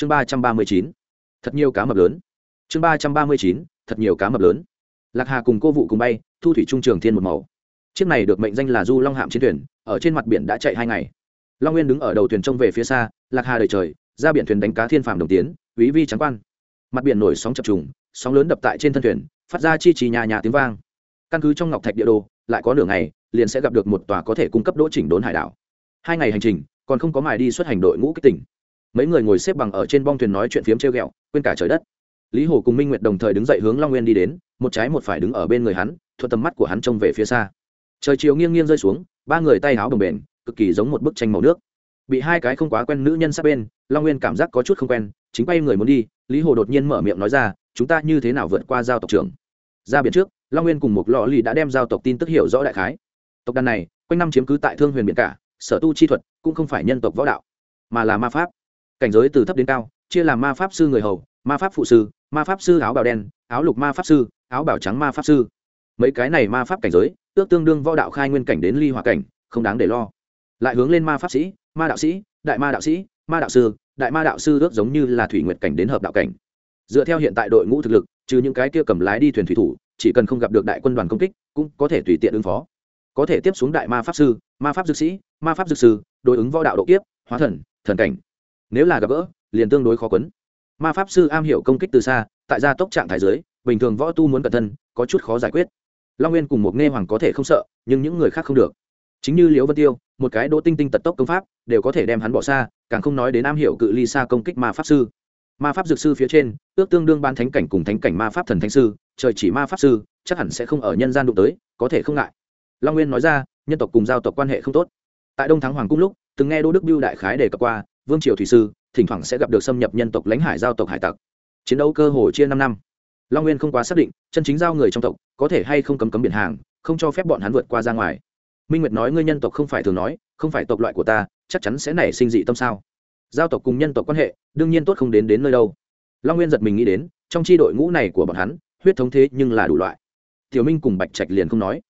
chương ba trăm ba mươi chín, thật nhiều cá mập lớn. Chương ba trăm ba mươi chín, thật nhiều cá mập lớn. Lạc hà cùng cô vụ cùng bay, thu thủy trung trường thiên một màu. Chiếc này được mệnh danh là du long hạm chiến thuyền, ở trên mặt biển đã chạy hai ngày. Long nguyên đứng ở đầu thuyền trông về phía xa, lạc hà đời trời, ra biển thuyền đánh cá thiên phàm đồng tiến, quý vi trắng quan. Mặt biển nổi sóng chập trùng, sóng lớn đập tại trên thân thuyền, phát ra chi trì nhà nhà tiếng vang. Căn cứ trong ngọc thạch địa đồ, lại có nửa ngày, liền sẽ gặp được một tòa có thể cung cấp đỗ chỉnh đốn hải đảo. Hai ngày hành trình, còn không có mài đi xuất hành đội ngũ kích tỉnh mấy người ngồi xếp bằng ở trên bong thuyền nói chuyện phiếm treo ghẹo, quên cả trời đất. Lý hồ cùng minh nguyệt đồng thời đứng dậy hướng long nguyên đi đến, một trái một phải đứng ở bên người hắn, thuận tầm mắt của hắn trông về phía xa. Trời chiều nghiêng nghiêng rơi xuống, ba người tay áo đồng bền cực kỳ giống một bức tranh màu nước. Bị hai cái không quá quen nữ nhân sát bên, long nguyên cảm giác có chút không quen, chính bay người muốn đi, lý hồ đột nhiên mở miệng nói ra, chúng ta như thế nào vượt qua giao tộc trưởng? Ra biển trước, long nguyên cùng một lọ lì đã đem giao tộc tin tức hiểu rõ đại khái. Tộc đàn này, quanh năm chiếm cứ tại thương huyền biển cả, sở tu chi thuật cũng không phải nhân tộc võ đạo, mà là ma pháp cảnh giới từ thấp đến cao chia làm ma pháp sư người hầu ma pháp phụ sư ma pháp sư áo bào đen áo lục ma pháp sư áo bào trắng ma pháp sư mấy cái này ma pháp cảnh giới ước tương đương võ đạo khai nguyên cảnh đến ly hòa cảnh không đáng để lo lại hướng lên ma pháp sĩ ma đạo sĩ đại ma đạo sĩ ma đạo sư đại ma đạo sư ước giống như là thủy nguyệt cảnh đến hợp đạo cảnh dựa theo hiện tại đội ngũ thực lực trừ những cái kia cầm lái đi thuyền thủy thủ chỉ cần không gặp được đại quân đoàn công kích cũng có thể tùy tiện ứng phó có thể tiếp xuống đại ma pháp sư ma pháp dược sĩ ma pháp dược sư đối ứng võ đạo độ kiếp hóa thần thần cảnh nếu là gặp gỡ, liền tương đối khó quấn. Ma pháp sư am hiểu công kích từ xa, tại gia tốc trạng thái dưới, bình thường võ tu muốn cẩn thân, có chút khó giải quyết. Long nguyên cùng một nghe hoàng có thể không sợ, nhưng những người khác không được. Chính như liễu vân tiêu, một cái đỗ tinh tinh tật tốc công pháp, đều có thể đem hắn bỏ xa, càng không nói đến am hiểu cự ly xa công kích ma pháp sư. Ma pháp dược sư phía trên, ước tương đương ban thánh cảnh cùng thánh cảnh ma pháp thần thánh sư, trời chỉ ma pháp sư, chắc hẳn sẽ không ở nhân gian đụng tới, có thể không ngại. Long nguyên nói ra, nhân tộc cùng giao tộc quan hệ không tốt. Tại đông thắng hoàng cung lúc, từng nghe đỗ đức biêu đại khái đề cập qua vương triều thủy sư, thỉnh thoảng sẽ gặp được xâm nhập nhân tộc lãnh hải giao tộc hải tặc. Chiến đấu cơ hồ chia năm năm. Long nguyên không quá xác định, chân chính giao người trong tộc, có thể hay không cấm cấm biển hàng, không cho phép bọn hắn vượt qua ra ngoài. Minh nguyệt nói ngươi nhân tộc không phải thường nói, không phải tộc loại của ta, chắc chắn sẽ nảy sinh dị tâm sao? Giao tộc cùng nhân tộc quan hệ, đương nhiên tốt không đến đến nơi đâu. Long nguyên giật mình nghĩ đến, trong c h i đội ngũ này của bọn hắn, huyết thống thế nhưng là đủ loại. Tiểu minh cùng bạch trạch liền không nói.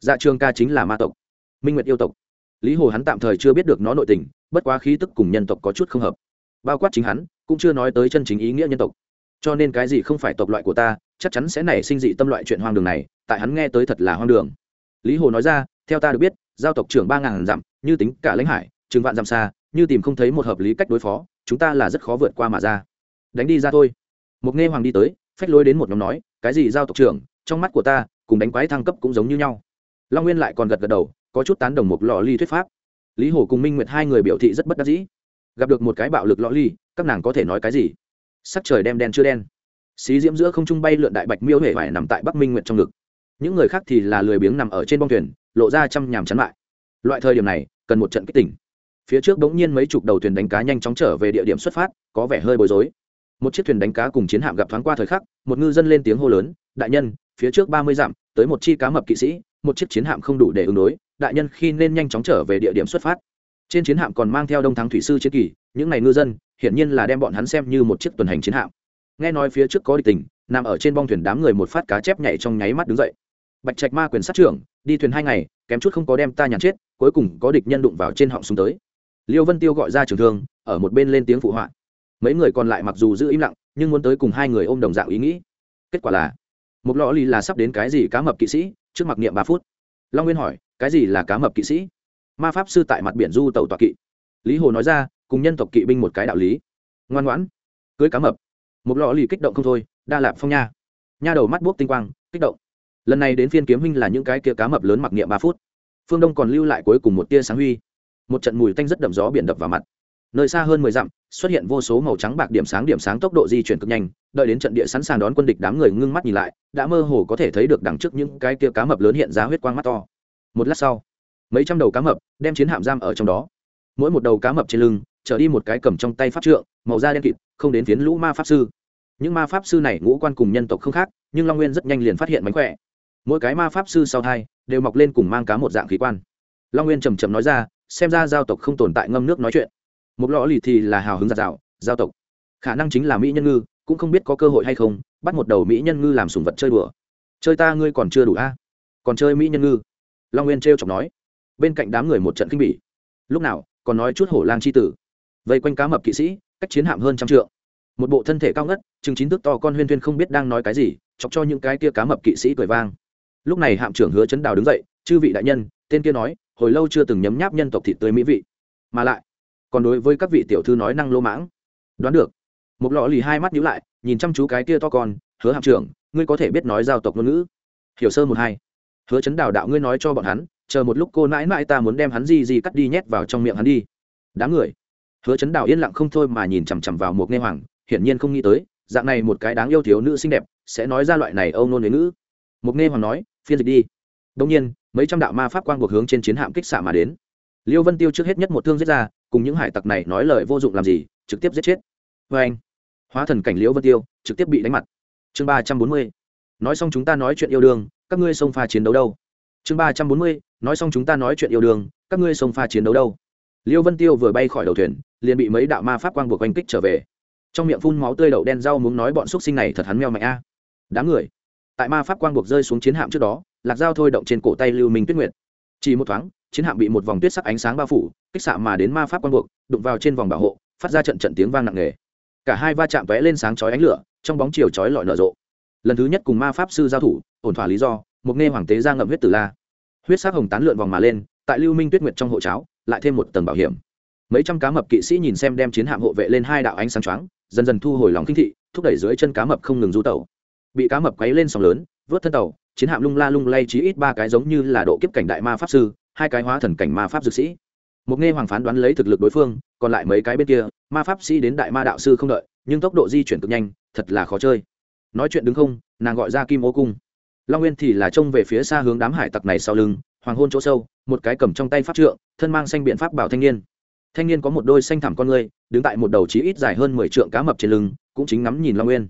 Dạ trường ca chính là ma tộc. Minh nguyệt yêu tộc. Lý hồ hắn tạm thời chưa biết được nó nội tình bất quá khí tức cùng nhân tộc có chút không hợp. Bao quát chính hắn, cũng chưa nói tới chân chính ý nghĩa nhân tộc. Cho nên cái gì không phải tộc loại của ta, chắc chắn sẽ nảy sinh dị tâm loại chuyện hoang đường này, tại hắn nghe tới thật là hoang đường. Lý hồ nói ra, theo ta được biết, giao tộc trưởng ba ngàn dặm, như tính cả lãnh hải chừng vạn dặm xa, như tìm không thấy một hợp lý cách đối phó, chúng ta là rất khó vượt qua mà ra. Đánh đi ra thôi. Một nghe hoàng đi tới, phách lối đến một nhóm nói, cái gì giao tộc trưởng, trong mắt của ta, cùng đánh quái thăng cấp cũng giống như nhau. Long nguyên lại còn gật gật đầu, có chút tán đồng một lò ly thuyết pháp lý hồ cùng minh nguyệt hai người biểu thị rất bất đắc dĩ. Gặp được một cái bạo lực lõ ly, các nàng có thể nói cái gì? Sắc trời đem đen chưa đen. Xí diễm giữa không trung bay lượn đại bạch miêu hề vải nằm tại bắc minh nguyệt trong ngực. Những người khác thì là lười biếng nằm ở trên bông thuyền, lộ ra chăm nhàm chắn lại. Loại thời điểm này, cần một trận kích tỉnh. Phía trước bỗng nhiên mấy chục đầu thuyền đánh cá nhanh chóng trở về địa điểm xuất phát, có vẻ hơi bối rối. Một chiếc thuyền đánh cá cùng chiến hạm gặp thoáng qua thời khắc, một ngư dân lên tiếng hô lớn, đại nhân, phía trước ba mươi dặm, tới một chi cá mập kỵ sĩ, một chiếc chiến hạm không đủ để ứng đối đại nhân khi nên nhanh chóng trở về địa điểm xuất phát. Trên chiến hạm còn mang theo đông thắng thủy sư chiến kỳ, những ngày ngư dân, hiển nhiên là đem bọn hắn xem như một chiếc tuần hành chiến hạm. Nghe nói phía trước có địch tình, nằm ở trên bong thuyền đám người một phát cá chép nhảy trong nháy mắt đứng dậy. Bạch trạch ma quyền sát trưởng, đi thuyền hai ngày, kém chút không có đem ta nhàn chết, cuối cùng có địch nhân đụng vào trên họng xuống tới. Liêu vân tiêu gọi ra trường thương, ở một bên lên tiếng phụ họa. Mấy người còn lại mặc dù giữ im lặng, nhưng muốn tới cùng hai người ôm đồng dạng ý nghĩ. Kết quả là một lọ lì là sắp đến cái gì cá mập kỵ sĩ, trước mặc niệm ba phút. Long nguyên hỏi cái gì là cá mập kỵ sĩ? Ma pháp sư tại mặt biển du tàu tọa kỵ. Lý hồ nói ra, cùng nhân tộc kỵ binh một cái đạo lý. Ngoan ngoãn, cưới cá mập. Một lọ lì kích động không thôi, đa lạp phong nha. Nha đầu mắt buốc tinh quang, kích động. Lần này đến phiên kiếm huynh là những cái kia cá mập lớn mặc niệm ba phút. Phương đông còn lưu lại cuối cùng một tia sáng huy. Một trận mùi tanh rất đậm gió biển đập vào mặt. Nơi xa hơn mười dặm, xuất hiện vô số màu trắng bạc điểm sáng điểm sáng tốc độ di chuyển cực nhanh. Đợi đến trận địa sẵn sàng đón quân địch đám người ngưng mắt nhìn lại, đã mơ hồ có thể thấy được đằng trước những cái kia cá mập lớn hiện ra huyết quang mắt to một lát sau, mấy trăm đầu cá mập đem chiến hạm giam ở trong đó. Mỗi một đầu cá mập trên lưng trở đi một cái cầm trong tay pháp trượng, màu da đen kịt, không đến phiến lũ ma pháp sư. Những ma pháp sư này ngũ quan cùng nhân tộc không khác, nhưng long nguyên rất nhanh liền phát hiện mánh khỏe. Mỗi cái ma pháp sư sau thai đều mọc lên cùng mang cá một dạng khí quan. Long nguyên trầm trầm nói ra, xem ra giao tộc không tồn tại ngâm nước nói chuyện. Một lõ lì thì là hào hứng giạt rào, giao tộc. Khả năng chính là mỹ nhân ngư, cũng không biết có cơ hội hay không, bắt một đầu mỹ nhân ngư làm sùng vật chơi đùa. Chơi ta ngươi còn chưa đủ a? Còn chơi mỹ nhân ngư? Long nguyên t r chọc nói. Bên cạnh đám người một trận kinh bỉ. Lúc nào, còn nói chút hổ lang c h i tử. Vây quanh cá mập kỵ sĩ, cách chiến hạm hơn trăm trượng. Một bộ thân thể cao ngất, chừng chín thước to con huyên thuyên không biết đang nói cái gì, chọc cho những cái kia cá mập kỵ sĩ cười vang. Lúc này hạm trưởng hứa chấn đào đứng dậy, chư vị đại nhân, tên kia nói, hồi lâu chưa từng nhấm nháp nhân tộc thịt tươi mỹ vị. Mà lại, còn đối với các vị tiểu thư nói năng lô mãng. Đoán được. Một lọ lì hai mắt nhíu lại, nhìn chăm chú cái kia to con, hứa hạm trưởng, ngươi có thể biết nói giao tộc ngôn ngữ? Hiểu sơ một hai hứa chấn đào đạo ngươi nói cho bọn hắn, chờ một lúc cô nãi nãi ta muốn đem hắn gì gì cắt đi nhét vào trong miệng hắn đi. Đám người. Hứa chấn đào yên lặng không thôi mà nhìn chằm chằm vào một nghe hoàng, hiển nhiên không nghĩ tới, dạng này một cái đáng yêu thiếu nữ xinh đẹp sẽ nói ra loại này âu nôn ngữ. Một nghe hoàng nói, phiên dịch đi. Đông nhiên, mấy trăm đạo ma pháp quang buộc hướng trên chiến hạm kích xạ mà đến. Liêu vân tiêu trước hết nhất một thương giết ra, cùng những hải tặc này nói lời vô dụng làm gì, trực tiếp giết chết. Vê anh, hóa thần cảnh liễu vân tiêu trực tiếp bị đánh mặt. Chương ba trăm bốn mươi. Nói xong chúng ta nói chuyện yêu đương các ngươi xông pha chiến đấu đâu? Chương ba trăm bốn mươi, nói xong chúng ta nói chuyện yêu đương, các ngươi xông pha chiến đấu đâu? Liêu vân tiêu vừa bay khỏi đầu thuyền, liền bị mấy đạo ma pháp quang buộc oanh kích trở về. Trong miệng phun máu tươi đậu đen rau muốn nói bọn xúc sinh này thật hắn meo mạnh a. À. đám người. Tại ma pháp quang buộc rơi xuống chiến hạm trước đó, lạc dao thôi động trên cổ tay lưu minh tuyết nguyệt. Chỉ một thoáng, chiến hạm bị một vòng tuyết sắc ánh sáng bao phủ, kích xạ mà đến ma pháp quang buộc, đụng vào trên vòng bảo hộ, phát ra trận trận tiếng vang nặng nề. Cả hai va chạm vẽ lên sáng chói ánh lửa, trong bóng chiều chói lọi nở rộ lần thứ nhất cùng ma pháp sư giao thủ, ổn thỏa lý do, một nghe hoàng tế ra ngậm huyết tử la. Huyết sắc hồng tán lượn vòng mà lên, tại lưu minh tuyết nguyệt trong hộ cháo, lại thêm một tầng bảo hiểm. Mấy trăm cá mập kỵ sĩ nhìn xem đem chiến hạm hộ vệ lên hai đạo ánh sáng choáng, dần dần thu hồi lòng kinh thị, thúc đẩy dưới chân cá mập không ngừng du tàu bị cá mập quấy lên sóng lớn, vớt thân tàu, chiến hạm lung la lung lay chí ít ba cái giống như là độ kiếp cảnh đại ma pháp sư, hai cái hóa thần cảnh ma pháp dược sĩ. Một nghe hoàng phán đoán lấy thực lực đối phương, còn lại mấy cái bên kia, ma pháp sĩ đến đại ma đạo sư không đợi, nhưng tốc độ di chuyển cực nhanh, thật là khó chơi nói chuyện đứng không, nàng gọi ra kim ô cung. Long nguyên thì là trông về phía xa hướng đám hải tặc này sau lưng, hoàng hôn chỗ sâu, một cái cầm trong tay pháp trượng, thân mang xanh biện pháp bảo thanh niên. Thanh niên có một đôi xanh thẳm con người đứng tại một đầu chí ít dài hơn mười trượng cá mập trên lưng, cũng chính ngắm nhìn long nguyên.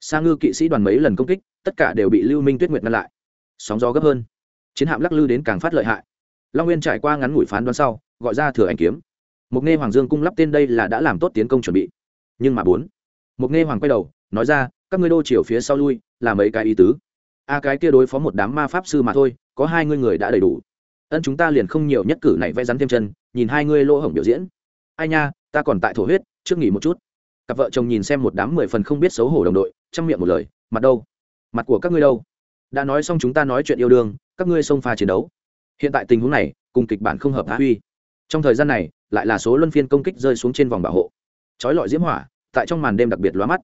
Sa ngư kỵ sĩ đoàn mấy lần công kích, tất cả đều bị lưu minh tuyết nguyệt ngăn lại. Sóng gió gấp hơn. Chiến hạm lắc lư đến càng phát lợi hại. Long nguyên trải qua ngắn ngủi phán đoán sau, gọi ra thừa anh kiếm. Mục nghe hoàng dương cung lắp tên đây là đã làm tốt tiến công chuẩn bị. Nhưng mà bốn. Mục nghe hoàng quay đầu, nói ra các ngươi đô chiều phía sau lui, là mấy cái ý tứ? A à, cái kia đối phó một đám ma pháp sư mà thôi, có hai ngươi người đã đầy đủ. Ân chúng ta liền không nhiều nhất cử này vẽ rắn thêm chân, nhìn hai ngươi lỗ hổng biểu diễn. Ai nha, ta còn tại thổ huyết, trước nghỉ một chút. Cặp vợ chồng nhìn xem một đám mười phần không biết xấu hổ đồng đội, chăm miệng một lời, mặt đâu? Mặt của các ngươi đâu? Đã nói xong chúng ta nói chuyện yêu đương, các ngươi xông pha chiến đấu. Hiện tại tình huống này, cùng kịch bản không hợp á huy. Trong thời gian này, lại là số luân phiên công kích rơi xuống trên vòng bảo hộ. Trói lọi diễm hỏa, tại trong màn đêm đặc biệt lóa mắt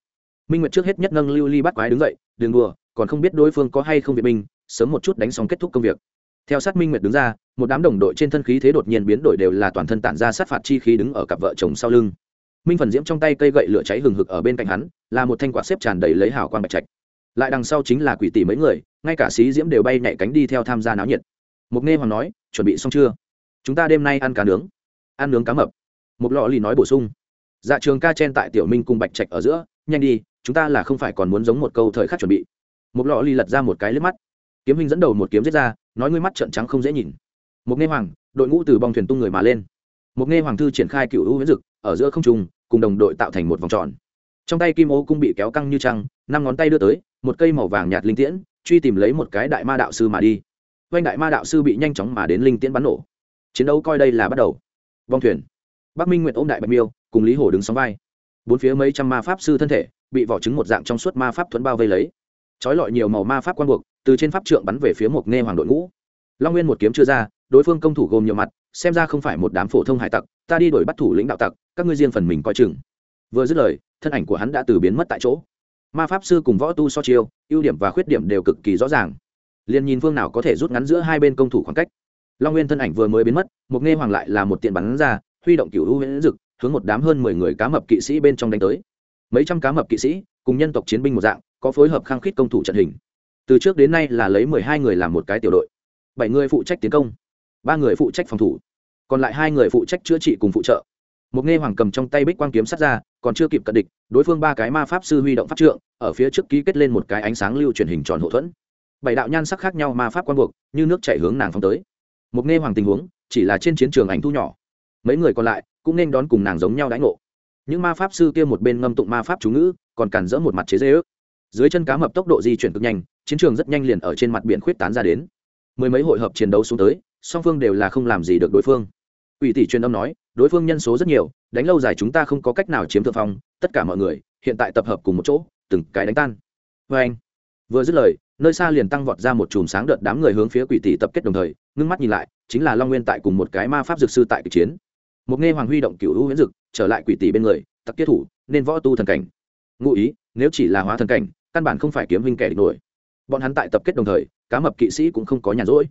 minh nguyệt trước hết nhất nâng lưu ly bắt quái đứng dậy đường đùa, còn không biết đối phương có hay không việt minh sớm một chút đánh xong kết thúc công việc. Theo sát minh nguyệt đứng ra, một đám đồng đội trên thân khí thế đột nhiên biến đổi đều là toàn thân tản ra sát phạt chi khí đứng ở cặp vợ chồng sau lưng. Minh phần diễm trong tay cây gậy lửa cháy hừng hực ở bên cạnh hắn, là một thanh quạt xếp tràn đầy lấy hào quang bạch trạch. Lại đằng sau chính là quỷ tỷ mấy người, ngay cả xí diễm đều bay nhảy cánh đi theo tham gia náo nhiệt. Mục nghe hoàng nói, chuẩn bị xong chưa? Chúng ta đêm nay ăn cá nướng. Ăn nướng cá mập. Một lọ lì nói bổ sung dạ trường ca chen tại tiểu minh cùng bạch trạch ở giữa, nhanh đi chúng ta là không phải còn muốn giống một câu thời khắc chuẩn bị. Một lọ ly lật ra một cái lướt mắt. Kiếm hình dẫn đầu một kiếm giết ra, nói ngươi mắt trợn trắng không dễ nhìn. Một nghe hoàng, đội ngũ từ bong thuyền tung người mà lên. Một nghe hoàng thư triển khai cựu hữu huyễn dực, ở giữa không trung, cùng đồng đội tạo thành một vòng tròn. Trong tay kim ô cung bị kéo căng như trăng, năm ngón tay đưa tới, một cây màu vàng nhạt linh tiễn, truy tìm lấy một cái đại ma đạo sư mà đi. Oanh đại ma đạo sư bị nhanh chóng mà đến linh tiễn bắn nổ. Chiến đấu coi đây là bắt đầu. Vong thuyền. Bắc minh nguyện ôm đại bạch miêu, cùng lý hổ đứng sóng vai. Bốn phía mấy trăm ma pháp sư thân thể bị vỏ trứng một dạng trong suốt ma pháp thuẫn bao vây lấy. Trói lọi nhiều màu ma pháp quan buộc, từ trên pháp trượng bắn về phía một nghe hoàng đội ngũ. Long nguyên một kiếm chưa ra, đối phương công thủ gồm nhiều mặt, xem ra không phải một đám phổ thông hải tặc, ta đi đổi bắt thủ lĩnh đạo tặc, các ngươi riêng phần mình coi chừng. Vừa dứt lời, thân ảnh của hắn đã từ biến mất tại chỗ. Ma pháp sư cùng võ tu so chiêu, ưu điểm và khuyết điểm đều cực kỳ rõ ràng. Liền nhìn phương nào có thể rút ngắn giữa hai bên công thủ khoảng cách. Long nguyên thân ảnh vừa mới biến mất, một nghe hoàng lại là một tiện bắn ra, huy động cựu hữu huyễn dực, hướng một đám hơn mười người cá mập kỵ sĩ bên trong đánh tới mấy trăm cá mập kỵ sĩ cùng nhân tộc chiến binh một dạng, có phối hợp khăng khít công thủ trận hình. Từ trước đến nay là lấy mười hai người làm một cái tiểu đội, bảy người phụ trách tiến công, ba người phụ trách phòng thủ, còn lại hai người phụ trách chữa trị cùng phụ trợ. Một nghe hoàng cầm trong tay bích quang kiếm sắt ra, còn chưa kịp cận địch, đối phương ba cái ma pháp sư huy động pháp trượng, ở phía trước ký kết lên một cái ánh sáng lưu truyền hình tròn hậu thuẫn. Bảy đạo nhan sắc khác nhau ma pháp quang buộc, như nước chảy hướng nàng phong tới. Một nghe hoàng tình huống, chỉ là trên chiến trường ảnh thu nhỏ. Mấy người còn lại cũng nên đón cùng nàng giống nhau đãi ngộ những ma pháp sư kia một bên ngâm tụng ma pháp chú ngữ, còn cản dỡ một mặt chế dễ ước. Dưới chân cá mập tốc độ di chuyển cực nhanh, chiến trường rất nhanh liền ở trên mặt biển khuyết tán ra đến. Mười mấy hội hợp chiến đấu xuống tới, song phương đều là không làm gì được đối phương. Ủy tỷ truyền âm nói, đối phương nhân số rất nhiều, đánh lâu dài chúng ta không có cách nào chiếm thượng phong, tất cả mọi người, hiện tại tập hợp cùng một chỗ, từng cái đánh tan. Vê anh, vừa dứt lời, nơi xa liền tăng vọt ra một chùm sáng đợt đám người hướng phía quỷ tỷ tập kết đồng thời, ngưng mắt nhìn lại, chính là long nguyên tại cùng một cái ma pháp dược sư tại cực chiến một nghe hoàng huy động cựu hữu huyễn dực, trở lại quỷ tỷ bên người, tặc kết thủ, nên võ tu thần cảnh. Ngụ ý, nếu chỉ là hóa thần cảnh, căn bản không phải kiếm huynh kẻ địch nổi. Bọn hắn tại tập kết đồng thời, cá mập kỵ sĩ cũng không có nhàn rỗi.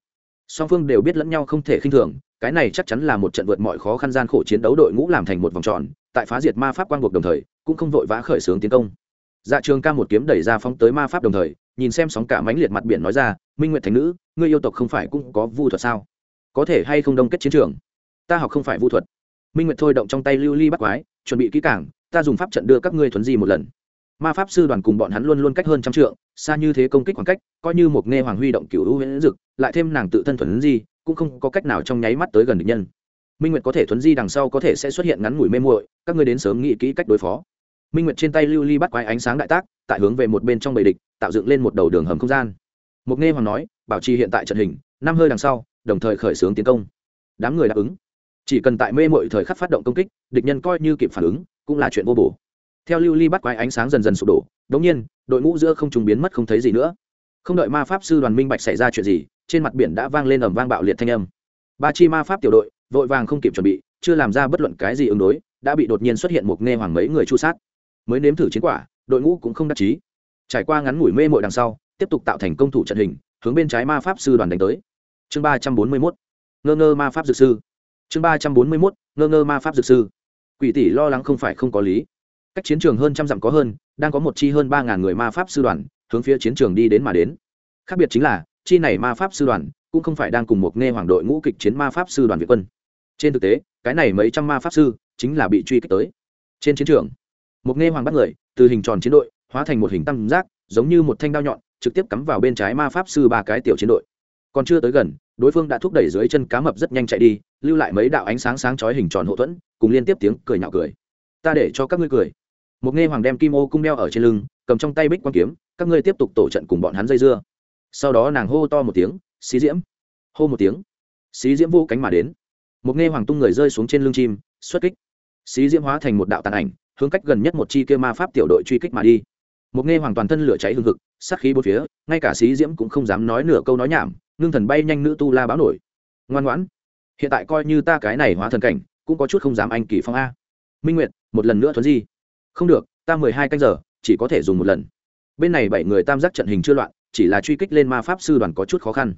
Song phương đều biết lẫn nhau không thể khinh thường, cái này chắc chắn là một trận vượt mọi khó khăn gian khổ chiến đấu đội ngũ làm thành một vòng tròn, tại phá diệt ma pháp quang buộc đồng thời, cũng không vội vã khởi xướng tiến công. Dạ trường ca một kiếm đẩy ra phóng tới ma pháp đồng thời, nhìn xem sóng cả mãnh liệt mặt biển nói ra, minh nguyệt thành nữ, ngươi yêu tộc không phải cũng có vu thuật sao? Có thể hay không đông kết chiến trường? Ta học không phải vu thuật minh nguyệt thôi động trong tay lưu ly bắt quái, chuẩn bị kỹ cảng ta dùng pháp trận đưa các ngươi thuấn di một lần. Ma pháp sư đoàn cùng bọn hắn luôn luôn cách hơn trăm trượng, xa như thế công kích khoảng cách, coi như một nghe hoàng huy động cựu hữu huyễn dực, lại thêm nàng tự thân thuấn di, cũng không có cách nào trong nháy mắt tới gần địch nhân. Minh nguyệt có thể thuấn di đằng sau có thể sẽ xuất hiện ngắn ngủi mê muội, các ngươi đến sớm nghĩ kỹ cách đối phó. Minh nguyệt trên tay lưu ly bắt quái ánh sáng đại tác, tại hướng về một bên trong bầy địch, tạo dựng lên một đầu đường hầm không gian. Một nghe hoàng nói, bảo trì hiện tại trận hình, năm hơi đằng sau, đồng thời khởi xướng tiến công. Đám người đáp ứng chỉ cần tại mê mội thời khắc phát động công kích, địch nhân coi như kịp phản ứng, cũng là chuyện vô bổ. Theo lưu ly bắt quái ánh sáng dần dần sụp đổ đống nhiên, đội ngũ giữa không trùng biến mất không thấy gì nữa. Không đợi ma pháp sư đoàn minh bạch xảy ra chuyện gì, trên mặt biển đã vang lên ầm vang bạo liệt thanh âm. Ba chi ma pháp tiểu đội, vội vàng không kịp chuẩn bị, chưa làm ra bất luận cái gì ứng đối, đã bị đột nhiên xuất hiện một nghe hoàng mấy người chu sát. Mới nếm thử chiến quả, đội ngũ cũng không đắc chí. Trải qua ngắn ngủi mê mội đằng sau, tiếp tục tạo thành công thủ trận hình, hướng bên trái ma pháp sư đoàn đánh tới. Chương ba trăm bốn mươi mốt. Ngơ ngơ ma pháp dược sư chương ba trăm bốn mươi mốt, ngơ ngơ ma pháp dược sư. Quỷ tỷ lo lắng không phải không có lý. Cách chiến trường hơn trăm dặm có hơn, đang có một chi hơn ba ngàn người ma pháp sư đoàn, hướng phía chiến trường đi đến mà đến. Khác biệt chính là, chi này ma pháp sư đoàn cũng không phải đang cùng một nghe hoàng đội ngũ kịch chiến ma pháp sư đoàn việt quân. Trên thực tế, cái này mấy trăm ma pháp sư chính là bị truy kích tới. Trên chiến trường, một nghe hoàng bắt người, từ hình tròn chiến đội, hóa thành một hình tam giác, giống như một thanh đao nhọn, trực tiếp cắm vào bên trái ma pháp sư ba cái tiểu chiến đội. Còn chưa tới gần, đối phương đã thúc đẩy dưới chân cá mập rất nhanh chạy đi lưu lại mấy đạo ánh sáng sáng chói hình tròn hộ thuẫn, cùng liên tiếp tiếng cười nhạo cười. Ta để cho các ngươi cười. Một nghe hoàng đem kim ô cung đeo ở trên lưng, cầm trong tay bích quan kiếm, các ngươi tiếp tục tổ trận cùng bọn hắn dây dưa. Sau đó nàng hô to một tiếng, xí diễm! Hô một tiếng, xí diễm vô cánh mà đến. Một nghe hoàng tung người rơi xuống trên lưng chim, xuất kích. Xí diễm hóa thành một đạo tàn ảnh, hướng cách gần nhất một chi kia ma pháp tiểu đội truy kích mà đi. Một nghe hoàng toàn thân lửa cháy hừng hực, sát khí bốn phía, ngay cả xí diễm cũng không dám nói nửa câu nói nhảm, ngưng thần bay nhanh nữ tu la báo nổi. Ngoan ngoãn hiện tại coi như ta cái này hóa thần cảnh, cũng có chút không dám anh kỳ phong a. Minh nguyệt, một lần nữa thuấn di. Không được, ta mười hai canh giờ, chỉ có thể dùng một lần. Bên này bảy người tam giác trận hình chưa loạn, chỉ là truy kích lên ma pháp sư đoàn có chút khó khăn.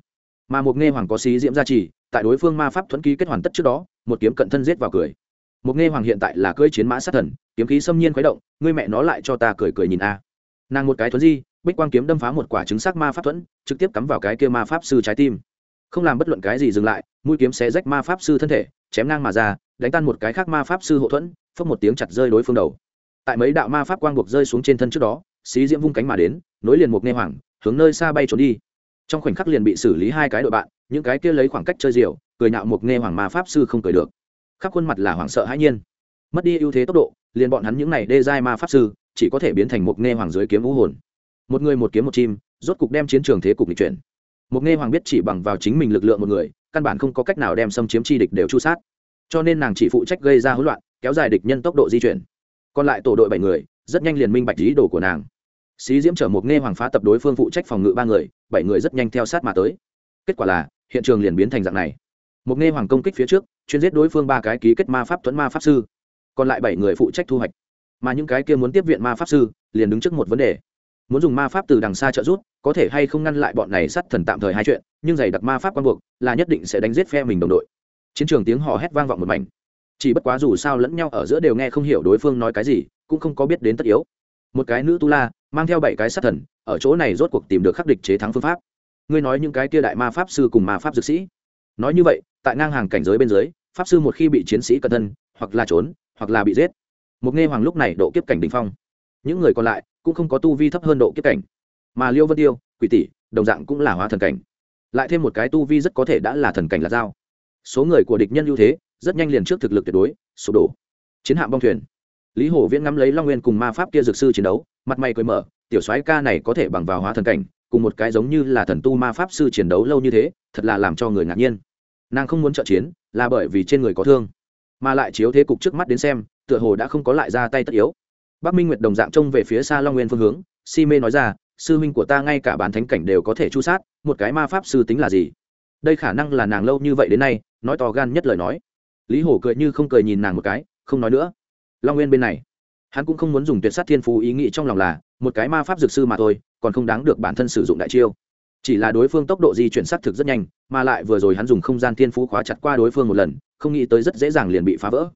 Mà một nghe hoàng có xí diễm gia trì, tại đối phương ma pháp thuẫn ký kết hoàn tất trước đó, một kiếm cận thân giết vào cười. Một nghe hoàng hiện tại là cưỡi chiến mã sát thần, kiếm khí xâm nhiên khuấy động, ngươi mẹ nó lại cho ta cười cười nhìn a. Nàng một cái thuấn di, bích quang kiếm đâm phá một quả trứng sắc ma pháp thuẫn, trực tiếp cắm vào cái kia ma pháp sư trái tim không làm bất luận cái gì dừng lại, mũi kiếm xé rách ma pháp sư thân thể, chém ngang mà ra, đánh tan một cái khác ma pháp sư hậu thuẫn, phốc một tiếng chặt rơi đối phương đầu. Tại mấy đạo ma pháp quang buộc rơi xuống trên thân trước đó, xí diễm vung cánh mà đến, nối liền một nghe hoàng hướng nơi xa bay trốn đi. Trong khoảnh khắc liền bị xử lý hai cái đội bạn, những cái kia lấy khoảng cách chơi diều cười nhạo một nghe hoàng ma pháp sư không cười được. Khắp khuôn mặt là hoảng sợ hãi nhiên. Mất đi ưu thế tốc độ, liền bọn hắn những này đê giai ma pháp sư, chỉ có thể biến thành một nghe hoàng dưới kiếm vũ hồn. Một người một kiếm một chim, rốt cục đem chiến trường thế cục lịch chuyển một nghe hoàng biết chỉ bằng vào chính mình lực lượng một người, căn bản không có cách nào đem xâm chiếm chi địch đều chu sát. Cho nên nàng chỉ phụ trách gây ra hỗn loạn, kéo dài địch nhân tốc độ di chuyển. Còn lại tổ đội bảy người, rất nhanh liền minh bạch ý đồ của nàng. Xí diễm chở một nghe hoàng phá tập đối phương phụ trách phòng ngự ba người, bảy người rất nhanh theo sát mà tới. Kết quả là, hiện trường liền biến thành dạng này. Một nghe hoàng công kích phía trước, chuyên giết đối phương ba cái ký kết ma pháp tuấn ma pháp sư. Còn lại bảy người phụ trách thu hoạch. Mà những cái kia muốn tiếp viện ma pháp sư, liền đứng trước một vấn đề muốn dùng ma pháp từ đằng xa trợ giúp, có thể hay không ngăn lại bọn này sát thần tạm thời hai chuyện, nhưng giày đặc ma pháp quan buộc là nhất định sẽ đánh giết phe mình đồng đội. Chiến trường tiếng hò hét vang vọng một mảnh. Chỉ bất quá dù sao lẫn nhau ở giữa đều nghe không hiểu đối phương nói cái gì, cũng không có biết đến tất yếu. Một cái nữ tu la, mang theo bảy cái sát thần, ở chỗ này rốt cuộc tìm được khắc địch chế thắng phương pháp. Ngươi nói những cái kia đại ma pháp sư cùng ma pháp dược sĩ. Nói như vậy, tại ngang hàng cảnh giới bên dưới, pháp sư một khi bị chiến sĩ cẩn thân, hoặc là trốn, hoặc là bị giết. Một nghe hoàng lúc này độ kiếp cảnh đình phong. Những người còn lại cũng không có tu vi thấp hơn độ kiếp cảnh. Mà liêu vân tiêu, quỷ tỷ, đồng dạng cũng là hóa thần cảnh. Lại thêm một cái tu vi rất có thể đã là thần cảnh là dao số người của địch nhân ưu thế, rất nhanh liền trước thực lực tuyệt đối, sụp đổ. Chiến hạm bong thuyền. Lý hổ viễn ngắm lấy long nguyên cùng ma pháp kia dược sư chiến đấu, mặt mày cười mở, tiểu soái ca này có thể bằng vào hóa thần cảnh, cùng một cái giống như là thần tu ma pháp sư chiến đấu lâu như thế, thật là làm cho người ngạc nhiên. Nàng không muốn trợ chiến, là bởi vì trên người có thương. Mà lại chiếu thế cục trước mắt đến xem, tựa hồ đã không có lại ra tay tất yếu bắc minh nguyệt đồng dạng trông về phía xa long nguyên phương hướng, si mê nói ra, sư huynh của ta ngay cả bán thánh cảnh đều có thể chu sát, một cái ma pháp sư tính là gì? Đây khả năng là nàng lâu như vậy đến nay, nói to gan nhất lời nói. Lý hổ cười như không cười nhìn nàng một cái, không nói nữa. Long nguyên bên này, hắn cũng không muốn dùng tuyệt sát thiên phú ý nghĩ trong lòng là, một cái ma pháp dược sư mà thôi, còn không đáng được bản thân sử dụng đại chiêu. Chỉ là đối phương tốc độ di chuyển sát thực rất nhanh, mà lại vừa rồi hắn dùng không gian thiên phú khóa chặt qua đối phương một lần, không nghĩ tới rất dễ dàng liền bị phá vỡ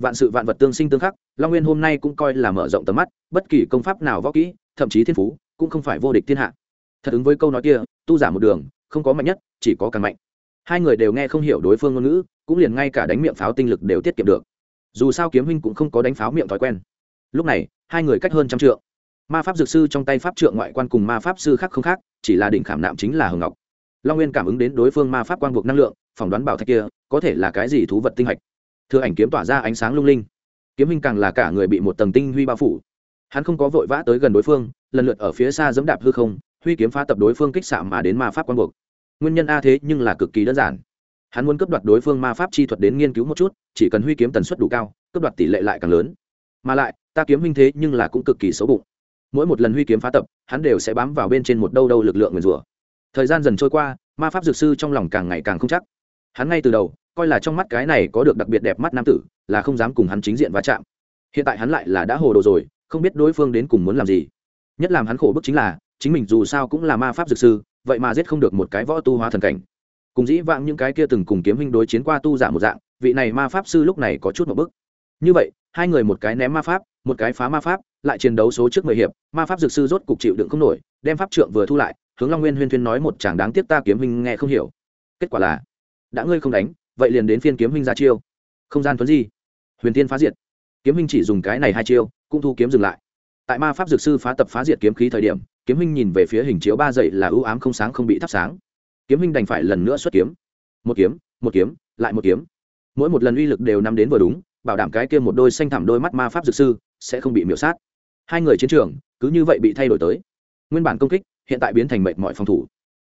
vạn sự vạn vật tương sinh tương khắc, long nguyên hôm nay cũng coi là mở rộng tầm mắt, bất kỳ công pháp nào võ kỹ, thậm chí thiên phú, cũng không phải vô địch thiên hạ. Thật ứng với câu nói kia, tu giả một đường, không có mạnh nhất, chỉ có càng mạnh. Hai người đều nghe không hiểu đối phương ngôn ngữ, cũng liền ngay cả đánh miệng pháo tinh lực đều tiết kiệm được. Dù sao kiếm huynh cũng không có đánh pháo miệng thói quen. Lúc này, hai người cách hơn trăm trượng. Ma pháp dược sư trong tay pháp trượng ngoại quan cùng ma pháp sư khác không khác, chỉ là đỉnh khảm nạm chính là hồng ngọc. Long nguyên cảm ứng đến đối phương ma pháp quang buộc năng lượng, phỏng đoán bảo thạch kia, có thể là cái gì thú vật tinh hạch thừa ảnh kiếm tỏa ra ánh sáng lung linh. Kiếm minh càng là cả người bị một tầng tinh huy bao phủ. Hắn không có vội vã tới gần đối phương, lần lượt ở phía xa dẫm đạp hư không, huy kiếm phá tập đối phương kích xạ mà đến ma pháp quang buộc. Nguyên nhân a thế nhưng là cực kỳ đơn giản. Hắn muốn cấp đoạt đối phương ma pháp chi thuật đến nghiên cứu một chút, chỉ cần huy kiếm tần suất đủ cao cấp đoạt tỷ lệ lại càng lớn. Mà lại, ta kiếm minh thế nhưng là cũng cực kỳ xấu bụng. Mỗi một lần huy kiếm phá tập, hắn đều sẽ bám vào bên trên một đâu đâu lực lượng nguyền rủa. Thời gian dần trôi qua, ma pháp dược sư trong lòng càng ngày càng không chắc. Hắn ngay từ đầu coi là trong mắt cái này có được đặc biệt đẹp mắt nam tử, là không dám cùng hắn chính diện va chạm. Hiện tại hắn lại là đã hồ đồ rồi, không biết đối phương đến cùng muốn làm gì. Nhất làm hắn khổ bức chính là, chính mình dù sao cũng là ma pháp dược sư, vậy mà giết không được một cái võ tu hóa thần cảnh. Cùng dĩ vãng những cái kia từng cùng kiếm huynh đối chiến qua tu giả một dạng, vị này ma pháp sư lúc này có chút một bức. Như vậy, hai người một cái ném ma pháp, một cái phá ma pháp, lại chiến đấu số trước mười hiệp, ma pháp dược sư rốt cục chịu đựng không nổi, đem pháp trượng vừa thu lại, hướng long nguyên huyên thuyên nói một chàng đáng tiếc ta kiếm huynh nghe không hiểu. Kết quả là, đã ngươi không đánh vậy liền đến phiên kiếm huynh ra chiêu. Không gian thuấn di. Huyền tiên phá diệt. Kiếm huynh chỉ dùng cái này hai chiêu, cũng thu kiếm dừng lại. Tại ma pháp dược sư phá tập phá diệt kiếm khí thời điểm, kiếm huynh nhìn về phía hình chiếu ba dậy là ưu ám không sáng không bị thắp sáng. Kiếm huynh đành phải lần nữa xuất kiếm. Một kiếm một kiếm, lại một kiếm. Mỗi một lần uy lực đều nắm đến vừa đúng, bảo đảm cái kia một đôi xanh thẳm đôi mắt ma pháp dược sư sẽ không bị miễu sát. Hai người chiến trường cứ như vậy bị thay đổi tới. Nguyên bản công kích hiện tại biến thành mệnh mọi phòng thủ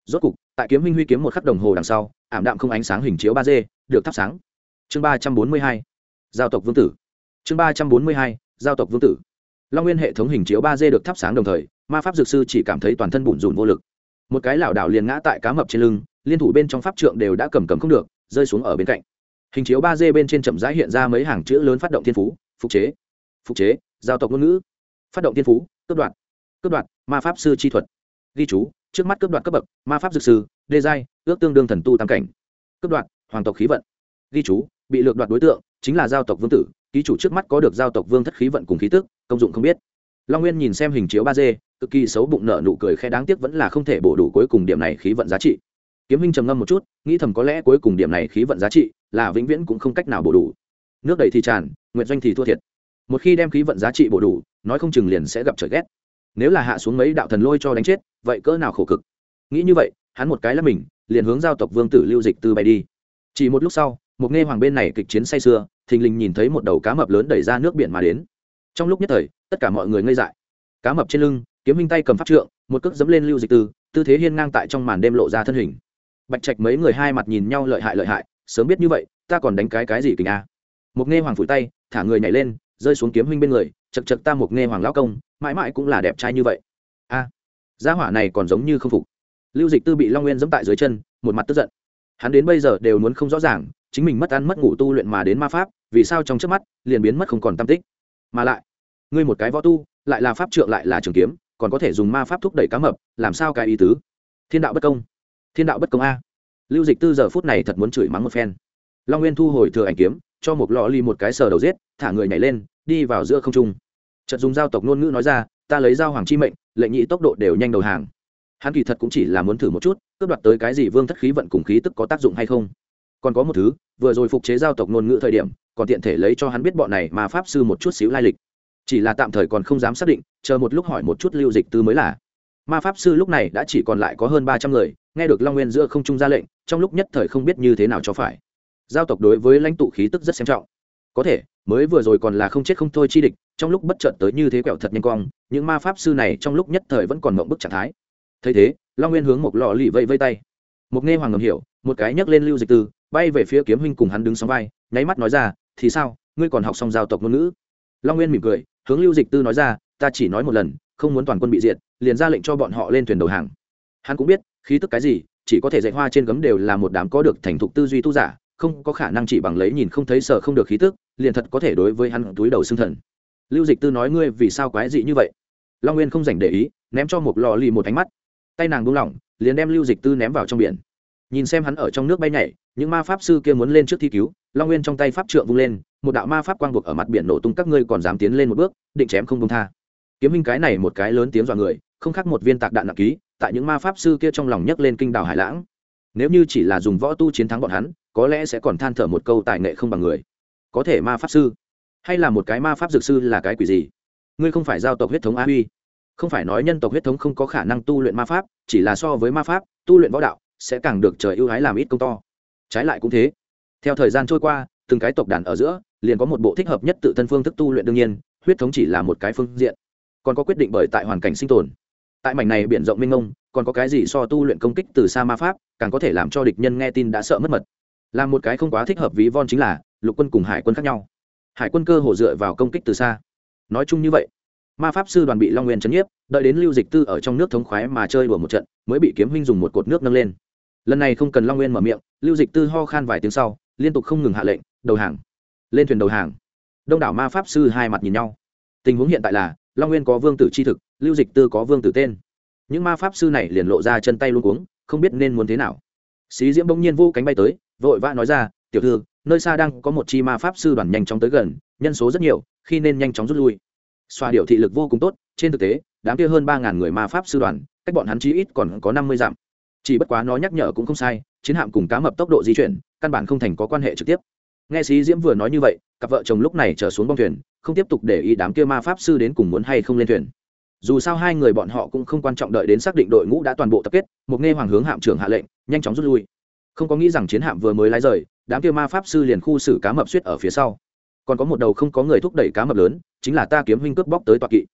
rốt cục, tại kiếm huynh huy kiếm một khắc đồng hồ đằng sau, ảm đạm không ánh sáng hình chiếu ba d được thắp sáng. Chương ba trăm bốn mươi hai, giao tộc vương tử. Chương ba trăm bốn mươi hai, giao tộc vương tử. Long nguyên hệ thống hình chiếu ba d được thắp sáng đồng thời, ma pháp dược sư chỉ cảm thấy toàn thân bùn rùn vô lực. Một cái lảo đảo liền ngã tại cá mập trên lưng, liên thủ bên trong pháp trượng đều đã cầm cầm không được, rơi xuống ở bên cạnh. Hình chiếu ba d bên trên chậm rãi hiện ra mấy hàng chữ lớn phát động thiên phú, phục chế. Phục chế, giao tộc ngôn ngữ. Phát động thiên phú, cướp đoạt. Cướp đoạt, ma pháp sư chi thuật. Ghi chú trước mắt cướp đoạt cấp bậc, ma pháp dược sư, đê giai, ước tương đương thần tu tam cảnh. Cướp đoạt, hoàng tộc khí vận. Ghi chú, bị lược đoạt đối tượng, chính là giao tộc vương tử, ký chủ trước mắt có được giao tộc vương thất khí vận cùng khí tức, công dụng không biết. Long nguyên nhìn xem hình chiếu ba d, cực kỳ xấu bụng nợ nụ cười khe đáng tiếc vẫn là không thể bổ đủ cuối cùng điểm này khí vận giá trị. Kiếm hình trầm ngâm một chút, nghĩ thầm có lẽ cuối cùng điểm này khí vận giá trị là vĩnh viễn cũng không cách nào bổ đủ. Nước đầy thì tràn nguyện doanh thì thua thiệt. Một khi đem khí vận giá trị bổ đủ, nói không chừng liền sẽ gặp trời ghét nếu là hạ xuống mấy đạo thần lôi cho đánh chết, vậy cỡ nào khổ cực? Nghĩ như vậy, hắn một cái là mình, liền hướng giao tộc vương tử lưu dịch tư bay đi. Chỉ một lúc sau, một nghe hoàng bên này kịch chiến say sưa, thình lình nhìn thấy một đầu cá mập lớn đẩy ra nước biển mà đến. Trong lúc nhất thời, tất cả mọi người ngây dại. Cá mập trên lưng, kiếm minh tay cầm pháp trượng, một cước dẫm lên lưu dịch tư tư thế hiên ngang tại trong màn đêm lộ ra thân hình. Bạch trạch mấy người hai mặt nhìn nhau lợi hại lợi hại, sớm biết như vậy, ta còn đánh cái cái gì kình a? Một nghe hoàng phủi tay, thả người nhảy lên, rơi xuống kiếm huynh bên người chật chật ta một nghe hoàng lão công, mãi mãi cũng là đẹp trai như vậy. A, gia hỏa này còn giống như không phục. Lưu dịch tư bị long nguyên dẫm tại dưới chân, một mặt tức giận. Hắn đến bây giờ đều muốn không rõ ràng, chính mình mất ăn mất ngủ tu luyện mà đến ma pháp, vì sao trong trước mắt, liền biến mất không còn tam tích. Mà lại, ngươi một cái võ tu, lại là pháp trượng lại là trường kiếm, còn có thể dùng ma pháp thúc đẩy cá mập, làm sao cái ý tứ? Thiên đạo bất công. Thiên đạo bất công a. Lưu dịch tư giờ phút này thật muốn chửi mắng một phen. Long nguyên thu hồi thừa ảnh kiếm, cho một lọ ly một cái sờ đầu giết, thả người nhảy lên đi vào giữa không trung. Chợt dùng giao tộc ngôn ngữ nói ra, ta lấy giao hoàng chi mệnh, lệnh nhị tốc độ đều nhanh đầu hàng. Hắn kỳ thật cũng chỉ là muốn thử một chút, cướp đoạt tới cái gì vương thất khí vận cùng khí tức có tác dụng hay không. Còn có một thứ, vừa rồi phục chế giao tộc ngôn ngữ thời điểm, còn tiện thể lấy cho hắn biết bọn này mà pháp sư một chút xíu lai lịch. Chỉ là tạm thời còn không dám xác định, chờ một lúc hỏi một chút lưu dịch tư mới là. Ma pháp sư lúc này đã chỉ còn lại có hơn ba trăm người, nghe được long nguyên giữa không trung ra lệnh, trong lúc nhất thời không biết như thế nào cho phải. Giao tộc đối với lãnh tụ khí tức rất xem trọng. Có thể mới vừa rồi còn là không chết không thôi chi địch, trong lúc bất chợt tới như thế quẹo thật nhanh cong, những ma pháp sư này trong lúc nhất thời vẫn còn mộng bức trạng thái. Thấy thế, long nguyên hướng một lò lì vây vây tay. Một nghe hoàng ngầm hiểu, một cái nhấc lên lưu dịch tư bay về phía kiếm huynh cùng hắn đứng sóng vai, nháy mắt nói ra, thì sao? Ngươi còn học xong giao tộc ngôn ngữ? Long nguyên mỉm cười, hướng lưu dịch tư nói ra, ta chỉ nói một lần, không muốn toàn quân bị diệt, liền ra lệnh cho bọn họ lên thuyền đầu hàng. Hắn cũng biết, khí tức cái gì, chỉ có thể dạy hoa trên gấm đều là một đám có được thành thục tư duy tu giả không có khả năng chỉ bằng lấy nhìn không thấy sợ không được khí tức, liền thật có thể đối với hắn túi đầu xương thần. Lưu dịch tư nói ngươi vì sao quái dị như vậy? Long nguyên không dành để ý, ném cho một lò lì một ánh mắt. Tay nàng buông lỏng, liền đem lưu dịch tư ném vào trong biển. Nhìn xem hắn ở trong nước bay nhảy, những ma pháp sư kia muốn lên trước thi cứu, long nguyên trong tay pháp trượng vung lên, một đạo ma pháp quang buộc ở mặt biển nổ tung, các ngươi còn dám tiến lên một bước, định chém không công tha. Kiếm hình cái này một cái lớn tiếng dọa người, không khác một viên tạc đạn nặng ký, tại những ma pháp sư kia trong lòng nhấc lên kinh đảo hải lãng nếu như chỉ là dùng võ tu chiến thắng bọn hắn, có lẽ sẽ còn than thở một câu tài nghệ không bằng người. Có thể ma pháp sư, hay là một cái ma pháp dược sư là cái quỷ gì? Ngươi không phải giao tộc huyết thống a huy. Không phải nói nhân tộc huyết thống không có khả năng tu luyện ma pháp, chỉ là so với ma pháp, tu luyện võ đạo, sẽ càng được trời ưu ái làm ít công to. Trái lại cũng thế. Theo thời gian trôi qua, từng cái tộc đàn ở giữa, liền có một bộ thích hợp nhất tự thân phương thức tu luyện đương nhiên, huyết thống chỉ là một cái phương diện. Còn có quyết định bởi tại hoàn cảnh sinh tồn. Tại mảnh này biển rộng mênh mông còn có cái gì so tu luyện công kích từ xa ma pháp, càng có thể làm cho địch nhân nghe tin đã sợ mất mật. Là một cái không quá thích hợp ví von chính là, lục quân cùng hải quân khác nhau. Hải quân cơ hồ dựa vào công kích từ xa. Nói chung như vậy, ma pháp sư đoàn bị long nguyên chấn nhiếp, đợi đến lưu dịch tư ở trong nước thống khoái mà chơi đùa một trận, mới bị kiếm huynh dùng một cột nước nâng lên. Lần này không cần long nguyên mở miệng, lưu dịch tư ho khan vài tiếng sau, liên tục không ngừng hạ lệnh, đầu hàng. Lên thuyền đầu hàng. Đông đảo ma pháp sư hai mặt nhìn nhau. Tình huống hiện tại là, long nguyên có vương tử c h i thực, lưu dịch tư có vương tử tên những ma pháp sư này liền lộ ra chân tay luôn cuống, không biết nên muốn thế nào. Xí diễm bỗng nhiên vô cánh bay tới, vội vã nói ra, tiểu thư, nơi xa đang có một chi ma pháp sư đoàn nhanh chóng tới gần, nhân số rất nhiều, khi nên nhanh chóng rút lui. Xoa điệu thị lực vô cùng tốt, trên thực tế, đám kia hơn ba ngàn người ma pháp sư đoàn, cách bọn hắn chí ít còn có năm mươi dặm. Chỉ bất quá nó nhắc nhở cũng không sai, chiến hạm cùng cá mập tốc độ di chuyển, căn bản không thành có quan hệ trực tiếp. Nghe sĩ diễm vừa nói như vậy, cặp vợ chồng lúc này trở xuống bong thuyền, không tiếp tục để ý đám kia ma pháp sư đến cùng muốn hay không lên thuyền dù sao hai người bọn họ cũng không quan trọng đợi đến xác định đội ngũ đã toàn bộ tập kết, một nghe hoàng hướng hạm trưởng hạ lệnh, nhanh chóng rút lui. Không có nghĩ rằng chiến hạm vừa mới lái rời, đám kia ma pháp sư liền khu xử cá mập suýt ở phía sau. Còn có một đầu không có người thúc đẩy cá mập lớn, chính là ta kiếm huynh cướp bóc tới tọa kỵ.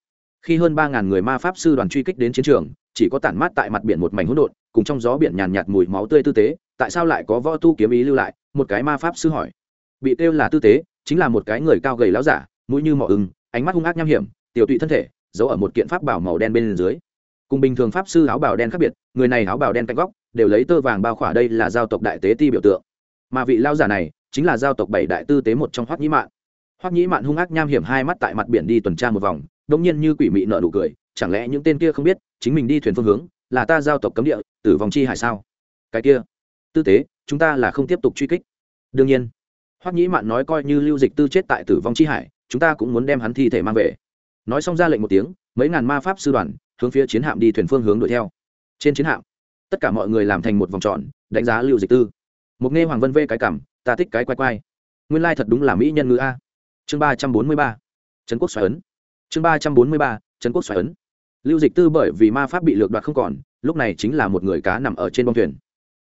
Khi hơn ba ngàn người ma pháp sư đoàn truy kích đến chiến trường, chỉ có tản mát tại mặt biển một mảnh hỗn độn, cùng trong gió biển nhàn nhạt mùi máu tươi tư tế, tại sao lại có võ tu kiếm ý lưu lại? Một cái ma pháp sư hỏi. Bị kêu là tư tế, chính là một cái người cao gầy láo giả, mũi như mỏ ưng, ánh mắt hung ác nham hiểm, tiểu tụy thân thể giấu ở một kiện pháp bảo màu đen bên dưới. Cùng bình thường pháp sư áo bào đen khác biệt, người này áo bào đen cạnh góc, đều lấy tơ vàng bao khỏa đây là giao tộc đại tế ti biểu tượng. Mà vị lao giả này, chính là giao tộc bảy đại tư tế một trong hoắc nhĩ mạn. Hoắc nhĩ mạn hung ác nham hiểm hai mắt tại mặt biển đi tuần tra một vòng đông nhiên như quỷ mị nợ nụ cười, chẳng lẽ những tên kia không biết, chính mình đi thuyền phương hướng, là ta giao tộc cấm địa, tử vong chi hải sao? Cái kia, tư tế, chúng ta là không tiếp tục truy kích. Đương nhiên, hoắc nhĩ mạn nói coi như lưu dịch tư chết tại tử vong chi hải, chúng ta cũng muốn đem hắn thi thể mang về nói xong ra lệnh một tiếng, mấy ngàn ma pháp sư đoàn hướng phía chiến hạm đi thuyền phương hướng đuổi theo. Trên chiến hạm, tất cả mọi người làm thành một vòng tròn, đánh giá lưu dịch tư. Một nghe hoàng vân vê cái cảm, ta thích cái quay quay nguyên lai thật đúng là mỹ nhân ngữ a. Chương ba trăm bốn mươi ba, trấn quốc xoài ấn. Chương ba trăm bốn mươi ba, trấn quốc xoài ấn. Lưu dịch tư bởi vì ma pháp bị lược đoạt không còn, lúc này chính là một người cá nằm ở trên bông thuyền.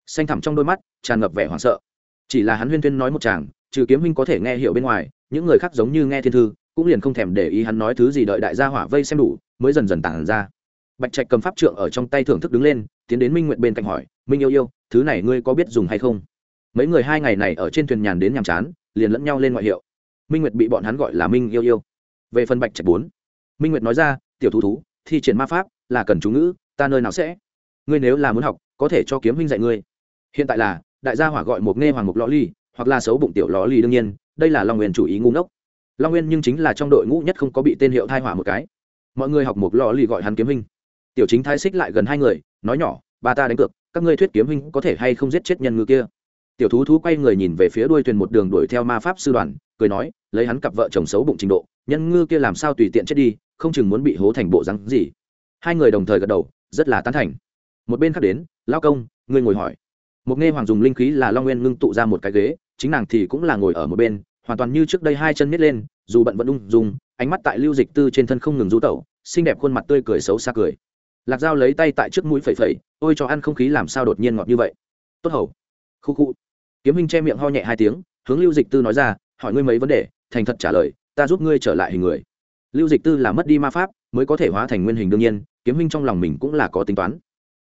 Xanh thẳm trong đôi mắt, tràn ngập vẻ hoảng sợ. Chỉ là hắn huyên thuyên nói một chàng, trừ kiếm huynh có thể nghe hiểu bên ngoài, những người khác giống như nghe thiên thư cũng liền không thèm để ý hắn nói thứ gì đợi đại gia hỏa vây xem đủ, mới dần dần tản ra. Bạch trạch cầm pháp trượng ở trong tay thưởng thức đứng lên, tiến đến minh nguyện bên cạnh hỏi, minh yêu yêu, thứ này ngươi có biết dùng hay không? Mấy người hai ngày này ở trên thuyền nhàn đến nhàm chán, liền lẫn nhau lên ngoại hiệu. Minh nguyệt bị bọn hắn gọi là minh yêu yêu. Về phần bạch trạch bốn, minh nguyệt nói ra, tiểu thú thú, thi triển ma pháp là cần chú ngữ, ta nơi nào sẽ? Ngươi nếu là muốn học, có thể cho kiếm huynh dạy ngươi. Hiện tại là, đại gia hỏa gọi một nghe hoàng mục lõ ly, hoặc là xấu bụng tiểu lõ ly đương nhiên, đây là lòng nguyện chủ ý ngu ngốc long nguyên nhưng chính là trong đội ngũ nhất không có bị tên hiệu thai hỏa một cái. Mọi người học một lò lì gọi hắn kiếm huynh. Tiểu chính thái xích lại gần hai người, nói nhỏ, ba ta đánh cược, các ngươi thuyết kiếm huynh có thể hay không giết chết nhân ngư kia? Tiểu thú thú quay người nhìn về phía đuôi thuyền một đường đuổi theo ma pháp sư đoàn, cười nói, lấy hắn cặp vợ chồng xấu bụng trình độ, nhân ngư kia làm sao tùy tiện chết đi, không chừng muốn bị hố thành bộ rắn gì. Hai người đồng thời gật đầu, rất là tán thành. Một bên khác đến lao công, ngươi ngồi hỏi. Một nghe hoàng dùng linh khí là long nguyên ngưng tụ ra một cái ghế, chính nàng thì cũng là ngồi ở một bên hoàn toàn như trước đây hai chân miết lên, dù bận vẫn ung dung, ánh mắt tại lưu dịch tư trên thân không ngừng rú tẩu, xinh đẹp khuôn mặt tươi cười xấu xa cười. Lạc dao lấy tay tại trước mũi phẩy phẩy, ôi cho ăn không khí làm sao đột nhiên ngọt như vậy? Tốt hầu. Khu khu. Kiếm hình che miệng ho nhẹ hai tiếng, hướng lưu dịch tư nói ra, hỏi ngươi mấy vấn đề, thành thật trả lời, ta giúp ngươi trở lại hình người. Lưu dịch tư là mất đi ma pháp, mới có thể hóa thành nguyên hình đương nhiên, kiếm hình trong lòng mình cũng là có tính toán.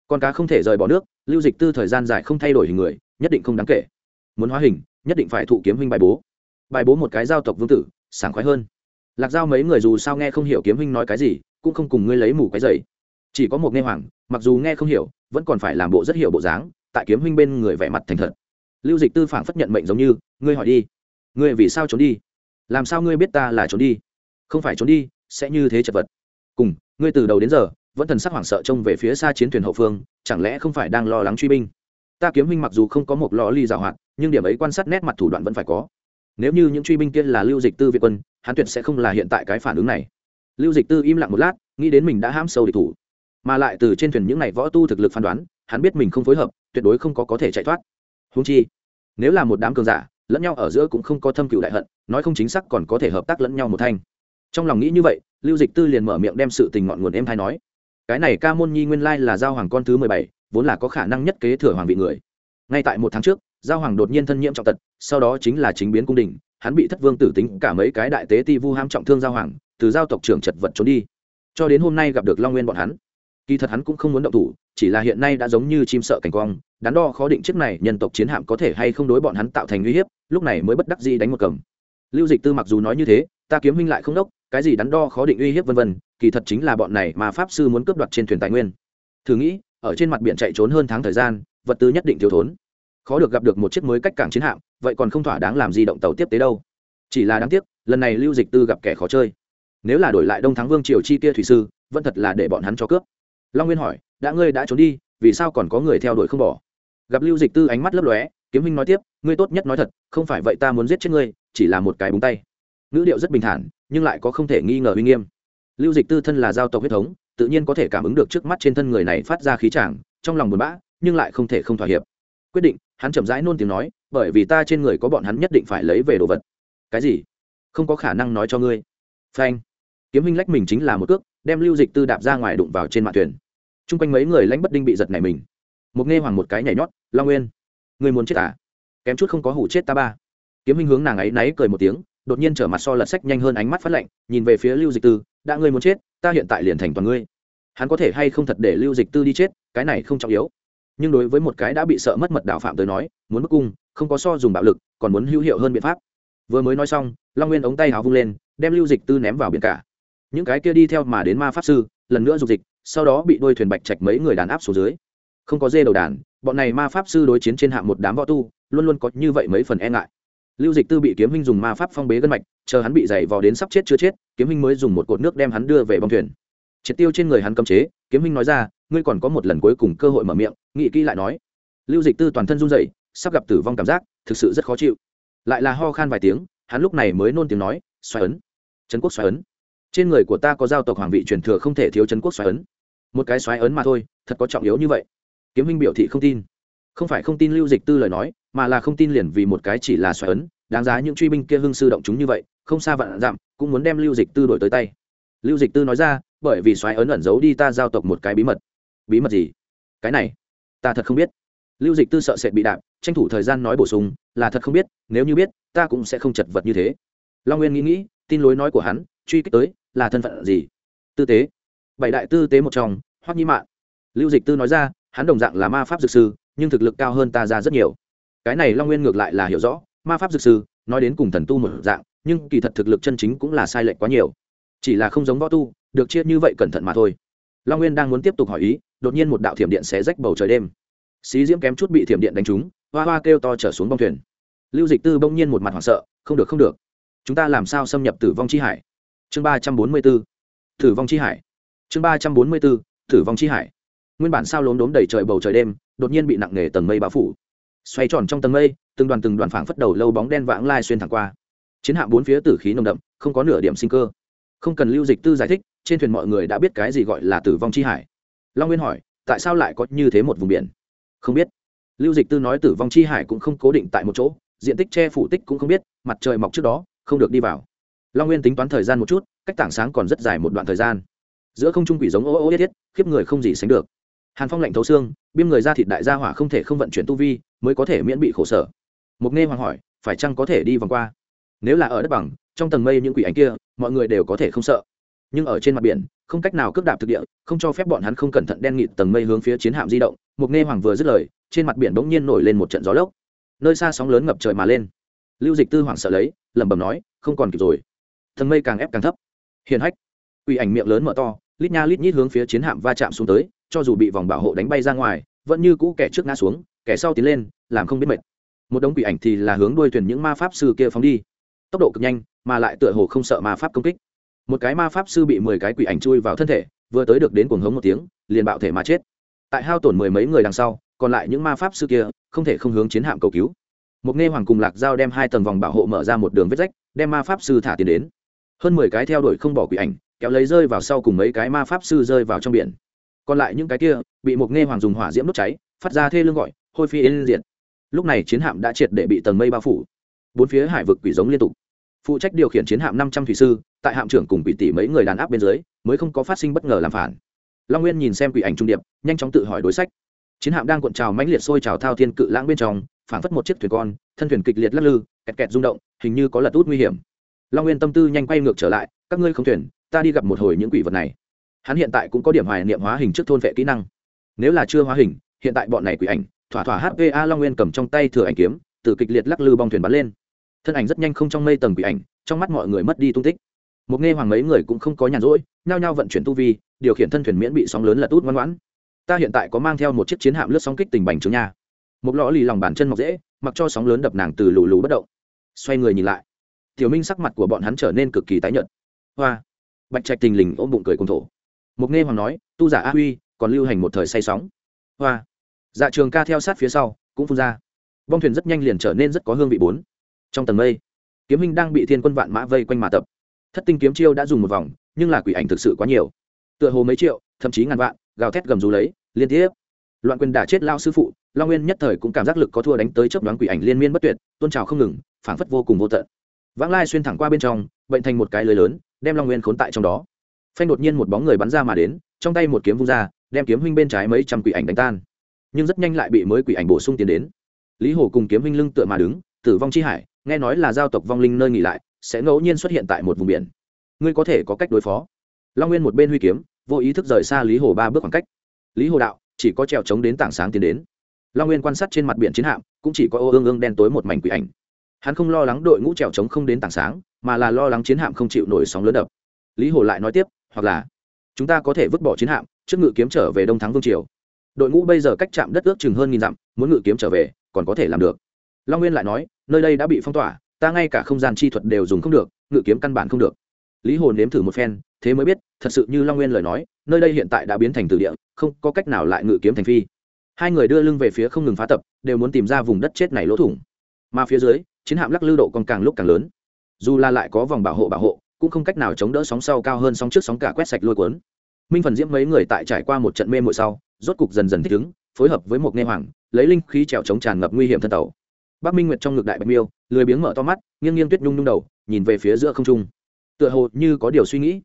Con cá không thể rời bỏ nước, lưu dịch tư thời gian dài không thay đổi hình người, nhất định không đáng kể. Muốn hóa hình, nhất định phải thụ kiếm hình bài bố bài bố một cái giao tộc vương tử, sảng khoái hơn. Lạc giao mấy người dù sao nghe không hiểu kiếm huynh nói cái gì, cũng không cùng ngươi lấy mủ cái dày chỉ có một nghe hoàng, mặc dù nghe không hiểu, vẫn còn phải làm bộ rất hiểu bộ dáng, tại kiếm huynh bên người vẻ mặt thành thật. Lưu dịch tư phản phất nhận mệnh giống như, ngươi hỏi đi. Ngươi vì sao trốn đi? Làm sao ngươi biết ta là trốn đi? Không phải trốn đi, sẽ như thế chật vật. Cùng, ngươi từ đầu đến giờ, vẫn thần sắc hoảng sợ trông về phía xa chiến thuyền hậu phương, chẳng lẽ không phải đang lo lắng truy binh? Ta kiếm huynh mặc dù không có một lò ly giảo hoạt, nhưng điểm ấy quan sát nét mặt thủ đoạn vẫn phải có nếu như những truy binh kia là lưu dịch tư việt quân, hắn tuyệt sẽ không là hiện tại cái phản ứng này. Lưu dịch tư im lặng một lát, nghĩ đến mình đã hãm sâu địch thủ. Mà lại từ trên thuyền những n võ tu thực lực phán đoán, hắn biết mình không phối hợp, tuyệt đối không có có thể chạy thoát. Húng chi, nếu là một đám cường giả, lẫn nhau ở giữa cũng không có thâm cựu đại hận, nói không chính xác còn có thể hợp tác lẫn nhau một thanh. Trong lòng nghĩ như vậy, lưu dịch tư liền mở miệng đem sự tình ngọn nguồn em thay nói. Cái này ca môn nhi nguyên lai là giao hoàng con thứ mười bảy, vốn là có khả năng nhất kế thừa hoàng vị người. Ngay tại một tháng trước giao hoàng đột nhiên thân nhiễm trọng tật, sau đó chính là chính biến cung đình, hắn bị thất vương tử tính cả mấy cái đại tế ti vu ham trọng thương giao hoàng, từ giao tộc trưởng chật vật trốn đi. Cho đến hôm nay gặp được long nguyên bọn hắn. Kỳ thật hắn cũng không muốn động thủ, chỉ là hiện nay đã giống như chim sợ cảnh quang, đắn đo khó định chiếc này nhân tộc chiến hạm có thể hay không đối bọn hắn tạo thành uy hiếp, lúc này mới bất đắc dĩ đánh một cầm. Lưu dịch tư mặc dù nói như thế, ta kiếm huynh lại không đốc, cái gì đắn đo khó định uy hiếp vân vân, kỳ thật chính là bọn này mà pháp sư muốn cướp đoạt trên thuyền tài nguyên. Thử nghĩ, ở trên mặt biển chạy trốn hơn tháng thời gian, vật tư nhất định thiếu thốn khó được gặp được một chiếc mới cách cảng chiến hạm, vậy còn không thỏa đáng làm gì động tàu tiếp tế đâu. Chỉ là đáng tiếc, lần này lưu dịch tư gặp kẻ khó chơi. Nếu là đổi lại đông thắng vương triều chi kia thủy sư, vẫn thật là để bọn hắn cho cướp. Long nguyên hỏi, đã ngươi đã trốn đi, vì sao còn có người theo đuổi không bỏ? Gặp lưu dịch tư ánh mắt lấp lóe, kiếm minh nói tiếp, ngươi tốt nhất nói thật, không phải vậy ta muốn giết chết ngươi, chỉ là một cái búng tay. Ngữ điệu rất bình thản, nhưng lại có không thể nghi ngờ uy nghiêm. Lưu dịch tư thân là giao tộc huyết thống, tự nhiên có thể cảm ứng được trước mắt trên thân người này phát ra khí tràng, trong lòng buồn bã, nhưng lại không thể không thỏa hiệp quyết định, hắn chậm rãi nôn tiếng nói, bởi vì ta trên người có bọn hắn nhất định phải lấy về đồ vật. Cái gì? Không có khả năng nói cho ngươi. Phanh. Kiếm minh lách mình chính là một cước, đem lưu dịch tư đạp ra ngoài đụng vào trên mạn thuyền. T r u n g quanh mấy người lãnh bất đinh bị giật này mình. Một nghe hoàng một cái nhảy nhót, long nguyên người muốn chết à? Kém chút không có hủ chết ta ba. Kiếm minh hướng nàng ấy náy cười một tiếng, đột nhiên trở mặt so lật sách nhanh hơn ánh mắt phát lạnh, nhìn về phía lưu dịch tư, đã ngươi muốn chết, ta hiện tại liền thành toàn ngươi. Hắn có thể hay không thật để lưu dịch tư đi chết, cái này không trọng yếu nhưng đối với một cái đã bị sợ mất mật đạo phạm tới nói, muốn bức cung, không có so dùng bạo lực, còn muốn hữu hiệu hơn biện pháp. Vừa mới nói xong, long nguyên ống tay hào vung lên, đem lưu dịch tư ném vào biển cả. Những cái kia đi theo mà đến ma pháp sư, lần nữa dục dịch, sau đó bị đôi thuyền bạch trạch mấy người đàn áp xuống dưới. Không có dê đầu đàn, bọn này ma pháp sư đối chiến trên hạng một đám võ tu, luôn luôn có như vậy mấy phần e ngại. Lưu dịch tư bị kiếm huynh dùng ma pháp phong bế gân mạch, chờ hắn bị dày vò đến sắp chết chưa chết, kiếm huynh mới dùng một cột nước đem hắn đưa về bong thuyền triệt tiêu trên người hắn cấm chế, kiếm Minh nói ra, ngươi còn có một lần cuối cùng cơ hội mở miệng. Nghị kỹ lại nói. Lưu dịch tư toàn thân run rẩy, sắp gặp tử vong cảm giác, thực sự rất khó chịu. Lại là ho khan vài tiếng, hắn lúc này mới nôn tiếng nói, xoài ấn, trấn quốc xoài ấn. Trên người của ta có giao tộc hoàng vị truyền thừa không thể thiếu trấn quốc xoài ấn. Một cái xoáy ấn mà thôi, thật có trọng yếu như vậy. Kiếm Minh biểu thị không tin. Không phải không tin lưu dịch tư lời nói, mà là không tin liền vì một cái chỉ là xoáy ấn, đáng giá những truy binh kia hưng sư động chúng như vậy, không xa vạn dặm, cũng muốn đem lưu dịch tư đổi tới tay. Lưu dịch tư nói ra bởi vì xoáy ấn ẩn giấu đi ta giao tộc một cái bí mật. Bí mật gì? Cái này, ta thật không biết. Lưu dịch tư sợ sệt bị đạp, tranh thủ thời gian nói bổ sung, là thật không biết, nếu như biết, ta cũng sẽ không chật vật như thế. Long nguyên nghĩ nghĩ, tin lối nói của hắn, truy kích tới, là thân phận gì? Tư tế. Bảy đại tư tế một trong, hoắc nhi mạn. Lưu dịch tư nói ra, hắn đồng dạng là ma pháp dược sư, nhưng thực lực cao hơn ta ra rất nhiều. Cái này long nguyên ngược lại là hiểu rõ, ma pháp dược sư, nói đến cùng thần tu một dạng, nhưng kỳ thật thực lực chân chính cũng là sai lệch quá nhiều. Chỉ là không giống võ tu được chia như vậy cẩn thận mà thôi. Long nguyên đang muốn tiếp tục hỏi ý, đột nhiên một đạo thiểm điện xé rách bầu trời đêm. Xí diễm kém chút bị thiểm điện đánh trúng, hoa hoa kêu to trở xuống bông thuyền. Lưu dịch tư bỗng nhiên một mặt hoảng sợ, không được không được. Chúng ta làm sao xâm nhập tử vong chi hải? Chương ba trăm bốn mươi b ố tử vong chi hải. Chương ba trăm bốn mươi bốn. Tử vong chi hải. Nguyên bản sao lốm đốm đầy trời bầu trời đêm, đột nhiên bị nặng nề tầng mây bao phủ. Xoay tròn trong tầng mây, từng đoàn từng đoàn phảng phất đầu lâu bóng đen vãng lai xuyên thẳng qua. Chiến hạm bốn phía tử khí nồng đậm, không có nửa điểm sinh cơ. Không cần lưu dịch tư giải thích trên thuyền mọi người đã biết cái gì gọi là tử vong chi hải. Long nguyên hỏi, tại sao lại có như thế một vùng biển? Không biết. Lưu dịch tư nói tử vong chi hải cũng không cố định tại một chỗ, diện tích che phủ tích cũng không biết, mặt trời mọc trước đó, không được đi vào. Long nguyên tính toán thời gian một chút, cách tảng sáng còn rất dài một đoạn thời gian. Giữa không trung quỷ giống ô ô yết yết, khiếp người không gì sánh được. Hàn phong lạnh thấu xương, biêm người ra thịt đại gia hỏa không thể không vận chuyển tu vi, mới có thể miễn bị khổ sở. Mục nghe hoàng hỏi, phải chăng có thể đi vòng qua? Nếu là ở đất bằng, trong tầng mây những quỷ ánh kia, mọi người đều có thể không sợ nhưng ở trên mặt biển, không cách nào cướp đạp thực địa, không cho phép bọn hắn không cẩn thận đen nghịt tầng mây hướng phía chiến hạm di động, mục nghe hoàng vừa dứt lời, trên mặt biển bỗng nhiên nổi lên một trận gió lốc. Nơi xa sóng lớn ngập trời mà lên. Lưu dịch tư hoàng sợ lấy, lẩm bẩm nói, không còn kịp rồi. Thần mây càng ép càng thấp. Hiền hách. Quỷ ảnh miệng lớn mở to, lít nha lít nhít hướng phía chiến hạm va chạm xuống tới, cho dù bị vòng bảo hộ đánh bay ra ngoài, vẫn như cũ kẻ trước ngã xuống, kẻ sau tiến lên, làm không biết mệt. Một đống quỷ ảnh thì là hướng đuôi thuyền những ma pháp sư kia phóng đi. Tốc độ cực nhanh, mà lại tựa hồ không sợ ma pháp công kích một cái ma pháp sư bị mười cái quỷ ảnh chui vào thân thể, vừa tới được đến cuồng hống một tiếng, liền bạo thể mà chết. Tại hao tổn mười mấy người đằng sau, còn lại những ma pháp sư kia, không thể không hướng chiến hạm cầu cứu. Một nghe hoàng cùng lạc giao đem hai tầng vòng bảo hộ mở ra một đường vết rách, đem ma pháp sư thả tiền đến. Hơn mười cái theo đuổi không bỏ quỷ ảnh, kéo lấy rơi vào sau cùng mấy cái ma pháp sư rơi vào trong biển. Còn lại những cái kia, bị một nghe hoàng dùng hỏa diễm đốt cháy, phát ra thê lương gọi, hôi phi yên diện lúc này chiến hạm đã triệt để bị tầng mây bao phủ. Bốn phía hải vực quỷ giống liên tục. Phụ trách điều khiển chiến hạm năm trăm thủy sư tại hạm trưởng cùng quỷ tỷ mấy người đàn áp bên dưới, mới không có phát sinh bất ngờ làm phản. Long nguyên nhìn xem quỷ ảnh trung điệp, nhanh chóng tự hỏi đối sách. Chiến hạm đang cuộn trào mãnh liệt sôi trào thao thiên cự lãng bên trong, phảng phất một chiếc thuyền con, thân thuyền kịch liệt lắc lư, kẹt kẹt rung động, hình như có lật út nguy hiểm. Long nguyên tâm tư nhanh quay ngược trở lại, các ngươi không thuyền, ta đi gặp một hồi những quỷ vật này. Hắn hiện tại cũng có điểm hoài niệm hóa hình trước thôn vệ kỹ năng. Nếu là chưa hóa hình, hiện tại bọn này quỷ ảnh, thỏa thỏa hva long nguyên cầm trong tay thừa ảnh kiếm, từ kịch liệt lắc lư bong thuyền bắn lên. Thân ảnh rất nhanh không trong mây tầng quỷ ảnh, trong mắt mọi người mất đi tung tích một nghe hoàng mấy người cũng không có nhàn rỗi, nhao nhao vận chuyển tu vi, điều khiển thân thuyền miễn bị sóng lớn lật út ngoan ngoãn. Ta hiện tại có mang theo một chiếc chiến hạm lướt sóng kích tình bành trướng nhà. một lõ lì lòng bàn chân mọc dễ, mặc cho sóng lớn đập nàng từ lù lù bất động. Xoay người nhìn lại. Tiểu minh sắc mặt của bọn hắn trở nên cực kỳ tái nhợt. Hoa. Bạch trạch tình lình ôm bụng cười cùng thổ. Mục nghe hoàng nói, tu giả a huy, còn lưu hành một thời say sóng. Hoa. Dạ trường ca theo sát phía sau, cũng phun ra. Bong thuyền rất nhanh liền trở nên rất có hương vị bốn. Trong tầng mây, kiếm minh đang bị thiên quân vạn mã vây quanh mà tập thất tinh kiếm chiêu đã dùng một vòng, nhưng là quỷ ảnh thực sự quá nhiều. Tựa hồ mấy triệu, thậm chí ngàn vạn, gào thét gầm rú lấy, liên tiếp. Loạn quyền đả chết lao sư phụ, long nguyên nhất thời cũng cảm giác lực có thua đánh tới chấp đoán quỷ ảnh liên miên bất tuyệt, tôn trào không ngừng, phảng phất vô cùng vô tận. Vãng lai xuyên thẳng qua bên trong, bệnh thành một cái lưới lớn, đem long nguyên khốn tại trong đó. Phanh đột nhiên một bóng người bắn ra mà đến, trong tay một kiếm vung ra, đem kiếm huynh bên trái mấy trăm quỷ ảnh đánh tan. Nhưng rất nhanh lại bị mới quỷ ảnh bổ sung tiến đến. Lý hồ cùng kiếm huynh lưng tựa mà đứng, tử vong chi hải, nghe nói là giao tộc vong linh nơi nghỉ lại sẽ ngẫu nhiên xuất hiện tại một vùng biển. Ngươi có thể có cách đối phó. Long nguyên một bên huy kiếm, vô ý thức rời xa lý hồ ba bước khoảng cách. Lý hồ đạo, chỉ có trèo trống đến tảng sáng tiến đến. Long nguyên quan sát trên mặt biển chiến hạm, cũng chỉ có ô ương ương đen tối một mảnh quỷ ảnh. Hắn không lo lắng đội ngũ trèo trống không đến tảng sáng, mà là lo lắng chiến hạm không chịu nổi sóng lớn đập. Lý hồ lại nói tiếp, hoặc là, chúng ta có thể vứt bỏ chiến hạm, trước ngự kiếm trở về đông thắng vương triều. Đội ngũ bây giờ cách chạm đất ước chừng hơn nghìn dặm, muốn ngự kiếm trở về, còn có thể làm được. Long nguyên lại nói, nơi đây đã bị phong tỏa ta ngay cả không gian chi thuật đều dùng không được, ngự kiếm căn bản không được. Lý hồn nếm thử một phen, thế mới biết, thật sự như long nguyên lời nói, nơi đây hiện tại đã biến thành từ địa, không có cách nào lại ngự kiếm thành phi. Hai người đưa lưng về phía không ngừng phá tập, đều muốn tìm ra vùng đất chết này lỗ thủng. Mà phía dưới, chiến hạm lắc lư độ còn càng lúc càng lớn. Dù là lại có vòng bảo hộ bảo hộ, cũng không cách nào chống đỡ sóng sau cao hơn sóng trước sóng cả quét sạch lôi cuốn. Minh phần diễm mấy người tại trải qua một trận mê mội sau, rốt cục dần dần thích ứng, phối hợp với một nghe hoàng, lấy linh khí trèo chống tràn ngập nguy hiểm thân tàu bắc minh nguyệt trong ngực đại bạch miêu, lười biếng mở to mắt, nghiêng nghiêng tuyết nhung nhung đầu, nhìn về phía giữa không trung. Tựa hồ như có điều suy nghĩ.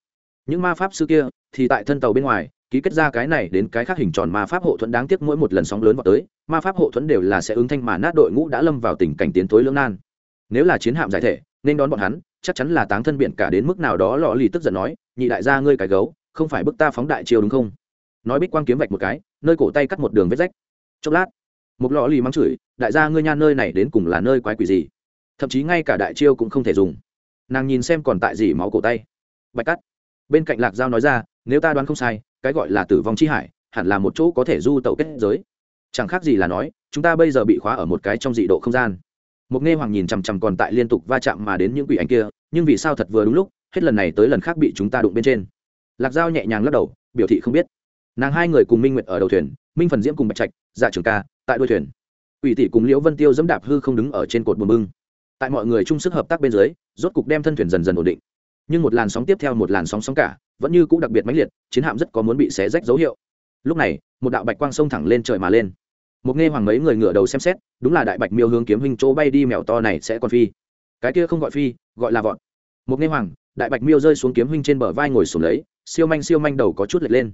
Những ma pháp sư kia thì tại thân tàu bên ngoài, ký kết ra cái này đến cái khác hình tròn ma pháp hộ thuẫn đáng tiếc mỗi một lần sóng lớn vào tới, ma pháp hộ thuẫn đều là sẽ ứng thanh mà nát đội ngũ đã lâm vào tình cảnh tiến thối lưỡng nan. Nếu là chiến hạm giải thể, nên đón bọn hắn, chắc chắn là táng thân biển cả đến mức nào đó lọ lì tức giận nói, nhị đại gia ngươi cái gấu, không phải bức ta phóng đại chiều đúng không? Nói bích quang kiếm vạch một cái, nơi cổ tay cắt một đường vết rách. Chốc lát một lọ lì mắng chửi, đại gia ngươi nha, nơi này đến cùng là nơi quái quỷ gì? Thậm chí ngay cả đại chiêu cũng không thể dùng. Nàng nhìn xem còn tại gì máu cổ tay. Bạch cắt. Bên cạnh lạc giao nói ra, nếu ta đoán không sai, cái gọi là tử vong chi hải, hẳn là một chỗ có thể du tẩu kết giới. Chẳng khác gì là nói, chúng ta bây giờ bị khóa ở một cái trong dị độ không gian. Một nghe hoàng nhìn chằm chằm còn tại liên tục va chạm mà đến những quỷ ảnh kia, nhưng vì sao thật vừa đúng lúc, hết lần này tới lần khác bị chúng ta đụng bên trên. Lạc giao nhẹ nhàng lắc đầu, biểu thị không biết. Nàng hai người cùng minh nguyệt ở đầu thuyền, minh phần diễm cùng bạch trạch dạ trường ca, tại đuôi thuyền. Ủy tỷ cùng liễu vân tiêu dẫm đạp hư không đứng ở trên cột buồm bưng. Tại mọi người chung sức hợp tác bên dưới, rốt cục đem thân thuyền dần dần ổn định. Nhưng một làn sóng tiếp theo một làn sóng sóng cả, vẫn như c ũ đặc biệt mãnh liệt, chiến hạm rất có muốn bị xé rách dấu hiệu. Lúc này, một đạo bạch quang sông thẳng lên trời mà lên. Một nghe hoàng mấy người ngửa đầu xem xét, đúng là đại bạch miêu hướng kiếm hình chỗ bay đi mèo to này sẽ còn phi. Cái kia không gọi phi, gọi là vọt. Một nghe hoàng, đại bạch miêu rơi xuống kiếm hình trên bờ vai ngồi xuống lấy, siêu manh siêu manh đầu có chút lệch lên.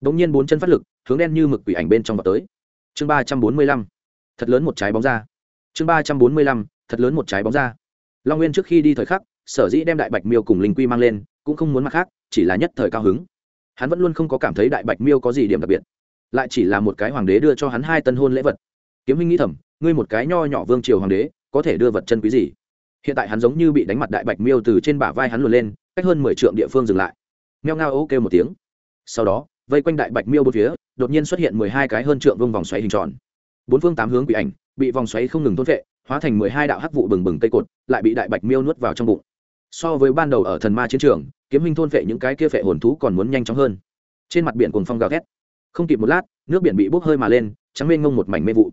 Đ ỗ n g nhiên bốn chân phát lực, hướng đen như mực quỷ ảnh bên trong vào tới chương ba trăm bốn mươi lăm, thật lớn một trái bóng ra. Chương ba trăm bốn mươi lăm, thật lớn một trái bóng ra. Long nguyên trước khi đi thời khắc, sở dĩ đem đại bạch miêu cùng linh quy mang lên, cũng không muốn mặt khác, chỉ là nhất thời cao hứng. Hắn vẫn luôn không có cảm thấy đại bạch miêu có gì điểm đặc biệt, lại chỉ là một cái hoàng đế đưa cho hắn hai tân hôn lễ vật. Kiếm huynh nghĩ thầm, ngươi một cái nho nhỏ vương triều hoàng đế, có thể đưa vật chân quý gì? Hiện tại hắn giống như bị đánh mặt đại bạch miêu từ trên bả vai hắn luồn lên, cách hơn mười trượng địa phương dừng lại. Meo ngao ô kêu một tiếng. Sau đó vây quanh đại bạch miêu bốn phía, đột nhiên xuất hiện mười hai cái hơn trượng vông vòng xoáy hình tròn. Bốn phương tám hướng bị ảnh, bị vòng xoáy không ngừng thôn vệ hóa thành mười hai đạo hắc vụ bừng bừng cây cột, lại bị đại bạch miêu nuốt vào trong bụng. So với ban đầu ở thần ma chiến trường, kiếm huynh thôn vệ những cái kia phệ hồn thú còn muốn nhanh chóng hơn. Trên mặt biển cuồng phong gào thét. Không kịp một lát, nước biển bị bốc hơi mà lên, trắng mênh ngông một mảnh mê vụ.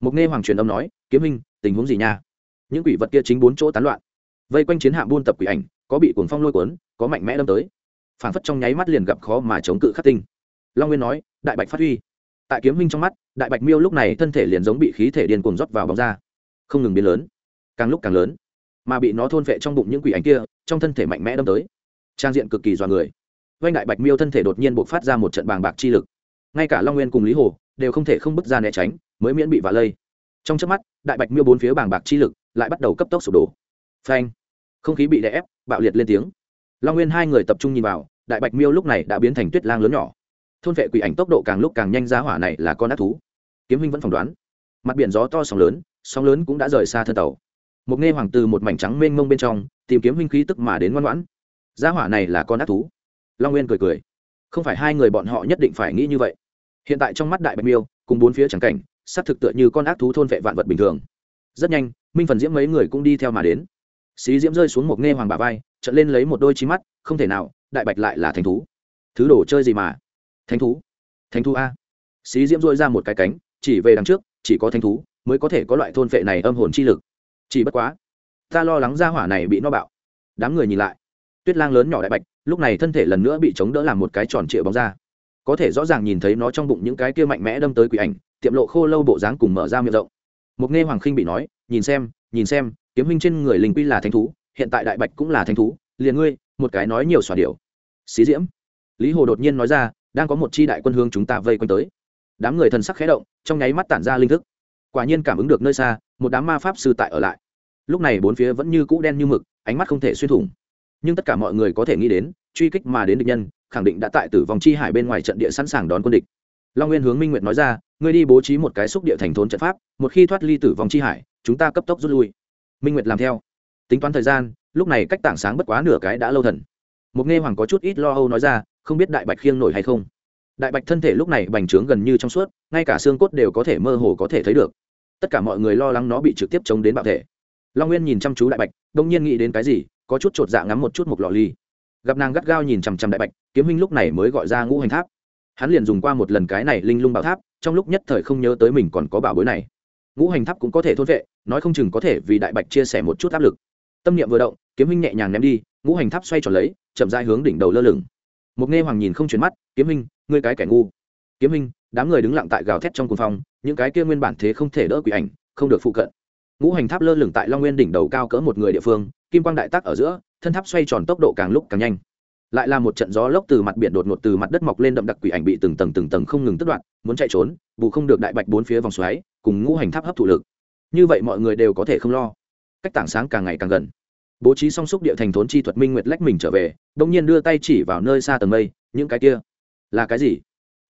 Mục nghe hoàng truyền âm nói, kiếm huynh, tình huống gì nha? Những quỷ vật kia chính bốn chỗ tán loạn. Vây quanh chiến hạm buôn tập quỷ ảnh, có bị cuồng phong lôi cuốn, có mạnh mẽ đâm tới. Phản phất trong nháy mắt liền gặp khó mà chống cự khắc tinh long nguyên nói, đại bạch phát huy. Tại kiếm Minh trong mắt, đại bạch miêu lúc này thân thể liền giống bị khí thể điên cuồng rót vào bóng ra. Không ngừng biến lớn, càng lúc càng lớn, mà bị nó thôn vệ trong bụng những quỷ ảnh kia, trong thân thể mạnh mẽ đâm tới. Trang diện cực kỳ dọa người. Vanh đại bạch miêu thân thể đột nhiên buộc phát ra một trận bàng bạc chi lực. Ngay cả long nguyên cùng lý hồ đều không thể không bước ra né tránh, mới miễn bị vạ lây. Trong trước mắt, đại bạch miêu bốn phía bàng bạc chi lực lại bắt đầu cấp tốc sụp đổ. Phanh! Không khí bị đè ép, bạo liệt lên tiếng. Long nguyên hai người tập trung nhìn vào, đại bạch miêu lúc này đã biến thành tuyết lang lớn nhỏ thôn vệ quỷ ảnh tốc độ càng lúc càng nhanh giá hỏa này là con ác thú. Kiếm huynh vẫn phỏng đoán. Mặt biển gió to sóng lớn sóng lớn cũng đã rời xa thân tàu. Một nghe hoàng từ một mảnh trắng mênh mông bên trong, tìm kiếm huynh khí tức mà đến ngoan ngoãn. Giá hỏa này là con ác thú. Long nguyên cười cười. Không phải hai người bọn họ nhất định phải nghĩ như vậy. Hiện tại trong mắt đại bạch miêu, cùng bốn phía trắng cảnh, xác thực tựa như con ác thú thôn vệ vạn vật bình thường. Rất nhanh, minh phần diễm mấy người cũng đi theo mà đến. Xí diễm rơi xuống một nghe hoàng bà vai trận lên lấy một đôi trí mắt, không thể nào, đại bạch lại là thành thú. Thứ đồ chơi gì mà? Thánh thú. Thánh thú a. Xí diễm dôi ra một cái cánh, chỉ về đằng trước, chỉ có thánh thú mới có thể có loại thôn vệ này âm hồn chi lực. Chỉ bất quá, ta lo lắng ra hỏa này bị no bạo. Đám người nhìn lại. Tuyết lang lớn nhỏ đại bạch, lúc này thân thể lần nữa bị chống đỡ làm một cái tròn trịa bóng ra có thể rõ ràng nhìn thấy nó trong bụng những cái kia mạnh mẽ đâm tới quỷ ảnh, tiệm lộ khô lâu bộ dáng cùng mở ra miệng rộng. Một nghe hoàng khinh bị nói, nhìn xem nhìn xem, kiếm huynh trên người linh quy là thánh thú, hiện tại đại bạch cũng là thánh thú, liền ngươi, một cái nói nhiều xòa điều xí diễm. Lý hồ đột nhiên nói ra đang có một chi đại quân hương chúng ta vây quanh tới. Đám người thần sắc khẽ động, trong nháy mắt tản ra linh thức. Quả nhiên cảm ứng được nơi xa, một đám ma pháp sư tại ở lại. Lúc này bốn phía vẫn như cũ đen như mực, ánh mắt không thể xuyên thủng. Nhưng tất cả mọi người có thể nghĩ đến, truy kích mà đến địch nhân, khẳng định đã tại tử vong chi hải bên ngoài trận địa sẵn sàng đón quân địch. Long nguyên hướng minh nguyệt nói ra, ngươi đi bố trí một cái xúc địa thành thốn trận pháp, một khi thoát ly tử vong chi hải, chúng ta cấp tốc rút lui. Minh nguyệt làm theo. Tính toán thời gian, lúc này cách tảng sáng bất quá nửa cái đã lâu thần. Một nghe hoàng có chút ít lo âu nói ra không biết đại bạch khiêng nổi hay không. Đại bạch thân thể lúc này bành trướng gần như trong suốt, ngay cả xương cốt đều có thể mơ hồ có thể thấy được. Tất cả mọi người lo lắng nó bị trực tiếp chống đến bạo thể. Long nguyên nhìn chăm chú đại bạch, đông nhiên nghĩ đến cái gì, có chút chột dạ ngắm một chút một lọ ly. Gặp nàng gắt gao nhìn chằm chằm đại bạch, kiếm huynh lúc này mới gọi ra ngũ hành tháp. Hắn liền dùng qua một lần cái này linh lung bảo tháp, trong lúc nhất thời không nhớ tới mình còn có bảo bối này. Ngũ hành tháp cũng có thể thôn vệ, nói không chừng có thể vì đại bạch chia sẻ một chút áp lực. Tâm niệm vừa động, kiếm huynh nhẹ nhàng ném đi, ngũ hành tháp xoay tròn lấy, chậm dai hướng đỉnh đầu lơ lửng một nghe hoàng nhìn không chuyển mắt kiếm Minh, ngươi cái kẻ ngu. Kiếm Minh, đám người đứng lặng tại gào thét trong cuồng phong những cái kia nguyên bản thế không thể đỡ quỷ ảnh không được phụ cận. Ngũ hành tháp lơ lửng tại long nguyên đỉnh đầu cao cỡ một người địa phương kim quang đại tác ở giữa thân tháp xoay tròn tốc độ càng lúc càng nhanh. Lại là một trận gió lốc từ mặt biển đột ngột từ mặt đất mọc lên đậm đặc quỷ ảnh bị từng tầng từng tầng không ngừng tức đoạn muốn chạy trốn bù không được đại bạch bốn phía vòng xoáy cùng ngũ hành tháp hấp thụ lực. Như vậy mọi người đều có thể không lo. Cách tảng sáng càng ngày càng gần bố trí song xúc địa thành thốn chi thuật minh nguyệt lách mình trở về, đông nhiên đưa tay chỉ vào nơi xa tầng mây, những cái kia. Là cái gì?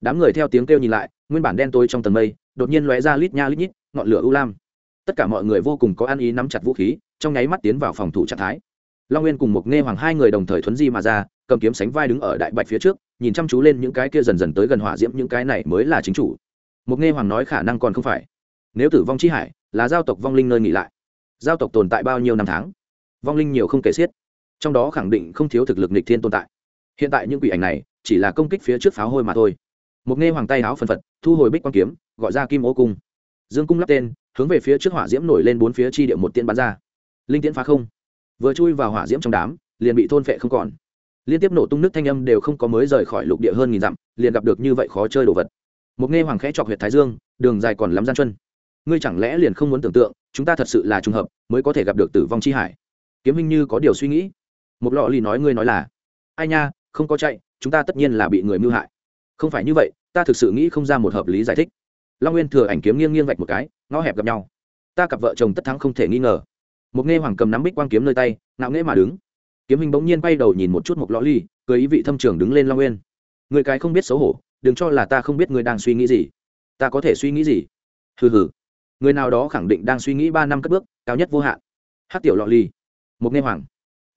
Đám người theo tiếng kêu nhìn lại, nguyên bản đen tối trong tầng mây, đột nhiên lóe ra lít nha lít nhít, ngọn lửa u lam. Tất cả mọi người vô cùng có ăn ý nắm chặt vũ khí, trong nháy mắt tiến vào phòng thủ trạng thái. Long nguyên cùng một nghe hoàng hai người đồng thời thuấn di mà ra, cầm kiếm sánh vai đứng ở đại bạch phía trước, nhìn chăm chú lên những cái kia dần dần tới gần hỏa diễm, những cái này mới là chính chủ. Một nghe hoàng nói khả năng còn không phải. Nếu tử vong chi hải, là giao tộc vong linh nơi nghỉ lại. Giao tộc tồn tại bao nhiêu năm tháng? Vong linh nhiều không kể xiết. Trong đó khẳng định không thiếu thực lực nịch thiên tồn tại. Hiện tại những quỷ ảnh này chỉ là công kích phía trước pháo hôi mà thôi. Một nghe hoàng tay áo phân phật, thu hồi bích quang kiếm, gọi ra kim ô cung. Dương cung lắp tên, hướng về phía trước hỏa diễm nổi lên bốn phía chi địa một tiên bắn ra. Linh tiễn phá không. Vừa chui vào hỏa diễm trong đám, liền bị thôn phệ không còn. Liên tiếp nổ tung nước thanh âm đều không có mới rời khỏi lục địa hơn nghìn dặm, liền gặp được như vậy khó chơi đồ vật. Một nghe hoàng khẽ chọc huyệt thái dương, đường dài còn lắm gian chân ngươi chẳng lẽ liền không muốn tưởng tượng, chúng ta thật sự là trùng hợp, mới có thể gặp được tử vong chi hải? Kiếm minh như có điều suy nghĩ. Một lọ lì nói, ngươi nói là. Ai nha, không có chạy, chúng ta tất nhiên là bị người mưu hại. Không phải như vậy, ta thực sự nghĩ không ra một hợp lý giải thích. Long nguyên thừa ảnh kiếm nghiêng nghiêng vạch một cái, ngõ hẹp gặp nhau. Ta cặp vợ chồng tất thắng không thể nghi ngờ. Một nghe hoàng cầm nắm bích quang kiếm nơi tay, ngạo nghễ mà đứng. Kiếm hình bỗng nhiên quay đầu nhìn một chút một Lọ ly cười ý vị thâm trường đứng lên long nguyên. Người cái không biết xấu hổ, đừng cho là ta không biết người đang suy nghĩ gì. Ta có thể suy nghĩ gì? Hừ hừ. Người nào đó khẳng định đang suy nghĩ ba năm cất bước, cao nhất vô hạn. Hát tiểu lọ ly một nghe hoàng.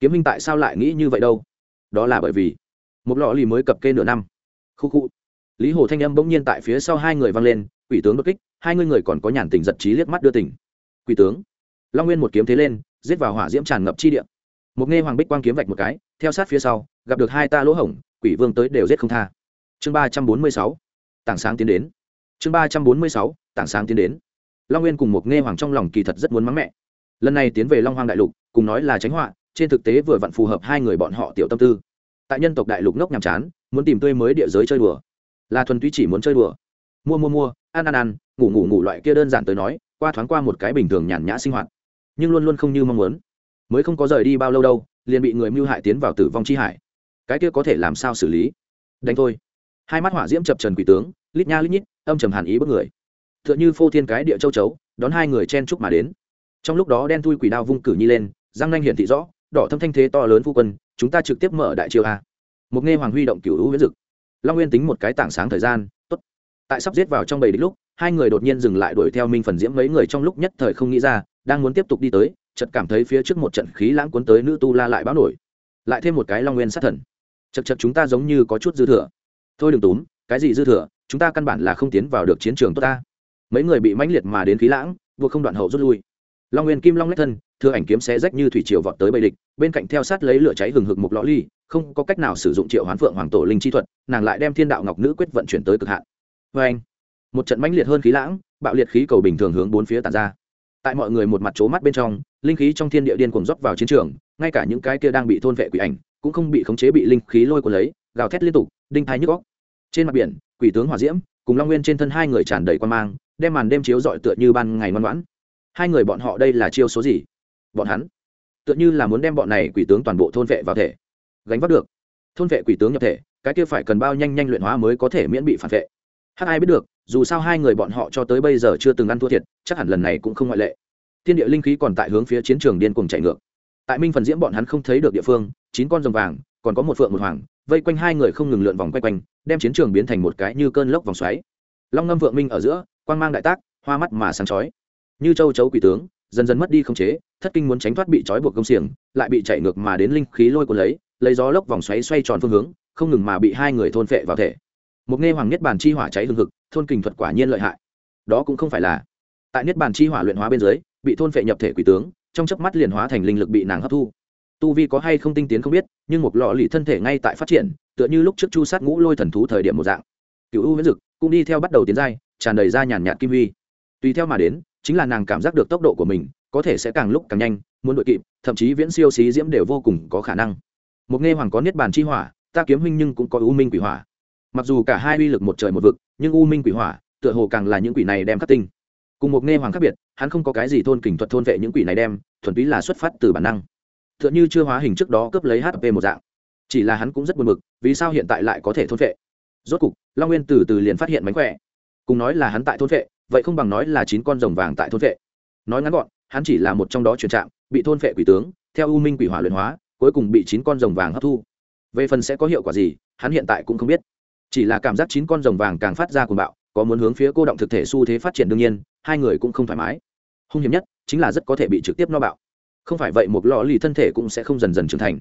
Kiếm minh tại sao lại nghĩ như vậy đâu? Đó là bởi vì một lọ lì mới cập kê nửa năm. Khu khu. Lý hồ thanh âm bỗng nhiên tại phía sau hai người vang lên, quỷ tướng đột kích, hai người người còn có nhàn tình giật trí liếc mắt đưa tỉnh. Quỷ tướng. Long nguyên một kiếm thế lên, giết vào hỏa diễm tràn ngập chi địa. Một nghe hoàng bích quang kiếm vạch một cái, theo sát phía sau, gặp được hai ta lỗ hổng, quỷ vương tới đều giết không tha. Chương ba trăm bốn mươi sáu. Tảng sáng tiến đến. Chương ba trăm bốn mươi sáu. Tảng sáng tiến đến. Long nguyên cùng một nghe hoàng trong lòng kỳ thật rất muốn mắng mẹ. Lần này tiến về long hoàng đại lục cùng nói là tránh họa, trên thực tế vừa vặn phù hợp hai người bọn họ tiểu tâm tư. Tại nhân tộc đại lục ngốc nhàm chán, muốn tìm tươi mới địa giới chơi đùa. Là thuần túy chỉ muốn chơi đùa. Mua mua mua, ăn ăn ăn, ngủ ngủ ngủ loại kia đơn giản tới nói, qua thoáng qua một cái bình thường nhàn nhã sinh hoạt. Nhưng luôn luôn không như mong muốn. Mới không có rời đi bao lâu đâu, liền bị người mưu hại tiến vào tử vong chi hải. Cái kia có thể làm sao xử lý? Đánh thôi. Hai mắt hỏa diễm chập trần quỷ tướng, lít nha lít nhít, âm trầm hàn ý bất người. T h ư ợ n h ư phô thiên cái địa châu chấu, đón hai người chen chúc mà đến. Trong lúc đó đen thui quỷ đao vung cử nhi lên giang nanh hiển thị rõ, đỏ thâm thanh thế to lớn phu quân, chúng ta trực tiếp mở đại triều a. Một nghe hoàng huy động cửu hữu viễn dực. Long nguyên tính một cái tảng sáng thời gian t ố t tại sắp giết vào trong bầy địch lúc, hai người đột nhiên dừng lại đuổi theo minh phần diễm mấy người trong lúc nhất thời không nghĩ ra, đang muốn tiếp tục đi tới, chợt cảm thấy phía trước một trận khí lãng cuốn tới nữ tu la lại báo nổi. Lại thêm một cái long nguyên sát thần. Chật chật chúng ta giống như có chút dư thừa. Thôi đừng túm, cái gì dư thừa, chúng ta căn bản là không tiến vào được chiến trường tốt ta. Mấy người bị mãnh liệt mà đến khí lãng buộc không đoạn hậu rút lui. Long nguyên kim long lách thân thừa ảnh kiếm xé rách như thủy triều vọt tới bầy địch, bên cạnh theo sát lấy lửa cháy hừng hực một lõ ly, không có cách nào sử dụng triệu hoán phượng hoàng tổ linh chi thuật, nàng lại đem thiên đạo ngọc nữ quyết vận chuyển tới cực hạn. Vê anh, một trận mãnh liệt hơn khí lãng, bạo liệt khí cầu bình thường hướng bốn phía tàn ra. Tại mọi người một mặt trố mắt bên trong, linh khí trong thiên địa điên cuồng rót vào chiến trường, ngay cả những cái kia đang bị thôn vệ quỷ ảnh, cũng không bị khống chế bị linh khí lôi cuốn lấy, gào thét liên tục, đinh thái nhức góc trên mặt biển, quỷ tướng hỏa diễm, cùng long nguyên trên thân hai người tràn đầy quan mang, đem màn đêm chiếu rọi tựa như ban ngày ngoan ngoãn. Hai người bọn họ đây là chiêu số gì? Bọn hắn. Tựa như là muốn đem bọn này quỷ tướng toàn bộ thôn vệ vào thể. Gánh vác được. Thôn vệ quỷ tướng nhập thể, cái kia phải cần bao nhanh nhanh luyện hóa mới có thể miễn bị phản vệ. Hát ai biết được, dù sao hai người bọn họ cho tới bây giờ chưa từng ăn thua thiệt, chắc hẳn lần này cũng không ngoại lệ. Thiên địa linh khí còn tại hướng phía chiến trường điên cùng chạy ngược. Tại minh phần diễm bọn hắn không thấy được địa phương, chín con rồng vàng, còn có một phượng một hoàng, vây quanh hai người không ngừng lượn vòng quay quanh, đem chiến trường biến thành một cái như cơn lốc vòng xoáy. Long ngâm vượng minh ở giữa, quang mang đại tác, hoa mắt mà sáng chói. Như châu chấu quỷ tướng dần dần mất đi không chế, thất kinh muốn tránh thoát bị trói buộc công xiềng, lại bị chạy ngược mà đến linh khí lôi cuốn lấy lấy gió lốc vòng xoáy xoay tròn phương hướng, không ngừng mà bị hai người thôn phệ vào thể. Một nghe hoàng niết bàn chi hỏa cháy hừng hực, thôn kình thuật quả nhiên lợi hại. Đó cũng không phải là. Tại niết bàn chi hỏa luyện hóa bên dưới, bị thôn phệ nhập thể quỷ tướng, trong chớp mắt liền hóa thành linh lực bị nàng hấp thu. Tu vi có hay không tinh tiến không biết, nhưng một lọ lì thân thể ngay tại phát triển, tựa như lúc trước chu sát ngũ lôi thần thú thời điểm một dạng. Cựu u miễn dực cũng đi theo bắt đầu tiến giai, tràn đầy ra nhàn nhạt kim huy. Tùy theo mà đến chính là nàng cảm giác được tốc độ của mình, có thể sẽ càng lúc càng nhanh, muốn đội kịp, thậm chí viễn siêu xí diễm đều vô cùng có khả năng. Một nghe hoàng có niết bàn chi hỏa, ta kiếm huynh nhưng cũng có u minh quỷ hỏa. Mặc dù cả hai uy lực một trời một vực, nhưng u minh quỷ hỏa, tựa hồ càng là những quỷ này đem khắc tinh. Cùng một nghe hoàng khác biệt, hắn không có cái gì thôn kình thuật thôn vệ những quỷ này đem, thuần túy là xuất phát từ bản năng. T h ư ợ n như chưa hóa hình trước đó cướp lấy hp một dạng. Chỉ là hắn cũng rất buồn b ự c vì sao hiện tại lại có thể thôn vệ? Rốt cục, long nguyên từ từ liền phát hiện mánh khỏe. Cùng nói là hắn tại thôn vệ vậy không bằng nói là chín con rồng vàng tại thôn vệ. Nói ngắn gọn, hắn chỉ là một trong đó chuyển trạm bị thôn vệ quỷ tướng, theo u minh quỷ hỏa luyện hóa, cuối cùng bị chín con rồng vàng hấp thu. Về phần sẽ có hiệu quả gì, hắn hiện tại cũng không biết. Chỉ là cảm giác chín con rồng vàng càng phát ra cuồng bạo, có muốn hướng phía cô động thực thể xu thế phát triển đương nhiên, hai người cũng không thoải mái. Hung hiểm nhất chính là rất có thể bị trực tiếp no bạo. Không phải vậy, một lò lì thân thể cũng sẽ không dần dần trưởng thành.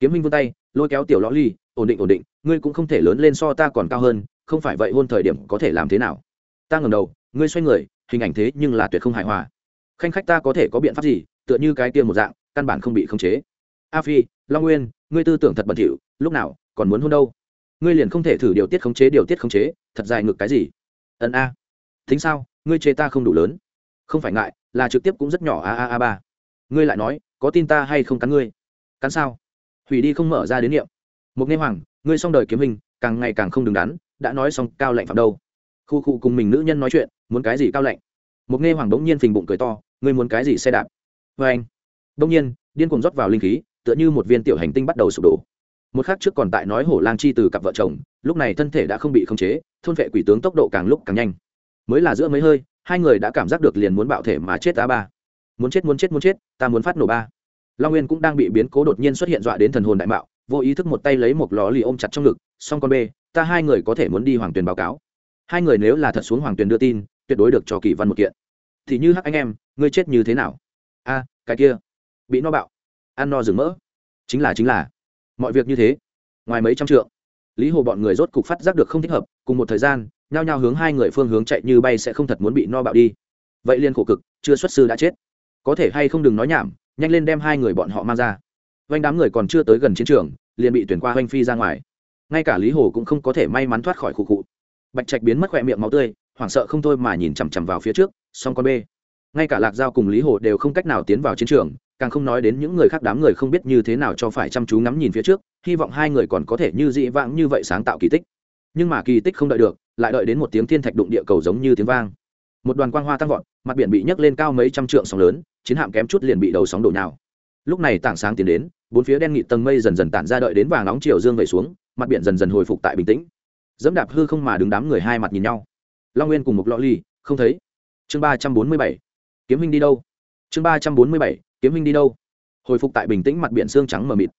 Kiếm minh vươn tay, lôi kéo tiểu lò lì, ổn định ổn định, ngươi cũng không thể lớn lên so ta còn cao hơn, không phải vậy, hôn thời điểm có thể làm thế nào? Ta ngầm đầu ngươi xoay người, hình ảnh thế nhưng là tuyệt không hài hòa. Khanh khách ta có thể có biện pháp gì, tựa như cái tiêm một dạng, căn bản không bị khống chế. A phi, long nguyên, ngươi tư tưởng thật bẩn thỉu, lúc nào còn muốn hôn đâu? Ngươi liền không thể thử điều tiết khống chế, điều tiết khống chế, thật dài ngực cái gì? Ẩn a. Thính sao, ngươi chế ta không đủ lớn? Không phải ngại, là trực tiếp cũng rất nhỏ a a a ba. Ngươi lại nói, có tin ta hay không cắn ngươi? Cắn sao? Hủy đi không mở ra đến niệm. Một nghe hoàng, ngươi xong đời kiếm hình, càng ngày càng không đứng đắn, đã nói xong cao lạnh phạm đâu? Khu khu cùng mình nữ nhân nói chuyện muốn cái gì cao lạnh? Một nghe hoàng bỗng nhiên phình bụng cười to ngươi muốn cái gì xe đạp? Vê anh. Bỗng nhiên điên cuồng rót vào linh khí tựa như một viên tiểu hành tinh bắt đầu sụp đổ. Một khác trước còn tại nói hổ lang chi từ cặp vợ chồng lúc này thân thể đã không bị khống chế thôn vệ quỷ tướng tốc độ càng lúc càng nhanh. Mới là giữa mấy hơi hai người đã cảm giác được liền muốn bạo thể mà chết ta ba. Muốn chết muốn chết muốn chết ta muốn phát nổ ba. Long nguyên cũng đang bị biến cố đột nhiên xuất hiện dọa đến thần hồn đại mạo vô ý thức một tay lấy một lò lì ôm chặt trong ngực song con bê, ta hai người có thể muốn đi hoàng tuyền báo cáo hai người nếu là thật xuống hoàng tuyền đưa tin, tuyệt đối được cho kỳ văn một kiện. Thì như hắc anh em, ngươi chết như thế nào? A, cái kia. Bị no bạo. Ăn no rừng mỡ. Chính là chính là. Mọi việc như thế. Ngoài mấy trăm trượng. Lý hồ bọn người rốt cục phát giác được không thích hợp, cùng một thời gian, nhao nhao hướng hai người phương hướng chạy như bay sẽ không thật muốn bị no bạo đi. Vậy liên khổ cực, chưa xuất sư đã chết. Có thể hay không đừng nói nhảm, nhanh lên đem hai người bọn họ mang ra. Vanh đám người còn chưa tới gần chiến trường, liền bị tuyển qua oanh phi ra ngoài. Ngay cả lý hồ cũng không có thể may mắn thoát khỏi khu cụ bạch trạch biến mất khỏe miệng máu tươi, hoảng sợ không thôi mà nhìn chằm chằm vào phía trước, song con b ngay cả lạc giao cùng lý hồ đều không cách nào tiến vào chiến trường, càng không nói đến những người khác đám người không biết như thế nào cho phải chăm chú ngắm nhìn phía trước, hy vọng hai người còn có thể như dị vãng như vậy sáng tạo kỳ tích. Nhưng mà kỳ tích không đợi được, lại đợi đến một tiếng thiên thạch đụng địa cầu giống như tiếng vang. Một đoàn quang hoa tăng vọt, mặt biển bị nhấc lên cao mấy trăm trượng sóng lớn, chiến hạm kém chút liền bị đầu sóng đổ nhào. Lúc này tảng sáng tiến đến, bốn phía đen nghị tầng mây dần dần tản ra đợi đến vàng nóng chiều dương về xuống, mặt biển dần dần hồi phục tại bình tĩnh dẫm đạp hư không mà đứng đám người hai mặt nhìn nhau. Long nguyên cùng một lọ ly, không thấy. Chương ba trăm bốn mươi bảy, kiếm hình đi đâu? Chương ba trăm bốn mươi bảy, kiếm hình đi đâu? Hồi phục tại bình tĩnh mặt biển xương trắng mờ mịt.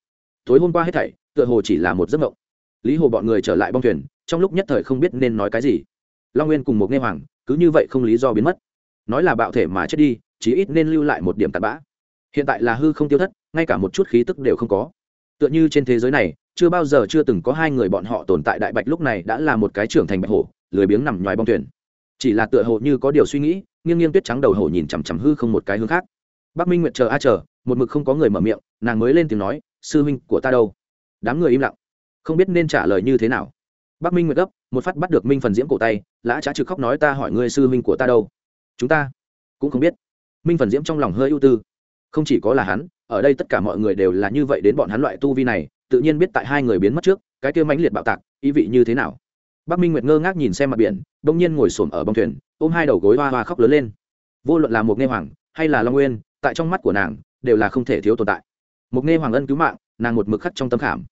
Tối hôm qua hết thảy, tựa hồ chỉ là một giấc mộng. Lý hồ bọn người trở lại bong thuyền, trong lúc nhất thời không biết nên nói cái gì. Long nguyên cùng một nghe hoàng, cứ như vậy không lý do biến mất. Nói là bạo thể mà chết đi, chí ít nên lưu lại một điểm tạt bã. Hiện tại là hư không tiêu thất, ngay cả một chút khí tức đều không có. Tựa như trên thế giới này chưa bao giờ chưa từng có hai người bọn họ tồn tại đại bạch lúc này đã là một cái trưởng thành bạch hổ, lười biếng nằm ngoài bong thuyền. Chỉ là tựa hồ như có điều suy nghĩ, nghiêng nghiêng tuyết trắng đầu hổ nhìn chằm chằm hư không một cái hướng khác. Bắc minh nguyệt chờ a chờ, một mực không có người mở miệng, nàng mới lên tiếng nói, sư huynh của ta đâu? Đám người im lặng, không biết nên trả lời như thế nào. Bắc minh nguyệt gấp, một phát bắt được minh phần diễm cổ tay, lã trá trực khóc nói, ta hỏi ngươi sư huynh của ta đâu? Chúng ta cũng không biết. Minh phần diễm trong lòng hơi ưu tư. Không chỉ có là hắn, ở đây tất cả mọi người đều là như vậy đến bọn hắn loại tu vi này tự nhiên biết tại hai người biến mất trước, cái kia mãnh liệt bạo tạc, ý vị như thế nào? Bắc minh nguyệt ngơ ngác nhìn xem mặt biển, đông nhiên ngồi xổm ở bông thuyền, ôm hai đầu gối hoa hoa khóc lớn lên. Vô luận là một nghe hoàng, hay là long nguyên, tại trong mắt của nàng, đều là không thể thiếu tồn tại. Một nghe hoàng ân cứu mạng, nàng một mực khắc trong tâm khảm.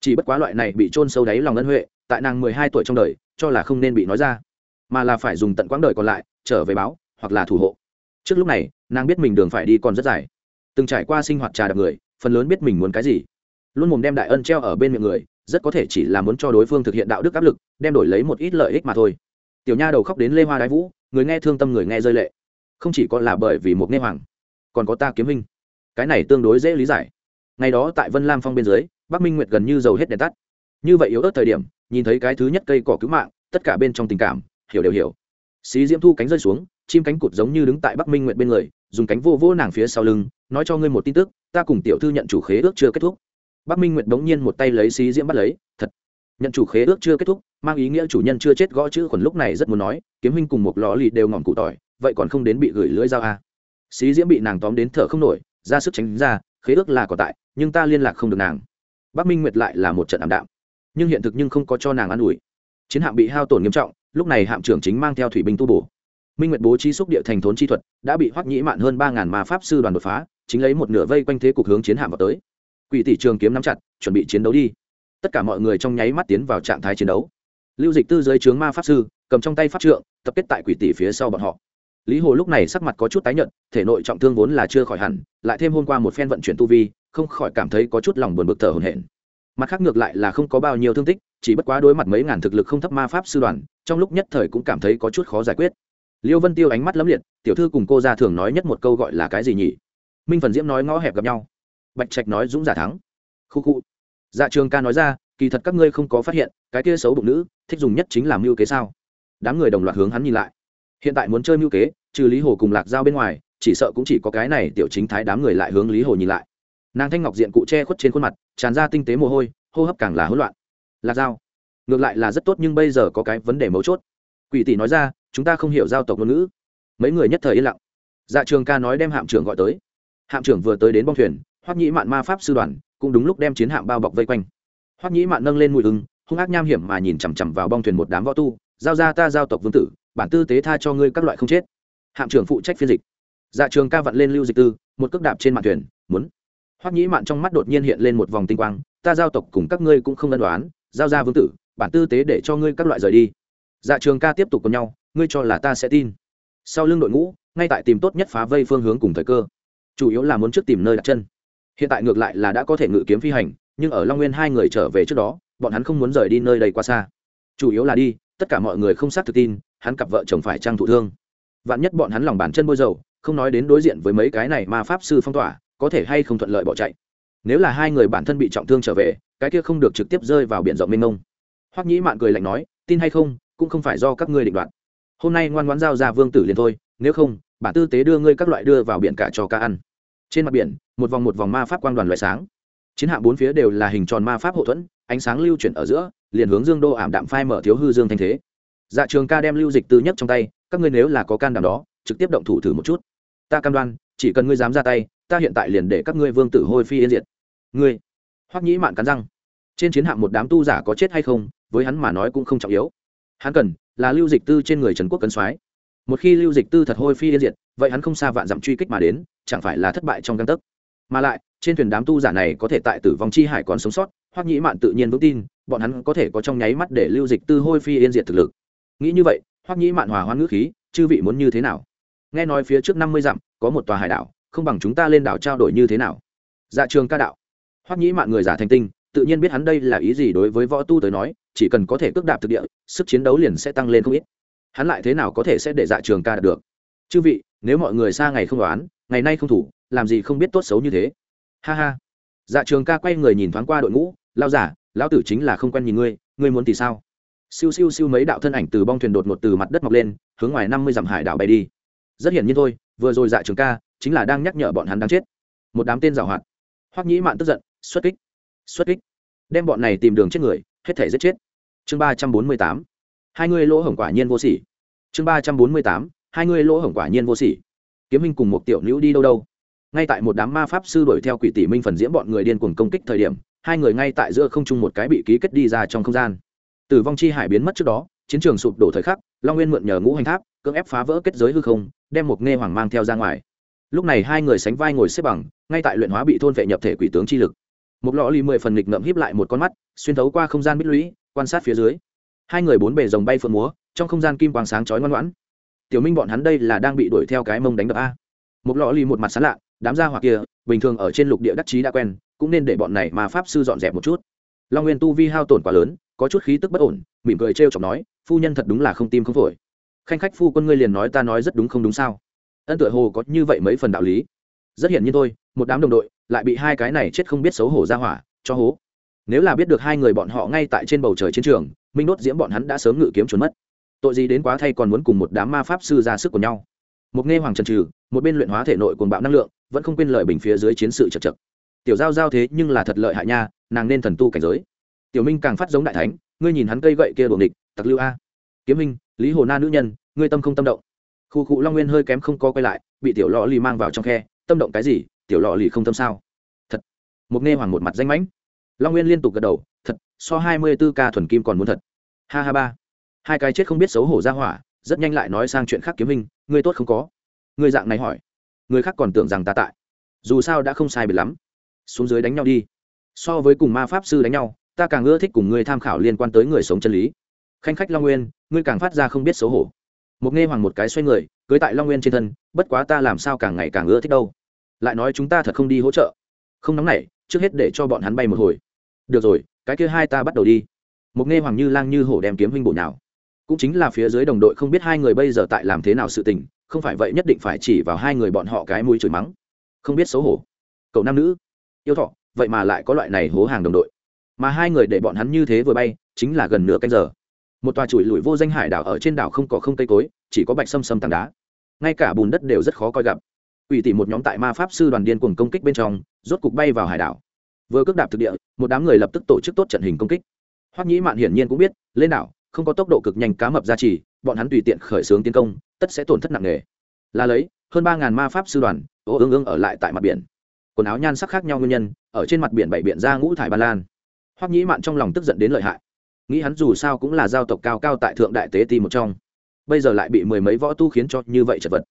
Chỉ bất quá loại này bị trôn sâu đáy lòng ân huệ, tại nàng mười hai tuổi trong đời, cho là không nên bị nói ra, mà là phải dùng tận quãng đời còn lại, trở về báo, hoặc là thủ hộ. Trước lúc này, nàng biết mình đường phải đi còn rất dài. Từng trải qua sinh hoạt trà đạp người, phần lớn biết mình muốn cái gì luôn mồm đem đại ân treo ở bên miệng người, rất có thể chỉ là muốn cho đối phương thực hiện đạo đức áp lực, đem đổi lấy một ít lợi ích mà thôi. Tiểu nha đầu khóc đến lê hoa đái vũ, người nghe thương tâm người nghe rơi lệ. Không chỉ có là bởi vì một nghe hoàng, còn có ta kiếm minh cái này tương đối dễ lý giải. Ngày đó tại vân lam phong bên dưới, bắc minh nguyệt gần như dầu hết đèn tắt. Như vậy yếu ớt thời điểm, nhìn thấy cái thứ nhất cây cỏ cứu mạng, tất cả bên trong tình cảm, hiểu đều hiểu. Xí diễm thu cánh rơi xuống, chim cánh cụt giống như đứng tại bắc minh nguyệt bên người, dùng cánh vô vô nàng phía sau lưng, nói cho ngươi một tin tức, ta cùng tiểu thư nhận chủ khế ước chưa kết thúc bắc minh nguyệt bỗng nhiên một tay lấy xí diễm bắt lấy, thật. Nhận chủ khế ước chưa kết thúc, mang ý nghĩa chủ nhân chưa chết gõ chữ khuẩn lúc này rất muốn nói, kiếm huynh cùng một lọ lì đều ngọn cụ tỏi, vậy còn không đến bị gửi lưỡi dao à? xí diễm bị nàng tóm đến thở không nổi, ra sức tránh ra, khế ước là có tại, nhưng ta liên lạc không được nàng. Bắc minh nguyệt lại là một trận ảm đạm. Nhưng hiện thực nhưng không có cho nàng an ủi. Chiến hạm bị hao tổn nghiêm trọng, lúc này hạm trưởng chính mang theo thủy binh tu bổ. Minh nguyệt bố trí xúc địa thành thốn chi thuật, đã bị hoắc nhĩ mạn hơn ba ngàn ma pháp sư đoàn đột phá, chính lấy một nửa vây quanh thế cục hướng chiến hạm vào tới quỷ tỷ trường kiếm nắm chặt, chuẩn bị chiến đấu đi. Tất cả mọi người trong nháy mắt tiến vào trạng thái chiến đấu. Lưu dịch tư dưới trướng ma pháp sư, cầm trong tay pháp trượng, tập kết tại quỷ tỷ phía sau bọn họ. Lý hồ lúc này sắc mặt có chút tái nhợt, thể nội trọng thương vốn là chưa khỏi hẳn, lại thêm hôm qua một phen vận chuyển tu vi, không khỏi cảm thấy có chút lòng buồn bực thở hổn hển. Mặt khác ngược lại là không có bao nhiêu thương tích, chỉ bất quá đối mặt mấy ngàn thực lực không thấp ma pháp sư đoàn, trong lúc nhất thời cũng cảm thấy có chút khó giải quyết. Liêu vân tiêu ánh mắt lấm liệt, tiểu thư cùng cô ra thường nói nhất một câu gọi là cái gì nhỉ? Minh phần diễm nói ngõ hẹp gặp nhau bạch trạch nói dũng giả thắng. Khu khu. Dạ trường ca nói ra, kỳ thật các ngươi không có phát hiện, cái kia xấu bụng nữ, thích dùng nhất chính là mưu kế sao? Đám người đồng loạt hướng hắn nhìn lại. Hiện tại muốn chơi mưu kế, trừ lý hồ cùng lạc giao bên ngoài, chỉ sợ cũng chỉ có cái này tiểu chính thái đám người lại hướng lý hồ nhìn lại. Nàng thanh ngọc diện cụ che khuất trên khuôn mặt, tràn ra tinh tế mồ hôi, hô hấp càng là hỗn loạn. Lạc giao. Ngược lại là rất tốt nhưng bây giờ có cái vấn đề mấu chốt. Quỷ tỷ nói ra, chúng ta không hiểu giao tộc ngôn ngữ. Mấy người nhất thời yên lặng. Dạ trường ca nói đem hạm trưởng gọi tới. Hạm trưởng vừa tới đến bong thuyền hoắc nhĩ mạn ma pháp sư đoàn cũng đúng lúc đem chiến hạm bao bọc vây quanh. Hoắc nhĩ mạn nâng lên mùi ưng hung ác nham hiểm mà nhìn chằm chằm vào bong thuyền một đám võ tu, giao ra ta giao tộc vương tử, bản tư tế tha cho ngươi các loại không chết. Hạm trưởng phụ trách phiên dịch. Dạ trường ca vặn lên lưu dịch tư, một cước đạp trên mạn thuyền, muốn. Hoắc nhĩ mạn trong mắt đột nhiên hiện lên một vòng tinh quang, ta giao tộc cùng các ngươi cũng không ân đoán giao ra vương tử, bản tư tế để cho ngươi các loại rời đi. Dạ trường ca tiếp tục cùng nhau, ngươi cho là ta sẽ tin. Sau lưng đội ngũ, ngay tại tìm tốt nhất phá vây phương hướng cùng thời cơ. Chủ yếu là muốn trước tìm nơi đặt chân hiện tại ngược lại là đã có thể ngự kiếm phi hành, nhưng ở long nguyên hai người trở về trước đó, bọn hắn không muốn rời đi nơi đây quá xa. Chủ yếu là đi, tất cả mọi người không xác thực tin, hắn cặp vợ chồng phải trang thụ thương. Vạn nhất bọn hắn lòng bàn chân bôi dầu, không nói đến đối diện với mấy cái này mà pháp sư phong tỏa, có thể hay không thuận lợi bỏ chạy. Nếu là hai người bản thân bị trọng thương trở về, cái kia không được trực tiếp rơi vào biển rộng mênh mông. Hoắc nhĩ mạn cười lạnh nói, tin hay không, cũng không phải do các ngươi định đoạt. Hôm nay ngoan ngoãn giao ra vương tử liền thôi, nếu không, bản tư tế đưa ngươi các loại đưa vào biển cả cho ca ăn trên mặt biển, một vòng một vòng ma pháp quang đoàn loại sáng. Chiến hạm bốn phía đều là hình tròn ma pháp hậu thuẫn, ánh sáng lưu chuyển ở giữa, liền hướng dương đô ảm đạm phai mở thiếu hư dương thanh thế. Dạ trường ca đem lưu dịch tư nhất trong tay, các ngươi nếu là có can đảm đó, trực tiếp động thủ thử một chút. Ta cam đoan, chỉ cần ngươi dám ra tay, ta hiện tại liền để các ngươi vương tử hôi phi yên diệt. Ngươi, hoắc nhĩ mạn cắn răng. Trên chiến hạm một đám tu giả có chết hay không, với hắn mà nói cũng không trọng yếu. Hắn cần là lưu dịch tư trên người trần quốc cấn soái. Một khi lưu dịch tư thật hôi phi yên diệt, vậy hắn không xa vạn dặm truy kích mà đến chẳng phải là thất bại trong căn tấc. Mà lại, trên thuyền đám tu giả này có thể tại tử vong chi hải còn sống sót, hoắc nhĩ mạn tự nhiên vững tin, bọn hắn có thể có trong nháy mắt để lưu dịch tư hôi phi yên diệt thực lực. Nghĩ như vậy, hoắc nhĩ mạn hòa hoan ngữ khí, chư vị muốn như thế nào? Nghe nói phía trước năm mươi dặm, có một tòa hải đảo, không bằng chúng ta lên đảo trao đổi như thế nào? Dạ trường ca đạo. Hoắc nhĩ mạn người giả thành tinh, tự nhiên biết hắn đây là ý gì đối với võ tu tới nói, chỉ cần có thể cước đạp thực địa, sức chiến đấu liền sẽ tăng lên không ít. Hắn lại thế nào có thể sẽ để dạ trường ca đạt được? Chư vị, nếu mọi người xa ngày không đoán ngày nay không thủ, làm gì không biết tốt xấu như thế. Ha ha. Dạ trường ca quay người nhìn thoáng qua đội ngũ lao giả, lão tử chính là không quen nhìn ngươi ngươi muốn thì sao? Siêu siêu siêu mấy đạo thân ảnh từ bong thuyền đột ngột từ mặt đất mọc lên, hướng ngoài năm mươi dặm hải đảo bay đi. Rất hiển nhiên thôi, vừa rồi dạ trường ca chính là đang nhắc nhở bọn hắn đang chết. Một đám tên giảo hoạt. Hoắc nhĩ mạn tức giận, xuất kích xuất kích, đem bọn này tìm đường chết người, hết thể giết chết. Chương ba trăm bốn mươi tám. Hai người lỗ hổng quả nhiên vô sỉ. Chương ba trăm bốn mươi tám. Hai người lỗ hổng quả nhiên vô sỉ kiếm minh cùng một tiểu nữ đi đâu đâu. Ngay tại một đám ma pháp sư đuổi theo quỷ tỷ minh phần diễm bọn người điên cuồng công kích thời điểm, hai người ngay tại giữa không trung một cái bị ký kết đi ra trong không gian. Tử vong chi hải biến mất trước đó, chiến trường sụp đổ thời khắc, long nguyên mượn nhờ ngũ hành tháp, cưỡng ép phá vỡ kết giới hư không, đem một nghe hoàng mang theo ra ngoài. Lúc này hai người sánh vai ngồi xếp bằng, ngay tại luyện hóa bị thôn vệ nhập thể quỷ tướng chi lực. Một lọ ly mười phần nghịch ngậm híp lại một con mắt, xuyên thấu qua không gian bích lũy, quan sát phía dưới. Hai người bốn bề rồng bay phượng múa, trong không gian kim quang sáng chói ngoan ngoãn tiểu minh bọn hắn đây là đang bị đuổi theo cái mông đánh đập a. Một lọ lì một mặt sán lạ, đám gia hoặc kia, bình thường ở trên lục địa đắc chí đã quen, cũng nên để bọn này mà pháp sư dọn dẹp một chút. Long nguyên tu vi hao tổn quá lớn, có chút khí tức bất ổn, mỉm cười trêu chọc nói, phu nhân thật đúng là không tim không phổi. Khanh khách phu quân ngươi liền nói ta nói rất đúng không đúng sao? Ân tựa hồ có như vậy mấy phần đạo lý. Rất hiển nhiên thôi, một đám đồng đội lại bị hai cái này chết không biết xấu hổ ra hỏa cho hố. Nếu là biết được hai người bọn họ ngay tại trên bầu trời chiến trường, minh đốt diễm bọn hắn đã sớm ngự kiếm trốn mất tội gì đến quá thay còn muốn cùng một đám ma pháp sư ra sức của nhau. Một nghe hoàng trần trừ, một bên luyện hóa thể nội cuồng bạo năng lượng, vẫn không quên lợi bình phía dưới chiến sự chật chật. Tiểu giao giao thế nhưng là thật lợi hại nha, nàng nên thần tu cảnh giới. Tiểu minh càng phát giống đại thánh, ngươi nhìn hắn cây gậy kia đuồng địch tặc lưu a. Kiếm minh, lý hồ na nữ nhân, ngươi tâm không tâm động. Khu cụ long nguyên hơi kém không có quay lại, bị tiểu lò lì mang vào trong khe, tâm động cái gì, tiểu lò lì không tâm sao? Thật. Một nghe hoàng một mặt danh mãnh. Long nguyên liên tục gật đầu, thật, so hai mươi b ố ca thuần kim còn muốn thật. Ha ha ba hai cái chết không biết xấu hổ ra hỏa, rất nhanh lại nói sang chuyện khác kiếm minh ngươi tốt không có. Ngươi dạng này hỏi. Người khác còn tưởng rằng ta tại. Dù sao đã không sai biệt lắm. Xuống dưới đánh nhau đi. So với cùng ma pháp sư đánh nhau, ta càng ưa thích cùng ngươi tham khảo liên quan tới người sống chân lý. Khanh khách long nguyên, ngươi càng phát ra không biết xấu hổ. Một nghe hoàng một cái xoay người, cưới tại long nguyên trên thân, bất quá ta làm sao càng ngày càng ưa thích đâu. Lại nói chúng ta thật không đi hỗ trợ. Không nóng nảy, trước hết để cho bọn hắn bay một hồi. Được rồi, cái kia hai ta bắt đầu đi. Một nghe hoàng như lang như hổ đem kiếm huynh bổ nào cũng chính là phía dưới đồng đội không biết hai người bây giờ tại làm thế nào sự tình, không phải vậy nhất định phải chỉ vào hai người bọn họ cái mũi chửi mắng. Không biết xấu hổ. Cậu nam nữ. Yêu thọ, vậy mà lại có loại này hố hàng đồng đội. Mà hai người để bọn hắn như thế vừa bay, chính là gần nửa canh giờ. Một tòa chùi lùi vô danh hải đảo ở trên đảo không có không cây cối, chỉ có bạch sâm sâm tảng đá. Ngay cả bùn đất đều rất khó coi gặp. Ủy tỷ một nhóm tại ma pháp sư đoàn điên cuồng công kích bên trong, rốt cục bay vào hải đảo. Vừa cước đạp thực địa, một đám người lập tức tổ chức tốt trận hình công kích. Hoắc nhĩ mạn hiển nhiên cũng biết, lên đảo không có tốc độ cực nhanh cá mập ra trì, bọn hắn tùy tiện khởi xướng tiến công, tất sẽ tổn thất nặng nề. Là lấy, hơn ba ngàn ma pháp sư đoàn, ô ương ương ở lại tại mặt biển. Quần áo nhan sắc khác nhau nguyên nhân, ở trên mặt biển bảy biển ra ngũ thải ba lan. Hoắc nhĩ mạn trong lòng tức giận đến lợi hại. Nghĩ hắn dù sao cũng là giao tộc cao cao tại thượng đại tế ti một trong. Bây giờ lại bị mười mấy võ tu khiến cho như vậy chật vật.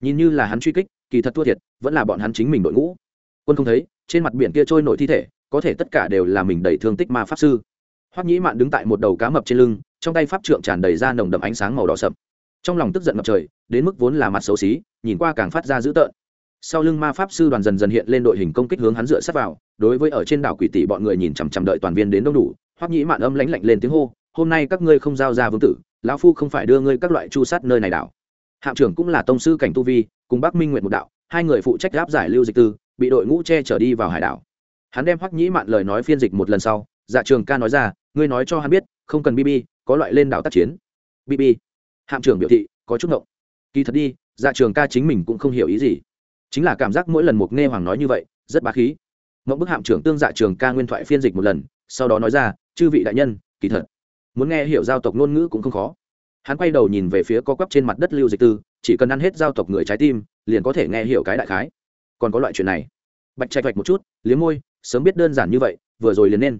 Nhìn như là hắn truy kích, kỳ thật thua thiệt, vẫn là bọn hắn chính mình đội ngũ. Quân không thấy, trên mặt biển kia trôi nổi thi thể, có thể tất cả đều là mình đầy thương tích ma pháp sư. Hoắc nhĩ mạn đứng tại một đầu cá mập trên lưng trong tay pháp trượng tràn đầy ra nồng đậm ánh sáng màu đỏ sậm. Trong lòng tức giận ngập trời, đến mức vốn là mặt xấu xí, nhìn qua càng phát ra dữ tợn. Sau lưng ma pháp sư đoàn dần dần hiện lên đội hình công kích hướng hắn dựa sát vào, đối với ở trên đảo quỷ tỷ bọn người nhìn chằm chằm đợi toàn viên đến đông đủ, hoắc nhĩ mạn âm lãnh lạnh lên tiếng hô, hôm nay các ngươi không giao ra vương tử, lão phu không phải đưa ngươi các loại chu sát nơi này đảo. Hạm trưởng cũng là tông sư cảnh tu vi, cùng bắc minh nguyện một đạo, hai người phụ trách áp giải lưu dịch tư, bị đội ngũ che trở đi vào hải đảo. Hắn đem hoắc nhĩ mạn lời nói phiên dịch một lần sau dạ trường ca nói ra, ngươi nói cho hắn biết, không cần bb có loại lên đảo tác chiến. Bb hạm trưởng biểu thị, có chút ngộng. Kỳ thật đi dạ trường ca chính mình cũng không hiểu ý gì. Chính là cảm giác mỗi lần một nghe hoàng nói như vậy, rất bá khí. Mộng bức hạm trưởng tương dạ trường ca nguyên thoại phiên dịch một lần, sau đó nói ra, chư vị đại nhân, kỳ thật, muốn nghe hiểu giao tộc ngôn ngữ cũng không khó. Hắn quay đầu nhìn về phía co quắp trên mặt đất lưu dịch tư, chỉ cần ăn hết giao tộc người trái tim, liền có thể nghe hiểu cái đại khái. Còn có loại chuyện này. Bạch trạch vạch một chút, liếm môi, sớm biết đơn giản như vậy, vừa rồi liền nên.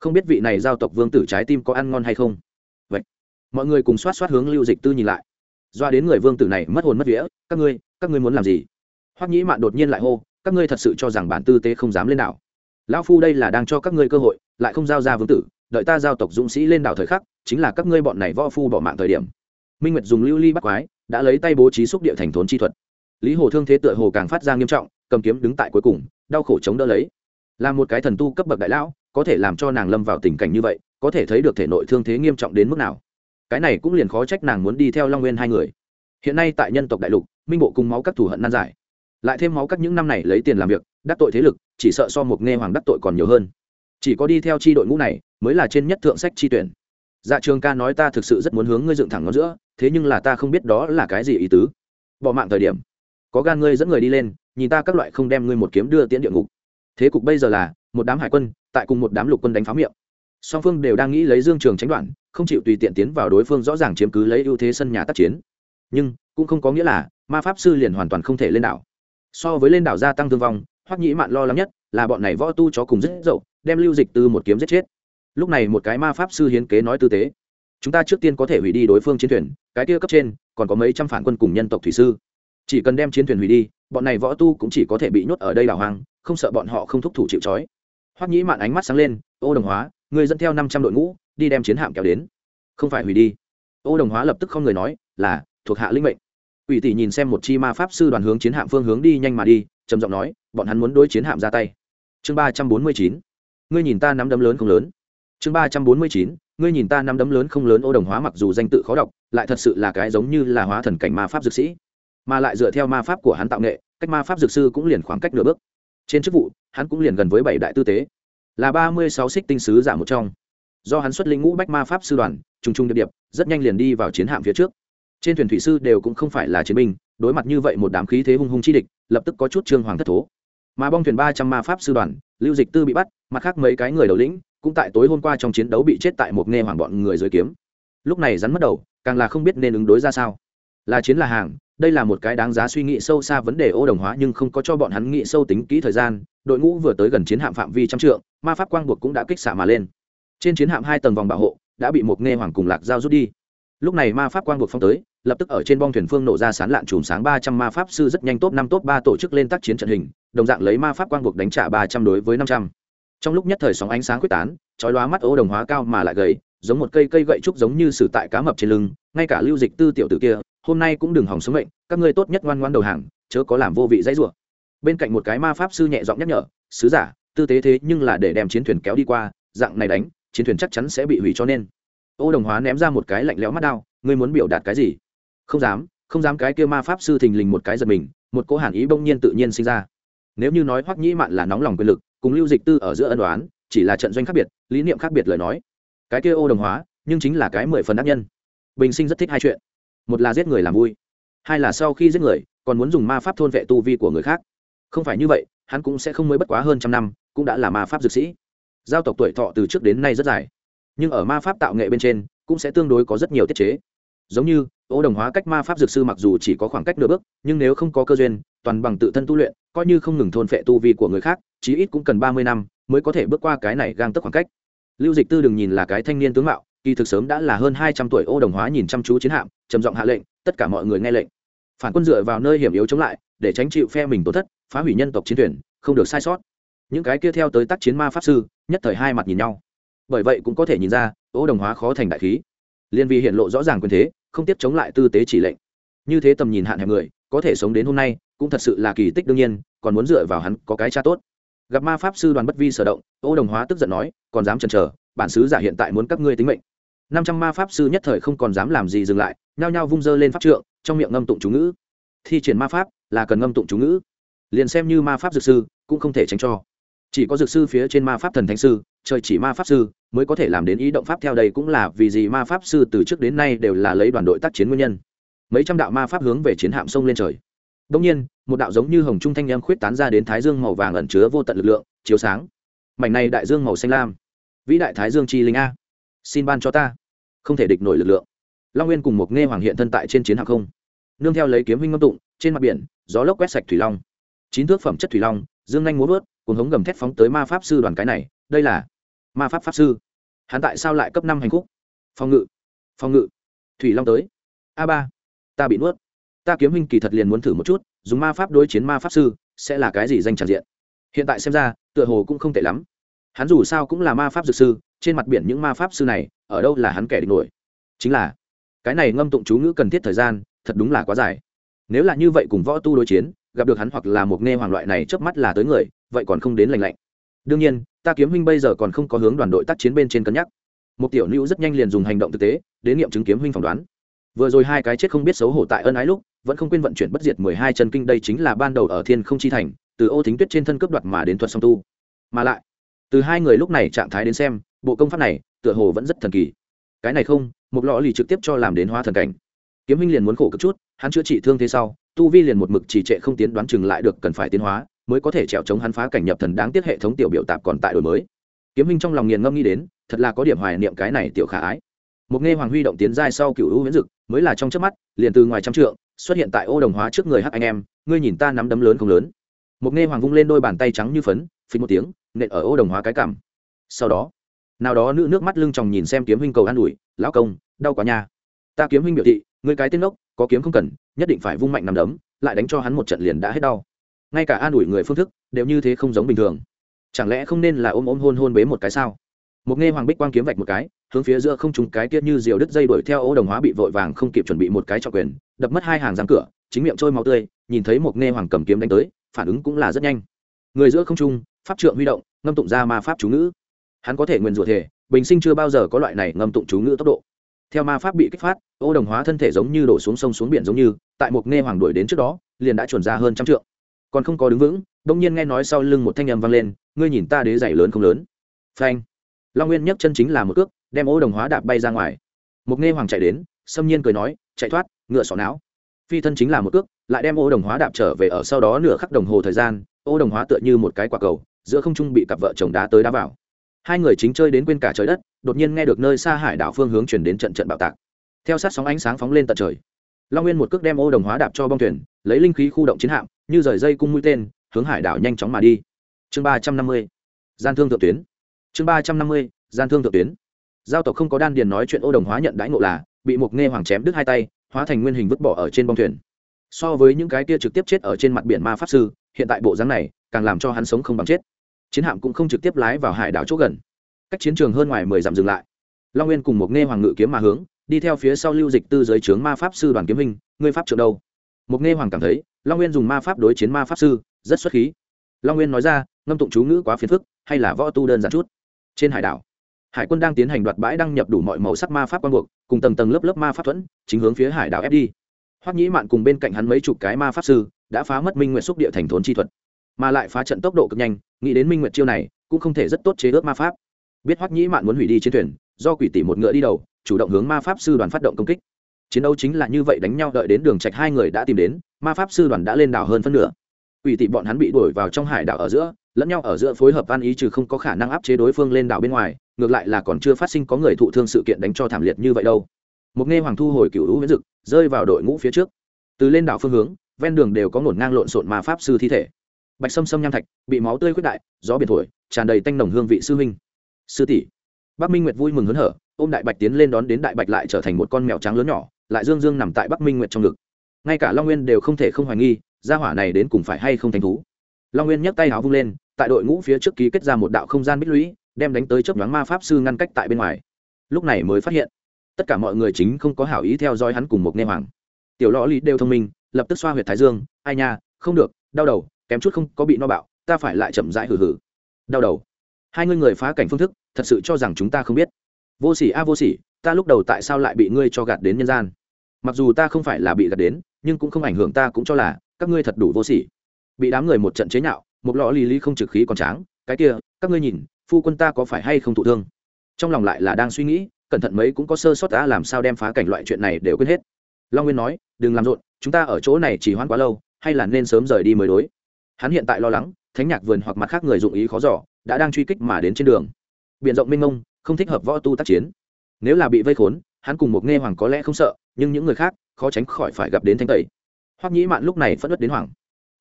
Không biết vị này giao tộc vương tử trái tim có ăn ngon hay không? Mọi người cùng xoát xoát hướng lưu dịch tư nhìn lại. Doa đến người vương tử này mất hồn mất vía, các ngươi các ngươi muốn làm gì? Hoắc nhĩ mạn đột nhiên lại hô, các ngươi thật sự cho rằng bản tư tế không dám lên đảo. Lão phu đây là đang cho các ngươi cơ hội, lại không giao ra vương tử, đợi ta giao tộc dũng sĩ lên đảo thời khắc, chính là các ngươi bọn này võ phu bỏ mạng thời điểm. Minh nguyệt dùng lưu ly bắt quái, đã lấy tay bố trí xúc địa thành thốn chi thuật. Lý hồ thương thế tựa hồ càng phát ra nghiêm trọng, cầm kiếm đứng tại cuối cùng, đau khổ chống đỡ lấy. Là một cái thần tu cấp bậc đại lão, có thể làm cho nàng lâm vào tình cảnh như vậy, có thể thấy được thể nội thương thế nghiêm trọng đến mức nào cái này cũng liền khó trách nàng muốn đi theo long nguyên hai người. Hiện nay tại nhân tộc đại lục, minh bộ cùng máu các thủ hận nan giải. Lại thêm máu các những năm này lấy tiền làm việc, đắc tội thế lực, chỉ sợ so một nghe hoàng đắc tội còn nhiều hơn. Chỉ có đi theo chi đội ngũ này, mới là trên nhất thượng sách chi tuyển. Dạ trường ca nói ta thực sự rất muốn hướng ngươi dựng thẳng nó giữa, thế nhưng là ta không biết đó là cái gì ý tứ. Bỏ mạng thời điểm, có gan ngươi dẫn người đi lên, nhìn ta các loại không đem ngươi một kiếm đưa tiễn địa ngục. Thế cục bây giờ là, một đám hải quân, tại cùng một đám lục quân đánh phá miệng song phương đều đang nghĩ lấy dương trường tránh đoạn, không chịu tùy tiện tiến vào đối phương rõ ràng chiếm cứ lấy ưu thế sân nhà tác chiến. Nhưng, cũng không có nghĩa là, ma pháp sư liền hoàn toàn không thể lên đảo. So với lên đảo gia tăng thương vong, hoắc nhĩ mạn lo lắng nhất là bọn này võ tu chó cùng rất dậu, đem lưu dịch từ một kiếm giết chết. Lúc này một cái ma pháp sư hiến kế nói tư tế. Chúng ta trước tiên có thể hủy đi đối phương chiến thuyền, cái kia cấp trên, còn có mấy trăm phản quân cùng nhân tộc thủy sư. Chỉ cần đem chiến thuyền hủy đi, bọn này võ tu cũng chỉ có thể bị nhốt ở đây đảo hoang, không sợ bọn họ không thúc thủ chịu trói. Hoắc nhĩ mạn ánh mắt sáng lên, ô đồng hóa Ngươi dẫn theo năm trăm đội ngũ, đi đem chiến hạm kéo đến. Không phải hủy đi. Ô đồng hóa lập tức không người nói, là, thuộc hạ linh mệnh. Quỷ tỷ nhìn xem một chi ma pháp sư đoàn hướng chiến hạm phương hướng đi nhanh mà đi, trầm giọng nói, bọn hắn muốn đối chiến hạm ra tay. Chương ba trăm bốn mươi chín. Ngươi nhìn ta nắm đấm lớn không lớn. Chương ba trăm bốn mươi chín. Ngươi nhìn ta nắm đấm lớn không lớn, ô đồng hóa mặc dù danh tự khó đọc, lại thật sự là cái giống như là hóa thần cảnh ma pháp dược sĩ. Mà lại dựa theo ma pháp của hắn tạo nghệ, cách ma pháp dược sư cũng liền khoảng cách nửa bước. Trên chức vụ, hắn cũng liền gần với bảy đại tư tế là ba mươi sáu xích tinh sứ giả một trong. Do hắn xuất lĩnh ngũ bách ma pháp sư đoàn, trùng trùng điệp điệp, rất nhanh liền đi vào chiến hạm phía trước. Trên thuyền thủy sư đều cũng không phải là chiến binh, đối mặt như vậy một đám khí thế hung hung chi địch, lập tức có chút trương hoàng thất thố. Mà bong thuyền ba trăm ma pháp sư đoàn, lưu dịch tư bị bắt, mặt khác mấy cái người đầu lĩnh, cũng tại tối hôm qua trong chiến đấu bị chết tại một nghe hoàng bọn người dưới kiếm. Lúc này rắn mất đầu, càng là không biết nên ứng đối ra sao. Là chiến là hàng đây là một cái đáng giá suy nghĩ sâu xa vấn đề ô đồng hóa nhưng không có cho bọn hắn nghĩ sâu tính kỹ thời gian, đội ngũ vừa tới gần chiến hạm phạm vi trăm trượng, ma pháp quang buộc cũng đã kích xạ mà lên. Trên chiến hạm hai tầng vòng bảo hộ, đã bị một nghe hoàng cùng lạc giao rút đi. Lúc này ma pháp quang buộc phong tới, lập tức ở trên bong thuyền phương nổ ra sán lạn chùm sáng ba trăm ma pháp sư rất nhanh top năm, top ba tổ chức lên tác chiến trận hình, đồng dạng lấy ma pháp quang buộc đánh trả ba trăm đối với năm trăm. Trong lúc nhất thời sóng ánh sáng quyết tán, chói lóa mắt ô đồng hóa cao mà lại gầy giống một cây cây gậy trúc giống như sử tại cá mập trên lưng, ngay cả lưu dịch tư tiểu tử kia, hôm nay cũng đừng hỏng sống mệnh, các ngươi tốt nhất ngoan ngoan đầu hàng, chớ có làm vô vị dãy rủa. Bên cạnh một cái ma pháp sư nhẹ giọng nhắc nhở, sứ giả, tư tế thế nhưng là để đem chiến thuyền kéo đi qua, dạng này đánh, chiến thuyền chắc chắn sẽ bị hủy cho nên. Ô đồng hóa ném ra một cái lạnh lẽo mắt đao, ngươi muốn biểu đạt cái gì? Không dám không dám. Cái kia ma pháp sư thình lình một cái giật mình, một cỗ hàn ý bỗng nhiên tự nhiên sinh ra. Nếu như nói hoắc nhĩ mạn là nóng lòng quyền lực, cùng lưu dịch tư ở giữa ân đoán chỉ là trận doanh khác biệt, lý niệm khác biệt lời nói cái kia ô đồng hóa, nhưng chính là cái mười phần ác nhân. Bình sinh rất thích hai chuyện. Một là giết người làm vui, hai là sau khi giết người, còn muốn dùng ma pháp thôn vệ tu vi của người khác. Không phải như vậy, hắn cũng sẽ không mới bất quá hơn trăm năm, cũng đã là ma pháp dược sĩ. Giao tộc tuổi thọ từ trước đến nay rất dài, nhưng ở ma pháp tạo nghệ bên trên, cũng sẽ tương đối có rất nhiều tiết chế. Giống như, ô đồng hóa cách ma pháp dược sư mặc dù chỉ có khoảng cách nửa bước, nhưng nếu không có cơ duyên, toàn bằng tự thân tu luyện, coi như không ngừng thôn phệ tu vi của người khác, chí ít cũng cần ba mươi năm mới có thể bước qua cái này gang tức khoảng cách lưu dịch tư đừng nhìn là cái thanh niên tướng mạo, kỳ thực sớm đã là hơn hai trăm tuổi ô đồng hóa nhìn chăm chú chiến hạm, trầm giọng hạ lệnh, tất cả mọi người nghe lệnh. Phản quân dựa vào nơi hiểm yếu chống lại, để tránh chịu phe mình tổn thất, phá hủy nhân tộc chiến thuyền, không được sai sót. Những cái kia theo tới tác chiến ma pháp sư, nhất thời hai mặt nhìn nhau. Bởi vậy cũng có thể nhìn ra, ô đồng hóa khó thành đại khí. Liên vi hiện lộ rõ ràng quyền thế, không tiếp chống lại tư tế chỉ lệnh. Như thế tầm nhìn hạn hẹp người, có thể sống đến hôm nay, cũng thật sự là kỳ tích đương nhiên, còn muốn dựa vào hắn có cái cha tốt gặp ma pháp sư đoàn bất vi sở động, ô đồng hóa tức giận nói, còn dám chần chờ, bản sứ giả hiện tại muốn các ngươi tính mệnh. Năm trăm ma pháp sư nhất thời không còn dám làm gì dừng lại, nhao nhao vung dơ lên pháp trượng, trong miệng ngâm tụng chú ngữ. Thi triển ma pháp là cần ngâm tụng chú ngữ. Liền xem như ma pháp dược sư cũng không thể tránh cho. Chỉ có dược sư phía trên ma pháp thần thánh sư, trời chỉ ma pháp sư mới có thể làm đến ý động pháp theo đây cũng là vì gì ma pháp sư từ trước đến nay đều là lấy đoàn đội tác chiến nguyên nhân. Mấy trăm đạo ma pháp hướng về chiến hạm sông lên trời đông nhiên, một đạo giống như hồng trung thanh âm khuyết tán ra đến thái dương màu vàng ẩn chứa vô tận lực lượng, chiếu sáng. Mảnh này đại dương màu xanh lam. Vĩ đại thái dương chi linh a. Xin ban cho ta. Không thể địch nổi lực lượng. Long nguyên cùng một nghe hoàng hiện thân tại trên chiến hạm không. Nương theo lấy kiếm huynh ngâm tụng, trên mặt biển, gió lốc quét sạch thủy long. Chín thước phẩm chất thủy long, dương nhanh muốn vớt cuồn hống gầm thét phóng tới ma pháp sư đoàn cái này. Đây là ma pháp pháp sư. Hắn tại sao lại cấp năm hành khúc? Phòng ngự. Phòng ngự. Thủy long tới. A ba. Ta bị nuốt ta kiếm huynh kỳ thật liền muốn thử một chút, dùng ma pháp đối chiến ma pháp sư, sẽ là cái gì danh tràn diện. Hiện tại xem ra, tựa hồ cũng không tệ lắm. Hắn dù sao cũng là ma pháp dược sư, trên mặt biển những ma pháp sư này, ở đâu là hắn kẻ địch nổi? Chính là, cái này ngâm tụng chú ngữ cần thiết thời gian, thật đúng là quá dài. Nếu là như vậy cùng võ tu đối chiến, gặp được hắn hoặc là một nghe hoàng loại này chớp mắt là tới người, vậy còn không đến lành lạnh. Đương nhiên, ta kiếm huynh bây giờ còn không có hướng đoàn đội tác chiến bên trên cân nhắc. Một tiểu nữ rất nhanh liền dùng hành động thực tế, đến nghiệm chứng kiếm huynh phỏng đoán. Vừa rồi hai cái chết không biết xấu hổ tại ân ái lúc vẫn không quên vận chuyển bất diệt mười hai chân kinh, đây chính là ban đầu ở thiên không chi thành, từ ô thính tuyết trên thân cấp đoạt mà đến thuật song tu. Mà lại, từ hai người lúc này trạng thái đến xem, bộ công pháp này, tựa hồ vẫn rất thần kỳ. Cái này không một lọ lì trực tiếp cho làm đến hóa thần cảnh. Kiếm huynh liền muốn khổ cực chút, hắn chữa trị thương thế sau, tu vi liền một mực trì trệ không tiến, đoán chừng lại được cần phải tiến hóa, mới có thể trèo chống hắn phá cảnh nhập thần đáng tiếc hệ thống tiểu biểu tạp còn tại đổi mới. Kiếm huynh trong lòng nghiền ngâm nghĩ đến, thật là có điểm hoài niệm cái này tiểu khả ái. Một nghe hoàng huy động tiến giai sau cựu hữu huyễn dực, mới là trong chớp mắt, liền từ ngoài trăm trượng xuất hiện tại ô đồng hóa trước người hắc anh em, ngươi nhìn ta nắm đấm lớn không lớn. Một nghe hoàng vung lên đôi bàn tay trắng như phấn, phình một tiếng, nện ở ô đồng hóa cái cảm sau đó, nào đó nữ nước mắt lưng chồng nhìn xem kiếm huynh cầu an ủi, lão công, đau quá nha. Ta kiếm huynh biểu thị, ngươi cái tên ốc có kiếm không cần, nhất định phải vung mạnh nằm đấm, lại đánh cho hắn một trận liền đã hết đau. Ngay cả an ủi người phương thức, đều như thế không giống bình thường. Chẳng lẽ không nên là ôm ôm hôn hôn bế một cái sao? Một nghe hoàng bích quang kiếm vạch một cái, hướng phía giữa không trúng cái tiết như diều đứt dây đuổi theo ô đồng hóa bị vội vàng không kịp chuẩn bị một cái cho quyền đập mất hai hàng răng cửa, chính miệng trôi máu tươi, nhìn thấy một nghe hoàng cầm kiếm đánh tới, phản ứng cũng là rất nhanh. Người giữa không trung, pháp trượng huy động, ngâm tụng ra ma pháp chú ngữ. Hắn có thể nguyền rủa thể, bình sinh chưa bao giờ có loại này ngâm tụng chú ngữ tốc độ. Theo ma pháp bị kích phát, ô đồng hóa thân thể giống như đổ xuống sông xuống biển giống như, tại một nghe hoàng đuổi đến trước đó, liền đã chuẩn ra hơn trăm trượng. Còn không có đứng vững đông nhiên nghe nói sau lưng một thanh âm vang lên, ngươi nhìn ta đế dày lớn không lớn? Phanh. Long nguyên nhấc chân chính là một cước, đem ô đồng hóa đạp bay ra ngoài. Một nghe hoàng chạy đến, xâm nhiên cười nói, chạy thoát ngựa sọ não. Phi thân chính là một cước, lại đem ô đồng hóa đạp trở về ở sau đó nửa khắc đồng hồ thời gian, ô đồng hóa tựa như một cái quả cầu, giữa không trung bị cặp vợ chồng đá tới đá vào. Hai người chính chơi đến quên cả trời đất, đột nhiên nghe được nơi xa hải đảo phương hướng chuyển đến trận trận bạo tạc. Theo sát sóng ánh sáng phóng lên tận trời. Long nguyên một cước đem ô đồng hóa đạp cho bong thuyền, lấy linh khí khu động chiến hạm, như rời dây cung mũi tên, hướng hải đảo nhanh chóng mà đi. Chương ba trăm năm mươi, gian thương thượng tuyến. Chương ba trăm năm mươi, gian thương thượng tuyến. Giao tộc không có đan điền nói chuyện ô đồng hóa nhận đãi ngộ là, bị một nghe hoàng chém đứt hai tay hóa thành nguyên hình vứt bỏ ở trên bong thuyền. So với những cái kia trực tiếp chết ở trên mặt biển ma pháp sư, hiện tại bộ dáng này càng làm cho hắn sống không bằng chết. Chiến hạm cũng không trực tiếp lái vào hải đảo chỗ gần. Cách chiến trường hơn ngoài mười dặm dừng lại. Long nguyên cùng một nghe hoàng ngự kiếm mà hướng, đi theo phía sau lưu dịch tư giới trướng ma pháp sư đoàn kiếm hình, ngươi pháp trượng đâu? Một nghe hoàng cảm thấy, long nguyên dùng ma pháp đối chiến ma pháp sư, rất xuất khí. Long nguyên nói ra, ngâm tụng chú ngữ quá phiền phức, hay là võ tu đơn giản chút. Trên hải đảo hải quân đang tiến hành đoạt bãi đăng nhập đủ mọi màu sắc ma pháp quang buộc, cùng tầng tầng lớp lớp ma pháp thuẫn, chính hướng phía hải đảo ép đi. Hoắc nhĩ mạn cùng bên cạnh hắn mấy chục cái ma pháp sư đã phá mất minh nguyện xúc địa thành thốn chi thuật, mà lại phá trận tốc độ cực nhanh, nghĩ đến minh nguyện chiêu này cũng không thể rất tốt chế ước ma pháp. Biết hoắc nhĩ mạn muốn hủy đi chiến thuyền, do quỷ tỷ một ngựa đi đầu, chủ động hướng ma pháp sư đoàn phát động công kích. Chiến đấu chính là như vậy đánh nhau đợi đến đường trạch hai người đã tìm đến, ma pháp sư đoàn đã lên đảo hơn phân nửa. Quỷ tỷ bọn hắn bị đuổi vào trong hải đảo ở giữa, lẫn nhau ở giữa phối hợp an ý trừ không có khả năng áp chế đối phương lên đảo bên ngoài ngược lại là còn chưa phát sinh có người thụ thương sự kiện đánh cho thảm liệt như vậy đâu. Một nghe hoàng thu hồi cựu hữu viễn dực, rơi vào đội ngũ phía trước. Từ lên đảo phương hướng, ven đường đều có ngổn ngang lộn xộn ma pháp sư thi thể. Bạch sâm sâm nham thạch, bị máu tươi khuyết đại, gió biển thổi, tràn đầy tanh nồng hương vị sư huynh. Sư tỷ. Bắc minh nguyệt vui mừng hớn hở, ôm đại bạch tiến lên đón đến đại bạch lại trở thành một con mèo trắng lớn nhỏ, lại dương dương nằm tại bắc minh nguyệt trong ngực. Ngay cả long nguyên đều không thể không hoài nghi, gia hỏa này đến cùng phải hay không thành thú. Long nguyên nhấc tay áo vung lên, tại đội ngũ phía trước ký kết ra một đạo không gian bích lũy đem đánh tới chớp nhoáng ma pháp sư ngăn cách tại bên ngoài. Lúc này mới phát hiện, tất cả mọi người chính không có hảo ý theo dõi hắn cùng một nghe hoàng. Tiểu lõ lý đều thông minh, lập tức xoa huyệt thái dương, ai nha, không được, đau đầu, kém chút không có bị no bạo, ta phải lại chậm rãi hử hử đau đầu? Hai ngươi người phá cảnh phương thức, thật sự cho rằng chúng ta không biết. Vô sỉ a, vô sỉ, ta lúc đầu tại sao lại bị ngươi cho gạt đến nhân gian? Mặc dù ta không phải là bị gạt đến, nhưng cũng không ảnh hưởng ta cũng cho là, các ngươi thật đủ vô sỉ. Bị đám người một trận chế nhạo, một lọ lý lý không trực khí còn tráng, cái kia, các ngươi nhìn phu quân ta có phải hay không thụ thương? Trong lòng lại là đang suy nghĩ, cẩn thận mấy cũng có sơ sót ta làm sao đem phá cảnh loại chuyện này đều quên hết. Long nguyên nói, đừng làm rộn, chúng ta ở chỗ này chỉ hoãn quá lâu, hay là nên sớm rời đi mới đối. Hắn hiện tại lo lắng, thánh nhạc vườn hoặc mặt khác người dụng ý khó giỏ đã đang truy kích mà đến trên đường. B i ể n rộng minh mông, không thích hợp võ tu tác chiến. Nếu là bị vây khốn, hắn cùng một nghe hoàng có lẽ không sợ, nhưng những người khác, khó tránh khỏi phải gặp đến thanh tẩy. Hoắc nhĩ mạn lúc này phất đất đến hoàng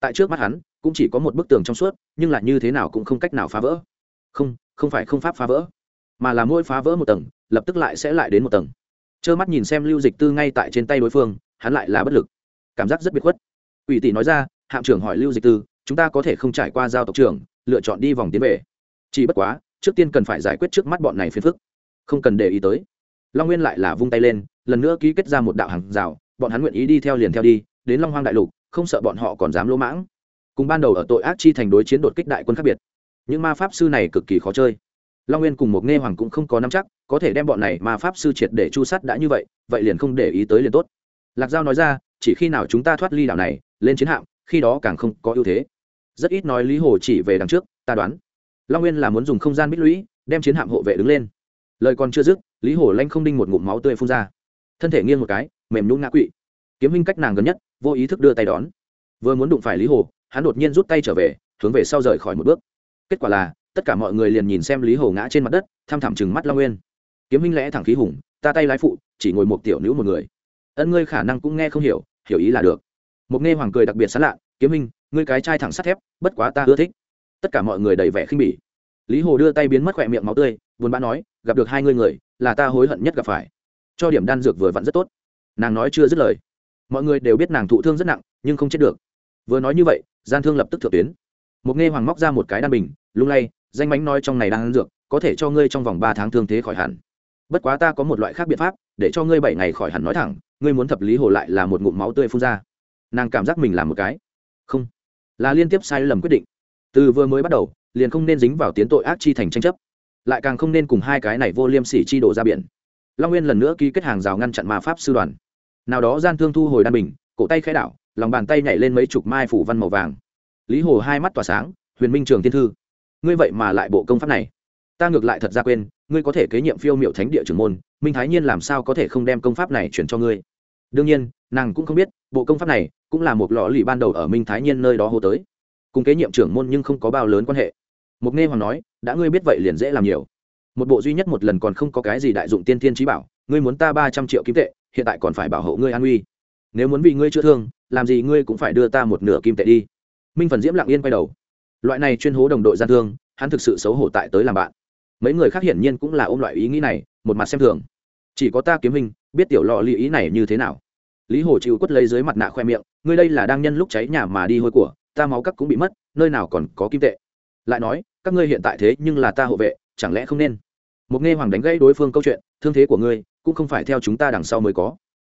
tại trước mắt hắn, cũng chỉ có một bức tường trong suốt, nhưng là như thế nào cũng không cách nào phá vỡ không không phải không pháp phá vỡ, mà là mỗi phá vỡ một tầng, lập tức lại sẽ lại đến một tầng. Trơ mắt nhìn xem lưu dịch tư ngay tại trên tay đối phương, hắn lại là bất lực. Cảm giác rất biệt khuất. Ủy tỷ nói ra, hạm trưởng hỏi lưu dịch tư, chúng ta có thể không trải qua giao tộc trưởng, lựa chọn đi vòng tiến về. Chỉ bất quá, trước tiên cần phải giải quyết trước mắt bọn này phiền phức. Không cần để ý tới. Long nguyên lại là vung tay lên, lần nữa ký kết ra một đạo hàng rào, bọn hắn nguyện ý đi theo liền theo đi, đến long hoang đại lục, không sợ bọn họ còn dám lỗ mãng. Cùng ban đầu ở tội ác chi thành đối chiến đột kích đại quân khác biệt những ma pháp sư này cực kỳ khó chơi. Long nguyên cùng một nghe hoàng cũng không có nắm chắc, có thể đem bọn này ma pháp sư triệt để chu sát đã như vậy vậy liền không để ý tới liền tốt. Lạc giao nói ra, chỉ khi nào chúng ta thoát ly đảo này, lên chiến hạm, khi đó càng không có ưu thế. Rất ít nói lý hồ chỉ về đằng trước, ta đoán. Long nguyên là muốn dùng không gian bích lũy, đem chiến hạm hộ vệ đứng lên. Lời còn chưa dứt, lý hồ lanh không đinh một ngụm máu tươi phun ra. Thân thể nghiêng một cái, mềm nhũng ngã quỵ. Kiếm minh cách nàng gần nhất, vô ý thức đưa tay đón. Vừa muốn đụng phải lý hồ, hắn đột nhiên rút tay trở về, hướng về sau rời khỏi một bước kết quả là, tất cả mọi người liền nhìn xem lý hồ ngã trên mặt đất tham thảm chừng mắt long nguyên. Kiếm minh lẽ thẳng khí hùng, ta tay lái phụ, chỉ ngồi một tiểu nữ một người. Ân ngươi khả năng cũng nghe không hiểu hiểu ý là được. Một nghe hoàng cười đặc biệt sán lạ, kiếm minh, ngươi cái chai thẳng sắt thép, bất quá ta ưa thích. Tất cả mọi người đầy vẻ khinh bỉ. Lý hồ đưa tay biến mất khỏe miệng máu tươi, buồn bã nói, gặp được hai ngươi người, là ta hối hận nhất gặp phải. Cho điểm đan dược vừa vặn rất tốt. Nàng nói chưa dứt lời. Mọi người đều biết nàng thụ thương rất nặng, nhưng không chết được. Vừa nói như vậy, gian thương lập tức thượng tuyến một nghe hoàng móc ra một cái đan bình, lung lay, danh mánh nói trong này đang ăn dược, có thể cho ngươi trong vòng ba tháng thương thế khỏi hẳn. Bất quá ta có một loại khác biện pháp, để cho ngươi bảy ngày khỏi hẳn nói thẳng, ngươi muốn thập lý hồ lại là một ngụm máu tươi phun ra. Nàng cảm giác mình làm một cái. Không. Là liên tiếp sai lầm quyết định. Từ vừa mới bắt đầu, liền không nên dính vào tiến tội ác chi thành tranh chấp. Lại càng không nên cùng hai cái này vô liêm sỉ chi đổ ra biển. Long nguyên lần nữa ký kết hàng rào ngăn chặn ma pháp sư đoàn. Nào đó gian thương thu hồi đan bình, cổ tay khẽ đảo, lòng bàn tay nhảy lên mấy chục mai phủ văn màu vàng lý hồ hai mắt tỏa sáng, huyền minh trường tiên thư, ngươi vậy mà lại bộ công pháp này. Ta ngược lại thật ra quên, ngươi có thể kế nhiệm phiêu miệu thánh địa trưởng môn, minh thái nhiên làm sao có thể không đem công pháp này chuyển cho ngươi? Đương nhiên, nàng cũng không biết, bộ công pháp này cũng là một lò lì ban đầu ở minh thái nhiên nơi đó hô tới. Cùng kế nhiệm trưởng môn nhưng không có bao lớn quan hệ. Mục nghe hoàng nói, đã ngươi biết vậy liền dễ làm nhiều. Một bộ duy nhất một lần còn không có cái gì đại dụng tiên thiên trí bảo, ngươi muốn ta ba trăm triệu kim tệ, hiện tại còn phải bảo hộ ngươi an uy. Nếu muốn vì ngươi chữa thương, làm gì ngươi cũng phải đưa ta một nửa kim tệ đi minh phần diễm lặng yên quay đầu. Loại này chuyên hố đồng đội gian thương, hắn thực sự xấu hổ tại tới làm bạn. Mấy người khác hiển nhiên cũng là ôm loại ý nghĩ này, một mặt xem thường. Chỉ có ta kiếm hình biết tiểu lò ly ý này như thế nào. Lý hồ chịu quất lấy dưới mặt nạ khoe miệng, ngươi đây là đang nhân lúc cháy nhà mà đi hôi của, ta máu cắt cũng bị mất, nơi nào còn có kim tệ. Lại nói, các ngươi hiện tại thế nhưng là ta hộ vệ, chẳng lẽ không nên? Một nghe hoàng đánh gãy đối phương câu chuyện, thương thế của ngươi cũng không phải theo chúng ta đằng sau mới có.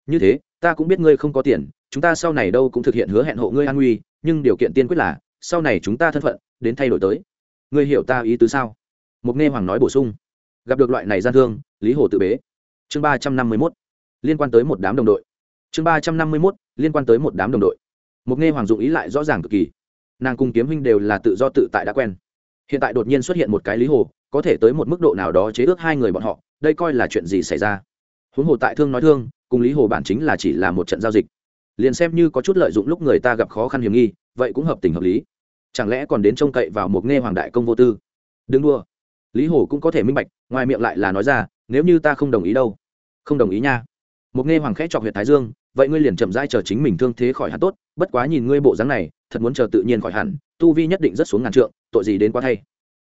Như thế, ta cũng biết ngươi không có tiền, chúng ta sau này đâu cũng thực hiện hứa hẹn hộ ngươi an nguy nhưng điều kiện tiên quyết là, sau này chúng ta thân phận, đến thay đổi tới. Ngươi hiểu ta ý tứ sao? Một nghe hoàng nói bổ sung. Gặp được loại này gian thương, lý hồ tự bế. Chương ba trăm năm mươi mốt. Liên quan tới một đám đồng đội. Chương ba trăm năm mươi mốt, liên quan tới một đám đồng đội. Một nghe hoàng dụng ý lại rõ ràng cực kỳ. Nàng cùng kiếm huynh đều là tự do tự tại đã quen. Hiện tại đột nhiên xuất hiện một cái lý hồ, có thể tới một mức độ nào đó chế ước hai người bọn họ, đây coi là chuyện gì xảy ra? Huống hồ tại thương nói thương, cùng lý hồ bản chính là chỉ là một trận giao dịch liền xem như có chút lợi dụng lúc người ta gặp khó khăn hiểm nghi, vậy cũng hợp tình hợp lý. Chẳng lẽ còn đến trông cậy vào một nghe hoàng đại công vô tư? Đừng đua lý hồ cũng có thể minh bạch, ngoài miệng lại là nói ra, nếu như ta không đồng ý đâu? Không đồng ý nha. Một nghe hoàng khẽ chọc huyện thái dương, vậy ngươi liền chậm rãi chờ chính mình thương thế khỏi hẳn tốt, bất quá nhìn ngươi bộ dáng này, thật muốn chờ tự nhiên khỏi hẳn, tu vi nhất định rất xuống ngàn trượng, tội gì đến quá thay.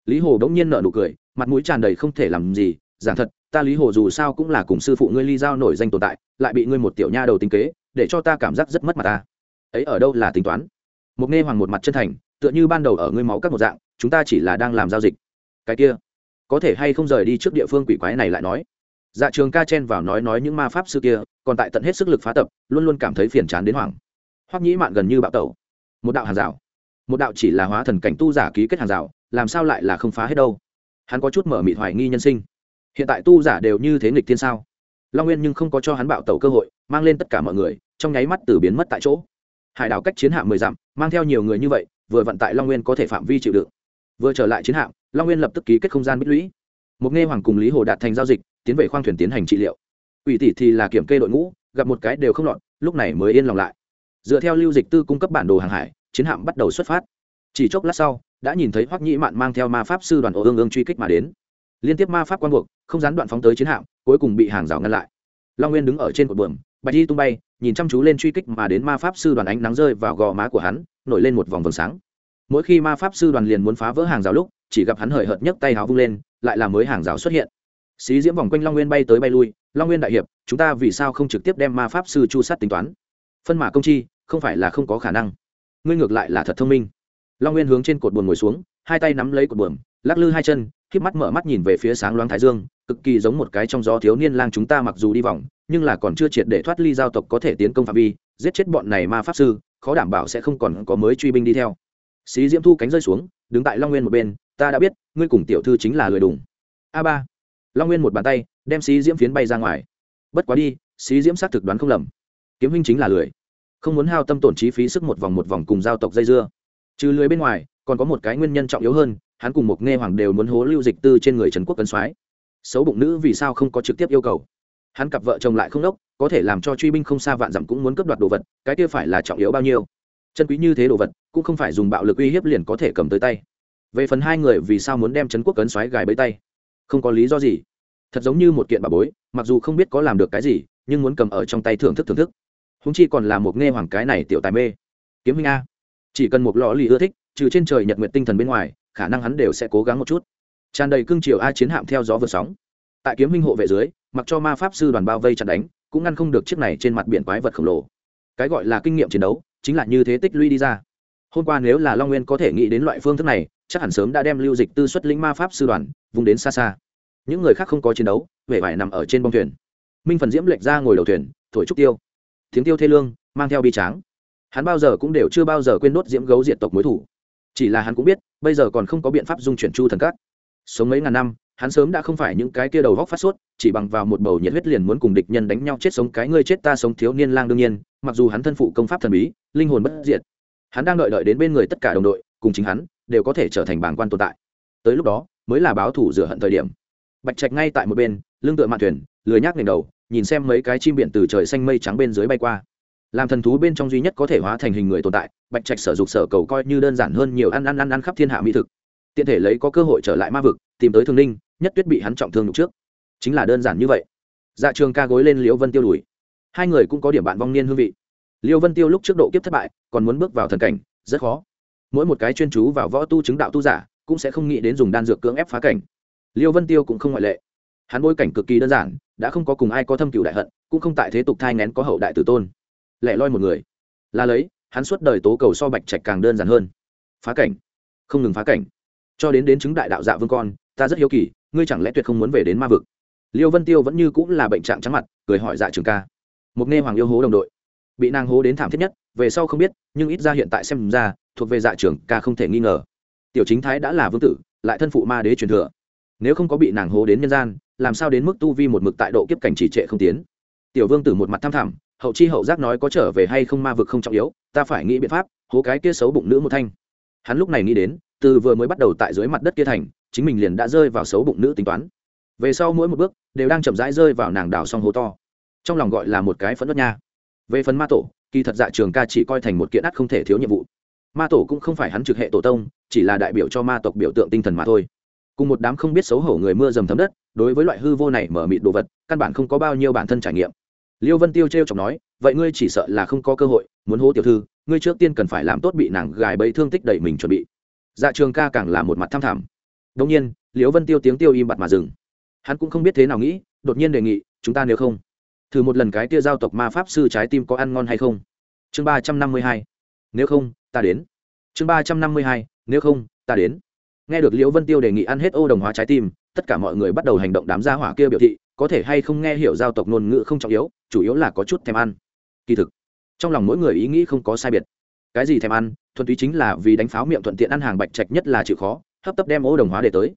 Lý hồ đ ỗ n g nhiên nợ nụ cười, mặt mũi tràn đầy không thể làm gì, giảng thật, ta lý hồ dù sao cũng là cùng sư phụ ngươi ly giao nổi danh tồn tại, lại bị ngươi một tiểu nha đầu tính kế để cho ta cảm giác rất mất mặt ta. Ấy ở đâu là tính toán? Một nghe hoàng một mặt chân thành, tựa như ban đầu ở ngươi máu các một dạng, chúng ta chỉ là đang làm giao dịch. Cái kia, có thể hay không rời đi trước địa phương quỷ quái này lại nói? Dạ trường ca chen vào nói nói những ma pháp sư kia, còn tại tận hết sức lực phá tập, luôn luôn cảm thấy phiền chán đến hoảng. Hoắc nhĩ mạn gần như bạo tẩu. Một đạo hàng rào. Một đạo chỉ là hóa thần cảnh tu giả ký kết hàng rào, làm sao lại là không phá hết đâu? Hắn có chút mở mịt hoài nghi nhân sinh. Hiện tại tu giả đều như thế nghịch thiên sao? Long nguyên nhưng không có cho hắn bạo tẩu cơ hội, mang lên tất cả mọi người, trong nháy mắt từ biến mất tại chỗ. Hải đảo cách chiến hạm mười dặm, mang theo nhiều người như vậy, vừa vận tại long nguyên có thể phạm vi chịu đựng. Vừa trở lại chiến hạm, long nguyên lập tức ký kết không gian bích lũy. Một nghe hoàng cùng lý hồ đạt thành giao dịch, tiến về khoang thuyền tiến hành trị liệu. Ủy tỷ thì là kiểm kê đội ngũ, gặp một cái đều không lọt, lúc này mới yên lòng lại. Dựa theo lưu dịch tư cung cấp bản đồ hàng hải, chiến hạm bắt đầu xuất phát. Chỉ chốc lát sau, đã nhìn thấy hoắc nhĩ mạn mang theo ma pháp sư đoàn ổ ương ương truy kích mà đến liên tiếp ma pháp quan buộc, không gián đoạn phóng tới chiến hạm, cuối cùng bị hàng rào ngăn lại. Long nguyên đứng ở trên cột buồm, bạch y tung bay, nhìn chăm chú lên truy kích mà đến ma pháp sư đoàn ánh nắng rơi vào gò má của hắn, nổi lên một vòng vầng sáng. Mỗi khi ma pháp sư đoàn liền muốn phá vỡ hàng rào lúc, chỉ gặp hắn hời hợt nhấc tay háo vung lên, lại là mới hàng rào xuất hiện. Xí diễm vòng quanh long nguyên bay tới bay lui, long nguyên đại hiệp, chúng ta vì sao không trực tiếp đem ma pháp sư chu sát tính toán? Phân mạ công chi, không phải là không có khả năng. Ngươi ngược lại là thật thông minh. Long nguyên hướng trên cột buồm ngồi xuống, hai tay nắm lấy cột buồm, lắc lư hai chân híp mắt mở mắt nhìn về phía sáng loáng thái dương, cực kỳ giống một cái trong gió thiếu niên lang chúng ta mặc dù đi vòng, nhưng là còn chưa triệt để thoát ly giao tộc có thể tiến công phạm vi, giết chết bọn này ma pháp sư, khó đảm bảo sẽ không còn có mới truy binh đi theo. Xí diễm thu cánh rơi xuống, đứng tại long nguyên một bên, ta đã biết, ngươi cùng tiểu thư chính là lười đùng. A ba. Long nguyên một bàn tay, đem xí diễm phiến bay ra ngoài. Bất quá đi, xí diễm xác thực đoán không lầm. Kiếm huynh chính là lười. Không muốn hao tâm tổn chi phí sức một vòng một vòng cùng giao tộc dây dưa. Trừ lười bên ngoài, còn có một cái nguyên nhân trọng yếu hơn hắn cùng một nghe hoàng đều muốn hố lưu dịch tư trên người trần quốc cấn soái. Xấu bụng nữ vì sao không có trực tiếp yêu cầu? Hắn cặp vợ chồng lại không đốc, có thể làm cho truy binh không xa vạn dặm cũng muốn cướp đoạt đồ vật, cái kia phải là trọng yếu bao nhiêu? Chân quý như thế đồ vật, cũng không phải dùng bạo lực uy hiếp liền có thể cầm tới tay. Về phần hai người vì sao muốn đem trấn quốc cấn xoáy gài bấy tay? Không có lý do gì. Thật giống như một kiện bà bối, mặc dù không biết có làm được cái gì, nhưng muốn cầm ở trong tay thưởng thức thưởng thức. Húng chi còn là một nghe hoàng cái này tiểu tài mê. Kiếm hình a. Chỉ cần một lò lì ưa thích, trừ trên trời nhật nguyện tinh thần bên ngoài khả năng hắn đều sẽ cố gắng một chút. Tràn đầy cương triều a chiến hạm theo gió vượt sóng. Tại kiếm minh hộ vệ dưới, mặc cho ma pháp sư đoàn bao vây chặt đánh, cũng ngăn không được chiếc này trên mặt biển quái vật khổng lồ. Cái gọi là kinh nghiệm chiến đấu, chính là như thế tích lũy đi ra. Hôm qua nếu là long nguyên có thể nghĩ đến loại phương thức này, chắc hẳn sớm đã đem lưu dịch tư xuất lĩnh ma pháp sư đoàn, vùng đến xa xa. Những người khác không có chiến đấu, vẻ vải nằm ở trên bông thuyền. Minh phần diễm lệch ra ngồi đầu thuyền, thổi trúc tiêu. Tiếng tiêu thê lương, mang theo bi tráng. Hắn bao giờ cũng đều chưa bao giờ quên đốt diễm gấu diện tộc mối thủ chỉ là hắn cũng biết, bây giờ còn không có biện pháp dung chuyển chu thần cát sống mấy ngàn năm, hắn sớm đã không phải những cái kia đầu góc phát sốt, chỉ bằng vào một bầu nhiệt huyết liền muốn cùng địch nhân đánh nhau chết sống cái ngươi chết ta sống thiếu niên lang đương nhiên, mặc dù hắn thân phụ công pháp thần bí, linh hồn bất diệt. Hắn đang đợi đợi đến bên người tất cả đồng đội, cùng chính hắn, đều có thể trở thành bảng quan tồn tại. Tới lúc đó, mới là báo thủ rửa hận thời điểm. Bạch trạch ngay tại một bên, lưng tựa mạn thuyền, lười nhác nền đầu, nhìn xem mấy cái chim biển từ trời xanh mây trắng bên dưới bay qua làm thần thú bên trong duy nhất có thể hóa thành hình người tồn tại, bạch trạch sở dục sở cầu coi như đơn giản hơn nhiều ăn ăn ăn ăn khắp thiên hạ mỹ thực. Tiện thể lấy có cơ hội trở lại ma vực, tìm tới thương ninh, nhất tuyết bị hắn trọng thương nhục trước. Chính là đơn giản như vậy. Dạ trường ca gối lên liễu vân tiêu đùi hai người cũng có điểm bạn vong niên hương vị. Liễu vân tiêu lúc trước độ kiếp thất bại, còn muốn bước vào thần cảnh, rất khó. Mỗi một cái chuyên chú vào võ tu chứng đạo tu giả, cũng sẽ không nghĩ đến dùng đan dược cưỡng ép phá cảnh. Liễu vân tiêu cũng không ngoại lệ. Hắn bối cảnh cực kỳ đơn giản, đã không có cùng ai có thâm cựu đại hận, cũng không tại thế tục thai ngén có hậu đại tử tôn lẻ loi một người. Là lấy, hắn suốt đời tố cầu so bạch trạch càng đơn giản hơn. Phá cảnh. Không ngừng phá cảnh. Cho đến đến chứng đại đạo dạ vương con, ta rất hiếu kỳ, ngươi chẳng lẽ tuyệt không muốn về đến ma vực? Liêu vân tiêu vẫn như cũng là bệnh trạng trắng mặt, cười hỏi dạ trường ca. Mục nghe hoàng yêu hố đồng đội. Bị nàng hố đến thảm thiết nhất, về sau không biết, nhưng ít ra hiện tại xem ra, thuộc về dạ trường ca không thể nghi ngờ. Tiểu chính thái đã là vương tử, lại thân phụ ma đế truyền thừa. Nếu không có bị nàng hố đến nhân gian, làm sao đến mức tu vi một mực tại độ kiếp cảnh chỉ trệ không tiến? Tiểu vương tử một mặt tham thảm hậu chi hậu giác nói có trở về hay không ma vực không trọng yếu, ta phải nghĩ biện pháp, hố cái kia xấu bụng nữ một thanh. Hắn lúc này nghĩ đến, từ vừa mới bắt đầu tại dưới mặt đất kia thành, chính mình liền đã rơi vào xấu bụng nữ tính toán. Về sau mỗi một bước, đều đang chậm rãi rơi vào nàng đào song hố to. Trong lòng gọi là một cái phẫn nộ nha. Về phần ma tổ, kỳ thật dạ trường ca chỉ coi thành một kiện ắt không thể thiếu nhiệm vụ. Ma tổ cũng không phải hắn trực hệ tổ tông, chỉ là đại biểu cho ma tộc biểu tượng tinh thần mà thôi. Cùng một đám không biết xấu hổ người mưa dầm thấm đất, đối với loại hư vô này mở mịt đồ vật, căn bản không có bao nhiêu bản thân trải nghiệm liêu vân tiêu t r e o chọc nói, vậy ngươi chỉ sợ là không có cơ hội, muốn hô tiểu thư, ngươi trước tiên cần phải làm tốt bị nàng gài bẫy thương tích đẩy mình chuẩn bị. Dạ trường ca càng là một mặt tham thảm. Đông nhiên, Liêu vân tiêu tiếng tiêu im bặt mà dừng. Hắn cũng không biết thế nào nghĩ, đột nhiên đề nghị, chúng ta nếu không, thử một lần cái tia giao tộc ma pháp sư trái tim có ăn ngon hay không? Chương ba trăm năm mươi hai. Nếu không, ta đến. Chương ba trăm năm mươi hai. Nếu không, ta đến. Nghe được liễu vân tiêu đề nghị ăn hết ô đồng hóa trái tim, tất cả mọi người bắt đầu hành động đám gia hỏa kia biểu thị có thể hay không nghe hiểu giao tộc ngôn ngữ không trọng yếu, chủ yếu là có chút thèm ăn. Kỳ thực, trong lòng mỗi người ý nghĩ không có sai biệt. Cái gì thèm ăn? Thuần túy chính là vì đánh pháo miệng thuận tiện ăn hàng bạch trạch nhất là chịu khó, hấp tấp đem ô đồng hóa để tới.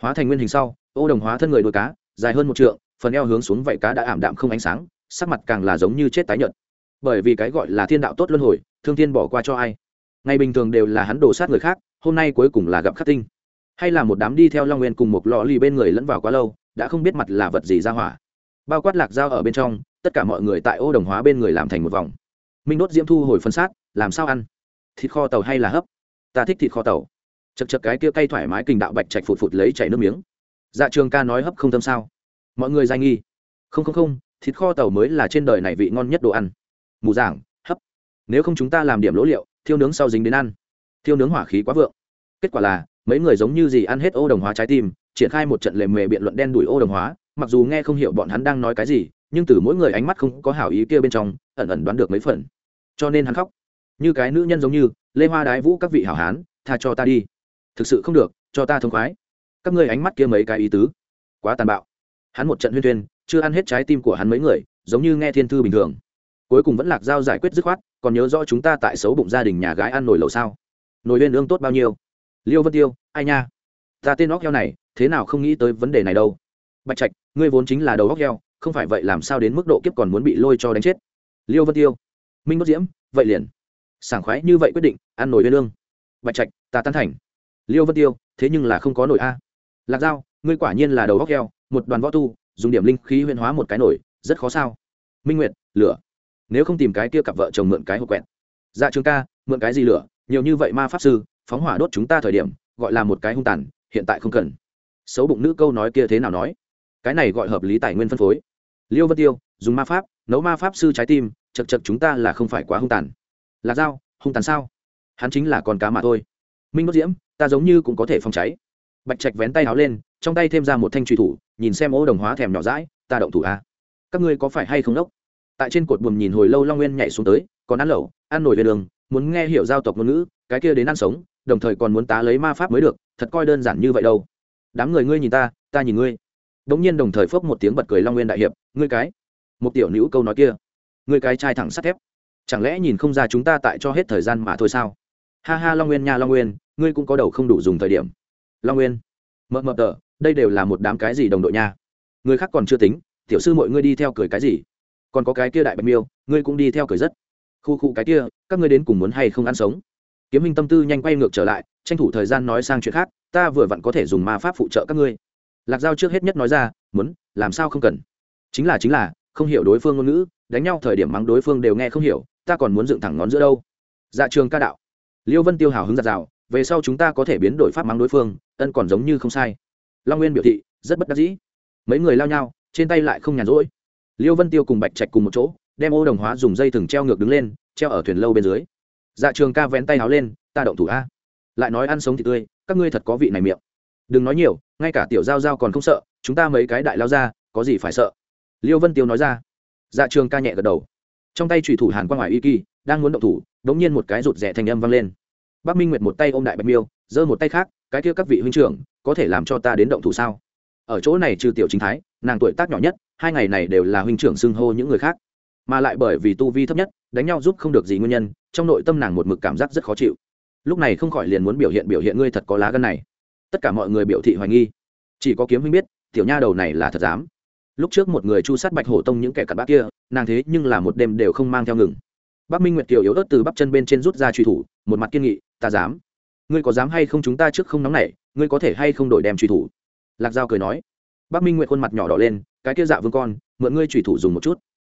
Hóa thành nguyên hình sau, ô đồng hóa thân người đuôi cá, dài hơn một trượng, phần eo hướng xuống vậy cá đã ảm đạm không ánh sáng, sắc mặt càng là giống như chết tái nhợt. Bởi vì cái gọi là thiên đạo tốt luân hồi, thương thiên bỏ qua cho ai? Ngày bình thường đều là hắn đổ sát người khác, hôm nay cuối cùng là gặp khắc tinh. Hay là một đám đi theo long nguyên cùng một lò lì bên người lẫn vào quá lâu đã không biết mặt là vật gì ra hỏa. Bao quát lạc dao ở bên trong, tất cả mọi người tại ô đồng hóa bên người làm thành một vòng. Minh đốt diễm thu hồi phân sát làm sao ăn? Thịt kho tàu hay là hấp? Ta thích thịt kho tàu. Chật chật cái kia cay thoải mái kình đạo bạch chạch phụt phụt lấy chảy nước miếng. Dạ trường ca nói hấp không tâm sao? Mọi người danh nghi. Không không không, thịt kho tàu mới là trên đời này vị ngon nhất đồ ăn. Mù giảng, hấp. Nếu không chúng ta làm điểm lỗ liệu, thiêu nướng sau dính đến ăn. Thiêu nướng hỏa khí quá vượng. Kết quả là, mấy người giống như gì ăn hết ô đồng hóa trái tim triển khai một trận lề mề biện luận đen đuổi ô đồng hóa, mặc dù nghe không hiểu bọn hắn đang nói cái gì, nhưng từ mỗi người ánh mắt không có hảo ý kia bên trong, ẩn ẩn đoán được mấy phần. Cho nên hắn khóc. Như cái nữ nhân giống như, lê hoa đái vũ các vị hảo hán, tha cho ta đi. Thực sự không được, cho ta thông khoái. Các ngươi ánh mắt kia mấy cái ý tứ. Quá tàn bạo. Hắn một trận huyên tuyên chưa ăn hết trái tim của hắn mấy người, giống như nghe thiên thư bình thường. Cuối cùng vẫn lạc giao giải quyết dứt khoát, còn nhớ rõ chúng ta tại xấu bụng gia đình nhà gái ăn nổi lẩu sao? Nồi lên ương tốt bao nhiêu? Liêu vân tiêu, ai nha? Ta tên óc heo này, thế nào không nghĩ tới vấn đề này đâu. Bạch trạch, ngươi vốn chính là đầu óc heo, không phải vậy làm sao đến mức độ kiếp còn muốn bị lôi cho đánh chết? Liêu vân tiêu, minh bất diễm, vậy liền. Sảng khoái như vậy quyết định, ăn nổi bên lương. Bạch trạch, ta tán thành. Liêu vân tiêu, thế nhưng là không có nổi a. Lạc dao ngươi quả nhiên là đầu óc heo, một đoàn võ tu, dùng điểm linh khí huyên hóa một cái nổi, rất khó sao? Minh nguyệt, lửa. Nếu không tìm cái kia cặp vợ chồng mượn cái hộp quẹt. Dạ trường ca, mượn cái gì lửa? Nhiều như vậy ma pháp sư, phóng hỏa đốt chúng ta thời điểm, gọi là một cái hung tàn hiện tại không cần. Xấu bụng nữ câu nói kia thế nào nói? Cái này gọi hợp lý tài nguyên phân phối. Liêu vân tiêu, dùng ma pháp, nấu ma pháp sư trái tim, chật chật chúng ta là không phải quá hung tàn. Là dao hung tàn sao? Hắn chính là con cá mà thôi. Minh bất diễm, ta giống như cũng có thể phòng cháy. Bạch trạch vén tay áo lên, trong tay thêm ra một thanh truy thủ, nhìn xem ô đồng hóa thèm nhỏ rãi ta động thủ a. Các ngươi có phải hay không đốc? Tại trên cột buồm nhìn hồi lâu long nguyên nhảy xuống tới, còn ăn lẩu, ăn nổi về đường, muốn nghe hiểu giao tộc ngôn ngữ, cái kia đến ăn sống, đồng thời còn muốn tá lấy ma pháp mới được thật coi đơn giản như vậy đâu. Đám người ngươi nhìn ta ta nhìn ngươi. Đống nhiên đồng thời phốc một tiếng bật cười long nguyên đại hiệp, ngươi cái. Một tiểu nữ câu nói kia, ngươi cái trai thẳng sắt thép. Chẳng lẽ nhìn không ra chúng ta tại cho hết thời gian mà thôi sao? Ha ha long nguyên nha long nguyên, ngươi cũng có đầu không đủ dùng thời điểm. Long nguyên mợ mợ tờ, đây đều là một đám cái gì đồng đội nha? Người khác còn chưa tính, tiểu sư mọi ngươi đi theo cười cái gì? Còn có cái kia đại bạch miêu, ngươi cũng đi theo cười rất. Khu khu cái kia, các ngươi đến cùng muốn hay không ăn sống? Kiếm minh tâm tư nhanh quay ngược trở lại tranh thủ thời gian nói sang chuyện khác, ta vừa vặn có thể dùng ma pháp phụ trợ các ngươi. Lạc giao trước hết nhất nói ra, muốn, làm sao không cần? Chính là chính là, không hiểu đối phương ngôn ngữ, đánh nhau thời điểm mắng đối phương đều nghe không hiểu, ta còn muốn dựng thẳng ngón giữa đâu. Dạ trường ca đạo. Liêu vân tiêu hào hứng giặt rào về sau chúng ta có thể biến đổi pháp mắng đối phương, ân còn giống như không sai. Long nguyên biểu thị, rất bất đắc dĩ. Mấy người lao nhau, trên tay lại không nhàn rỗi. Liêu vân tiêu cùng bạch trạch cùng một chỗ, đem ô đồng hóa dùng dây thừng treo ngược đứng lên, treo ở thuyền lâu bên dưới. Dạ trường ca vén tay háo lên, ta động thủ a lại nói ăn sống thì tươi, các ngươi thật có vị này miệng. Đừng nói nhiều, ngay cả tiểu giao giao còn không sợ, chúng ta mấy cái đại lao ra, có gì phải sợ? Liêu vân tiêu nói ra. Dạ trường ca nhẹ gật đầu. Trong tay trùy thủ hàn quang ngoài y kỳ, đang muốn động thủ đ n g nhiên một cái rụt rẻ thành âm vang lên. Bác minh nguyệt một tay ôm đại bạch miêu, giơ một tay khác, cái kia các vị huynh trưởng, có thể làm cho ta đến động thủ sao? Ở chỗ này trừ tiểu chính thái, nàng tuổi tác nhỏ nhất, hai ngày này đều là huynh trưởng xưng hô những người khác. Mà lại bởi vì tu vi thấp nhất, đánh nhau giúp không được gì nguyên nhân, trong nội tâm nàng một mực cảm giác rất khó chịu lúc này không khỏi liền muốn biểu hiện biểu hiện ngươi thật có lá gân này. Tất cả mọi người biểu thị hoài nghi. Chỉ có kiếm huynh biết, tiểu nha đầu này là thật dám. Lúc trước một người chu sát bạch hổ tông những kẻ cặn bác kia, nàng thế nhưng là một đêm đều không mang theo ngừng. Bác minh nguyệt kiều yếu ớt từ bắp chân bên trên rút ra truy thủ, một mặt kiên nghị, ta dám. Ngươi có dám hay không chúng ta trước không nóng nảy, ngươi có thể hay không đổi đem truy thủ? Lạc giao cười nói. Bác minh nguyệt khuôn mặt nhỏ đỏ lên, cái kia dạ vương con, mượn ngươi truy thủ dùng một chút.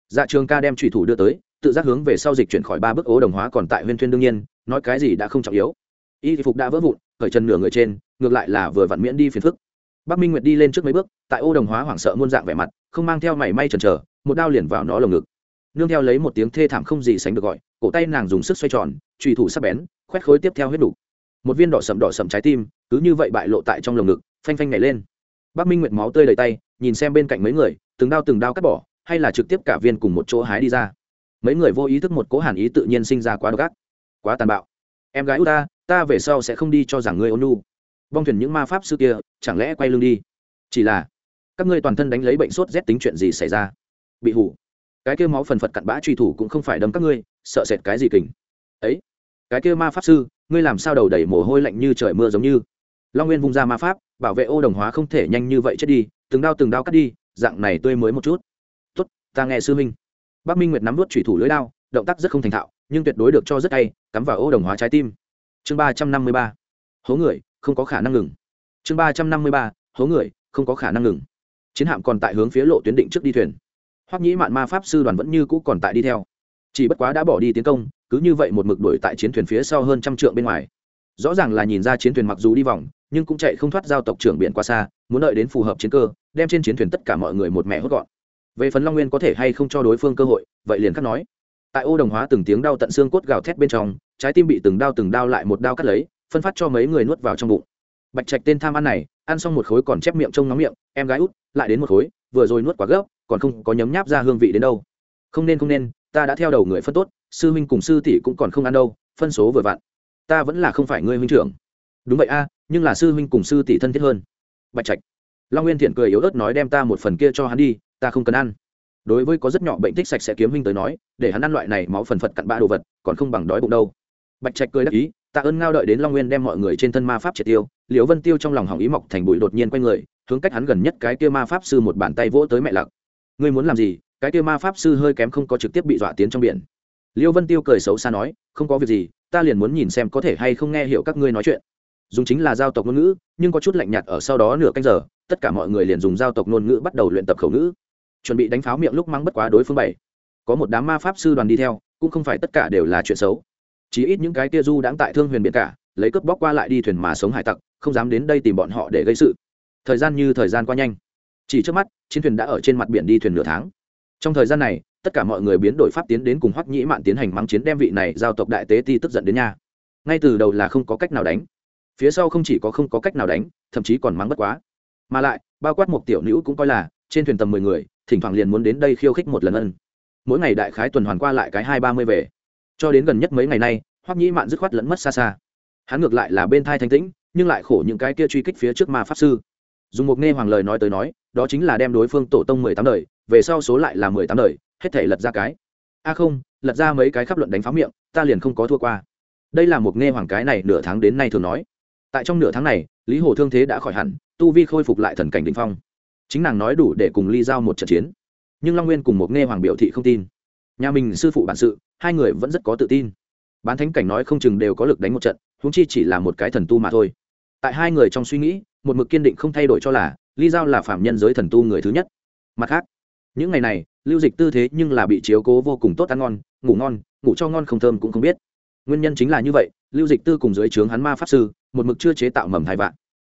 Dạ trường ca đem truy thủ đưa tới, tự giác hướng về sau dịch chuyển khỏi ba bước ố đồng hóa còn tại huyên thuyên đương nhiên nói cái gì đã không trọng yếu. Y phục đã vỡ vụn, khởi chân nửa người trên, ngược lại là vừa vặn miễn đi phiền phức. Bắc minh nguyệt đi lên trước mấy bước, tại ô đồng hóa hoảng sợ muôn dạng vẻ mặt, không mang theo mảy may chần chờ, một đao liền vào nó lồng ngực. Nương theo lấy một tiếng thê thảm không gì sánh được gọi, cổ tay nàng dùng sức xoay tròn trùy thủ sắp bén, khoét khối tiếp theo huyết đủ. Một viên đỏ sậm đỏ sậm trái tim, cứ như vậy bại lộ tại trong lồng ngực, phanh phanh nhảy lên. Bắc minh nguyệt máu tươi đầy tay, nhìn xem bên cạnh mấy người, từng đao từng đao cắt bỏ, hay là trực tiếp cả viên cùng một chỗ hái đi ra. Mấy người vô ý thức một cố hàn ý tự nhiên sinh ra quá độc ác quá tàn bạo. Em gái u ta ta về sau sẽ không đi cho rằng ngươi ôn nu vong thuyền những ma pháp sư kia, chẳng lẽ quay lưng đi? Chỉ là, các ngươi toàn thân đánh lấy bệnh sốt rét tính chuyện gì xảy ra? Bị hủ. Cái kia máu phần phật cặn bã truy thủ cũng không phải đâm các ngươi, sợ sệt cái gì kình. Ấy, cái kia ma pháp sư, ngươi làm sao đầu đẩy mồ hôi lạnh như trời mưa giống như? Long nguyên vung ra ma pháp, bảo vệ ô đồng hóa không thể nhanh như vậy chết đi, từng đao từng đao cắt đi, dạng này tươi mới một chút. Tốt, ta nghe sư minh bác minh nguyệt nắm vút thủy thủ lưỡi đao động tác rất không thành thạo, nhưng tuyệt đối được cho rất hay, cắm vào ô đồng hóa trái tim. Chương ba trăm năm mươi ba. Hố người, không có khả năng ngừng. Chương ba trăm năm mươi ba. Hố người, không có khả năng ngừng. Chiến hạm còn tại hướng phía lộ tuyến định trước đi thuyền. Hoắc nhĩ mạn ma pháp sư đoàn vẫn như cũ còn tại đi theo. Chỉ bất quá đã bỏ đi tiến công, cứ như vậy một mực đuổi tại chiến thuyền phía sau hơn trăm trượng bên ngoài. Rõ ràng là nhìn ra chiến thuyền mặc dù đi vòng, nhưng cũng chạy không thoát giao tộc trưởng biển qua xa, muốn đợi đến phù hợp chiến cơ, đem trên chiến thuyền tất cả mọi người một mẹ hốt gọn. Về phần long nguyên có thể hay không cho đối phương cơ hội, vậy liền khắc nói tại ô đồng hóa từng tiếng đau tận xương cốt gào thét bên trong, trái tim bị từng đau từng đau lại một đau cắt lấy, phân phát cho mấy người nuốt vào trong bụng. Bạch trạch tên tham ăn này, ăn xong một khối còn chép miệng trông nóng miệng, em gái út, lại đến một khối, vừa rồi nuốt quá gấp, còn không có nhấm nháp ra hương vị đến đâu. Không nên không nên, ta đã theo đầu người phân tốt, sư huynh cùng sư tỷ cũng còn không ăn đâu, phân số vừa vặn. Ta vẫn là không phải ngươi huynh trưởng. Đúng vậy a, nhưng là sư huynh cùng sư tỷ thân thiết hơn. Bạch trạch, long nguyên thiện cười yếu ớt nói đem ta một phần kia cho hắn đi, ta không cần ăn đối với có rất nhỏ bệnh tích sạch sẽ kiếm huynh tới nói, để hắn ăn loại này máu phần phật cặn bã đồ vật, còn không bằng đói bụng đâu. Bạch trạch cười đắc ý, tạ ơn ngao đợi đến long nguyên đem mọi người trên thân ma pháp triệt tiêu, liễu vân tiêu trong lòng hỏng ý mọc thành bụi đột nhiên quay người, hướng cách hắn gần nhất cái kia ma pháp sư một bàn tay vỗ tới mẹ lặc. Ngươi muốn làm gì? Cái kia ma pháp sư hơi kém không có trực tiếp bị dọa tiến trong biển. Liễu vân tiêu cười xấu xa nói, không có việc gì, ta liền muốn nhìn xem có thể hay không nghe hiểu các ngươi nói chuyện. Dùng chính là giao tộc ngôn ngữ, nhưng có chút lạnh nhạt ở sau đó nửa canh giờ, tất cả mọi người liền dùng giao tộc ngôn ngữ bắt đầu luyện tập khẩu ngữ chuẩn bị đánh pháo miệng lúc mắng bất quá đối phương bảy. Có một đám ma pháp sư đoàn đi theo, cũng không phải tất cả đều là chuyện xấu. Chỉ ít những cái kia du đãng tại thương huyền biển cả, lấy cướp bóc qua lại đi thuyền mà sống hải tặc, không dám đến đây tìm bọn họ để gây sự. Thời gian như thời gian qua nhanh. Chỉ trước mắt, chiến thuyền đã ở trên mặt biển đi thuyền nửa tháng. Trong thời gian này, tất cả mọi người biến đổi pháp tiến đến cùng hoắc nhĩ mạn tiến hành mắng chiến đem vị này giao tộc đại tế ti tức giận đến nha. Ngay từ đầu là không có cách nào đánh. Phía sau không chỉ có không có cách nào đánh, thậm chí còn mắng bất quá. Mà lại, bao quát một tiểu nữ cũng coi là, trên thuyền tầm mười người thỉnh thoảng liền muốn đến đây khiêu khích một lần ân. Mỗi ngày đại khái tuần hoàn qua lại cái hai ba mươi về. Cho đến gần nhất mấy ngày nay, hoắc nhĩ mạn dứt khoát lẫn mất xa xa. Hắn ngược lại là bên thai thanh tĩnh, nhưng lại khổ những cái kia truy kích phía trước ma pháp sư. Dùng một nghe hoàng lời nói tới nói, đó chính là đem đối phương tổ tông mười tám đời, về sau số lại là mười tám đời, hết thể lật ra cái. A không, lật ra mấy cái khắp luận đánh phá miệng, ta liền không có thua qua. Đây là một nghe hoàng cái này nửa tháng đến nay thường nói. Tại trong nửa tháng này, lý hồ thương thế đã khỏi hẳn, tu vi khôi phục lại thần cảnh định phong chính nàng nói đủ để cùng ly giao một trận chiến. Nhưng long nguyên cùng một nghe hoàng biểu thị không tin. Nhà mình sư phụ bản sự, hai người vẫn rất có tự tin. Bán thánh cảnh nói không chừng đều có lực đánh một trận húng chi chỉ là một cái thần tu mà thôi. Tại hai người trong suy nghĩ, một mực kiên định không thay đổi cho là ly giao là phạm nhân giới thần tu người thứ nhất. Mặt khác, những ngày này, lưu dịch tư thế nhưng là bị chiếu cố vô cùng tốt, ăn ngon, ngủ ngon, ngủ cho ngon không thơm cũng không biết. Nguyên nhân chính là như vậy, lưu dịch tư cùng dưới trướng hắn ma pháp sư, một mực chưa chế tạo mầm thai vạn.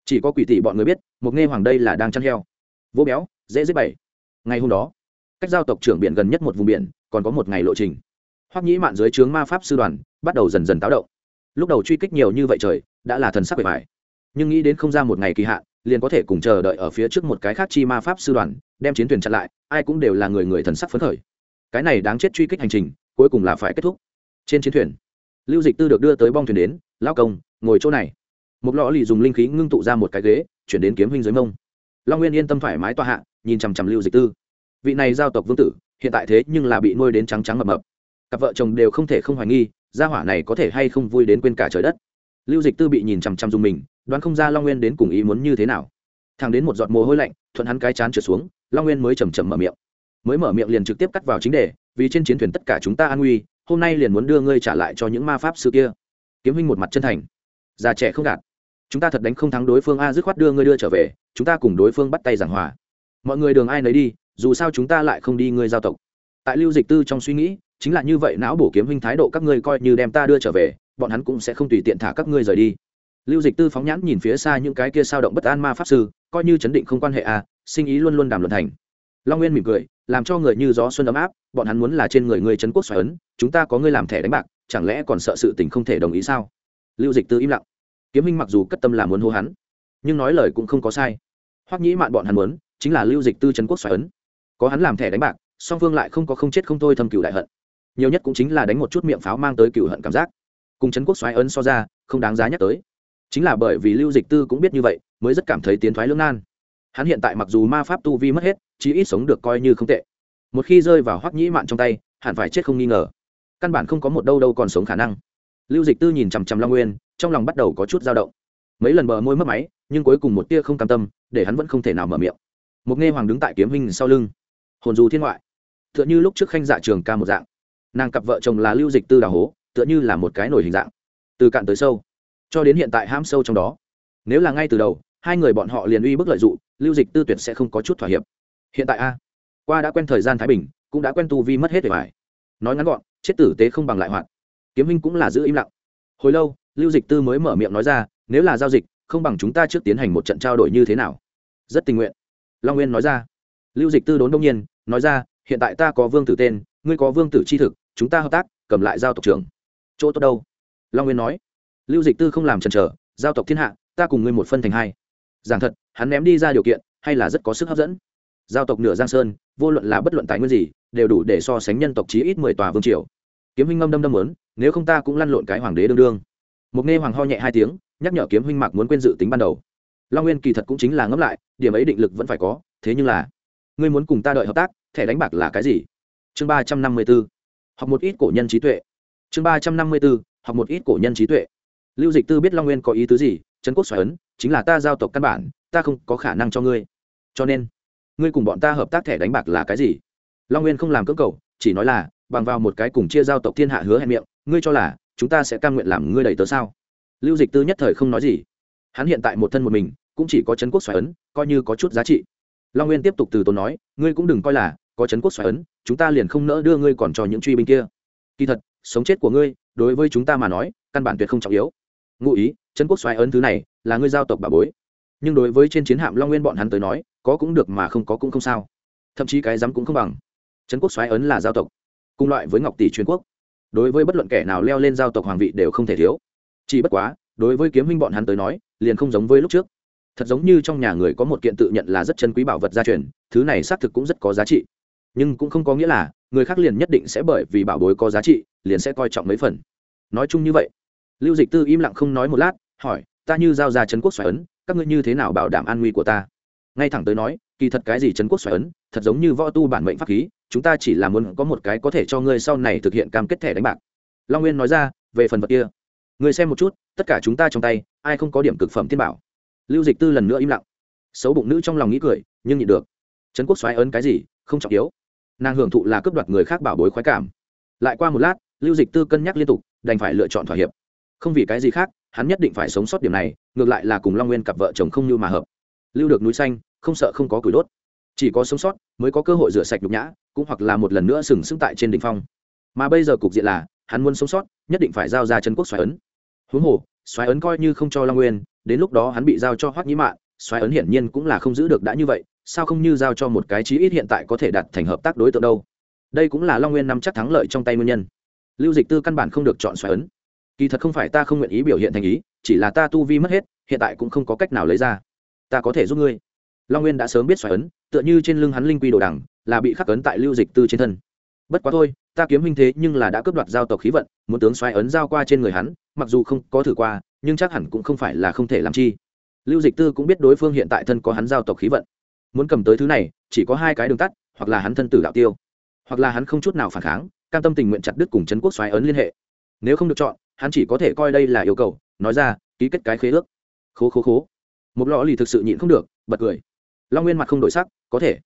Chỉ có quỷ tỷ bọn người biết, một nghe hoàng đây là đang chăn heo vô béo, dễ dễ bảy. Ngày hôm đó, cách giao tộc trưởng biển gần nhất một vùng biển, còn có một ngày lộ trình. Hoắc nhĩ mạn dưới trướng ma pháp sư đoàn, bắt đầu dần dần táo động. Lúc đầu truy kích nhiều như vậy trời, đã là thần sắc bề bài nhưng nghĩ đến không ra một ngày kỳ hạn, liền có thể cùng chờ đợi ở phía trước một cái khác chi ma pháp sư đoàn, đem chiến thuyền chặn lại, ai cũng đều là người người thần sắc phấn khởi. Cái này đáng chết truy kích hành trình, cuối cùng là phải kết thúc. Trên chiến thuyền, lưu dịch tư được đưa tới bong thuyền đến lao công, ngồi chỗ này. Một lọ lì dùng linh khí ngưng tụ ra một cái ghế, chuyển đến kiếm huynh dưới mông long nguyên yên tâm thoải mái tòa hạ nhìn chằm chằm lưu dịch tư vị này giao tộc vương tử hiện tại thế nhưng là bị nuôi đến trắng trắng mập mập cặp vợ chồng đều không thể không hoài nghi gia hỏa này có thể hay không vui đến quên cả trời đất lưu dịch tư bị nhìn chằm chằm dùng mình đoán không ra long nguyên đến cùng ý muốn như thế nào thằng đến một giọt mồ hôi lạnh thuận hắn cái chán trượt xuống long nguyên mới chầm chầm mở miệng mới mở miệng liền trực tiếp cắt vào chính đề vì trên chiến thuyền tất cả chúng ta an nguy hôm nay liền muốn đưa ngươi trả lại cho những ma pháp sư kia kiếm huynh một mặt chân thành già trẻ không gạt chúng ta thật đánh không thắng đối phương a, dứt khoát đưa ngươi đưa trở về, chúng ta cùng đối phương bắt tay giảng hòa. Mọi người đường ai nấy đi, dù sao chúng ta lại không đi ngươi giao tộc. Tại lưu dịch tư trong suy nghĩ, chính là như vậy não bổ kiếm huynh thái độ các ngươi coi như đem ta đưa trở về, bọn hắn cũng sẽ không tùy tiện thả các ngươi rời đi. Lưu dịch tư phóng nhãn nhìn phía xa những cái kia sao động bất an ma pháp sư, coi như chấn định không quan hệ à sinh ý luôn luôn đàm luận thành. Long nguyên mỉm cười, làm cho người như gió xuân ấm áp, bọn hắn muốn là trên người ngươi trấn quốc xoài ấn, chúng ta có ngươi làm thẻ đánh bạc, chẳng lẽ còn sợ sự tình không thể đồng ý sao? Lưu dịch tư im lặng kiếm minh mặc dù cất tâm là muốn hô hắn, nhưng nói lời cũng không có sai. Hoắc nhĩ mạn bọn hắn muốn, chính là lưu dịch tư trấn quốc xoài ấn. Có hắn làm thẻ đánh bạc, song phương lại không có không chết không thôi thâm cựu đại hận. Nhiều nhất cũng chính là đánh một chút miệng pháo mang tới cựu hận cảm giác. Cùng trấn quốc xoáy ấn so ra, không đáng giá nhắc tới. Chính là bởi vì lưu dịch tư cũng biết như vậy, mới rất cảm thấy tiến thoái lưỡng nan. Hắn hiện tại mặc dù ma pháp tu vi mất hết, chí ít sống được coi như không tệ. Một khi rơi vào hoắc nhĩ mạn trong tay, hẳn phải chết không nghi ngờ. Căn bản không có một đâu đâu còn sống khả năng. Lưu dịch tư nhìn chằm chằm long nguyên trong lòng bắt đầu có chút dao động. Mấy lần bờ môi mất máy, nhưng cuối cùng một tia không cam tâm, để hắn vẫn không thể nào mở miệng. Một nghe hoàng đứng tại kiếm hình sau lưng. Hồn dù thiên ngoại. Tựa như lúc trước khanh dạ trường ca một dạng. Nàng cặp vợ chồng là lưu dịch tư đào hố, tựa như là một cái nổi hình dạng. Từ cạn tới sâu. Cho đến hiện tại ham sâu trong đó. Nếu là ngay từ đầu, hai người bọn họ liền uy bức lợi dụng, lưu dịch tư tuyệt sẽ không có chút thỏa hiệp. Hiện tại a, qua đã quen thời gian thái bình, cũng đã quen tu vi mất hết về bài nói ngắn gọn, chết tử tế không bằng lại hoạt kiếm minh cũng là giữ im lặng. Hồi lâu lưu dịch tư mới mở miệng nói ra, nếu là giao dịch, không bằng chúng ta trước tiến hành một trận trao đổi như thế nào? Rất tình nguyện. Long nguyên nói ra. Lưu dịch tư đốn đông nhiên, nói ra, hiện tại ta có vương tử tên, ngươi có vương tử c h i thực, chúng ta hợp tác, cầm lại giao tộc trưởng. Chỗ tốt đâu? Long nguyên nói. Lưu dịch tư không làm chần chờ, giao tộc thiên hạ, ta cùng ngươi một phân thành hai. Giảng thật, hắn ném đi ra điều kiện, hay là rất có sức hấp dẫn. Giao tộc nửa giang sơn, vô luận là bất luận tài nguyên gì, đều đủ để so sánh nhân tộc chí ít mười tòa vương triều. Kiếm huynh ngâm đâm đâm lớn nếu không ta cũng lăn lộn cái hoàng đế đương đương một nghe hoàng ho nhẹ hai tiếng, nhắc nhở kiếm huynh mạc muốn quên dự tính ban đầu. Long nguyên kỳ thật cũng chính là ngẫm lại, điểm ấy định lực vẫn phải có, thế nhưng là, ngươi muốn cùng ta đợi hợp tác, thẻ đánh bạc là cái gì? Chương ba trăm năm mươi b ố học một ít cổ nhân trí tuệ. Chương ba trăm năm mươi b ố học một ít cổ nhân trí tuệ. Lưu dịch tư biết long nguyên có ý tứ gì trấn quốc xoài ấn, chính là ta giao tộc căn bản, ta không có khả năng cho ngươi. Cho nên, ngươi cùng bọn ta hợp tác thẻ đánh bạc là cái gì? Long nguyên không làm cưỡng cầu, chỉ nói là, bằng vào một cái cùng chia giao tộc thiên hạ hứa hẹn miệng, ngươi cho là chúng ta sẽ cam nguyện làm ngươi đầy tớ sao? Lưu dịch tư nhất thời không nói gì. Hắn hiện tại một thân một mình, cũng chỉ có trấn quốc xoài ấn, coi như có chút giá trị. Long nguyên tiếp tục từ tốn nói, ngươi cũng đừng coi là có trấn quốc xoài ấn, chúng ta liền không nỡ đưa ngươi còn cho những truy binh kia. Kỳ thật, sống chết của ngươi, đối với chúng ta mà nói, căn bản tuyệt không trọng yếu. Ngụ ý, trấn quốc xoài ấn thứ này là ngươi giao tộc bà bối. Nhưng đối với trên chiến hạm long nguyên bọn hắn tới nói, có cũng được mà không có cũng không sao. Thậm chí cái dám cũng không bằng. Trấn quốc xoáy ấn là giao tộc. Cùng loại với ngọc tỷ truyền quốc đối với bất luận kẻ nào leo lên giao tộc hoàng vị đều không thể thiếu. Chỉ bất quá, đối với kiếm huynh bọn hắn tới nói, liền không giống với lúc trước. Thật giống như trong nhà người có một kiện tự nhận là rất chân quý bảo vật gia truyền, thứ này xác thực cũng rất có giá trị. Nhưng cũng không có nghĩa là, người khác liền nhất định sẽ bởi vì bảo bối có giá trị, liền sẽ coi trọng mấy phần. Nói chung như vậy, lưu dịch tư im lặng không nói một lát, hỏi, ta như giao ra trấn quốc xoài ấn, các ngươi như thế nào bảo đảm an nguy của ta? Ngay thẳng tới nói, kỳ thật cái gì trấn quốc xoài ấn, thật giống như võ tu bản mệnh pháp khí chúng ta chỉ là muốn có một cái có thể cho ngươi sau này thực hiện cam kết thẻ đánh bạc. Long nguyên nói ra, về phần vật kia người xem một chút, tất cả chúng ta trong tay, ai không có điểm cực phẩm tiên bảo? Lưu dịch tư lần nữa im lặng. Xấu bụng nữ trong lòng nghĩ cười, nhưng nhịn được. Trấn quốc xoáy ấn cái gì, không trọng yếu. Nàng hưởng thụ là cướp đoạt người khác bảo bối khoái cảm. Lại qua một lát, lưu dịch tư cân nhắc liên tục, đành phải lựa chọn thỏa hiệp. Không vì cái gì khác, hắn nhất định phải sống sót điểm này, ngược lại là cùng long nguyên cặp vợ chồng không như mà hợp. Lưu được núi xanh, không sợ không có củi đốt chỉ có sống sót mới có cơ hội rửa sạch nhục nhã, cũng hoặc là một lần nữa sừng sững tại trên đỉnh phong. Mà bây giờ cục diện là, hắn muốn sống sót, nhất định phải giao ra chân quốc xoáy ấn. Huống hồ, xoáy ấn coi như không cho long nguyên, đến lúc đó hắn bị giao cho hoắc nhĩ mạn, xoáy ấn hiển nhiên cũng là không giữ được đã như vậy, sao không như giao cho một cái chí ít hiện tại có thể đạt thành hợp tác đối tượng đâu? Đây cũng là long nguyên nắm chắc thắng lợi trong tay nguyên nhân. Lưu dịch tư căn bản không được chọn xoáy ấn. Kỳ thật không phải ta không nguyện ý biểu hiện thành ý, chỉ là ta tu vi mất hết, hiện tại cũng không có cách nào lấy ra. Ta có thể giúp ngươi long nguyên đã sớm biết xoáy ấn, tựa như trên lưng hắn linh quy đồ đằng, là bị khắc ấn tại lưu dịch tư trên thân. Bất quá thôi, ta kiếm huynh thế nhưng là đã cướp đoạt giao tộc khí vận, muốn tướng xoáy ấn giao qua trên người hắn, mặc dù không có thử qua, nhưng chắc hẳn cũng không phải là không thể làm chi. Lưu dịch tư cũng biết đối phương hiện tại thân có hắn giao tộc khí vận. Muốn cầm tới thứ này, chỉ có hai cái đường tắt, hoặc là hắn thân tử đạo tiêu, hoặc là hắn không chút nào phản kháng, cam tâm tình nguyện chặt đứt cùng trấn quốc xoáy ấn liên hệ. Nếu không được chọn, hắn chỉ có thể coi đây là yêu cầu, nói ra, ký kết cái khế ước. Khố khố khố. Một lõ lì thực sự nhịn không được, bật cười long nguyên mặt không đổi sắc, có thể.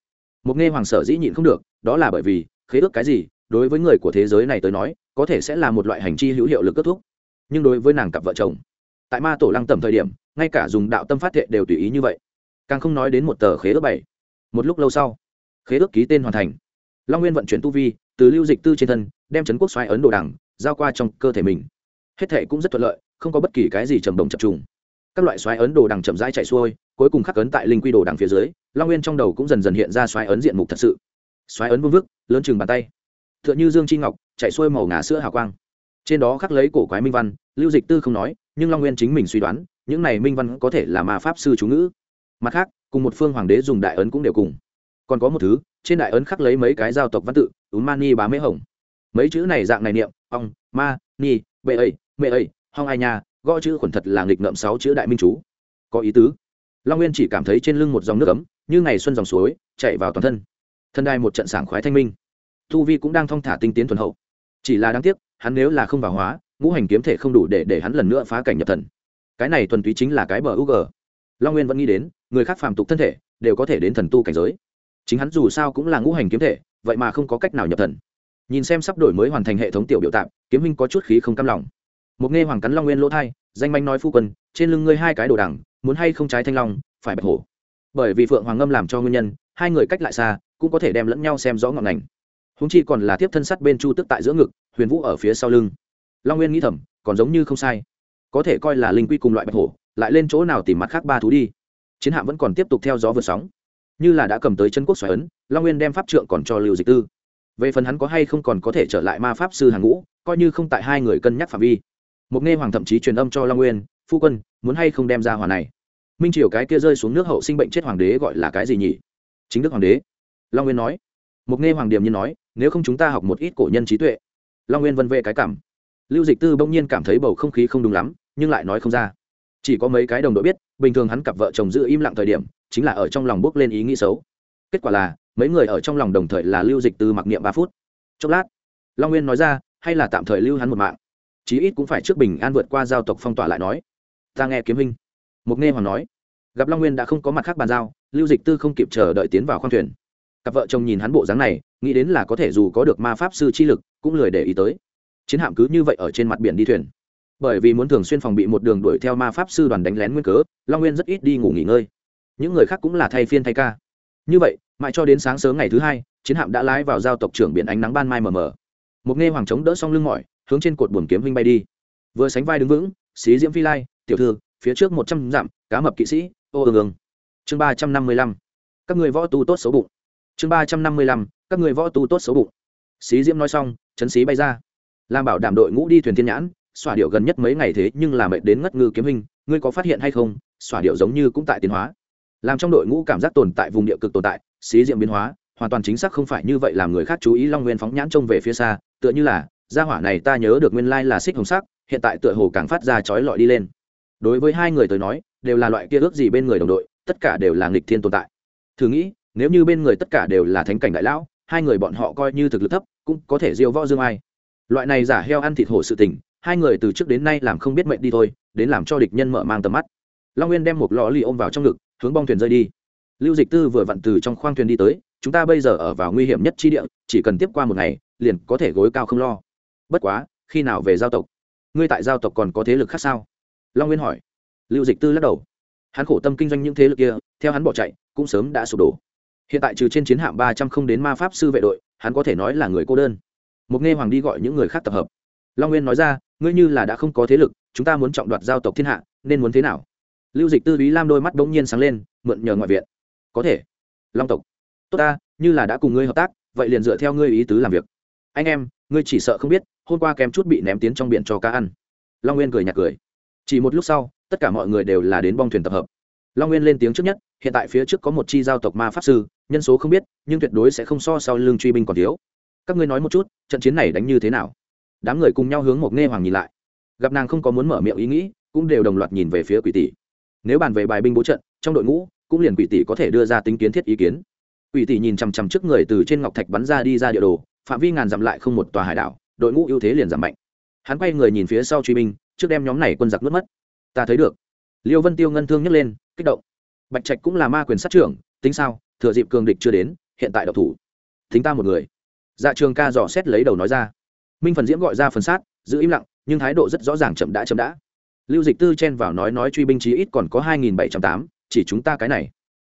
Một nghe hoàng sở dĩ nhịn không được, đó là bởi vì, khế ước cái gì, đối với người của thế giới này tới nói, có thể sẽ là một loại hành chi hữu hiệu lực kết thúc. Nhưng đối với nàng cặp vợ chồng, tại ma tổ lăng tầm thời điểm, ngay cả dùng đạo tâm phát thệ đều tùy ý như vậy. Càng không nói đến một tờ khế ước bảy. Một lúc lâu sau, khế ước ký tên hoàn thành. Long nguyên vận chuyển tu vi, từ lưu dịch tư trên thân, đem trấn quốc xoáy ấn đồ đằng, giao qua trong cơ thể mình. Hết thể cũng rất thuận lợi, không có bất kỳ cái gì trầm đồng chập trùng các loại xoáy ấn đồ đằng chậm rãi chạy xuôi, cuối cùng khắc ấn tại linh quy đồ đằng phía dưới, long nguyên trong đầu cũng dần dần hiện ra xoáy ấn diện mục thật sự. Xoáy ấn vương vức, lớn chừng bàn tay. T h ư ợ n h ư dương chi ngọc, chạy xuôi màu ngà sữa hào quang. Trên đó khắc lấy cổ quái minh văn, lưu dịch tư không nói, nhưng long nguyên chính mình suy đoán, những này minh văn có thể là ma pháp sư chú ngữ. Mặt khác, cùng một phương hoàng đế dùng đại ấn cũng đều cùng. Còn có một thứ, trên đại ấn khắc lấy mấy cái giao tộc văn tự úng mani bá mễ hồng. Mấy chữ này dạng này niệm, ong, ma, ni, bệ ấy mẹ ấy, hong ai nha gõ chữ khuẩn thật là nghịch ngợm sáu chữ đại minh chú. Có ý tứ. Long nguyên chỉ cảm thấy trên lưng một dòng nước ấm, như ngày xuân dòng suối chạy vào toàn thân. Thân đai một trận sảng khoái thanh minh. Thu vi cũng đang thong thả tinh tiến thuần hậu. Chỉ là đáng tiếc, hắn nếu là không vào hóa, ngũ hành kiếm thể không đủ để để hắn lần nữa phá cảnh nhập thần. Cái này thuần túy chính là cái bờ u g. Long nguyên vẫn nghĩ đến, người khác phàm tục thân thể, đều có thể đến thần tu cảnh giới. Chính hắn dù sao cũng là ngũ hành kiếm thể, vậy mà không có cách nào nhập thần. Nhìn xem sắp đổi mới hoàn thành hệ thống tiểu biểu tạm, kiếm minh có chút khí không cam lòng một nghe hoàng cắn long nguyên lỗ thai, danh manh nói phu quân, trên lưng ngươi hai cái đồ đằng, muốn hay không trái thanh long, phải bạch hổ. Bởi vì phượng hoàng ngâm làm cho nguyên nhân, hai người cách lại xa, cũng có thể đem lẫn nhau xem rõ ngọn ngành. Húng chi còn là tiếp thân sắt bên chu tức tại giữa ngực, huyền vũ ở phía sau lưng. Long nguyên nghĩ thầm, còn giống như không sai. Có thể coi là linh quy cùng loại bạch hổ, lại lên chỗ nào tìm mặt khác ba thú đi. Chiến hạm vẫn còn tiếp tục theo gió vượt sóng. Như là đã cầm tới chân quốc xoài ấn, long nguyên đem pháp trượng còn cho lưu dịch tư. Về phần hắn có hay không còn có thể trở lại ma pháp sư hàng ngũ, coi như không tại hai người cân nhắc phạm vi một nghe hoàng thậm chí truyền âm cho long nguyên, phu quân, muốn hay không đem ra hòa này? Minh triều cái kia rơi xuống nước hậu sinh bệnh chết hoàng đế gọi là cái gì nhỉ? Chính đức hoàng đế. Long nguyên nói. Một nghe hoàng điềm nhiên nói, nếu không chúng ta học một ít cổ nhân trí tuệ. Long nguyên vân vệ cái cảm. Lưu dịch tư bỗng nhiên cảm thấy bầu không khí không đúng lắm, nhưng lại nói không ra. Chỉ có mấy cái đồng đội biết, bình thường hắn cặp vợ chồng giữ im lặng thời điểm, chính là ở trong lòng bước lên ý nghĩ xấu. Kết quả là, mấy người ở trong lòng đồng thời là lưu dịch tư mặc niệm ba phút. Chốc lát, long nguyên nói ra, hay là tạm thời lưu hắn một mạng chí ít cũng phải trước bình an vượt qua giao tộc phong tỏa lại nói. Ta nghe kiếm hình mục nghe hoàng nói. Gặp long nguyên đã không có mặt khác bàn giao, lưu dịch tư không kịp chờ đợi tiến vào khoang thuyền. Cặp vợ chồng nhìn hắn bộ dáng này, nghĩ đến là có thể dù có được ma pháp sư chi lực, cũng lười để ý tới. Chiến hạm cứ như vậy ở trên mặt biển đi thuyền. Bởi vì muốn thường xuyên phòng bị một đường đuổi theo ma pháp sư đoàn đánh lén nguyên cớ, long nguyên rất ít đi ngủ nghỉ ngơi. Những người khác cũng là thay phiên thay ca. Như vậy, mãi cho đến sáng sớm ngày thứ hai, chiến hạm đã lái vào giao tộc trưởng biển ánh nắng ban mai mờ mờ. Một nghe hoàng trống đỡ xong lưng mỏi hướng trên cột buồm kiếm vinh bay đi. Vừa sánh vai đứng vững, xí diễm phi lai, tiểu thư, phía trước một trăm dặm, cá mập kỵ sĩ, ô ương ương. Chương ba trăm năm mươi lăm, các người võ tu tốt xấu bụng. Chương ba trăm năm mươi lăm, các người võ tu tốt xấu bụng. Xí diễm nói xong, chấn xí bay ra. Làm bảo đảm đội ngũ đi thuyền thiên nhãn, xỏa điệu gần nhất mấy ngày thế nhưng là mệt đến ngất ngư kiếm hình ngươi có phát hiện hay không? Xỏa điệu giống như cũng tại tiến hóa. Làm trong đội ngũ cảm giác tồn tại vùng địa cực tồn tại, xí diệm biến hóa, hoàn toàn chính xác không phải như vậy làm người khác chú ý long nguyên phóng nhãn trông về phía xa, tựa như là gia hỏa này ta nhớ được nguyên lai là xích hồng sắc, hiện tại tựa hồ càng phát ra chói lọi đi lên. Đối với hai người tới nói, đều là loại kia ước gì bên người đồng đội, tất cả đều là nghịch thiên tồn tại. Thử nghĩ, nếu như bên người tất cả đều là thánh cảnh đại lão, hai người bọn họ coi như thực lực thấp, cũng có thể diêu võ dương ai. Loại này giả heo ăn thịt hổ sự tình, hai người từ trước đến nay làm không biết mệnh đi thôi, đến làm cho địch nhân mở mang tầm mắt. Long nguyên đem một lọ lì ôm vào trong ngực, hướng bong thuyền rơi đi. Lưu dịch tư vừa vặn từ trong khoang thuyền đi tới, chúng ta bây giờ ở vào nguy hiểm nhất chi địa, chỉ cần tiếp qua một ngày, liền có thể gối cao không lo bất quá, khi nào về giao tộc? Ngươi tại giao tộc còn có thế lực khác sao? Long nguyên hỏi. Lưu dịch tư lắc đầu. Hắn khổ tâm kinh doanh những thế lực kia, theo hắn bỏ chạy, cũng sớm đã sụp đổ. Hiện tại trừ trên chiến hạm ba trăm không đến ma pháp sư vệ đội, hắn có thể nói là người cô đơn. Một nghe hoàng đi gọi những người khác tập hợp. Long nguyên nói ra, ngươi như là đã không có thế lực, chúng ta muốn trọng đoạt giao tộc thiên hạ, nên muốn thế nào? Lưu dịch tư ý lam đôi mắt bỗng nhiên sáng lên, mượn nhờ ngoại viện. Có thể. Long tộc. Tốt ta, như là đã cùng ngươi hợp tác, vậy liền dựa theo ngươi ý tứ làm việc. Anh em, ngươi chỉ sợ không biết hôm qua kém chút bị ném tiến trong biển cho cá ăn. Long nguyên cười nhạt cười. Chỉ một lúc sau, tất cả mọi người đều là đến bong thuyền tập hợp. Long nguyên lên tiếng trước nhất, hiện tại phía trước có một chi giao tộc ma pháp sư, nhân số không biết, nhưng tuyệt đối sẽ không so sau lưng truy binh còn thiếu. Các ngươi nói một chút, trận chiến này đánh như thế nào? Đám người cùng nhau hướng một nghe hoàng nhìn lại. Gặp nàng không có muốn mở miệng ý nghĩ, cũng đều đồng loạt nhìn về phía quỷ tỷ. Nếu bàn về bài binh bố trận, trong đội ngũ, cũng liền quỷ tỷ có thể đưa ra tính kiến thiết ý kiến. Quỷ tỷ nhìn chằm chằm trước người từ trên ngọc thạch bắn ra đi ra địa đồ, phạm vi ngàn dặm lại không một tòa hải đảo đội ngũ ưu thế liền giảm mạnh. Hắn quay người nhìn phía sau truy binh, trước đem nhóm này quân giặc nuốt mất. Ta thấy được. Liêu vân tiêu ngân thương nhấc lên, kích động. Bạch trạch cũng là ma quyền sát trưởng, tính sao, thừa dịp cường địch chưa đến, hiện tại độc thủ. Thính ta một người. Dạ trường ca dò xét lấy đầu nói ra. Minh phần diễm gọi ra phần sát, giữ im lặng, nhưng thái độ rất rõ ràng chậm đã chậm đã. Lưu dịch tư chen vào nói nói truy binh chí ít còn có hai nghìn bảy trăm tám, chỉ chúng ta cái này.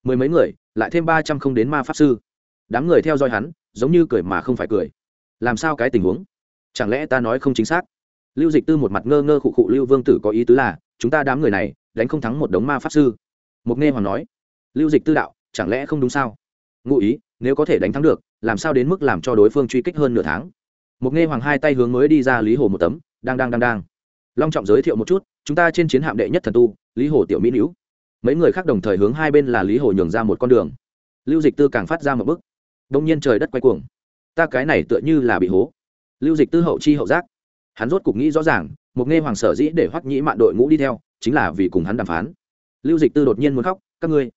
Mười mấy người, lại thêm ba trăm không đến ma pháp sư. Đám người theo dõi hắn, giống như cười mà không phải cười. Làm sao cái tình huống? Chẳng lẽ ta nói không chính xác? Lưu dịch tư một mặt ngơ ngơ khụ khụ, lưu vương tử có ý tứ là, chúng ta đám người này đánh không thắng một đống ma pháp sư. Mục nghe hoàng nói. Lưu dịch tư đạo, chẳng lẽ không đúng sao? Ngụ ý, nếu có thể đánh thắng được, làm sao đến mức làm cho đối phương truy kích hơn nửa tháng? Mục nghe hoàng hai tay hướng mới đi ra lý hồ một tấm, đang đang đang đang. Long trọng giới thiệu một chút, chúng ta trên chiến hạm đệ nhất thần tu, lý hồ tiểu mỹ nữ. Mấy người khác đồng thời hướng hai bên là lý hồ nhường ra một con đường. Lưu dịch tư càng phát ra một bức đông nhiên trời đất quay cuồng. Ta cái này tựa như là bị hố lưu dịch tư hậu chi hậu giác. Hắn rốt cục nghĩ rõ ràng, một nghe hoàng sở dĩ để hoắc nhĩ mạn đội ngũ đi theo, chính là vì cùng hắn đàm phán. Lưu dịch tư đột nhiên muốn khóc, các ngươi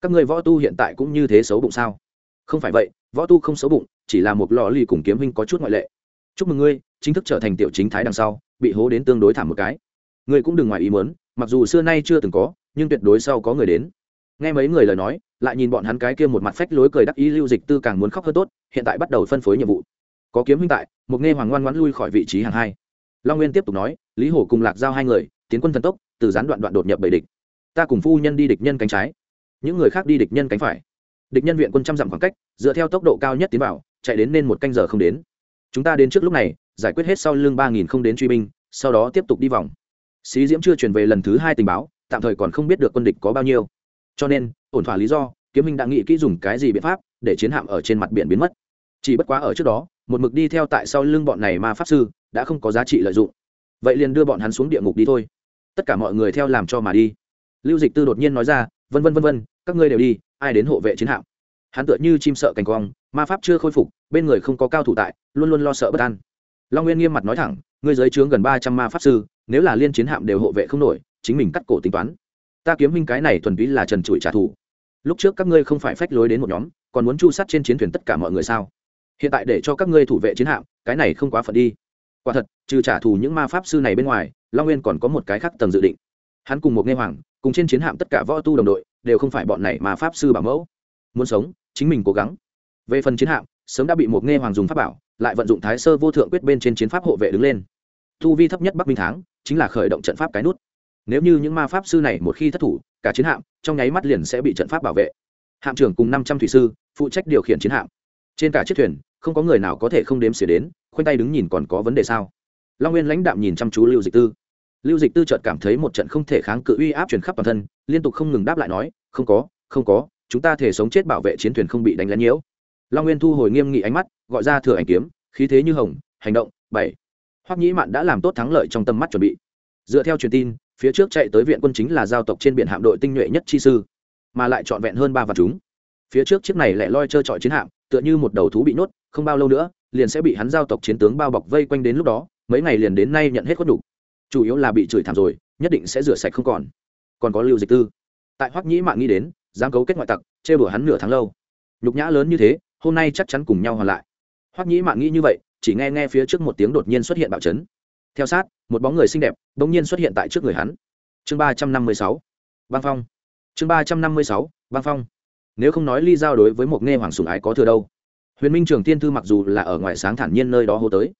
các ngươi võ tu hiện tại cũng như thế xấu bụng sao? Không phải vậy, võ tu không xấu bụng, chỉ là một lò lì cùng kiếm huynh có chút ngoại lệ. Chúc mừng ngươi, chính thức trở thành tiểu chính thái đằng sau, bị hố đến tương đối thảm một cái. Ngươi cũng đừng ngoài ý muốn, mặc dù xưa nay chưa từng có, nhưng tuyệt đối sau có người đến. Nghe mấy người lời nói, lại nhìn bọn hắn cái kia một mặt phách lối cười đắc ý lưu dịch tư càng muốn khóc hơn tốt, hiện tại bắt đầu phân phối nhiệm vụ có kiếm huynh tại, một nghe hoàng ngoan ngoãn lui khỏi vị trí hàng hai. Long nguyên tiếp tục nói, lý hổ cùng lạc giao hai người, tiến quân thần tốc, từ gián đoạn đoạn đột nhập bầy địch. Ta cùng phu nhân đi địch nhân cánh trái. Những người khác đi địch nhân cánh phải. Địch nhân viện quân trăm dặm khoảng cách, dựa theo tốc độ cao nhất tiến vào, chạy đến nên một canh giờ không đến. Chúng ta đến trước lúc này, giải quyết hết sau lưng ba nghìn không đến truy binh, sau đó tiếp tục đi vòng. Xí diễm chưa truyền về lần thứ hai tình báo, tạm thời còn không biết được quân địch có bao nhiêu. Cho nên, ổn thỏa lý do, kiếm minh đã nghĩ kỹ dùng cái gì biện pháp để chiến hạm ở trên mặt biển biến mất. Chỉ bất quá ở trước đó một mực đi theo tại sau lưng bọn này ma pháp sư, đã không có giá trị lợi dụng. Vậy liền đưa bọn hắn xuống địa ngục đi thôi. Tất cả mọi người theo làm cho mà đi. Lưu dịch tư đột nhiên nói ra, vân vân vân vân, các ngươi đều đi, ai đến hộ vệ chiến hạm? Hắn tựa như chim sợ cành quong, ma pháp chưa khôi phục, bên người không có cao thủ tại, luôn luôn lo sợ bất an. Long nguyên nghiêm mặt nói thẳng, ngươi giới trướng gần ba trăm ma pháp sư, nếu là liên chiến hạm đều hộ vệ không nổi, chính mình cắt cổ tính toán. Ta kiếm minh cái này thuần túy là trần trụi trả thù. Lúc trước các ngươi không phải phách lối đến một nhóm, còn muốn chu sát trên chiến thuyền tất cả mọi người sao? Hiện tại để cho các ngươi thủ vệ chiến hạm, cái này không quá phận đi. Quả thật, trừ trả thù những ma pháp sư này bên ngoài, long nguyên còn có một cái khác tầng dự định. Hắn cùng một nghe hoàng, cùng trên chiến hạm tất cả võ tu đồng đội, đều không phải bọn này mà pháp sư bảo mẫu. Muốn sống, chính mình cố gắng. Về phần chiến hạm, sớm đã bị một nghe hoàng dùng pháp bảo, lại vận dụng thái sơ vô thượng quyết bên trên chiến pháp hộ vệ đứng lên. Thu vi thấp nhất bắc minh tháng chính là khởi động trận pháp cái nút. Nếu như những ma pháp sư này một khi thất thủ, cả chiến hạm trong nháy mắt liền sẽ bị trận pháp bảo vệ. Hạm trưởng cùng năm trăm thủy sư, phụ trách điều khiển chiến hạm trên cả chiếc thuyền, không có người nào có thể không đếm xỉa đến, khoanh tay đứng nhìn còn có vấn đề sao? Long nguyên lãnh đạm nhìn chăm chú lưu dịch tư. Lưu dịch tư chợt cảm thấy một trận không thể kháng cự uy áp truyền khắp toàn thân, liên tục không ngừng đáp lại nói, không có không có, chúng ta thể sống chết bảo vệ chiến thuyền không bị đánh lén nhiễu. Long nguyên thu hồi nghiêm nghị ánh mắt, gọi ra thừa ảnh kiếm, khí thế như hồng, hành động, bảy. Hoắc nhĩ mạn đã làm tốt thắng lợi trong tâm mắt chuẩn bị. Dựa theo truyền tin, phía trước chạy tới viện quân chính là giao tộc trên biển hạm đội tinh nhuệ nhất chi sư, mà lại trọn vẹn hơn ba vạn chúng phía trước chiếc này lại loi trơ trọi chiến hạm, tựa như một đầu thú bị nhốt, không bao lâu nữa, liền sẽ bị hắn giao tộc chiến tướng bao bọc vây quanh đến lúc đó, mấy ngày liền đến nay nhận hết khuất đủ. Chủ yếu là bị chửi thảm rồi, nhất định sẽ rửa sạch không còn. Còn có lưu dịch tư. Tại hoắc nhĩ mạng nghĩ đến, dám cấu kết ngoại tặc, chê bửa hắn nửa tháng lâu. Nhục nhã lớn như thế, hôm nay chắc chắn cùng nhau hoàn lại. Hoắc nhĩ mạng nghĩ như vậy, chỉ nghe nghe phía trước một tiếng đột nhiên xuất hiện bạo chấn. Theo sát, một bóng người xinh đẹp bỗng nhiên xuất hiện tại trước người hắn. Chương ba trăm năm mươi sáu. Băng phong. Chương ba trăm năm mươi sáu. Băng phong nếu không nói ly giao đối với một nghe hoàng sùng ái có thừa đâu. Huyền minh trường tiên thư mặc dù là ở ngoài sáng thản nhiên nơi đó hô tới,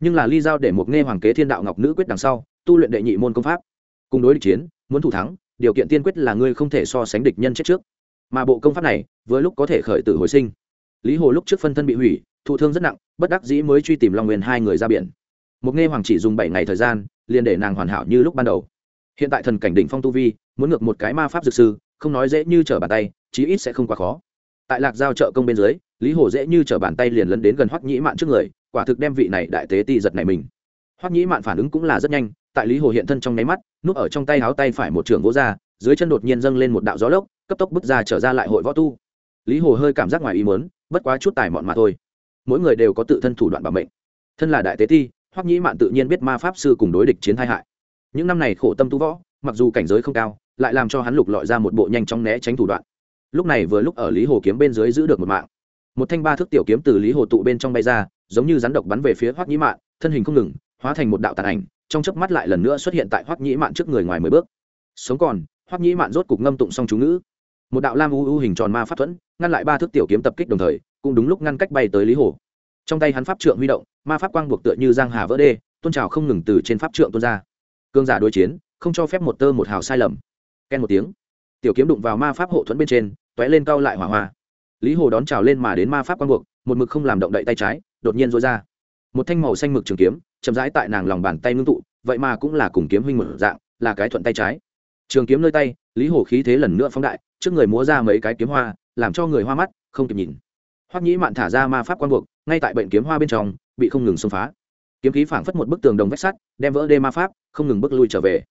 nhưng là ly giao để một nghe hoàng kế thiên đạo ngọc nữ quyết đằng sau, tu luyện đệ nhị môn công pháp. Cùng đối địch chiến, muốn thủ thắng, điều kiện tiên quyết là ngươi không thể so sánh địch nhân chết trước. Mà bộ công pháp này với lúc có thể khởi tử hồi sinh. Lý hồ lúc trước phân thân bị hủy, thụ thương rất nặng, bất đắc dĩ mới truy tìm long nguyên hai người ra biển. Một nghe hoàng chỉ dùng bảy ngày thời gian, liền để nàng hoàn hảo như lúc ban đầu. Hiện tại thần cảnh đỉnh phong tu vi, muốn ngược một cái ma pháp dược sư, không nói dễ như trở bàn tay chí ít sẽ không quá khó. Tại lạc giao trợ công bên dưới lý hồ dễ như trở bàn tay liền lấn đến gần hoắc nhĩ mạn trước người quả thực đem vị này đại tế ti giật này mình. Hoắc nhĩ mạn phản ứng cũng là rất nhanh tại lý hồ hiện thân trong nháy mắt núp ở trong tay háo tay phải một trường gỗ ra dưới chân đột nhiên dâng lên một đạo gió lốc cấp tốc bước ra trở ra lại hội võ tu. Lý hồ hơi cảm giác ngoài ý muốn, bất quá chút tài mọn mà thôi. Mỗi người đều có tự thân thủ đoạn bảo mệnh. Thân là đại tế ti hoắc nhĩ mạn tự nhiên biết ma pháp sư cùng đối địch chiến thai hại. Những năm này khổ tâm tu võ mặc dù cảnh giới không cao lại làm cho hắn lục lọi ra một bộ nhanh chóng né tránh thủ đoạn lúc này vừa lúc ở lý hồ kiếm bên dưới giữ được một mạng. Một thanh ba thước tiểu kiếm từ lý hồ tụ bên trong bay ra, giống như rắn độc bắn về phía hoắc nhĩ mạn, thân hình không ngừng, hóa thành một đạo tàn ảnh, trong chớp mắt lại lần nữa xuất hiện tại hoắc nhĩ mạn trước người ngoài mười bước. Sống còn, hoắc nhĩ mạn rốt cục ngâm tụng xong chú ngữ. Một đạo lam u u hình tròn ma pháp thuẫn, ngăn lại ba thước tiểu kiếm tập kích đồng thời, cũng đúng lúc ngăn cách bay tới lý hồ. Trong tay hắn pháp trượng huy động, ma pháp quang buộc tựa như giang hà vỡ đê tôn trào không ngừng từ trên pháp trượng tuôn ra. Cương giả đối chiến, không cho phép một tơ một hào sai lầm. Ken một tiếng, tiểu kiếm đụng vào ma pháp hộ thuẫn bên trên t ó é lên cao lại hỏa hoa. Lý hồ đón trào lên mà đến ma pháp quang buộc, một mực không làm động đậy tay trái, đột nhiên rối ra. Một thanh màu xanh mực trường kiếm, chậm rãi tại nàng lòng bàn tay ngưng tụ, vậy mà cũng là cùng kiếm huynh một dạng, là cái thuận tay trái. Trường kiếm nơi tay, lý hồ khí thế lần nữa phóng đại, trước người múa ra mấy cái kiếm hoa, làm cho người hoa mắt, không kịp nhìn. Hoắc nhĩ mạn thả ra ma pháp quang buộc, ngay tại bệnh kiếm hoa bên trong, bị không ngừng xông phá. Kiếm khí phảng phất một bức tường đồng vách sắt, đem vỡ đê ma pháp, không ngừng bước lui trở về.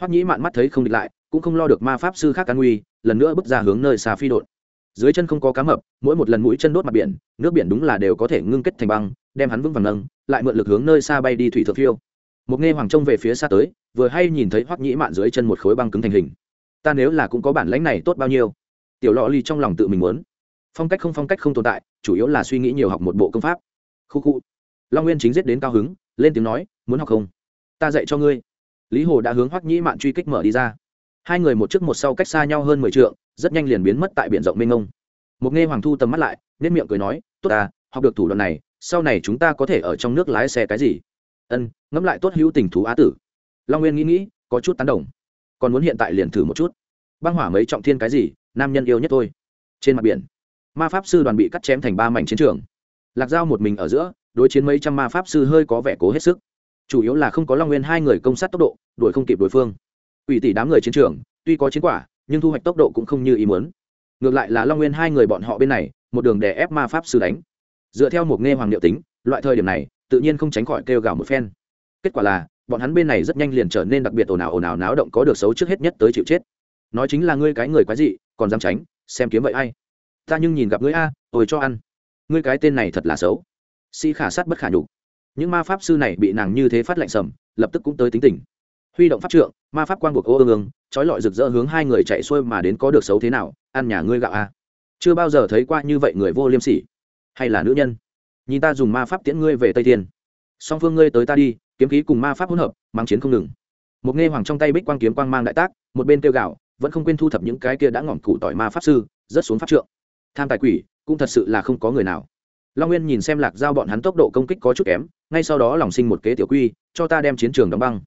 Hoắc nhĩ mạn mắt thấy không địch lại cũng không lo được ma pháp sư khác cán nguy, lần nữa bước ra hướng nơi xa phi đột dưới chân không có cá mập, mỗi một lần mũi chân đốt mặt biển, nước biển đúng là đều có thể ngưng kết thành băng, đem hắn vững vàng nâng, lại mượn lực hướng nơi xa bay đi thủy thượng phiêu. Một nghe hoàng trông về phía xa tới, vừa hay nhìn thấy hoắc nhĩ mạn dưới chân một khối băng cứng thành hình. Ta nếu là cũng có bản lãnh này tốt bao nhiêu? Tiểu lọ ly trong lòng tự mình muốn. Phong cách không phong cách không tồn tại, chủ yếu là suy nghĩ nhiều học một bộ công pháp. Khu khu. Long nguyên chính giết đến cao hứng, lên tiếng nói, muốn học không? Ta dạy cho ngươi. Lý hồ đã hướng hoắc nhĩ mạn truy kích mở đi ra hai người một trước một sau cách xa nhau hơn mười t rất nhanh liền biến mất tại biển rộng mênh mông. Một nghe hoàng thu tầm mắt lại nên miệng cười nói, tốt à học được thủ đoạn này, sau này chúng ta có thể ở trong nước lái xe cái gì? Ân, ngẫm lại tốt hữu tình thú á tử. Long nguyên nghĩ nghĩ, có chút tán đồng. Còn muốn hiện tại liền thử một chút. Băng hỏa mấy trọng thiên cái gì, nam nhân yêu nhất thôi. Trên mặt biển, ma pháp sư đoàn bị cắt chém thành ba mảnh chiến trường. Lạc dao một mình ở giữa, đối chiến mấy trăm ma pháp sư hơi có vẻ cố hết sức. Chủ yếu là không có long nguyên hai người công sát tốc độ, đuổi không kịp đối phương. Quỷ tỷ đám người chiến trường, tuy có chiến quả, nhưng thu hoạch tốc độ cũng không như ý muốn. Ngược lại là long nguyên hai người bọn họ bên này, một đường đè ép ma pháp sư đánh. Dựa theo một nghe hoàng điệu tính, loại thời điểm này, tự nhiên không tránh khỏi kêu gào một phen. Kết quả là, bọn hắn bên này rất nhanh liền trở nên đặc biệt ồn ào ồn ào náo động có được xấu trước hết nhất tới chịu chết. Nói chính là ngươi cái người quái dị, còn dám tránh, xem kiếm vậy ai. Ta nhưng nhìn gặp ngươi a tôi cho ăn. Ngươi cái tên này thật là xấu. Si khả sát bất khả nhục. Những ma pháp sư này bị nàng như thế phát lạnh sầm, lập tức cũng tới tính tình huy động pháp trượng, ma pháp quang buộc ô ương ương, trói lọi rực rỡ hướng hai người chạy xuôi mà đến có được xấu thế nào, ăn nhà ngươi gạo a chưa bao giờ thấy qua như vậy người vô liêm sỉ. Hay là nữ nhân. Nhìn ta dùng ma pháp tiễn ngươi về tây thiên. Song phương ngươi tới ta đi, kiếm khí cùng ma pháp hỗn hợp, mang chiến không ngừng. Một nghe hoàng trong tay bích quang kiếm quang mang đại tác, một bên kêu gạo vẫn không quên thu thập những cái kia đã ngỏm cụ tỏi ma pháp sư rất xuống pháp trượng. Tham tài quỷ, cũng thật sự là không có người nào. Long nguyên nhìn xem lạc giao bọn hắn tốc độ công kích có chút kém, ngay sau đó lòng sinh một kế tiểu quy, cho ta đem chiến trường đóng băng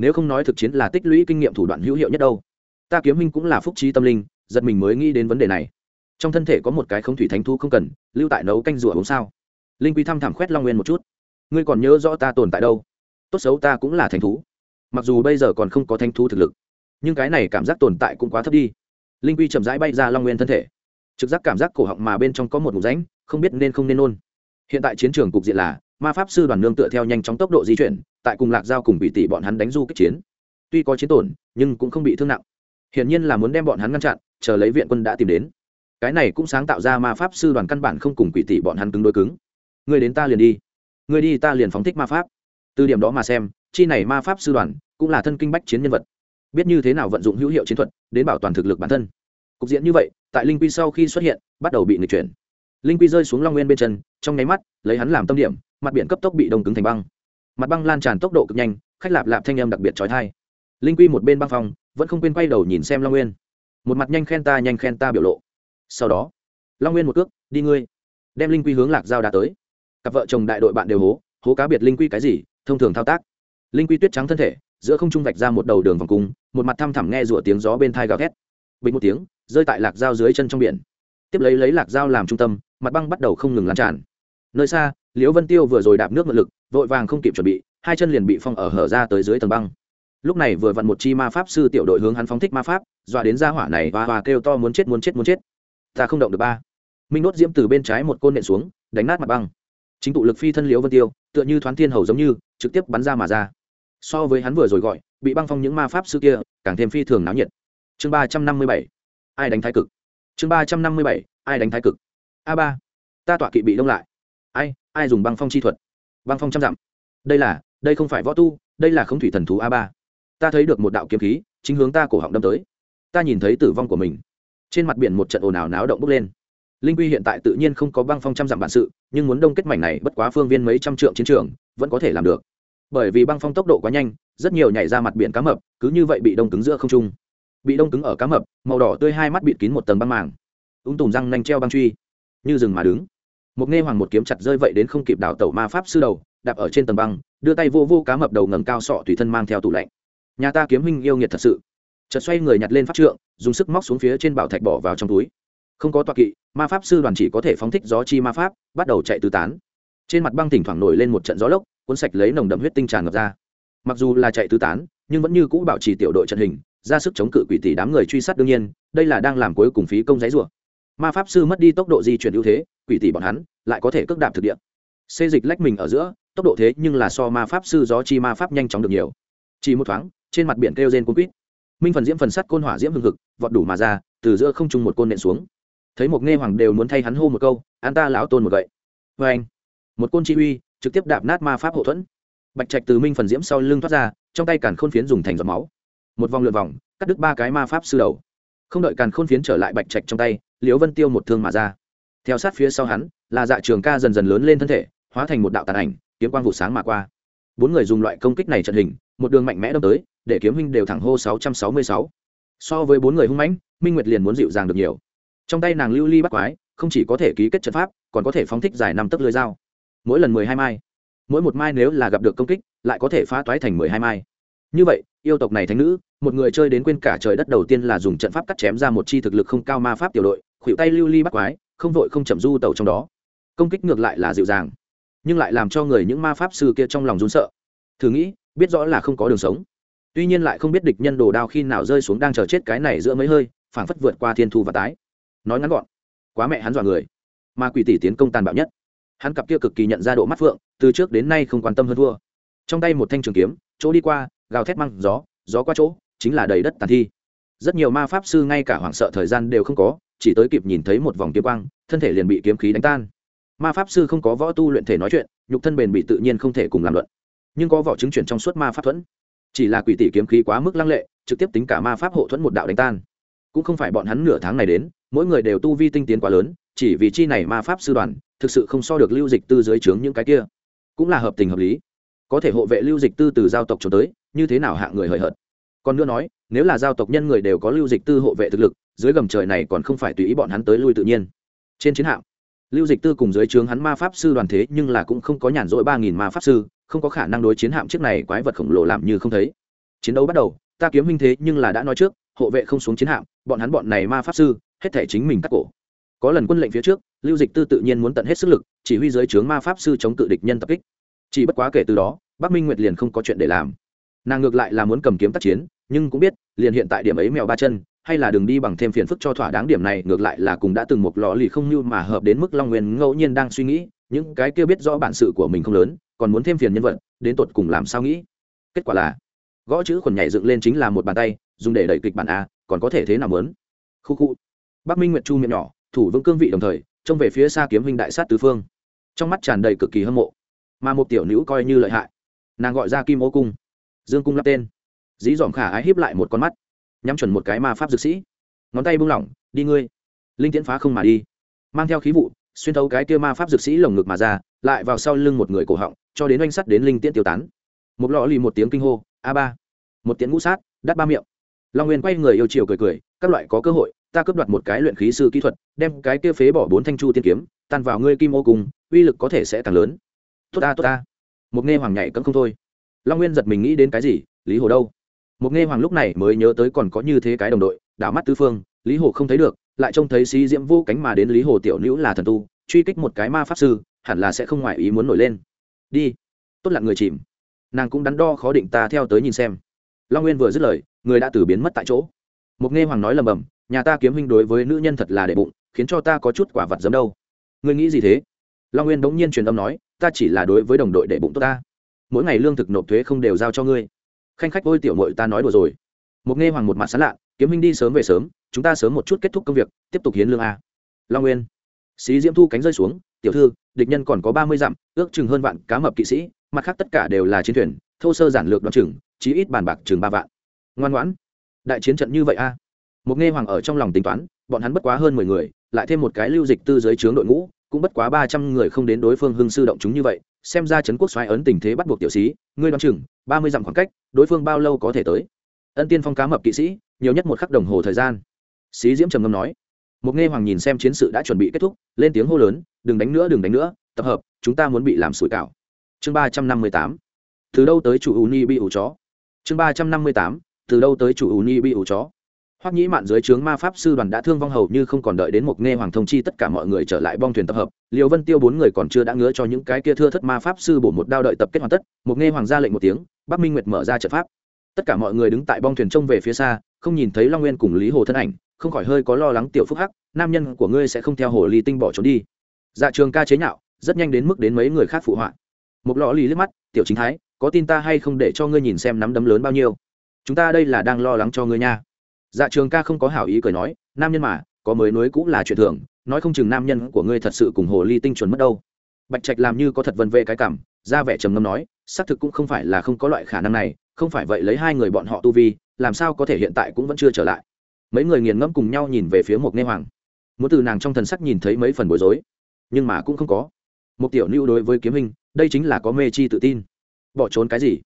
nếu không nói thực chiến là tích lũy kinh nghiệm thủ đoạn hữu hiệu nhất đâu. Ta kiếm minh cũng là phúc trí tâm linh, giật mình mới nghĩ đến vấn đề này. Trong thân thể có một cái không thủy thánh thu không cần, lưu tại nấu canh rủa uống sao? Linh quy thăm thẳm khoét long nguyên một chút. Ngươi còn nhớ rõ ta tồn tại đâu? Tốt xấu ta cũng là thánh thú. Mặc dù bây giờ còn không có thánh thú thực lực, nhưng cái này cảm giác tồn tại cũng quá thấp đi. Linh quy chậm rãi bay ra long nguyên thân thể. Trực giác cảm giác cổ họng mà bên trong có một mục ránh không biết nên không nên nôn. Hiện tại chiến trường cục diện là, ma pháp sư đoàn nương tựa theo nhanh chóng tốc độ di chuyển tại cùng lạc giao cùng bị tỷ bọn hắn đánh du kích chiến. Tuy có chiến tổn, nhưng cũng không bị thương nặng. Hiển nhiên là muốn đem bọn hắn ngăn chặn, chờ lấy viện quân đã tìm đến. Cái này cũng sáng tạo ra ma pháp sư đoàn căn bản không cùng quỷ tỷ bọn hắn cứng đối cứng. Người đến ta liền đi. Người đi ta liền phóng thích ma pháp. Từ điểm đó mà xem, chi này ma pháp sư đoàn cũng là thân kinh bách chiến nhân vật. Biết như thế nào vận dụng hữu hiệu chiến thuật, đến bảo toàn thực lực bản thân. Cục diện như vậy, tại linh quy sau khi xuất hiện, bắt đầu bị nghịch chuyển. Linh quy rơi xuống long nguyên bên chân, trong nháy mắt, lấy hắn làm tâm điểm, mặt biển cấp tốc bị đông cứng thành băng mặt băng lan tràn tốc độ cực nhanh, khách lạp lạp thanh âm đặc biệt trói thai linh quy một bên băng phòng vẫn không quên quay đầu nhìn xem long nguyên. Một mặt nhanh khen ta, nhanh khen ta biểu lộ. Sau đó, long nguyên một cước, đi ngươi. Đem linh quy hướng lạc giao đã tới. Cặp vợ chồng đại đội bạn đều hố hố cá biệt linh quy cái gì, thông thường thao tác. Linh quy tuyết trắng thân thể, giữa không trung vạch ra một đầu đường vòng cung, một mặt thăm thẳm nghe rủa tiếng gió bên thai gào thét. Bình một tiếng, rơi tại lạc dao dưới chân trong biển. Tiếp lấy lấy lạc dao làm trung tâm, mặt băng bắt đầu không ngừng lan tràn nơi xa, liễu vân tiêu vừa rồi đạp nước ngự lực, vội vàng không kịp chuẩn bị, hai chân liền bị phong ở hở ra tới dưới tầng băng. Lúc này vừa vặn một chi ma pháp sư tiểu đội hướng hắn phóng thích ma pháp, dọa đến ra hỏa này và hòa kêu to muốn chết muốn chết muốn chết. Ta không động được ba. Minh đốt diễm từ bên trái một côn nện xuống, đánh nát mặt băng. Chính tụ lực phi thân liễu vân tiêu, tựa như thoáng thiên hầu giống như, trực tiếp bắn ra mà ra. So với hắn vừa rồi gọi, bị băng phong những ma pháp sư kia, càng thêm phi thường náo nhiệt. Chương ba trăm năm mươi bảy. Ai đánh thái cực? Chương ba trăm năm mươi bảy, ai đánh thái cực? A ba. Ta tọa kỵ bị đông lại ai ai dùng băng phong chi thuật? Băng phong trăm dặm. Đây là, đây không phải võ tu, đây là không thủy thần thú a ba. Ta thấy được một đạo kiếm khí, chính hướng ta cổ họng đâm tới. Ta nhìn thấy tử vong của mình. Trên mặt biển một trận ồn ào náo động bốc lên. Linh quy hiện tại tự nhiên không có băng phong trăm dặm bản sự, nhưng muốn đông kết mảnh này bất quá phương viên mấy trăm trượng chiến trường, vẫn có thể làm được. Bởi vì băng phong tốc độ quá nhanh, rất nhiều nhảy ra mặt biển cá mập, cứ như vậy bị đông cứng giữa không trung. Bị đông cứng ở cá mập, màu đỏ tươi hai mắt bịt kín một tầng băng màng. Ung tùm răng nanh treo băng truy. Như rừng mà đứng một nghe hoàng một kiếm chặt rơi vậy đến không kịp đảo tẩu ma pháp sư đầu, đạp ở trên tầng băng, đưa tay vô vô cá mập đầu ngầm cao sọ tùy thân mang theo tủ lạnh. Nhà ta kiếm huynh yêu nghiệt thật sự. Chợt xoay người nhặt lên pháp trượng, dùng sức móc xuống phía trên bảo thạch bỏ vào trong túi. Không có toa kỵ, ma pháp sư đoàn chỉ có thể phóng thích gió chi ma pháp, bắt đầu chạy tứ tán. Trên mặt băng thỉnh thoảng nổi lên một trận gió lốc, cuốn sạch lấy nồng đậm huyết tinh tràn ngập ra. Mặc dù là chạy tứ tán, nhưng vẫn như cũ bảo trì tiểu đội trận hình, ra sức chống cự quỷ tỷ đám người truy sát đương nhiên, đây là đang làm cuối cùng phí công giấy rủa ma pháp sư mất đi tốc độ di chuyển ưu thế, quỷ tỷ bọn hắn lại có thể cước đạp thực địa. Xê dịch lách mình ở giữa, tốc độ thế nhưng là so ma pháp sư gió chi ma pháp nhanh chóng được nhiều. Chỉ một thoáng, trên mặt biển kêu rên cuốn quýt. Minh phần diễm phần sắt côn hỏa diễm hừng hực, vọt đủ mà ra, từ giữa không trung một côn nện xuống. Thấy một nghe hoàng đều muốn thay hắn hô một câu, an ta lão tôn một gậy. Vê anh, một côn chi uy, trực tiếp đạp nát ma pháp hậu thuẫn. Bạch trạch từ minh phần diễm sau lưng thoát ra, trong tay càn khôn phiến dùng thành giọt máu. Một vòng lượt vòng, cắt đứt ba cái ma pháp sư đầu không đợi càn khôn phiến trở lại bạch trạch trong tay, liễu vân tiêu một thương mà ra. Theo sát phía sau hắn, là dạ trường ca dần dần lớn lên thân thể, hóa thành một đạo tàn ảnh, kiếm quang vụ sáng mà qua. Bốn người dùng loại công kích này trận hình, một đường mạnh mẽ đâm tới, để kiếm huynh đều thẳng hô sáu trăm sáu mươi sáu. So với bốn người hung mãnh, minh nguyệt liền muốn dịu dàng được nhiều. Trong tay nàng lưu ly bắt quái, không chỉ có thể ký kết trận pháp, còn có thể phóng thích dài năm tấc lưới dao. Mỗi lần mười hai mai, mỗi một mai nếu là gặp được công kích, lại có thể phá toái thành mười hai mai như vậy, yêu tộc này thánh nữ, một người chơi đến quên cả trời đất đầu tiên là dùng trận pháp cắt chém ra một chi thực lực không cao ma pháp tiểu đội, khuỷu tay lưu ly bắt quái, không vội không chậm du tàu trong đó. Công kích ngược lại là dịu dàng, nhưng lại làm cho người những ma pháp sư kia trong lòng run sợ. Thử nghĩ, biết rõ là không có đường sống. Tuy nhiên lại không biết địch nhân đồ đao khi nào rơi xuống đang chờ chết cái này giữa mấy hơi, phảng phất vượt qua thiên thu và tái. Nói ngắn gọn, quá mẹ hắn dọa người. Ma quỷ tỷ tiến công tàn bạo nhất. Hắn cặp kia cực kỳ nhận ra độ mắt phượng, từ trước đến nay không quan tâm hơn thua. Trong tay một thanh trường kiếm, chỗ đi qua gào thét măng gió gió qua chỗ, chính là đầy đất tàn thi. Rất nhiều ma pháp sư ngay cả hoảng sợ thời gian đều không có, chỉ tới kịp nhìn thấy một vòng kiếm quang, thân thể liền bị kiếm khí đánh tan. Ma pháp sư không có võ tu luyện thể nói chuyện, nhục thân bền bị tự nhiên không thể cùng làm luận. Nhưng có vỏ chứng chuyển trong suốt ma pháp thuẫn. Chỉ là quỷ tỷ kiếm khí quá mức lăng lệ, trực tiếp tính cả ma pháp hộ thuẫn một đạo đánh tan. Cũng không phải bọn hắn nửa tháng này đến, mỗi người đều tu vi tinh tiến quá lớn, chỉ vì chi này ma pháp sư đoàn, thực sự không so được lưu dịch tư dưới trướng những cái kia. Cũng là hợp tình hợp lý. Có thể hộ vệ lưu dịch tư từ giao tộc cho tới như thế nào hạng người hời hợt. Còn nữa nói, nếu là giao tộc nhân người đều có lưu dịch tư hộ vệ thực lực, dưới gầm trời này còn không phải tùy ý bọn hắn tới lui tự nhiên. Trên chiến hạm, lưu dịch tư cùng dưới trướng hắn ma pháp sư đoàn thế nhưng là cũng không có nhàn rỗi ba nghìn ma pháp sư, không có khả năng đối chiến hạm trước này quái vật khổng lồ làm như không thấy. Chiến đấu bắt đầu, ta kiếm minh thế nhưng là đã nói trước, hộ vệ không xuống chiến hạm, bọn hắn bọn này ma pháp sư, hết thể chính mình cắt cổ. Có lần quân lệnh phía trước, lưu dịch tư tự nhiên muốn tận hết sức lực, chỉ huy dưới trướng ma pháp sư chống cự địch nhân tập kích. Chỉ bất quá kể từ đó, bắc minh nguyệt liền không có chuyện để làm nàng ngược lại là muốn cầm kiếm tác chiến, nhưng cũng biết, liền hiện tại điểm ấy mèo ba chân, hay là đường đi bằng thêm phiền phức cho thỏa đáng điểm này, ngược lại là cùng đã từng một lò lì không như mà hợp đến mức long nguyên ngẫu nhiên đang suy nghĩ, những cái kia biết rõ bản sự của mình không lớn, còn muốn thêm phiền nhân vật, đến tột cùng làm sao nghĩ. Kết quả là, gõ chữ khuẩn nhảy dựng lên chính là một bàn tay, dùng để đẩy kịch bản a, còn có thể thế nào mớn khu khu. Bắc minh nguyệt chu miệng nhỏ, thủ vững cương vị đồng thời, trông về phía xa kiếm huynh đại sát tứ phương. Trong mắt tràn đầy cực kỳ hâm mộ. Mà một tiểu nữ coi như lợi hại. Nàng gọi ra kim ô cung dương cung lắp tên. Dí dỏm khả ái hiếp lại một con mắt, nhắm chuẩn một cái ma pháp dược sĩ. Ngón tay buông lỏng, đi ngươi. Linh tiễn phá không mà đi. Mang theo khí vụ, xuyên thấu cái kia ma pháp dược sĩ lồng ngực mà ra, lại vào sau lưng một người cổ họng, cho đến oanh sắt đến linh tiễn tiêu tán. Một lọ lì một tiếng kinh hô, a ba. Một tiếng ngũ sát, đắt ba miệng. Long nguyên quay người yêu chiều cười cười, các loại có cơ hội, ta cướp đoạt một cái luyện khí sư kỹ thuật, đem cái kia phế bỏ bốn thanh chu tiên kiếm, tan vào ngươi kim ô cùng, uy lực có thể sẽ càng lớn. Tốt ta tốt ta. Một nghe hoàng nhảy cấm không thôi long nguyên giật mình nghĩ đến cái gì? Lý hồ đâu? Một nghe hoàng lúc này mới nhớ tới còn có như thế cái đồng đội, đảo mắt tư phương, lý hồ không thấy được, lại trông thấy xí diễm vô cánh mà đến lý hồ tiểu nữ là thần tu, truy kích một cái ma pháp sư, hẳn là sẽ không ngoài ý muốn nổi lên. Đi. Tốt lặn người chìm. Nàng cũng đắn đo khó định ta theo tới nhìn xem. Long nguyên vừa dứt lời, người đã từ biến mất tại chỗ. Một nghe hoàng nói lầm bầm, nhà ta kiếm huynh đối với nữ nhân thật là đệ bụng, khiến cho ta có chút quả vật giấm đâu. Ngươi nghĩ gì thế? Long nguyên bỗng nhiên truyền âm nói, ta chỉ là đối với đồng đội đệ bụng tốt ta mỗi ngày lương thực nộp thuế không đều giao cho ngươi. Khanh khách ôi tiểu mội ta nói đùa rồi. Một nghe hoàng một mặt sán lạ, kiếm Minh đi sớm về sớm, chúng ta sớm một chút kết thúc công việc, tiếp tục hiến lương a. Long nguyên. Xí diễm thu cánh rơi xuống, tiểu thư, địch nhân còn có ba mươi dặm, ước chừng hơn vạn cá mập kỵ sĩ, mặt khác tất cả đều là chiến thuyền, thô sơ giản lược đoạn chừng, chí ít bàn bạc chừng ba vạn. Ngoan ngoãn. Đại chiến trận như vậy a. Một nghe hoàng ở trong lòng tính toán, bọn hắn bất quá hơn mười người, lại thêm một cái lưu dịch tư giới trướng đội ngũ, cũng bất quá ba trăm người không đến đối phương hưng sư động chúng như vậy xem ra trấn quốc xoáy ấn tình thế bắt buộc tiểu sĩ, ngươi đoán chừng, ba mươi dặm khoảng cách, đối phương bao lâu có thể tới? Ân tiên phong cá mập kỵ sĩ, nhiều nhất một khắc đồng hồ thời gian. Xí diễm trầm ngâm nói. Một nghe hoàng nhìn xem chiến sự đã chuẩn bị kết thúc, lên tiếng hô lớn, đừng đánh nữa, đừng đánh nữa, tập hợp, chúng ta muốn bị làm sủi cảo. Chương ba trăm năm mươi tám. Từ đâu tới chủ uni bị ủ chó? Chương ba trăm năm mươi tám. Từ đâu tới chủ uni bị ủ chó? Hoắc Nhĩ Mạn dưới trướng ma pháp sư đoàn đã thương vong hầu như không còn đợi đến một nghe hoàng thông chi tất cả mọi người trở lại bong thuyền tập hợp, Liêu Vân Tiêu bốn người còn chưa đã ngứa cho những cái kia thưa thất ma pháp sư bổ một đao đợi tập kết hoàn tất, một nghe hoàng ra lệnh một tiếng, Bắc Minh Nguyệt mở ra trận pháp. Tất cả mọi người đứng tại bong thuyền trông về phía xa, không nhìn thấy Long Nguyên cùng Lý Hồ thân ảnh, không khỏi hơi có lo lắng tiểu phúc hắc, nam nhân của ngươi sẽ không theo hồ ly tinh bỏ trốn đi. Dạ Trường ca chế nhạo, rất nhanh đến mức đến mấy người khác phụ họa. Một lọ lì liếc mắt, tiểu chính thái, có tin ta hay không để cho ngươi nhìn xem nắm đấm lớn bao nhiêu? Chúng ta đây là đang lo lắng cho ngươi nha dạ trường ca không có hảo ý cười nói, nam nhân mà, có mới nối cũng là chuyện thường, nói không chừng nam nhân của ngươi thật sự cùng hồ ly tinh chuẩn mất đâu. Bạch trạch làm như có thật vân vệ cái cảm, ra vẻ trầm ngâm nói, xác thực cũng không phải là không có loại khả năng này, không phải vậy lấy hai người bọn họ tu vi, làm sao có thể hiện tại cũng vẫn chưa trở lại. Mấy người nghiền ngẫm cùng nhau nhìn về phía một nghe hoàng. Muốn từ nàng trong thần sắc nhìn thấy mấy phần bối rối, nhưng mà cũng không có. Một tiểu lưu đối với kiếm hình đây chính là có mê chi tự tin. Bỏ trốn cái gì?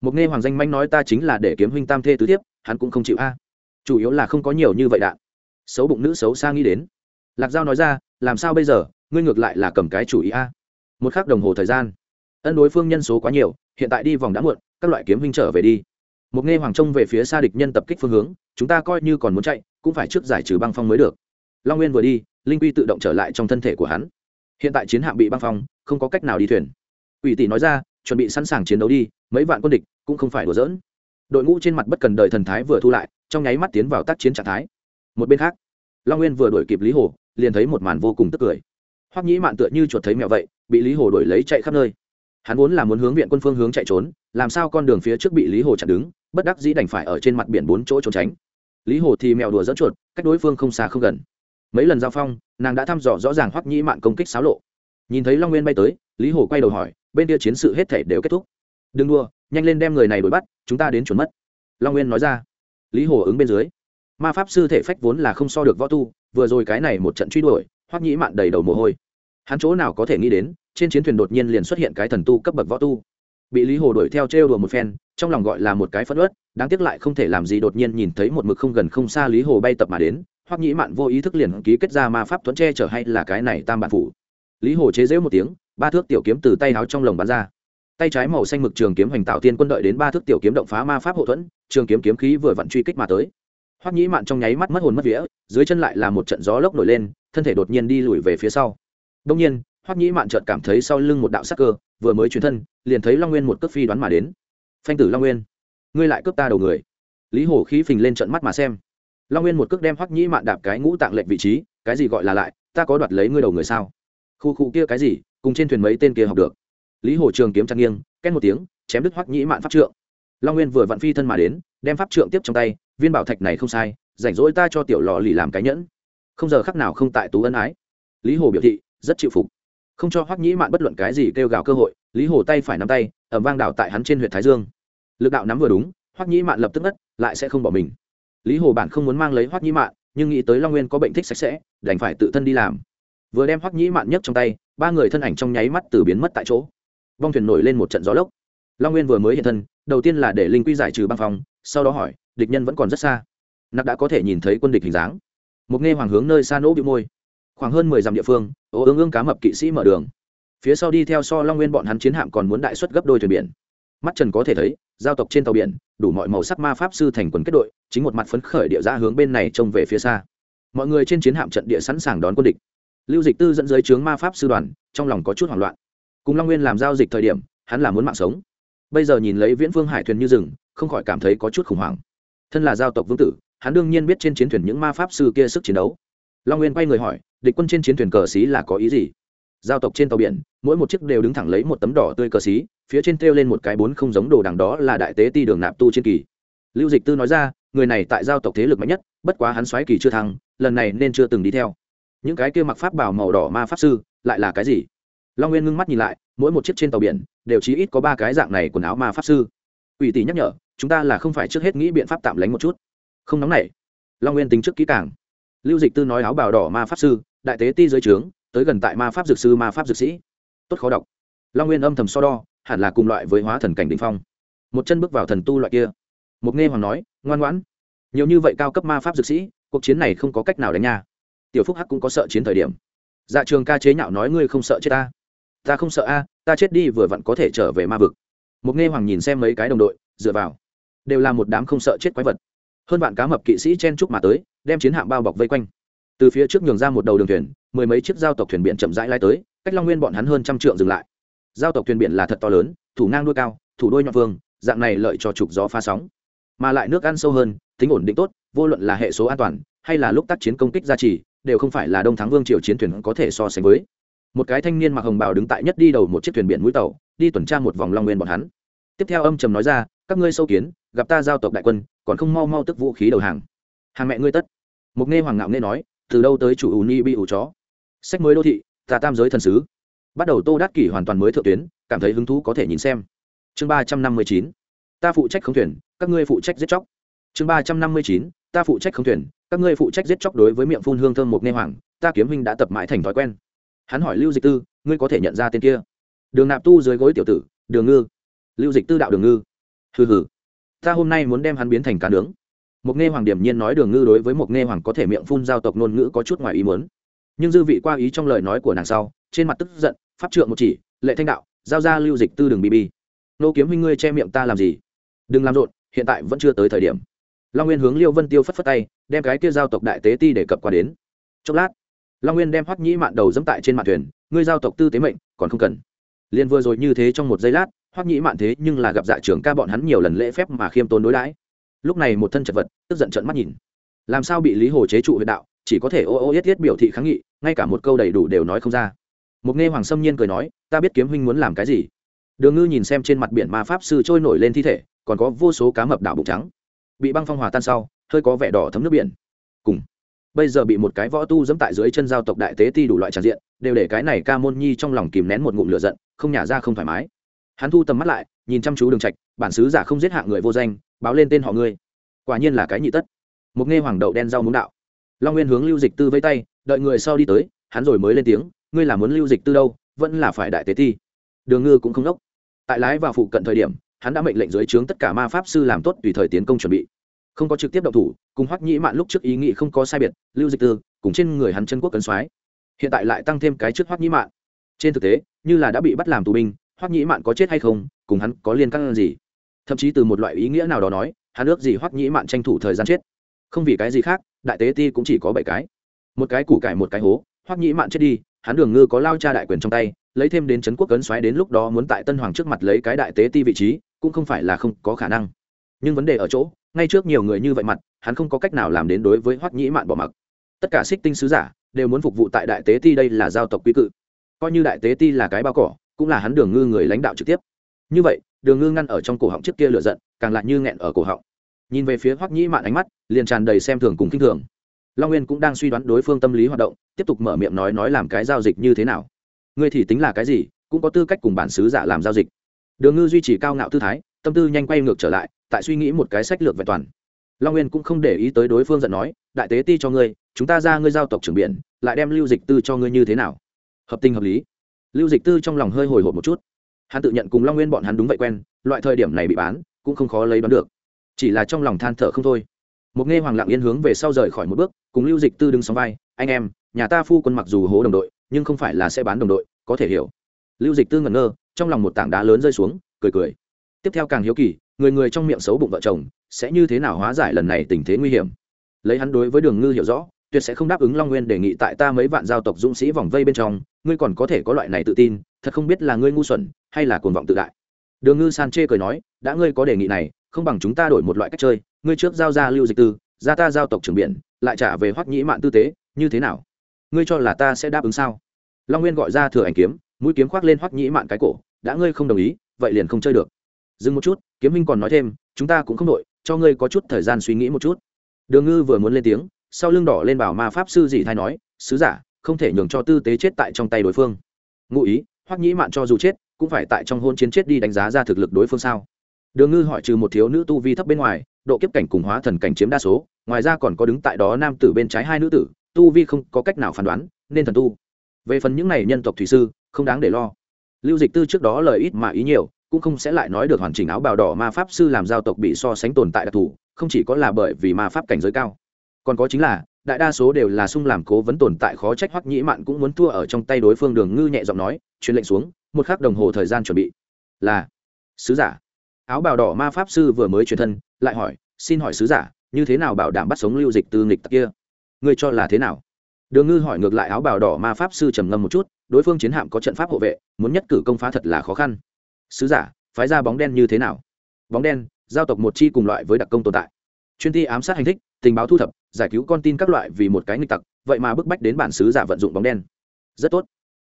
Một nghe hoàng danh manh nói, ta chính là để kiếm huynh tam thê tứ tiếp hắn cũng không chịu a chủ yếu là không có nhiều như vậy đạn. Xấu bụng nữ xấu xa nghĩ đến. Lạc giao nói ra, làm sao bây giờ? Ngươi ngược lại là cầm cái chủ ý a. Một khắc đồng hồ thời gian. Ân đối phương nhân số quá nhiều, hiện tại đi vòng đã muộn, các loại kiếm huynh trở về đi. Một nghe hoàng trông về phía xa địch nhân tập kích phương hướng, chúng ta coi như còn muốn chạy, cũng phải trước giải trừ băng phong mới được. Long nguyên vừa đi, linh quy tự động trở lại trong thân thể của hắn. Hiện tại chiến hạm bị băng phong, không có cách nào đi thuyền. Ủy tỷ nói ra, chuẩn bị sẵn sàng chiến đấu đi, mấy vạn quân địch cũng không phải đùa dỡn đội ngũ trên mặt bất cần đời thần thái vừa thu lại trong nháy mắt tiến vào tác chiến trạng thái. Một bên khác, long nguyên vừa đuổi kịp lý hồ, liền thấy một màn vô cùng tức cười. Hoắc nhĩ mạn tựa như chuột thấy mẹo vậy, bị lý hồ đuổi lấy chạy khắp nơi. Hắn vốn là muốn hướng viện quân phương hướng chạy trốn, làm sao con đường phía trước bị lý hồ chặn đứng, bất đắc dĩ đành phải ở trên mặt biển bốn chỗ trốn tránh. Lý hồ thì mèo đùa dẫn chuột, cách đối phương không xa không gần. Mấy lần giao phong, nàng đã thăm dò rõ ràng hoắc nhĩ mạn công kích xáo lộ. Nhìn thấy long nguyên bay tới, lý hồ quay đầu hỏi, bên kia chiến sự hết thể đều kết thúc. Đừng đua nhanh lên đem người này đuổi bắt, chúng ta đến chuẩn mất. Long nguyên nói ra lý hồ ứng bên dưới. Ma pháp sư thể phách vốn là không so được võ tu, vừa rồi cái này một trận truy đuổi, hoắc nhĩ mạn đầy đầu mồ hôi. Hắn chỗ nào có thể nghĩ đến, trên chiến thuyền đột nhiên liền xuất hiện cái thần tu cấp bậc võ tu. Bị lý hồ đuổi theo trêu đùa một phen, trong lòng gọi là một cái phất ớt đáng tiếc lại không thể làm gì đột nhiên nhìn thấy một mực không gần không xa lý hồ bay tập mà đến, hoắc nhĩ mạn vô ý thức liền ký kết ra ma pháp tuấn che trở hay là cái này tam bản phủ. Lý hồ chế giễu một tiếng, ba thước tiểu kiếm từ tay áo trong lồng bắn ra tay trái màu xanh mực trường kiếm hoành tạo tiên quân đợi đến ba thước tiểu kiếm động phá ma pháp hậu thuẫn, trường kiếm kiếm khí vừa vặn truy kích mà tới. Hoắc nhĩ mạn trong nháy mắt mất hồn mất vía, dưới chân lại là một trận gió lốc nổi lên, thân thể đột nhiên đi lùi về phía sau. Đông nhiên, hoắc nhĩ mạn chợt cảm thấy sau lưng một đạo sắc cơ vừa mới chuyển thân, liền thấy long nguyên một cước phi đoán mà đến. Phanh tử long nguyên, ngươi lại cướp ta đầu người. Lý hổ khí phình lên trận mắt mà xem. Long nguyên một cước đem hoắc nhĩ mạn đạp cái ngũ tạng lệnh vị trí, cái gì gọi là lại, ta có đoạt lấy ngươi đầu người sao? Khu khu kia cái gì, cùng trên thuyền mấy tên kia học được lý hổ trường kiếm trang nghiêng, két một tiếng, chém đứt hoắc nhĩ mạn pháp trượng. Long nguyên vừa vặn phi thân mà đến, đem pháp trượng tiếp trong tay, viên bảo thạch này không sai, rảnh rỗi ta cho tiểu lò lì làm cái nhẫn. Không giờ khắc nào không tại tú ân ái. Lý hồ biểu thị, rất chịu phục. Không cho hoắc nhĩ mạn bất luận cái gì kêu gào cơ hội, lý hồ tay phải nắm tay ẩm vang đảo tại hắn trên huyện thái dương. Lực đạo nắm vừa đúng, hoắc nhĩ mạn lập tức ngất, lại sẽ không bỏ mình. Lý hồ bản không muốn mang lấy hoắc nhĩ mạn, nhưng nghĩ tới long nguyên có bệnh thích sạch sẽ, đành phải tự thân đi làm. Vừa đem hoắc nhĩ mạn nhấc trong tay, ba người thân ảnh trong nháy mắt từ biến mất tại chỗ bong thuyền nổi lên một trận gió lốc. Long nguyên vừa mới hiện thân, đầu tiên là để linh quy giải trừ băng phong, sau đó hỏi, địch nhân vẫn còn rất xa. Nặc đã có thể nhìn thấy quân địch hình dáng. Một nghe hoàng hướng nơi xa nỗ bị môi. Khoảng hơn mười dặm địa phương, ô ương ương cá mập kỵ sĩ mở đường. Phía sau đi theo so long nguyên bọn hắn chiến hạm còn muốn đại xuất gấp đôi thuyền biển. Mắt trần có thể thấy, giao tộc trên tàu biển, đủ mọi màu sắc ma pháp sư thành quần kết đội, chính một mặt phấn khởi địa ra hướng bên này trông về phía xa. Mọi người trên chiến hạm trận địa sẵn sàng đón quân địch. Lưu dịch tư dẫn dưới trướng ma pháp sư đoàn, trong lòng có chút hoảng loạn cùng long nguyên làm giao dịch thời điểm, hắn là muốn mạng sống. Bây giờ nhìn lấy viễn phương hải thuyền như rừng, không khỏi cảm thấy có chút khủng hoảng. Thân là giao tộc vương tử, hắn đương nhiên biết trên chiến thuyền những ma pháp sư kia sức chiến đấu. Long nguyên quay người hỏi, địch quân trên chiến thuyền cờ xí là có ý gì? Giao tộc trên tàu biển, mỗi một chiếc đều đứng thẳng lấy một tấm đỏ tươi cờ xí, phía trên treo lên một cái bốn không giống đồ đằng đó là đại tế ti đường nạp tu trên kỳ. Lưu dịch tư nói ra, người này tại giao tộc thế lực mạnh nhất, bất quá hắn xoáy kỳ chưa thăng, lần này nên chưa từng đi theo. Những cái kia mặc pháp bảo màu đỏ ma pháp sư, lại là cái gì? Long nguyên ngưng mắt nhìn lại mỗi một chiếc trên tàu biển đều chỉ ít có ba cái dạng này quần áo ma pháp sư ủy tỷ nhắc nhở chúng ta là không phải trước hết nghĩ biện pháp tạm lánh một chút không nóng nảy long nguyên tính trước kỹ càng lưu dịch tư nói áo bào đỏ ma pháp sư đại tế ti dưới trướng tới gần tại ma pháp dược sư ma pháp dược sĩ tốt khó đọc long nguyên âm thầm so đo hẳn là cùng loại với hóa thần cảnh đ ỉ n h phong một chân bước vào thần tu loại kia Một nghe hoàng nói ngoan ngoãn nhiều như vậy cao cấp ma pháp dược sĩ cuộc chiến này không có cách nào đánh nha tiểu phúc hắc cũng có sợ chiến thời điểm dạ trường ca chế nhạo nói ngươi không sợ chết ta ta không sợ a, ta chết đi vừa vặn có thể trở về ma vực. Mục nghe hoàng nhìn xem mấy cái đồng đội, dựa vào. Đều là một đám không sợ chết quái vật. Hơn vạn cá mập kỵ sĩ chen chúc mà tới, đem chiến hạm bao bọc vây quanh. Từ phía trước nhường ra một đầu đường thuyền, mười mấy chiếc giao tộc thuyền biển chậm rãi lai tới, cách long nguyên bọn hắn hơn trăm trượng dừng lại. Giao tộc thuyền biển là thật to lớn, thủ ngang đuôi cao, thủ đôi nhọn vương, dạng này lợi cho trục gió pha sóng. Mà lại nước ăn sâu hơn, tính ổn định tốt, vô luận là hệ số an toàn, hay là lúc tác chiến công kích gia trì, đều không phải là đông thắng vương triều chiến thuyền có thể so sánh với một cái thanh niên mặc hồng bào đứng tại nhất đi đầu một chiếc thuyền biển mũi tàu, đi tuần tra một vòng long nguyên bọn hắn. Tiếp theo âm trầm nói ra, các ngươi sâu kiến, gặp ta giao tộc đại quân, còn không mau mau tức vũ khí đầu hàng. Hàng mẹ ngươi tất. Một nghe hoàng ngạo nghe nói, từ đâu tới chủ ủ ni bị ủ chó? Sách mới đô thị, ta tam giới thần sứ. Bắt đầu tô đắc kỷ hoàn toàn mới thượng tuyến, cảm thấy hứng thú có thể nhìn xem. Chương ba trăm năm mươi chín, ta phụ trách không thuyền, các ngươi phụ trách giết chóc. Chương ba trăm năm mươi chín, ta phụ trách không thuyền, các ngươi phụ trách giết chóc đối với miệng phun hương thơm một nghe hoàng, ta kiếm huynh đã tập mãi thành thói quen hắn hỏi lưu dịch tư, ngươi có thể nhận ra tên kia? Đường nạp tu dưới gối tiểu tử, đường ngư. Lưu dịch tư đạo đường ngư. Hừ hừ, ta hôm nay muốn đem hắn biến thành cá nướng. Một nghe hoàng điểm nhiên nói đường ngư đối với một nghe hoàng có thể miệng phun giao tộc ngôn ngữ có chút ngoài ý muốn. Nhưng dư vị qua ý trong lời nói của nàng sau, trên mặt tức giận, pháp trượng một chỉ, lệ thanh đạo, giao ra lưu dịch tư đường bb nô kiếm huynh ngươi che miệng ta làm gì? Đừng làm rộn, hiện tại vẫn chưa tới thời điểm. Long nguyên hướng liêu vân tiêu phất phất tay, đem cái kia giao tộc đại tế ti để cập qua đến. Chốc lát long nguyên đem hoắc nhĩ mạn đầu dẫm tại trên mạn thuyền, ngươi giao tộc tư tế mệnh, còn không cần. Liền vừa rồi như thế trong một giây lát, hoắc nhĩ mạn thế nhưng là gặp dạ trưởng ca bọn hắn nhiều lần lễ phép mà khiêm tốn đối đãi. Lúc này một thân chật vật, tức giận trận mắt nhìn. Làm sao bị lý hồ chế trụ huyện đạo, chỉ có thể ô ô yết yết biểu thị kháng nghị, ngay cả một câu đầy đủ đều nói không ra. Một nghe hoàng sâm nhiên cười nói, ta biết kiếm huynh muốn làm cái gì? Đường ngư nhìn xem trên mặt biển ma pháp sư trôi nổi lên thi thể, còn có vô số cá mập đảo bụng trắng. Bị băng phong hòa tan sau, hơi có vẻ đỏ thấm nước biển. Cùng bây giờ bị một cái võ tu dẫm tại dưới chân giao tộc đại tế ti đủ loại tràn diện, đều để cái này ca môn nhi trong lòng kìm nén một ngụm lửa giận, không nhả ra không thoải mái. Hắn thu tầm mắt lại, nhìn chăm chú đường trạch, bản sứ giả không giết hạng người vô danh, báo lên tên họ ngươi. Quả nhiên là cái nhị tất. Một nghe hoàng đậu đen rau muốn đạo. Long nguyên hướng lưu dịch tư vẫy tay, đợi người sau đi tới, hắn rồi mới lên tiếng, ngươi là muốn lưu dịch tư đâu, vẫn là phải đại tế ti. Đường ngư cũng không đốc. Tại lái vào phụ cận thời điểm, hắn đã mệnh lệnh dưới trướng tất cả ma pháp sư làm tốt tùy thời tiến công chuẩn bị không có trực tiếp động thủ, cùng hoắc nhĩ mạn lúc trước ý nghĩ không có sai biệt, lưu dịch tư cùng trên người hắn chân quốc cấn soái hiện tại lại tăng thêm cái trước hoắc nhĩ mạn. Trên thực tế, như là đã bị bắt làm tù binh, hoắc nhĩ mạn có chết hay không, cùng hắn có liên căn gì? Thậm chí từ một loại ý nghĩa nào đó nói, hắn ước gì hoắc nhĩ mạn tranh thủ thời gian chết. Không vì cái gì khác, đại tế ti cũng chỉ có bảy cái. Một cái củ cải một cái hố, hoắc nhĩ mạn chết đi, hắn đường ngư có lao cha đại quyền trong tay, lấy thêm đến trấn quốc cấn xoáy đến lúc đó muốn tại tân hoàng trước mặt lấy cái đại tế ti vị trí, cũng không phải là không có khả năng nhưng vấn đề ở chỗ, ngay trước nhiều người như vậy mặt, hắn không có cách nào làm đến đối với hoắc nhĩ mạn bỏ mặc. Tất cả xích tinh sứ giả đều muốn phục vụ tại đại tế ti đây là giao tộc quy cự. Coi như đại tế ti là cái bao cỏ, cũng là hắn đường ngư người lãnh đạo trực tiếp. Như vậy, đường ngư ngăn ở trong cổ họng trước kia lựa giận, càng lại như nghẹn ở cổ họng. Nhìn về phía hoắc nhĩ mạn ánh mắt, liền tràn đầy xem thường cùng kinh thường. Long nguyên cũng đang suy đoán đối phương tâm lý hoạt động, tiếp tục mở miệng nói nói làm cái giao dịch như thế nào. Ngươi thì tính là cái gì, cũng có tư cách cùng bản sứ giả làm giao dịch. Đường ngư duy trì cao ngạo tư thái tâm tư nhanh quay ngược trở lại, tại suy nghĩ một cái sách lược vẹn toàn. Long nguyên cũng không để ý tới đối phương giận nói, đại tế ti cho ngươi, chúng ta ra ngươi giao tộc trưởng biển, lại đem lưu dịch tư cho ngươi như thế nào? Hợp tình hợp lý. Lưu dịch tư trong lòng hơi hồi hộp một chút. Hắn tự nhận cùng long nguyên bọn hắn đúng vậy quen, loại thời điểm này bị bán, cũng không khó lấy đoán được. Chỉ là trong lòng than thở không thôi. Một nghe hoàng lặng yên hướng về sau rời khỏi một bước, cùng lưu dịch tư đứng sóng vai, anh em, nhà ta phu quân mặc dù hố đồng đội, nhưng không phải là sẽ bán đồng đội, có thể hiểu. Lưu dịch tư ngẩn ngơ, trong lòng một tảng đá lớn rơi xuống, cười cười tiếp theo càng hiếu kỳ, người người trong miệng xấu bụng vợ chồng, sẽ như thế nào hóa giải lần này tình thế nguy hiểm? Lấy hắn đối với đường ngư hiểu rõ, tuyệt sẽ không đáp ứng long nguyên đề nghị tại ta mấy vạn giao tộc dũng sĩ vòng vây bên trong, ngươi còn có thể có loại này tự tin, thật không biết là ngươi ngu xuẩn, hay là cuồng vọng tự đại. Đường ngư san chê cười nói, đã ngươi có đề nghị này, không bằng chúng ta đổi một loại cách chơi, ngươi trước giao ra lưu dịch tư, ra ta giao tộc trưởng biển, lại trả về hoắc nhĩ mạn tư tế, như thế nào? Ngươi cho là ta sẽ đáp ứng sao? Long nguyên gọi ra thừa ảnh kiếm, mũi kiếm khoác lên hoắc nhĩ mạn cái cổ, đã ngươi không đồng ý, vậy liền không chơi được dừng một chút, kiếm minh còn nói thêm, chúng ta cũng không đội cho ngươi có chút thời gian suy nghĩ một chút. Đường ngư vừa muốn lên tiếng, sau lưng đỏ lên bảo ma pháp sư dị thay nói, sứ giả, không thể nhường cho tư tế chết tại trong tay đối phương. Ngụ ý, hoắc nhĩ mạn cho dù chết, cũng phải tại trong hôn chiến chết đi đánh giá ra thực lực đối phương sao? Đường ngư hỏi trừ một thiếu nữ tu vi thấp bên ngoài, độ kiếp cảnh cùng hóa thần cảnh chiếm đa số, ngoài ra còn có đứng tại đó nam tử bên trái hai nữ tử, tu vi không có cách nào phán đoán, nên thần tu. Về phần những này nhân tộc thủy sư, không đáng để lo. Lưu dịch tư trước đó lời ít mà ý nhiều cũng không sẽ lại nói được hoàn chỉnh áo bào đỏ ma pháp sư làm giao tộc bị so sánh tồn tại đặc thù, không chỉ có là bởi vì ma pháp cảnh giới cao. Còn có chính là, đại đa số đều là sung làm cố vấn tồn tại khó trách hoắc nhĩ mạn cũng muốn thua ở trong tay đối phương đường ngư nhẹ giọng nói, truyền lệnh xuống, một khắc đồng hồ thời gian chuẩn bị. Là, sứ giả. Áo bào đỏ ma pháp sư vừa mới truyền thân, lại hỏi, xin hỏi sứ giả, như thế nào bảo đảm bắt sống lưu dịch từ nghịch tặc kia? Ngươi cho là thế nào? Đường ngư hỏi ngược lại áo bào đỏ ma pháp sư trầm ngâm một chút, đối phương chiến hạm có trận pháp hộ vệ, muốn nhất cử công phá thật là khó khăn sứ giả, phái ra bóng đen như thế nào? Bóng đen, giao tộc một chi cùng loại với đặc công tồn tại. Chuyên thi ám sát hành thích, tình báo thu thập, giải cứu con tin các loại vì một cái nghịch tặc, vậy mà bức bách đến bản sứ giả vận dụng bóng đen. Rất tốt.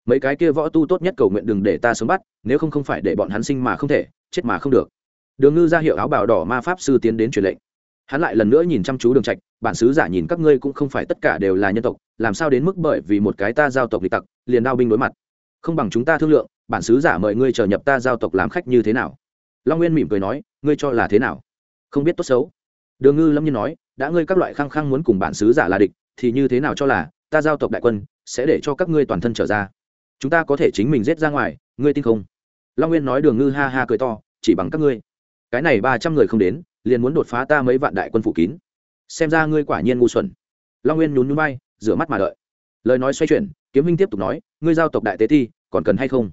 Mấy cái kia võ tu tốt nhất cầu nguyện đừng để ta sớm bắt, nếu không không phải để bọn hắn sinh mà không thể, chết mà không được. Đường ngư ra hiệu áo bào đỏ ma pháp sư tiến đến truyền lệnh. Hắn lại lần nữa nhìn chăm chú đường trạch, bản sứ giả nhìn các ngươi cũng không phải tất cả đều là nhân tộc, làm sao đến mức bởi vì một cái ta giao tộc lịch tặc, liền đao binh đối mặt. Không bằng chúng ta thương lượng bản sứ giả mời ngươi trở nhập ta giao tộc làm khách như thế nào? Long nguyên mỉm cười nói, ngươi cho là thế nào? Không biết tốt xấu. Đường ngư lâm nhiên nói, đã ngươi các loại khăng khăng muốn cùng bản sứ giả là địch, thì như thế nào cho là, ta giao tộc đại quân, sẽ để cho các ngươi toàn thân trở ra. Chúng ta có thể chính mình giết ra ngoài, ngươi tin không? Long nguyên nói đường ngư ha ha cười to, chỉ bằng các ngươi. Cái này ba trăm người không đến, liền muốn đột phá ta mấy vạn đại quân phủ kín. Xem ra ngươi quả nhiên ngu xuẩn. Long nguyên nhún nhún bay rửa mắt mà đợi. Lời nói xoay chuyển, kiếm minh tiếp tục nói, ngươi giao tộc đại tế thi còn cần hay không?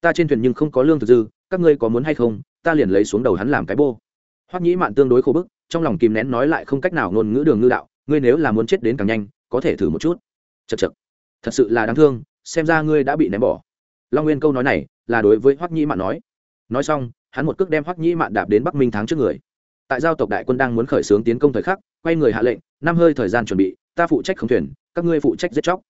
Ta trên thuyền nhưng không có lương thực dư, các ngươi có muốn hay không, ta liền lấy xuống đầu hắn làm cái bô. Hoắc nhĩ mạn tương đối khổ bức, trong lòng kìm nén nói lại không cách nào ngôn ngữ đường ngư đạo, ngươi nếu là muốn chết đến càng nhanh, có thể thử một chút. Chật chật thật sự là đáng thương, xem ra ngươi đã bị ném bỏ. Long nguyên câu nói này là đối với hoắc nhĩ mạn nói. Nói xong, hắn một cước đem hoắc nhĩ mạn đạp đến bắc minh thắng trước người. Tại giao tộc đại quân đang muốn khởi xướng tiến công thời khắc, quay người hạ lệnh, năm hơi thời gian chuẩn bị, ta phụ trách không thuyền, các ngươi phụ trách giết chóc.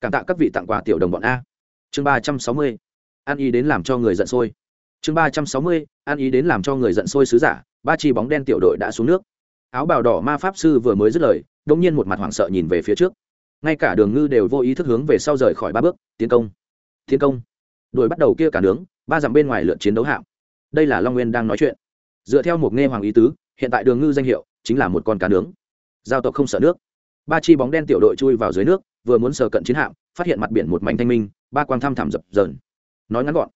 Cảm tạ các vị tặng quà tiểu đồng bọn a. Chương ba trăm sáu mươi an ý đến làm cho người giận sôi. Chương ba trăm sáu mươi, an ý đến làm cho người giận sôi sứ giả, ba chi bóng đen tiểu đội đã xuống nước. Áo bào đỏ ma pháp sư vừa mới dứt lời đông nhiên một mặt hoảng sợ nhìn về phía trước. Ngay cả đường ngư đều vô ý thức hướng về sau rời khỏi ba bước, tiến công tiến công. Đội bắt đầu kia cả nướng, ba dặm bên ngoài lượt chiến đấu hạm. Đây là long nguyên đang nói chuyện. Dựa theo một nghe hoàng ý tứ, hiện tại đường ngư danh hiệu chính là một con cá nướng. Giao tộc không sợ nước. Ba chi bóng đen tiểu đội chui vào dưới nước, vừa muốn sờ cận chiến hạm, phát hiện mặt biển một mảnh thanh minh, ba quang thăm thẳm dập dờn nói ngắn gọn.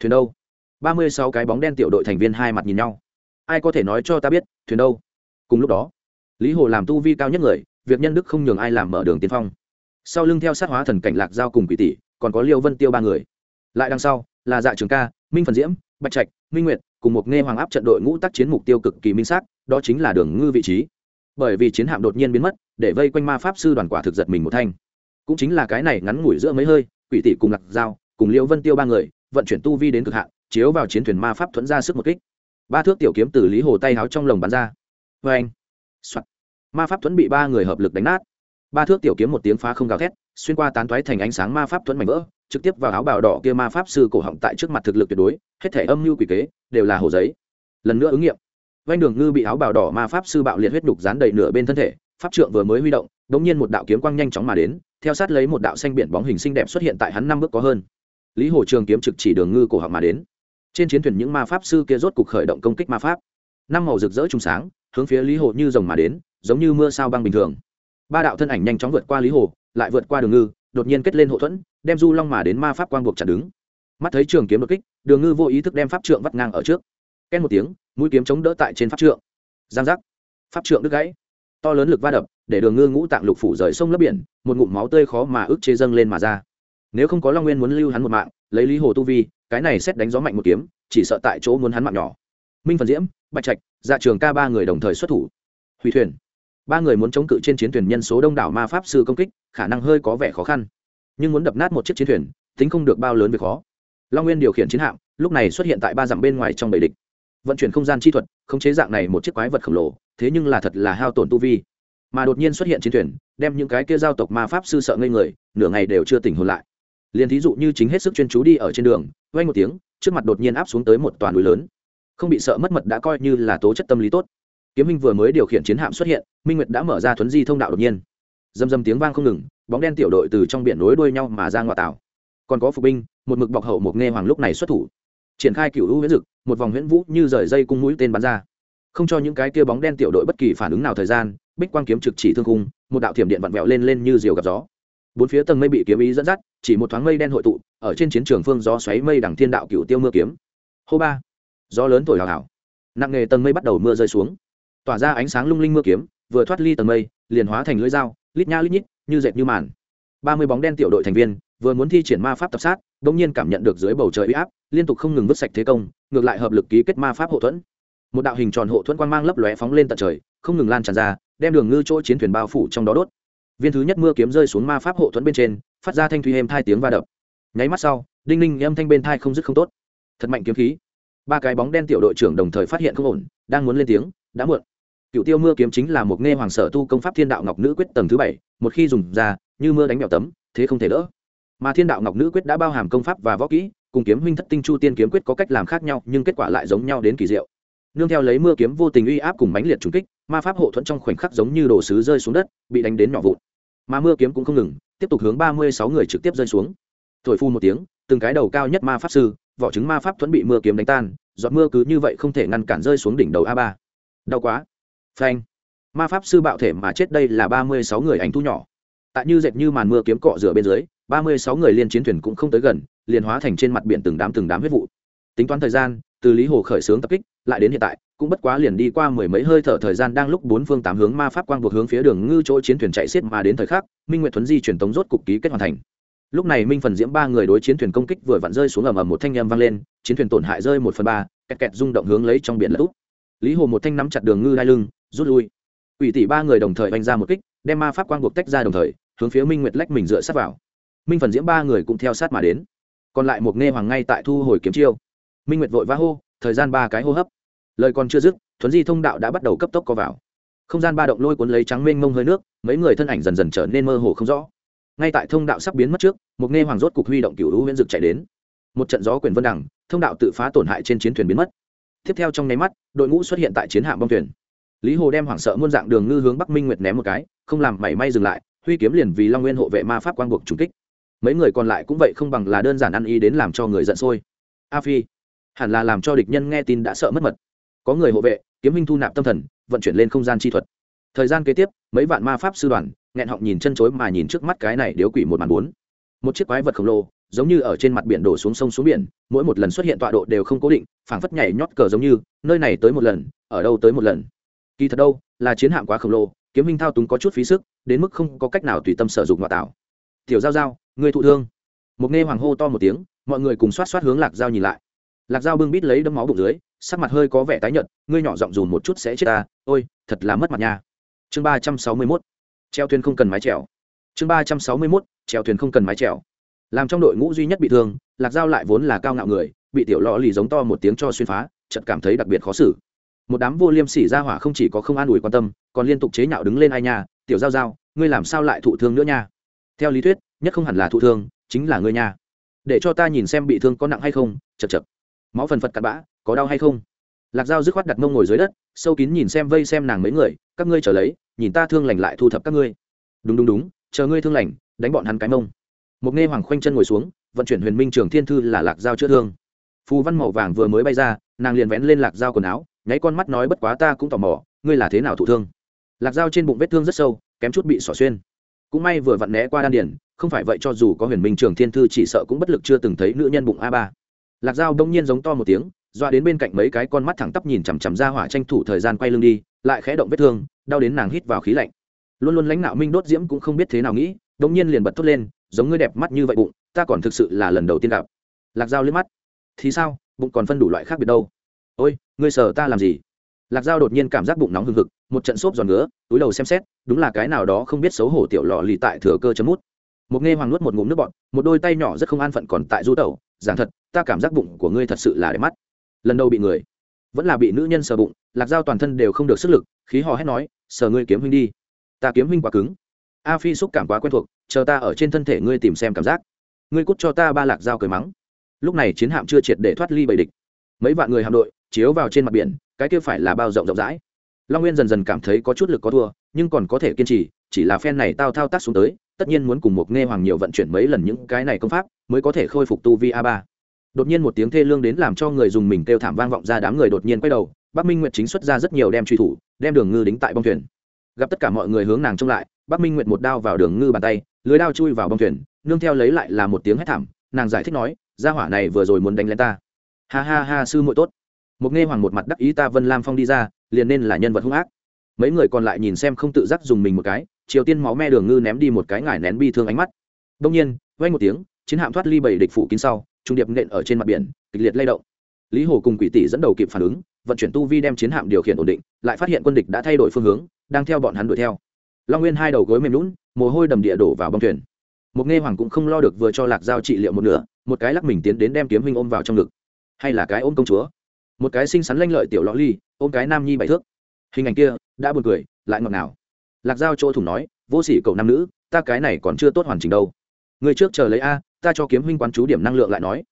Thuyền đâu? Ba mươi sáu cái bóng đen tiểu đội thành viên hai mặt nhìn nhau. Ai có thể nói cho ta biết, thuyền đâu? Cùng lúc đó, lý hồ làm tu vi cao nhất người việc nhân đức không nhường ai làm mở đường tiên phong. Sau lưng theo sát hóa thần cảnh lạc giao cùng quỷ tỷ, còn có liêu vân tiêu ba người. Lại đằng sau, là dạ trường ca, minh phần diễm, bạch trạch, minh nguyệt, cùng một nghe hoàng áp trận đội ngũ tác chiến mục tiêu cực kỳ minh xác, đó chính là đường ngư vị trí. Bởi vì chiến hạm đột nhiên biến mất, để vây quanh ma pháp sư đoàn quả thực giật mình một thanh. Cũng chính là cái này ngắn ngủi giữa mấy hơi, quỷ tỷ cùng lạc giao cùng liễu vân tiêu ba người, vận chuyển tu vi đến cực hạn, chiếu vào chiến thuyền ma pháp thuẫn ra sức một kích. Ba thước tiểu kiếm từ lý hồ tay háo trong lồng bắn ra. Vê anh、Soạn. ma pháp thuẫn bị ba người hợp lực đánh nát. Ba thước tiểu kiếm một tiếng phá không gào thét, xuyên qua tán toái thành ánh sáng ma pháp thuẫn mảnh vỡ, trực tiếp vào áo bào đỏ kia ma pháp sư cổ họng tại trước mặt thực lực tuyệt đối, hết thể âm mưu quỷ kế, đều là hồ giấy. Lần nữa ứng nghiệm. Vanh đường ngư bị áo bào đỏ ma pháp sư bạo liệt huyết đục dán đầy nửa bên thân thể, pháp trượng vừa mới huy động đ ỗ n g nhiên một đạo kiếm quang nhanh chóng mà đến, theo sát lấy một đạo xanh biển bóng hình xinh đẹp xuất hiện tại hắn năm bước có hơn lý hồ trường kiếm trực chỉ đường ngư cổ họng mà đến. Trên chiến thuyền những ma pháp sư kia rốt cục khởi động công kích ma pháp. Năm màu rực rỡ trùng sáng, hướng phía lý hồ như rồng mà đến, giống như mưa sao băng bình thường. Ba đạo thân ảnh nhanh chóng vượt qua lý hồ, lại vượt qua đường ngư, đột nhiên kết lên hậu thuẫn, đem du long mà đến ma pháp quang buộc chặt đứng. Mắt thấy trường kiếm đột kích, đường ngư vô ý thức đem pháp trượng vắt ngang ở trước. Ken một tiếng, mũi kiếm chống đỡ tại trên pháp trượng. Giang giác. Pháp trượng đứt gãy. To lớn lực va đập, để đường ngư ngũ tạng lục phủ rời sông lấp biển, một ngụm máu tươi khó mà ức chế dâng lên mà ra nếu không có long nguyên muốn lưu hắn một mạng, lấy lý hồ tu vi, cái này xét đánh gió mạnh một kiếm, chỉ sợ tại chỗ muốn hắn mạng nhỏ. Minh phần diễm, bạch trạch dạ trường ca ba người đồng thời xuất thủ. Hủy thuyền. Ba người muốn chống cự trên chiến thuyền nhân số đông đảo ma pháp sư công kích, khả năng hơi có vẻ khó khăn. Nhưng muốn đập nát một chiếc chiến thuyền, tính không được bao lớn việc khó. Long nguyên điều khiển chiến hạm, lúc này xuất hiện tại ba dặm bên ngoài trong bầy địch. Vận chuyển không gian chi thuật, khống chế dạng này một chiếc quái vật khổng lồ, thế nhưng là thật là hao tổn tu vi. Mà đột nhiên xuất hiện chiến thuyền, đem những cái kia giao tộc ma pháp sư sợ ngây người, nửa ngày đều chưa tỉnh hồn lại liền thí dụ như chính hết sức chuyên chú đi ở trên đường vay một tiếng, trước mặt đột nhiên áp xuống tới một toàn núi lớn. Không bị sợ mất mật đã coi như là tố chất tâm lý tốt. Kiếm minh vừa mới điều khiển chiến hạm xuất hiện, minh nguyệt đã mở ra thuấn di thông đạo đột nhiên. Dầm dầm tiếng vang không ngừng, bóng đen tiểu đội từ trong biển nối đuôi nhau mà ra ngoại tảo còn có phục binh, một mực bọc hậu một nghe hoàng lúc này xuất thủ. Triển khai cựu hữu huyễn dực, một vòng huyễn vũ như rời dây cung mũi tên bắn ra. Không cho những cái kia bóng đen tiểu đội bất kỳ phản ứng nào thời gian, bích quang kiếm trực chỉ thương cung một đạo thiểm điện vặn vẹo lên lên như diều gặp gió bốn phía tầng mây bị kiếm ý dẫn dắt, chỉ một thoáng mây đen hội tụ, ở trên chiến trường phương gió xoáy mây đằng thiên đạo cựu tiêu mưa kiếm. Hô ba, gió lớn thổi hào hào. Nặng nghề tầng mây bắt đầu mưa rơi xuống. Tỏa ra ánh sáng lung linh mưa kiếm, vừa thoát ly tầng mây, liền hóa thành lưỡi dao, lít nha lít nhít, như dệt như màn. Ba mươi bóng đen tiểu đội thành viên, vừa muốn thi triển ma pháp tập sát đ ỗ n g nhiên cảm nhận được dưới bầu trời uy áp, liên tục không ngừng vứt sạch thế công, ngược lại hợp lực ký kết ma pháp hộ thuẫn. Một đạo hình tròn hộ thuẫn quang mang lấp lóe phóng lên tận trời, không ngừng lan tràn ra, đem đường ngư chỗ chiến thuyền bao phủ trong đó đốt viên thứ nhất mưa kiếm rơi xuống ma pháp hộ thuẫn bên trên, phát ra thanh thủy êm thai tiếng va đập. Nháy mắt sau, đinh ninh âm thanh bên thai không dứt không tốt. Thật mạnh kiếm khí. Ba cái bóng đen tiểu đội trưởng đồng thời phát hiện không ổn, đang muốn lên tiếng, đã muộn. Cựu tiêu mưa kiếm chính là một nghe hoàng sở tu công pháp thiên đạo ngọc nữ quyết tầng thứ bảy, một khi dùng ra, như mưa đánh mèo tấm, thế không thể đỡ. Mà thiên đạo ngọc nữ quyết đã bao hàm công pháp và võ kỹ, cùng kiếm huynh thất tinh chu tiên kiếm quyết có cách làm khác nhau, nhưng kết quả lại giống nhau đến kỳ diệu. Nương theo lấy mưa kiếm vô tình uy áp cùng bánh liệt trùng kích, ma pháp hộ thuẫn trong khoảnh khắc giống như đồ sứ rơi xuống đất, bị đánh đến nhỏ vụn mà mưa kiếm cũng không ngừng, tiếp tục hướng ba mươi sáu người trực tiếp rơi xuống. Thổi phu một tiếng, từng cái đầu cao nhất ma pháp sư, vỏ trứng ma pháp thuẫn bị mưa kiếm đánh tan, giọt mưa cứ như vậy không thể ngăn cản rơi xuống đỉnh đầu a ba. Đau quá. Phanh. Ma pháp sư bạo thể mà chết đây là ba mươi sáu người ảnh thu nhỏ. Tại như dệt như màn mưa kiếm cọ rửa bên dưới, ba mươi sáu người liên chiến thuyền cũng không tới gần, liền hóa thành trên mặt biển từng đám từng đám huyết vụ. Tính toán thời gian từ lý hồ khởi xướng tập kích, lại đến hiện tại, cũng bất quá liền đi qua mười mấy hơi thở thời gian đang lúc bốn phương tám hướng ma pháp quang buộc hướng phía đường ngư chỗ chiến thuyền chạy xiết mà đến thời khắc, minh nguyệt thuấn di truyền tống rốt cục ký kết hoàn thành. Lúc này minh phần diễm ba người đối chiến thuyền công kích vừa vặn rơi xuống ầm ầm một thanh â vang lên, chiến thuyền tổn hại rơi một phần ba, kẹt kẹt rung động hướng lấy trong biển lỡ úp. Lý hồ một thanh nắm chặt đường ngư đai lưng, rút lui. Ủy tỷ ba người đồng thời oanh ra một kích, đem ma pháp quang buộc tách ra đồng thời, hướng phía minh nguyệt lách mình dựa sát vào. Minh phần diễm ba người cũng theo sát mà đến. Còn lại một nghe hoàng ngay tại thu hồi kiếm chiêu minh nguyệt vội vã hô, thời gian ba cái hô hấp. Lời còn chưa dứt, thuấn di thông đạo đã bắt đầu cấp tốc co vào. Không gian ba động lôi cuốn lấy trắng mênh mông hơi nước, mấy người thân ảnh dần dần trở nên mơ hồ không rõ. Ngay tại thông đạo sắp biến mất trước, một nghe hoàng rốt cục huy động cựu hữu huyễn dực chạy đến. Một trận gió quyền vân đẳng thông đạo tự phá tổn hại trên chiến thuyền biến mất. Tiếp theo trong nháy mắt, đội ngũ xuất hiện tại chiến hạm bong thuyền. Lý hồ đem hoảng sợ muôn dạng đường ngư hướng bắc minh nguyệt ném một cái, không làm mảy may dừng lại, huy kiếm liền vì long nguyên hộ vệ ma pháp quang buộc trùng kích. Mấy người còn lại cũng vậy không bằng là đơn giản ăn ý đến làm cho người giận sôi. A phi hẳn là làm cho địch nhân nghe tin đã sợ mất mật. Có người hộ vệ, kiếm minh thu nạp tâm thần, vận chuyển lên không gian chi thuật. Thời gian kế tiếp, mấy vạn ma pháp sư đoàn, nghẹn họng nhìn chân chối mà nhìn trước mắt cái này điếu quỷ một màn bốn. Một chiếc quái vật khổng lồ, giống như ở trên mặt biển đổ xuống sông xuống biển, mỗi một lần xuất hiện tọa độ đều không cố định, phảng phất nhảy nhót cờ giống như, nơi này tới một lần, ở đâu tới một lần. Kỳ thật đâu, là chiến hạm quá khổng lồ, kiếm minh thao túng có chút phí sức, đến mức không có cách nào tùy tâm sử dụng ngoại tạo. Tiểu giao giao người thụ thương. Một nghe hoàng hô to một tiếng, mọi người cùng xoát xoát hướng lạc giao nhìn lại lạc giao bưng bít lấy đấm máu bụng dưới, sắc mặt hơi có vẻ tái nhợt, ngươi nhỏ giọng dùn một chút sẽ chết ta, ôi, thật là mất mặt nha. Chương ba trăm sáu mươi mốt. Treo thuyền không cần mái trèo chương ba trăm sáu mươi mốt, treo thuyền không cần mái trèo làm trong đội ngũ duy nhất bị thương, lạc giao lại vốn là cao ngạo người, bị tiểu lò lì giống to một tiếng cho xuyên phá, chợt cảm thấy đặc biệt khó xử. Một đám vô liêm sỉ ra hỏa không chỉ có không an ủi quan tâm, còn liên tục chế nhạo đứng lên ai nha, tiểu giao giao, ngươi làm sao lại thụ thương nữa nha? Theo lý thuyết, nhất không hẳn là thụ thương, chính là ngươi nha. Để cho ta nhìn xem bị thương có nặng hay không chật chật máu phần phật cặn bã, có đau hay không? Lạc dao dứt khoát đặt mông ngồi dưới đất, sâu kín nhìn xem vây xem nàng mấy người, các ngươi trở lấy, nhìn ta thương lành lại thu thập các ngươi. Đúng đúng đúng, chờ ngươi thương lành, đánh bọn hắn cái mông. Một nghe hoàng khoanh chân ngồi xuống, vận chuyển huyền minh trường thiên thư là lạc dao chữa thương. Phù văn màu vàng vừa mới bay ra, nàng liền vén lên lạc dao quần áo, nháy con mắt nói bất quá ta cũng tò mò, ngươi là thế nào thụ thương? Lạc dao trên bụng vết thương rất sâu, kém chút bị xỏ xuyên. Cũng may vừa vặn né qua đan điển không phải vậy cho dù có huyền minh trường thiên thư chỉ sợ cũng bất lực chưa từng thấy nữ nhân bụng a ba lạc dao đông nhiên giống to một tiếng, doa đến bên cạnh mấy cái con mắt thẳng tắp nhìn chằm chằm ra hỏa tranh thủ thời gian quay lưng đi, lại khẽ động vết thương, đau đến nàng hít vào khí lạnh. Luôn luôn lãnh nạo minh đốt diễm cũng không biết thế nào nghĩ, đông nhiên liền bật thốt lên, giống ngươi đẹp mắt như vậy bụng, ta còn thực sự là lần đầu tiên gặp. Lạc dao liếc mắt. Thì sao? Bụng còn phân đủ loại khác biệt đâu? Ôi, ngươi sờ ta làm gì? Lạc dao đột nhiên cảm giác bụng nóng hừng hực, một trận xốp giòn ngứa, túi đầu xem xét, đúng là cái nào đó không biết xấu hổ tiểu lò lì tại thừa cơ chấm mút. Một nghe hoàng nuốt một ngụm nước bọt, một đôi tay nhỏ rất không an phận còn tại du tẩu giảng thật, ta cảm giác bụng của ngươi thật sự là đẹp mắt. Lần đầu bị người, vẫn là bị nữ nhân sờ bụng, lạc dao toàn thân đều không được sức lực, khí họ hét nói, sờ ngươi kiếm huynh đi. Ta kiếm huynh quá cứng. A phi xúc cảm quá quen thuộc, chờ ta ở trên thân thể ngươi tìm xem cảm giác. Ngươi cút cho ta ba lạc dao cười mắng. Lúc này chiến hạm chưa triệt để thoát ly bầy địch. Mấy vạn người hạm đội chiếu vào trên mặt biển, cái kia phải là bao rộng rộng rãi. Long nguyên dần dần cảm thấy có chút lực có thua, nhưng còn có thể kiên trì, chỉ là phen này tao thao tác xuống tới tất nhiên muốn cùng một nghe hoàng nhiều vận chuyển mấy lần những cái này công pháp, mới có thể khôi phục tu vi a ba. Đột nhiên một tiếng thê lương đến làm cho người dùng mình kêu thảm vang vọng ra đám người đột nhiên quay đầu, bắc minh nguyệt chính xuất ra rất nhiều đem truy thủ, đem đường ngư đính tại bông thuyền. Gặp tất cả mọi người hướng nàng trông lại, bắc minh nguyệt một đao vào đường ngư bàn tay, lưới đao chui vào bông thuyền, nương theo lấy lại là một tiếng hét thảm, nàng giải thích nói, gia hỏa này vừa rồi muốn đánh lên ta. Ha ha ha, sư muội tốt. Một nghe hoàng một mặt đắc ý ta vân lam phong đi ra, liền nên là nhân vật hung ác. Mấy người còn lại nhìn xem không tự giác dùng mình một cái triều tiên máu me đường ngư ném đi một cái ngải nén bi thương ánh mắt. Đông nhiên vay một tiếng, chiến hạm thoát ly bảy địch phủ kín sau, trung điệp nện ở trên mặt biển, kịch liệt lay động. Lý hồ cùng quỷ tỷ dẫn đầu kịp phản ứng, vận chuyển tu vi đem chiến hạm điều khiển ổn định, lại phát hiện quân địch đã thay đổi phương hướng, đang theo bọn hắn đuổi theo. Long nguyên hai đầu gối mềm lún mồ hôi đầm địa đổ vào bông thuyền. Một nghe hoàng cũng không lo được vừa cho lạc giao trị liệu một nửa, một cái lắc mình tiến đến đem kiếm huynh ôm vào trong ngực. Hay là cái ôm công chúa? Một cái xinh xắn lanh lợi tiểu lõ ly, ôm cái nam nhi bảy thước. Hình ảnh kia, đã buồn cười, lại ngọt ngào lạc giao chỗ thủng nói, vô sỉ cậu nam nữ, ta cái này còn chưa tốt hoàn chỉnh đâu. Người trước chờ lấy a, ta cho kiếm huynh quán chú điểm năng lượng lại nói.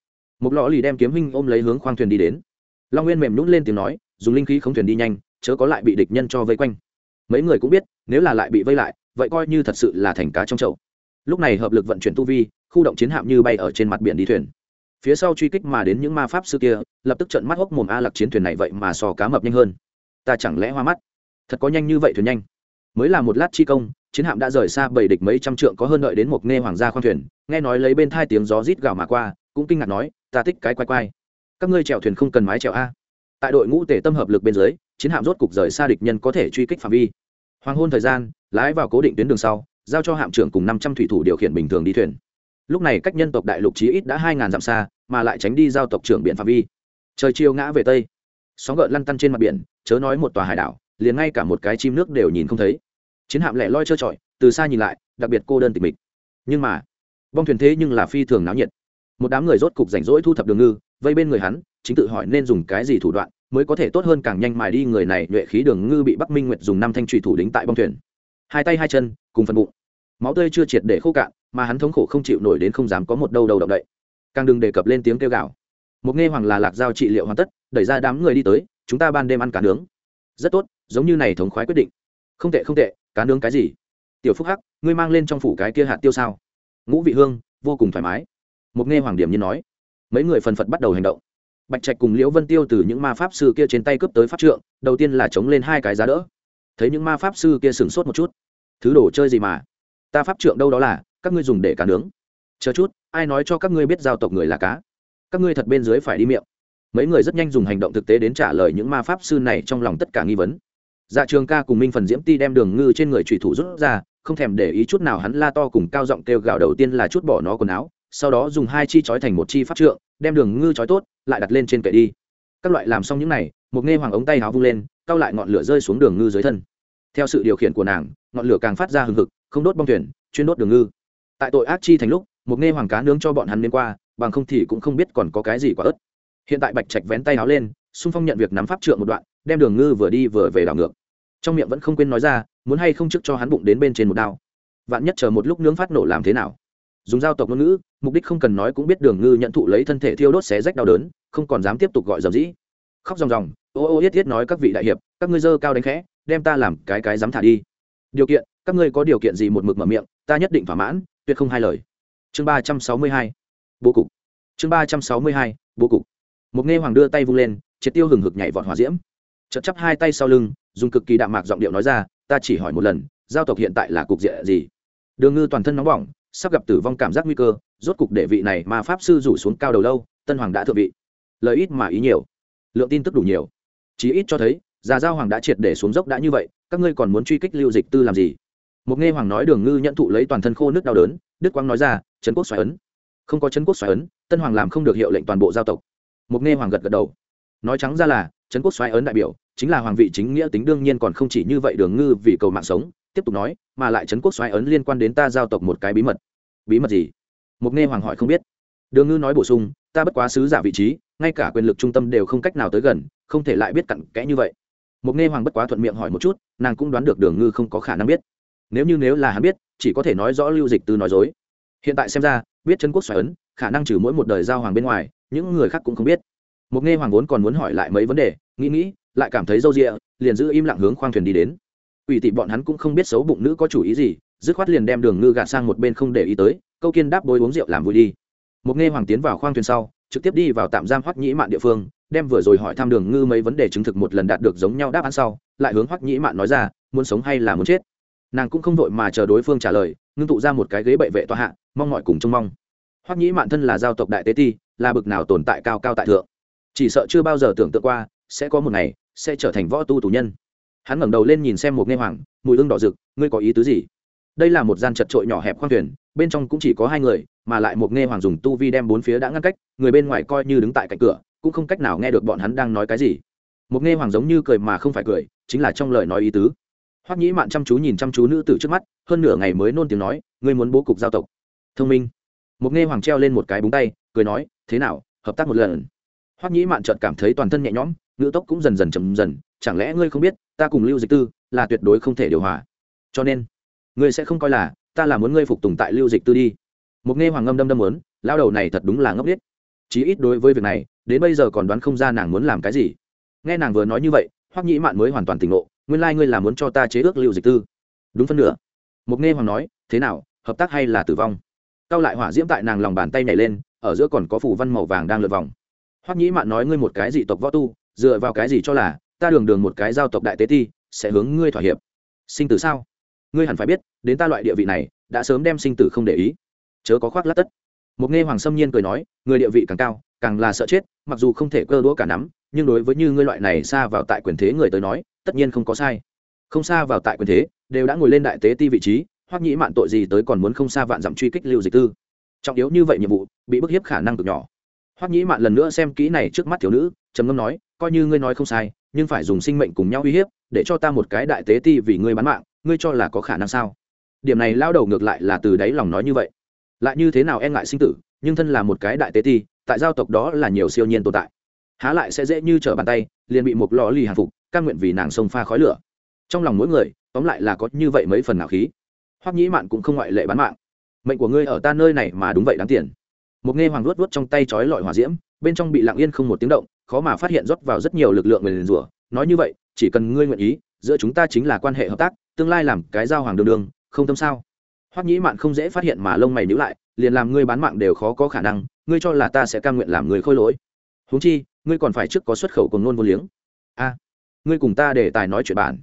Một lõ lì đem kiếm huynh ôm lấy hướng khoang thuyền đi đến. Long nguyên mềm nhún lên tiếng nói, dùng linh khí không thuyền đi nhanh, chớ có lại bị địch nhân cho vây quanh. Mấy người cũng biết, nếu là lại bị vây lại, vậy coi như thật sự là thành cá trong chậu. Lúc này hợp lực vận chuyển tu vi, khu động chiến hạm như bay ở trên mặt biển đi thuyền. Phía sau truy kích mà đến những ma pháp sư kia, lập tức trận mắt hốc mồm a lạc chiến thuyền này vậy mà sò cá mập nhanh hơn. Ta chẳng lẽ hoa mắt? Thật có nhanh như vậy thuyền nhanh? Mới là một lát chi công, chiến hạm đã rời xa bảy địch mấy trăm trượng có hơn đợi đến một nghe hoàng gia khoang thuyền, nghe nói lấy bên thai tiếng gió rít gào mà qua, cũng kinh ngạc nói, ta thích cái quay quay các ngươi chèo thuyền không cần mái chèo a. Tại đội ngũ tể tâm hợp lực bên dưới, chiến hạm rốt cục rời xa địch nhân có thể truy kích phạm vi. Hoàng hôn thời gian, lái vào cố định tuyến đường sau, giao cho hạm trưởng cùng năm trăm thủy thủ điều khiển bình thường đi thuyền. Lúc này cách nhân tộc đại lục chí ít đã hai ngàn dặm xa, mà lại tránh đi giao tộc trưởng biển phạm vi. Trời chiều ngã về tây, sóng gợn lăn tăn trên mặt biển, chớ nói một tòa hải đảo, liền ngay cả một cái chim nước đều nhìn không thấy chiến hạm lẻ loi trơ trọi, từ xa nhìn lại, đặc biệt cô đơn tịch mịch. Nhưng mà, bong thuyền thế nhưng là phi thường náo nhiệt. Một đám người rốt cục rảnh rỗi thu thập đường ngư, vây bên người hắn, chính tự hỏi nên dùng cái gì thủ đoạn mới có thể tốt hơn càng nhanh mài đi người này nhuệ khí đường ngư bị bắc minh nguyệt dùng năm thanh trụy thủ đính tại bong thuyền. Hai tay hai chân, cùng phần bụng. Máu tươi chưa triệt để khô cạn, mà hắn thống khổ không chịu nổi đến không dám có một đâu đầu động đậy. Càng đừng đề cập lên tiếng kêu gào. Một nghe hoàng là lạc giao trị liệu hoàn tất, đẩy ra đám người đi tới, chúng ta ban đêm ăn cá nướng. Rất tốt, giống như này thống khoái quyết định. Không tệ không tệ cá nướng cái gì? Tiểu phúc hắc, ngươi mang lên trong phủ cái kia hạt tiêu sao? Ngũ vị hương, vô cùng thoải mái. Một nghe hoàng điểm như nói, mấy người phần phật bắt đầu hành động. Bạch trạch cùng liễu vân tiêu từ những ma pháp sư kia trên tay cướp tới pháp trượng, đầu tiên là chống lên hai cái giá đỡ. Thấy những ma pháp sư kia sửng sốt một chút. Thứ đồ chơi gì mà? Ta pháp trượng đâu đó là, các ngươi dùng để cá nướng. Chờ chút, ai nói cho các ngươi biết giao tộc người là cá? Các ngươi thật bên dưới phải đi miệng. Mấy người rất nhanh dùng hành động thực tế đến trả lời những ma pháp sư này trong lòng tất cả nghi vấn dạ trường ca cùng minh phần diễm ti đem đường ngư trên người trùy thủ rút ra, không thèm để ý chút nào hắn la to cùng cao giọng kêu gào đầu tiên là chút bỏ nó quần áo, sau đó dùng hai chi trói thành một chi pháp trượng, đem đường ngư trói tốt, lại đặt lên trên kệ đi. Các loại làm xong những này, một nghe hoàng ống tay áo vung lên cao lại ngọn lửa rơi xuống đường ngư dưới thân. Theo sự điều khiển của nàng, ngọn lửa càng phát ra hừng hực, không đốt bong thuyền, chuyên đốt đường ngư. Tại tội ác chi thành lúc, một nghe hoàng cá nướng cho bọn hắn liên qua, bằng không thì cũng không biết còn có cái gì quả ớt. Hiện tại bạch trạch vén tay áo lên xung phong nhận việc nắm pháp trượng một đoạn, đem đường ngư vừa đi vừa về đảo ngược. Trong miệng vẫn không quên nói ra, muốn hay không trước cho hắn bụng đến bên trên một đao. Vạn nhất chờ một lúc nướng phát nổ làm thế nào? Dùng giao tộc ngôn ngữ, mục đích không cần nói cũng biết đường ngư nhận thụ lấy thân thể thiêu đốt xé rách đau đớn, không còn dám tiếp tục gọi dầm dĩ. Khóc ròng ròng ô ô, yết yết nói các vị đại hiệp, các ngươi dơ cao đánh khẽ, đem ta làm cái cái dám thả đi. Điều kiện, các ngươi có điều kiện gì một mực mở miệng, ta nhất định thỏa mãn, tuyệt không hai lời. Chương ba trăm sáu mươi hai, bố cục. Chương ba trăm sáu mươi hai, bố cục. Một nghe hoàng đưa tay vung lên triệt tiêu hừng hực nhảy vọt hỏa diễm. Chật chắp hai tay sau lưng, dùng cực kỳ đạm mạc giọng điệu nói ra, ta chỉ hỏi một lần, giao tộc hiện tại là cục diện gì? Đường ngư toàn thân nóng bỏng, sắp gặp tử vong cảm giác nguy cơ, rốt cục đệ vị này mà pháp sư rủ xuống cao đầu lâu, tân hoàng đã thượng vị. Lợi ít mà ý nhiều. Lượng tin tức đủ nhiều. Chí ít cho thấy già giao hoàng đã triệt để xuống dốc đã như vậy, các ngươi còn muốn truy kích lưu dịch tư làm gì? Một nghe hoàng nói đường ngư nhận thụ lấy toàn thân khô nước đau đớn, đức quang nói ra, trấn quốc xoài ấn. Không có trấn quốc xoài ấn, tân hoàng làm không được hiệu lệnh toàn bộ giao tộc. Một nghe hoàng gật gật đầu nói trắng ra là, trấn quốc xoáy ấn đại biểu, chính là hoàng vị chính nghĩa tính đương nhiên còn không chỉ như vậy đường ngư vì cầu mạng sống, tiếp tục nói, mà lại trấn quốc xoáy ấn liên quan đến ta giao tộc một cái bí mật. Bí mật gì? Mục nghe hoàng hỏi không biết. Đường ngư nói bổ sung, ta bất quá sứ giả vị trí, ngay cả quyền lực trung tâm đều không cách nào tới gần, không thể lại biết cặn kẽ như vậy. Mục nghe hoàng bất quá thuận miệng hỏi một chút, nàng cũng đoán được đường ngư không có khả năng biết. Nếu như nếu là hắn biết, chỉ có thể nói rõ lưu dịch từ nói dối. Hiện tại xem ra, biết chân quốc xoáy ấn, khả năng trừ mỗi một đời giao hoàng bên ngoài, những người khác cũng không biết một nghe hoàng vốn còn muốn hỏi lại mấy vấn đề, nghĩ nghĩ, lại cảm thấy râu rịa, liền giữ im lặng hướng khoang thuyền đi đến. Ủy tị bọn hắn cũng không biết xấu bụng nữ có chủ ý gì, dứt khoát liền đem đường ngư gạt sang một bên không để ý tới, câu kiên đáp bối uống rượu làm vui đi. Một nghe hoàng tiến vào khoang thuyền sau, trực tiếp đi vào tạm giam hoắc nhĩ mạn địa phương, đem vừa rồi hỏi thăm đường ngư mấy vấn đề chứng thực một lần đạt được giống nhau đáp án sau, lại hướng hoắc nhĩ mạn nói ra, muốn sống hay là muốn chết. Nàng cũng không vội mà chờ đối phương trả lời, ngưng tụ ra một cái ghế bệ vệ tòa hạ, mong mọi cùng trông mong. Hoắc nhĩ mạn thân là giao tộc đại tế ti, là bực nào tồn tại cao cao tại thượng chỉ sợ chưa bao giờ tưởng tượng qua, sẽ có một ngày, sẽ trở thành võ tu tù nhân. Hắn ngẩng đầu lên nhìn xem một nghe hoàng, mùi hương đỏ rực, ngươi có ý tứ gì? Đây là một gian chật trội nhỏ hẹp khoang thuyền, bên trong cũng chỉ có hai người, mà lại một nghe hoàng dùng tu vi đem bốn phía đã ngăn cách, người bên ngoài coi như đứng tại cạnh cửa, cũng không cách nào nghe được bọn hắn đang nói cái gì. Một nghe hoàng giống như cười mà không phải cười, chính là trong lời nói ý tứ. Hoắc nhĩ mạn chăm chú nhìn chăm chú nữ tử trước mắt, hơn nửa ngày mới nôn tiếng nói, ngươi muốn bố cục giao tộc. Thông minh. Một nghe hoàng treo lên một cái búng tay, cười nói, thế nào, hợp tác một lần? Hoắc nhĩ mạn chợt cảm thấy toàn thân nhẹ nhõm, ngữ tốc cũng dần dần chậm dần, chẳng lẽ ngươi không biết, ta cùng lưu dịch tư là tuyệt đối không thể điều hòa. Cho nên, ngươi sẽ không coi là, ta là muốn ngươi phục tùng tại lưu dịch tư đi. Một nghe hoàng ngâm đâm đâm muốn lao đầu này thật đúng là ngốc biết chí ít đối với việc này, đến bây giờ còn đoán không ra nàng muốn làm cái gì. Nghe nàng vừa nói như vậy, hoắc nhĩ mạn mới hoàn toàn tỉnh ngộ, nguyên lai ngươi là muốn cho ta chế ước lưu dịch tư. Đúng phân nửa. Mục nghe hoàng nói, thế nào, hợp tác hay là tử vong? Cao lại hỏa diễm tại nàng lòng bàn tay nhảy lên, ở giữa còn có phủ văn màu vàng đang lượt vòng hoắc nhĩ mạn nói ngươi một cái dị tộc võ tu, dựa vào cái gì cho là ta đường đường một cái giao tộc đại tế ti sẽ hướng ngươi thỏa hiệp? Sinh tử sao? Ngươi hẳn phải biết, đến ta loại địa vị này, đã sớm đem sinh tử không để ý. Chớ có khoác lát tất. Một nghe hoàng sâm nhiên cười nói, người địa vị càng cao, càng là sợ chết, mặc dù không thể cơ đũa cả nắm, nhưng đối với như ngươi loại này xa vào tại quyền thế người tới nói, tất nhiên không có sai. Không xa vào tại quyền thế, đều đã ngồi lên đại tế ti vị trí, Hoắc nhĩ mạn tội gì tới còn muốn không xa vạn dặm truy kích lưu dịch tư. Trọng yếu như vậy nhiệm vụ, bị bức hiếp khả năng cực nhỏ hoắc nhĩ mạn lần nữa xem kỹ này trước mắt thiếu nữ, trầm ngâm nói, coi như ngươi nói không sai, nhưng phải dùng sinh mệnh cùng nhau uy hiếp, để cho ta một cái đại tế ti vì ngươi bán mạng, ngươi cho là có khả năng sao? Điểm này lao đầu ngược lại là từ đáy lòng nói như vậy. Lại như thế nào e ngại sinh tử, nhưng thân là một cái đại tế ti, tại giao tộc đó là nhiều siêu nhiên tồn tại. Há lại sẽ dễ như trở bàn tay, liền bị một lò lì hàng phục căn nguyện vì nàng sông pha khói lửa. Trong lòng mỗi người, tóm lại là có như vậy mấy phần nào khí. Hoắc nhĩ mạn cũng không ngoại lệ bán mạng. Mệnh của ngươi ở ta nơi này mà đúng vậy đáng tiền một nghe hoàng luốt luốt trong tay trói lọi hỏa diễm, bên trong bị lặng yên không một tiếng động, khó mà phát hiện rót vào rất nhiều lực lượng người liền rủa, nói như vậy, chỉ cần ngươi nguyện ý, giữa chúng ta chính là quan hệ hợp tác, tương lai làm cái giao hoàng đường đường, không tâm sao? Hoắc nhĩ mạn không dễ phát hiện mà lông mày nhíu lại, liền làm ngươi bán mạng đều khó có khả năng, ngươi cho là ta sẽ cam nguyện làm người khôi lỗi. Huống chi, ngươi còn phải trước có xuất khẩu cùng nôn vô liếng. A, ngươi cùng ta để tài nói chuyện bản.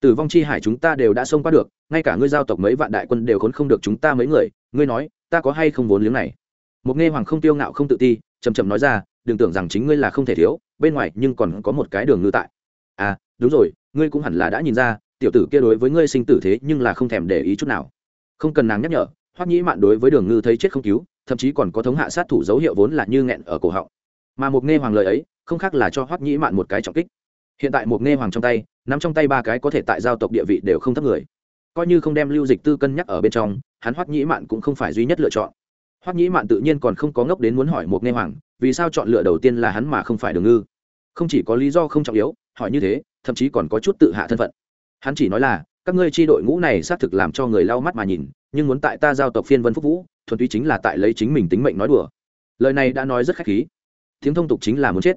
Tử vong chi hải chúng ta đều đã xông qua được, ngay cả ngươi giao tộc mấy vạn đại quân đều khốn không được chúng ta mấy người, ngươi nói, ta có hay không vốn liếng này? Một nghe hoàng không tiêu ngạo không tự ti chầm chậm nói ra, đừng tưởng rằng chính ngươi là không thể thiếu, bên ngoài nhưng còn có một cái đường ngư tại. À đúng rồi, ngươi cũng hẳn là đã nhìn ra, tiểu tử kia đối với ngươi sinh tử thế nhưng là không thèm để ý chút nào. Không cần nàng nhắc nhở, hoắc nhĩ mạn đối với đường ngư thấy chết không cứu, thậm chí còn có thống hạ sát thủ dấu hiệu vốn là như nghẹn ở cổ họng. Mà một nghe hoàng lời ấy, không khác là cho hoắc nhĩ mạn một cái trọng kích. Hiện tại một nghe hoàng trong tay, nắm trong tay ba cái có thể tại giao tộc địa vị đều không thấp người. Coi như không đem lưu dịch tư cân nhắc ở bên trong, hắn hoắc nhĩ mạn cũng không phải duy nhất lựa chọn hoắc nhĩ mạn tự nhiên còn không có ngốc đến muốn hỏi một nghe hoàng, vì sao chọn lựa đầu tiên là hắn mà không phải đường ngư? Không chỉ có lý do không trọng yếu, hỏi như thế, thậm chí còn có chút tự hạ thân phận. Hắn chỉ nói là, các ngươi tri đội ngũ này xác thực làm cho người lau mắt mà nhìn, nhưng muốn tại ta giao tộc phiên vân phúc vũ, thuần túy chính là tại lấy chính mình tính mệnh nói đùa. Lời này đã nói rất khách khí. Tiếng thông tục chính là muốn chết.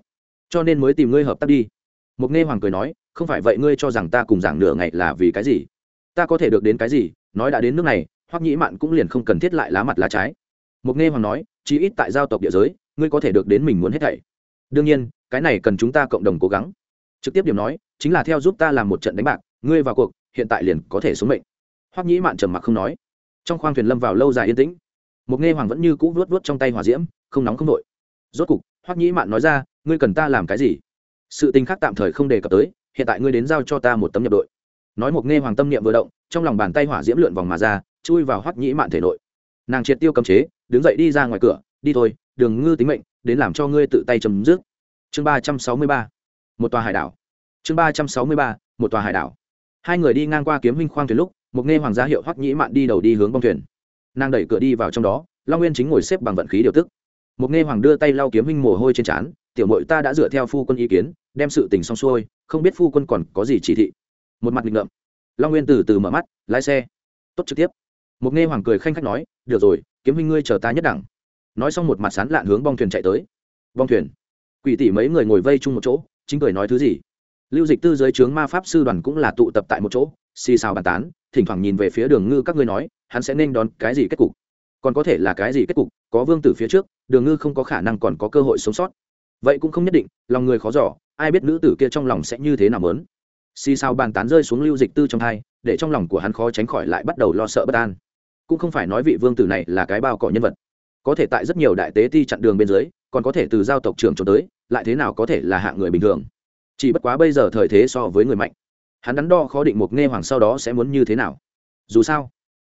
Cho nên mới tìm ngươi hợp tác đi. Mục nghe hoàng cười nói, không phải vậy ngươi cho rằng ta cùng giảng nửa ngày là vì cái gì? Ta có thể được đến cái gì? Nói đã đến nước này, hoắc nhĩ mạn cũng liền không cần thiết lại lá mặt lá trái mục nghe hoàng nói, chí ít tại giao tộc địa giới, ngươi có thể được đến mình muốn hết thảy. Đương nhiên, cái này cần chúng ta cộng đồng cố gắng. Trực tiếp điểm nói, chính là theo giúp ta làm một trận đánh bạc, ngươi vào cuộc, hiện tại liền có thể xuống mệnh. Hoắc nhĩ mạn trầm mặc không nói. Trong khoang thuyền lâm vào lâu dài yên tĩnh. Một nghe hoàng vẫn như cũ vuốt vuốt trong tay hỏa diễm, không nóng không nội rốt cục, hoắc nhĩ mạn nói ra, ngươi cần ta làm cái gì? Sự tình khác tạm thời không đề cập tới, hiện tại ngươi đến giao cho ta một tấm nhập đội. Nói một nghe hoàng tâm niệm vừa động, trong lòng bàn tay hỏa diễm lượn vòng mà ra, chui vào hoắc nhĩ mạn thể nội. Nàng triệt tiêu cấm chế đứng dậy đi ra ngoài cửa, đi thôi, đường ngư tính mệnh, đến làm cho ngươi tự tay chấm dứt. Chương ba trăm sáu mươi ba, một tòa hải đảo. Chương ba trăm sáu mươi ba, một tòa hải đảo. Hai người đi ngang qua kiếm huynh khoang thuyền lúc, một nghe hoàng gia hiệu hoắc nhĩ mạn đi đầu đi hướng bong thuyền. Nàng đẩy cửa đi vào trong đó, long nguyên chính ngồi xếp bằng vận khí điều tức. Một nghe hoàng đưa tay lau kiếm huynh mồ hôi trên trán, tiểu mội ta đã dựa theo phu quân ý kiến, đem sự tình xong xuôi, không biết phu quân còn có gì chỉ thị. Một mặt nghịch ngợm. Long nguyên từ từ mở mắt, lái xe. Tốt, trực tiếp. Một nghe hoàng cười khanh khách nói, được rồi kiếm huynh ngươi chờ ta nhất đẳng. Nói xong một mặt sán lạn hướng bong thuyền chạy tới. Bong thuyền. Quỷ tỷ mấy người ngồi vây chung một chỗ, chính cười nói thứ gì? Lưu dịch tư giới trướng ma pháp sư đoàn cũng là tụ tập tại một chỗ, xì xào bàn tán, thỉnh thoảng nhìn về phía đường ngư các ngươi nói, hắn sẽ nên đón cái gì kết cục? Còn có thể là cái gì kết cục? Có vương tử phía trước, đường ngư không có khả năng còn có cơ hội sống sót. Vậy cũng không nhất định, lòng người khó giỏ ai biết nữ tử kia trong lòng sẽ như thế nào mớn xì xào bàn tán rơi xuống lưu dịch tư trong thai, để trong lòng của hắn khó tránh khỏi lại bắt đầu lo sợ bất an cũng không phải nói vị vương tử này là cái bao cỏ nhân vật. Có thể tại rất nhiều đại tế ti chặn đường bên dưới, còn có thể từ giao tộc trưởng trốn tới, lại thế nào có thể là hạng người bình thường? Chỉ bất quá bây giờ thời thế so với người mạnh. Hắn đắn đo khó định một nghe hoàng sau đó sẽ muốn như thế nào? Dù sao,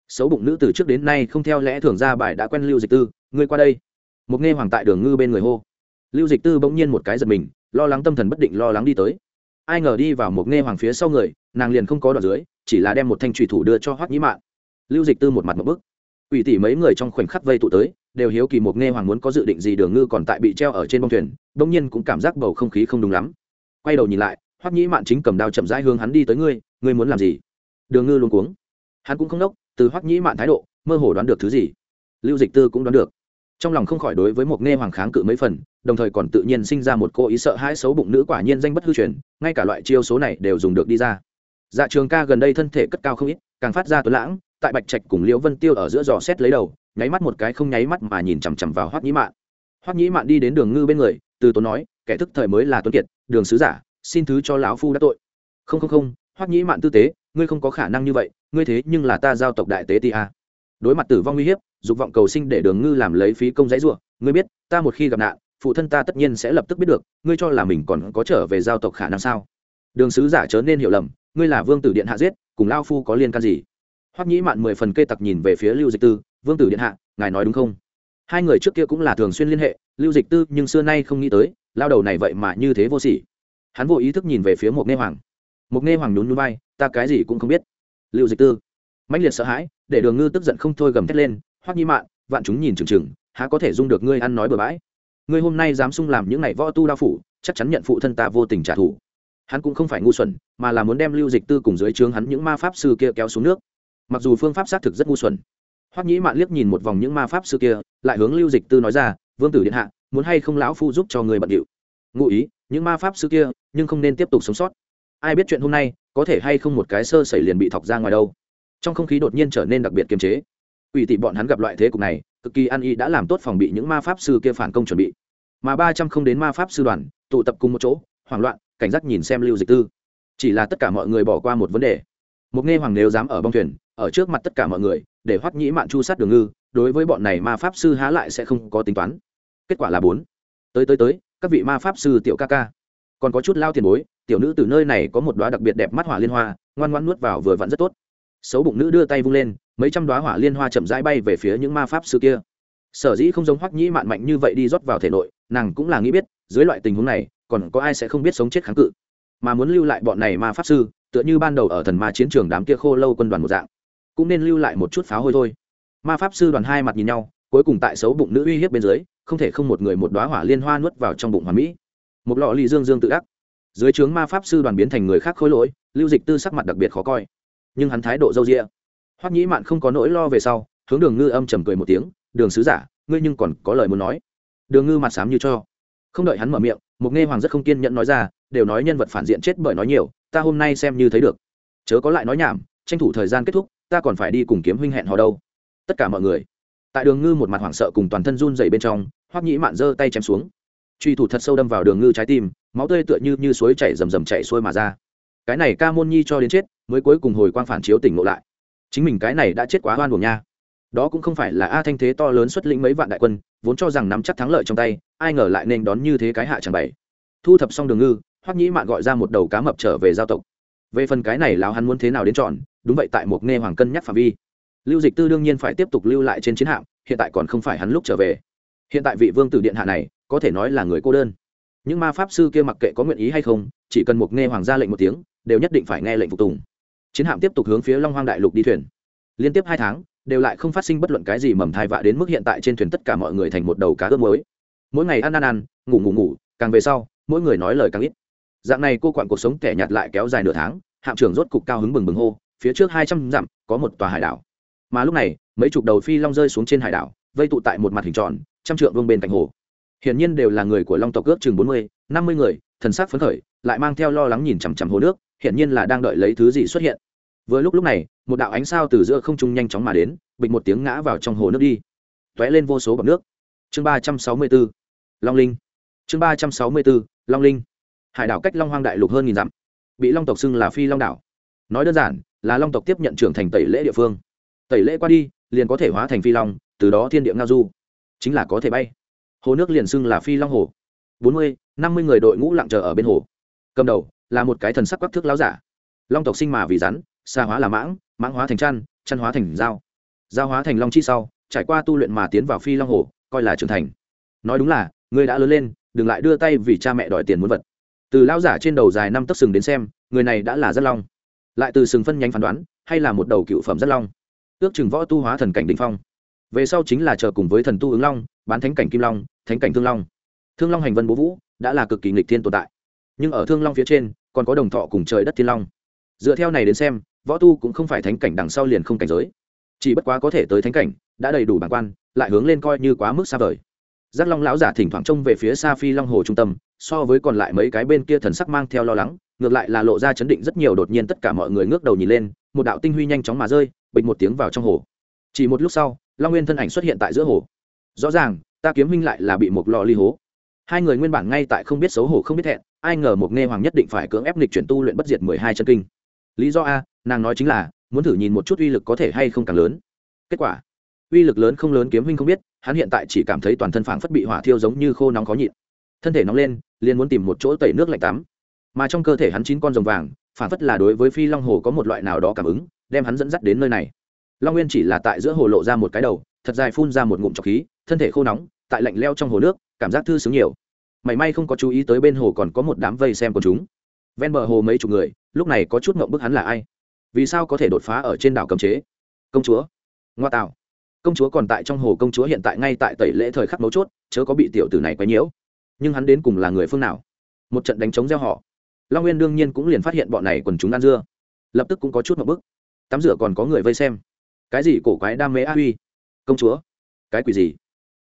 xấu bụng nữ từ trước đến nay không theo lẽ thường ra bài đã quen lưu dịch tư, ngươi qua đây. Một nghe hoàng tại đường ngư bên người hô. Lưu dịch tư bỗng nhiên một cái giật mình, lo lắng tâm thần bất định lo lắng đi tới. Ai ngờ đi vào một nghe hoàng phía sau người, nàng liền không có đoạn dưới, chỉ là đem một thanh trùy thủ đưa cho hoắc nhĩ mạn lưu dịch tư một mặt một bức. Ủy tỷ mấy người trong khoảnh khắc vây tụ tới, đều hiếu kỳ một nghe hoàng muốn có dự định gì đường ngư còn tại bị treo ở trên bông thuyền, bỗng nhiên cũng cảm giác bầu không khí không đúng lắm. Quay đầu nhìn lại, hoắc nhĩ mạn chính cầm đao chậm rãi hướng hắn đi tới, ngươi ngươi muốn làm gì? Đường ngư luôn cuống. Hắn cũng không đốc, từ hoắc nhĩ mạn thái độ, mơ hồ đoán được thứ gì. Lưu dịch tư cũng đoán được. Trong lòng không khỏi đối với một nghe hoàng kháng cự mấy phần, đồng thời còn tự nhiên sinh ra một cô ý sợ hãi xấu bụng nữ quả nhiên danh bất hư truyền, ngay cả loại chiêu số này đều dùng được đi ra. Dạ trường ca gần đây thân thể cất cao không ít, càng phát ra tuấn lãng tại bạch trạch cùng liễu vân tiêu ở giữa giò xét lấy đầu, nháy mắt một cái không nháy mắt mà nhìn chằm chằm vào hoắc nhĩ mạn. Hoắc nhĩ mạn đi đến đường ngư bên người, từ tốn nói, kẻ thức thời mới là tuấn kiệt, đường sứ giả, xin thứ cho lão phu đã tội. Không không không, hoắc nhĩ mạn tư tế, ngươi không có khả năng như vậy, ngươi thế nhưng là ta giao tộc đại tế ti a. Đối mặt tử vong uy hiếp, dục vọng cầu sinh để đường ngư làm lấy phí công giấy ruộng ngươi biết, ta một khi gặp nạn, phụ thân ta tất nhiên sẽ lập tức biết được, ngươi cho là mình còn có trở về giao tộc khả năng sao? Đường sứ giả chớ nên hiểu lầm, ngươi là vương tử điện hạ giết, cùng lao phu có liên can gì? Hoắc nhĩ mạn mười phần kê tặc nhìn về phía lưu dịch tư, vương tử điện hạ, ngài nói đúng không? Hai người trước kia cũng là thường xuyên liên hệ, lưu dịch tư nhưng xưa nay không nghĩ tới, lao đầu này vậy mà như thế vô sỉ. Hắn vô ý thức nhìn về phía một nghe hoàng. Một nghe hoàng nhún núi bay ta cái gì cũng không biết. Lưu dịch tư, mãnh liệt sợ hãi, để đường ngư tức giận không thôi gầm thét lên, hoắc Nhĩ mạn, vạn chúng nhìn chừng chừng, há có thể dung được ngươi ăn nói bừa bãi? Ngươi hôm nay dám sung làm những này võ tu đao phủ, chắc chắn nhận phụ thân ta vô tình trả thù. Hắn cũng không phải ngu xuẩn, mà là muốn đem lưu dịch tư cùng dưới trướng hắn những ma pháp sư kia kéo xuống nước mặc dù phương pháp xác thực rất ngu xuẩn. Hoắc nhĩ mạn liếc nhìn một vòng những ma pháp sư kia, lại hướng lưu dịch tư nói ra, vương tử điện hạ, muốn hay không lão phu giúp cho người bận điệu? Ngụ ý, những ma pháp sư kia, nhưng không nên tiếp tục sống sót. Ai biết chuyện hôm nay, có thể hay không một cái sơ sẩy liền bị thọc ra ngoài đâu. Trong không khí đột nhiên trở nên đặc biệt kiềm chế. Ủy tỷ bọn hắn gặp loại thế cục này, cực kỳ an y đã làm tốt phòng bị những ma pháp sư kia phản công chuẩn bị. Mà ba trăm không đến ma pháp sư đoàn, tụ tập cùng một chỗ, hoảng loạn, cảnh giác nhìn xem lưu dịch tư. Chỉ là tất cả mọi người bỏ qua một vấn đề. Một nghe hoàng nếu dám ở bong thuyền ở trước mặt tất cả mọi người, để hoắc nhĩ mạn chu sát đường ngư, đối với bọn này ma pháp sư há lại sẽ không có tính toán. Kết quả là bốn. Tới tới tới, các vị ma pháp sư tiểu ca ca. Còn có chút lao tiền bối, tiểu nữ từ nơi này có một đoá đặc biệt đẹp mắt hỏa liên hoa, ngoan ngoan nuốt vào vừa vặn rất tốt. Xấu bụng nữ đưa tay vung lên, mấy trăm đoá hỏa liên hoa chậm rãi bay về phía những ma pháp sư kia. Sở dĩ không giống hoắc nhĩ mạn mạnh như vậy đi rót vào thể nội, nàng cũng là nghĩ biết, dưới loại tình huống này, còn có ai sẽ không biết sống chết kháng cự. Mà muốn lưu lại bọn này ma pháp sư, tựa như ban đầu ở thần ma chiến trường đám kia khô lâu quân đoàn một dạng cũng nên lưu lại một chút pháo hôi thôi. Ma pháp sư đoàn hai mặt nhìn nhau, cuối cùng tại xấu bụng nữ uy hiếp bên dưới, không thể không một người một đoá hỏa liên hoa nuốt vào trong bụng hoàn mỹ. Một lọ lì dương dương tự ác dưới trướng ma pháp sư đoàn biến thành người khác khôi lỗi, lưu dịch tư sắc mặt đặc biệt khó coi. Nhưng hắn thái độ dâu rĩa hoắc nhĩ mạn không có nỗi lo về sau, hướng đường ngư âm trầm cười một tiếng, đường sứ giả, ngươi nhưng còn có lời muốn nói. Đường ngư mặt sám như cho. Không đợi hắn mở miệng, một nghe hoàng rất không kiên nhẫn nói ra, đều nói nhân vật phản diện chết bởi nói nhiều, ta hôm nay xem như thấy được. Chớ có lại nói nhảm, tranh thủ thời gian kết thúc ta còn phải đi cùng kiếm huynh hẹn hò đâu. Tất cả mọi người. Tại đường ngư một mặt hoảng sợ cùng toàn thân run dày bên trong, hoắc nhĩ mạn giơ tay chém xuống. Truy thủ thật sâu đâm vào đường ngư trái tim, máu tươi tựa như như suối chảy rầm rầm chảy xuôi mà ra. Cái này ca môn nhi cho đến chết, mới cuối cùng hồi quang phản chiếu tỉnh ngộ lại. Chính mình cái này đã chết quá hoan buồn nha. Đó cũng không phải là a thanh thế to lớn xuất lĩnh mấy vạn đại quân, vốn cho rằng nắm chắc thắng lợi trong tay, ai ngờ lại nên đón như thế cái hạ chẳng bảy thu thập xong đường ngư, hoắc nhĩ mạn gọi ra một đầu cá mập trở về giao tộc về phần cái này lão hắn muốn thế nào đến chọn, đúng vậy tại một nghe hoàng cân nhắc phạm vi. Lưu dịch tư đương nhiên phải tiếp tục lưu lại trên chiến hạm, hiện tại còn không phải hắn lúc trở về. Hiện tại vị vương tử điện hạ này, có thể nói là người cô đơn. Những ma pháp sư kia mặc kệ có nguyện ý hay không, chỉ cần một nghe hoàng ra lệnh một tiếng, đều nhất định phải nghe lệnh phục tùng. Chiến hạm tiếp tục hướng phía long hoang đại lục đi thuyền. Liên tiếp hai tháng, đều lại không phát sinh bất luận cái gì mầm thai vạ đến mức hiện tại trên thuyền tất cả mọi người thành một đầu cá ướp mới mỗi ngày ăn ăn ăn, ngủ ngủ ngủ, càng về sau, mỗi người nói lời càng ít dạng này cô quặn cuộc sống kẻ nhạt lại kéo dài nửa tháng, hạm trưởng rốt cục cao hứng bừng bừng hô, phía trước hai trăm dặm, có một tòa hải đảo. Mà lúc này, mấy chục đầu phi long rơi xuống trên hải đảo, vây tụ tại một mặt hình tròn, trăm trượng vương bên cạnh hồ. Hiển nhiên đều là người của long tộc ước chừng bốn mươi, năm mươi người, thần sắc phấn khởi, lại mang theo lo lắng nhìn chằm chằm hồ nước, hiển nhiên là đang đợi lấy thứ gì xuất hiện. Vừa lúc lúc này, một đạo ánh sao từ giữa không trung nhanh chóng mà đến, bịch một tiếng ngã vào trong hồ nước đi. T ó é lên vô số bọc nước. Chương ba trăm sáu mươi b ố long linh. Chương ba trăm sáu mươi b ố long linh hải đảo cách long hoang đại lục hơn nghìn dặm bị long tộc xưng là phi long đảo nói đơn giản là long tộc tiếp nhận trưởng thành tẩy lễ địa phương tẩy lễ qua đi liền có thể hóa thành phi long từ đó thiên địa ngao du chính là có thể bay hồ nước liền xưng là phi long hồ bốn mươi, năm mươi người đội ngũ lặng chờ ở bên hồ cầm đầu là một cái thần sắc quắc thước láo giả long tộc sinh mà vì rắn xa hóa là mãng mãng hóa thành chăn chăn hóa thành dao dao hóa thành long chi sau trải qua tu luyện mà tiến vào phi long hồ coi là trưởng thành nói đúng là người đã lớn lên đừng lại đưa tay vì cha mẹ đòi tiền muốn vật từ lao giả trên đầu dài năm tấc sừng đến xem, người này đã là rất long. Lại từ sừng phân nhánh phán đoán, hay là một đầu cựu phẩm rất long. Ước chừng võ tu hóa thần cảnh đ phong. Về sau chính là chờ cùng với thần tu ứng long, bán thánh cảnh kim long, thánh cảnh thương long. Thương long hành vân bố vũ, đã là cực kỳ nghịch thiên tồn tại. Nhưng ở thương long phía trên, còn có đồng thọ cùng trời đất thiên long. Dựa theo này đến xem, võ tu cũng không phải thánh cảnh đằng sau liền không cảnh giới. Chỉ bất quá có thể tới thánh cảnh, đã đầy đủ bản quan, lại hướng lên coi như quá mức xa vời giác long lão giả thỉnh thoảng trông về phía xa phi long hồ trung tâm, so với còn lại mấy cái bên kia thần sắc mang theo lo lắng, ngược lại là lộ ra chấn định rất nhiều đột nhiên tất cả mọi người ngước đầu nhìn lên, một đạo tinh huy nhanh chóng mà rơi bịch một tiếng vào trong hồ. Chỉ một lúc sau, long nguyên thân ảnh xuất hiện tại giữa hồ. Rõ ràng, ta kiếm huynh lại là bị một lò ly hố. Hai người nguyên bản ngay tại không biết xấu hổ không biết thẹn, ai ngờ một nghe hoàng nhất định phải cưỡng ép lịch chuyển tu luyện bất diệt mười hai chân kinh. Lý do a, nàng nói chính là, muốn thử nhìn một chút uy lực có thể hay không càng lớn. Kết quả, uy lực lớn không lớn kiếm huynh không biết hắn hiện tại chỉ cảm thấy toàn thân phảng phất bị hỏa thiêu giống như khô nóng khó nhịn. Thân thể nóng lên, liền muốn tìm một chỗ tẩy nước lạnh tắm. Mà trong cơ thể hắn chín con rồng vàng, phảng phất là đối với phi long hồ có một loại nào đó cảm ứng, đem hắn dẫn dắt đến nơi này. Long nguyên chỉ là tại giữa hồ lộ ra một cái đầu, thật dài phun ra một ngụm trọc khí, thân thể khô nóng, tại lạnh leo trong hồ nước, cảm giác thư sướng nhiều. Mảy may không có chú ý tới bên hồ còn có một đám vây xem của chúng. Ven bờ hồ mấy chục người, lúc này có chút ngộng bức hắn là ai? Vì sao có thể đột phá ở trên đảo cấm chế? Công chúa. Ngoa tạo công chúa còn tại trong hồ công chúa hiện tại ngay tại tẩy lễ thời khắc mấu chốt, chớ có bị tiểu tử này quấy nhiễu. Nhưng hắn đến cùng là người phương nào? Một trận đánh chống gieo họ. Long nguyên đương nhiên cũng liền phát hiện bọn này quần chúng ăn dưa. Lập tức cũng có chút một bức tắm rửa còn có người vây xem. Cái gì cổ quái đam mê a huy công chúa, cái quỷ gì?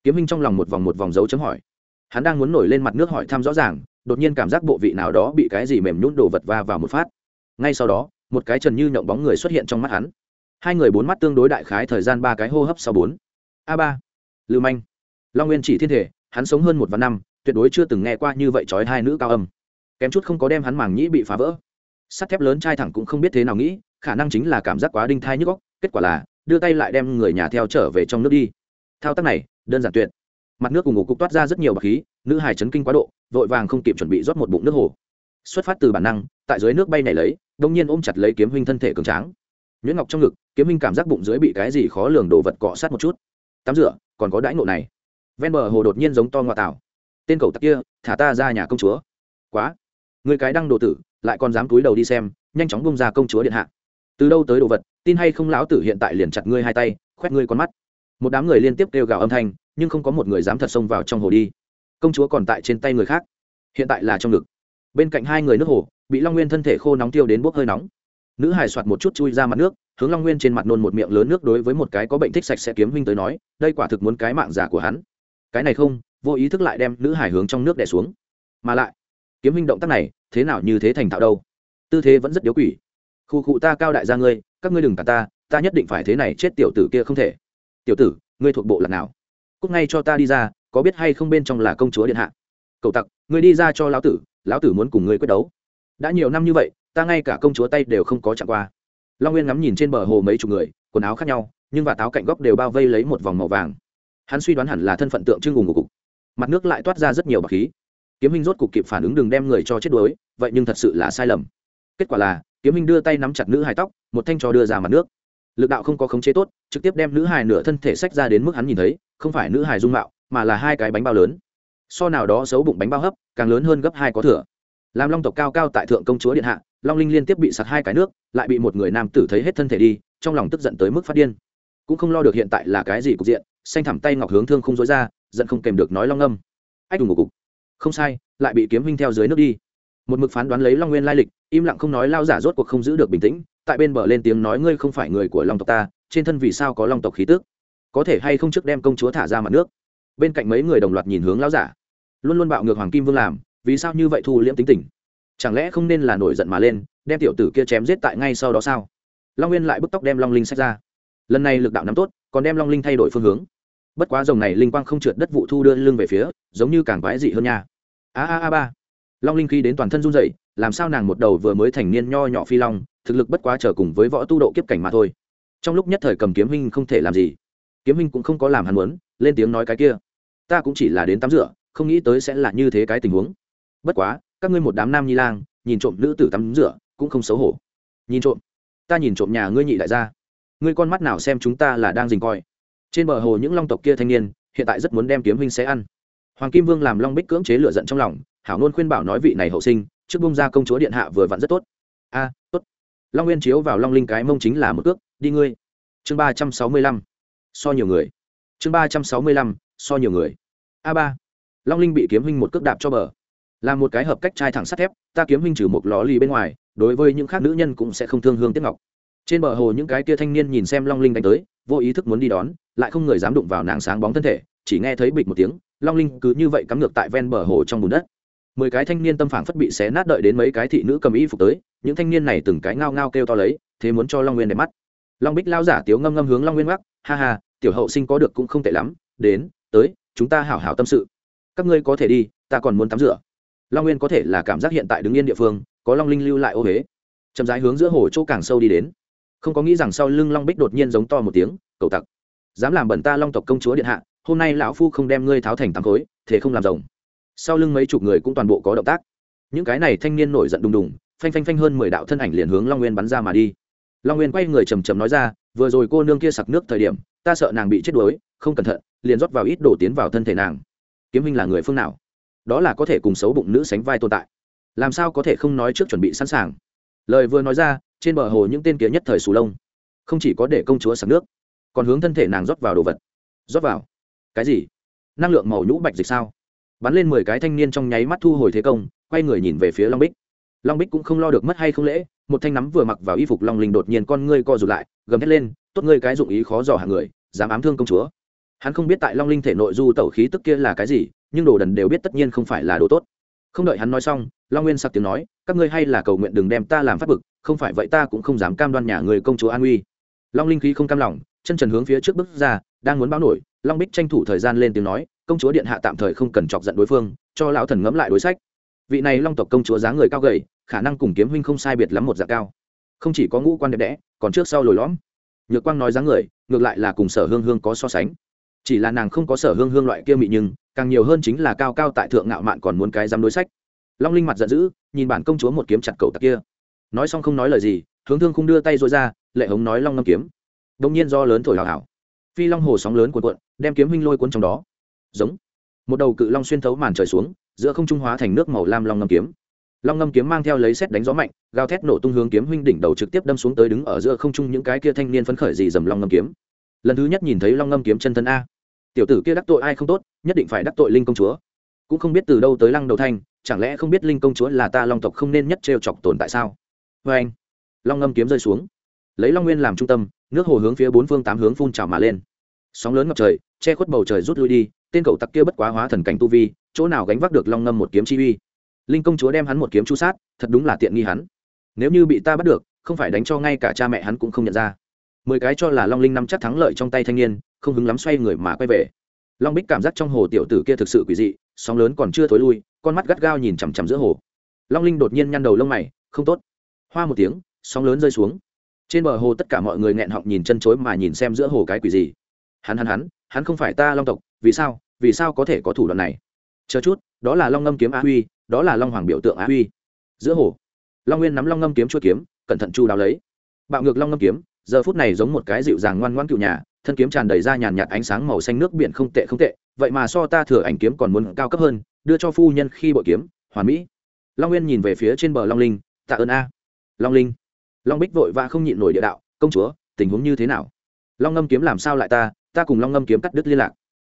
Kiếm minh trong lòng một vòng một vòng dấu chấm hỏi. Hắn đang muốn nổi lên mặt nước hỏi thăm rõ ràng, đột nhiên cảm giác bộ vị nào đó bị cái gì mềm nhún đồ vật va vào một phát. Ngay sau đó, một cái trần như nhộng bóng người xuất hiện trong mắt hắn hai người bốn mắt tương đối đại khái thời gian ba cái hô hấp sau bốn. A ba. Lưu manh. Long nguyên chỉ thiên thể, hắn sống hơn một vạn năm, tuyệt đối chưa từng nghe qua như vậy trói hai nữ cao âm. Kém chút không có đem hắn màng nhĩ bị phá vỡ. Sắt thép lớn trai thẳng cũng không biết thế nào nghĩ, khả năng chính là cảm giác quá đinh thai nhức góc kết quả là, đưa tay lại đem người nhà theo trở về trong nước đi. Thao tác này, đơn giản tuyệt. Mặt nước cùng ngủ cục toát ra rất nhiều bạc khí, nữ hài chấn kinh quá độ, vội vàng không kịp chuẩn bị rót một bụng nước hồ. Xuất phát từ bản năng, tại dưới nước bay này lấy, đông nhiên ôm chặt lấy kiếm huynh thân thể cường tráng nhuyễn ngọc trong ngực, kiếm minh cảm giác bụng dưới bị cái gì khó lường đồ vật cọ sát một chút. Tắm rửa, còn có đãi ngộ này. Ven bờ hồ đột nhiên giống to ngoại tảo. Tên cầu tặc kia, thả ta ra nhà công chúa. Quá. Người cái đăng đồ tử, lại còn dám túi đầu đi xem, nhanh chóng bông ra công chúa điện hạ. Từ đâu tới đồ vật, tin hay không lão tử hiện tại liền chặt ngươi hai tay, khoét ngươi con mắt. Một đám người liên tiếp kêu gào âm thanh, nhưng không có một người dám thật xông vào trong hồ đi. Công chúa còn tại trên tay người khác. Hiện tại là trong ngực. Bên cạnh hai người nước hồ, bị long nguyên thân thể khô nóng tiêu đến bốc hơi nóng nữ hải soạt một chút chui ra mặt nước, hướng long nguyên trên mặt nôn một miệng lớn nước đối với một cái có bệnh thích sạch sẽ kiếm huynh tới nói, đây quả thực muốn cái mạng giả của hắn. Cái này không, vô ý thức lại đem nữ hải hướng trong nước đè xuống. Mà lại, kiếm huynh động tác này, thế nào như thế thành thạo đâu? Tư thế vẫn rất điếu quỷ. Khu cụ ta cao đại gia ngươi, các ngươi đừng cả ta ta nhất định phải thế này chết tiểu tử kia không thể. Tiểu tử, ngươi thuộc bộ lạc nào? Cúc ngay cho ta đi ra, có biết hay không bên trong là công chúa điện hạ? Cậu tặc, ngươi đi ra cho lão tử lão tử muốn cùng ngươi quyết đấu. Đã nhiều năm như vậy ta ngay cả công chúa tay đều không có chạm qua. Long nguyên ngắm nhìn trên bờ hồ mấy chục người, quần áo khác nhau, nhưng và táo cạnh góc đều bao vây lấy một vòng màu vàng. Hắn suy đoán hẳn là thân phận tượng trưng ủng của cục. Mặt nước lại toát ra rất nhiều bạc khí. Kiếm hình rốt cục kịp phản ứng đừng đem người cho chết đuối, vậy nhưng thật sự là sai lầm. Kết quả là, kiếm hình đưa tay nắm chặt nữ hài tóc, một thanh cho đưa ra mặt nước. Lực đạo không có khống chế tốt, trực tiếp đem nữ hài nửa thân thể sách ra đến mức hắn nhìn thấy, không phải nữ hài dung mạo, mà là hai cái bánh bao lớn. So nào đó xấu bụng bánh bao hấp, càng lớn hơn gấp hai có thừa. Làm long tộc cao cao tại thượng công chúa điện hạ long linh liên tiếp bị sặc hai cái nước, lại bị một người nam tử thấy hết thân thể đi, trong lòng tức giận tới mức phát điên. Cũng không lo được hiện tại là cái gì cục diện, xanh thẳm tay ngọc hướng thương không dối ra, giận không kèm được nói long âm. Ách đùng một cục. Không sai, lại bị kiếm huynh theo dưới nước đi. Một mực phán đoán lấy long nguyên lai lịch, im lặng không nói lao giả rốt cuộc không giữ được bình tĩnh, tại bên bờ lên tiếng nói ngươi không phải người của long tộc ta, trên thân vì sao có long tộc khí tước có thể hay không trước đem công chúa thả ra mặt nước? Bên cạnh mấy người đồng loạt nhìn hướng lao giả. Luôn luôn bạo ngược hoàng kim vương làm, vì sao như vậy thu liễm tính tình? Chẳng lẽ không nên là nổi giận mà lên, đem tiểu tử kia chém giết tại ngay sau đó sao? Long nguyên lại bức tóc đem long linh sách ra. Lần này lực đạo nắm tốt, còn đem long linh thay đổi phương hướng. Bất quá dòng này linh quang không trượt đất vụ thu đưa lưng về phía, giống như càng quái dị hơn nha. A a a ba. Long linh khi đến toàn thân run dậy làm sao nàng một đầu vừa mới thành niên nho nhỏ phi long, thực lực bất quá trở cùng với võ tu độ kiếp cảnh mà thôi. Trong lúc nhất thời cầm kiếm huynh không thể làm gì. Kiếm huynh cũng không có làm hắn muốn, lên tiếng nói cái kia. Ta cũng chỉ là đến tắm rửa, không nghĩ tới sẽ là như thế cái tình huống. Bất quá các ngươi một đám nam nhi lang, nhìn trộm nữ tử tắm rửa, cũng không xấu hổ. Nhìn trộm. Ta nhìn trộm nhà ngươi nhị đại gia. Ngươi con mắt nào xem chúng ta là đang dình coi. Trên bờ hồ những long tộc kia thanh niên, hiện tại rất muốn đem kiếm huynh sẽ ăn. Hoàng kim vương làm long bích cưỡng chế lựa giận trong lòng, hảo nôn khuyên bảo nói vị này hậu sinh, trước bông ra công chúa điện hạ vừa vặn rất tốt. A, tốt. Long nguyên chiếu vào long linh cái mông chính là một cước, đi ngươi. Chương ba trăm sáu mươi lăm, so nhiều người. Chương ba trăm sáu mươi lăm, so nhiều người. A ba. Long linh bị kiếm huynh một cước đạp cho bờ là một cái hợp cách trai thẳng sắt thép, ta kiếm huynh trừ một lò ly bên ngoài, đối với những khác nữ nhân cũng sẽ không thương hương tiếc ngọc. Trên bờ hồ những cái kia thanh niên nhìn xem long linh đánh tới, vô ý thức muốn đi đón, lại không người dám đụng vào nàng sáng bóng thân thể, chỉ nghe thấy bịch một tiếng, long linh cứ như vậy cắm ngược tại ven bờ hồ trong bùn đất. Mười cái thanh niên tâm phản phất bị xé nát đợi đến mấy cái thị nữ cầm y phục tới, những thanh niên này từng cái ngao ngao kêu to lấy, thế muốn cho long nguyên đẹp mắt. Long bích lao giả tiếu ngâm ngâm hướng long nguyên gác ha ha, tiểu hậu sinh có được cũng không tệ lắm, đến, tới, chúng ta hảo hảo tâm sự. Các ngươi có thể đi, ta còn muốn tắm rửa long nguyên có thể là cảm giác hiện tại đứng yên địa phương, có long linh lưu lại ô huế. Chậm rãi hướng giữa hồ chỗ càng sâu đi đến. Không có nghĩ rằng sau lưng long bích đột nhiên giống to một tiếng, cầu tặc. Dám làm bẩn ta long tộc công chúa điện hạ, hôm nay lão phu không đem ngươi tháo thành tám khối, thế không làm rồng. Sau lưng mấy chục người cũng toàn bộ có động tác. Những cái này thanh niên nổi giận đùng đùng, phanh phanh phanh hơn mười đạo thân ảnh liền hướng long nguyên bắn ra mà đi. Long nguyên quay người trầm trầm nói ra, vừa rồi cô nương kia sặc nước thời điểm, ta sợ nàng bị chết đuối, không cẩn thận, liền rót vào ít đổ tiến vào thân thể nàng. Kiếm minh là người phương nào? Đó là có thể cùng xấu bụng nữ sánh vai tồn tại. Làm sao có thể không nói trước chuẩn bị sẵn sàng? Lời vừa nói ra, trên bờ hồ những tên kia nhất thời sù lông. Không chỉ có để công chúa sạc nước, còn hướng thân thể nàng rót vào đồ vật. Rót vào? Cái gì? Năng lượng màu nhũ bạch dịch sao? Bắn lên mười cái thanh niên trong nháy mắt thu hồi thế công, quay người nhìn về phía long bích. Long bích cũng không lo được mất hay không lễ, một thanh nắm vừa mặc vào y phục long linh đột nhiên con ngươi co rụt lại, gầm thét lên, tốt ngươi cái dụng ý khó dò hàng người, dám ám thương công chúa. Hắn không biết tại long linh thể nội du tẩu khí tức kia là cái gì nhưng đồ đần đều biết tất nhiên không phải là đồ tốt. Không đợi hắn nói xong, long nguyên sặc tiếng nói, các ngươi hay là cầu nguyện đừng đem ta làm phát bực, không phải vậy ta cũng không dám cam đoan nhà người công chúa an uy long linh khí không cam lòng, chân trần hướng phía trước bước ra, đang muốn báo nổi, long bích tranh thủ thời gian lên tiếng nói, công chúa điện hạ tạm thời không cần chọc giận đối phương, cho lão thần ngẫm lại đối sách. Vị này long tộc công chúa dáng người cao gầy, khả năng cùng kiếm huynh không sai biệt lắm một dạng cao. Không chỉ có ngũ quan đẹp đẽ, còn trước sau lồi lõm. Nhược quang nói dáng người, ngược lại là cùng sở hương hương có so sánh chỉ là nàng không có sở hương hương loại kia mị nhưng, càng nhiều hơn chính là cao cao tại thượng ngạo mạn còn muốn cái dám đối sách. Long linh mặt giận dữ, nhìn bản công chúa một kiếm chặt cầu tặc kia. Nói xong không nói lời gì, hướng thương không đưa tay dội ra, lệ hống nói long ngâm kiếm. Đông nhiên do lớn thổi hào hào. Phi long hồ sóng lớn cuộn cuộn, đem kiếm huynh lôi cuốn trong đó. Giống. Một đầu cự long xuyên thấu màn trời xuống, giữa không trung hóa thành nước màu lam long ngâm kiếm. Long ngâm kiếm mang theo lấy xét đánh gió mạnh, gào thét nổ tung hướng kiếm huynh đỉnh đầu trực tiếp đâm xuống tới đứng ở giữa không trung những cái kia thanh niên phấn khởi gì dầm long ngâm kiếm lần thứ nhất nhìn thấy long ngâm kiếm chân thân a. Tiểu tử kia đắc tội ai không tốt, nhất định phải đắc tội linh công chúa. Cũng không biết từ đâu tới lăng đầu thanh, chẳng lẽ không biết linh công chúa là ta long tộc không nên nhất trêu chọc tồn tại sao? Vê anh, long ngâm kiếm rơi xuống. Lấy long nguyên làm trung tâm, nước hồ hướng phía bốn phương tám hướng phun trào mà lên. Sóng lớn ngập trời, che khuất bầu trời rút lui đi, tên cậu tặc kia bất quá hóa thần cảnh tu vi, chỗ nào gánh vác được long ngâm một kiếm chi uy? Linh công chúa đem hắn một kiếm chu sát, thật đúng là tiện nghi hắn. Nếu như bị ta bắt được, không phải đánh cho ngay cả cha mẹ hắn cũng không nhận ra mười cái cho là long linh năm chắc thắng lợi trong tay thanh niên, không hứng lắm xoay người mà quay về. Long bích cảm giác trong hồ tiểu tử kia thực sự quỷ dị, sóng lớn còn chưa thối lui, con mắt gắt gao nhìn chằm chằm giữa hồ. Long linh đột nhiên nhăn đầu lông mày, không tốt. Hoa một tiếng, sóng lớn rơi xuống. Trên bờ hồ tất cả mọi người nghẹn họng nhìn chân chối mà nhìn xem giữa hồ cái quỷ gì. Hắn hắn hắn hắn không phải ta long tộc, vì sao vì sao có thể có thủ đoạn này? Chờ chút, đó là long ngâm kiếm á huy, đó là long hoàng biểu tượng á huy. Giữa hồ, long nguyên nắm long ngâm kiếm chua kiếm, cẩn thận chu đáo lấy. Bạo ngược long ngâm kiếm giờ phút này giống một cái dịu dàng ngoan ngoãn cựu nhà, thân kiếm tràn đầy ra nhàn nhạt ánh sáng màu xanh nước biển không tệ không tệ, vậy mà so ta thừa ảnh kiếm còn muốn cao cấp hơn, đưa cho phu nhân khi bội kiếm, hoàn mỹ. Long nguyên nhìn về phía trên bờ long linh, tạ ơn a. Long linh. Long bích vội và không nhịn nổi địa đạo, công chúa, tình huống như thế nào? Long ngâm kiếm làm sao lại ta ta cùng long ngâm kiếm cắt đứt liên lạc.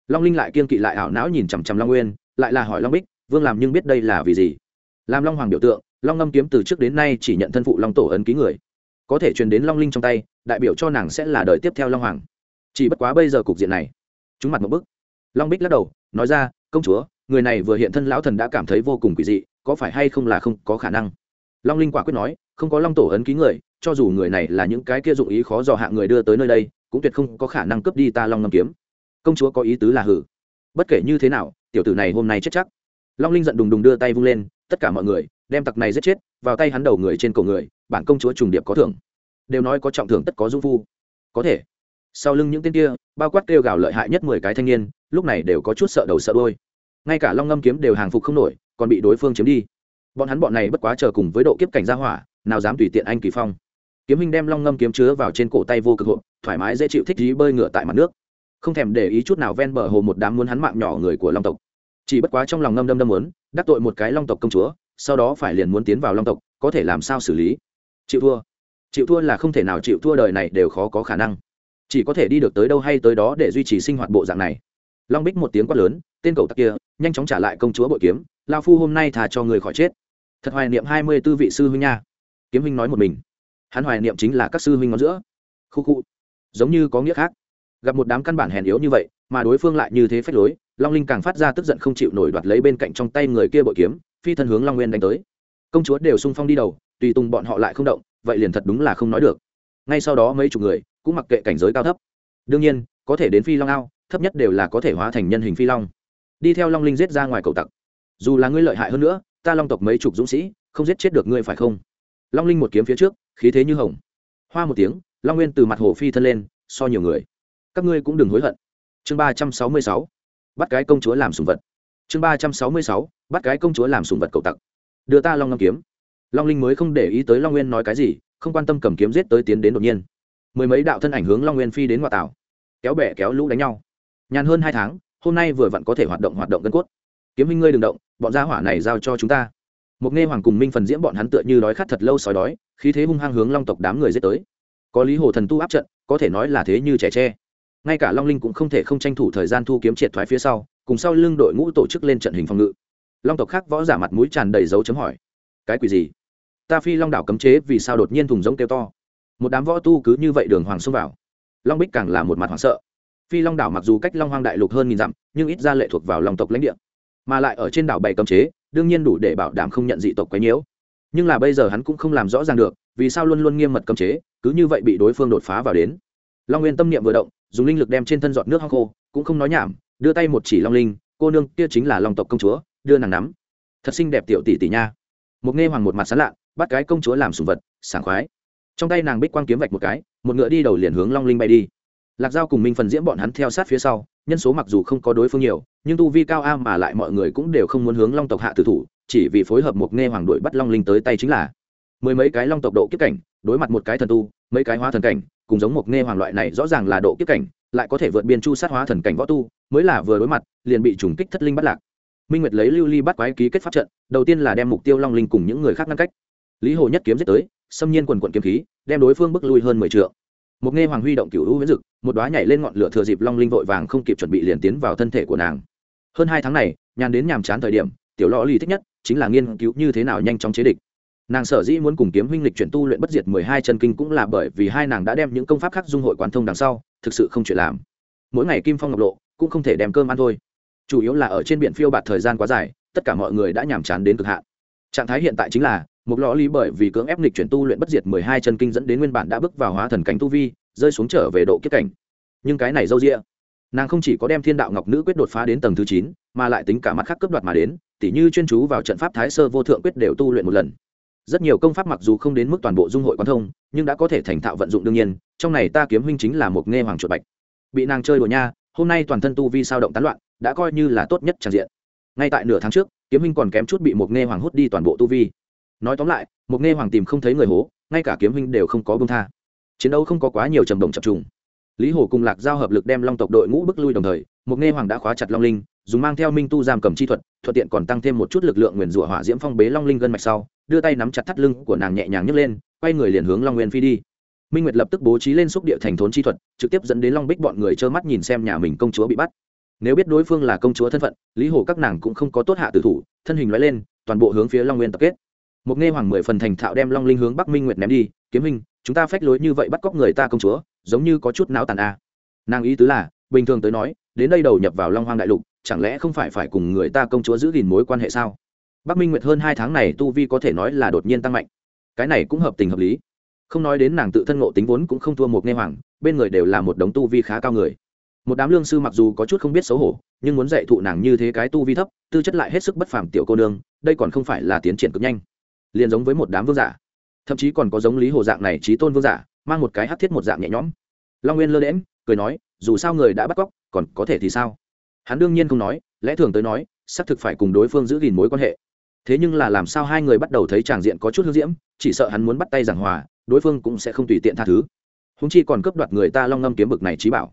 Long linh lại kiên kỵ lại ảo não nhìn chằm chằm long nguyên, lại là hỏi long bích, vương làm nhưng biết đây là vì gì? Làm long hoàng biểu tượng, long ngâm kiếm từ trước đến nay chỉ nhận thân phụ long tổ ấn ký người. Có thể truyền đến long linh trong tay đại biểu cho nàng sẽ là đời tiếp theo long hoàng. Chỉ bất quá bây giờ cục diện này, chúng mặt một bức. Long bích lắc đầu, nói ra, công chúa, người này vừa hiện thân lão thần đã cảm thấy vô cùng quỷ dị, có phải hay không là không có khả năng? Long linh quả quyết nói, không có long tổ ấn ký người, cho dù người này là những cái kia dụng ý khó dò hạ người đưa tới nơi đây, cũng tuyệt không có khả năng cướp đi ta long ngâm kiếm. Công chúa có ý tứ là hử. Bất kể như thế nào, tiểu tử này hôm nay chết chắc. Long linh giận đùng đùng đưa tay vung lên, tất cả mọi người, đem tặc này giết chết, vào tay hắn đầu người trên cổ người, bản công chúa trùng điệp có thưởng đều nói có trọng thưởng tất có dung phu. Có thể. Sau lưng những tên kia, bao quát kêu gào lợi hại nhất mười cái thanh niên, lúc này đều có chút sợ đầu sợ đôi ngay cả long ngâm kiếm đều hàng phục không nổi, còn bị đối phương chiếm đi. Bọn hắn bọn này bất quá chờ cùng với độ kiếp cảnh gia hỏa, nào dám tùy tiện anh kỳ phong. Kiếm hình đem long ngâm kiếm chứa vào trên cổ tay vô cực hộ, thoải mái dễ chịu thích dí bơi ngựa tại mặt nước. Không thèm để ý chút nào ven bờ hồ một đám muốn hắn mạng nhỏ người của long tộc. Chỉ bất quá trong lòng ngâm đâm đâm muốn, đắc tội một cái long tộc công chúa, sau đó phải liền muốn tiến vào long tộc, có thể làm sao xử lý? Chịu thua chịu thua là không thể nào chịu thua đời này đều khó có khả năng. Chỉ có thể đi được tới đâu hay tới đó để duy trì sinh hoạt bộ dạng này. Long bích một tiếng quát lớn, tên cầu tặc kia, nhanh chóng trả lại công chúa bội kiếm, lao phu hôm nay thà cho người khỏi chết. Thật hoài niệm hai mươi tư vị sư huynh nha. Kiếm huynh nói một mình. Hắn hoài niệm chính là các sư huynh ngón giữa. Khu khu. Giống như có nghĩa khác. Gặp một đám căn bản hèn yếu như vậy, mà đối phương lại như thế phách lối, long linh càng phát ra tức giận không chịu nổi đoạt lấy bên cạnh trong tay người kia bội kiếm, phi thân hướng long nguyên đánh tới. Công chúa đều sung phong đi đầu, tùy tùng bọn họ lại không động vậy liền thật đúng là không nói được. Ngay sau đó mấy chục người cũng mặc kệ cảnh giới cao thấp. Đương nhiên, có thể đến phi long ao, thấp nhất đều là có thể hóa thành nhân hình phi long. Đi theo long linh giết ra ngoài cầu tặc. Dù là ngươi lợi hại hơn nữa, ta long tộc mấy chục dũng sĩ, không giết chết được ngươi phải không? Long linh một kiếm phía trước, khí thế như hồng. Hoa một tiếng, long nguyên từ mặt hồ phi thân lên, so nhiều người. Các ngươi cũng đừng hối hận. Chương ba trăm sáu mươi sáu, bắt cái công chúa làm sùng vật. Chương ba trăm sáu mươi sáu, bắt cái công chúa làm sùng vật cầu tặc. Đưa ta long ngâm kiếm long linh mới không để ý tới long nguyên nói cái gì, không quan tâm cầm kiếm giết tới tiến đến đột nhiên. Mười mấy đạo thân ảnh hướng long nguyên phi đến ngoại tảo, kéo bẻ kéo lũ đánh nhau. Nhàn hơn hai tháng, hôm nay vừa vặn có thể hoạt động hoạt động gân cốt. Kiếm minh ngươi đừng động, bọn gia hỏa này giao cho chúng ta. Một nghe hoàng cùng minh phần diễm bọn hắn tựa như đói khát thật lâu sói đói, khí thế hung hăng hướng long tộc đám người giết tới. Có lý hồ thần tu áp trận, có thể nói là thế như trẻ tre. Ngay cả long linh cũng không thể không tranh thủ thời gian thu kiếm triệt thoái phía sau, cùng sau lưng đội ngũ tổ chức lên trận hình phòng ngự. Long tộc khác võ giả mặt mũi tràn đầy dấu chấm hỏi, cái quỷ gì? Ta phi long đảo cấm chế vì sao đột nhiên thùng giống kêu to? Một đám võ tu cứ như vậy đường hoàng xông vào. Long bích càng là một mặt hoảng sợ. Phi long đảo mặc dù cách long hoang đại lục hơn nghìn dặm, nhưng ít ra lệ thuộc vào lòng tộc lãnh địa. Mà lại ở trên đảo bày cấm chế, đương nhiên đủ để bảo đảm không nhận dị tộc quấy nhiễu. Nhưng là bây giờ hắn cũng không làm rõ ràng được, vì sao luôn luôn nghiêm mật cấm chế, cứ như vậy bị đối phương đột phá vào đến. Long nguyên tâm niệm vừa động, dùng linh lực đem trên thân giọt nước hong khô, cũng không nói nhảm, đưa tay một chỉ long linh, cô nương, kia chính là long tộc công chúa, đưa nàng nắm. Thật xinh đẹp tiểu tỷ tỷ nha. Một nghe hoàng một mặt sán lạ bắt cái công chúa làm sùng vật, sảng khoái. Trong tay nàng bích quang kiếm vạch một cái, một ngựa đi đầu liền hướng long linh bay đi. Lạc giao cùng minh phần diễm bọn hắn theo sát phía sau, nhân số mặc dù không có đối phương nhiều, nhưng tu vi cao a mà lại mọi người cũng đều không muốn hướng long tộc hạ tử thủ, chỉ vì phối hợp một nghe hoàng đội bắt long linh tới tay chính là mười mấy cái long tộc độ kiếp cảnh, đối mặt một cái thần tu, mấy cái hóa thần cảnh, cùng giống một nghe hoàng loại này rõ ràng là độ kiếp cảnh, lại có thể vượt biên chu sát hóa thần cảnh võ tu, mới là vừa đối mặt, liền bị trùng kích thất linh bắt lạc. Minh nguyệt lấy lưu ly bắt quái ký kết pháp trận, đầu tiên là đem mục tiêu long linh cùng những người khác ngăn cách lý hồ nhất kiếm giết tới, xâm nhiên quần quận kiếm khí, đem đối phương bước lui hơn mười t một nghe hoàng huy động cựu hữu viễn dực, một đoá nhảy lên ngọn lửa thừa dịp long linh vội vàng không kịp chuẩn bị liền tiến vào thân thể của nàng. Hơn hai tháng này, nhàn đến nhàm chán thời điểm, tiểu lò lì thích nhất chính là nghiên cứu như thế nào nhanh chóng chế địch. Nàng sở dĩ muốn cùng kiếm huynh lịch chuyển tu luyện bất diệt mười hai chân kinh cũng là bởi vì hai nàng đã đem những công pháp khác dung hội quán thông đằng sau, thực sự không chuyện làm. Mỗi ngày kim phong ngọc lộ, cũng không thể đem cơm ăn thôi. Chủ yếu là ở trên biển phiêu bạt thời gian quá dài, tất cả mọi người đã nhàm chán đến cực hạn. Trạng thái hiện tại chính là một lò lý bởi vì cưỡng ép lịch chuyển tu luyện bất diệt mười hai chân kinh dẫn đến nguyên bản đã bước vào hóa thần cảnh tu vi, rơi xuống trở về độ kiếp cảnh. Nhưng cái này dâu rĩa nàng không chỉ có đem thiên đạo ngọc nữ quyết đột phá đến tầng thứ chín, mà lại tính cả mặt khác cấp đoạt mà đến, tỉ như chuyên chú vào trận pháp thái sơ vô thượng quyết đều tu luyện một lần. Rất nhiều công pháp mặc dù không đến mức toàn bộ dung hội quan thông, nhưng đã có thể thành thạo vận dụng đương nhiên, trong này ta kiếm huynh chính là một nghe hoàng chuột bạch. Bị nàng chơi đùa nha, hôm nay toàn thân tu vi sao động tán loạn, đã coi như là tốt nhất tràn diện. Ngay tại nửa tháng trước, kiếm huynh còn kém chút bị một nghe hoàng hút đi toàn bộ tu vi nói tóm lại, một nghe hoàng tìm không thấy người hố, ngay cả kiếm huynh đều không có bông tha. Chiến đấu không có quá nhiều trầm đồng chập trùng. Lý hồ cùng lạc giao hợp lực đem long tộc đội ngũ bước lui đồng thời, một nghe hoàng đã khóa chặt long linh, dùng mang theo minh tu giam cầm chi thuật, thuận tiện còn tăng thêm một chút lực lượng nguyền rủa hỏa diễm phong bế long linh gân mạch sau, đưa tay nắm chặt thắt lưng của nàng nhẹ nhàng nhấc lên, quay người liền hướng long nguyên phi đi. Minh nguyệt lập tức bố trí lên xúc địa thành thốn chi thuật, trực tiếp dẫn đến long bích bọn người trơ mắt nhìn xem nhà mình công chúa bị bắt. Nếu biết đối phương là công chúa thân phận, lý hồ các nàng cũng không có tốt hạ tử thủ, thân hình loại lên, toàn bộ hướng phía long nguyên tập kết một nghe hoàng mười phần thành thạo đem long linh hướng bắc minh nguyệt ném đi, kiếm minh chúng ta phách lối như vậy bắt cóc người ta công chúa, giống như có chút não tàn a à. nàng ý tứ là, bình thường tới nói, đến đây đầu nhập vào long hoang đại lục, chẳng lẽ không phải phải cùng người ta công chúa giữ gìn mối quan hệ sao? Bắc minh nguyệt hơn hai tháng này tu vi có thể nói là đột nhiên tăng mạnh. Cái này cũng hợp tình hợp lý. Không nói đến nàng tự thân ngộ tính vốn cũng không thua một nghe hoàng, bên người đều là một đống tu vi khá cao người. Một đám lương sư mặc dù có chút không biết xấu hổ, nhưng muốn dạy thụ nàng như thế cái tu vi thấp, tư chất lại hết sức bất phàm tiểu cô nương, đây còn không phải là tiến triển cực nhanh liền giống với một đám vương giả. Thậm chí còn có giống lý hồ dạng này trí tôn vương giả, mang một cái hát thiết một dạng nhẹ nhõm. Long nguyên lơ đễm cười nói, dù sao người đã bắt cóc, còn có thể thì sao? Hắn đương nhiên không nói, lẽ thường tới nói, xác thực phải cùng đối phương giữ gìn mối quan hệ. Thế nhưng là làm sao hai người bắt đầu thấy tràng diện có chút hương diễm, chỉ sợ hắn muốn bắt tay giảng hòa, đối phương cũng sẽ không tùy tiện tha thứ. Húng chi còn cướp đoạt người ta long ngâm kiếm bực này trí bảo.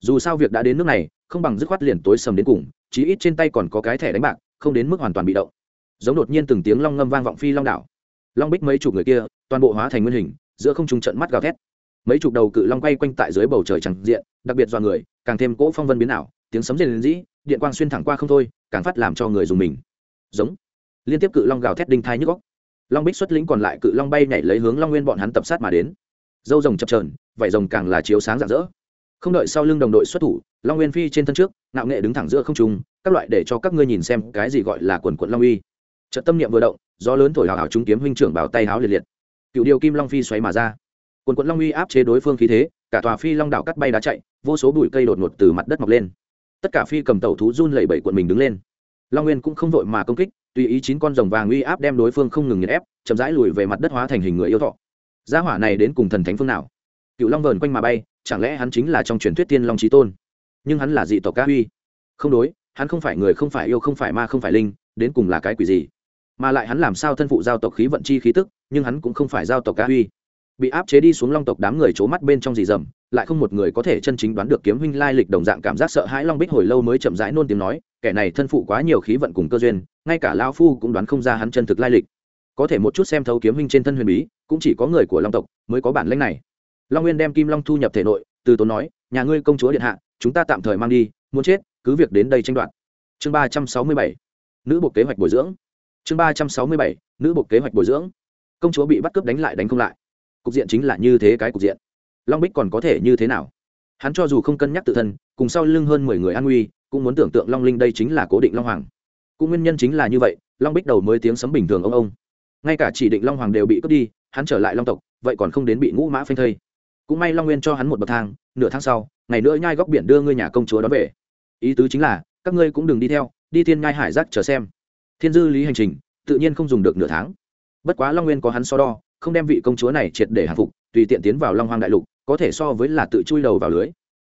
Dù sao việc đã đến nước này, không bằng dứt khoát liền tối sầm đến cùng, chí ít trên tay còn có cái thẻ đánh bạc, không đến mức hoàn toàn bị động giống đột nhiên từng tiếng long ngâm vang vọng phi long đảo. Long bích mấy chục người kia, toàn bộ hóa thành nguyên hình, giữa không trung trận mắt gào thét. Mấy chục đầu cự long quay quanh tại dưới bầu trời chẳng diện, đặc biệt do người, càng thêm cỗ phong vân biến ảo, tiếng sấm rền dĩ điện quang xuyên thẳng qua không thôi, càng phát làm cho người dùng mình. Giống. Liên tiếp cự long gào thét đinh thai nhức góc long bích xuất lĩnh còn lại cự long bay nhảy lấy hướng long nguyên bọn hắn tập sát mà đến. Dâu rồng chập trờn vảy rồng càng là chiếu sáng rạng rỡ. Không đợi sau lưng đồng đội xuất thủ, long nguyên phi trên thân trước nạo nghệ đứng thẳng giữa không trung, các loại để cho các ngươi nhìn xem cái gì gọi là quần quận long uy trận tâm niệm vừa động, gió lớn thổi hào hào chúng kiếm huynh trưởng bảo tay háo liệt liệt. Cựu điều kim long phi xoáy mà ra. Quần quận long uy áp chế đối phương khí thế, cả tòa phi long đảo cắt bay đá chạy, vô số bụi cây đột ngột từ mặt đất mọc lên. Tất cả phi cầm tẩu thú run lẩy bẩy quận mình đứng lên. Long nguyên cũng không vội mà công kích, tùy ý chín con rồng vàng uy áp đem đối phương không ngừng nghiền ép, chậm rãi lùi về mặt đất hóa thành hình người yêu thọ. Gia hỏa này đến cùng thần thánh phương nào? Cựu long vờn quanh mà bay, chẳng lẽ hắn chính là trong truyền thuyết tiên long trí tôn? Nhưng hắn là dị tộc ca uy không đối, hắn không phải người, không phải yêu, không phải ma, không phải linh, đến cùng là cái quỷ gì? Mà lại hắn làm sao thân phụ giao tộc khí vận chi khí tức, nhưng hắn cũng không phải giao tộc ca uy. Bị áp chế đi xuống long tộc đám người c mắt bên trong dì dầm, lại không một người có thể chân chính đoán được kiếm huynh lai lịch đồng dạng cảm giác sợ hãi long bích hồi lâu mới chậm rãi nôn tiếng nói, kẻ này thân phụ quá nhiều khí vận cùng cơ duyên, ngay cả lao phu cũng đoán không ra hắn chân thực lai lịch. Có thể một chút xem thấu kiếm huynh trên thân huyền bí, cũng chỉ có người của long tộc mới có bản lãnh này. Long nguyên đem kim long thu nhập thể nội, từ tốn nói, nhà ngươi công chúa điện hạ, chúng ta tạm thời mang đi, muốn chết, cứ việc đến đây tranh đoạt. Chương ba trăm sáu mươi bảy, nữ bộ kế hoạch bồi dưỡng chương ba trăm sáu mươi bảy, nữ bộ kế hoạch bồi dưỡng. Công chúa bị bắt cướp đánh lại đánh không lại. Cục diện chính là như thế cái cục diện. Long bích còn có thể như thế nào? Hắn cho dù không cân nhắc tự thân, cùng sau lưng hơn mười người an nguy, cũng muốn tưởng tượng long linh đây chính là cố định long hoàng. Cũng nguyên nhân chính là như vậy, long bích đầu mới tiếng sấm bình thường ông ông. Ngay cả chỉ định long hoàng đều bị cướp đi, hắn trở lại long tộc, vậy còn không đến bị ngũ mã phanh thây. Cũng may long nguyên cho hắn một bậc thang, nửa tháng sau, ngày nữa nhai góc biển đưa ngươi nhà công chúa đó về. Ý tứ chính là, các ngươi cũng đừng đi theo, đi thiên nhai hải giác chờ xem thiên dư lý hành trình, tự nhiên không dùng được nửa tháng. Bất quá long nguyên có hắn so đo, không đem vị công chúa này triệt để hạ phục, tùy tiện tiến vào long hoang đại lục, có thể so với là tự chui đầu vào lưới.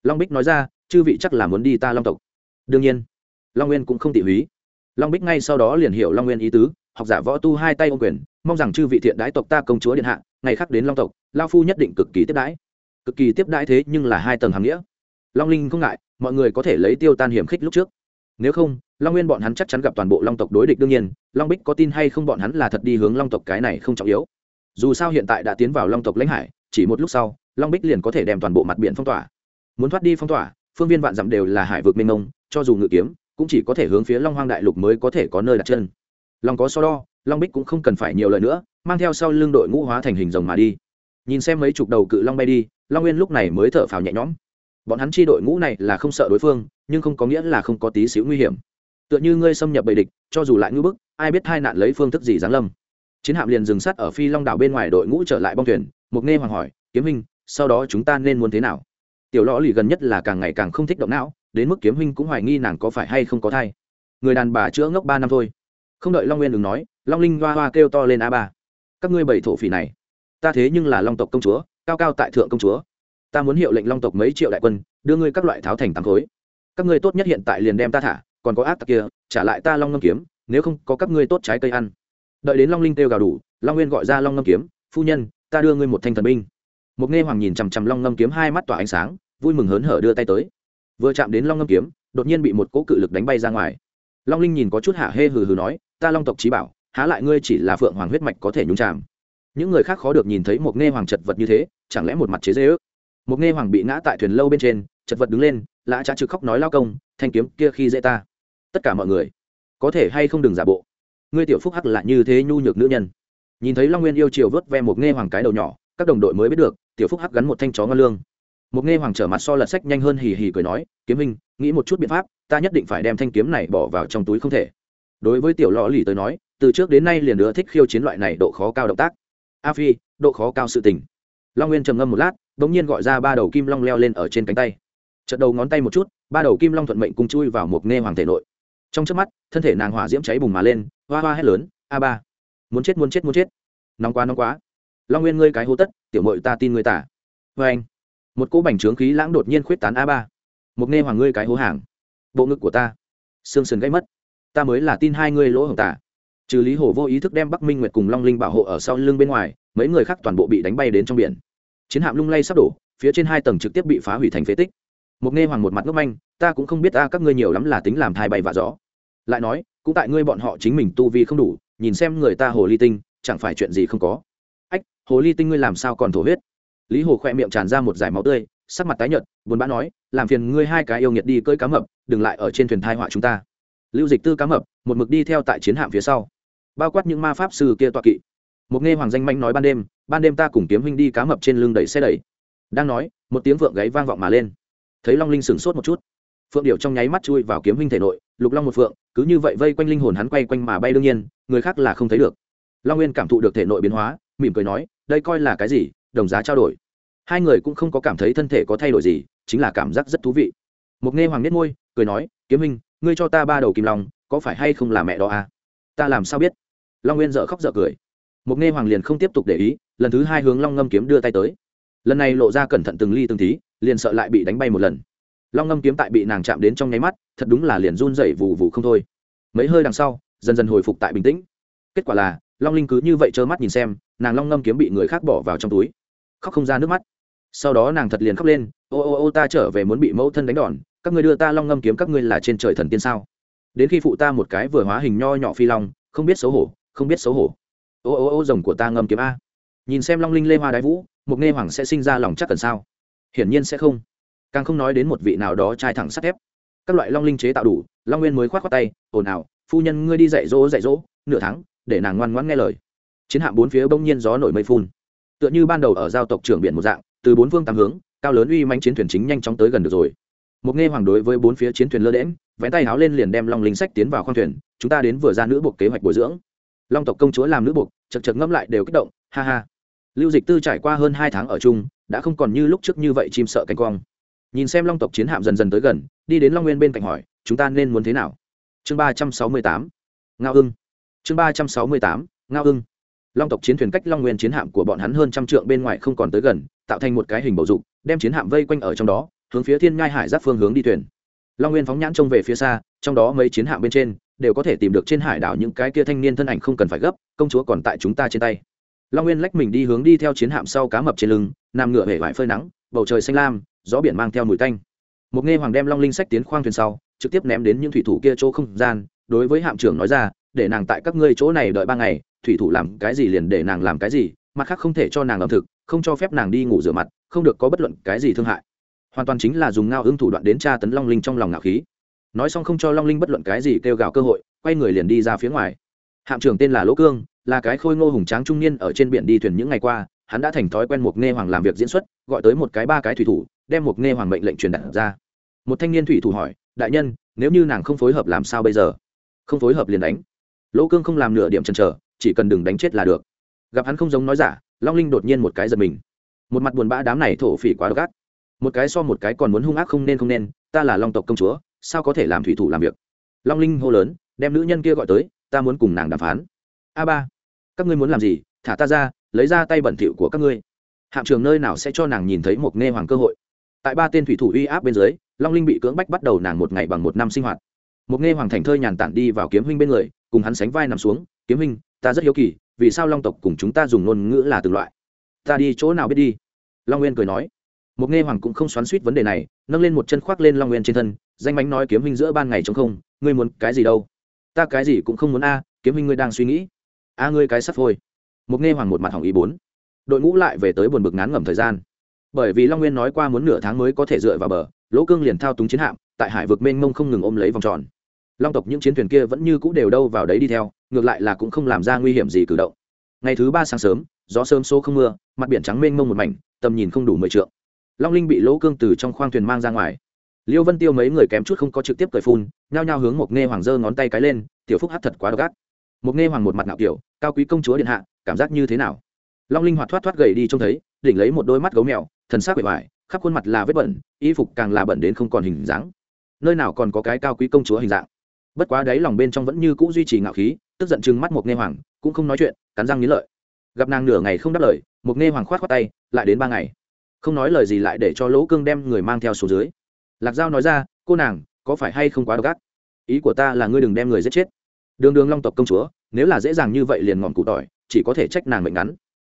Long bích nói ra, chư vị chắc là muốn đi ta long tộc. Đương nhiên, long nguyên cũng không tị húy. Long bích ngay sau đó liền hiểu long nguyên ý tứ, học giả võ tu hai tay ô quyền, mong rằng chư vị thiện đái tộc ta công chúa điện hạ, ngày khác đến long tộc, lao phu nhất định cực kỳ tiếp đãi. Cực kỳ tiếp đãi thế nhưng là hai tầng hàm nghĩa. Long linh không ngại, mọi người có thể lấy tiêu tan hiểm khích lúc trước nếu không, long nguyên bọn hắn chắc chắn gặp toàn bộ long tộc đối địch đương nhiên, long bích có tin hay không bọn hắn là thật đi hướng long tộc cái này không trọng yếu. Dù sao hiện tại đã tiến vào long tộc lãnh hải, chỉ một lúc sau, long bích liền có thể đem toàn bộ mặt biển phong tỏa. Muốn thoát đi phong tỏa, phương viên vạn dặm đều là hải vực mênh mông, cho dù ngự kiếm, cũng chỉ có thể hướng phía long hoang đại lục mới có thể có nơi đặt chân. Long có so đo, long bích cũng không cần phải nhiều lời nữa, mang theo sau lưng đội ngũ hóa thành hình rồng mà đi. Nhìn xem mấy chục đầu cự long bay đi, long nguyên lúc này mới thở phào nhẹ nhõm bọn hắn chi đội ngũ này là không sợ đối phương, nhưng không có nghĩa là không có tí xíu nguy hiểm. Tựa như ngươi xâm nhập bầy địch, cho dù lại ngư bức, ai biết hai nạn lấy phương thức gì giáng lâm. Chiến hạm liền dừng sát ở phi long đảo bên ngoài đội ngũ trở lại bong thuyền mục nghe hoàng hỏi, kiếm hình sau đó chúng ta nên muốn thế nào? Tiểu lõ lì gần nhất là càng ngày càng không thích động não, đến mức kiếm huynh cũng hoài nghi nàng có phải hay không có thai. Người đàn bà chữa ngốc ba năm thôi. Không đợi long nguyên đừng nói, long linh hoa hoa kêu to lên a ba. Các ngươi bảy thổ phỉ này, ta thế nhưng là long tộc công chúa, cao cao tại thượng công chúa ta muốn hiệu lệnh long tộc mấy triệu đại quân, đưa ngươi các loại tháo thành tám khối. Các ngươi tốt nhất hiện tại liền đem ta thả, còn có ác tặc kia, trả lại ta long ngâm kiếm, nếu không có các ngươi tốt trái cây ăn. Đợi đến long linh kêu gào đủ, long nguyên gọi ra long ngâm kiếm, phu nhân, ta đưa ngươi một thanh thần binh. Một nghe hoàng nhìn chằm chằm long ngâm kiếm hai mắt tỏa ánh sáng, vui mừng hớn hở đưa tay tới. Vừa chạm đến long ngâm kiếm, đột nhiên bị một cỗ cự lực đánh bay ra ngoài. Long linh nhìn có chút hạ hê hừ hừ nói, ta long tộc trí bảo, há lại ngươi chỉ là phượng hoàng huyết mạch có thể nhúng chạm những người khác khó được nhìn thấy một nghe hoàng chật vật như thế, chẳng lẽ một mặt chế dễ ước một nghe hoàng bị ngã tại thuyền lâu bên trên, chật vật đứng lên, lã trá trực khóc nói, lao công, thanh kiếm kia khi dễ ta. Tất cả mọi người, có thể hay không đừng giả bộ? Ngươi tiểu phúc hắc lại như thế nhu nhược nữ nhân. Nhìn thấy long nguyên yêu chiều vớt ve một nghe hoàng cái đầu nhỏ, các đồng đội mới biết được, tiểu phúc hắc gắn một thanh chó ngon lương. Một nghe hoàng trở mặt so lật sách nhanh hơn hì hì cười nói, kiếm hình nghĩ một chút biện pháp, ta nhất định phải đem thanh kiếm này bỏ vào trong túi không thể. Đối với tiểu lò lì tới nói, từ trước đến nay liền nữa thích khiêu chiến loại này độ khó cao động tác. A phi, độ khó cao sự tình long nguyên trầm ngâm một lát đ ỗ n g nhiên gọi ra ba đầu kim long leo lên ở trên cánh tay. Chợt đầu ngón tay một chút, ba đầu kim long thuận mệnh cùng chui vào một nghe hoàng thể nội. Trong trước mắt, thân thể nàng hỏa diễm cháy bùng mà lên, hoa hoa hét lớn, a ba! Muốn chết muốn chết muốn chết! Nóng quá nóng quá! Long nguyên ngươi cái hô tất, tiểu mội ta tin ngươi tả. Vê anh, một cỗ bành trướng khí lãng đột nhiên khuyết tán a ba. Một nghe hoàng ngươi cái hố hàng. Bộ ngực của ta, xương sườn gãy mất. Ta mới là tin hai ngươi lỗ hồng tả. Trừ lý hổ vô ý thức đem bắc minh nguyệt cùng long linh bảo hộ ở sau lưng bên ngoài mấy người khác toàn bộ bị đánh bay đến trong biển. Chiến hạm lung lay sắp đổ, phía trên hai tầng trực tiếp bị phá hủy thành phế tích. Một nghe hoàng một mặt ngốc manh, ta cũng không biết ta các ngươi nhiều lắm là tính làm thai bay và gió. Lại nói, cũng tại ngươi bọn họ chính mình tu vi không đủ, nhìn xem người ta hồ ly tinh, chẳng phải chuyện gì không có. Ách, hồ ly tinh ngươi làm sao còn thổ huyết? Lý hồ khoe miệng tràn ra một dải máu tươi, sắc mặt tái nhợt, buồn bã nói, làm phiền ngươi hai cái yêu nghiệt đi cơi cá mập, đừng lại ở trên thuyền thai họa chúng ta. Lưu dịch tư cá mập, một mực đi theo tại chiến hạm phía sau. Bao quát những ma pháp sư kia tọa kỵ một nghe hoàng danh manh nói ban đêm ban đêm ta cùng kiếm huynh đi cá mập trên lưng đẩy xe đẩy. Đang nói, một tiếng vượng gáy vang vọng mà lên. Thấy long linh sửng sốt một chút. Phượng điệu trong nháy mắt chui vào kiếm huynh thể nội, lục long một phượng, cứ như vậy vây quanh linh hồn hắn quay quanh mà bay đương nhiên, người khác là không thấy được. Long nguyên cảm thụ được thể nội biến hóa, mỉm cười nói, đây coi là cái gì, đồng giá trao đổi. Hai người cũng không có cảm thấy thân thể có thay đổi gì, chính là cảm giác rất thú vị. Một nghe hoàng nhất ngôi cười nói, kiếm huynh, ngươi cho ta ba đầu kim long, có phải hay không là mẹ đó à? ta làm sao biết? Long nguyên dợ khóc dợ cười một nghe hoàng liền không tiếp tục để ý, lần thứ hai hướng long ngâm kiếm đưa tay tới. Lần này lộ ra cẩn thận từng ly từng tí, liền sợ lại bị đánh bay một lần. Long ngâm kiếm tại bị nàng chạm đến trong nháy mắt, thật đúng là liền run rẩy vù vù không thôi. Mấy hơi đằng sau, dần dần hồi phục tại bình tĩnh. Kết quả là, long linh cứ như vậy trơ mắt nhìn xem, nàng long ngâm kiếm bị người khác bỏ vào trong túi. Khóc không ra nước mắt. Sau đó nàng thật liền khóc lên, ô ô ô, ta trở về muốn bị mẫu thân đánh đòn, các ngươi đưa ta long ngâm kiếm các ngươi là trên trời thần tiên sao? Đến khi phụ ta một cái vừa hóa hình nho nhỏ phi long, không biết xấu hổ, không biết xấu hổ ô ô ô rồng của ta ngâm kiếm a. Nhìn xem long linh lê hoa đái vũ, mục nghe hoàng sẽ sinh ra lòng chắc cần sao? Hiển nhiên sẽ không. Càng không nói đến một vị nào đó trai thẳng sắt thép. Các loại long linh chế tạo đủ, long nguyên mới k h o á t khoác tay, ồn ào, phu nhân ngươi đi dạy dỗ dạy dỗ, nửa tháng, để nàng ngoan ngoãn nghe lời. Chiến hạm bốn phía bỗng nhiên gió nổi mây phun. Tựa như ban đầu ở giao tộc trưởng biển một dạng, từ bốn phương tám hướng, cao lớn uy manh chiến thuyền chính nhanh chóng tới gần được rồi. Một nghe hoàng đối với bốn phía chiến thuyền lơ đễm vén tay háo lên liền đem long linh sách tiến vào khoang thuyền, chúng ta đến vừa ra nữ buộc kế hoạch bồi dưỡng long tộc công chúa làm nữ buộc, chật chật ngẫm lại đều kích động, ha ha. Lưu dịch tư trải qua hơn hai tháng ở chung, đã không còn như lúc trước như vậy chim sợ canh quang nhìn xem long tộc chiến hạm dần dần tới gần, đi đến long nguyên bên cạnh hỏi, chúng ta nên muốn thế nào? Chương ba trăm sáu mươi tám, ngao ưng chương ba trăm sáu mươi tám, ngao ưng long tộc chiến thuyền cách long nguyên chiến hạm của bọn hắn hơn trăm trượng bên ngoài không còn tới gần, tạo thành một cái hình bầu dục, đem chiến hạm vây quanh ở trong đó, hướng phía thiên ngai hải giáp phương hướng đi thuyền. Long nguyên phóng nhãn trông về phía xa, trong đó mấy chiến hạm bên trên đều có thể tìm được trên hải đảo những cái kia thanh niên thân ảnh không cần phải gấp, công chúa còn tại chúng ta trên tay. Long nguyên lách mình đi hướng đi theo chiến hạm sau cá mập trên lưng nằm ngựa hể vải phơi nắng, bầu trời xanh lam, gió biển mang theo mùi tanh. Một nghe hoàng đem long linh sách tiến khoang thuyền sau, trực tiếp ném đến những thủy thủ kia chỗ không gian, đối với hạm trưởng nói ra, để nàng tại các ngươi chỗ này đợi ba ngày, thủy thủ làm cái gì liền để nàng làm cái gì, mặt khác không thể cho nàng ẩm thực, không cho phép nàng đi ngủ rửa mặt, không được có bất luận cái gì thương hại. Hoàn toàn chính là dùng ngao ưng thủ đoạn đến tra tấn long linh trong lòng ngạo khí nói xong không cho long linh bất luận cái gì kêu gào cơ hội quay người liền đi ra phía ngoài hạm trưởng tên là lỗ cương là cái khôi ngô hùng tráng trung niên ở trên biển đi thuyền những ngày qua hắn đã thành thói quen mục nghe hoàng làm việc diễn xuất gọi tới một cái ba cái thủy thủ đem mục nghe hoàng mệnh lệnh truyền đạt ra một thanh niên thủy thủ hỏi đại nhân nếu như nàng không phối hợp làm sao bây giờ không phối hợp liền đánh lỗ cương không làm nửa điểm chần chờ chỉ cần đừng đánh chết là được gặp hắn không giống nói giả long linh đột nhiên một cái giật mình một mặt buồn bã đám này thổ phỉ quá độc ác. một cái so một cái còn muốn hung ác không nên không nên ta là long tộc công chúa sao có thể làm thủy thủ làm việc? Long linh hô lớn, đem nữ nhân kia gọi tới, ta muốn cùng nàng đàm phán. A ba, các ngươi muốn làm gì? Thả ta ra, lấy ra tay bẩn thỉu của các ngươi. Hạm trường nơi nào sẽ cho nàng nhìn thấy một nghe hoàng cơ hội? Tại ba tên thủy thủ uy áp bên dưới, long linh bị cưỡng bách bắt đầu nàng một ngày bằng một năm sinh hoạt. Một nghe hoàng thành thơi nhàn tản đi vào kiếm huynh bên người, cùng hắn sánh vai nằm xuống, kiếm huynh, ta rất hiếu kỳ, vì sao long tộc cùng chúng ta dùng ngôn ngữ là từng loại? Ta đi chỗ nào biết đi? Long nguyên cười nói một nghe hoàng cũng không xoắn suýt vấn đề này, nâng lên một chân khoác lên long nguyên trên thân, danh bánh nói kiếm huynh giữa ban ngày chống không, ngươi muốn cái gì đâu? Ta cái gì cũng không muốn a à, kiếm huynh ngươi đang suy nghĩ. A, ngươi cái sắp thôi một nghe hoàng một mặt hỏng ý bốn. Đội ngũ lại về tới buồn bực ngán ngẩm thời gian. Bởi vì long nguyên nói qua muốn nửa tháng mới có thể dựa vào bờ, lỗ cương liền thao túng chiến hạm, tại hải vực mênh mông không ngừng ôm lấy vòng tròn. Long tộc những chiến thuyền kia vẫn như cũ đều đâu vào đấy đi theo, ngược lại là cũng không làm ra nguy hiểm gì cử động. Ngày thứ ba sáng sớm, gió sớm số không mưa, mặt biển trắng mênh mông một mảnh, tầm nhìn không đủ mười trượng long linh bị lỗ cương từ trong khoang thuyền mang ra ngoài. Liêu vân tiêu mấy người kém chút không có trực tiếp cười phun, nhao nhao hướng một nghe hoàng giơ ngón tay cái lên, tiểu phúc hát thật quá độc ác. Một nghe hoàng một mặt ngạo kiểu, cao quý công chúa điện hạ, cảm giác như thế nào? Long linh hoạt thoát thoát gầy đi trông thấy, đỉnh lấy một đôi mắt gấu mèo, thần sắc bề ngoài khắp khuôn mặt là vết bẩn, y phục càng là bẩn đến không còn hình dáng. Nơi nào còn có cái cao quý công chúa hình dạng. Bất quá đấy lòng bên trong vẫn như cũ duy trì ngạo khí, tức giận chừng mắt một nghe hoàng, cũng không nói chuyện, cắn răng nghĩ lợi. Gặp nàng nửa ngày không đáp lời một nghe hoàng khoát khoát tay, lại đến ba ngày không nói lời gì lại để cho lỗ cương đem người mang theo số dưới. Lạc giao nói ra, cô nàng, có phải hay không quá độc ác? Ý của ta là ngươi đừng đem người giết chết. Đường đường long tộc công chúa, nếu là dễ dàng như vậy liền ngọn cụ tỏi, chỉ có thể trách nàng mệnh ngắn.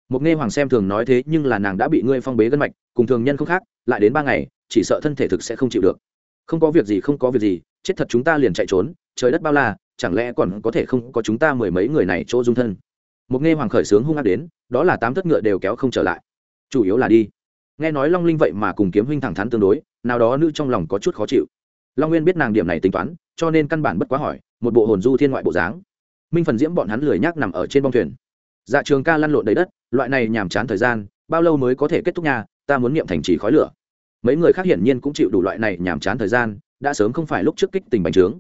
Một nghe hoàng xem thường nói thế, nhưng là nàng đã bị ngươi phong bế gân mạch, cùng thường nhân không khác, lại đến ba ngày, chỉ sợ thân thể thực sẽ không chịu được. Không có việc gì, không có việc gì, chết thật chúng ta liền chạy trốn, trời đất bao la, chẳng lẽ còn có thể không có chúng ta mười mấy người này chỗ dung thân? Một nghe hoàng khởi sướng hung ác đến, đó là tám thất ngựa đều kéo không trở lại. Chủ yếu là đi nghe nói long linh vậy mà cùng kiếm huynh thẳng thắn tương đối, nào đó nữ trong lòng có chút khó chịu. Long nguyên biết nàng điểm này tính toán, cho nên căn bản bất quá hỏi, một bộ hồn du thiên ngoại bộ dáng. Minh phần diễm bọn hắn lười nhác nằm ở trên bong thuyền. Dạ trường ca lăn lộn đầy đất, loại này nhàm chán thời gian, bao lâu mới có thể kết thúc nhà ta muốn niệm thành trì khói lửa. Mấy người khác hiển nhiên cũng chịu đủ loại này nhàm chán thời gian, đã sớm không phải lúc trước kích tình bành trướng.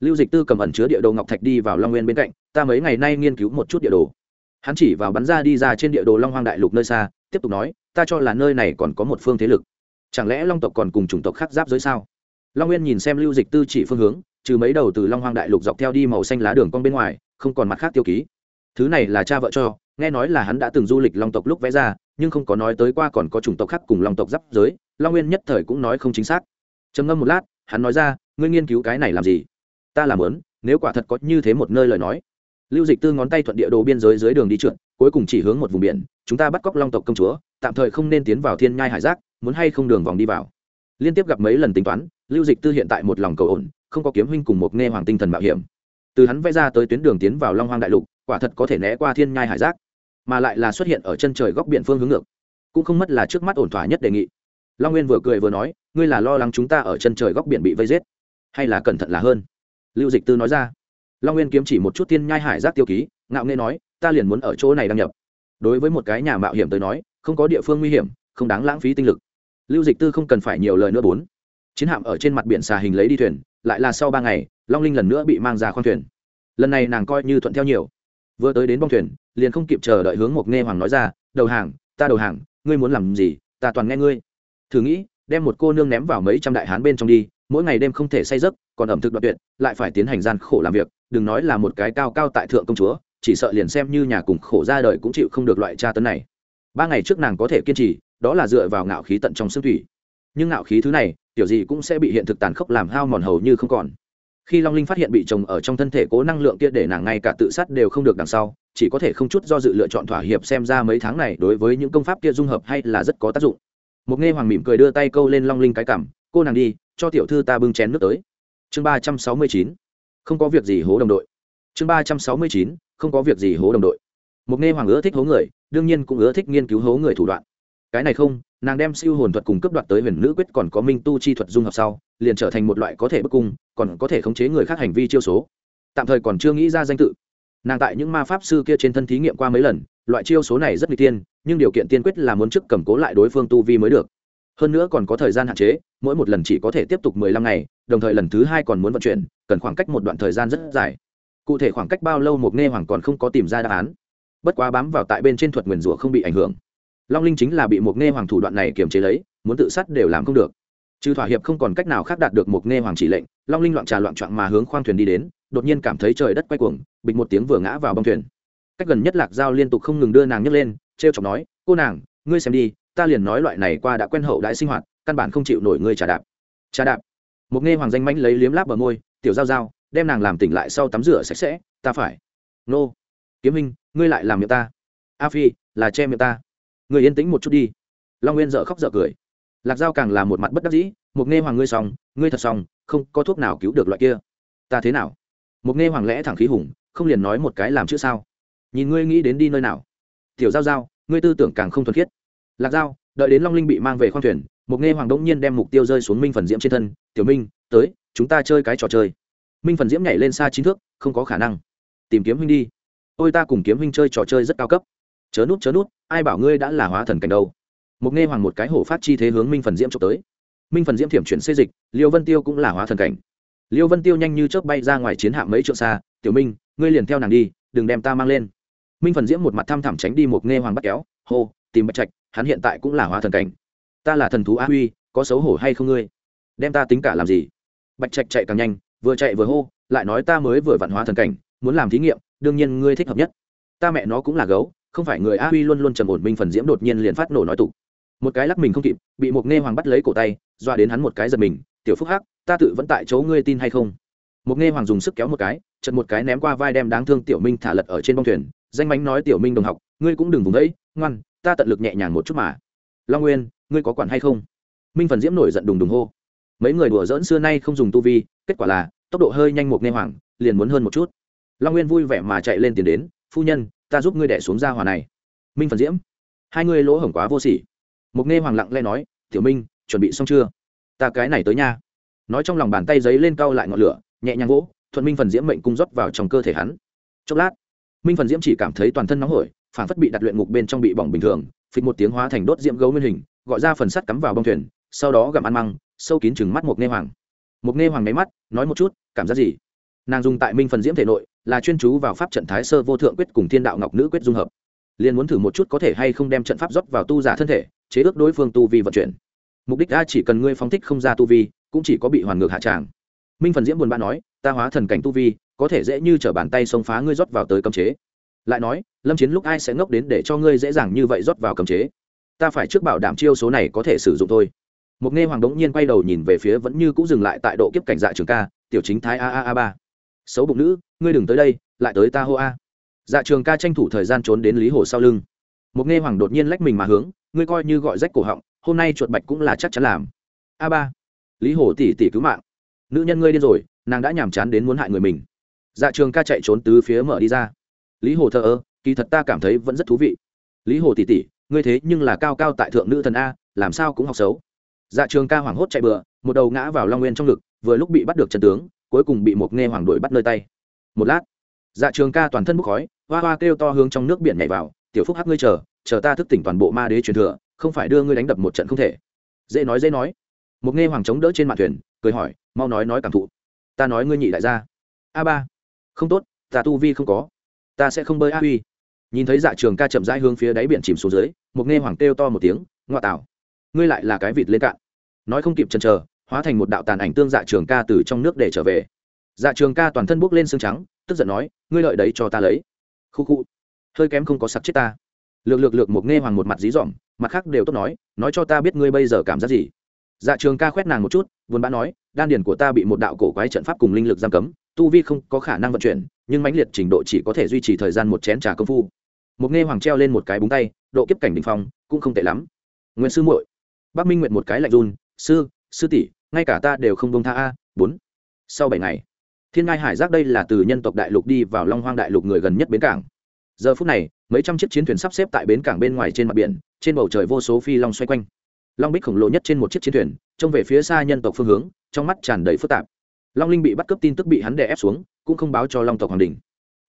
Lưu dịch tư cầm ẩn chứa địa đồ ngọc thạch đi vào long nguyên bên cạnh, ta mấy ngày nay nghiên cứu một chút địa đồ. Hắn chỉ vào bắn ra đi ra trên địa đồ long hoang đại lục nơi xa tiếp tục nói, ta cho là nơi này còn có một phương thế lực. Chẳng lẽ long tộc còn cùng chủng tộc khác giáp giới sao? Long nguyên nhìn xem lưu dịch tư chỉ phương hướng, trừ mấy đầu từ long hoang đại lục dọc theo đi màu xanh lá đường cong bên ngoài, không còn mặt khác tiêu ký. Thứ này là cha vợ cho, nghe nói là hắn đã từng du lịch long tộc lúc vẽ ra, nhưng không có nói tới qua còn có chủng tộc khác cùng long tộc giáp giới, long nguyên nhất thời cũng nói không chính xác. Trầm ngâm một lát, hắn nói ra, ngươi nghiên cứu cái này làm gì? Ta làm lớn nếu quả thật có như thế một nơi lời nói. Lưu dịch tư ngón tay thuận địa đồ biên giới dưới đường đi trượt cuối cùng chỉ hướng một vùng biển, chúng ta bắt cóc long tộc công chúa, tạm thời không nên tiến vào thiên nhai hải giác, muốn hay không đường vòng đi vào. Liên tiếp gặp mấy lần tính toán, lưu dịch tư hiện tại một lòng cầu ổn, không có kiếm huynh cùng một nghe hoàng tinh thần mạo hiểm. Từ hắn vẽ ra tới tuyến đường tiến vào long hoang đại lục, quả thật có thể né qua thiên nhai hải giác, mà lại là xuất hiện ở chân trời góc biển phương hướng ngược. Cũng không mất là trước mắt ổn thỏa nhất đề nghị. Long nguyên vừa cười vừa nói, ngươi là lo lắng chúng ta ở chân trời góc biển bị vây giết, hay là cẩn thận là hơn? Lưu dịch tư nói ra. Long nguyên kiếm chỉ một chút thiên nhai hải giác tiêu ký, ngạo nghê nói ta liền muốn ở chỗ này đăng nhập. Đối với một cái nhà mạo hiểm tới nói, không có địa phương nguy hiểm, không đáng lãng phí tinh lực. Lưu dịch tư không cần phải nhiều lời nữa bốn. Chiến hạm ở trên mặt biển xà hình lấy đi thuyền, lại là sau ba ngày, long linh lần nữa bị mang ra khoang thuyền. Lần này nàng coi như thuận theo nhiều. Vừa tới đến bong thuyền, liền không kịp chờ đợi hướng một nghe hoàng nói ra, đầu hàng, ta đầu hàng, ngươi muốn làm gì, ta toàn nghe ngươi. Thử nghĩ, đem một cô nương ném vào mấy trăm đại hán bên trong đi, mỗi ngày đêm không thể say giấc, còn ẩm thực đoạn tuyệt, lại phải tiến hành gian khổ làm việc, đừng nói là một cái cao cao tại thượng công chúa chỉ sợ liền xem như nhà cùng khổ ra đời cũng chịu không được loại tra tấn này. Ba ngày trước nàng có thể kiên trì, đó là dựa vào ngạo khí tận trong xương thủy. Nhưng ngạo khí thứ này kiểu gì cũng sẽ bị hiện thực tàn khốc làm hao mòn hầu như không còn. Khi long linh phát hiện bị chồng ở trong thân thể cố năng lượng kia để nàng ngay cả tự sát đều không được đằng sau, chỉ có thể không chút do dự lựa chọn thỏa hiệp xem ra mấy tháng này đối với những công pháp kia dung hợp hay là rất có tác dụng. Một nghe hoàng mỉm cười đưa tay câu lên long linh cái cảm, cô nàng đi, cho tiểu thư ta bưng chén nước tới. Chương ba trăm sáu mươi chín. Không có việc gì hố đồng đội. Chương ba trăm sáu mươi chín không có việc gì hố đồng đội. Mục nghe hoàng ưa thích hố người, đương nhiên cũng ưa thích nghiên cứu hố người thủ đoạn. Cái này không, nàng đem siêu hồn thuật cùng cấp đoạt tới huyền nữ quyết còn có minh tu chi thuật dung hợp sau, liền trở thành một loại có thể bức cung, còn có thể khống chế người khác hành vi chiêu số. Tạm thời còn chưa nghĩ ra danh tự. Nàng tại những ma pháp sư kia trên thân thí nghiệm qua mấy lần, loại chiêu số này rất nguy tiên, nhưng điều kiện tiên quyết là muốn trước cầm cố lại đối phương tu vi mới được. Hơn nữa còn có thời gian hạn chế, mỗi một lần chỉ có thể tiếp tục mười lăm ngày, đồng thời lần thứ hai còn muốn vận chuyển, cần khoảng cách một đoạn thời gian rất dài cụ thể khoảng cách bao lâu một nghe hoàng còn không có tìm ra đáp án. Bất quá bám vào tại bên trên thuật nguyền rủa không bị ảnh hưởng. Long linh chính là bị một nghe hoàng thủ đoạn này kiềm chế lấy, muốn tự sát đều làm không được. Trừ thỏa hiệp không còn cách nào khác đạt được một nghe hoàng chỉ lệnh, long linh loạn trà loạn trọn mà hướng khoang thuyền đi đến, đột nhiên cảm thấy trời đất quay cuồng, bịch một tiếng vừa ngã vào bông thuyền. Cách gần nhất lạc dao liên tục không ngừng đưa nàng nhấc lên t r e o chọc nói, cô nàng, ngươi xem đi, ta liền nói loại này qua đã quen hậu đãi sinh hoạt, căn bản không chịu nổi ngươi trà đạp. Trà đạp. Một nghe hoàng danh mãnh lấy liếm láp bờ môi, tiểu giao giao đem nàng làm tỉnh lại sau tắm rửa sạch sẽ, ta phải. Nô. Kiếm minh, ngươi lại làm miệng ta. A phi, là che miệng ta. Người yên tĩnh một chút đi. Long nguyên dợ khóc dợ cười. Lạc dao càng là một mặt bất đắc dĩ, Mục nghe hoàng ngươi xong, ngươi thật xong, không có thuốc nào cứu được loại kia. Ta thế nào? Mục nghe hoàng lẽ thẳng khí hùng, không liền nói một cái làm chữ sao? Nhìn ngươi nghĩ đến đi nơi nào. Tiểu giao giao, ngươi tư tưởng càng không thuần khiết. Lạc giao, đợi đến long linh bị mang về khoang thuyền, Mục nghe hoàng đỗng nhiên đem mục tiêu rơi xuống minh phần diễm trên thân. Tiểu minh, tới, chúng ta chơi cái trò chơi minh phần diễm nhảy lên xa chín thước, không có khả năng. Tìm kiếm huynh đi. Ôi ta cùng kiếm huynh chơi trò chơi rất cao cấp. Chớ nút chớ nút, ai bảo ngươi đã là hóa thần cảnh đâu. Một nghe hoàng một cái hổ phát chi thế hướng minh phần diễm trộm tới. Minh phần diễm thiểm chuyển xê dịch, liêu vân tiêu cũng là hóa thần cảnh. Liêu vân tiêu nhanh như chớp bay ra ngoài chiến hạm mấy trượng xa, tiểu minh, ngươi liền theo nàng đi, đừng đem ta mang lên. Minh phần diễm một mặt thăm thẳm tránh đi một nghe hoàng bắt kéo, hô, tìm bạch trạch, hắn hiện tại cũng là hóa thần cảnh. Ta là thần thú Á huy, có xấu hổ hay không ngươi? Đem ta tính cả làm gì? Bạch trạch chạy càng nhanh vừa chạy vừa hô, lại nói ta mới vừa vạn hóa thần cảnh, muốn làm thí nghiệm, đương nhiên ngươi thích hợp nhất. Ta mẹ nó cũng là gấu, không phải người a huy luôn luôn trầm ổn minh phần diễm đột nhiên liền phát nổ nói tục. Một cái lắc mình không kịp, bị một nghe hoàng bắt lấy cổ tay doa đến hắn một cái giật mình, tiểu phúc hắc, ta tự vẫn tại chỗ ngươi tin hay không? Một nghe hoàng dùng sức kéo một cái, chật một cái ném qua vai đem đáng thương tiểu minh thả lật ở trên bông thuyền, danh mánh nói tiểu minh đồng học, ngươi cũng đừng vùng đấy, ngoan, ta tận lực nhẹ nhàng một chút mà. Long nguyên, ngươi có quản hay không? Minh phần diễm nổi giận đùng đùng hô. Mấy người đùa dỡn xưa nay không dùng tu vi kết quả là, tốc độ hơi nhanh một nghe hoàng, liền muốn hơn một chút. Long nguyên vui vẻ mà chạy lên tiền đến, phu nhân, ta giúp ngươi đẻ xuống ra hòa này. Minh phần diễm, hai ngươi lỗ hổng quá vô sỉ. Mục nghe hoàng lặng lẽ nói, tiểu minh, chuẩn bị xong chưa? Ta cái này tới nha. Nói trong lòng bàn tay giấy lên cao lại ngọn lửa, nhẹ nhàng gỗ thuận minh phần diễm mệnh cung rót vào trong cơ thể hắn. Chốc lát, minh phần diễm chỉ cảm thấy toàn thân nóng hổi phản phất bị đặt luyện ngục bên trong bị bỏng bình thường, phịch một tiếng hóa thành đốt diễm gấu nguyên hình, gọi ra phần sắt cắm vào bông thuyền, sau đó gặm ăn măng, sâu kín chừng mắt Mục nghe hoàng một nghe hoàng mấy mắt, nói một chút, cảm giác gì? Nàng dùng tại minh phần diễm thể nội, là chuyên chú vào pháp trận thái sơ vô thượng quyết cùng thiên đạo ngọc nữ quyết dung hợp. Liền muốn thử một chút có thể hay không đem trận pháp rót vào tu giả thân thể, chế ước đối phương tu vi vận chuyển. Mục đích a chỉ cần ngươi phóng thích không ra tu vi, cũng chỉ có bị hoàn ngược hạ tràng. Minh phần diễm buồn bã nói, ta hóa thần cảnh tu vi, có thể dễ như t r ở bàn tay xông phá ngươi rót vào tới cấm chế. Lại nói, lâm chiến lúc ai sẽ ngốc đến để cho ngươi dễ dàng như vậy rót vào cấm chế? Ta phải trước bảo đảm chiêu số này có thể sử dụng thôi một nghe hoàng đống nhiên quay đầu nhìn về phía vẫn như cũng dừng lại tại độ kiếp cảnh dạ trường ca, tiểu chính thái a a a ba. Xấu bụng nữ, ngươi đừng tới đây, lại tới ta hô a. Dạ trường ca tranh thủ thời gian trốn đến lý hồ sau lưng. Một nghe hoàng đột nhiên lách mình mà hướng, ngươi coi như gọi rách cổ họng, hôm nay chuột bạch cũng là chắc chắn làm. A ba. Lý hồ tỷ tỷ cứu mạng. Nữ nhân ngươi điên rồi, nàng đã nhàm chán đến muốn hại người mình. Dạ trường ca chạy trốn từ phía mở đi ra. Lý hồ thờ ơ, kỳ thật ta cảm thấy vẫn rất thú vị. Lý hồ tỉ tỉ, ngươi thế nhưng là cao cao tại thượng nữ thần a, làm sao cũng học xấu dạ trường ca hoảng hốt chạy bựa một đầu ngã vào long nguyên trong ngực, vừa lúc bị bắt được trần tướng, cuối cùng bị một nghe hoàng đuổi bắt nơi tay. Một lát dạ trường ca toàn thân bốc khói, hoa hoa kêu to hướng trong nước biển nhảy vào, tiểu phúc hắc ngươi chờ chờ ta thức tỉnh toàn bộ ma đế truyền thừa, không phải đưa ngươi đánh đập một trận không thể. Dễ nói dễ nói. Một nghe hoàng chống đỡ trên mạn thuyền, cười hỏi, mau nói nói cảm thụ. Ta nói ngươi nhị đại gia. A ba. Không tốt, ta tu vi không có. Ta sẽ không bơi a huy. Nhìn thấy dạ trường ca chậm rãi hướng phía đáy biển chìm xuống dưới một nghe hoàng kêu to một tiếng ngoại tảo ngươi lại là cái vịt lên cạn. Nói không kịp chần chờ, hóa thành một đạo tàn ảnh tương dạ trường ca từ trong nước để trở về. Dạ trường ca toàn thân bốc lên xương trắng, tức giận nói, ngươi lợi đấy cho ta lấy. Khu khu. Hơi kém không có sặc chết ta. Lược lược lược một nghe hoàng một mặt dí dỏm, mặt khác đều tốt nói nói cho ta biết ngươi bây giờ cảm giác gì? Dạ trường ca khoét nàng một chút vốn bã nói, đan điển của ta bị một đạo cổ quái trận pháp cùng linh lực giam cấm, tu vi không có khả năng vận chuyển, nhưng mãnh liệt trình độ chỉ có thể duy trì thời gian một chén trà công phu. Một nghe hoàng treo lên một cái búng tay, độ kiếp cảnh đ ỉ n h phong, cũng không tệ lắm. Nguyễn sư muội bắc minh nguyện một cái lạnh run, sư sư tỷ, ngay cả ta đều không bông tha a, bốn, sau bảy ngày, thiên ngai hải giác đây là từ nhân tộc đại lục đi vào long hoang đại lục người gần nhất bến cảng. Giờ phút này, mấy trăm chiếc chiến thuyền sắp xếp tại bến cảng bên ngoài trên mặt biển, trên bầu trời vô số phi long xoay quanh. Long bích khổng lồ nhất trên một chiếc chiến thuyền, trông về phía xa nhân tộc phương hướng, trong mắt tràn đầy phức tạp. Long linh bị bắt cướp tin tức bị hắn đè ép xuống, cũng không báo cho long tộc hoàng đình.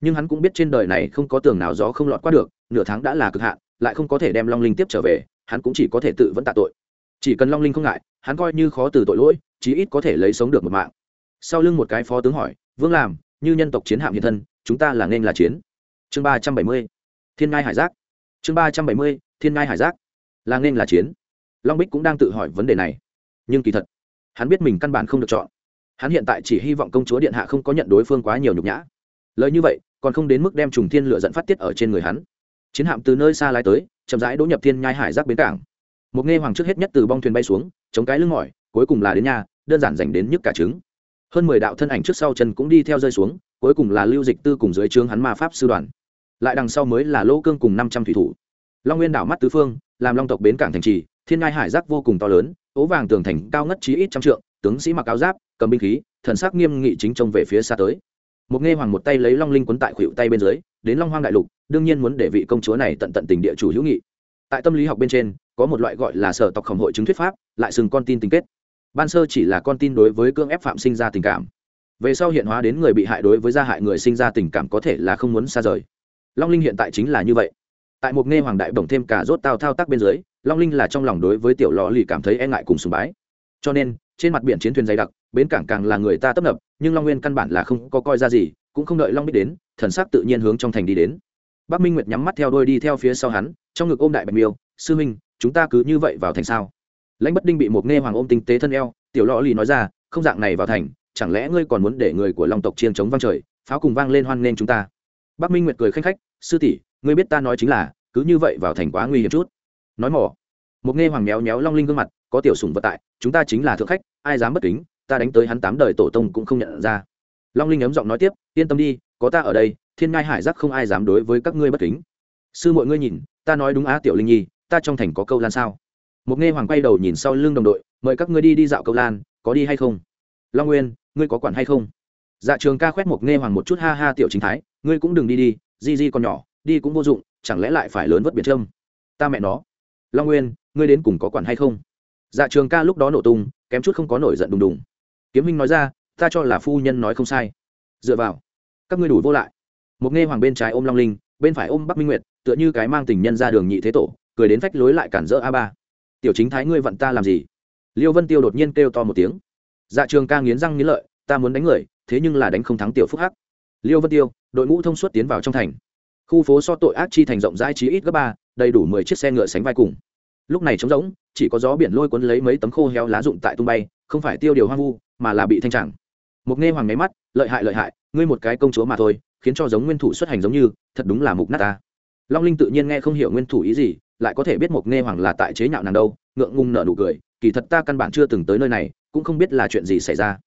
Nhưng hắn cũng biết trên đời này không có tường nào gió không lọt qua được, nửa tháng đã là cực hạn, lại không có thể đem long linh tiếp trở về, hắn cũng chỉ có thể tự vẫn tạ tội chỉ cần long linh không ngại, hắn coi như khó từ tội lỗi, chí ít có thể lấy sống được một mạng. Sau lưng một cái phó tướng hỏi, vương làm như nhân tộc chiến hạm hiện thân, chúng ta là nên là chiến? Chương ba trăm bảy mươi, thiên ngai hải giác. Chương ba trăm bảy mươi, thiên ngai hải giác. Là nên là chiến? Long bích cũng đang tự hỏi vấn đề này. Nhưng kỳ thật, hắn biết mình căn bản không được chọn. Hắn hiện tại chỉ hy vọng công chúa điện hạ không có nhận đối phương quá nhiều nhục nhã. Lời như vậy, còn không đến mức đem trùng thiên lựa dẫn phát tiết ở trên người hắn. Chiến hạm từ nơi xa lái tới, chậm rãi đỗ nhập thiên nhai hải giác bến cảng một nghe hoàng trước hết nhất từ bong thuyền bay xuống, chống cái lưng mỏi, cuối cùng là đến nhà, đơn giản dành đến nhức cả trứng. Hơn mười đạo thân ảnh trước sau chân cũng đi theo rơi xuống, cuối cùng là lưu dịch tư cùng dưới trướng hắn ma pháp sư đoàn. Lại đằng sau mới là lỗ cương cùng năm trăm thủy thủ. Long nguyên đảo mắt tứ phương, làm long tộc bến cảng thành trì, thiên ngai hải giác vô cùng to lớn, ố vàng tường thành cao ngất chí ít trăm trượng, tướng sĩ mặc áo giáp, cầm binh khí, thần sắc nghiêm nghị chính trông về phía xa tới. Một nghe hoàng một tay lấy long linh quấn tại khuỷu tay bên dưới, đến long hoang đại lục, đương nhiên muốn để vị công chúa này tận tận tình địa chủ hữu nghị tại tâm lý học bên trên, có một loại gọi là sở tộc khổng hội chứng thuyết pháp, lại sừng con tin tình kết. Ban sơ chỉ là con tin đối với cưỡng ép phạm sinh ra tình cảm. Về sau hiện hóa đến người bị hại đối với gia hại người sinh ra tình cảm có thể là không muốn xa rời. Long linh hiện tại chính là như vậy. Tại một nghe hoàng đại bổng thêm cả rốt tao thao tác bên dưới, long linh là trong lòng đối với tiểu lò lì cảm thấy e ngại cùng sùng bái. Cho nên, trên mặt biển chiến thuyền dày đặc, bến cảng càng là người ta tấp nập, nhưng long nguyên căn bản là không có coi ra gì, cũng không đợi long biết đến, thần sắc tự nhiên hướng trong thành đi đến. Bắc minh nguyệt nhắm mắt theo đôi đi theo phía sau hắn trong ngực ôm đại bạch miêu, sư minh chúng ta cứ như vậy vào thành sao? Lãnh bất đinh bị một nghe hoàng ôm tinh tế thân eo, tiểu lọ lì nói ra, không dạng này vào thành, chẳng lẽ ngươi còn muốn để người của long tộc chiên chống vang trời, pháo cùng vang lên hoan nghênh chúng ta? Bắc minh nguyệt cười khanh khách, sư tỷ, ngươi biết ta nói chính là, cứ như vậy vào thành quá nguy hiểm chút. Nói mỏ, một nghe hoàng méo méo long linh gương mặt, có tiểu sủng vật tại, chúng ta chính là thượng khách, ai dám bất kính, ta đánh tới hắn tám đời tổ tông cũng không nhận ra. Long linh ấm giọng nói tiếp, yên tâm đi, có ta ở đây, thiên ngai hải giác không ai dám đối với các ngươi bất kính sư mọi ngươi nhìn, ta nói đúng á, tiểu linh nhi, ta trong thành có câu lan sao? Một nghe hoàng quay đầu nhìn sau lưng đồng đội, mời các ngươi đi đi dạo câu lan, có đi hay không? Long nguyên, ngươi có quản hay không? Dạ trường ca khoét một nghe hoàng một chút ha ha tiểu chính thái, ngươi cũng đừng đi đi, di di còn nhỏ, đi cũng vô dụng, chẳng lẽ lại phải lớn vất biệt trâm ta mẹ nó. Long nguyên, ngươi đến cùng có quản hay không? Dạ trường ca lúc đó nổ tung, kém chút không có nổi giận đùng đùng. Kiếm minh nói ra, ta cho là phu nhân nói không sai. Dựa vào, các ngươi đủ vô lại. Một nghe hoàng bên trái ôm long linh bên phải ôm bắc minh nguyệt, tựa như cái mang tình nhân ra đường nhị thế tổ, cười đến phách lối lại cản rỡ a ba. Tiểu chính thái ngươi vặn ta làm gì? Liêu vân tiêu đột nhiên kêu to một tiếng. Dạ trường ca nghiến răng nghiến lợi, ta muốn đánh người, thế nhưng là đánh không thắng tiểu phúc hắc. Liêu vân tiêu, đội ngũ thông suốt tiến vào trong thành. Khu phố so tội ác chi thành rộng rãi chí ít gấp ba, đầy đủ mười chiếc xe ngựa sánh vai cùng. Lúc này trống rỗng, chỉ có gió biển lôi cuốn lấy mấy tấm khô heo lá rụng tại tung bay, không phải tiêu điều hoang vu, mà là bị thanh trạng một nghe hoàng máy mắt, lợi hại lợi hại, ngươi một cái công chúa mà thôi khiến cho giống nguyên thủ xuất hành giống như, thật đúng là mục nát ta. Long linh tự nhiên nghe không hiểu nguyên thủ ý gì, lại có thể biết mục nghe hoàng là tại chế nhạo nàng đâu, ngượng ngung nở nụ cười, kỳ thật ta căn bản chưa từng tới nơi này, cũng không biết là chuyện gì xảy ra.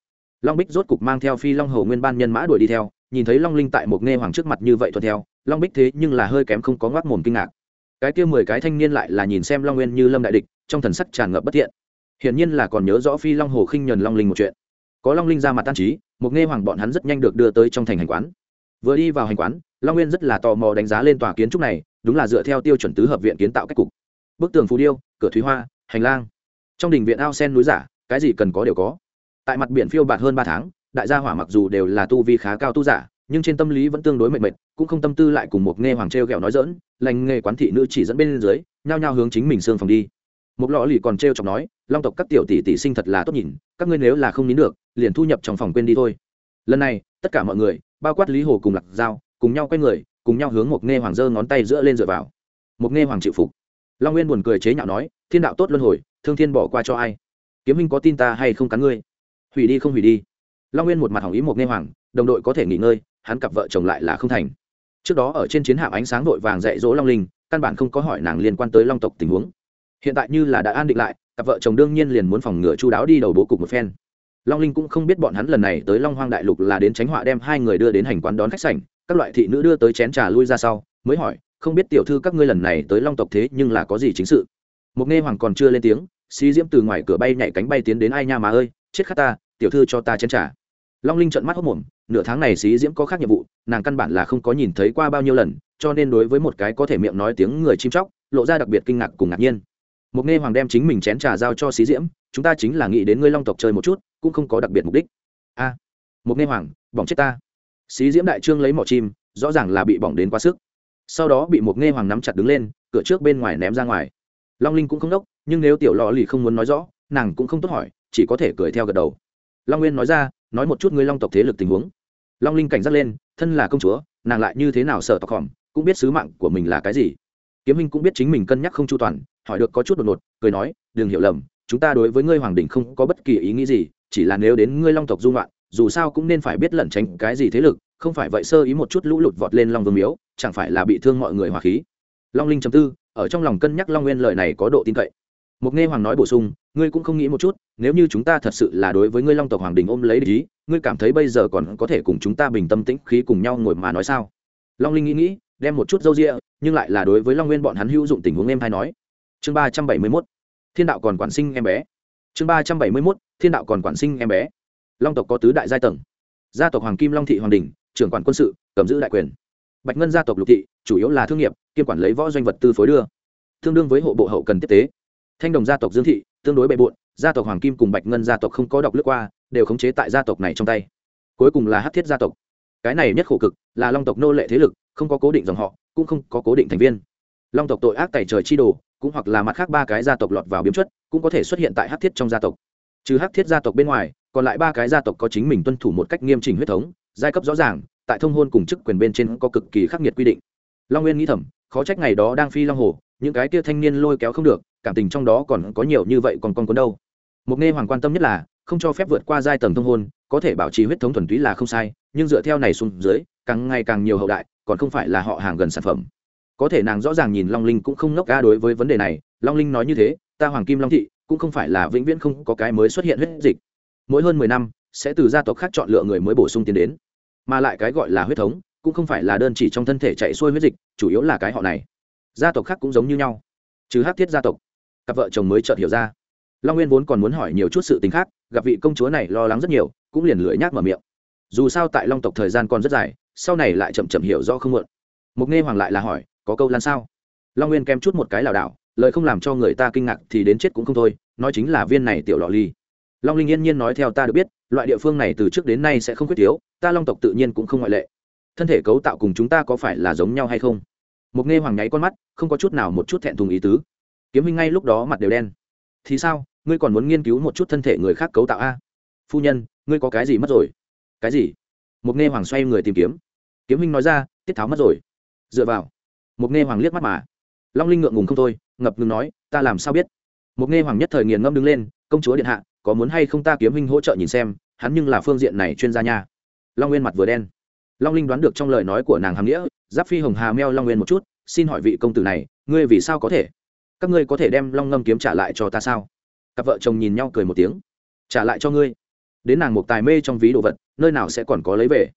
Long bích rốt cục mang theo phi long hầu nguyên ban nhân mã đuổi đi theo, nhìn thấy long linh tại mục nghe hoàng trước mặt như vậy thuận theo, long bích thế nhưng là hơi kém không có ngoác mồm kinh ngạc. Cái kia mười cái thanh niên lại là nhìn xem long nguyên như lâm đại địch, trong thần sắc tràn ngập bất thiện. Hiển nhiên là còn nhớ rõ phi long hồ khinh nhờn long linh một chuyện. Có long linh ra mặt tan trí một nghe hoàng bọn hắn rất nhanh được đưa tới trong thành hành quán vừa đi vào hành quán, long nguyên rất là tò mò đánh giá lên tòa kiến trúc này, đúng là dựa theo tiêu chuẩn tứ hợp viện kiến tạo cách cục. Bức tường phù điêu, cửa thúy hoa, hành lang. Trong đình viện ao sen núi giả, cái gì cần có đều có. Tại mặt biển phiêu bạt hơn ba tháng, đại gia hỏa mặc dù đều là tu vi khá cao tu giả, nhưng trên tâm lý vẫn tương đối mệt mệt, cũng không tâm tư lại cùng một nghe hoàng t r e o g ẹ o nói dỡn lành nghề quán thị nữ chỉ dẫn bên dưới, nhao nhao hướng chính mình xương phòng đi. Một lọ lì còn t r e o chọc nói, long tộc các tiểu tỷ tỷ sinh thật là tốt nhìn, các ngươi nếu là không nín được, liền thu nhập trong phòng quên đi thôi. Lần này, tất cả mọi người bao quát lý hồ cùng lạc dao cùng nhau quay người, cùng nhau hướng một nghe hoàng giơ ngón tay giữa lên dựa vào. Một nghe hoàng chịu phục. Long nguyên buồn cười chế nhạo nói, thiên đạo tốt luân hồi, thương thiên bỏ qua cho ai? Kiếm minh có tin ta hay không cắn ngươi? Hủy đi không hủy đi. Long nguyên một mặt hỏng ý một nghe hoàng, đồng đội có thể nghỉ ngơi, hắn cặp vợ chồng lại là không thành. Trước đó ở trên chiến hạm ánh sáng vội vàng dạy dỗ long linh, căn bản không có hỏi nàng liên quan tới long tộc tình huống. Hiện tại như là đã an định lại, cặp vợ chồng đương nhiên liền muốn phòng ngừa chu đáo đi đầu bố cục một phen long linh cũng không biết bọn hắn lần này tới long hoang đại lục là đến tránh họa đem hai người đưa đến hành quán đón khách sảnh, các loại thị nữ đưa tới chén trà lui ra sau, mới hỏi, không biết tiểu thư các ngươi lần này tới long tộc thế nhưng là có gì chính sự? Mục nghe hoàng còn chưa lên tiếng, xí diễm từ ngoài cửa bay nhảy cánh bay tiến đến ai nha mà ơi, chết khát ta, tiểu thư cho ta chén trà. Long linh trận mắt hốc mồm, nửa tháng này xí diễm có khác nhiệm vụ, nàng căn bản là không có nhìn thấy qua bao nhiêu lần, cho nên đối với một cái có thể miệng nói tiếng người chim chóc, lộ ra đặc biệt kinh ngạc cùng ngạc nhiên. Mục nghe hoàng đem chính mình chén trà giao cho xí diễm, chúng ta chính là nghĩ đến ngươi long tộc chơi một chút cũng không có đặc biệt mục đích. A à, một nghe hoàng bỏng chết ta. Xí diễm đại trương lấy mỏ chim rõ ràng là bị bỏng đến quá sức. Sau đó bị một nghe hoàng nắm chặt đứng lên cửa trước bên ngoài ném ra ngoài. Long linh cũng không đốc nhưng nếu tiểu lò lì không muốn nói rõ nàng cũng không tốt hỏi chỉ có thể cười theo gật đầu. Long nguyên nói ra nói một chút ngươi long tộc thế lực tình huống. Long linh cảnh giác lên thân là công chúa nàng lại như thế nào sợ tộc hòm cũng biết sứ mạng của mình là cái gì. Kiếm minh cũng biết chính mình cân nhắc không chu toàn hỏi được có chút đột ngột cười nói đừng hiểu lầm chúng ta đối với ngươi hoàng đình không có bất kỳ ý nghĩ gì chỉ là nếu đến ngươi long tộc dung loạn dù sao cũng nên phải biết lẩn tránh cái gì thế lực không phải vậy sơ ý một chút lũ lụt vọt lên long vương miếu chẳng phải là bị thương mọi người hòa khí long linh chấm tư ở trong lòng cân nhắc long nguyên lời này có độ tin cậy Mục Nghe Hoàng nói bổ sung, ngươi cũng không nghĩ một chút, nếu như chúng ta thật sự là đối với ngươi Long tộc Hoàng đình ôm lấy ý, ngươi cảm thấy bây giờ còn có thể cùng chúng ta bình tâm tĩnh khí cùng nhau ngồi mà nói sao? Long Linh nghĩ nghĩ, đem một chút dâu rịa nhưng lại là đối với Long Nguyên bọn hắn hữu dụng tình huống em hay nói. Chương ba trăm bảy mươi mốt Thiên đạo còn quản sinh em bé. Chương ba trăm bảy mươi mốt Thiên đạo còn quản sinh em bé. Long tộc có tứ đại giai tầng. Gia tộc Hoàng Kim Long thị Hoàng đình, trưởng quản quân sự, cầm giữ đại quyền. Bạch Ngân gia tộc Lục thị, chủ yếu là thương nghiệp, kiêm quản lấy võ doanh vật tư phối đưa. Tương đương với hộ bộ hậu cần tiếp tế thanh đồng gia tộc dương thị tương đối bề bộn gia tộc hoàng kim cùng bạch ngân gia tộc không có đọc lướt qua đều khống chế tại gia tộc này trong tay cuối cùng là hát thiết gia tộc cái này nhất khổ cực là long tộc nô lệ thế lực không có cố định dòng họ cũng không có cố định thành viên long tộc tội ác tài trời chi đồ cũng hoặc là mặt khác ba cái gia tộc lọt vào biếm chuất, cũng có thể xuất hiện tại hát thiết trong gia tộc. Trừ hát thiết gia tộc bên ngoài, còn lại ba cái gia tộc có chính mình tuân thủ một cách nghiêm chỉnh huyết thống, giai cấp rõ ràng, tại thông hôn cùng chức quyền bên trên có cực kỳ khắc nghiệt quy định. Long nguyên nghĩ thầm, khó trách ngày đó đang phi long hồ, những cái kia thanh niên lôi kéo không được, cảm tình trong đó còn có nhiều như vậy còn con cuốn đâu. Một nghe hoàng quan tâm nhất là, không cho phép vượt qua giai tầng thông hôn, có thể bảo trì huyết thống thuần túy là không sai, nhưng dựa theo này xuống dưới, càng ngày càng nhiều hậu đại, còn không phải là họ hàng gần sản phẩm có thể nàng rõ ràng nhìn long linh cũng không ngốc ca đối với vấn đề này. Long linh nói như thế, ta hoàng kim long thị cũng không phải là vĩnh viễn không có cái mới xuất hiện huyết dịch. Mỗi hơn mười năm, sẽ từ gia tộc khác chọn lựa người mới bổ sung tiến đến. Mà lại cái gọi là huyết thống, cũng không phải là đơn chỉ trong thân thể chạy xuôi huyết dịch, chủ yếu là cái họ này. Gia tộc khác cũng giống như nhau. Chứ hát thiết gia tộc, cặp vợ chồng mới chợt hiểu ra. Long nguyên vốn còn muốn hỏi nhiều chút sự tình khác, gặp vị công chúa này lo lắng rất nhiều, cũng liền lưỡi nhác mở miệng. Dù sao tại long tộc thời gian còn rất dài, sau này lại chậm chậm hiểu do không mượn mục nghe hoàng lại là hỏi, có câu lan sao? Long nguyên kém chút một cái lảo đảo, lời không làm cho người ta kinh ngạc thì đến chết cũng không thôi, nói chính là viên này tiểu lọ ly. Long linh yên nhiên nói theo ta được biết, loại địa phương này từ trước đến nay sẽ không quyết thiếu, ta long tộc tự nhiên cũng không ngoại lệ. Thân thể cấu tạo cùng chúng ta có phải là giống nhau hay không? Mục nghe hoàng nháy con mắt, không có chút nào một chút thẹn thùng ý tứ. Kiếm huynh ngay lúc đó mặt đều đen. Thì sao? Ngươi còn muốn nghiên cứu một chút thân thể người khác cấu tạo a? Phu nhân, ngươi có cái gì mất rồi? Cái gì? Mục nghe hoàng xoay người tìm kiếm. Kiếm huynh nói ra, tiết tháo mất rồi dựa vào. Một nghe hoàng liếc mắt mà. Long linh ngượng ngùng không thôi, ngập ngừng nói, ta làm sao biết? Một nghe hoàng nhất thời nghiền ngâm đứng lên, công chúa điện hạ, có muốn hay không ta kiếm huynh hỗ trợ nhìn xem, hắn nhưng là phương diện này chuyên gia nha. Long nguyên mặt vừa đen. Long linh đoán được trong lời nói của nàng hàm nghĩa, giáp phi hồng hà meo long nguyên một chút, xin hỏi vị công tử này, ngươi vì sao có thể? Các ngươi có thể đem long ngâm kiếm trả lại cho ta sao? Cặp vợ chồng nhìn nhau cười một tiếng. Trả lại cho ngươi. Đến nàng một tài mê trong ví đồ vật, nơi nào sẽ còn có lấy về?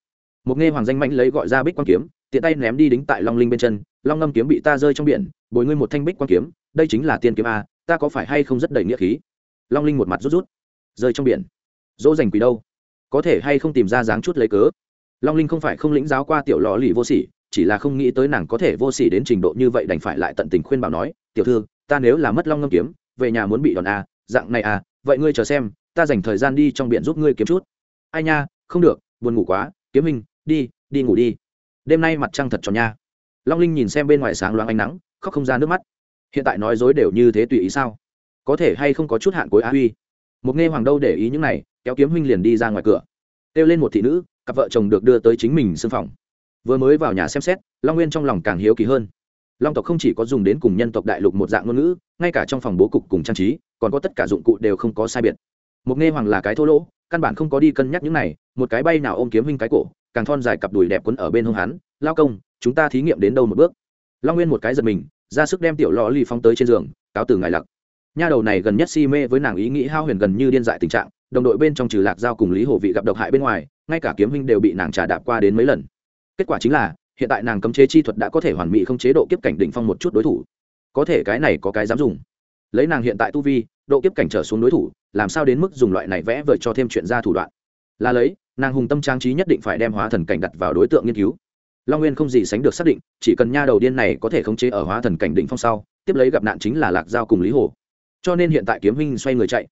Một nghe hoàng danh mạnh lấy gọi ra bích quang kiếm tiện tay ném đi đính tại long linh bên chân long ngâm kiếm bị ta rơi trong biển bồi ngươi một thanh bích quang kiếm đây chính là tiên kiếm a ta có phải hay không rất đầy nghĩa khí? Long linh một mặt rút rút rơi trong biển. Dỗ dành quỷ đâu? Có thể hay không tìm ra dáng chút lấy cớ? Long linh không phải không lĩnh giáo qua tiểu lò lì vô sỉ chỉ là không nghĩ tới nàng có thể vô sỉ đến trình độ như vậy đành phải lại tận tình khuyên bảo nói tiểu thư ta nếu là mất long ngâm kiếm về nhà muốn bị đòn à, dạng này à vậy ngươi chờ xem ta dành thời gian đi trong biển giúp ngươi kiếm chút. Ai nha không được buồn ngủ quá kiếm hình đi đi ngủ đi. Đêm nay mặt trăng thật tròn nha. Long linh nhìn xem bên ngoài sáng loáng ánh nắng, khóc không ra nước mắt. Hiện tại nói dối đều như thế tùy ý sao? Có thể hay không có chút hạn cuối á huy? Một nghe hoàng đâu để ý những này, kéo kiếm huynh liền đi ra ngoài cửa. Kêu lên một thị nữ, cặp vợ chồng được đưa tới chính mình xưng phòng. Vừa mới vào nhà xem xét, long nguyên trong lòng càng hiếu kỳ hơn. Long tộc không chỉ có dùng đến cùng nhân tộc đại lục một dạng ngôn ngữ, ngay cả trong phòng bố cục cùng trang trí, còn có tất cả dụng cụ đều không có sai biệt. Một nghe hoàng là cái thô lỗ, căn bản không có đi cân nhắc những này, một cái bay nào ôm kiếm huynh cái cổ càng thon dài cặp đùi đẹp quấn ở bên hông hắn, lao công, chúng ta thí nghiệm đến đâu một bước? Long nguyên một cái giật mình, ra sức đem tiểu lò ly phong tới trên giường, cáo từ ngài lặc. Nha đầu này gần nhất si mê với nàng ý nghĩ hao huyền gần như điên dại tình trạng, đồng đội bên trong trừ lạc giao cùng lý hồ vị gặp độc hại bên ngoài, ngay cả kiếm huynh đều bị nàng trà đạp qua đến mấy lần. Kết quả chính là, hiện tại nàng cấm chế chi thuật đã có thể hoàn mỹ không chế độ kiếp cảnh đỉnh phong một chút đối thủ. Có thể cái này có cái dám dùng. Lấy nàng hiện tại tu vi, độ kiếp cảnh trở xuống đối thủ, làm sao đến mức dùng loại này vẽ vời cho thêm chuyện ra thủ đoạn? Là lấy nàng hùng tâm trang trí nhất định phải đem hóa thần cảnh đặt vào đối tượng nghiên cứu. Long nguyên không gì sánh được xác định, chỉ cần nha đầu điên này có thể khống chế ở hóa thần cảnh đỉnh phong sau, tiếp lấy gặp nạn chính là lạc giao cùng lý hồ. Cho nên hiện tại kiếm huynh xoay người chạy.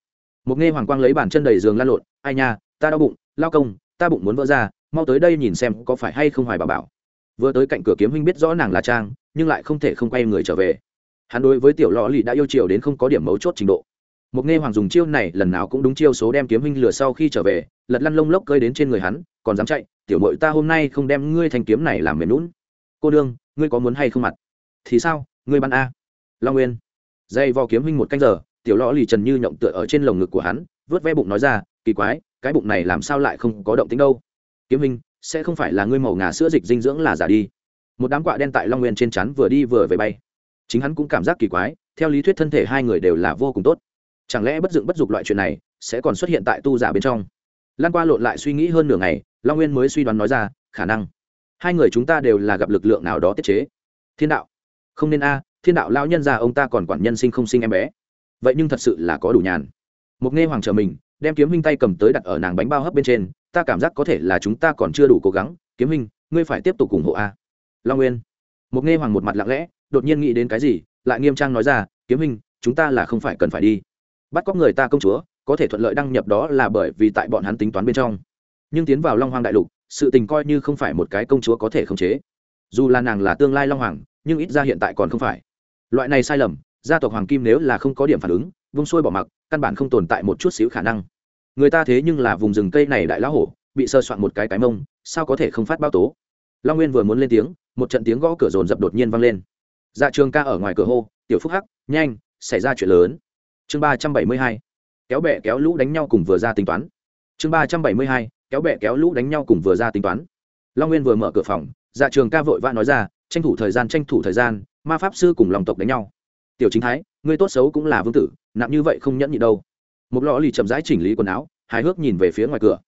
Một nghe hoàng quang lấy bàn chân đầy giường lan lộn, ai nha, ta đau bụng, lao công, ta bụng muốn vỡ ra, mau tới đây nhìn xem có phải hay không hoài bà bảo. Vừa tới cạnh cửa kiếm huynh biết rõ nàng là trang, nhưng lại không thể không quay người trở về. Hắn đối với tiểu lò lì đã yêu chiều đến không có điểm mấu chốt trình độ. Một nghe hoàng dùng chiêu này, lần nào cũng đúng chiêu số đem kiếm huynh lừa sau khi trở về lật lăn lông lốc cơi đến trên người hắn, còn dám chạy, tiểu mội ta hôm nay không đem ngươi thành kiếm này làm mềm lún cô đương ngươi có muốn hay không mặt? Thì sao, ngươi bắn a. Long nguyên. Dây vò kiếm huynh một canh giờ, tiểu lõ lì trần như nhộng tựa ở trên lồng ngực của hắn, vớt ve bụng nói ra, kỳ quái, cái bụng này làm sao lại không có động tính đâu? Kiếm huynh, sẽ không phải là ngươi màu ngà sữa dịch dinh dưỡng là giả đi. Một đám quạ đen tại long nguyên trên chắn vừa đi vừa về bay. Chính hắn cũng cảm giác kỳ quái, theo lý thuyết thân thể hai người đều là vô cùng tốt. Chẳng lẽ bất dựng bất dục loại chuyện này sẽ còn xuất hiện tại tu giả bên trong? Lan qua lộn lại suy nghĩ hơn nửa ngày, long nguyên mới suy đoán nói ra, khả năng. Hai người chúng ta đều là gặp lực lượng nào đó tiết chế. Thiên đạo. Không nên a, thiên đạo lao nhân ra ông ta còn quản nhân sinh không sinh em bé. Vậy nhưng thật sự là có đủ nhàn. Mục nghe hoàng trở mình, đem kiếm huynh tay cầm tới đặt ở nàng bánh bao hấp bên trên, ta cảm giác có thể là chúng ta còn chưa đủ cố gắng. Kiếm huynh, ngươi phải tiếp tục ủng hộ a. Long nguyên. Mục nghe hoàng một mặt lặng lẽ, đột nhiên nghĩ đến cái gì, lại nghiêm trang nói ra, kiếm huynh, chúng ta là không phải cần phải đi. Bắt cóc người ta công chúa có thể thuận lợi đăng nhập đó là bởi vì tại bọn hắn tính toán bên trong. Nhưng tiến vào long hoàng đại lục, sự tình coi như không phải một cái công chúa có thể khống chế. Dù là nàng là tương lai long hoàng, nhưng ít ra hiện tại còn không phải. Loại này sai lầm, gia tộc hoàng kim nếu là không có điểm phản ứng, vung xuôi bỏ mặc, căn bản không tồn tại một chút xíu khả năng. Người ta thế nhưng là vùng rừng cây này đại lão hổ, bị sơ soạn một cái cái mông, sao có thể không phát bao tố? Long nguyên vừa muốn lên tiếng, một trận tiếng gõ cửa rồn rập đột nhiên vang lên. Dạ trường ca ở ngoài cửa hô, tiểu phúc hắc, nhanh, xảy ra chuyện lớn. Chương ba trăm bảy mươi hai kéo bẹ kéo lũ đánh nhau cùng vừa ra tính toán. Chương ba trăm bảy mươi hai, kéo bẹ kéo lũ đánh nhau cùng vừa ra tính toán. Long nguyên vừa mở cửa phòng dạ trường ca vội vã nói ra, tranh thủ thời gian, tranh thủ thời gian, ma pháp sư cùng lòng tộc đánh nhau. Tiểu chính thái ngươi tốt xấu cũng là vương tử, nặng như vậy không nhẫn nhị đâu. Một lọ lì chậm rãi chỉnh lý quần áo, hài hước nhìn về phía ngoài cửa.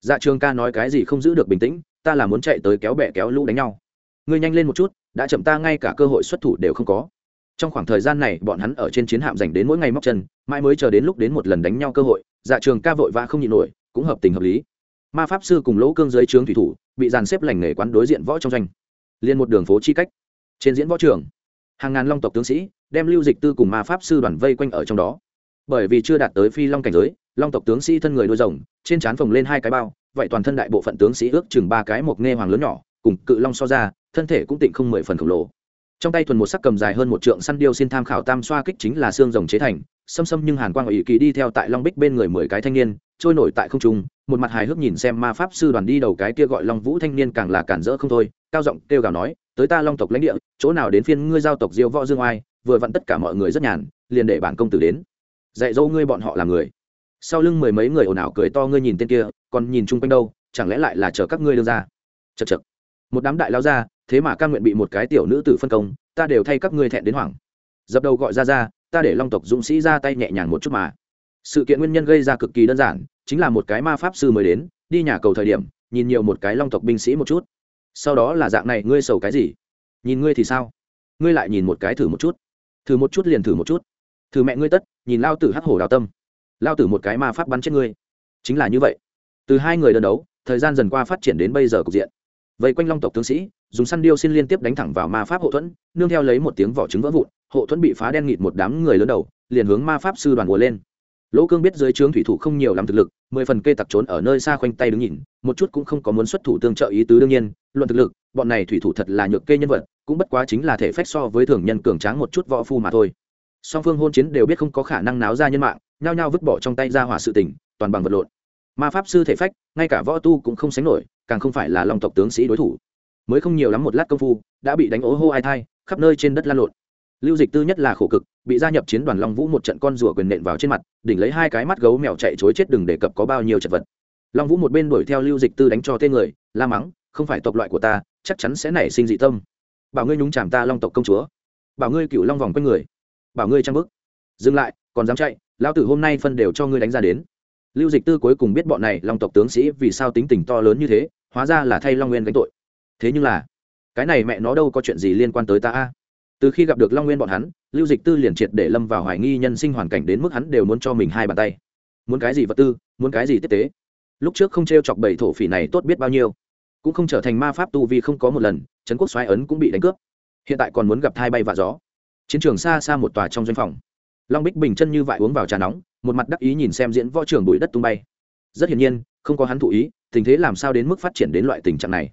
Dạ trường ca nói cái gì không giữ được bình tĩnh, ta là muốn chạy tới kéo bẹ kéo lũ đánh nhau. Ngươi nhanh lên một chút, đã chậm ta ngay cả cơ hội xuất thủ đều không có trong khoảng thời gian này, bọn hắn ở trên chiến hạm dành đến mỗi ngày móc chân, mãi mới chờ đến lúc đến một lần đánh nhau cơ hội dạ trường ca vội vã không nhịn nổi, cũng hợp tình hợp lý. Ma pháp sư cùng lỗ cương dưới trướng thủy thủ, bị dàn xếp lành nghề quán đối diện võ trong doanh. Liên một đường phố chi cách. Trên diễn võ trường, hàng ngàn long tộc tướng sĩ đem lưu dịch tư cùng ma pháp sư đoàn vây quanh ở trong đó. Bởi vì chưa đạt tới phi long cảnh giới, long tộc tướng sĩ thân người đôi rồng, trên trán phồng lên hai cái bao, vậy toàn thân đại bộ phận tướng sĩ ước chừng ba cái một nghe hoàng lớn nhỏ, cùng cự long so ra, thân thể cũng tịnh không mười phần khổng lồ trong tay thuần một sắc cầm dài hơn một trượng săn điêu xin tham khảo tam xoa kích chính là xương rồng chế thành, xâm xâm nhưng hàn quang ủy kỳ đi theo tại long bích bên người mười cái thanh niên, trôi nổi tại không trung, một mặt hài hước nhìn xem ma pháp sư đoàn đi đầu cái kia gọi long vũ thanh niên càng là cản rỡ không thôi, cao giọng kêu gào nói, tới ta long tộc lãnh địa, chỗ nào đến phiên ngươi giao tộc diêu võ dương oai, vừa vặn tất cả mọi người rất nhàn, liền để bản công tử đến. Dạy dỗ ngươi bọn họ là người. Sau lưng mười mấy người ồn ào cười to ngươi nhìn tên kia, còn nhìn chung quanh đâu, chẳng lẽ lại là chờ các ngươi đưa ra? Chật chật một đám đại lao ra thế mà ca nguyện bị một cái tiểu nữ tử phân công, ta đều thay các ngươi thẹn đến hoảng. Dập đầu gọi ra ra ta để long tộc dũng sĩ ra tay nhẹ nhàng một chút mà. Sự kiện nguyên nhân gây ra cực kỳ đơn giản, chính là một cái ma pháp sư mới đến, đi nhà cầu thời điểm, nhìn nhiều một cái long tộc binh sĩ một chút. Sau đó là dạng này, ngươi sầu cái gì? Nhìn ngươi thì sao? Ngươi lại nhìn một cái thử một chút. Thử một chút liền thử một chút. Thử mẹ ngươi tất, nhìn lao tử hắc hổ đào tâm. Lao tử một cái ma pháp bắn chết ngươi. Chính là như vậy. Từ hai người đơn đấu, thời gian dần qua phát triển đến bây giờ cục diện. Vây quanh long tộc tướng sĩ dùng săn điêu xin liên tiếp đánh thẳng vào ma pháp hộ thuẫn, nương theo lấy một tiếng vỏ trứng vỡ vụn, hộ thuẫn bị phá đen nghịt một đám người lớn đầu, liền hướng ma pháp sư đoàn ùa lên. Lỗ cương biết dưới trướng thủy thủ không nhiều làm thực lực, mười phần kê tặc trốn ở nơi xa khoanh tay đứng nhìn, một chút cũng không có muốn xuất thủ tương trợ ý tứ đương nhiên, luận thực lực, bọn này thủy thủ thật là nhược kê nhân vật, cũng bất quá chính là thể phách so với thường nhân cường tráng một chút võ phu mà thôi. Song phương hôn chiến đều biết không có khả năng náo ra nhân mạng, nhao nhao vứt bỏ trong tay ra hỏa sự tình, toàn bằng vật lộn. Ma pháp sư thể phách, ngay cả võ tu cũng không sánh nổi, càng không phải là lòng tộc tướng sĩ đối thủ mới không nhiều lắm một lát công phu, đã bị đánh ố hô ai thai, khắp nơi trên đất lan lộn. Lưu dịch tư nhất là khổ cực, bị gia nhập chiến đoàn long vũ một trận con rùa quyền nện vào trên mặt, đỉnh lấy hai cái mắt gấu mèo chạy chối chết đừng đề cập có bao nhiêu chật vật. Long vũ một bên đuổi theo lưu dịch tư đánh cho tên người, la mắng, không phải tộc loại của ta, chắc chắn sẽ nảy sinh dị tâm. Bảo ngươi nhúng chàm ta long tộc công chúa. Bảo ngươi cựu long vòng quanh người. Bảo ngươi trang bức. Dừng lại, còn dám chạy, lão tử hôm nay phân đều cho ngươi đánh ra đến. Lưu dịch tư cuối cùng biết bọn này long tộc tướng sĩ vì sao tính tình to lớn như thế, hóa ra là thay long nguyên gánh tội thế nhưng là, cái này mẹ nó đâu có chuyện gì liên quan tới ta a? Từ khi gặp được long nguyên bọn hắn, lưu dịch tư liền triệt để lâm vào hoài nghi nhân sinh hoàn cảnh đến mức hắn đều muốn cho mình hai bàn tay. Muốn cái gì vật tư, muốn cái gì tiếp tế? Lúc trước không t r e o chọc bảy thổ phỉ này tốt biết bao nhiêu. Cũng không trở thành ma pháp tu vì không có một lần, trấn quốc xoáy ấn cũng bị đánh cướp. Hiện tại còn muốn gặp thai bay và gió. Chiến trường xa xa một tòa trong doanh phòng. Long bích bình chân như vại uống vào trà nóng, một mặt đắc ý nhìn xem diễn võ trường bụi đất tung bay. Rất hiển nhiên, không có hắn thụ ý, tình thế làm sao đến mức phát triển đến loại tình trạng này?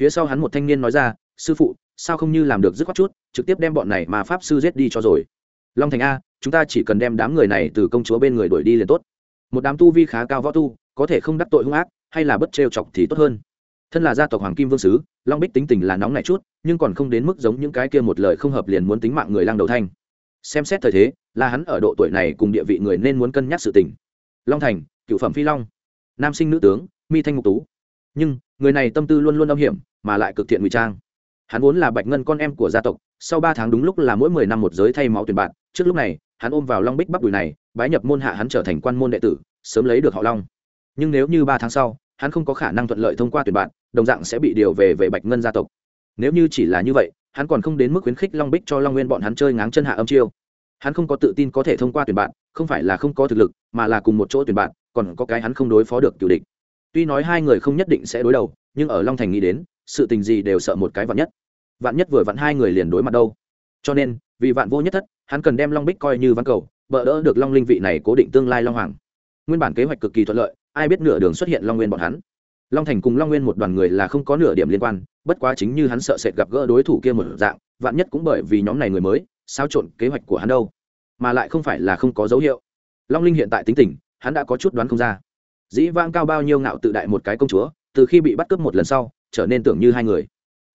Phía sau hắn một thanh niên nói ra, sư phụ, sao không như làm được dứt khoát chút, trực tiếp đem bọn này mà pháp sư giết đi cho rồi. Long thành a, chúng ta chỉ cần đem đám người này từ công chúa bên người đuổi đi liền tốt. Một đám tu vi khá cao võ tu, có thể không đắc tội hung ác, hay là bất trêu chọc thì tốt hơn. Thân là gia tộc hoàng kim vương sứ, long bích tính tình là nóng này chút, nhưng còn không đến mức giống những cái kia một lời không hợp liền muốn tính mạng người lang đầu thanh xem xét thời thế, là hắn ở độ tuổi này cùng địa vị người nên muốn cân nhắc sự tình. Long thành, cựu phẩm phi long. Nam sinh nữ tướng, mi thanh ngục tú. Nhưng người này tâm tư luôn luôn âm hiểm, mà lại cực thiện ngụy trang. Hắn vốn là bạch ngân con em của gia tộc, sau ba tháng đúng lúc là mỗi mười năm một giới thay máu tuyển bạn. Trước lúc này, hắn ôm vào long bích bắc đùi này, bái nhập môn hạ hắn trở thành quan môn đệ tử, sớm lấy được họ long. Nhưng nếu như ba tháng sau, hắn không có khả năng thuận lợi thông qua tuyển bạn, đồng dạng sẽ bị điều về về bạch ngân gia tộc. Nếu như chỉ là như vậy, hắn còn không đến mức khuyến khích long bích cho long nguyên bọn hắn chơi ngáng chân hạ âm chiêu. Hắn không có tự tin có thể thông qua tuyển bạn, không phải là không có thực lực, mà là cùng một chỗ tuyển bạn, còn có cái hắn không đối phó được cựu địch tuy nói hai người không nhất định sẽ đối đầu, nhưng ở long thành nghĩ đến, sự tình gì đều sợ một cái vạn nhất. Vạn nhất vừa vặn hai người liền đối mặt đâu. Cho nên, vì vạn vô nhất thất, hắn cần đem long bích coi như văn cầu, bỡ đỡ được long linh vị này cố định tương lai long hoàng. Nguyên bản kế hoạch cực kỳ thuận lợi, ai biết nửa đường xuất hiện long nguyên bọn hắn. Long thành cùng long nguyên một đoàn người là không có nửa điểm liên quan, bất quá chính như hắn sợ sệt gặp gỡ đối thủ kia một dạng, vạn nhất cũng bởi vì nhóm này người mới sao trộn kế hoạch của hắn đâu. Mà lại không phải là không có dấu hiệu. Long linh hiện tại tính tình, hắn đã có chút đoán không ra dĩ vang cao bao nhiêu ngạo tự đại một cái công chúa, từ khi bị bắt cướp một lần sau, trở nên tưởng như hai người.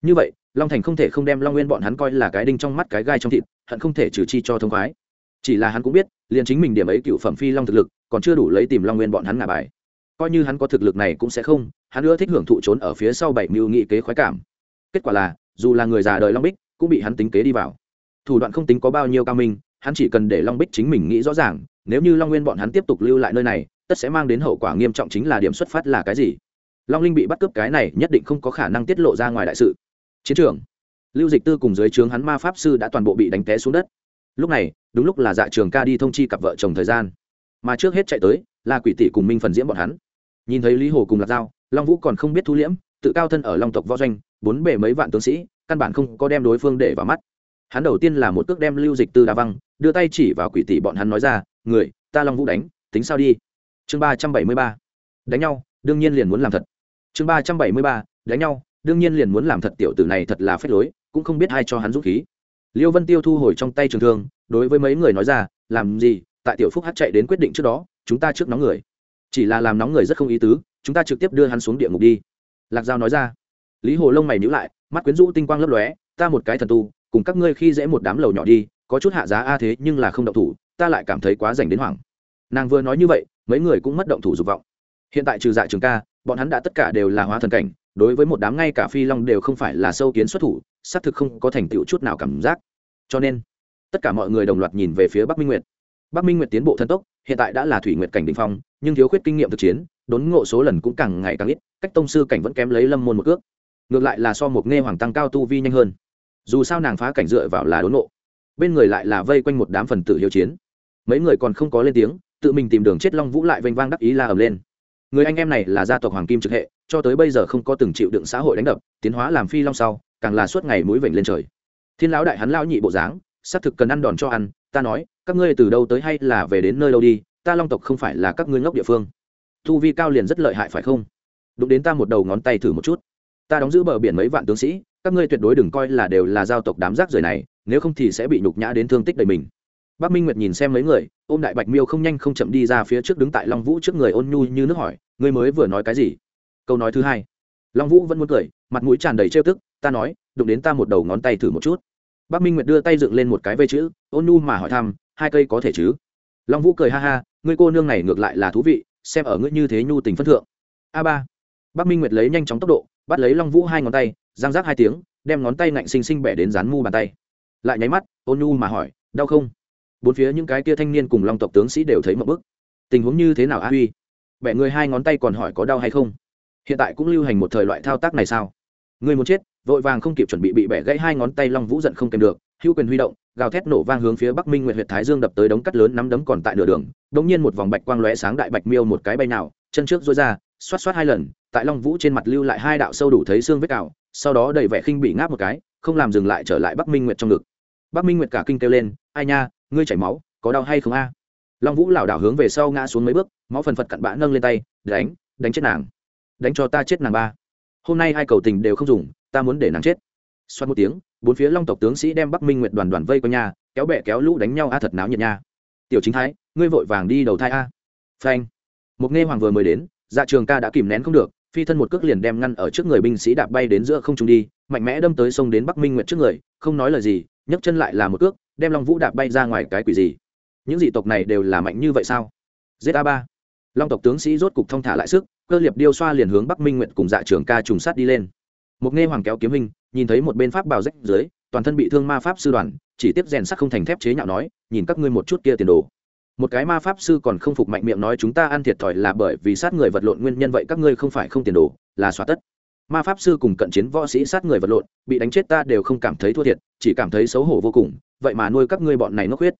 Như vậy, long thành không thể không đem long nguyên bọn hắn coi là cái đinh trong mắt cái gai trong thịt, hận không thể trừ chi cho thông khoái. Chỉ là hắn cũng biết, liền chính mình điểm ấy cựu phẩm phi long thực lực, còn chưa đủ lấy tìm long nguyên bọn hắn ngả bài. Coi như hắn có thực lực này cũng sẽ không, hắn ưa thích hưởng thụ trốn ở phía sau bảy mưu nghị kế khoái cảm. Kết quả là, dù là người già đời long bích, cũng bị hắn tính kế đi vào. Thủ đoạn không tính có bao nhiêu cao minh, hắn chỉ cần để long bích chính mình nghĩ rõ ràng, nếu như long nguyên bọn hắn tiếp tục lưu lại nơi này tất sẽ mang đến hậu quả nghiêm trọng chính là điểm xuất phát là cái gì? Long linh bị bắt cướp cái này nhất định không có khả năng tiết lộ ra ngoài đại sự. Chiến trường. Lưu dịch tư cùng dưới trướng hắn ma pháp sư đã toàn bộ bị đánh té xuống đất. Lúc này, đúng lúc là dạ trường ca đi thông chi cặp vợ chồng thời gian. Mà trước hết chạy tới, là quỷ tỷ cùng minh phần diễm bọn hắn. Nhìn thấy lý hồ cùng lạc dao long vũ còn không biết thu liễm, tự cao thân ở long tộc võ doanh, bốn bề mấy vạn tướng sĩ, căn bản không có đem đối phương để vào mắt. Hắn đầu tiên là một cước đem lưu dịch tư đa văng, đưa tay chỉ vào quỷ tỷ bọn hắn nói ra, người, ta long vũ đánh, tính sao đi? Chương ba trăm bảy mươi ba, đánh nhau, đương nhiên liền muốn làm thật. Chương ba trăm bảy mươi ba, đánh nhau, đương nhiên liền muốn làm thật, tiểu tử này thật là phép lối, cũng không biết ai cho hắn dũng khí. Liêu vân tiêu thu hồi trong tay trường thương, đối với mấy người nói ra, làm gì? Tại tiểu phúc hát chạy đến quyết định trước đó, chúng ta trước nóng người. Chỉ là làm nóng người rất không ý tứ, chúng ta trực tiếp đưa hắn xuống địa ngục đi. Lạc giao nói ra. Lý hồ lông mày nhữ lại, mắt quyến rũ tinh quang lấp lóe, ta một cái thần tu, cùng các ngươi khi dễ một đám lầu nhỏ đi, có chút hạ giá a thế nhưng là không động thủ, ta lại cảm thấy quá dành đến hoảng. Nàng vừa nói như vậy mấy người cũng mất động thủ dục vọng. Hiện tại trừ dạ trường ca, bọn hắn đã tất cả đều là hóa thần cảnh, đối với một đám ngay cả phi long đều không phải là sâu kiến xuất thủ, xác thực không có thành tựu chút nào cảm giác. Cho nên, tất cả mọi người đồng loạt nhìn về phía bắc minh nguyệt. Bắc minh nguyệt tiến bộ thần tốc, hiện tại đã là thủy nguyệt cảnh đình phong, nhưng thiếu khuyết kinh nghiệm thực chiến, đốn ngộ số lần cũng càng ngày càng ít, cách tông sư cảnh vẫn kém lấy lâm môn một ước ngược lại là so một nghe hoàng tăng cao tu vi nhanh hơn. Dù sao nàng phá cảnh dựa vào là đốn ngộ. Bên người lại là vây quanh một đám phần tử hiếu chiến. Mấy người còn không có lên tiếng tự mình tìm đường chết long vũ lại vênh vang đắc ý la ầm lên. Người anh em này là gia tộc hoàng kim trực hệ, cho tới bây giờ không có từng chịu đựng xã hội đánh đập, tiến hóa làm phi long sau, càng là suốt ngày mũi vểnh lên trời. Thiên lão đại hắn lão nhị bộ dáng, xác thực cần ăn đòn cho ăn, ta nói, các ngươi từ đâu tới hay là về đến nơi đâu đi, ta long tộc không phải là các ngươi ngốc địa phương. Thu vi cao liền rất lợi hại phải không? Đụng đến ta một đầu ngón tay thử một chút. Ta đóng giữ bờ biển mấy vạn tướng sĩ, các ngươi tuyệt đối đừng coi là đều là giao tộc đám rác rưởi này, nếu không thì sẽ bị nhục nhã đến thương tích đầy mình bác minh nguyệt nhìn xem mấy người, ôm đại bạch miêu không nhanh không chậm đi ra phía trước đứng tại long vũ trước người ôn nhu như nước hỏi, ngươi mới vừa nói cái gì? Câu nói thứ hai. Long vũ vẫn muốn cười, mặt mũi tràn đầy trêu tức, ta nói, đụng đến ta một đầu ngón tay thử một chút. Bác minh nguyệt đưa tay dựng lên một cái vây chữ, ôn nhu mà hỏi thăm, hai cây có thể chứ? Long vũ cười ha ha, ngươi cô nương này ngược lại là thú vị, xem ở ngươi như thế nhu tình phân thượng. A ba. Bác minh nguyệt lấy nhanh chóng tốc độ, bắt lấy long vũ hai ngón tay, giang rác hai tiếng, đem ngón tay ngạnh xinh xinh bẻ đến dán mu bàn tay. Lại nháy mắt, ôn nhu mà hỏi, đau không? Bốn phía những cái kia thanh niên cùng long tộc tướng sĩ đều thấy một bức. Tình huống như thế nào a huy? Bẻ người hai ngón tay còn hỏi có đau hay không? Hiện tại cũng lưu hành một thời loại thao tác này sao? Người muốn chết, vội vàng không kịp chuẩn bị bị bẻ gãy hai ngón tay long vũ giận không kèm được, hữu quyền huy động, gào thét nổ vang hướng phía bắc minh nguyệt huyện thái dương đập tới đống cắt lớn nắm đấm còn tại nửa đường đống nhiên một vòng bạch quang lóe sáng đại bạch miêu một cái bay nào, chân trước dối ra, xoát xoát hai lần, tại long vũ trên mặt lưu lại hai đạo sâu đủ thấy xương vết cào sau đó đầy vẻ khinh bị ngáp một cái, không làm dừng lại trở lại bắc minh nguyệt trong ngực. Bắc minh nguyệt cả kinh kêu lên, ai nha ngươi chảy máu, có đau hay không a? Long vũ lảo đảo hướng về sau ngã xuống mấy bước, máu phần phật cặn bã nâng lên tay, đánh đánh chết nàng. Đánh cho ta chết nàng ba. Hôm nay hai cầu tình đều không dùng, ta muốn để nàng chết. Xoát một tiếng, bốn phía long tộc tướng sĩ đem bắc minh nguyệt đoàn đoàn vây quanh nhà, kéo bẹ kéo lũ đánh nhau a thật náo nhiệt nha. Tiểu chính thái, ngươi vội vàng đi đầu thai a. Phanh. Một nghe hoàng vừa mới đến dạ trường ca đã kìm nén không được, phi thân một cước liền đem ngăn ở trước người binh sĩ đạp bay đến giữa không trung đi, mạnh mẽ đâm tới sông đến bắc minh nguyệt trước người, không nói lời gì nhấc chân lại là một cước, đem long vũ đạp bay ra ngoài cái quỷ gì? Những dị tộc này đều là mạnh như vậy sao? A ba. Long tộc tướng sĩ rốt cục thong thả lại sức, cơ liệp điêu xoa liền hướng bắc minh nguyện cùng dạ trường ca trùng sát đi lên. Một nghe hoàng kéo kiếm hình, nhìn thấy một bên pháp bào rách dưới, toàn thân bị thương ma pháp sư đoàn, chỉ tiếp rèn sắc không thành thép chế nhạo nói, nhìn các ngươi một chút kia tiền đồ. Một cái ma pháp sư còn không phục mạnh miệng nói, chúng ta ăn thiệt thòi là bởi vì sát người vật lộn nguyên nhân vậy các ngươi không phải không tiền đồ, là xóa tất ma pháp sư cùng cận chiến võ sĩ sát người vật lộn, bị đánh chết ta đều không cảm thấy thua thiệt, chỉ cảm thấy xấu hổ vô cùng, vậy mà nuôi các ngươi bọn này ngốc huyết.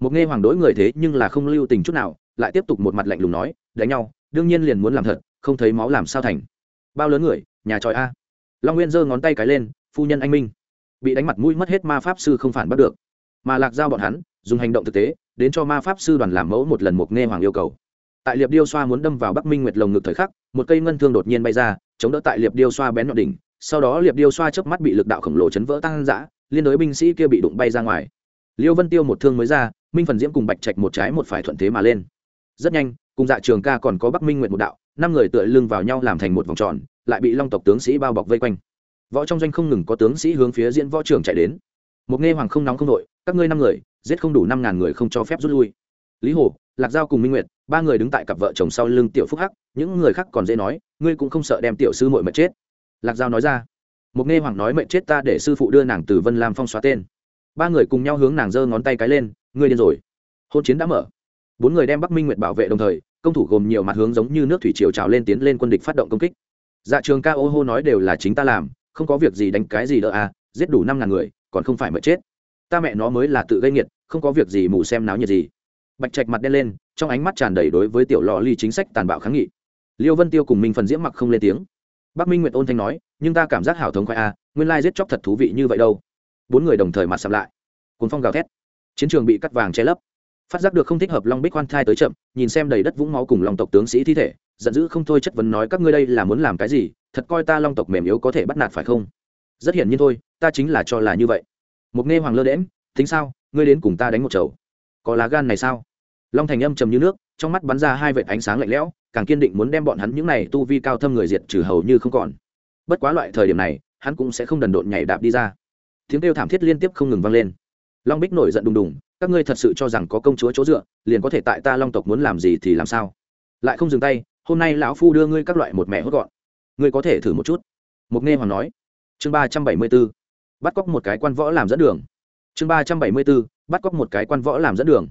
Một nghe hoàng đối người thế nhưng là không lưu tình chút nào, lại tiếp tục một mặt lạnh lùng nói, đánh nhau, đương nhiên liền muốn làm thật, không thấy máu làm sao thành. Bao lớn người, nhà tròi a. Long nguyên giơ ngón tay cái lên, phu nhân anh minh. Bị đánh mặt mũi mất hết ma pháp sư không phản bắt được. Mà lạc giao bọn hắn, dùng hành động thực tế, đến cho ma pháp sư đoàn làm mẫu một lần một nghe hoàng yêu cầu. Tại liệp điêu xoa muốn đâm vào bắc minh nguyệt lồng ngực thời khắc, một cây ngân thương đột nhiên bay ra chống đỡ tại liệp điêu xoa bén nhọn đỉnh, sau đó liệp điêu xoa chớp mắt bị lực đạo khổng lồ chấn vỡ tăng dã, liên đối binh sĩ kia bị đụng bay ra ngoài. Liêu vân tiêu một thương mới ra, minh phần diễm cùng bạch trạch một trái một phải thuận thế mà lên. Rất nhanh, cùng dạ trường ca còn có bắc minh nguyện một đạo, năm người tựa lưng vào nhau làm thành một vòng tròn, lại bị long tộc tướng sĩ bao bọc vây quanh. Võ trong doanh không ngừng có tướng sĩ hướng phía diễn võ trưởng chạy đến. Một nghe hoàng không nóng không đội, các ngươi năm người, giết không đủ năm ngàn người không cho phép rút lui. Lý hồ, lạc giao cùng minh nguyệt, ba người đứng tại cặp vợ chồng sau lưng tiểu phúc hắc, những người khác còn dễ nói ngươi cũng không sợ đem tiểu sư mội mệt chết? Lạc giao nói ra. Mục nghe hoàng nói mệt chết ta để sư phụ đưa nàng từ vân lam phong xóa tên. Ba người cùng nhau hướng nàng giơ ngón tay cái lên, ngươi điên rồi. Hôn chiến đã mở. Bốn người đem bắc minh nguyệt bảo vệ đồng thời, công thủ gồm nhiều mặt hướng giống như nước thủy triều trào lên tiến lên quân địch phát động công kích. Dạ trường ca ô hô nói đều là chính ta làm, không có việc gì đánh cái gì đỡ à giết đủ năm ngàn người, còn không phải mệt chết. Ta mẹ nó mới là tự gây nghiệt, không có việc gì mù xem náo nhiệt gì. Bạch trạch mặt đen lên, trong ánh mắt tràn đầy đối với tiểu lò ly chính sách tàn bạo kháng nghị liêu vân tiêu cùng minh phần diễm mặc không lên tiếng. Bắc minh nguyệt ôn thanh nói, nhưng ta cảm giác hảo thống khoai a, nguyên lai giết chóc thật thú vị như vậy đâu. Bốn người đồng thời mặt sầm lại. Cuốn phong gào thét. Chiến trường bị cắt vàng che lấp. Phát giác được không thích hợp long bích khoan thai tới chậm, nhìn xem đầy đất vũng máu cùng lòng tộc tướng sĩ thi thể, giận dữ không thôi chất vấn nói, các ngươi đây là muốn làm cái gì? Thật coi ta long tộc mềm yếu có thể bắt nạt phải không? Rất hiển nhiên thôi, ta chính là cho là như vậy. Một nghe hoàng lơ đễm, tính sao? Ngươi đến cùng ta đánh một chầu. Có lá gan này sao? Long thành âm trầm như nước trong mắt bắn ra hai vệt ánh sáng lạnh lẽo, càng kiên định muốn đem bọn hắn những này tu vi cao thâm người diệt trừ hầu như không còn. Bất quá loại thời điểm này, hắn cũng sẽ không đần độn nhảy đạp đi ra. Tiếng kêu thảm thiết liên tiếp không ngừng vang lên. Long bích nổi giận đùng đùng, các ngươi thật sự cho rằng có công chúa chỗ dựa, liền có thể tại ta long tộc muốn làm gì thì làm sao? Lại không dừng tay, hôm nay lão phu đưa ngươi các loại một mẹ hốt gọn. Ngươi có thể thử một chút. Mục nghe hoàng nói. Chương ba trăm bảy mươi b ố bắt cóc một cái quan võ làm dẫn đường. Chương ba trăm bảy mươi b ố bắt cóc một cái quan võ làm dẫn đường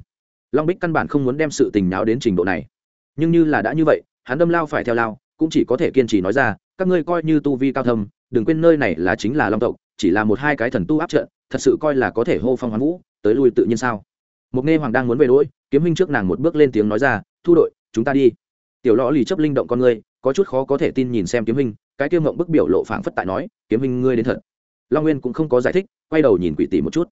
long bích căn bản không muốn đem sự tình náo đến trình độ này. Nhưng như là đã như vậy, hắn đâm lao phải theo lao, cũng chỉ có thể kiên trì nói ra, các ngươi coi như tu vi cao thâm, đừng quên nơi này là chính là long tộc, chỉ là một hai cái thần tu áp trận, thật sự coi là có thể hô phong hoán vũ, tới lui tự nhiên sao? Mục nghe hoàng đang muốn về đỗi kiếm huynh trước nàng một bước lên tiếng nói ra, thu đội, chúng ta đi. Tiểu lõ lì chấp linh động con ngươi, có chút khó có thể tin nhìn xem kiếm huynh, cái kia ngộng bức biểu lộ phảng phất tại nói, kiếm huynh ngươi đến thật. Long nguyên cũng không có giải thích, quay đầu nhìn quỷ tỷ một chút.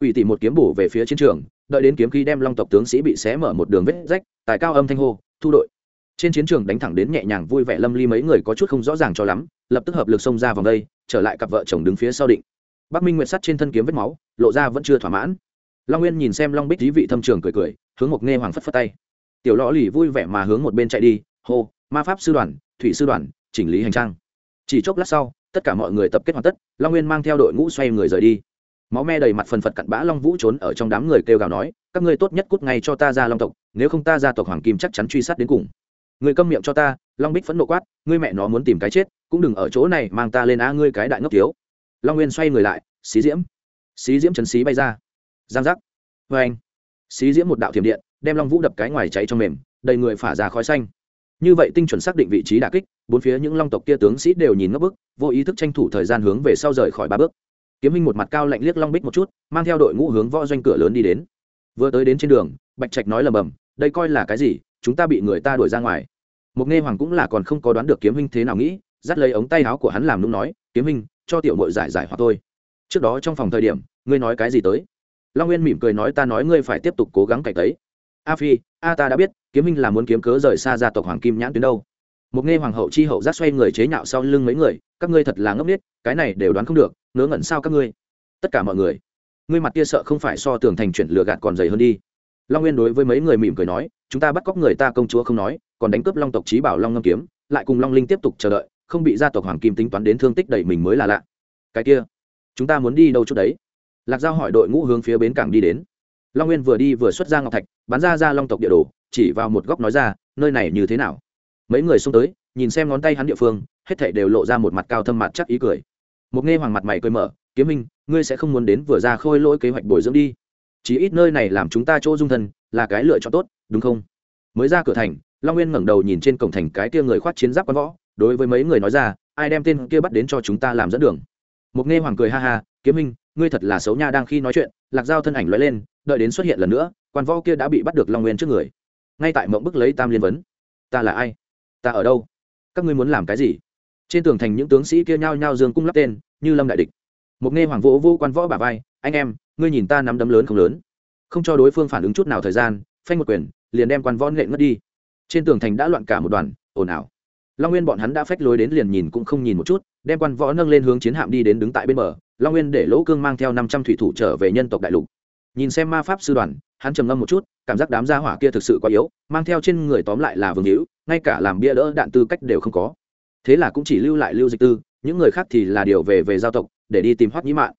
Quỷ tỷ một kiếm bổ về phía chiến trường đợi đến kiếm khí đem long tộc tướng sĩ bị xé mở một đường vết rách, tài cao âm thanh hô, thu đội. Trên chiến trường đánh thẳng đến nhẹ nhàng vui vẻ lâm ly mấy người có chút không rõ ràng cho lắm, lập tức hợp lực xông ra vòng đây, trở lại cặp vợ chồng đứng phía sau định. Bắc minh nguyệt sắt trên thân kiếm vết máu, lộ ra vẫn chưa thỏa mãn. Long nguyên nhìn xem long bích dí vị thâm trường cười cười, hướng một nghe hoàng phất phất tay. Tiểu lõ lì vui vẻ mà hướng một bên chạy đi, hô, ma pháp sư đoàn, thủy sư đoàn, chỉnh lý hành trang. Chỉ chốc lát sau, tất cả mọi người tập kết hoàn tất, long nguyên mang theo đội ngũ xoay người rời đi máu me đầy mặt phần phật cặn bã long vũ trốn ở trong đám người kêu gào nói, các ngươi tốt nhất cút ngay cho ta ra long tộc, nếu không ta ra tộc hoàng kim chắc chắn truy sát đến cùng. Người câm miệng cho ta, long bích phẫn nộ quát, ngươi mẹ nó muốn tìm cái chết, cũng đừng ở chỗ này mang ta lên á ngươi cái đại ngốc thiếu. Long nguyên xoay người lại, xí diễm xí diễm chấn xí bay ra. Giang giác. Vê anh, xí diễm một đạo thiểm điện, đem long vũ đập cái ngoài cháy trong mềm, đầy người phả ra khói xanh. Như vậy tinh chuẩn xác định vị trí đà kích, bốn phía những long tộc kia tướng sĩ đều nhìn ngấp bức, vô ý thức tranh thủ thời gian hướng về sau rời khỏi ba bước kiếm minh một mặt cao lạnh liếc long bích một chút, mang theo đội ngũ hướng võ doanh cửa lớn đi đến. Vừa tới đến trên đường, bạch trạch nói lầm bầm, đây coi là cái gì? Chúng ta bị người ta đuổi ra ngoài. Mục nghe hoàng cũng là còn không có đoán được kiếm minh thế nào nghĩ, dắt lấy ống tay áo của hắn làm lúc nói, kiếm minh, cho tiểu mội giải giải hoặc thôi. trước đó trong phòng thời điểm, ngươi nói cái gì tới? Long nguyên mỉm cười nói, ta nói ngươi phải tiếp tục cố gắng cải tấy. A phi, a ta đã biết, kiếm minh là muốn kiếm cớ rời xa gia tộc hoàng kim nhãn tuyến đâu một nghe hoàng hậu chi hậu giác xoay người chế nhạo sau lưng mấy người, các ngươi thật là ngốc nghếch, cái này đều đoán không được, ngớ ngẩn sao các ngươi? Tất cả mọi người, ngươi mặt kia sợ không phải so tường thành chuyển lừa gạt còn dày hơn đi. Long nguyên đối với mấy người mỉm cười nói, chúng ta bắt cóc người ta công chúa không nói, còn đánh cướp long tộc trí bảo long ngâm kiếm, lại cùng long linh tiếp tục chờ đợi, không bị gia tộc hoàng kim tính toán đến thương tích đẩy mình mới là lạ. Cái kia, chúng ta muốn đi đâu chút đấy? Lạc giao hỏi đội ngũ hướng phía bến cảng đi đến. Long nguyên vừa đi vừa xuất ra ngọc thạch, bắn ra ra long tộc địa đồ, chỉ vào một góc nói ra, nơi này như thế nào? Mấy người xông tới, nhìn xem ngón tay hắn địa phương, hết thảy đều lộ ra một mặt cao thâm mặt chắc ý cười. Một nghe hoàng mặt mày cười mở, kiếm minh, ngươi sẽ không muốn đến vừa ra khôi lỗi kế hoạch bồi dưỡng đi. Chỉ ít nơi này làm chúng ta chỗ dung thân, là cái lựa chọn tốt, đúng không? Mới ra cửa thành, long nguyên ngẩng đầu nhìn trên cổng thành cái kia người khoác chiến giáp quán võ, đối với mấy người nói ra, ai đem tên kia bắt đến cho chúng ta làm dẫn đường? Một nghe hoàng cười ha ha, kiếm minh, ngươi thật là xấu nha đang khi nói chuyện, lạc giao thân ảnh lóe lên, đợi đến xuất hiện lần nữa quan võ kia đã bị bắt được long nguyên trước người. Ngay tại mộng bức lấy tam liên vấn, ta là ai? Ta ở đâu? Các ngươi muốn làm cái gì? Trên tường thành những tướng sĩ kia nhao nhao dương cung lắp tên, như lâm đại địch. Một nghe hoàng vỗ vô quan võ bà vai, anh em, ngươi nhìn ta nắm đấm lớn không lớn? Không cho đối phương phản ứng chút nào thời gian, phanh một quyền, liền đem quan võ nện ngất đi. Trên tường thành đã loạn cả một đoàn, ồn ào. Long nguyên bọn hắn đã phách lối đến liền nhìn cũng không nhìn một chút, đem quan võ nâng lên hướng chiến hạm đi đến đứng tại bên bờ. Long nguyên để lỗ cương mang theo năm trăm thủy thủ trở về nhân tộc đại lục. Nhìn xem ma pháp sư đoàn, hắn trầm ngâm một chút, cảm giác đám gia hỏa kia thực sự quá yếu, mang theo trên người tóm lại là vương hữu ngay cả làm bia đỡ đạn tư cách đều không có. Thế là cũng chỉ lưu lại lưu dịch tư, những người khác thì là điều về về giao tộc, để đi tìm hoắc nhĩ mạng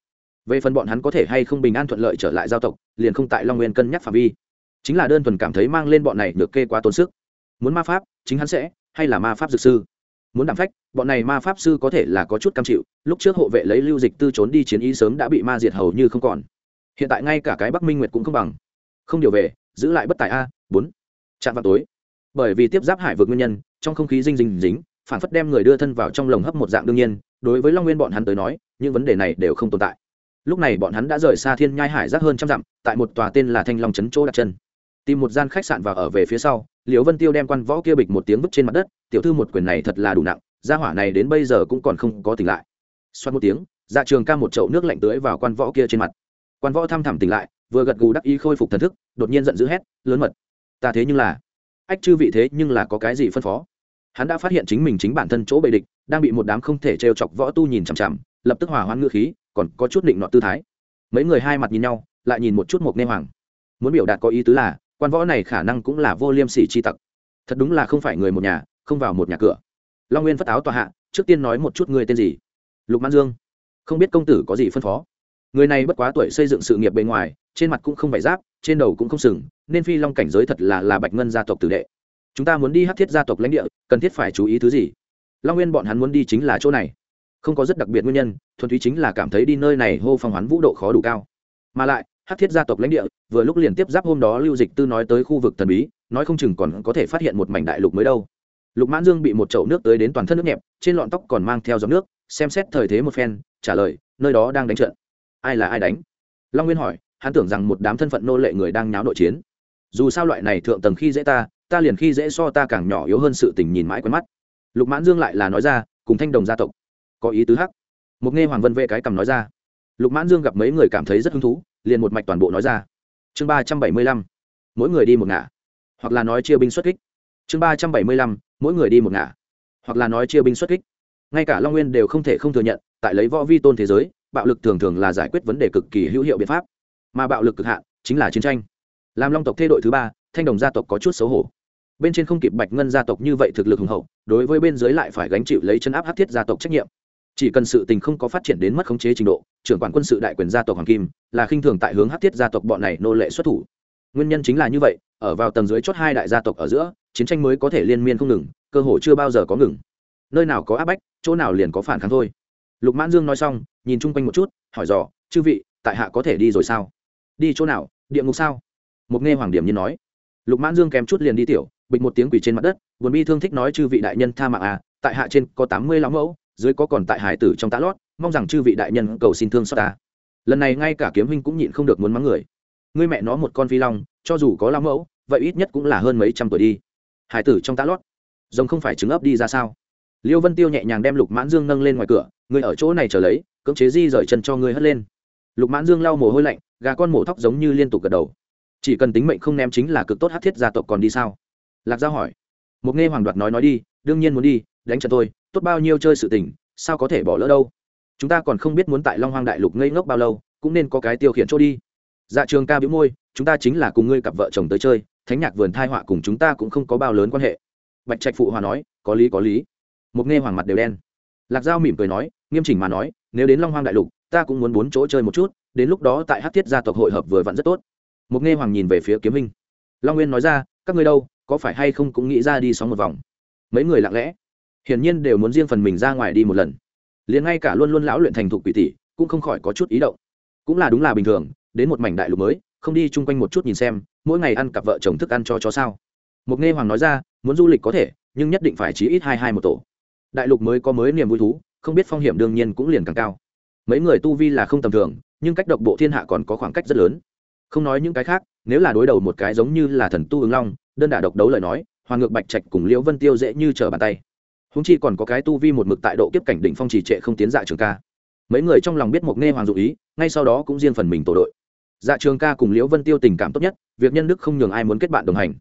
về phần bọn hắn có thể hay không bình an thuận lợi trở lại giao tộc, liền không tại long nguyên cân nhắc phạm vi. Chính là đơn thuần cảm thấy mang lên bọn này được kê quá tốn sức. Muốn ma pháp, chính hắn sẽ, hay là ma pháp dược sư? Muốn đảm phách, bọn này ma pháp sư có thể là có chút cam chịu, lúc trước hộ vệ lấy lưu dịch tư trốn đi chiến ý sớm đã bị ma diệt hầu như không còn. Hiện tại ngay cả cái bắc minh nguyệt cũng không bằng. Không điều về, giữ lại bất tài a, bốn. Chạm vào tối bởi vì tiếp giáp hải vượt nguyên nhân, trong không khí dinh dinh dính, phản phất đem người đưa thân vào trong lồng hấp một dạng đương nhiên, đối với long nguyên bọn hắn tới nói, những vấn đề này đều không tồn tại. Lúc này bọn hắn đã rời xa thiên nhai hải rác hơn trăm dặm, tại một tòa tên là thanh long trấn chỗ đặt chân. Tìm một gian khách sạn và ở về phía sau, liễu vân tiêu đem quan võ kia bịch một tiếng vứt trên mặt đất, tiểu thư một quyền này thật là đủ nặng, gia hỏa này đến bây giờ cũng còn không có tỉnh lại. Xoát một tiếng dạ trường ca một chậu nước lạnh tưới vào quan võ kia trên mặt. Quan võ thăm thẳm tỉnh lại, vừa gật gù đắc ý khôi phục thần thức, đột nhiên giận dữ hét, lớn mật, ta thế nhưng là ách chư vị thế nhưng là có cái gì phân phó? Hắn đã phát hiện chính mình chính bản thân chỗ bệ địch, đang bị một đám không thể trêu chọc võ tu nhìn chằm chằm, lập tức hòa hoãn ngựa khí, còn có chút định nọ tư thái. Mấy người hai mặt nhìn nhau, lại nhìn một chút một nê hoàng. Muốn biểu đạt có ý tứ là, quan võ này khả năng cũng là vô liêm sỉ chi tặc. Thật đúng là không phải người một nhà, không vào một nhà cửa. Long nguyên phất áo tòa hạ, trước tiên nói một chút người tên gì? Lục mãn dương. Không biết công tử có gì phân phó? Người này bất quá tuổi xây dựng sự nghiệp bề ngoài, trên mặt cũng không vải giáp, trên đầu cũng không sừng, nên phi long cảnh giới thật là là bạch ngân gia tộc tử đệ. Chúng ta muốn đi hát thiết gia tộc lãnh địa, cần thiết phải chú ý thứ gì? Long nguyên bọn hắn muốn đi chính là chỗ này. Không có rất đặc biệt nguyên nhân, thuần túy chính là cảm thấy đi nơi này hô phong hoán vũ độ khó đủ cao. Mà lại hát thiết gia tộc lãnh địa, vừa lúc liền tiếp giáp hôm đó lưu dịch tư nói tới khu vực thần bí, nói không chừng còn có thể phát hiện một mảnh đại lục mới đâu. Lục mãn dương bị một chậu nước tới đến toàn thân nước nhẹp, trên lọn tóc còn mang theo giọt nước, xem xét thời thế một phen, trả lời, nơi đó đang đánh trận ai là ai đánh? Long nguyên hỏi, hắn tưởng rằng một đám thân phận nô lệ người đang nháo nội chiến. Dù sao loại này thượng tầng khi dễ ta ta liền khi dễ so ta càng nhỏ yếu hơn sự tình nhìn mãi quen mắt. Lục mãn dương lại là nói ra, cùng thanh đồng gia tộc. Có ý tứ hắc. Một nghe hoàng vân vệ cái cầm nói ra. Lục mãn dương gặp mấy người cảm thấy rất hứng thú, liền một mạch toàn bộ nói ra. Chương ba trăm bảy mươi lăm, mỗi người đi một ngả. Hoặc là nói chia binh xuất kích. Chương ba trăm bảy mươi lăm, mỗi người đi một ngả. Hoặc là nói chia binh xuất kích. Ngay cả long nguyên đều không thể không thừa nhận, tại lấy võ vi tôn thế giới bạo lực thường thường là giải quyết vấn đề cực kỳ hữu hiệu biện pháp, mà bạo lực cực hạn chính là chiến tranh. Làm long tộc thê đội thứ ba, thanh đồng gia tộc có chút xấu hổ. Bên trên không kịp bạch ngân gia tộc như vậy thực lực hùng hậu, đối với bên dưới lại phải gánh chịu lấy chân áp hát thiết gia tộc trách nhiệm. Chỉ cần sự tình không có phát triển đến mất khống chế trình độ, trưởng quản quân sự đại quyền gia tộc hoàng kim là khinh thường tại hướng hát thiết gia tộc bọn này nô lệ xuất thủ. Nguyên nhân chính là như vậy, ở vào tầng dưới chót hai đại gia tộc ở giữa, chiến tranh mới có thể liên miên không ngừng, cơ hội chưa bao giờ có ngừng. Nơi nào có áp bách, chỗ nào liền có phản kháng thôi lục mãn dương nói xong, nhìn chung quanh một chút, hỏi dò, chư vị, tại hạ có thể đi rồi sao? Đi chỗ nào? Địa ngục sao? Một nghe hoàng điểm như nói. Lục mãn dương kèm chút liền đi tiểu, bịch một tiếng quỷ trên mặt đất, buồn bi thương thích nói chư vị đại nhân tha mạng à tại hạ trên có tám mươi lão mẫu, dưới có còn tại hải tử trong tá lót, mong rằng chư vị đại nhân cầu xin thương xót ta lần này ngay cả kiếm huynh cũng nhịn không được muốn mắng người. Ngươi mẹ nó một con phi long, cho dù có lão mẫu, vậy ít nhất cũng là hơn mấy trăm tuổi đi. Hải tử trong tá lót, rồng không phải trứng ấp đi ra sao? Liêu vân tiêu nhẹ nhàng đem lục mãn dương nâng lên ngoài cửa người ở chỗ này chờ lấy, cưỡng chế di rời chân cho ngươi hất lên. Lục mãn dương lau mồ hôi lạnh, gà con mổ thóc giống như liên tục gật đầu. Chỉ cần tính mệnh không ném chính là cực tốt hát thiết gia tộc còn đi sao? Lạc giao hỏi. Một nghe hoàng đoạt nói nói đi, đương nhiên muốn đi, đánh trận tôi tốt bao nhiêu chơi sự tình, sao có thể bỏ lỡ đâu? Chúng ta còn không biết muốn tại long hoang đại lục ngây ngốc bao lâu, cũng nên có cái tiêu khiển chỗ đi. Dạ trường ca biếu môi, chúng ta chính là cùng ngươi cặp vợ chồng tới chơi, thánh nhạc vườn thai họa cùng chúng ta cũng không có bao lớn quan hệ. Bạch trạch phụ hòa nói, có lý có lý một nghe hoàng mặt đều đen. Lạc giao mỉm cười nói, nghiêm chỉnh mà nói, nếu đến long hoang đại lục, ta cũng muốn bốn chỗ chơi một chút, đến lúc đó tại hát thiết gia tộc hội hợp vừa vặn rất tốt. Một nghe hoàng nhìn về phía kiếm minh. Long nguyên nói ra, các ngươi đâu, có phải hay không cũng nghĩ ra đi sóng một vòng? Mấy người lặng lẽ. Hiển nhiên đều muốn riêng phần mình ra ngoài đi một lần. Liền ngay cả luôn luôn lão luyện thành thục quỷ tỷ, cũng không khỏi có chút ý động. Cũng là đúng là bình thường, đến một mảnh đại lục mới, không đi chung quanh một chút nhìn xem, mỗi ngày ăn cặp vợ chồng thức ăn cho chó sao. Một nghe hoàng nói ra, muốn du lịch có thể, nhưng nhất định phải chí ít hai hai một tổ đại lục mới có mới niềm vui thú, không biết phong hiểm đương nhiên cũng liền càng cao. Mấy người tu vi là không tầm thường, nhưng cách độc bộ thiên hạ còn có khoảng cách rất lớn. Không nói những cái khác, nếu là đối đầu một cái giống như là thần tu ứng long, đơn đả độc đấu lời nói, hoàng ngược bạch trạch cùng liễu vân tiêu dễ như trở bàn tay. Húng chi còn có cái tu vi một mực tại độ kiếp cảnh đỉnh phong trì trệ không tiến dạ trường ca. Mấy người trong lòng biết một nghe hoàng dụ ý, ngay sau đó cũng riêng phần mình tổ đội. Dạ trường ca cùng liễu vân tiêu tình cảm tốt nhất, việc nhân đức không nhường ai muốn kết bạn đồng hành.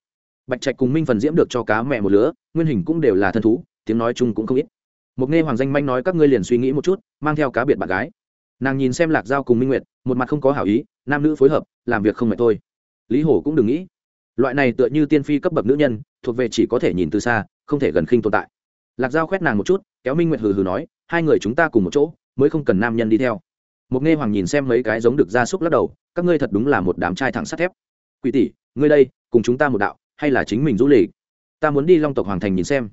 Bạch trạch cùng minh phần diễm được cho cá mẹ một lứa, nguyên hình cũng đều là thân thú tiếng nói chung cũng không ít. Một nghe hoàng danh manh nói các ngươi liền suy nghĩ một chút, mang theo cá biệt bạn gái. Nàng nhìn xem lạc giao cùng minh nguyệt, một mặt không có hảo ý, nam nữ phối hợp, làm việc không mệt thôi. Lý hổ cũng đừng nghĩ. Loại này tựa như tiên phi cấp bậc nữ nhân, thuộc về chỉ có thể nhìn từ xa, không thể gần khinh tồn tại. Lạc giao khoét nàng một chút, kéo minh nguyệt hừ hừ nói, hai người chúng ta cùng một chỗ, mới không cần nam nhân đi theo. Một nghe hoàng nhìn xem mấy cái giống được gia súc lắc đầu, các ngươi thật đúng là một đám trai thẳng sắt thép. Quỷ tỷ, ngươi đây, cùng chúng ta một đạo, hay là chính mình du lịch? Ta muốn đi long tộc hoàng thành nhìn xem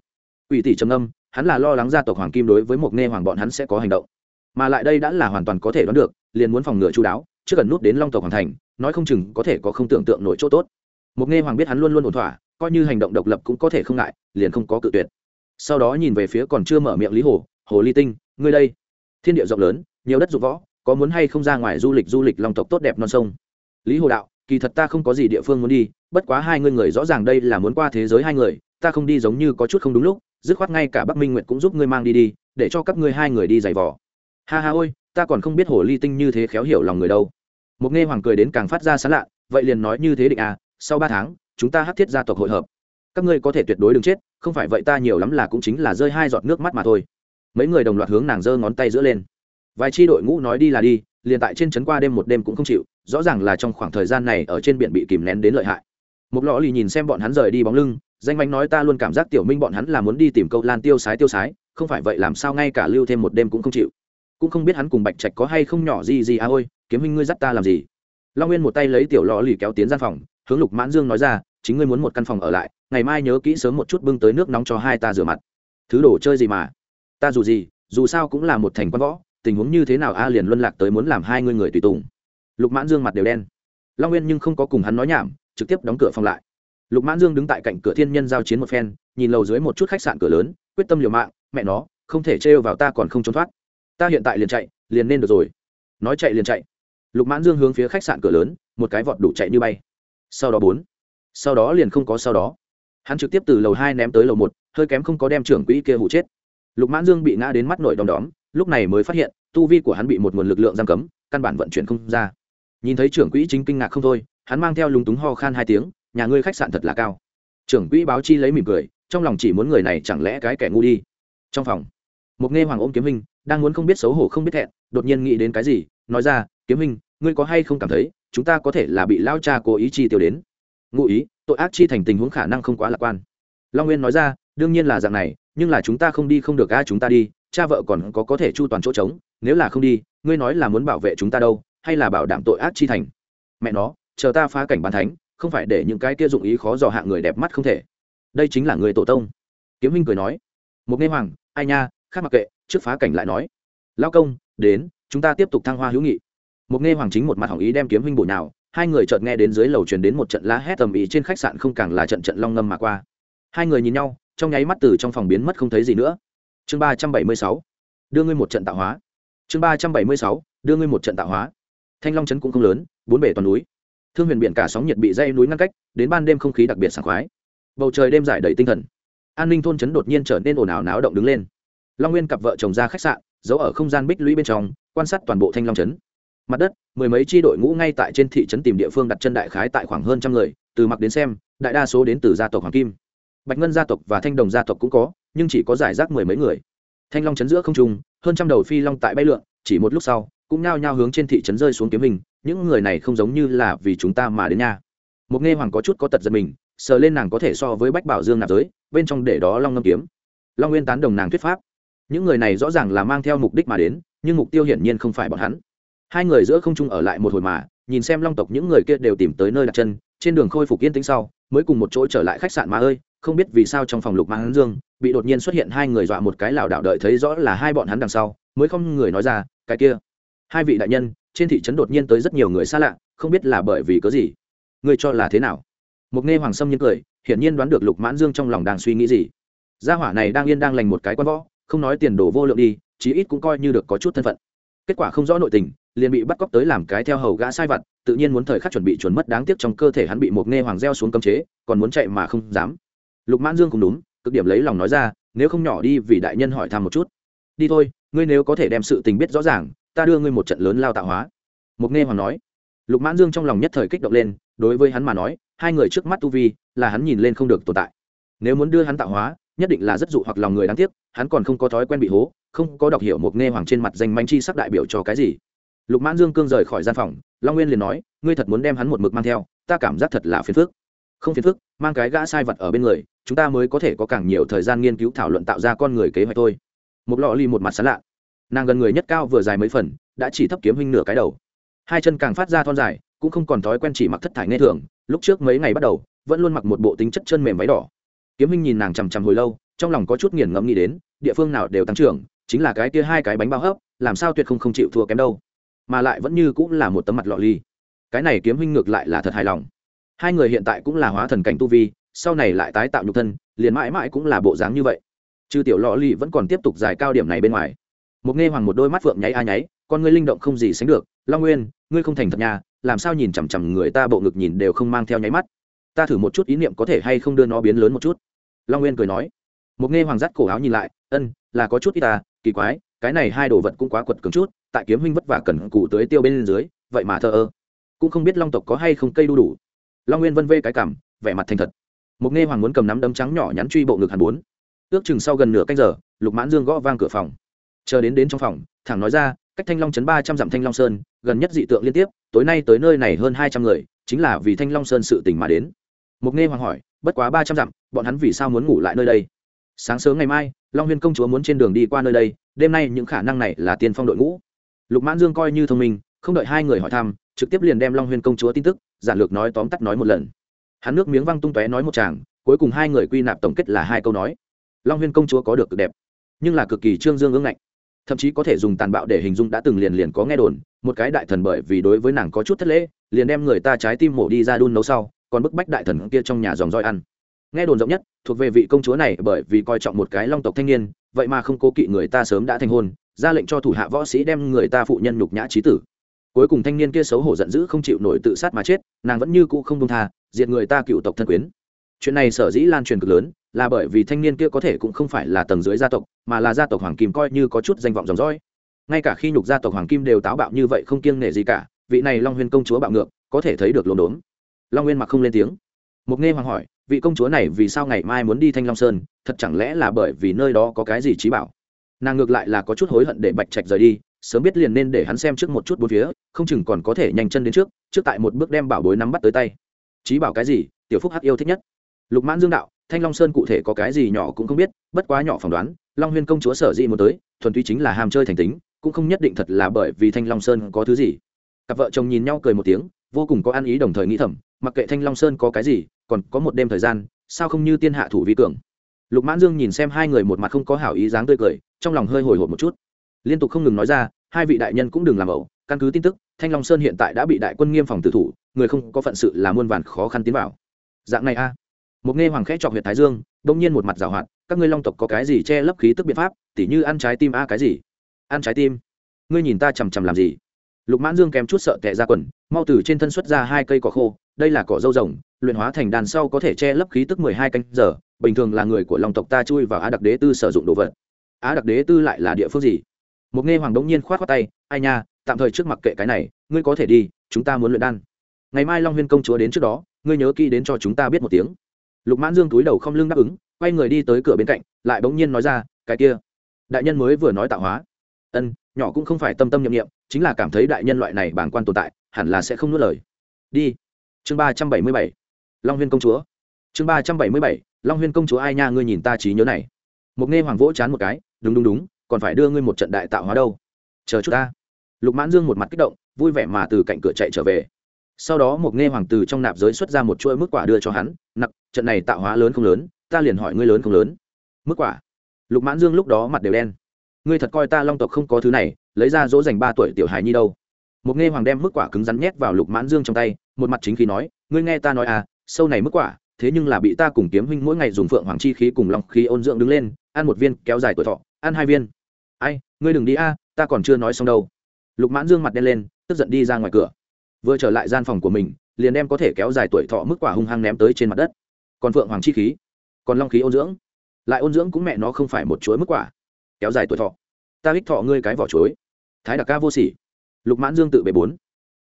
quỷ tỷ trầm âm hắn là lo lắng gia tộc hoàng kim đối với một nghe hoàng bọn hắn sẽ có hành động. Mà lại đây đã là hoàn toàn có thể đoán được, liền muốn phòng ngừa chú đáo, trước cần nút đến long tộc hoàn thành, nói không chừng có thể có không tưởng tượng nổi chỗ tốt. Một nghe hoàng biết hắn luôn luôn ổn thỏa, coi như hành động độc lập cũng có thể không ngại, liền không có cự tuyệt. Sau đó nhìn về phía còn chưa mở miệng lý hồ hồ ly tinh, ngươi đây, thiên địa rộng lớn, nhiều đất dụng võ, có muốn hay không ra ngoài du lịch du lịch long tộc tốt đẹp non sông? Lý hồ đạo, kỳ thật ta không có gì địa phương muốn đi, bất quá hai ngươi người rõ ràng đây là muốn qua thế giới hai người ta không đi giống như có chút không đúng lúc, dứt khoát ngay cả bắc minh nguyệt cũng giúp ngươi mang đi đi, để cho các ngươi hai người đi giày vò. Ha ha ôi, ta còn không biết hồ ly tinh như thế khéo hiểu lòng người đâu. Một nghe hoàng cười đến càng phát ra sán lạ, vậy liền nói như thế định à sau ba tháng, chúng ta hát thiết gia tộc hội hợp. Các ngươi có thể tuyệt đối đừng chết, không phải vậy ta nhiều lắm là cũng chính là rơi hai giọt nước mắt mà thôi. Mấy người đồng loạt hướng nàng giơ ngón tay giữa lên. Vài tri đội ngũ nói đi là đi, liền tại trên trấn qua đêm một đêm cũng không chịu, rõ ràng là trong khoảng thời gian này ở trên biển bị kìm nén đến lợi hại. Một lọ lì nhìn xem bọn hắn rời đi bóng lưng danh bánh nói ta luôn cảm giác tiểu minh bọn hắn là muốn đi tìm câu lan tiêu sái tiêu sái, không phải vậy làm sao ngay cả lưu thêm một đêm cũng không chịu. Cũng không biết hắn cùng bạch trạch có hay không nhỏ gì gì à ôi, kiếm huynh ngươi dắt ta làm gì? Long nguyên một tay lấy tiểu lò lì kéo tiến gian phòng, hướng lục mãn dương nói ra, chính ngươi muốn một căn phòng ở lại, ngày mai nhớ kỹ sớm một chút bưng tới nước nóng cho hai ta rửa mặt. Thứ đồ chơi gì mà? Ta dù gì, dù sao cũng là một thành quan võ, tình huống như thế nào a liền luân lạc tới muốn làm hai ngươi người tùy tùng. Lục mãn dương mặt đều đen. Long nguyên nhưng không có cùng hắn nói nhảm, trực tiếp đóng cửa phòng lại lục mãn dương đứng tại cạnh cửa thiên nhân giao chiến một phen, nhìn lầu dưới một chút khách sạn cửa lớn, quyết tâm liều mạng, mẹ nó, không thể trêu vào ta còn không trốn thoát. Ta hiện tại liền chạy, liền nên được rồi. Nói chạy liền chạy. Lục mãn dương hướng phía khách sạn cửa lớn, một cái vọt đủ chạy như bay. Sau đó bốn. Sau đó liền không có sau đó. Hắn trực tiếp từ lầu hai ném tới lầu một, hơi kém không có đem trưởng quỹ kia hụ chết. Lục mãn dương bị ngã đến mắt nổi đom đóm, lúc này mới phát hiện, tu vi của hắn bị một nguồn lực lượng giam cấm, căn bản vận chuyển không ra. Nhìn thấy trưởng quỹ chính kinh ngạc không thôi, hắn mang theo lúng túng ho khan hai tiếng nhà ngươi khách sạn thật là cao. Trưởng quỹ báo chi lấy mỉm cười, trong lòng chỉ muốn người này chẳng lẽ cái kẻ ngu đi. Trong phòng, một nghe hoàng ôm kiếm hình đang muốn không biết xấu hổ không biết thẹn, đột nhiên nghĩ đến cái gì, nói ra, kiếm hình ngươi có hay không cảm thấy, chúng ta có thể là bị lao cha cố ý chi tiêu đến? Ngụ ý, tội ác chi thành tình huống khả năng không quá lạc quan. Long nguyên nói ra, đương nhiên là dạng này, nhưng là chúng ta không đi không được a, chúng ta đi, cha vợ còn có có thể chu toàn chỗ trống, nếu là không đi, ngươi nói là muốn bảo vệ chúng ta đâu, hay là bảo đảm tội ác chi thành? Mẹ nó, chờ ta phá cảnh bàn thánh không phải để những cái kia dụng ý khó dò hạng người đẹp mắt không thể. Đây chính là người tổ tông. Kiếm huynh cười nói. Một nghe hoàng, ai nha, khác mặc kệ, trước phá cảnh lại nói. Lao công, đến, chúng ta tiếp tục thăng hoa hữu nghị. Một nghe hoàng chính một mặt hỏng ý đem kiếm huynh bổ nào hai người chợt nghe đến dưới lầu truyền đến một trận lá hét tầm ý trên khách sạn không càng là trận trận long ngâm mà qua. Hai người nhìn nhau, trong nháy mắt từ trong phòng biến mất không thấy gì nữa. Chương ba trăm bảy mươi sáu, đưa ngươi một trận tạo hóa. Chương ba trăm bảy mươi sáu, đưa ngươi một trận tạo hóa. Thanh long trấn cũng không lớn, bốn bể toàn núi thương huyền biển cả sóng nhiệt bị dây núi ngăn cách, đến ban đêm không khí đặc biệt sảng khoái. Bầu trời đêm giải đầy tinh thần. An ninh thôn trấn đột nhiên trở nên ồn ào náo động đứng lên. Long nguyên cặp vợ chồng ra khách sạn, giấu ở không gian bích lũy bên trong, quan sát toàn bộ thanh long trấn. Mặt đất, mười mấy tri đội ngũ ngay tại trên thị trấn tìm địa phương đặt chân đại khái tại khoảng hơn trăm người, từ mặc đến xem, đại đa số đến từ gia tộc hoàng kim. Bạch ngân gia tộc và thanh đồng gia tộc cũng có, nhưng chỉ có giải rác mười mấy người. Thanh long chấn giữa không trung, hơn trăm đầu phi long tại bay lượn, chỉ một lúc sau, cũng nao nhao hướng trên thị trấn rơi xuống kiếm hình những người này không giống như là vì chúng ta mà đến nha. Một nghe hoàng có chút có tật giật mình, sờ lên nàng có thể so với bách bảo dương nạp giới, bên trong để đó long ngâm kiếm. Long nguyên tán đồng nàng thuyết pháp. Những người này rõ ràng là mang theo mục đích mà đến, nhưng mục tiêu hiển nhiên không phải bọn hắn. Hai người giữa không trung ở lại một hồi mà, nhìn xem long tộc những người kia đều tìm tới nơi đặt chân, trên đường khôi phục yên tĩnh sau, mới cùng một chỗ trở lại khách sạn mà ơi, không biết vì sao trong phòng lục mang dương, bị đột nhiên xuất hiện hai người dọa một cái lảo đảo đợi thấy rõ là hai bọn hắn đằng sau, mới không người nói ra, cái kia, hai vị đại nhân trên thị trấn đột nhiên tới rất nhiều người xa lạ, không biết là bởi vì có gì. Ngươi cho là thế nào? Mục nghe hoàng sâm nhiên cười, hiển nhiên đoán được lục mãn dương trong lòng đang suy nghĩ gì. Gia hỏa này đang yên đang lành một cái quan võ, không nói tiền đồ vô lượng đi, chí ít cũng coi như được có chút thân phận. Kết quả không rõ nội tình, liền bị bắt cóc tới làm cái theo hầu gã sai vặt, tự nhiên muốn thời khắc chuẩn bị chuẩn mất đáng tiếc trong cơ thể hắn bị một nghe hoàng gieo xuống cấm chế, còn muốn chạy mà không dám. Lục mãn dương cũng đúng, cực điểm lấy lòng nói ra, nếu không nhỏ đi vì đại nhân hỏi thăm một chút. Đi thôi, ngươi nếu có thể đem sự tình biết rõ ràng ta đưa ngươi một trận lớn lao tạo hóa. Mục nghe hoàng nói. Lục mãn dương trong lòng nhất thời kích động lên, đối với hắn mà nói, hai người trước mắt tu vi, là hắn nhìn lên không được tồn tại. Nếu muốn đưa hắn tạo hóa, nhất định là rất dụ hoặc lòng người đáng tiếc, hắn còn không có thói quen bị hố, không có đọc hiểu một nghe hoàng trên mặt danh manh chi sắc đại biểu cho cái gì. Lục mãn dương cương rời khỏi gian phòng, long nguyên liền nói, ngươi thật muốn đem hắn một mực mang theo, ta cảm giác thật là phiền phức. Không phiền phức, mang cái gã sai vật ở bên người, chúng ta mới có thể có càng nhiều thời gian nghiên cứu thảo luận tạo ra con người kế hoạch thôi. Một lọ ly một mặt sán lạ nàng gần người nhất cao vừa dài mấy phần, đã chỉ thấp kiếm huynh nửa cái đầu. Hai chân càng phát ra thon dài, cũng không còn thói quen chỉ mặc thất thải nghe thường, lúc trước mấy ngày bắt đầu, vẫn luôn mặc một bộ tính chất chân mềm váy đỏ. Kiếm huynh nhìn nàng chằm chằm hồi lâu, trong lòng có chút nghiền ngẫm nghĩ đến, địa phương nào đều tăng trưởng, chính là cái kia hai cái bánh bao hấp, làm sao tuyệt không không chịu thua kém đâu. Mà lại vẫn như cũng là một tấm mặt lọ ly. Cái này kiếm huynh ngược lại là thật hài lòng. Hai người hiện tại cũng là hóa thần cảnh tu vi, sau này lại tái tạo nhục thân, liền mãi mãi cũng là bộ dáng như vậy. Chứ tiểu lọ ly vẫn còn tiếp tục dài cao điểm này bên ngoài một nghe hoàng một đôi mắt phượng nháy a nháy, con ngươi linh động không gì sánh được, long nguyên, ngươi không thành thật nhà làm sao nhìn chằm chằm người ta bộ ngực nhìn đều không mang theo nháy mắt. Ta thử một chút ý niệm có thể hay không đưa nó biến lớn một chút. Long nguyên cười nói. Một nghe hoàng dắt cổ áo nhìn lại, ân, là có chút ít ta, kỳ quái, cái này hai đồ vật cũng quá quật cứng chút, tại kiếm huynh vất vả cần cụ tới tiêu bên dưới, vậy mà thờ ơ. Cũng không biết long tộc có hay không cây đu đủ. Long nguyên vân vê cái cảm, vẻ mặt thành thật. Một nghe hoàng muốn cầm nắm đấm trắng nhỏ nhắn truy bộ ngực hàn bốn. Ước chừng sau gần nửa canh giờ, lục mãn dương gõ vang cửa phòng chờ đến đến trong phòng, thẳng nói ra, cách thanh long chấn ba trăm dặm thanh long sơn, gần nhất dị tượng liên tiếp, tối nay tới nơi này hơn hai trăm người, chính là vì thanh long sơn sự tình mà đến. Mục nghe hoàng hỏi, bất quá ba trăm dặm, bọn hắn vì sao muốn ngủ lại nơi đây? Sáng sớm ngày mai, long huyên công chúa muốn trên đường đi qua nơi đây, đêm nay những khả năng này là tiên phong đội ngũ. Lục mãn dương coi như thông minh, không đợi hai người hỏi thăm, trực tiếp liền đem long huyên công chúa tin tức, giản lược nói tóm tắt nói một lần. Hắn nước miếng văng tung tóe nói một chàng cuối cùng hai người quy nạp tổng kết là hai câu nói. Long huyên công chúa có được cực đẹp, nhưng là cực kỳ trương dương ương ngạnh thậm chí có thể dùng tàn bạo để hình dung đã từng liền liền có nghe đồn, một cái đại thần bởi vì đối với nàng có chút thất lễ, liền đem người ta trái tim mổ đi ra đun nấu sau, còn bức bách đại thần kia trong nhà dòng roi ăn. Nghe đồn rộng nhất, thuộc về vị công chúa này bởi vì coi trọng một cái long tộc thanh niên, vậy mà không cố kỵ người ta sớm đã thành hôn, ra lệnh cho thủ hạ võ sĩ đem người ta phụ nhân nhục nhã trí tử. Cuối cùng thanh niên kia xấu hổ giận dữ không chịu nổi tự sát mà chết, nàng vẫn như cũ không công tha, diệt người ta cựu tộc thân quyến. Chuyện này sở dĩ lan truyền cực lớn là bởi vì thanh niên kia có thể cũng không phải là tầng dưới gia tộc, mà là gia tộc hoàng kim coi như có chút danh vọng dòng dõi. Ngay cả khi nhục gia tộc hoàng kim đều táo bạo như vậy không kiêng nể gì cả, vị này long huyên công chúa bạo ngược, có thể thấy được lồn đốn long nguyên mặc không lên tiếng. Mục nghe hoàng hỏi, vị công chúa này vì sao ngày mai muốn đi thanh long sơn, thật chẳng lẽ là bởi vì nơi đó có cái gì trí bảo? Nàng ngược lại là có chút hối hận để bạch trạch rời đi, sớm biết liền nên để hắn xem trước một chút bốn phía, không chừng còn có thể nhanh chân đến trước trước tại một bước đem bảo bối nắm bắt tới tay. Trí bảo cái gì? Tiểu phúc hắc yêu thích nhất. Lục mãn dương đạo thanh long sơn cụ thể có cái gì nhỏ cũng không biết, bất quá nhỏ phỏng đoán, long huyên công chúa sở dĩ muốn tới, thuần túy chính là ham chơi thành tính, cũng không nhất định thật là bởi vì thanh long sơn có thứ gì. Cặp vợ chồng nhìn nhau cười một tiếng, vô cùng có ăn ý đồng thời nghĩ thầm, mặc kệ thanh long sơn có cái gì, còn có một đêm thời gian, sao không như tiên hạ thủ vi cường. Lục mãn dương nhìn xem hai người một mặt không có hảo ý dáng tươi cười, trong lòng hơi hồi hộp một chút. Liên tục không ngừng nói ra, hai vị đại nhân cũng đừng làm ẩu, căn cứ tin tức, thanh long sơn hiện tại đã bị đại quân nghiêm phòng tử thủ, người không có phận sự là muôn vàn khó khăn tiến vào. Dạng này a một nghe hoàng khẽ chọc huyện thái dương đông nhiên một mặt giảo hoạt, các ngươi long tộc có cái gì che lấp khí tức biện pháp? Tỉ như ăn trái tim a cái gì? Ăn trái tim? Ngươi nhìn ta chằm chằm làm gì? Lục mãn dương kém chút sợ tệ ra quần, mau từ trên thân xuất ra hai cây cỏ khô, đây là cỏ dâu rồng, luyện hóa thành đàn sau có thể che lấp khí tức mười hai canh giờ, bình thường là người của long tộc ta chui vào á đặc đế tư sử dụng đồ vật. Á đặc đế tư lại là địa phương gì? Một nghe hoàng đống nhiên khoát qua tay, ai nha, tạm thời trước mặc kệ cái này, ngươi có thể đi, chúng ta muốn luyện đan. Ngày mai long huyên công chúa đến trước đó, ngươi nhớ kỹ đến cho chúng ta biết một tiếng lục mãn dương túi đầu không lưng đáp ứng, quay người đi tới cửa bên cạnh, lại bỗng nhiên nói ra, cái kia, đại nhân mới vừa nói tạo hóa. Ân, nhỏ cũng không phải tâm tâm nhiệm nghiệm chính là cảm thấy đại nhân loại này bản quan tồn tại, hẳn là sẽ không nuốt lời. Đi. Chương ba trăm bảy mươi bảy, long huyên công chúa. Chương ba trăm bảy mươi bảy, long huyên công chúa ai nha, ngươi nhìn ta trí nhớ này. Một nghe hoàng vỗ chán một cái, đúng đúng đúng, còn phải đưa ngươi một trận đại tạo hóa đâu. Chờ chút ta. Lục mãn dương một mặt kích động, vui vẻ mà từ cạnh cửa chạy trở về sau đó một nghe hoàng từ trong nạp giới xuất ra một chuỗi mức quả đưa cho hắn, nặc, trận này tạo hóa lớn không lớn, ta liền hỏi ngươi lớn không lớn? Mức quả? Lục mãn dương lúc đó mặt đều đen. Ngươi thật coi ta long tộc không có thứ này, lấy ra dỗ dành ba tuổi tiểu hài nhi đâu. Một nghe hoàng đem mức quả cứng rắn nhét vào lục mãn dương trong tay, một mặt chính khí nói, ngươi nghe ta nói à sâu này mức quả, thế nhưng là bị ta cùng kiếm huynh mỗi ngày dùng phượng hoàng chi khí cùng long khí ôn dưỡng đứng lên, ăn một viên, kéo dài tuổi thọ, ăn hai viên. Ai, ngươi đừng đi a, ta còn chưa nói xong đâu. Lục mãn dương mặt đen lên, tức giận đi ra ngoài cửa vừa trở lại gian phòng của mình, liền đem có thể kéo dài tuổi thọ mức quả hung hăng ném tới trên mặt đất. Còn phượng hoàng chi khí, còn long khí ôn dưỡng. Lại ôn dưỡng cũng mẹ nó không phải một chuỗi mức quả. Kéo dài tuổi thọ. Ta hích thọ ngươi cái vỏ chuối. Thái đặc ca vô sỉ. Lục mãn dương tự bề bốn.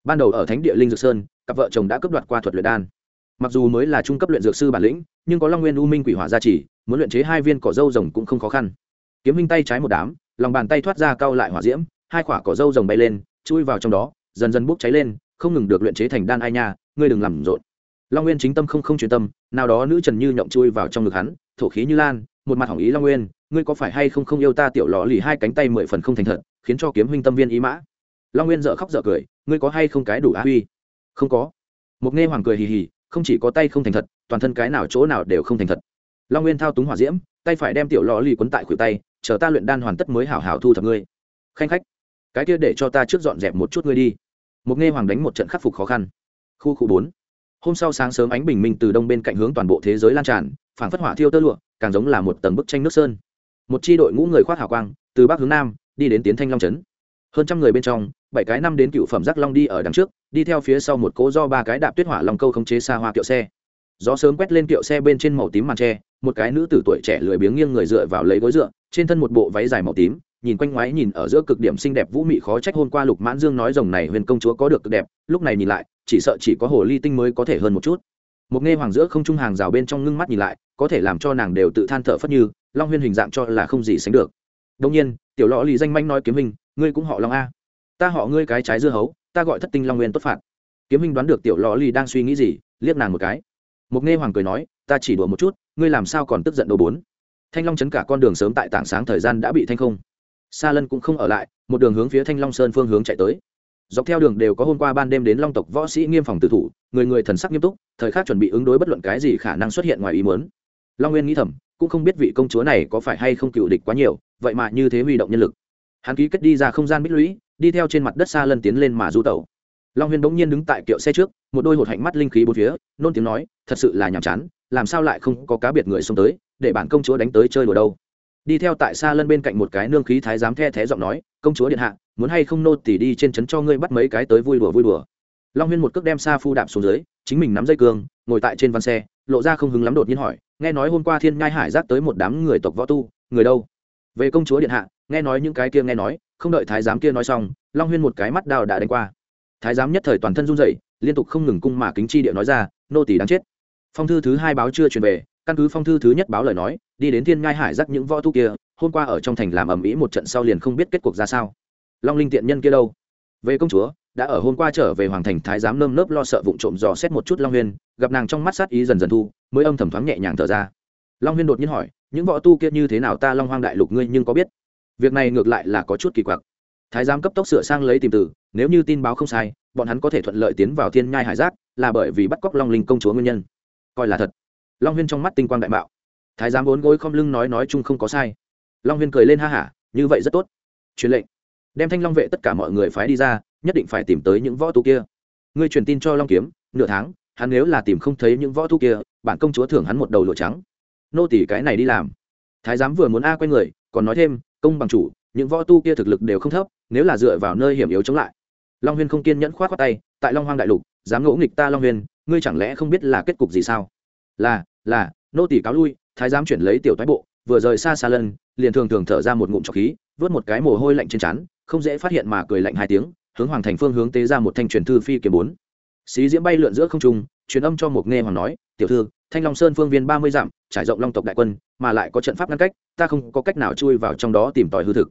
Ban đầu ở thánh địa linh dược sơn, cặp vợ chồng đã cấp đoạt qua thuật luyện đan. Mặc dù mới là trung cấp luyện dược sư bản lĩnh, nhưng có long nguyên u minh quỷ hỏa gia trì, muốn luyện chế hai viên cỏ dâu rồng cũng không khó khăn. Kiếm minh tay trái một đám, lòng bàn tay thoát ra cao lại hỏa diễm, hai quả cỏ dâu rồng bay lên, chui vào trong đó, dần dần bốc cháy lên không ngừng được luyện chế thành đan ai nha, ngươi đừng làm rộn. Long nguyên chính tâm không không chuyên tâm, nào đó nữ trần như nhộng chui vào trong ngực hắn, thổ khí như lan, một mặt hỏng ý long nguyên, ngươi có phải hay không không yêu ta tiểu lò lì hai cánh tay mười phần không thành thật, khiến cho kiếm huynh tâm viên ý mã. Long nguyên dợ khóc dợ cười, ngươi có hay không cái đủ á huy? Không có. Mục nghe hoàng cười hì hì, không chỉ có tay không thành thật, toàn thân cái nào chỗ nào đều không thành thật. Long nguyên thao túng hỏa diễm, tay phải đem tiểu lò lì quấn tại khuỷu tay, chờ ta luyện đan hoàn tất mới hảo hảo thu thập ngươi. Khanh khách, cái kia để cho ta trước dọn dẹp một chút ngươi đi một nghe hoàng đánh một trận khắc phục khó khăn. Khu khu bốn. Hôm sau sáng sớm ánh bình minh từ đông bên cạnh hướng toàn bộ thế giới lan tràn phản phất hỏa thiêu tơ lụa, càng giống là một tầng bức tranh nước sơn. Một chi đội ngũ người khoác hào quang, từ bắc hướng nam, đi đến tiến thanh long trấn. Hơn trăm người bên trong, bảy cái năm đến cựu phẩm giác long đi ở đằng trước, đi theo phía sau một cỗ do ba cái đạp tuyết hỏa long câu không chế xa hoa kiệu xe. Gió sớm quét lên kiệu xe bên trên màu tím màn tre, một cái nữ tử tuổi trẻ lười biếng nghiêng người dựa vào lấy gối dựa, trên thân một bộ váy dài màu tím nhìn quanh ngoái nhìn ở giữa cực điểm xinh đẹp vũ mị khó trách hôm qua lục mãn dương nói rồng này huyền công chúa có được cực đẹp, lúc này nhìn lại, chỉ sợ chỉ có hồ ly tinh mới có thể hơn một chút. Một nghe hoàng giữa không trung hàng rào bên trong ngưng mắt nhìn lại, có thể làm cho nàng đều tự than thở phất như, long huyên hình dạng cho là không gì sánh được. Đông nhiên, tiểu lõ lì danh manh nói kiếm hình, ngươi cũng họ long a. Ta họ ngươi cái trái dưa hấu, ta gọi thất tinh long nguyên tốt phạt. Kiếm hình đoán được tiểu lọ lì đang suy nghĩ gì, liếc nàng một cái. Một nghe hoàng cười nói, ta chỉ đùa một chút, ngươi làm sao còn tức giận đồ bốn? Thanh long chấn cả con đường sớm tại tảng sáng thời gian đã bị thanh không sa lân cũng không ở lại, một đường hướng phía thanh long sơn phương hướng chạy tới. Dọc theo đường đều có hôm qua ban đêm đến long tộc võ sĩ nghiêm phòng tử thủ, người người thần sắc nghiêm túc, thời khắc chuẩn bị ứng đối bất luận cái gì khả năng xuất hiện ngoài ý muốn. Long nguyên nghĩ thầm, cũng không biết vị công chúa này có phải hay không cựu địch quá nhiều, vậy mà như thế huy động nhân lực. Hắn ký kết đi ra không gian bích lũy, đi theo trên mặt đất xa lân tiến lên mà du tẩu. Long huyên bỗng nhiên đứng tại kiệu xe trước, một đôi hột hạnh mắt linh khí bốn phía, nôn tiếng nói, thật sự là nhàm chán, làm sao lại không có cá biệt người xông tới, để bản công chúa đánh tới chơi đùa đâu? Đi theo tại xa lân bên cạnh một cái nương khí thái giám the thé giọng nói, công chúa điện hạ, muốn hay không nô tỉ đi trên trấn cho ngươi bắt mấy cái tới vui đùa vui đùa? Long huyên một cước đem xa phu đạp xuống dưới, chính mình nắm dây cương, ngồi tại trên văn xe, lộ ra không hứng lắm đột nhiên hỏi, nghe nói hôm qua thiên nhai hải giác tới một đám người tộc võ tu, người đâu? Về công chúa điện hạ, nghe nói những cái kia nghe nói, không đợi thái giám kia nói xong, long huyên một cái mắt đào đã đánh qua. Thái giám nhất thời toàn thân run rẩy, liên tục không ngừng cung mà kính chi địa nói ra, nô tỳ đáng chết. Phong thư thứ hai báo chưa truyền về, căn cứ phong thư thứ nhất báo lời nói đi đến thiên ngai hải giác những võ tu kia, hôm qua ở trong thành làm ầm ĩ một trận sau liền không biết kết cuộc ra sao. Long linh tiện nhân kia đâu? Về công chúa, đã ở hôm qua trở về hoàng thành thái giám nơm nớp lo sợ vụng trộm dò xét một chút long huyên, gặp nàng trong mắt sát ý dần dần thu, mới âm thầm thoáng nhẹ nhàng thở ra. Long huyên đột nhiên hỏi, những võ tu kia như thế nào ta long hoang đại lục ngươi nhưng có biết? Việc này ngược lại là có chút kỳ quặc. Thái giám cấp tốc sửa sang lấy tìm từ, nếu như tin báo không sai, bọn hắn có thể thuận lợi tiến vào thiên nhai hải giác, là bởi vì bắt cóc long linh công chúa nguyên nhân. Coi là thật. Long huyên trong mắt tinh quang đại mạo thái giám bốn gối khom lưng nói nói chung không có sai. Long huyên cười lên ha hả, như vậy rất tốt. Truyền lệnh. Đem thanh long vệ tất cả mọi người phái đi ra, nhất định phải tìm tới những võ tu kia. Ngươi truyền tin cho long kiếm, nửa tháng, hắn nếu là tìm không thấy những võ tu kia, bản công chúa thưởng hắn một đầu lụa trắng. Nô tỷ cái này đi làm. Thái giám vừa muốn a quay người, còn nói thêm, công bằng chủ, những võ tu kia thực lực đều không thấp, nếu là dựa vào nơi hiểm yếu chống lại. Long huyên không kiên nhẫn khoát khoác tay, tại long hoang đại lục, dám ngỗ nghịch ta long huyên, ngươi chẳng lẽ không biết là kết cục gì sao? Là là, nô tỷ cáo lui thái giám chuyển lấy tiểu thái bộ, vừa rời xa xa lân, liền thường thường thở ra một ngụm trọc khí, vớt một cái mồ hôi lạnh trên trán, không dễ phát hiện mà cười lạnh hai tiếng, hướng hoàng thành phương hướng tế ra một thanh truyền thư phi kiếm bốn. Xí diễm bay lượn giữa không trung, truyền âm cho một nghe hoàng nói, tiểu thư, thanh long sơn phương viên ba mươi dặm, trải rộng long tộc đại quân, mà lại có trận pháp ngăn cách, ta không có cách nào chui vào trong đó tìm tòi hư thực.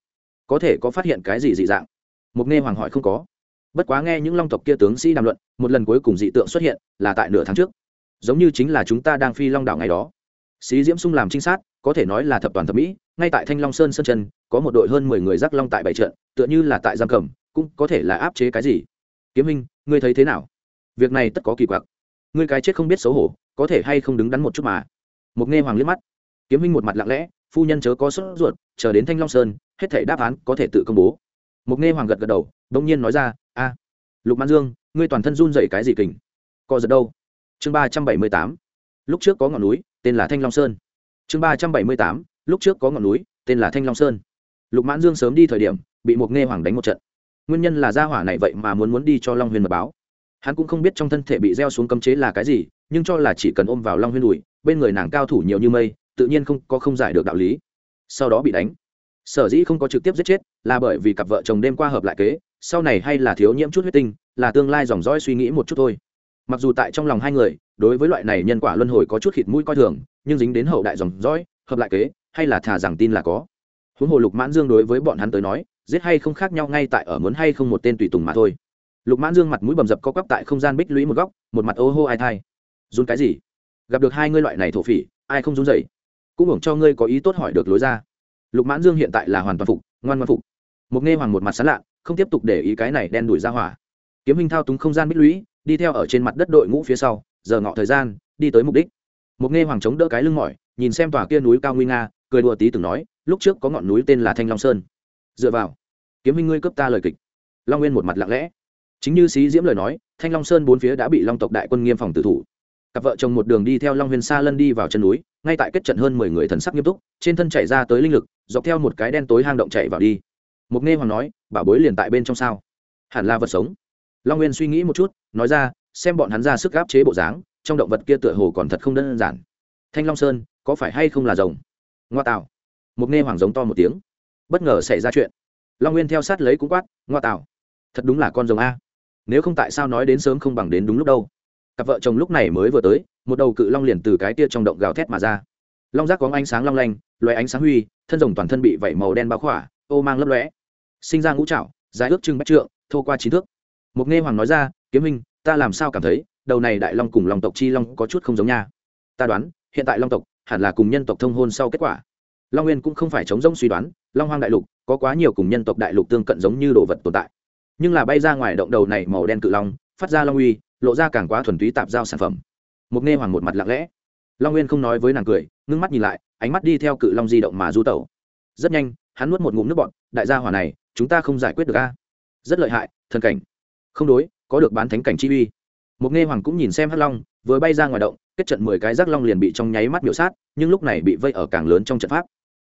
Có thể có phát hiện cái gì dị dạng? Một nghe hoàng hỏi, không có. Bất quá nghe những long tộc kia tướng sĩ đàm luận, một lần cuối cùng dị tượng xuất hiện, là tại nửa tháng trước. Giống như chính là chúng ta đang phi long đảo ngày đó xí diễm sung làm trinh sát, có thể nói là thập toàn thập mỹ, ngay tại thanh long sơn sơn chân, có một đội hơn mười người giác long tại bảy trận, tựa như là tại giam cầm, cũng có thể là áp chế cái gì. Kiếm hình ngươi thấy thế nào? Việc này tất có kỳ quặc. Ngươi cái chết không biết xấu hổ, có thể hay không đứng đắn một chút mà. Một nghe hoàng liếc mắt. Kiếm hình một mặt lặng lẽ, phu nhân chớ có sốt ruột, chờ đến thanh long sơn, hết thể đáp án có thể tự công bố. Một nghe hoàng gật gật đầu đông nhiên nói ra, a, lục mãn dương, ngươi toàn thân run dậy cái gì kình? Co giật đâu? Chương ba trăm bảy mươi tám. Lúc trước có ngọn núi tên là thanh long sơn. Chương ba trăm bảy mươi tám, lúc trước có ngọn núi, tên là thanh long sơn. Lục mãn dương sớm đi thời điểm, bị một nghe hoàng đánh một trận. Nguyên nhân là gia hỏa này vậy mà muốn muốn đi cho long huyền mật báo. Hắn cũng không biết trong thân thể bị gieo xuống cấm chế là cái gì, nhưng cho là chỉ cần ôm vào long huyền đùi, bên người nàng cao thủ nhiều như mây, tự nhiên không có không giải được đạo lý. Sau đó bị đánh. Sở dĩ không có trực tiếp giết chết, là bởi vì cặp vợ chồng đêm qua hợp lại kế, sau này hay là thiếu nhiễm chút huyết tinh, là tương lai dòng dõi suy nghĩ một chút thôi. Mặc dù tại trong lòng hai người đối với loại này nhân quả luân hồi có chút khịt mũi coi thường, nhưng dính đến hậu đại dòng dõi, hợp lại kế, hay là thà rằng tin là có. Huống hồ lục mãn dương đối với bọn hắn tới nói, giết hay không khác nhau ngay tại ở muốn hay không một tên tùy tùng mà thôi. Lục mãn dương mặt mũi bầm dập có quắp tại không gian bích lũy một góc, một mặt ô hô ai thai. Run cái gì? Gặp được hai ngươi loại này thổ phỉ, ai không run dậy cũng hưởng cho ngươi có ý tốt hỏi được lối ra. Lục mãn dương hiện tại là hoàn toàn phục, ngoan ngoan phục. Một nghe hoàng một mặt sán lạ, không tiếp tục để ý cái này đen đuổi ra hỏa. Kiếm hình thao túng không gian bích lũy, đi theo ở trên mặt đất đội ngũ phía sau giờ ngọ thời gian, đi tới mục đích. Một nghe hoàng chống đỡ cái lưng mỏi, nhìn xem tòa kia núi cao nguy nga, cười đùa tí từng nói, lúc trước có ngọn núi tên là thanh long sơn. Dựa vào, kiếm minh ngươi cướp ta lời kịch. Long nguyên một mặt lặng lẽ. Chính như sĩ diễm lời nói, thanh long sơn bốn phía đã bị long tộc đại quân nghiêm phòng tử thủ. Cặp vợ chồng một đường đi theo long huyền sa lân đi vào chân núi, ngay tại kết trận hơn mười người thần sắc nghiêm túc, trên thân chạy ra tới linh lực, dọc theo một cái đen tối hang động chạy vào đi. Mục nghe hoàng nói, bảo bối liền tại bên trong sao? Hẳn là vật sống. Long nguyên suy nghĩ một chút, nói ra xem bọn hắn ra sức gáp chế bộ dáng, trong động vật kia tựa hồ còn thật không đơn giản. Thanh long sơn, có phải hay không là rồng? Ngoa tạo mục nghe hoàng giống to một tiếng. Bất ngờ xảy ra chuyện. Long nguyên theo sát lấy cũng quát, ngoa tạo thật đúng là con rồng a. Nếu không tại sao nói đến sớm không bằng đến đúng lúc đâu? Cặp vợ chồng lúc này mới vừa tới, một đầu cự long liền từ cái tia trong động gào thét mà ra. Long giác có ánh sáng long lanh loé ánh sáng huy, thân rồng toàn thân bị vẩy màu đen bao khỏa, ô mang lấp lóe. Sinh ra ngũ trạo dài ước trưng bách trượng, thô qua chín thước. Mục nghe hoàng nói ra, kiếm minh ta làm sao cảm thấy đầu này đại long cùng long tộc chi long có chút không giống nha. Ta đoán hiện tại long tộc hẳn là cùng nhân tộc thông hôn sau kết quả. Long nguyên cũng không phải chống rông suy đoán long hoang đại lục có quá nhiều cùng nhân tộc đại lục tương cận giống như đồ vật tồn tại. Nhưng là bay ra ngoài động đầu này màu đen cự long phát ra long uy lộ ra càng quá thuần túy tạp giao sản phẩm. Mục nghe hoàng một mặt lặng lẽ. Long nguyên không nói với nàng cười ngưng mắt nhìn lại ánh mắt đi theo cự long di động mà du tẩu. Rất nhanh hắn nuốt một ngụm nước bọt, đại gia hỏa này chúng ta không giải quyết được a. Rất lợi hại thần cảnh. Không đối có được bán thánh cảnh chi uy. Mục nghe hoàng cũng nhìn xem hắc long, vừa bay ra ngoài động, kết trận mười cái rắc long liền bị trong nháy mắt biểu sát, nhưng lúc này bị vây ở càng lớn trong trận pháp.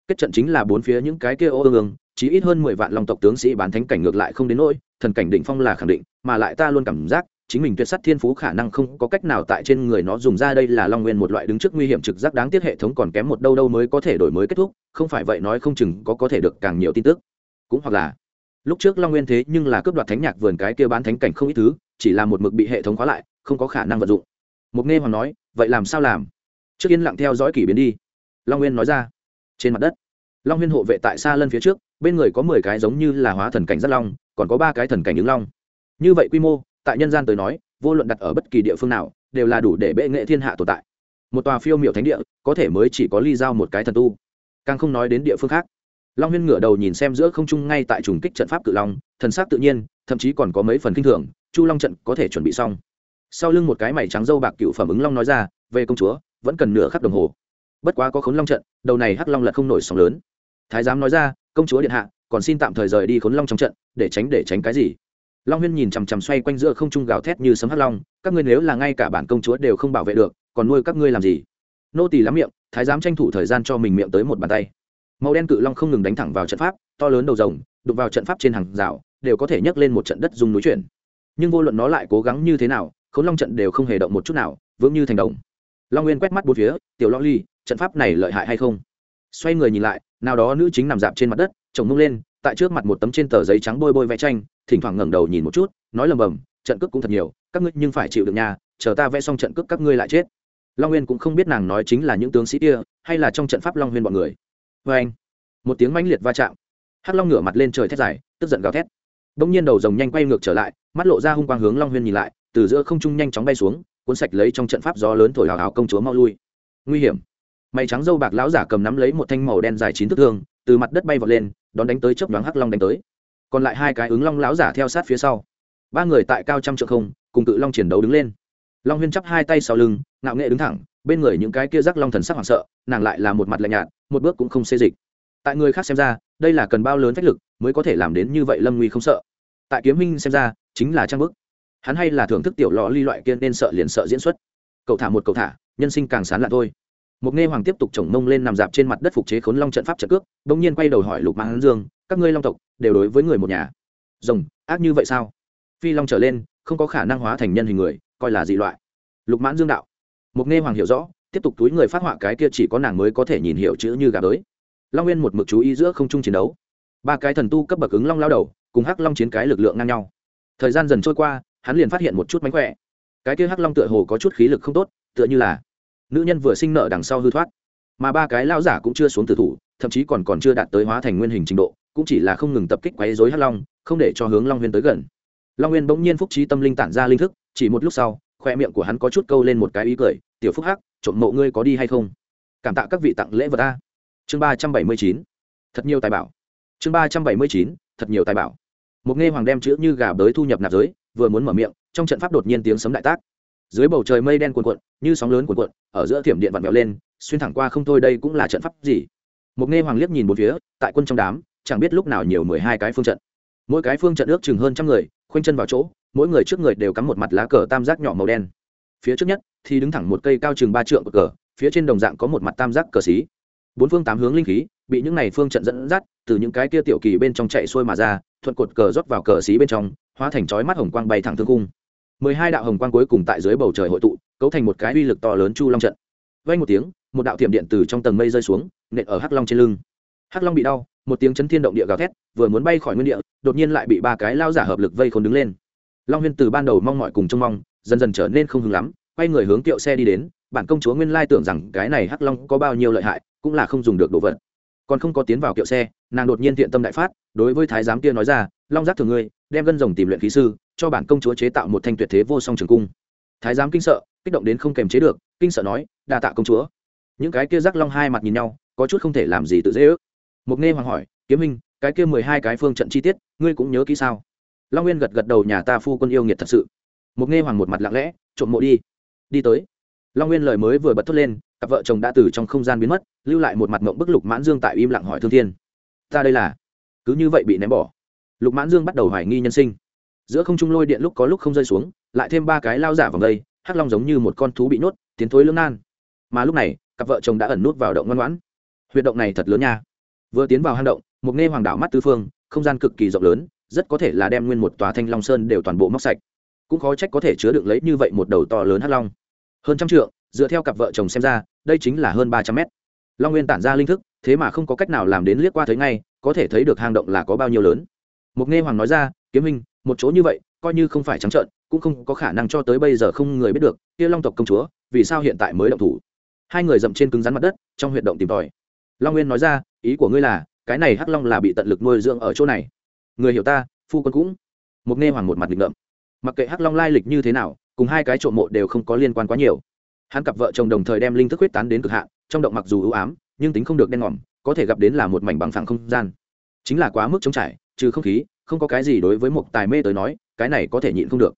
Kết trận chính là bốn phía những cái kia ô ương chỉ ít hơn mười vạn long tộc tướng sĩ bán thánh cảnh ngược lại không đến nỗi, thần cảnh đỉnh phong là khẳng định, mà lại ta luôn cảm giác, chính mình tuyệt sắt thiên phú khả năng không có cách nào tại trên người nó dùng ra đây là long nguyên một loại đứng trước nguy hiểm trực giác đáng tiếc hệ thống còn kém một đâu đâu mới có thể đổi mới kết thúc, không phải vậy nói không chừng có có thể được càng nhiều tin tức. Cũng hoặc là lúc trước long nguyên thế nhưng là cướp đoạt thánh nhạc vườn cái kia bán thánh cảnh không ít thứ, chỉ là một mực bị hệ thống khóa lại, không có khả năng vận dụng. Mục nghe hoàng nói, vậy làm sao làm? Trước yên lặng theo dõi kỷ biến đi. Long nguyên nói ra, trên mặt đất. Long nguyên hộ vệ tại xa lân phía trước, bên người có mười cái giống như là hóa thần cảnh rất long, còn có ba cái thần cảnh ứng long. Như vậy quy mô, tại nhân gian tới nói, vô luận đặt ở bất kỳ địa phương nào, đều là đủ để bệ nghệ thiên hạ tồn tại. Một tòa phiêu miểu thánh địa, có thể mới chỉ có ly giao một cái thần tu, càng không nói đến địa phương khác long huyên ngửa đầu nhìn xem giữa không trung ngay tại trùng kích trận pháp cự long, thần sắc tự nhiên, thậm chí còn có mấy phần kinh thường, chu long trận có thể chuẩn bị xong. Sau lưng một cái mày trắng dâu bạc cựu phẩm ứng long nói ra, về công chúa, vẫn cần nửa khắc đồng hồ. Bất quá có khốn long trận, đầu này hắc long lật không nổi sóng lớn. Thái giám nói ra, công chúa điện hạ, còn xin tạm thời rời đi khốn long trong trận, để tránh để tránh cái gì? Long huyên nhìn chằm chằm xoay quanh giữa không trung gào thét như sấm hắc long, các ngươi nếu là ngay cả bản công chúa đều không bảo vệ được, còn nuôi các ngươi làm gì? Nô tỳ lắm miệng, thái giám tranh thủ thời gian cho mình miệng tới một bàn tay màu đen cự long không ngừng đánh thẳng vào trận pháp, to lớn đầu rồng đục vào trận pháp trên hàng rào, đều có thể nhấc lên một trận đất dùng núi chuyển. Nhưng vô luận nó lại cố gắng như thế nào, khốn long trận đều không hề động một chút nào, vững như thành đồng. Long nguyên quét mắt bốn phía, tiểu lo ly, trận pháp này lợi hại hay không? Xoay người nhìn lại, nào đó nữ chính nằm dạp trên mặt đất, chồng mông lên, tại trước mặt một tấm trên tờ giấy trắng bôi bôi vẽ tranh, thỉnh thoảng ngẩng đầu nhìn một chút, nói lầm bầm, trận cước cũng thật nhiều, các ngươi nhưng phải chịu được nhà chờ ta vẽ xong trận cước các ngươi lại chết. Long nguyên cũng không biết nàng nói chính là những tướng sĩ kia, hay là trong trận pháp long nguyên bọn người vê anh. Một tiếng mãnh liệt va chạm. Hắc long ngửa mặt lên trời thét dài, tức giận gào thét. Bỗng nhiên đầu rồng nhanh quay ngược trở lại, mắt lộ ra hung quang hướng long huyên nhìn lại, từ giữa không trung nhanh chóng bay xuống, cuốn sạch lấy trong trận pháp gió lớn thổi hào hào công chúa mau lui. Nguy hiểm. Mày trắng dâu bạc lão giả cầm nắm lấy một thanh màu đen dài chín thước thương, từ mặt đất bay vọt lên, đón đánh tới chớp nhoáng hắc long đánh tới. Còn lại hai cái ứng long lão giả theo sát phía sau. Ba người tại cao trăm trượng không, cùng cự long chiến đấu đứng lên. Long huyên chắp hai tay sau lưng, ngạo nghệ đứng thẳng, bên người những cái kia rắc long thần sắc hoảng sợ, nàng lại là một mặt lạnh nhạt một bước cũng không xê dịch. Tại người khác xem ra, đây là cần bao lớn phách lực mới có thể làm đến như vậy lâm nguy không sợ. Tại kiếm minh xem ra, chính là trang bức. Hắn hay là thưởng thức tiểu lò ly loại kiên nên sợ liền sợ diễn xuất. Cậu thả một cậu thả, nhân sinh càng sán lạ thôi. Một nghe hoàng tiếp tục chồng mông lên nằm dạp trên mặt đất phục chế khốn long trận pháp trận cước, bỗng nhiên quay đầu hỏi lục mãn dương, các ngươi long tộc đều đối với người một nhà? Rồng, ác như vậy sao? Phi long trở lên, không có khả năng hóa thành nhân hình người, coi là dị loại. Lục mãn dương đạo. Một nghe hoàng hiểu rõ tiếp tục túi người phát họa cái kia chỉ có nàng mới có thể nhìn hiểu chữ như gà bới long nguyên một mực chú ý giữa không trung chiến đấu. Ba cái thần tu cấp bậc ứng long lao đầu, cùng hắc long chiến cái lực lượng ngang nhau. Thời gian dần trôi qua, hắn liền phát hiện một chút mánh khỏe. Cái kia hắc long tựa hồ có chút khí lực không tốt, tựa như là nữ nhân vừa sinh nợ đằng sau hư thoát. Mà ba cái lao giả cũng chưa xuống tử thủ, thậm chí còn còn chưa đạt tới hóa thành nguyên hình trình độ, cũng chỉ là không ngừng tập kích quấy dối hắc long, không để cho hướng long huyên tới gần. Long nguyên bỗng nhiên phúc trí tâm linh tản ra linh thức, chỉ một lúc sau, khoe miệng của hắn có chút câu lên một cái ý cười, tiểu phúc hắc trộm mộ ngươi có đi hay không? Cảm tạ các vị tặng lễ vật ta chương ba trăm bảy mươi chín. Thật nhiều tài bảo. Chương ba trăm bảy mươi chín. Thật nhiều tài bảo. Một nghe hoàng đem chữ như gà bới thu nhập nạp giới, vừa muốn mở miệng, trong trận pháp đột nhiên tiếng sấm đại tác. Dưới bầu trời mây đen cuồn cuộn, như sóng lớn cuồn cuộn, ở giữa thiểm điện vặn vẹo lên, xuyên thẳng qua không thôi đây cũng là trận pháp gì? Một nghe hoàng liếc nhìn một phía, tại quân trong đám, chẳng biết lúc nào nhiều mười hai cái phương trận. Mỗi cái phương trận ước chừng hơn trăm người, khoanh chân vào chỗ, mỗi người trước người đều cắm một mặt lá cờ tam giác nhỏ màu đen. Phía trước nhất thì đứng thẳng một cây cao chừng ba trượng cờ, phía trên đồng dạng có một mặt tam giác cờ xí. Bốn phương tám hướng linh khí, bị những này phương trận dẫn dắt, từ những cái kia tiểu kỳ bên trong chạy xuôi mà ra, thuận cột cờ rót vào cờ xí bên trong, hóa thành chói mắt hồng quang bay thẳng thương cung mười hai đạo hồng quang cuối cùng tại dưới bầu trời hội tụ, cấu thành một cái uy lực to lớn chu long trận. Vay một tiếng, một đạo thiểm điện từ trong tầng mây rơi xuống, nện ở hắc long trên lưng. Hắc long bị đau, một tiếng chấn thiên động địa gào thét, vừa muốn bay khỏi nguyên địa, đột nhiên lại bị ba cái lao giả hợp lực vây khốn đứng lên. Long huyên từ ban đầu mong mọi cùng trông mong, dần dần trở nên không hứng lắm quay người hướng tiệu xe đi đến, bản công chúa nguyên lai tưởng rằng cái này hắc long có bao nhiêu lợi hại, cũng là không dùng được đồ vật. Còn không có tiến vào kiệu xe, nàng đột nhiên thiện tâm đại phát, đối với thái giám kia nói ra, long giác thường ngươi, đem gân rồng tìm luyện khí sư, cho bản công chúa chế tạo một thanh tuyệt thế vô song trường cung. Thái giám kinh sợ, kích động đến không kềm chế được, kinh sợ nói, đa tạ công chúa. Những cái kia giác long hai mặt nhìn nhau, có chút không thể làm gì tự dễ ước. Mục nghe hoàng hỏi, kiếm minh, cái kia mười hai cái phương trận chi tiết, ngươi cũng nhớ kỹ sao? Long nguyên gật gật đầu, nhà ta phu quân yêu nghiệt thật sự. Mục nghe hoàng một mặt lặng lẽ, trộm mộ đi đi tới. Long nguyên lời mới vừa bật thốt lên, cặp vợ chồng đã từ trong không gian biến mất, lưu lại một mặt mộng bức lục mãn dương tại im lặng hỏi thương thiên. Ta đây là? Cứ như vậy bị ném bỏ? Lục mãn dương bắt đầu hoài nghi nhân sinh. Giữa không trung lôi điện lúc có lúc không rơi xuống, lại thêm ba cái lao giả vào đây, hắc long giống như một con thú bị nhốt, tiến thối lưỡng nan. Mà lúc này, cặp vợ chồng đã ẩn nút vào động ngoan ngoãn. Huyệt động này thật lớn nha. Vừa tiến vào hang động, một nghe hoàng đảo mắt tư phương, không gian cực kỳ rộng lớn, rất có thể là đem nguyên một tòa thanh long sơn đều toàn bộ móc sạch cũng khó trách có thể chứa đựng lấy như vậy một đầu to lớn hắc long. Hơn trăm trượng, dựa theo cặp vợ chồng xem ra, đây chính là hơn ba trăm mét. Long nguyên tản ra linh thức, thế mà không có cách nào làm đến liếc qua thấy ngay, có thể thấy được hang động là có bao nhiêu lớn. Mục nghe hoàng nói ra, kiếm hình một chỗ như vậy, coi như không phải trắng trợn, cũng không có khả năng cho tới bây giờ không người biết được, kia long tộc công chúa, vì sao hiện tại mới động thủ? Hai người dậm trên cứng rắn mặt đất, trong huyệt động tìm tòi. Long nguyên nói ra, ý của ngươi là, cái này hắc long là bị tận lực nuôi dưỡng ở chỗ này. Người hiểu ta, phu quân cũng. Mục nghe hoàng một mặt định ngậm mặc kệ hắc long lai lịch như thế nào, cùng hai cái trộm mộ đều không có liên quan quá nhiều. Hắn cặp vợ chồng đồng thời đem linh thức huyết tán đến cực hạn, trong động mặc dù ưu ám, nhưng tính không được đen ngòm, có thể gặp đến là một mảnh bằng phẳng không gian. Chính là quá mức chống trải, trừ không khí, không có cái gì đối với một tài mê tới nói, cái này có thể nhịn không được.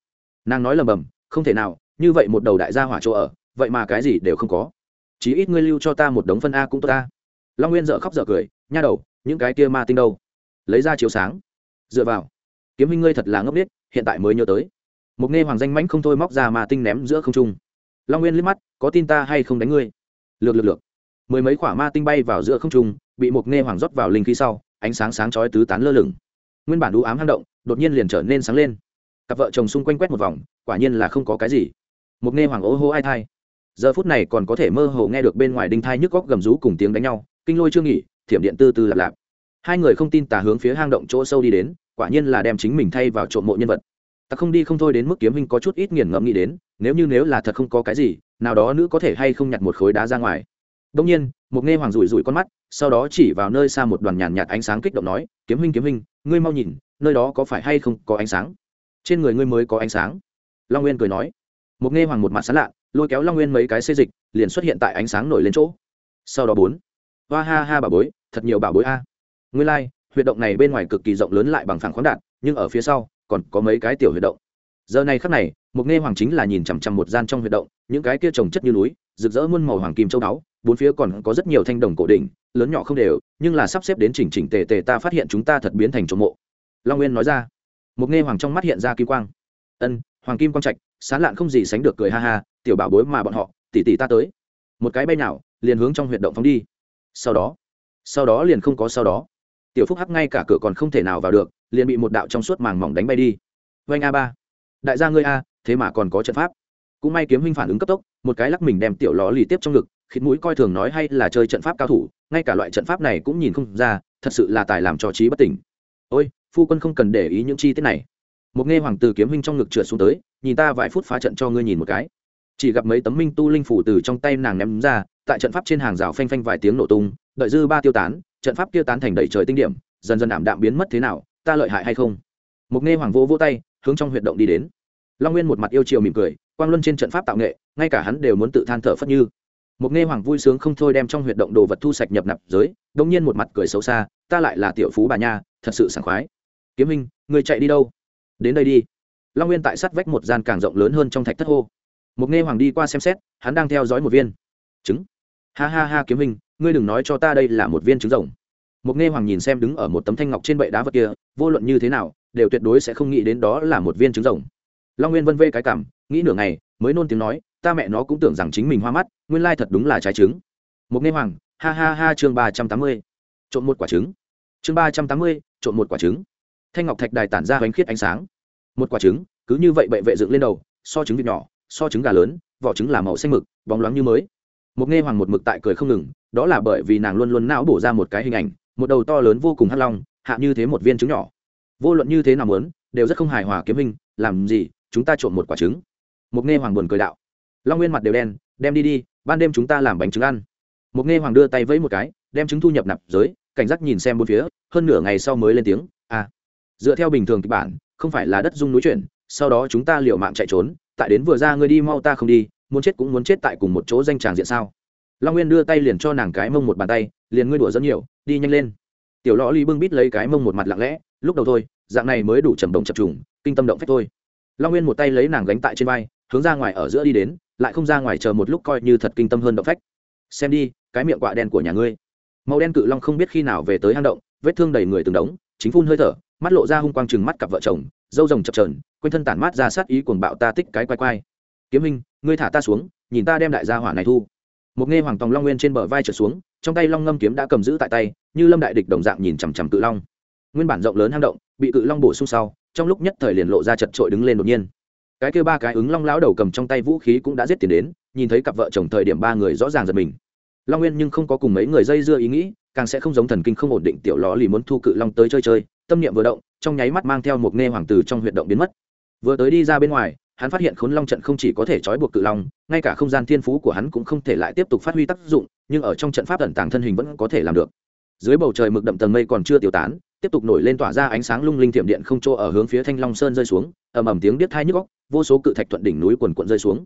Nàng nói lầm bầm, không thể nào, như vậy một đầu đại gia hỏa chỗ ở, vậy mà cái gì đều không có. Chí ít ngươi lưu cho ta một đống phân a cũng tốt ta. Long nguyên dợ khóc dợ cười, nha đầu, những cái kia ma tinh đâu? Lấy ra chiếu sáng. Dựa vào. Kiếm minh ngươi thật là ngốc biết hiện tại mới nhớ tới. Một nghe hoàng danh mãnh không thôi móc ra ma tinh ném giữa không trung. Long nguyên liếc mắt, có tin ta hay không đánh ngươi? Lược lược lược. Mười mấy quả ma tinh bay vào giữa không trung, bị một nghe hoàng rót vào linh khí sau, ánh sáng sáng chói tứ tán lơ lửng. Nguyên bản đũ ám hang động, đột nhiên liền trở nên sáng lên. Cặp vợ chồng xung quanh quét một vòng, quả nhiên là không có cái gì. Một nghe hoàng ô hô ai thai. Giờ phút này còn có thể mơ hồ nghe được bên ngoài đinh thai nhức góc gầm rú cùng tiếng đánh nhau, kinh lôi chưa nghỉ, thiểm điện tư tư lạp lạp hai người không tin tà hướng phía hang động chỗ sâu đi đến, quả nhiên là đem chính mình thay vào trộm mộ nhân vật. Ta không đi không thôi đến mức kiếm hình có chút ít nghiền ngẫm nghĩ đến, nếu như nếu là thật không có cái gì, nào đó nữ có thể hay không nhặt một khối đá ra ngoài. Đông nhiên, một nghe hoàng rủi rủi con mắt, sau đó chỉ vào nơi xa một đoàn nhàn nhạt ánh sáng kích động nói, kiếm hình kiếm hình ngươi mau nhìn, nơi đó có phải hay không có ánh sáng? Trên người ngươi mới có ánh sáng. Long nguyên cười nói. Một nghe hoàng một mặt sán lạ, lôi kéo long nguyên mấy cái xê dịch, liền xuất hiện tại ánh sáng nổi lên chỗ. Sau đó bốn. Hoa ha ha bà bối, thật nhiều bà bối a nguyên lai、like, huyệt động này bên ngoài cực kỳ rộng lớn lại bằng phẳng khoáng đạn nhưng ở phía sau còn có mấy cái tiểu huyệt động. Giờ này khắc này Mục nghe hoàng chính là nhìn chằm chằm một gian trong huyệt động những cái kia trồng chất như núi rực rỡ muôn màu hoàng kim châu đáo bốn phía còn có rất nhiều thanh đồng cổ đỉnh lớn nhỏ không đều nhưng là sắp xếp đến chỉnh chỉnh tề tề ta phát hiện chúng ta thật biến thành chỗ mộ. Long nguyên nói ra. Mục nghe hoàng trong mắt hiện ra kim quang. Ân hoàng kim quang trạch sán lạn không gì sánh được cười ha ha tiểu bảo bối mà bọn họ tỷ tỷ ta tới. Một cái bay nào liền hướng trong huyệt động phóng đi. Sau đó sau đó liền không có sau đó tiểu phúc hắc ngay cả cửa còn không thể nào vào được, liền bị một đạo trong suốt màng mỏng đánh bay đi. Vanh a ba. Đại gia ngươi a, thế mà còn có trận pháp. Cũng may kiếm huynh phản ứng cấp tốc, một cái lắc mình đem tiểu ló lì tiếp trong ngực, khịt mũi coi thường nói hay là chơi trận pháp cao thủ, ngay cả loại trận pháp này cũng nhìn không ra, thật sự là tài làm cho trí bất tỉnh. Ôi, phu quân không cần để ý những chi tiết này. Một nghe hoàng tử kiếm huynh trong ngực trượt xuống tới, nhìn ta vài phút phá trận cho ngươi nhìn một cái. Chỉ gặp mấy tấm minh tu linh phủ từ trong tay nàng ném ra, tại trận pháp trên hàng rào phanh phanh vài tiếng nổ tung, đợi dư ba tiêu tán trận pháp kia tán thành đầy trời tinh điểm, dần dần ảm đạm biến mất thế nào, ta lợi hại hay không? Mục nghe hoàng vô vô tay, hướng trong huyệt động đi đến. Long nguyên một mặt yêu chiều mỉm cười, quang luân trên trận pháp tạo nghệ, ngay cả hắn đều muốn tự than thở phất như. Mục nghe hoàng vui sướng không thôi đem trong huyệt động đồ vật thu sạch nhập nạp giới đông nhiên một mặt cười xấu xa, ta lại là tiểu phú bà nha, thật sự sảng khoái. Kiếm hình người chạy đi đâu? Đến đây đi. Long nguyên tại sát vách một gian càng rộng lớn hơn trong thạch thất hô. Mục nghe hoàng đi qua xem xét, hắn đang theo dõi một viên. Trứng. Ha ha ha kiếm hình ngươi đừng nói cho ta đây là một viên trứng rồng. Mục nghe hoàng nhìn xem đứng ở một tấm thanh ngọc trên bệ đá vật kia, vô luận như thế nào, đều tuyệt đối sẽ không nghĩ đến đó là một viên trứng rồng. Long nguyên vân vê cái cảm, nghĩ nửa ngày, mới nôn tiếng nói, ta mẹ nó cũng tưởng rằng chính mình hoa mắt, nguyên lai thật đúng là trái trứng. Mục nghe hoàng, ha ha ha, chương ba trăm tám mươi, trộn một quả trứng. Chương ba trăm tám mươi, trộn một quả trứng. Thanh ngọc thạch đài tản ra ánh khiết ánh sáng. Một quả trứng, cứ như vậy bệ vệ dựng lên đầu, so trứng vịt nhỏ, so trứng gà lớn, vỏ trứng là màu xanh mực, bóng loáng như mới một nghe hoàng một mực tại cười không ngừng, đó là bởi vì nàng luôn luôn não bổ ra một cái hình ảnh, một đầu to lớn vô cùng hắt long, hạ như thế một viên trứng nhỏ. Vô luận như thế nào muốn, đều rất không hài hòa kiếm hình, làm gì, chúng ta trộn một quả trứng. Một nghe hoàng buồn cười đạo. Long nguyên mặt đều đen, đem đi đi, ban đêm chúng ta làm bánh trứng ăn. Một nghe hoàng đưa tay vẫy một cái, đem trứng thu nhập nạp giới, cảnh giác nhìn xem bốn phía, hơn nửa ngày sau mới lên tiếng à dựa theo bình thường kịch bản, không phải là đất dung núi chuyển, sau đó chúng ta liệu mạng chạy trốn, tại đến vừa ra ngươi đi mau ta không đi muốn chết cũng muốn chết tại cùng một chỗ danh tràng diện sao? Long nguyên đưa tay liền cho nàng cái mông một bàn tay, liền ngươi đùa dẫn nhiều, đi nhanh lên. Tiểu lõ ly bưng bít lấy cái mông một mặt lặng lẽ, lúc đầu thôi, dạng này mới đủ trầm động chập trùng, kinh tâm động phách thôi. Long nguyên một tay lấy nàng gánh tại trên vai, hướng ra ngoài ở giữa đi đến, lại không ra ngoài chờ một lúc coi như thật kinh tâm hơn động phách. Xem đi, cái miệng quạ đen của nhà ngươi. Màu đen cự long không biết khi nào về tới hang động, vết thương đầy người từng đống, chính phun hơi thở, mắt lộ ra hung quang chừng mắt cặp vợ chồng dâu rồng chập trờn quanh thân tản mát ra sát ý cuồng bạo ta tích cái quay quay kiếm minh ngươi thả ta xuống, nhìn ta đem đại gia hỏa này thu. Một nghe hoàng tòng long nguyên trên bờ vai trở xuống, trong tay long ngâm kiếm đã cầm giữ tại tay, như lâm đại địch đồng dạng nhìn chằm chằm cự long. Nguyên bản rộng lớn hang động, bị cự long bổ sung sau, trong lúc nhất thời liền lộ ra chật trội đứng lên đột nhiên. Cái kêu ba cái ứng long lão đầu cầm trong tay vũ khí cũng đã giết tiền đến, nhìn thấy cặp vợ chồng thời điểm ba người rõ ràng giật mình. Long nguyên nhưng không có cùng mấy người dây dưa ý nghĩ, càng sẽ không giống thần kinh không ổn định tiểu lò lì muốn thu cự long tới chơi chơi, tâm niệm vừa động, trong nháy mắt mang theo một nghe hoàng tử trong huyệt động biến mất. Vừa tới đi ra bên ngoài hắn phát hiện khốn long trận không chỉ có thể trói buộc cự long, ngay cả không gian thiên phú của hắn cũng không thể lại tiếp tục phát huy tác dụng, nhưng ở trong trận pháp ẩn tàng thân hình vẫn có thể làm được. Dưới bầu trời mực đậm tầng mây còn chưa tiêu tán, tiếp tục nổi lên tỏa ra ánh sáng lung linh thiểm điện không chỗ ở hướng phía thanh long sơn rơi xuống, ầm ầm tiếng điếc thai nhức góc vô số cự thạch thuận đỉnh núi quần quận rơi xuống.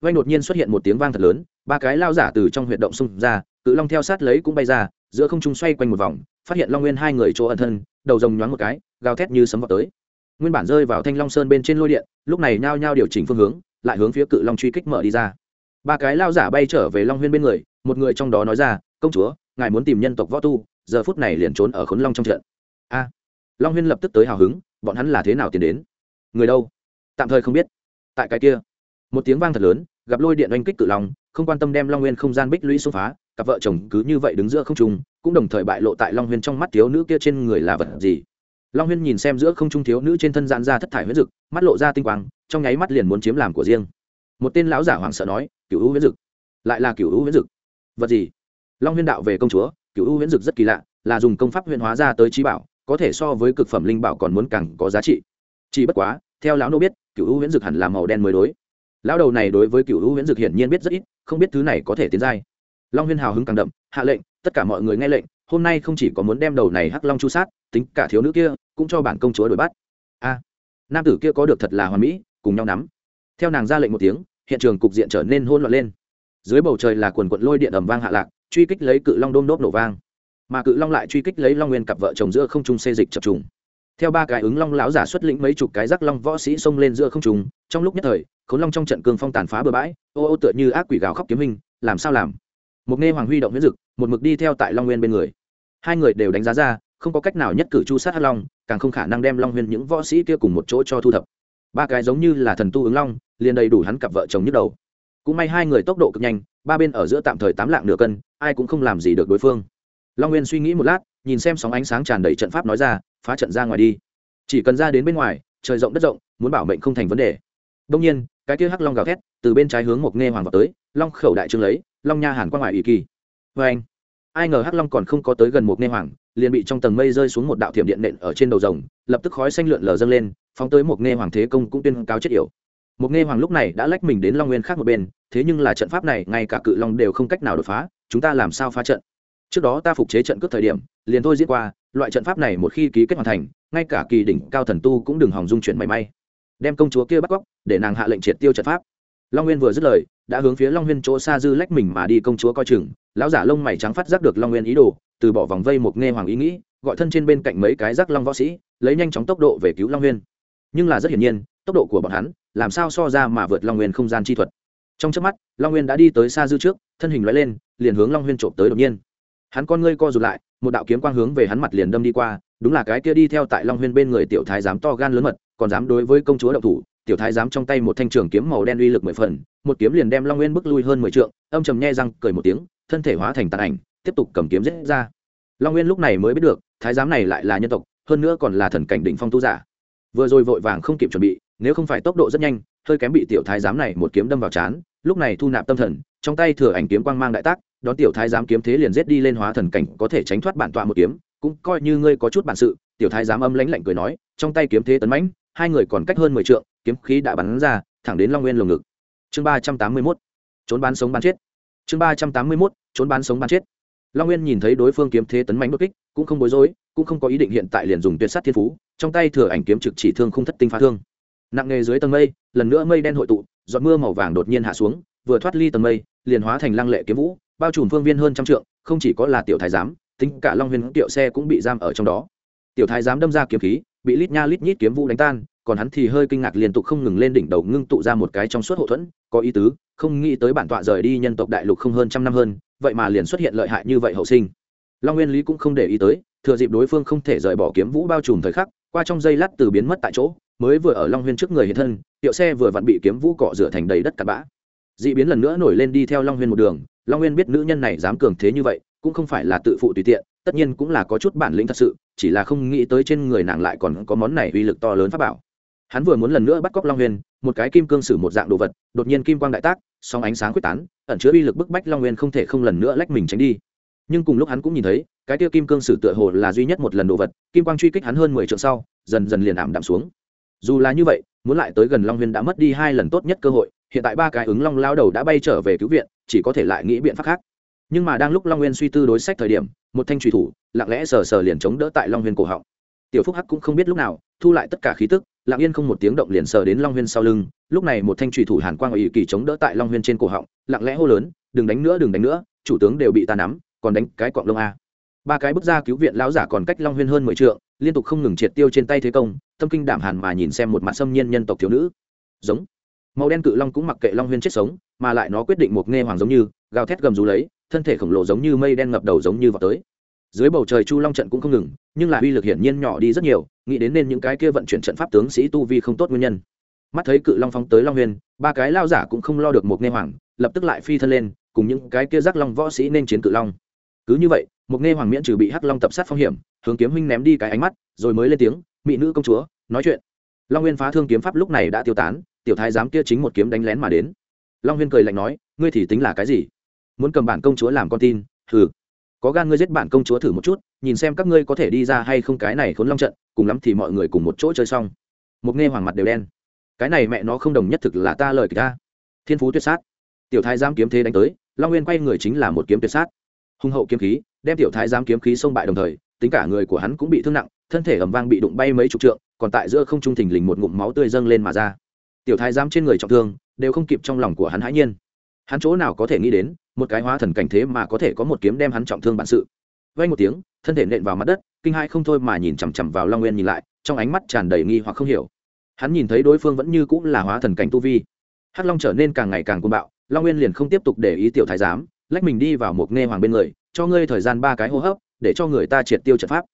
Vay đột nhiên xuất hiện một tiếng vang thật lớn, ba cái lao giả từ trong huyệt động xung ra, cự long theo sát lấy cũng bay ra, giữa không trung xoay quanh một vòng, phát hiện long nguyên hai người chỗ ẩn thân, đầu rồng nhoáng một cái, gào thét như sấm vào tới nguyên bản rơi vào thanh long sơn bên trên lôi điện, lúc này nhao nhao điều chỉnh phương hướng, lại hướng phía cự long truy kích mở đi ra. Ba cái lao giả bay trở về long huyên bên người, một người trong đó nói ra, công chúa, ngài muốn tìm nhân tộc võ tu, giờ phút này liền trốn ở khốn long trong trận. A. Long huyên lập tức tới hào hứng, bọn hắn là thế nào tiến đến? Người đâu? Tạm thời không biết. Tại cái kia, một tiếng vang thật lớn, gặp lôi điện oanh kích cự long, không quan tâm đem long nguyên không gian bích lũy xông phá, cặp vợ chồng cứ như vậy đứng giữa không trung, cũng đồng thời bại lộ tại long huyên trong mắt thiếu nữ kia trên người là vật gì? Long huyên nhìn xem giữa không trung thiếu nữ trên thân gian ra thất thải huyết dực, mắt lộ ra tinh quang, trong nháy mắt liền muốn chiếm làm của riêng. Một tên lão giả hoảng sợ nói cựu u huyết dực. Lại là cựu u huyết dực. Vật gì? Long huyên đạo về công chúa cựu u huyết dực rất kỳ lạ, là dùng công pháp huyễn hóa ra tới trí bảo, có thể so với cực phẩm linh bảo còn muốn càng có giá trị. Chỉ bất quá, theo lão nô biết cựu u huyễn dực hẳn là màu đen mới đối. Lão đầu này đối với cựu u huyễn dực hiển nhiên biết rất ít, không biết thứ này có thể tiến giai. Long huyên hào hứng càng đậm, hạ lệnh, tất cả mọi người nghe lệnh hôm nay không chỉ có muốn đem đầu này hắc long chu sát, tính cả thiếu nữ kia, cũng cho bản công chúa đuổi bắt. A, nam tử kia có được thật là hoàn mỹ, cùng nhau nắm. Theo nàng ra lệnh một tiếng, hiện trường cục diện trở nên hôn loạn lên. Dưới bầu trời là quần quận lôi điện ầm vang hạ lạc, truy kích lấy cự long đôm đốp nổ vang. Mà cự long lại truy kích lấy long nguyên cặp vợ chồng giữa không trung xê dịch chập trùng. Theo ba cái ứng long lão giả xuất lĩnh mấy chục cái rắc long võ sĩ xông lên giữa không trùng trong lúc nhất thời, khốn long trong trận cương phong tàn phá bừa bãi, ô ô tựa như ác quỷ gào khóc kiếm hình, làm sao làm? Một nghe hoàng huy động huyết dực, một mực đi theo tại long nguyên bên người hai người đều đánh giá ra, không có cách nào nhất cử chu sát hắc long, càng không khả năng đem long huyên những võ sĩ kia cùng một chỗ cho thu thập. Ba cái giống như là thần tu ứng long, liền đầy đủ hắn cặp vợ chồng nhức đầu. Cũng may hai người tốc độ cực nhanh, ba bên ở giữa tạm thời tám lạng nửa cân, ai cũng không làm gì được đối phương. Long nguyên suy nghĩ một lát, nhìn xem sóng ánh sáng tràn đầy trận pháp nói ra, phá trận ra ngoài đi. Chỉ cần ra đến bên ngoài, trời rộng đất rộng, muốn bảo mệnh không thành vấn đề. Đông nhiên, cái kia hắc long gào thét, từ bên trái hướng một nghe hoàng vào tới, long khẩu đại trương lấy, long nha hàn qua ngoài ủy kỳ. Vê anh ai ngờ hắc long còn không có tới gần một nê hoàng, liền bị trong tầng mây rơi xuống một đạo thiểm điện nện ở trên đầu rồng, lập tức khói xanh lượn lờ dâng lên, phóng tới một nê hoàng thế công cũng tuyên cáo chết yểu. Một nê hoàng lúc này đã lách mình đến long nguyên khác một bên, thế nhưng là trận pháp này, ngay cả cự long đều không cách nào đột phá, chúng ta làm sao phá trận? Trước đó ta phục chế trận cướp thời điểm, liền thôi diễn qua, loại trận pháp này một khi ký kết hoàn thành, ngay cả kỳ đỉnh cao thần tu cũng đừng hòng dung chuyển mảy may. Đem công chúa kia bắt cóc, để nàng hạ lệnh triệt tiêu trận pháp long nguyên vừa dứt lời, đã hướng phía long nguyên chỗ xa dư lách mình mà đi công chúa coi chừng. Lão giả lông mày trắng phát giác được long nguyên ý đồ, từ bỏ vòng vây một nghe hoàng ý nghĩ, gọi thân trên bên cạnh mấy cái rắc long võ sĩ, lấy nhanh chóng tốc độ về cứu long nguyên. Nhưng là rất hiển nhiên, tốc độ của bọn hắn, làm sao so ra mà vượt long nguyên không gian chi thuật. Trong trước mắt, long nguyên đã đi tới xa dư trước, thân hình loại lên, liền hướng long nguyên trộm tới đột nhiên. Hắn con ngươi co rụt lại, một đạo kiếm quang hướng về hắn mặt liền đâm đi qua, đúng là cái kia đi theo tại long huyên bên người tiểu thái giám to gan lớn mật, còn dám đối với công chúa đậu thủ tiểu thái giám trong tay một thanh trường kiếm màu đen uy lực mười phần, một kiếm liền đem long nguyên bước lui hơn mười trượng, âm trầm nhe răng cười một tiếng, thân thể hóa thành tàn ảnh, tiếp tục cầm kiếm giết ra. Long nguyên lúc này mới biết được, thái giám này lại là nhân tộc, hơn nữa còn là thần cảnh đỉnh phong tu giả. Vừa rồi vội vàng không kịp chuẩn bị, nếu không phải tốc độ rất nhanh, hơi kém bị tiểu thái giám này một kiếm đâm vào chán, lúc này thu nạp tâm thần, trong tay thừa ảnh kiếm quang mang đại tác, đón tiểu thái giám kiếm thế liền giết đi lên hóa thần cảnh, có thể tránh thoát bản tọa một kiếm, cũng coi như ngươi có chút bản sự, tiểu thái giám âm lãnh lạnh cười nói, trong tay kiếm thế tấn mãnh hai người còn cách hơn mười trượng, kiếm khí đã bắn ra, thẳng đến long nguyên lồng ngực. Chương ba trăm tám mươi mốt, trốn bán sống bán chết. Chương ba trăm tám mươi mốt, trốn bán sống bán chết. Long nguyên nhìn thấy đối phương kiếm thế tấn mãnh bất kích, cũng không bối rối, cũng không có ý định hiện tại liền dùng tuyệt sát thiên phú, trong tay thừa ảnh kiếm trực chỉ thương không thất tinh phá thương. Nặng nghề dưới tầng mây, lần nữa mây đen hội tụ, giọt mưa màu vàng đột nhiên hạ xuống, vừa thoát ly tầng mây, liền hóa thành lăng lệ kiếm vũ, bao trùm phương viên hơn trăm trượng, không chỉ có là tiểu thái giám, tính cả long Nguyên tiểu xe cũng bị giam ở trong đó. Tiểu thái giám đâm ra kiếm khí bị lít nha lít nhít kiếm vũ đánh tan, còn hắn thì hơi kinh ngạc liên tục không ngừng lên đỉnh đầu ngưng tụ ra một cái trong suốt hậu thuẫn, có ý tứ, không nghĩ tới bản tọa rời đi nhân tộc đại lục không hơn trăm năm hơn, vậy mà liền xuất hiện lợi hại như vậy hậu sinh. Long nguyên lý cũng không để ý tới, thừa dịp đối phương không thể rời bỏ kiếm vũ bao trùm thời khắc, qua trong giây lát từ biến mất tại chỗ, mới vừa ở long huyên trước người hiện thân tiệu xe vừa vặn bị kiếm vũ cọ rửa thành đầy đất cặn bã. D ị biến lần nữa nổi lên đi theo long huyên một đường, long nguyên biết nữ nhân này dám cường thế như vậy, cũng không phải là tự phụ tùy tiện tất nhiên cũng là có chút bản lĩnh thật sự, chỉ là không nghĩ tới trên người nàng lại còn có món này uy lực to lớn pháp bảo. Hắn vừa muốn lần nữa bắt cóc long huyền một cái kim cương sử một dạng đồ vật, đột nhiên kim quang đại tác song ánh sáng quyết tán, ẩn chứa uy lực bức bách long huyền không thể không lần nữa lách mình tránh đi. Nhưng cùng lúc hắn cũng nhìn thấy, cái tiêu kim cương sử tựa hồ là duy nhất một lần đồ vật, kim quang truy kích hắn hơn mười triệu sau, dần dần liền ảm đạm xuống. Dù là như vậy, muốn lại tới gần long huyền đã mất đi hai lần tốt nhất cơ hội, hiện tại ba cái ứng long lao đầu đã bay trở về cứu viện, chỉ có thể lại nghĩ biện pháp khác. Nhưng mà đang lúc long nguyên suy tư đối sách thời điểm một thanh truy thủ, lặng lẽ sờ sờ liền chống đỡ tại long Huyên cổ họng. Tiểu phúc hắc cũng không biết lúc nào, thu lại tất cả khí tức, lặng yên không một tiếng động liền sờ đến long huyên sau lưng. Lúc này một thanh truy thủ hàn quang ở ý kỳ chống đỡ tại long huyên trên cổ họng, lặng lẽ hô lớn, đừng đánh nữa, đừng đánh nữa, chủ tướng đều bị ta nắm, còn đánh cái quạng lông a. Ba cái bước ra cứu viện lão giả còn cách long huyên hơn mười trượng, liên tục không ngừng triệt tiêu trên tay thế công, tâm kinh đảm hàn mà nhìn xem một mặt xâm nhiên nhân tộc thiếu nữ. Giống. Màu đen cự long cũng mặc kệ long huyên chết sống, mà lại nó quyết định một nghe hoàng giống như, gào thét gầm rú lấy thân thể khổng lồ giống như mây đen ngập đầu giống như vào tới. Dưới bầu trời chu long trận cũng không ngừng, nhưng là uy lực hiển nhiên nhỏ đi rất nhiều, nghĩ đến nên những cái kia vận chuyển trận pháp tướng sĩ tu vi không tốt nguyên nhân. Mắt thấy cự long phóng tới long huyền, ba cái lao giả cũng không lo được một nghe hoàng, lập tức lại phi thân lên, cùng những cái kia giác long võ sĩ nên chiến cự long. Cứ như vậy, một nghe hoàng miễn trừ bị hắc long tập sát phong hiểm, hướng kiếm huynh ném đi cái ánh mắt, rồi mới lên tiếng mỹ nữ công chúa, nói chuyện. Long huyên phá thương kiếm pháp lúc này đã tiêu tán, tiểu thái giám kia chính một kiếm đánh lén mà đến. Long huyên cười lạnh nói, ngươi thì tính là cái gì? Muốn cầm bản công chúa làm con tin thử có gan ngươi giết bản công chúa thử một chút, nhìn xem các ngươi có thể đi ra hay không cái này khốn long trận, cùng lắm thì mọi người cùng một chỗ chơi xong. Một nghe hoàng mặt đều đen. Cái này mẹ nó không đồng nhất thực là ta lời kịch ta. Thiên phú tuyệt sát. Tiểu thái giam kiếm thế đánh tới, long nguyên quay người chính là một kiếm tuyệt sát. Hung hậu kiếm khí, đem tiểu thái giam kiếm khí xông bại đồng thời, tính cả người của hắn cũng bị thương nặng, thân thể ầm vang bị đụng bay mấy chục trượng, còn tại giữa không trung thình lình một ngụm máu tươi dâng lên mà ra. Tiểu thái giam trên người trọng thương, đều không kịp trong lòng của hắn hãi nhiên hắn chỗ nào có thể nghĩ đến, một cái hóa thần cảnh thế mà có thể có một kiếm đem hắn trọng thương bản sự. Vay một tiếng, thân thể nện vào mặt đất, kinh hai không thôi mà nhìn chằm chằm vào long nguyên nhìn lại, trong ánh mắt tràn đầy nghi hoặc không hiểu. Hắn nhìn thấy đối phương vẫn như cũng là hóa thần cảnh tu vi. Hắc long trở nên càng ngày càng côn bạo, long nguyên liền không tiếp tục để ý tiểu thái giám, lách mình đi vào một nghe hoàng bên người, cho ngươi thời gian ba cái hô hấp, để cho người ta triệt tiêu trận pháp.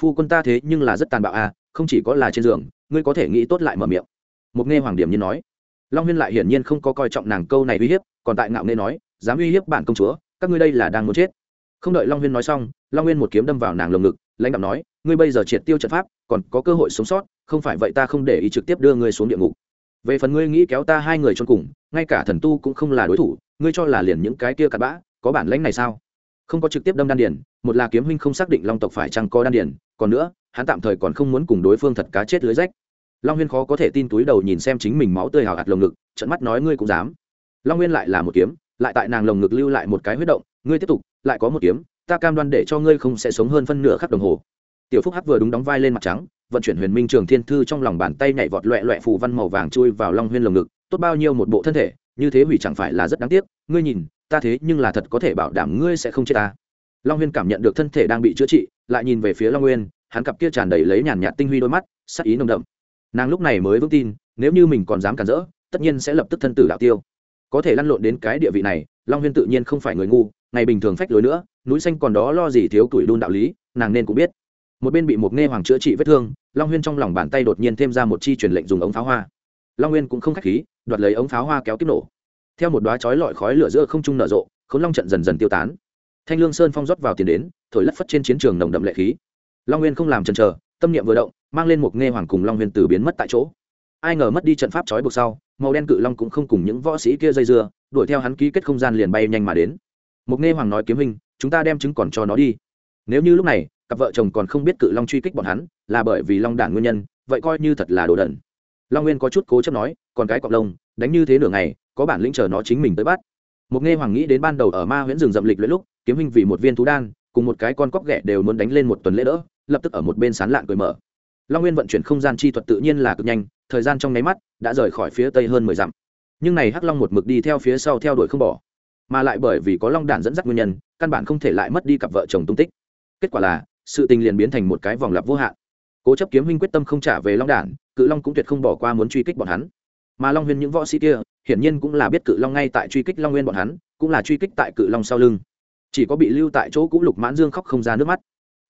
Phu quân ta thế nhưng là rất tàn bạo à không chỉ có là trên giường, ngươi có thể nghĩ tốt lại mở miệng. Một nghe hoàng điểm như nói long huyên lại hiển nhiên không có coi trọng nàng câu này uy hiếp, còn tại ngạo nghê nói, dám uy hiếp bản công chúa, các ngươi đây là đang muốn chết. Không đợi long huyên nói xong, long huyên một kiếm đâm vào nàng lồng ngực, lãnh đạo nói, ngươi bây giờ triệt tiêu trận pháp, còn có cơ hội sống sót, không phải vậy ta không để ý trực tiếp đưa ngươi xuống địa ngục. Về phần ngươi nghĩ kéo ta hai người trong cùng, ngay cả thần tu cũng không là đối thủ, ngươi cho là liền những cái kia cặn bã, có bản lãnh này sao? Không có trực tiếp đâm đan điền, một là kiếm huynh không xác định long tộc phải chăng có đan điền, còn nữa, hắn tạm thời còn không muốn cùng đối phương thật cá chết lưới rách long huyên khó có thể tin túi đầu nhìn xem chính mình máu tươi hào hạt lồng ngực trận mắt nói ngươi cũng dám. Long Huyên lại là một kiếm, lại tại nàng lồng ngực lưu lại một cái huyết động, ngươi tiếp tục, lại có một kiếm, ta cam đoan để cho ngươi không sẽ sống hơn phân nửa khắc đồng hồ. Tiểu phúc hắc vừa đúng đóng vai lên mặt trắng, vận chuyển huyền minh trường thiên thư trong lòng bàn tay nhảy vọt loẹ loẹ phù văn màu vàng chui vào long huyên lồng ngực, tốt bao nhiêu một bộ thân thể, như thế hủy chẳng phải là rất đáng tiếc, ngươi nhìn, ta thế nhưng là thật có thể bảo đảm ngươi sẽ không chết ta. Long huyên cảm nhận được thân thể đang bị chữa trị, lại nhìn về phía long nguyên, hắn cặp kia tràn đầy lấy nhàn nhạt tinh huy đôi mắt, sắc ý nồng đậm nàng lúc này mới vững tin, nếu như mình còn dám cản rỡ, tất nhiên sẽ lập tức thân tử đạo tiêu. Có thể lăn lộn đến cái địa vị này, long huyên tự nhiên không phải người ngu, ngày bình thường phách lối nữa, núi xanh còn đó lo gì thiếu tuổi đun đạo lý, nàng nên cũng biết. Một bên bị một nghe hoàng chữa trị vết thương, long huyên trong lòng bàn tay đột nhiên thêm ra một chi truyền lệnh dùng ống pháo hoa. Long huyên cũng không k h á c h khí, đoạt lấy ống pháo hoa kéo kích nổ. Theo một đoá chói lọi khói lửa giữa không trung nở rộ k h ố n long trận dần dần tiêu tán. Thanh lương sơn phong rót vào tiền đến, thổi lất phất trên chiến trường nồng đậm lệ khí. Long Huyên không làm chần chờ, tâm niệm vừa động mang lên một nghe hoàng cùng long huyên từ biến mất tại chỗ. Ai ngờ mất đi trận pháp trói buộc sau, màu đen cự long cũng không cùng những võ sĩ kia dây dưa, đuổi theo hắn ký kết không gian liền bay nhanh mà đến. Một nghe hoàng nói kiếm hình, chúng ta đem chứng còn cho nó đi. Nếu như lúc này, cặp vợ chồng còn không biết cự long truy kích bọn hắn, là bởi vì long đản nguyên nhân, vậy coi như thật là đồ đẩn long nguyên có chút cố chấp nói, còn cái cọc lông, đánh như thế nửa ngày, có bản lĩnh chờ nó chính mình tới bắt. Một nghe hoàng nghĩ đến ban đầu ở ma huyễn rừng rậm lịch luyện lúc, kiếm hình vì một viên thú đan, cùng một cái con cóc ghẻ đều muốn đánh lên một tuần lễ đỡ, lập tức ở một bên sán lạn cười mở long nguyên vận chuyển không gian chi thuật tự nhiên là cực nhanh, thời gian trong nháy mắt đã rời khỏi phía tây hơn mười dặm. Nhưng này hắc long một mực đi theo phía sau theo đuổi không bỏ, mà lại bởi vì có long đản dẫn dắt nguyên nhân, căn bản không thể lại mất đi cặp vợ chồng tung tích. Kết quả là, sự tình liền biến thành một cái vòng lặp vô hạn. Cố chấp kiếm huynh quyết tâm không trả về long đản, cự long cũng tuyệt không bỏ qua muốn truy kích bọn hắn. Mà long huyên những võ sĩ kia, hiển nhiên cũng là biết cự long ngay tại truy kích long nguyên bọn hắn, cũng là truy kích tại cự long sau lưng. Chỉ có bị lưu tại chỗ cũ lục mãn dương khóc không ra nước mắt.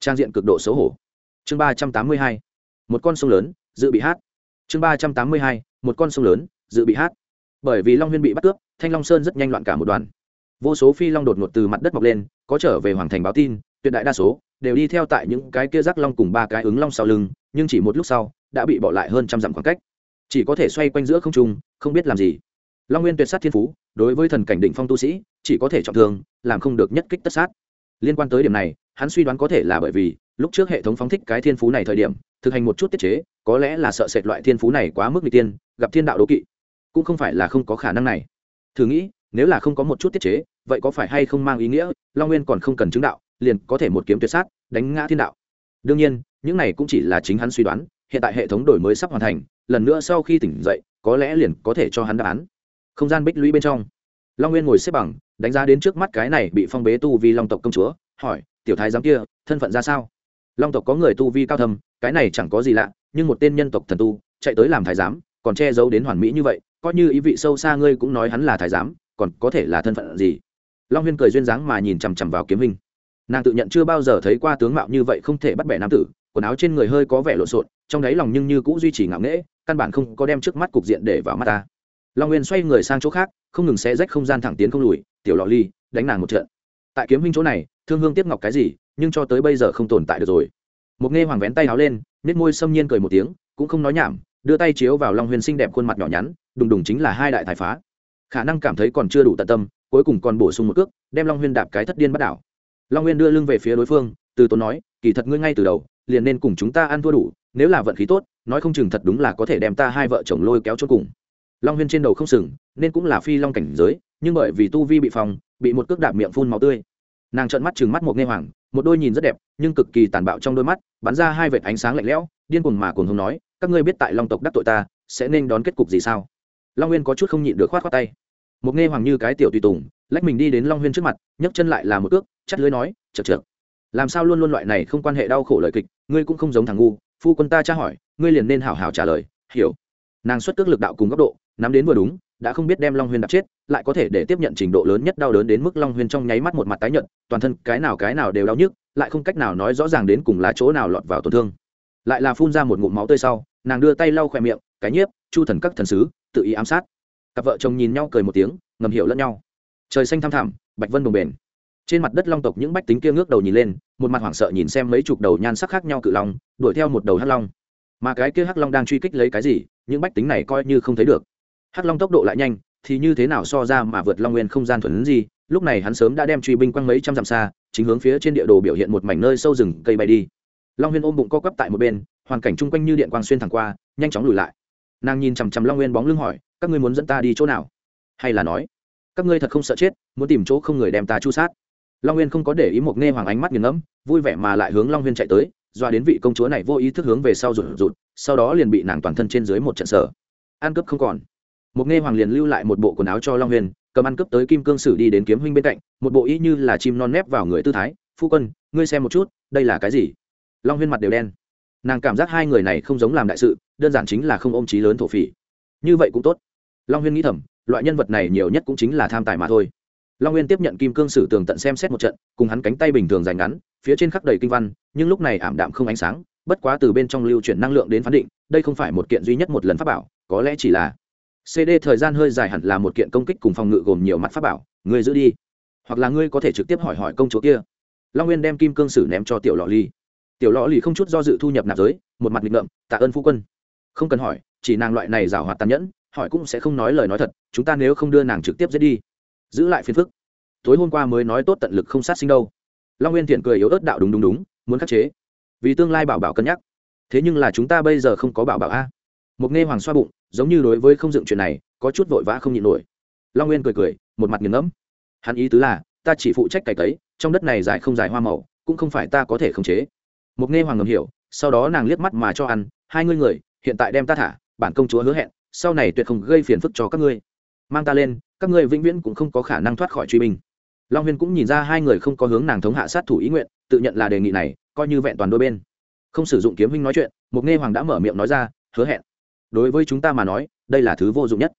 Trang diện cực độ xấu hổ. Chương ba trăm tám mươi hai một con sông lớn, dự bị hát. Chương ba trăm tám mươi hai, một con sông lớn, dự bị hát. Bởi vì long huyên bị bắt cướp, thanh long sơn rất nhanh loạn cả một đoàn. Vô số phi long đột ngột từ mặt đất mọc lên, có trở về hoàng thành báo tin, tuyệt đại đa số đều đi theo tại những cái kia rắc long cùng ba cái ứng long sau lưng, nhưng chỉ một lúc sau, đã bị bỏ lại hơn trăm dặm khoảng cách. Chỉ có thể xoay quanh giữa không trung, không biết làm gì. Long nguyên tuyệt sát thiên phú, đối với thần cảnh đỉnh phong tu sĩ, chỉ có thể trọng thương, làm không được nhất kích tất sát. Liên quan tới điểm này, hắn suy đoán có thể là bởi vì lúc trước hệ thống phóng thích cái thiên phú này thời điểm, thực hành một chút tiết chế, có lẽ là sợ sệt loại thiên phú này quá mức n tiên, gặp thiên đạo đố kỵ. Cũng không phải là không có khả năng này. Thử nghĩ, nếu là không có một chút tiết chế, vậy có phải hay không mang ý nghĩa, long nguyên còn không cần chứng đạo, liền có thể một kiếm tuyệt sát, đánh ngã thiên đạo. Đương nhiên, những này cũng chỉ là chính hắn suy đoán, hiện tại hệ thống đổi mới sắp hoàn thành, lần nữa sau khi tỉnh dậy, có lẽ liền có thể cho hắn đáp án. Không gian bích lũy bên trong, long nguyên ngồi xếp bằng, đánh giá đến trước mắt cái này bị phong bế tu vi long tộc công chúa, hỏi, tiểu thái giám kia, thân phận ra sao? Long tộc có người tu vi cao thâm, cái này chẳng có gì lạ, nhưng một tên nhân tộc thần tu, chạy tới làm thái giám, còn che giấu đến hoàn mỹ như vậy, coi như ý vị sâu xa ngươi cũng nói hắn là thái giám, còn có thể là thân phận gì? Long huyên cười duyên dáng mà nhìn chằm chằm vào kiếm hình. Nàng tự nhận chưa bao giờ thấy qua tướng mạo như vậy không thể bắt bẻ nam tử, quần áo trên người hơi có vẻ lộn xộn, trong đáy lòng nhưng như cũng duy trì ngạo nghễ, căn bản không có đem trước mắt cục diện để vào mắt ta. Long nguyên xoay người sang chỗ khác, không ngừng xé rách không gian thẳng tiến không lùi, tiểu lọ ly, đánh nàng một trận. Tại kiếm huynh chỗ này, thương hương tiếp ngọc cái gì nhưng cho tới bây giờ không tồn tại được rồi. Một nghe hoàng vén tay áo lên nết môi xâm nhiên cười một tiếng, cũng không nói nhảm, đưa tay chiếu vào long huyền xinh đẹp khuôn mặt nhỏ nhắn, đùng đùng chính là hai đại tài phá. Khả năng cảm thấy còn chưa đủ tận tâm, cuối cùng còn bổ sung một cước, đem long Huyền đạp cái thất điên bắt đảo. Long Huyền đưa lưng về phía đối phương, từ tốn nói, kỳ thật ngươi ngay từ đầu, liền nên cùng chúng ta ăn thua đủ, nếu là vận khí tốt, nói không chừng thật đúng là có thể đem ta hai vợ chồng lôi kéo cho cùng. Long huyên trên đầu không sừng, nên cũng là phi long cảnh giới, nhưng bởi vì tu vi bị phòng bị một cước đạp miệng phun máu tươi. Nàng trợn mắt chừng mắt một nghe hoàng một đôi nhìn rất đẹp, nhưng cực kỳ tàn bạo trong đôi mắt, bắn ra hai vệt ánh sáng lạnh lẽo, điên cuồng mà cuồng hùng nói, các ngươi biết tại long tộc đắc tội ta, sẽ nên đón kết cục gì sao? Long nguyên có chút không nhịn được khoát khoát tay. Một nghe hoàng như cái tiểu tùy tùng, lách mình đi đến long huyên trước mặt, nhấc chân lại là một cước, chắt lưới nói chật chật làm sao luôn luôn loại này không quan hệ đau khổ lời kịch, ngươi cũng không giống thằng ngu, phu quân ta tra hỏi, ngươi liền nên hảo hảo trả lời, hiểu. Nàng xuất cước lực đạo cùng góc độ, nắm đến vừa đúng đã không biết đem long huyên đập chết, lại có thể để tiếp nhận trình độ lớn nhất đau đớn đến mức long huyên trong nháy mắt một mặt tái nhận toàn thân cái nào cái nào đều đau nhức, lại không cách nào nói rõ ràng đến cùng là chỗ nào lọt vào tổn thương. Lại là phun ra một ngụm máu tươi sau, nàng đưa tay lau khỏe miệng, cái nhiếp, chu thần các thần sứ, tự ý ám sát. Cặp vợ chồng nhìn nhau cười một tiếng, ngầm hiểu lẫn nhau. Trời xanh thăm thẳm, bạch vân đồng bền. Trên mặt đất long tộc những bách tính kia ngước đầu nhìn lên, một mặt hoảng sợ nhìn xem mấy chục đầu nhan sắc khác nhau cự long, đuổi theo một đầu hắc long. Mà cái kia hắc long đang truy kích lấy cái gì, những bách tính này coi như không thấy được hắc long tốc độ lại nhanh, thì như thế nào so ra mà vượt long nguyên không gian thuần gì? Lúc này hắn sớm đã đem truy binh quăng mấy trăm dặm xa, chính hướng phía trên địa đồ biểu hiện một mảnh nơi sâu rừng, cây bay đi. Long nguyên ôm bụng co quắp tại một bên, hoàn cảnh chung quanh như điện quang xuyên thẳng qua, nhanh chóng lùi lại. Nàng nhìn chằm chằm long nguyên bóng lưng hỏi, các ngươi muốn dẫn ta đi chỗ nào? Hay là nói, các ngươi thật không sợ chết, muốn tìm chỗ không người đem ta chu sát. Long nguyên không có để ý một nghe hoàng ánh mắt nghiền ngẫm, vui vẻ mà lại hướng long nguyên chạy tới, doa đến vị công chúa này vô ý thức hướng về sau rụt rụt, sau đó liền bị nàng toàn thân trên dưới một trận sở. Ăn cướp không còn một nghe hoàng liền lưu lại một bộ quần áo cho long huyền, cầm ăn cướp tới kim cương sử đi đến kiếm huynh bên cạnh, một bộ ý như là chim non nép vào người tư thái. Phu quân, ngươi xem một chút, đây là cái gì? Long huyên mặt đều đen. Nàng cảm giác hai người này không giống làm đại sự, đơn giản chính là không ôm trí lớn thổ phỉ. Như vậy cũng tốt. Long huyên nghĩ thầm, loại nhân vật này nhiều nhất cũng chính là tham tài mà thôi. Long huyên tiếp nhận kim cương sử tường tận xem xét một trận, cùng hắn cánh tay bình thường dài ngắn, phía trên khắc đầy kinh văn, nhưng lúc này ảm đạm không ánh sáng, bất quá từ bên trong lưu chuyển năng lượng đến phán định, đây không phải một kiện duy nhất một lần pháp bảo, có lẽ chỉ là cd thời gian hơi dài hẳn là một kiện công kích cùng phòng ngự gồm nhiều mặt pháp bảo. Ngươi giữ đi. Hoặc là ngươi có thể trực tiếp hỏi hỏi công chúa kia. Long nguyên đem kim cương sử ném cho tiểu lọ ly tiểu lọ ly không chút do dự thu nhập nạp giới, một mặt nghịch ngợm, tạ ơn phu quân. Không cần hỏi, chỉ nàng loại này rào hoạt tàn nhẫn, hỏi cũng sẽ không nói lời nói thật, chúng ta nếu không đưa nàng trực tiếp giết đi, giữ lại phiền phức. Tối hôm qua mới nói tốt tận lực không sát sinh đâu. Long nguyên thiện cười yếu ớt đạo, đúng đúng đúng, muốn khắc chế. Vì tương lai bảo bảo cân nhắc. Thế nhưng là chúng ta bây giờ không có bảo bảo a. Mục nghe hoàng xoa bụng giống như đối với không dựng chuyện này, có chút vội vã không nhịn nổi. Long nguyên cười cười, một mặt nghiền ngẫm. Hắn ý tứ là, ta chỉ phụ trách cày cấy trong đất này dài không dài hoa màu, cũng không phải ta có thể khống chế. Mục nghe hoàng ngầm hiểu, sau đó nàng liếc mắt mà cho ăn, hai ngươi người, hiện tại đem ta thả, bản công chúa hứa hẹn, sau này tuyệt không gây phiền phức cho các ngươi. Mang ta lên, các ngươi vĩnh viễn cũng không có khả năng thoát khỏi truy binh. Long huyên cũng nhìn ra hai người không có hướng nàng thống hạ sát thủ ý nguyện, tự nhận là đề nghị này, coi như vẹn toàn đôi bên. Không sử dụng kiếm huynh nói chuyện, Mục nghe hoàng đã mở miệng nói ra, hứa hẹn đối với chúng ta mà nói, đây là thứ vô dụng nhất.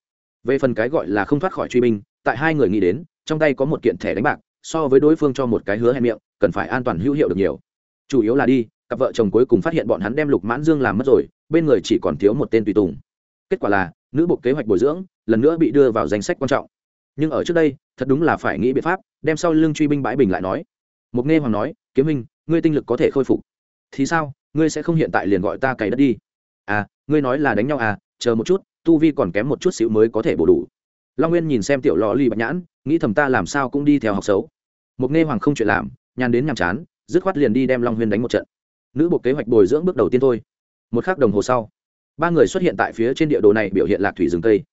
Về phần cái gọi là không thoát khỏi truy binh, tại hai người nghĩ đến, trong tay có một kiện thẻ đánh bạc, so với đối phương cho một cái hứa hẹn miệng, cần phải an toàn hữu hiệu được nhiều. Chủ yếu là đi, cặp vợ chồng cuối cùng phát hiện bọn hắn đem lục mãn dương làm mất rồi, bên người chỉ còn thiếu một tên tùy tùng. Kết quả là, nữ bộ kế hoạch bồi dưỡng, lần nữa bị đưa vào danh sách quan trọng. Nhưng ở trước đây, thật đúng là phải nghĩ biện pháp, đem sau lưng truy binh bãi bình lại nói. Mục nghe hoàng nói, kiếm minh ngươi tinh lực có thể khôi phục. Thì sao? Ngươi sẽ không hiện tại liền gọi ta cày đất đi à ngươi nói là đánh nhau à chờ một chút, tu vi còn kém một chút xíu mới có thể bổ đủ. Long nguyên nhìn xem tiểu lò ly bạch nhãn, nghĩ thầm ta làm sao cũng đi theo học xấu. Mục nghe hoàng không chuyện làm, nhàn đến nhàm chán, dứt khoát liền đi đem long huyên đánh một trận. Nữ bộ kế hoạch bồi dưỡng bước đầu tiên thôi. Một k h ắ c đồng hồ sau, ba người xuất hiện tại phía trên địa đồ này biểu hiện lạc thủy rừng cây.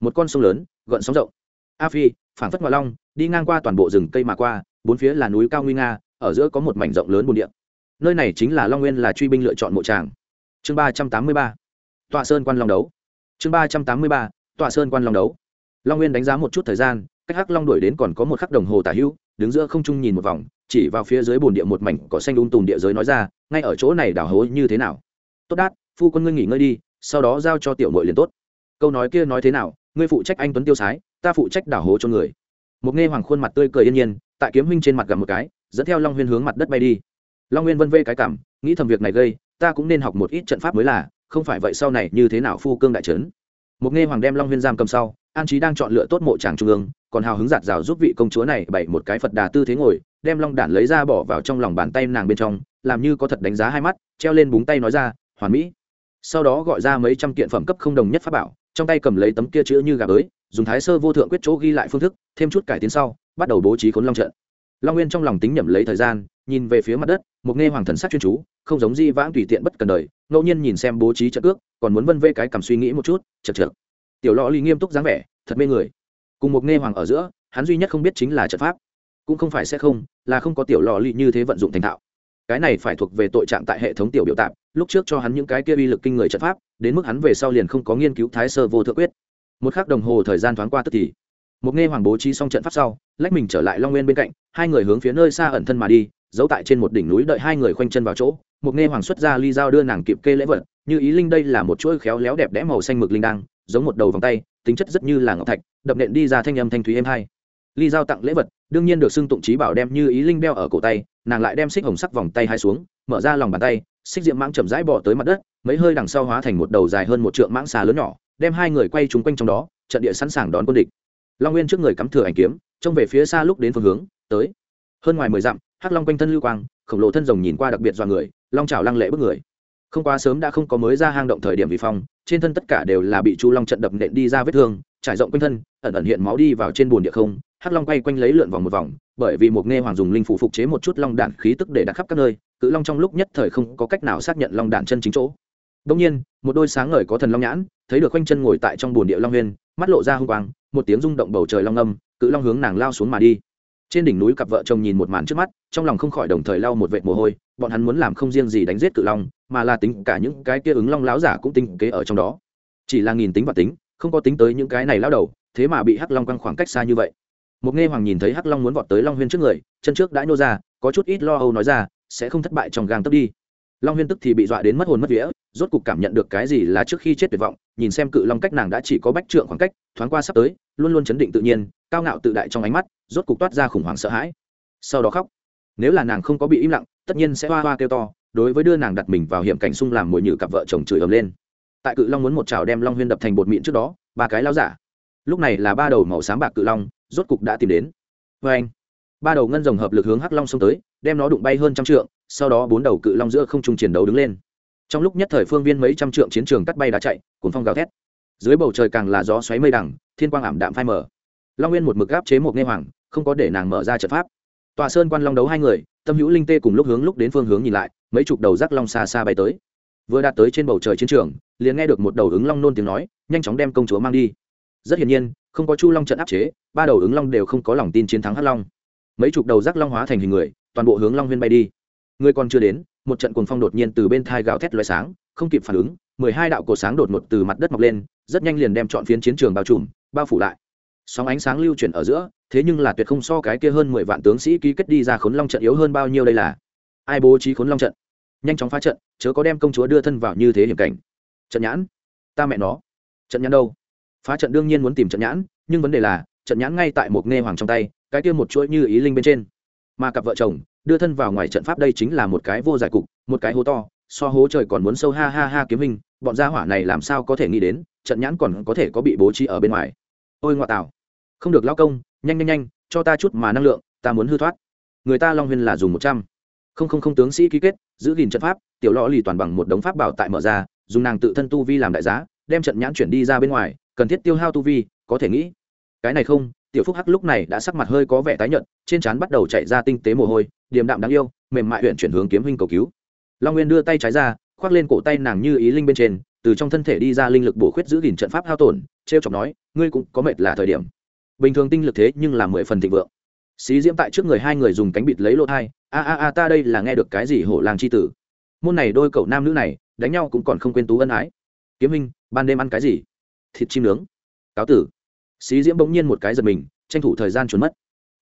Một con sông lớn gợn sóng rộng. A phi phản phất ngoại long, đi ngang qua toàn bộ rừng cây mà qua, bốn phía là núi cao nguy nga, ở giữa có một mảnh rộng lớn bồn địa. Nơi này chính là long nguyên là truy binh lựa chọn mộ tràng chương ba trăm tám mươi ba, tọa sơn quan long đấu. Chương ba trăm tám mươi ba, tọa sơn quan long đấu. Long nguyên đánh giá một chút thời gian, cách hắc long đuổi đến còn có một khắc đồng hồ tả hữu, đứng giữa không trung nhìn một vòng, chỉ vào phía dưới bồn địa một mảnh có xanh đun tùm địa giới nói ra, ngay ở chỗ này đảo hố như thế nào? Tốt đát, phu quân ngươi nghỉ ngơi đi, sau đó giao cho tiểu mội liền tốt. Câu nói kia nói thế nào, ngươi phụ trách anh tuấn tiêu sái, ta phụ trách đảo hố cho người. Một nghe hoàng khuôn mặt tươi cười yên nhiên, tại kiếm huynh trên mặt gặp một cái, dẫn theo long huyên hướng mặt đất bay đi. Long nguyên vân vê cái cảm, nghĩ thầm việc này gây ta cũng nên học một ít trận pháp mới là, không phải vậy sau này như thế nào phu cương đại trấn. Một nghe hoàng đem long huyên giam cầm sau, an trí đang chọn lựa tốt mộ tràng trung ương, còn hào hứng giạt rào giúp vị công chúa này bày một cái phật đà tư thế ngồi, đem long đản lấy ra bỏ vào trong lòng bàn tay nàng bên trong, làm như có thật đánh giá hai mắt, treo lên búng tay nói ra, hoàn mỹ. Sau đó gọi ra mấy trăm kiện phẩm cấp không đồng nhất pháp bảo, trong tay cầm lấy tấm kia chữ như gà bới, dùng thái sơ vô thượng quyết chỗ ghi lại phương thức, thêm chút cải tiến sau, bắt đầu bố trí khốn long trận long nguyên trong lòng tính nhẩm lấy thời gian, nhìn về phía mặt đất, một nghe hoàng thần sắc chuyên chú, không giống di vãng tùy tiện bất cần đời, ngẫu nhiên nhìn xem bố trí trận cước, còn muốn vân vê cái cảm suy nghĩ một chút chật chật tiểu lò ly nghiêm túc dáng vẻ, thật mê người. Cùng một nghe hoàng ở giữa, hắn duy nhất không biết chính là trận pháp. Cũng không phải sẽ không, là không có tiểu lò ly như thế vận dụng thành thạo. Cái này phải thuộc về tội trạng tại hệ thống tiểu biểu tạp, lúc trước cho hắn những cái kia uy lực kinh người trận pháp, đến mức hắn về sau liền không có nghiên cứu thái sơ vô thượng quyết. Một khắc đồng hồ thời gian thoáng qua tức thì một nghe hoàng bố trí xong trận pháp sau, lách mình trở lại long nguyên bên cạnh, hai người hướng phía nơi xa ẩn thân mà đi, giấu tại trên một đỉnh núi đợi hai người khoanh chân vào chỗ. Một nghe hoàng xuất ra ly dao đưa nàng kịp kê lễ vật, như ý linh đây là một chuỗi khéo léo đẹp đẽ màu xanh mực linh đăng, giống một đầu vòng tay, tính chất rất như là ngọc thạch, đập nện đi ra thanh âm thanh thúy êm hai. Ly dao tặng lễ vật, đương nhiên được xưng tụng trí bảo đem như ý linh đeo ở cổ tay, nàng lại đem xích hồng sắc vòng tay hai xuống, mở ra lòng bàn tay, xích diệm mãng chậm rãi bỏ tới mặt đất, mấy hơi đằng sau hóa thành một đầu dài hơn một trượng mãng xà lớn nhỏ, đem hai người quay trúng quanh trong đó, trận địa sẵn sàng đón quân địch long nguyên trước người cắm thừa ảnh kiếm trông về phía xa lúc đến phương hướng tới hơn ngoài mười dặm hắc long quanh thân lưu quang khổng lồ thân rồng nhìn qua đặc biệt do người long trào lăng lệ bước người không quá sớm đã không có mới ra hang động thời điểm vì phong trên thân tất cả đều là bị chu long trận đập nện đi ra vết thương trải rộng quanh thân ẩn ẩn hiện máu đi vào trên bùn địa không hắc long quay quanh lấy lượn vòng một vòng bởi vì một nghe hoàng dùng linh phủ phục chế một chút long đạn khí tức để đặt khắp các nơi cự long trong lúc nhất thời không có cách nào xác nhận long đạn chân chính chỗ đông nhiên một đôi sáng ngời có thần long nhãn thấy được quanh chân ngồi tại trong bồn địa long huyên mắt lộ ra hung quang một tiếng rung động bầu trời long âm, cự long hướng nàng lao xuống mà đi. Trên đỉnh núi cặp vợ chồng nhìn một màn trước mắt, trong lòng không khỏi đồng thời lau một vệt mồ hôi, bọn hắn muốn làm không riêng gì đánh giết cự long, mà là tính cả những cái kia ứng long láo giả cũng tinh kế ở trong đó. Chỉ là nghìn tính và tính, không có tính tới những cái này lao đầu, thế mà bị hắc long quăng khoảng cách xa như vậy. Một nghe hoàng nhìn thấy hắc long muốn vọt tới long huyên trước người, chân trước đã nhô ra, có chút ít lo âu nói ra, sẽ không thất bại trong gang tấp đi. Long huyên tức thì bị dọa đến mất hồn mất vía, rốt cục cảm nhận được cái gì là trước khi chết tuyệt vọng nhìn xem cự long cách nàng đã chỉ có bách trượng khoảng cách, thoáng qua sắp tới, luôn luôn chấn định tự nhiên, cao ngạo tự đại trong ánh mắt, rốt cục toát ra khủng hoảng sợ hãi. Sau đó khóc. Nếu là nàng không có bị im lặng, tất nhiên sẽ hoa hoa kêu to, đối với đưa nàng đặt mình vào hiểm cảnh sung làm mồi nhử cặp vợ chồng chửi ầm lên. Tại cự long muốn một chảo đem long huyên đập thành bột mịn trước đó, ba cái lao giả. Lúc này là ba đầu màu xám bạc cự long, rốt cục đã tìm đến. Vê anh, ba đầu ngân rồng hợp lực hướng hắc long xông tới, đem nó đụng bay hơn trăm trượng, sau đó bốn đầu cự long giữa không trung chiến đấu đứng lên trong lúc nhất thời phương viên mấy trăm trượng chiến trường cắt bay đá chạy cuốn phong gào thét. Dưới bầu trời càng là gió xoáy mây đằng, thiên quang ảm đạm phai mờ. Long nguyên một mực gáp chế một nghe hoàng, không có để nàng mở ra trận pháp. Tòa sơn quan long đấu hai người, tâm hữu linh tê cùng lúc hướng lúc đến phương hướng nhìn lại, mấy chục đầu rắc long xa xa bay tới. Vừa đạt tới trên bầu trời chiến trường, liền nghe được một đầu ứng long nôn tiếng nói, nhanh chóng đem công chúa mang đi. Rất hiển nhiên, không có chu long trận áp chế, ba đầu ứng long đều không có lòng tin chiến thắng hắc long. Mấy chục đầu rắc long hóa thành hình người, toàn bộ hướng long huyên bay đi. Người còn chưa đến một trận cuồng phong đột nhiên từ bên thai gào thét loé sáng, không kịp phản ứng, mười hai đạo cổ sáng đột ngột từ mặt đất mọc lên, rất nhanh liền đem chọn phiến chiến trường bao trùm, bao phủ lại. Sóng ánh sáng lưu chuyển ở giữa, thế nhưng là tuyệt không so cái kia hơn mười vạn tướng sĩ ký kết đi ra khốn long trận yếu hơn bao nhiêu đây là. Ai bố trí khốn long trận? Nhanh chóng phá trận, chớ có đem công chúa đưa thân vào như thế hiểm cảnh. Trận nhãn? Ta mẹ nó. Trận nhãn đâu? Phá trận đương nhiên muốn tìm trận nhãn, nhưng vấn đề là, trận nhãn ngay tại một nghe hoàng trong tay, cái kia một chuỗi như ý linh bên trên. Mà cặp vợ chồng đưa thân vào ngoài trận pháp đây chính là một cái vô giải cục, một cái hố to, so hố trời còn muốn sâu ha ha ha kiếm hình, bọn gia hỏa này làm sao có thể nghĩ đến, trận nhãn còn có thể có bị bố trí ở bên ngoài. Ôi ngoại tảo, không được lao công, nhanh nhanh nhanh, cho ta chút mà năng lượng, ta muốn hư thoát. Người ta long huyên là dùng một trăm. Không không không tướng sĩ ký kết, giữ gìn trận pháp, tiểu lò lì toàn bằng một đống pháp bảo tại mở ra, dùng nàng tự thân tu vi làm đại giá, đem trận nhãn chuyển đi ra bên ngoài, cần thiết tiêu hao tu vi, có thể nghĩ. Cái này không tiểu phúc hắc lúc này đã sắc mặt hơi có vẻ tái nhợt, trên trán bắt đầu chạy ra tinh tế mồ hôi, điềm đạm đáng yêu, mềm mại huyện chuyển hướng kiếm huynh cầu cứu. Long nguyên đưa tay trái ra, khoác lên cổ tay nàng như ý linh bên trên, từ trong thân thể đi ra linh lực bổ khuyết giữ gìn trận pháp hao tổn, trêu chọc nói, ngươi cũng có mệt là thời điểm. Bình thường tinh lực thế nhưng là mười phần thịnh vượng. Xí diễm tại trước người hai người dùng cánh bịt lấy lỗ thai, a a a, ta đây là nghe được cái gì hổ làng c h i tử? Môn này đôi cậu nam nữ này, đánh nhau cũng còn không quên tú ân ái. Kiếm minh ban đêm ăn cái gì? Thịt chim nướng. Cáo tử xí diễm bỗng nhiên một cái giật mình, tranh thủ thời gian trốn mất.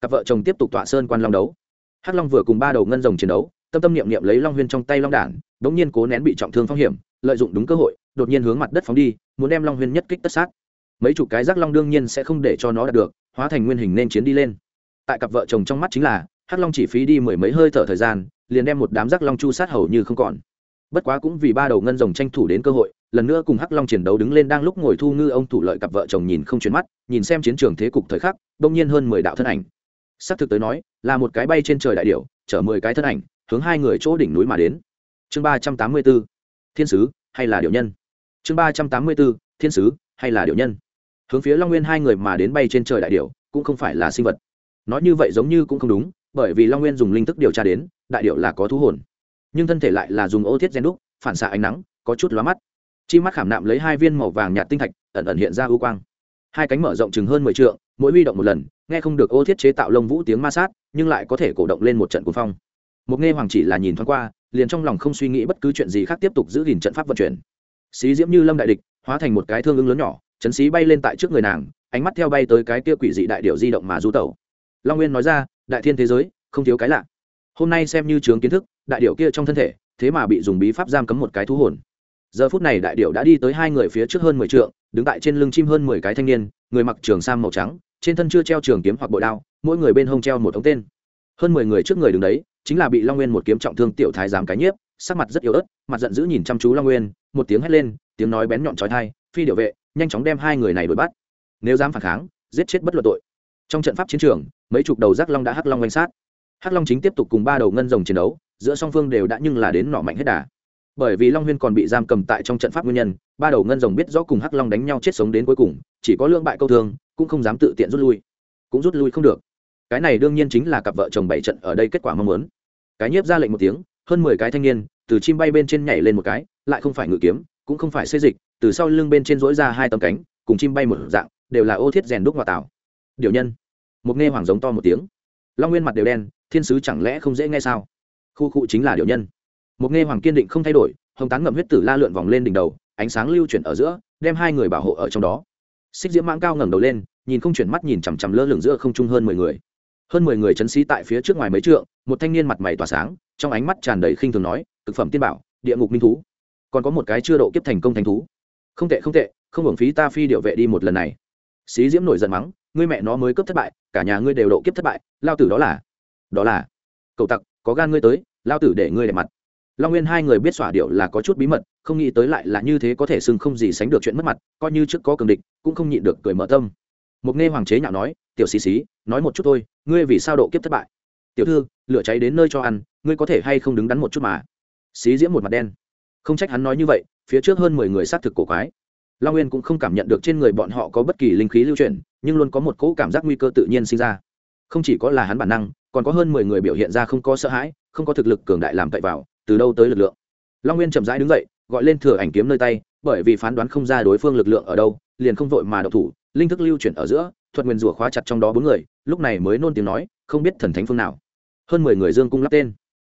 Cặp vợ chồng tiếp tục tọa sơn quan long đấu. Hắc long vừa cùng ba đầu ngân rồng chiến đấu, tâm tâm niệm niệm lấy long huyên trong tay long đản, bỗng nhiên cố nén bị trọng thương phong hiểm, lợi dụng đúng cơ hội, đột nhiên hướng mặt đất phóng đi, muốn đem long huyên nhất kích tất sát. Mấy chục cái rác long đương nhiên sẽ không để cho nó đạt được, hóa thành nguyên hình nên chiến đi lên. Tại cặp vợ chồng trong mắt chính là, hắc long chỉ phí đi mười mấy hơi thở thời gian, liền đem một đám rác long chu sát hầu như không còn bất quá cũng vì ba đầu ngân rồng tranh thủ đến cơ hội, lần nữa cùng hắc long chiến đấu đứng lên đang lúc ngồi thu ngư ông thủ lợi cặp vợ chồng nhìn không chuyển mắt, nhìn xem chiến trường thế cục thời khắc, đông nhiên hơn mười đạo thân ảnh. Xác thực tới nói, là một cái bay trên trời đại điệu chở mười cái thân ảnh, hướng hai người chỗ đỉnh núi mà đến. Chương ba trăm tám mươi b ố thiên sứ hay là điệu nhân? Chương ba trăm tám mươi b ố thiên sứ hay là điệu nhân? Hướng phía long nguyên hai người mà đến bay trên trời đại điệu cũng không phải là sinh vật. Nói như vậy giống như cũng không đúng, bởi vì long nguyên dùng linh thức điều tra đến, đại điệu là có thú hồn nhưng thân thể lại là dùng ô thiết gen đúc, phản xạ ánh nắng, có chút lóa mắt. Chi mắt khảm nạm lấy hai viên màu vàng nhạt tinh thạch, ẩn ẩn hiện ra ưu quang. Hai cánh mở rộng chừng hơn mười t mỗi huy động một lần, nghe không được ô thiết chế tạo lông vũ tiếng ma sát, nhưng lại có thể cổ động lên một trận cuồng phong. Một nghe hoàng chỉ là nhìn thoáng qua, liền trong lòng không suy nghĩ bất cứ chuyện gì khác tiếp tục giữ gìn trận pháp vận chuyển. Xí diễm như lâm đại địch, hóa thành một cái thương ứng lớn nhỏ, chấn xí bay lên tại trước người nàng, ánh mắt theo bay tới cái kia quỷ dị đại điệu di động mà du tẩu. Long nguyên nói ra, đại thiên thế giới, không thiếu cái lạ hôm nay xem như trường kiến thức, đại điệu kia trong thân thể, thế mà bị dùng bí pháp giam cấm một cái thú hồn. Giờ phút này đại điệu đã đi tới hai người phía trước hơn mười trượng, đứng tại trên lưng chim hơn mười cái thanh niên, người mặc trường sam màu trắng, trên thân chưa treo trường kiếm hoặc bội đao, mỗi người bên hông treo một ống tên. Hơn mười người trước người đứng đấy, chính là bị long nguyên một kiếm trọng thương tiểu thái giám cái nhiếp, sắc mặt rất yếu ớt, mặt giận dữ nhìn chăm chú long nguyên, một tiếng hét lên, tiếng nói bén nhọn trói thai phi điệu vệ, nhanh chóng đem hai người này đuổi bắt. Nếu dám phản kháng, giết chết bất luận tội. Trong trận pháp chiến trường, mấy chục đầu giác long đã hắc long oanh sát hắc long chính tiếp tục cùng ba đầu ngân rồng chiến đấu, giữa song phương đều đã nhưng là đến nọ mạnh hết đà. Bởi vì long huyên còn bị giam cầm tại trong trận pháp nguyên nhân, ba đầu ngân rồng biết rõ cùng hắc long đánh nhau chết sống đến cuối cùng, chỉ có lương bại câu thương, cũng không dám tự tiện rút lui. Cũng rút lui không được. Cái này đương nhiên chính là cặp vợ chồng bảy trận ở đây kết quả mong muốn. Cái nhiếp ra lệnh một tiếng, hơn mười cái thanh niên, từ chim bay bên trên nhảy lên một cái, lại không phải ngự kiếm, cũng không phải xê dịch, từ sau lưng bên trên dỗi ra hai tấm cánh, cùng chim bay một dạng, đều là ô thiết rèn đúc hòa tạo. Điều nhân. Một nghe hoàng giống to một tiếng. Long nguyên mặt đều đen thiên sứ chẳng lẽ không dễ nghe sao? Khu cụ chính là điều nhân. Một nghe hoàng kiên định không thay đổi, hồng tán ngậm huyết tử la lượn vòng lên đỉnh đầu, ánh sáng lưu chuyển ở giữa, đem hai người bảo hộ ở trong đó. Xích diễm mãng cao ngẩng đầu lên, nhìn không chuyển mắt nhìn chằm chằm lơ lửng giữa không trung hơn mười người. Hơn mười người chấn sĩ tại phía trước ngoài mấy trượng, một thanh niên mặt mày tỏa sáng, trong ánh mắt tràn đầy khinh thường nói thực phẩm tiên bảo, địa ngục minh thú. Còn có một cái chưa độ kiếp thành công thành thú. Không tệ không tệ, không hưởng phí ta phi điệu vệ đi một lần này. Xí diễm nổi giận mắng, ngươi mẹ nó mới cướp thất bại, cả nhà ngươi đều độ kiếp thất bại, lao tử đó là đó là cậu tặc, có gan ngươi tới, lao tử để ngươi đẹp mặt. Long nguyên hai người biết xỏa điệu là có chút bí mật, không nghĩ tới lại là như thế có thể xưng không gì sánh được chuyện mất mặt, coi như trước có cường địch, cũng không nhịn được cười mở tâm. Một nghe hoàng chế nhạo nói, tiểu xì xí, nói một chút thôi, ngươi vì sao độ kiếp thất bại? Tiểu thư, lửa cháy đến nơi cho ăn, ngươi có thể hay không đứng đắn một chút mà? Xí diễm một mặt đen. Không trách hắn nói như vậy, phía trước hơn mười người xác thực cổ quái. Long nguyên cũng không cảm nhận được trên người bọn họ có bất kỳ linh khí lưu chuyển nhưng luôn có một cỗ cảm giác nguy cơ tự nhiên sinh ra. Không chỉ có là hắn bản năng còn có hơn mười người biểu hiện ra không có sợ hãi, không có thực lực cường đại làm cậy vào, từ đâu tới lực lượng? Long nguyên chậm rãi đứng dậy, gọi lên thừa ảnh kiếm nơi tay, bởi vì phán đoán không ra đối phương lực lượng ở đâu, liền không vội mà độc thủ, linh thức lưu chuyển ở giữa, thuật nguyên rủa khóa chặt trong đó bốn người, lúc này mới nôn tiếng nói, không biết thần thánh phương nào. Hơn mười người dương cung lắp tên.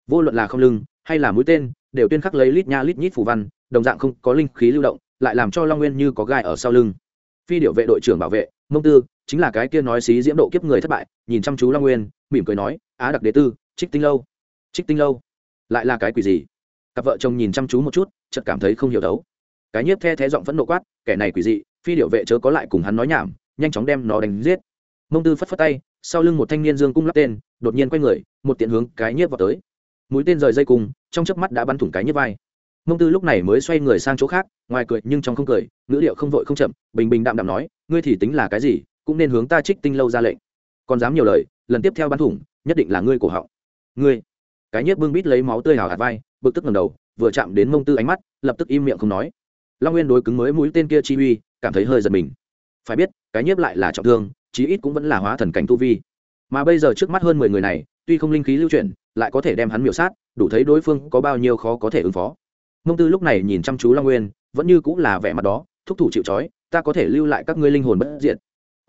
Vô luận là không lưng, hay là mũi tên, đều tuyên khắc lấy lít nha lít nhít phù văn, đồng dạng không có linh khí lưu động, lại làm cho long nguyên như có gai ở sau lưng phi điệu vệ đội trưởng bảo vệ, mông tư, chính là cái kia nói xí diễm độ kiếp người thất bại, nhìn chăm chú long nguyên, mỉm cười nói, á đặc đế tư, trích tinh lâu. Trích tinh lâu? Lại là cái quỷ gì? Cặp vợ chồng nhìn chăm chú một chút, chợt cảm thấy không hiểu đấu. Cái nhiếp the thé giọng phẫn nộ quát, kẻ này quỷ dị, phi điệu vệ chớ có lại cùng hắn nói nhảm, nhanh chóng đem nó đánh giết. Mông tư phất phất tay, sau lưng một thanh niên dương cung lắp tên, đột nhiên quay người, một tiện hướng cái nhiếp vào tới. Mũi tên rời dây cung trong chớp mắt đã bắn thủng cái nhiếp vai. Mông tư lúc này mới xoay người sang chỗ khác ngoài cười nhưng trong không cười, ngữ điệu không vội không chậm, bình bình đạm đạm nói, ngươi thì tính là cái gì, cũng nên hướng ta trích tinh lâu ra lệnh. Còn dám nhiều lời, lần tiếp theo bắn thủng, nhất định là ngươi cổ họng. Ngươi? Cái nhiếp bưng bít lấy máu tươi hào hạt vai, bực tức ngầm đầu, vừa chạm đến mông tư ánh mắt, lập tức im miệng không nói. Long nguyên đối cứng mới mũi tên kia chi uy, cảm thấy hơi giật mình. Phải biết, cái nhiếp lại là trọng thương, chí ít cũng vẫn là hóa thần cảnh tu vi. Mà bây giờ trước mắt hơn mười người này, tuy không linh khí lưu chuyển, lại có thể đem hắn miểu sát, đủ thấy đối phương có bao nhiêu khó có thể ứng phó. Mông tư lúc này nhìn chăm chú long nguyên vẫn như cũng là vẻ mặt đó, thúc thủ chịu trói, ta có thể lưu lại các ngươi linh hồn bất diện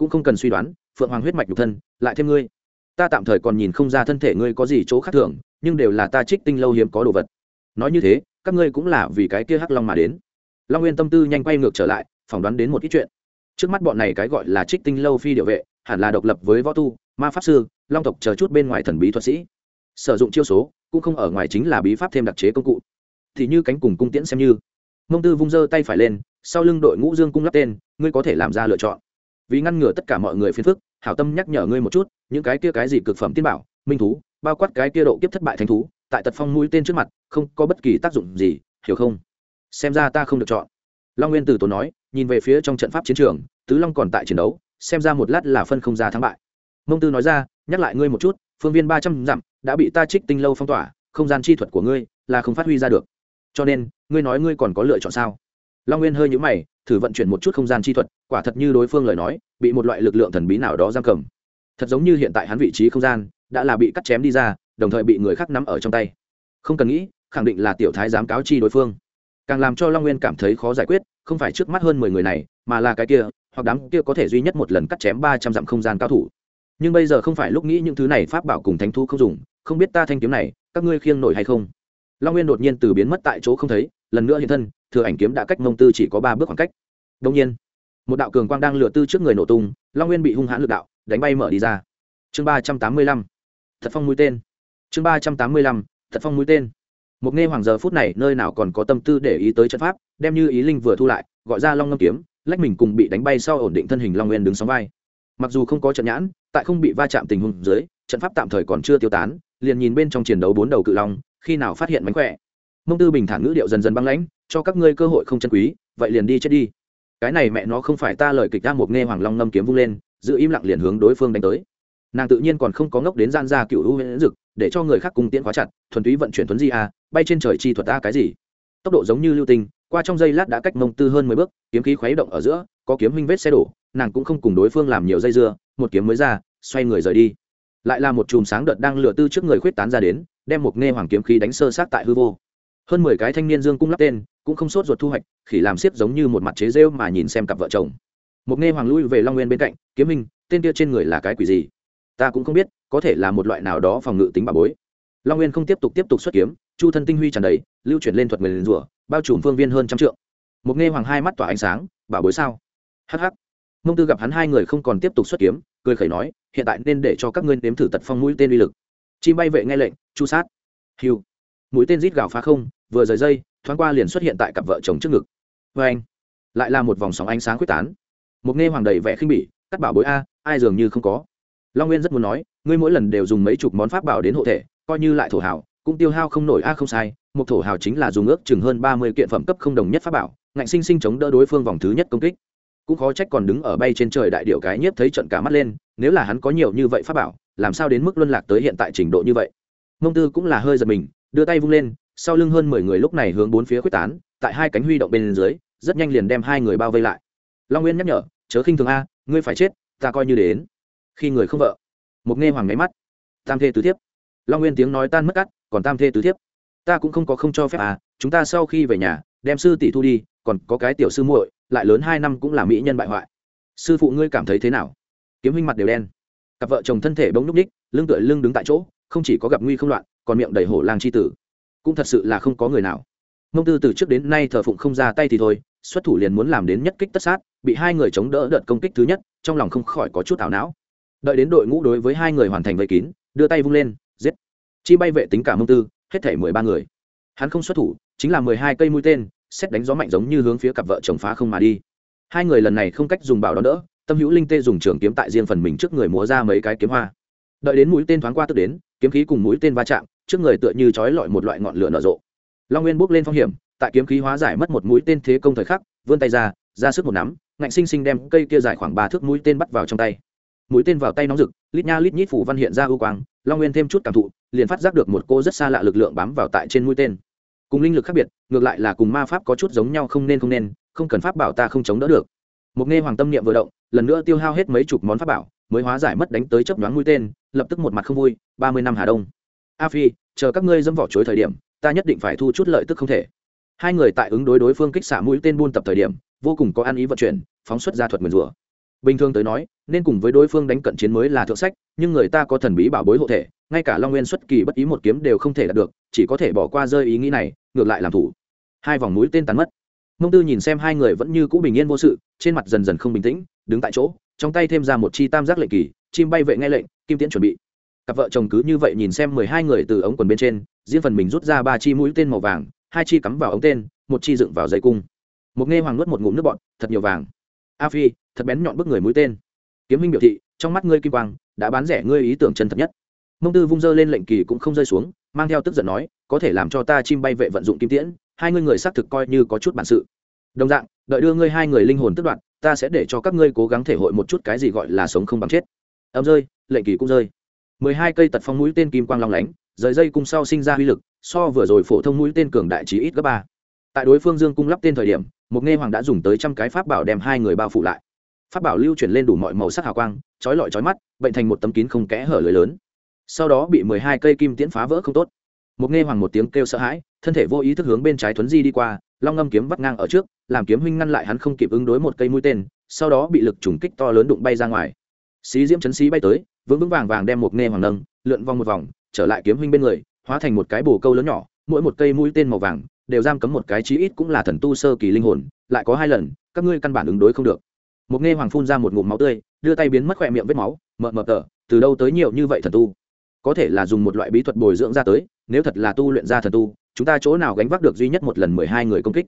cũng không cần suy đoán, phượng hoàng huyết mạch nhục thân, lại thêm ngươi. Ta tạm thời còn nhìn không ra thân thể ngươi có gì chỗ khác thường, nhưng đều là ta trích tinh lâu hiếm có đồ vật. Nói như thế, các ngươi cũng là vì cái kia hắc long mà đến. Long nguyên tâm tư nhanh quay ngược trở lại, phỏng đoán đến một ít chuyện. Trước mắt bọn này cái gọi là trích tinh lâu phi điệu vệ, hẳn là độc lập với võ tu, ma pháp sư, long tộc chờ chút bên ngoài thần bí thuật sĩ. Sử dụng chiêu số, cũng không ở ngoài chính là bí pháp thêm đặc chế công cụ. Thì như cánh cùng cung tiễn xem như mông tư vung giơ tay phải lên, sau lưng đội ngũ dương cung lắp tên, ngươi có thể làm ra lựa chọn. Vì ngăn ngừa tất cả mọi người phiền phức, hảo tâm nhắc nhở ngươi một chút, những cái kia cái gì cực phẩm tiên bảo, minh thú, bao quát cái kia độ kiếp thất bại thành thú, tại tật phong mũi tên trước mặt, không có bất kỳ tác dụng gì, hiểu không? Xem ra ta không được chọn. Long nguyên từ tổ nói, nhìn về phía trong trận pháp chiến trường, tứ long còn tại chiến đấu, xem ra một lát là phân không ra thắng bại. Mông tư nói ra, nhắc lại ngươi một chút, phương viên ba trăm dặm, đã bị ta trích tinh lâu phong tỏa, không gian chi thuật của ngươi là không phát huy ra được cho nên, ngươi nói ngươi còn có lựa chọn sao? Long nguyên hơi nhũ mày, thử vận chuyển một chút không gian chi thuật, quả thật như đối phương lời nói, bị một loại lực lượng thần bí nào đó giam cầm. Thật giống như hiện tại hắn vị trí không gian, đã là bị cắt chém đi ra, đồng thời bị người khác nắm ở trong tay. Không cần nghĩ, khẳng định là tiểu thái giám cáo chi đối phương. Càng làm cho long nguyên cảm thấy khó giải quyết, không phải trước mắt hơn mười người này, mà là cái kia, hoặc đám kia có thể duy nhất một lần cắt chém ba trăm dặm không gian cao thủ. Nhưng bây giờ không phải lúc nghĩ những thứ này pháp bảo cùng thánh thu không dùng, không biết ta thanh kiếm này, các ngươi khiêng nổi hay không? Long nguyên đột nhiên từ biến mất tại chỗ không thấy, lần nữa hiện thân, thừa ảnh kiếm đã cách mông tư chỉ có ba bước khoảng cách. Đông nhiên, một đạo cường quang đang lừa tư trước người nổ tung, long nguyên bị hung hãn lực đạo, đánh bay mở đi ra. Chương ba trăm tám mươi lăm, thật phong mũi tên. Chương ba trăm tám mươi lăm, thật phong mũi tên. Một nghe hoàng giờ phút này, nơi nào còn có tâm tư để ý tới trận pháp, đem như ý linh vừa thu lại, gọi ra long ngâm kiếm, lách mình cùng bị đánh bay sau ổn định thân hình long nguyên đứng sóng vai. Mặc dù không có trận nhãn, tại không bị va chạm tình huống dưới, trận pháp tạm thời còn chưa tiêu tán, liền nhìn bên trong chiến đấu bốn đầu cự long khi nào phát hiện mánh khỏe. Mông tư bình thản ngữ điệu dần dần băng lãnh, cho các ngươi cơ hội không chân quý, vậy liền đi chết đi. Cái này mẹ nó không phải ta lời kịch ra một nghe hoàng long ngâm kiếm vung lên, giữ im lặng liền hướng đối phương đánh tới. Nàng tự nhiên còn không có ngốc đến gian ra cựu hữu huyễn dực, để cho người khác cùng tiễn khóa chặt, thuần túy vận chuyển thuấn di a, bay trên trời chi thuật a cái gì? Tốc độ giống như lưu tinh, qua trong giây lát đã cách mông tư hơn mười bước, kiếm khí khuấy động ở giữa, có kiếm minh vết xe đổ, nàng cũng không cùng đối phương làm nhiều dây dưa, một kiếm mới ra, xoay người rời đi. Lại là một chùm sáng đợt đang lửa tư trước người khuyết tán ra đến đem một nghe hoàng kiếm khí đánh sơ sát tại hư vô. Hơn mười cái thanh niên dương cung lắp tên, cũng không sốt ruột thu hoạch, khỉ làm xiếp giống như một mặt chế rêu mà nhìn xem cặp vợ chồng. Một nghe hoàng lui về long nguyên bên cạnh, kiếm minh tên kia trên người là cái quỷ gì? Ta cũng không biết, có thể là một loại nào đó phòng ngự tính bà bối. Long nguyên không tiếp tục tiếp tục xuất kiếm, chu thân tinh huy tràn đầy, lưu chuyển lên thuật người liền rủa, bao trùm phương viên hơn trăm trượng. Một nghe hoàng hai mắt tỏa ánh sáng bà bối sao? Hh mông tư gặp hắn hai người không còn tiếp tục xuất kiếm, cười khẩy nói, hiện tại nên để cho các ngươi nếm thử tật phong mũi tên uy lực chim bay vệ nghe lệnh, chu sát. Hiu mũi tên rít gào phá không, vừa rời dây, thoáng qua liền xuất hiện tại cặp vợ chồng trước ngực. Vê anh, lại là một vòng sóng ánh sáng quyết tán. Một nghe hoàng đầy vẻ khinh bỉ, cắt bảo bối a, ai dường như không có. Long nguyên rất muốn nói, ngươi mỗi lần đều dùng mấy chục món pháp bảo đến hộ thể, coi như lại thổ hào, cũng tiêu hao không nổi a không sai, một thổ hào chính là dùng ước chừng hơn ba mươi kiện phẩm cấp không đồng nhất pháp bảo, ngạnh sinh sinh chống đỡ đối phương vòng thứ nhất công kích cũng khó trách còn đứng ở bay trên trời đại điệu cái nhiếp thấy trận cả mắt lên, nếu là hắn có nhiều như vậy pháp bảo, làm sao đến mức luân lạc tới hiện tại trình độ như vậy? Mông tư cũng là hơi giật mình, đưa tay vung lên, sau lưng hơn mười người lúc này hướng bốn phía quyết tán, tại hai cánh huy động bên dưới, rất nhanh liền đem hai người bao vây lại. Long nguyên nhắc nhở, chớ khinh thường a, ngươi phải chết, ta coi như đến. Khi người không vợ, một nghe hoàng nháy mắt, tam thê tứ thiếp. Long nguyên tiếng nói tan mất cắt, còn tam thê tứ thiếp, ta cũng không có không cho phép à chúng ta sau khi về nhà, đem sư tỷ thu đi còn có cái tiểu sư muội, lại lớn hai năm cũng là mỹ nhân bại hoại. Sư phụ ngươi cảm thấy thế nào? Kiếm huynh mặt đều đen. Cặp vợ chồng thân thể bỗng núp ních, lưng tựa lưng đứng tại chỗ, không chỉ có gặp nguy không loạn, còn miệng đầy hổ lang c h i tử. Cũng thật sự là không có người nào. Mông tư từ trước đến nay thờ phụng không ra tay thì thôi, xuất thủ liền muốn làm đến nhất kích tất sát, bị hai người chống đỡ đợt công kích thứ nhất, trong lòng không khỏi có chút ảo não. Đợi đến đội ngũ đối với hai người hoàn thành vây kín, đưa tay vung lên, giết. Chi bay vệ tính cả mông tư, hết thể mười ba người. Hắn không xuất thủ, chính là mười hai cây mũi tên xét đánh gió mạnh giống như hướng phía cặp vợ chồng phá không mà đi. Hai người lần này không cách dùng bảo đón đỡ, tâm hữu linh tê dùng trường kiếm tại riêng phần mình trước người múa ra mấy cái kiếm hoa. Đợi đến mũi tên thoáng qua tức đến, kiếm khí cùng mũi tên va chạm, trước người tựa như trói lọi một loại ngọn lửa nở rộ. Long nguyên bước lên phong hiểm, tại kiếm khí hóa giải mất một mũi tên thế công thời khắc, vươn tay ra ra sức một nắm, ngạnh sinh sinh đem cây kia dài khoảng ba thước mũi tên bắt vào trong tay. Mũi tên vào tay nóng rực, lít nha lít nhít phủ văn hiện ra ưu quang, long nguyên thêm chút cảm thụ, liền phát giác được một cô rất xa lạ lực lượng bám vào tại trên mũi tên cùng linh lực khác biệt, ngược lại là cùng ma pháp có chút giống nhau không nên không nên, không cần pháp bảo ta không chống đỡ được. Một nghe hoàng tâm niệm vừa động, lần nữa tiêu hao hết mấy chục món pháp bảo, mới hóa giải mất đánh tới chấp nhoáng mũi tên, lập tức một mặt không vui, ba mươi năm hà đông. A phi, chờ các ngươi dâm vỏ chối thời điểm, ta nhất định phải thu chút lợi tức không thể. Hai người tại ứng đối đối phương kích xả mũi tên buôn tập thời điểm, vô cùng có ăn ý vận chuyển, phóng xuất ra thuật nguyền rủa bình thường tới nói, nên cùng với đối phương đánh cận chiến mới là thượng sách, nhưng người ta có thần bí bảo bối hộ thể, ngay cả long nguyên xuất kỳ bất ý một kiếm đều không thể đạt được, chỉ có thể bỏ qua rơi ý nghĩ này, ngược lại làm thủ. Hai vòng mũi tên tắn mất. Mông tư nhìn xem hai người vẫn như cũ bình yên vô sự, trên mặt dần dần không bình tĩnh, đứng tại chỗ, trong tay thêm ra một chi tam giác lệnh kỳ, chim bay vệ nghe lệnh, kim tiễn chuẩn bị. Cặp vợ chồng cứ như vậy nhìn xem mười hai người từ ống quần bên trên, riêng phần mình rút ra ba chi mũi tên màu vàng, hai chi cắm vào ống tên, một chi dựng vào dây cung. Một nghe hoàng nuốt một ngụm nước bọn thật nhiều vàng. A phi thật bén nhọn bức người mũi tên. Kiếm minh biểu thị, trong mắt ngươi kim quang, đã bán rẻ ngươi ý tưởng chân thật nhất. Mông tư vung dơ lên lệnh kỳ cũng không rơi xuống, mang theo tức giận nói, có thể làm cho ta chim bay vệ vận dụng kim tiễn, hai ngươi người xác thực coi như có chút bản sự. Đồng dạng, đợi đưa ngươi hai người linh hồn tức đoạn ta sẽ để cho các ngươi cố gắng thể hội một chút cái gì gọi là sống không bằng chết. Âm rơi, lệnh kỳ cũng rơi. Mười hai cây tật phong mũi tên kim quang long lánh, rời dây cung sau sinh ra uy lực, so vừa rồi phổ thông mũi tên cường đại trí ít gấp ba. Tại đối phương dương cung lắp tên thời điểm, một nghe hoàng đã dùng tới trăm cái pháp bảo đem hai người bao phủ lại pháp bảo lưu chuyển lên đủ mọi màu sắc hào quang trói lọi trói mắt, bệnh thành một tấm kín không kẽ hở lưới lớn. Sau đó bị mười hai cây kim tiễn phá vỡ không tốt. Một nghe hoàng một tiếng kêu sợ hãi, thân thể vô ý thức hướng bên trái thuấn di đi qua, long ngâm kiếm vắt ngang ở trước, làm kiếm huynh ngăn lại hắn không kịp ứng đối một cây mũi tên, sau đó bị lực trùng kích to lớn đụng bay ra ngoài. Xí diễm chấn xí bay tới, vững vững vàng vàng đem một nghe hoàng nâng, lượn vòng một vòng, trở lại kiếm huynh bên người, hóa thành một cái bồ câu lớn nhỏ, mỗi một cây mũi tên màu vàng, đều giam cấm một cái chí ít cũng là thần tu sơ kỳ linh hồn, lại có hai lần, các ngươi căn bản ứng đối không được một nghe hoàng phun ra một ngụm máu tươi, đưa tay biến mất khỏe miệng vết máu, mờ mờ tờ, từ đâu tới nhiều như vậy thần tu? Có thể là dùng một loại bí thuật bồi dưỡng ra tới, nếu thật là tu luyện ra thần tu, chúng ta chỗ nào gánh vác được duy nhất một lần mười hai người công kích?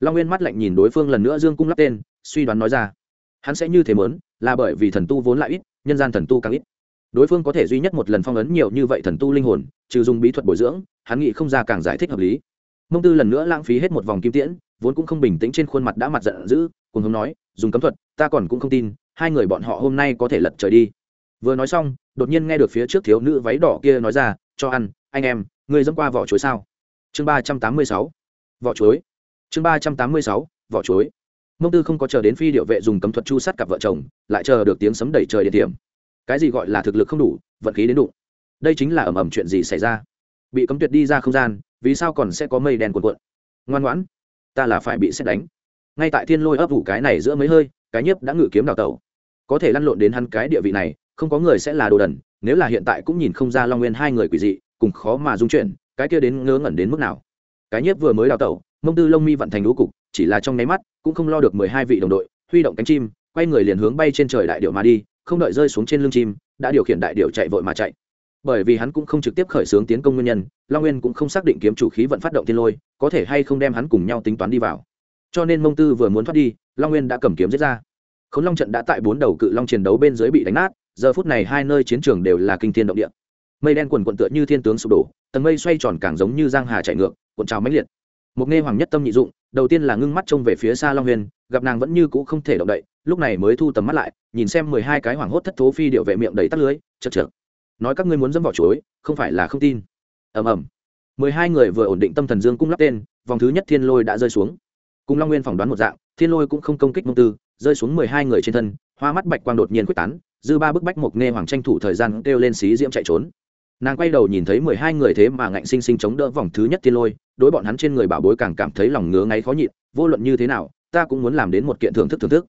Long nguyên mắt lạnh nhìn đối phương lần nữa dương cung lắp tên, suy đoán nói ra. Hắn sẽ như thế mớn là bởi vì thần tu vốn lại ít, nhân gian thần tu càng ít. Đối phương có thể duy nhất một lần phong ấn nhiều như vậy thần tu linh hồn, trừ dùng bí thuật bồi dưỡng, hắn nghĩ không ra càng giải thích hợp lý. Mông tư lần nữa lãng phí hết một vòng kim tiễn vốn cũng không bình tĩnh trên khuôn mặt đã mặt giận dữ, cùng hướng nói, dùng cấm thuật, ta còn cũng không tin, hai người bọn họ hôm nay có thể lật trời đi. Vừa nói xong, đột nhiên nghe được phía trước thiếu nữ váy đỏ kia nói ra, cho ăn, anh em, ngươi dẫm qua vỏ chuối sao? Chương ba trăm tám mươi sáu, vỏ chuối. Chương ba trăm tám mươi sáu, vỏ chuối. Mông tư không có chờ đến phi điệu vệ dùng cấm thuật chu sát cặp vợ chồng, lại chờ được tiếng sấm đẩy trời địa điểm cái gì gọi là thực lực không đủ, vận khí đến đủ đây chính là ẩm ẩm chuyện gì xảy ra. Bị cấm tuyệt đi ra không gian, vì sao còn sẽ có mây đen cuộn cuộn? Ngoan ngoãn ta là phải bị xét đánh. Ngay tại thiên lôi ấp ủ cái này giữa mấy hơi, cái nhiếp đã ngự kiếm đào tẩu. Có thể lăn lộn đến hắn cái địa vị này, không có người sẽ là đồ đần, nếu là hiện tại cũng nhìn không ra long nguyên hai người quỷ dị, cùng khó mà dung chuyển, cái kia đến ngớ ngẩn đến mức nào. Cái nhiếp vừa mới đào tẩu, mông tư lông mi vận thành lũ cục, chỉ là trong nháy mắt, cũng không lo được mười hai vị đồng đội, huy động cánh chim, quay người liền hướng bay trên trời đại điệu mà đi, không đợi rơi xuống trên lưng chim, đã điều khiển đại điệu chạy vội mà chạy bởi vì hắn cũng không trực tiếp khởi xướng tiến công nguyên nhân, long nguyên cũng không xác định kiếm chủ khí vận phát động thiên lôi, có thể hay không đem hắn cùng nhau tính toán đi vào. Cho nên mông tư vừa muốn thoát đi, long nguyên đã cầm kiếm giết ra. K h ố n long trận đã tại bốn đầu cự long chiến đấu bên dưới bị đánh nát, giờ phút này hai nơi chiến trường đều là kinh thiên động địa. Mây đen quần quận tựa như thiên tướng sụp đổ, tầng mây xoay tròn càng giống như giang hà chạy ngược, cuộn trào mãnh liệt. Một nghe hoàng nhất tâm nhị dụng, đầu tiên là ngưng mắt trông về phía xa long huyền gặp nàng vẫn như cũ không thể động đậy, lúc này mới thu tầm mắt lại, nhìn xem mười hai cái hoảng hốt thất thố phi điệu vệ miệng đầy tắt lưới chật chật nói các ngươi muốn dẫm vào chuối, không phải là không tin. Ầm ầm. Mười hai người vừa ổn định tâm thần dương cung lắp tên, vòng thứ nhất thiên lôi đã rơi xuống. Cùng long nguyên phỏng đoán một dạng, thiên lôi cũng không công kích mông tư, rơi xuống mười hai người trên thân, hoa mắt bạch quang đột nhiên quyết tán, dư ba bức bách mộc nghe hoàng tranh thủ thời gian kêu lên xí diễm chạy trốn. Nàng quay đầu nhìn thấy mười hai người thế mà ngạnh sinh sinh chống đỡ vòng thứ nhất thiên lôi, đối bọn hắn trên người bảo bối càng cảm thấy lòng ngứa ngáy khó nhịn, vô luận như thế nào, ta cũng muốn làm đến một kiện thưởng thức thưởng thức.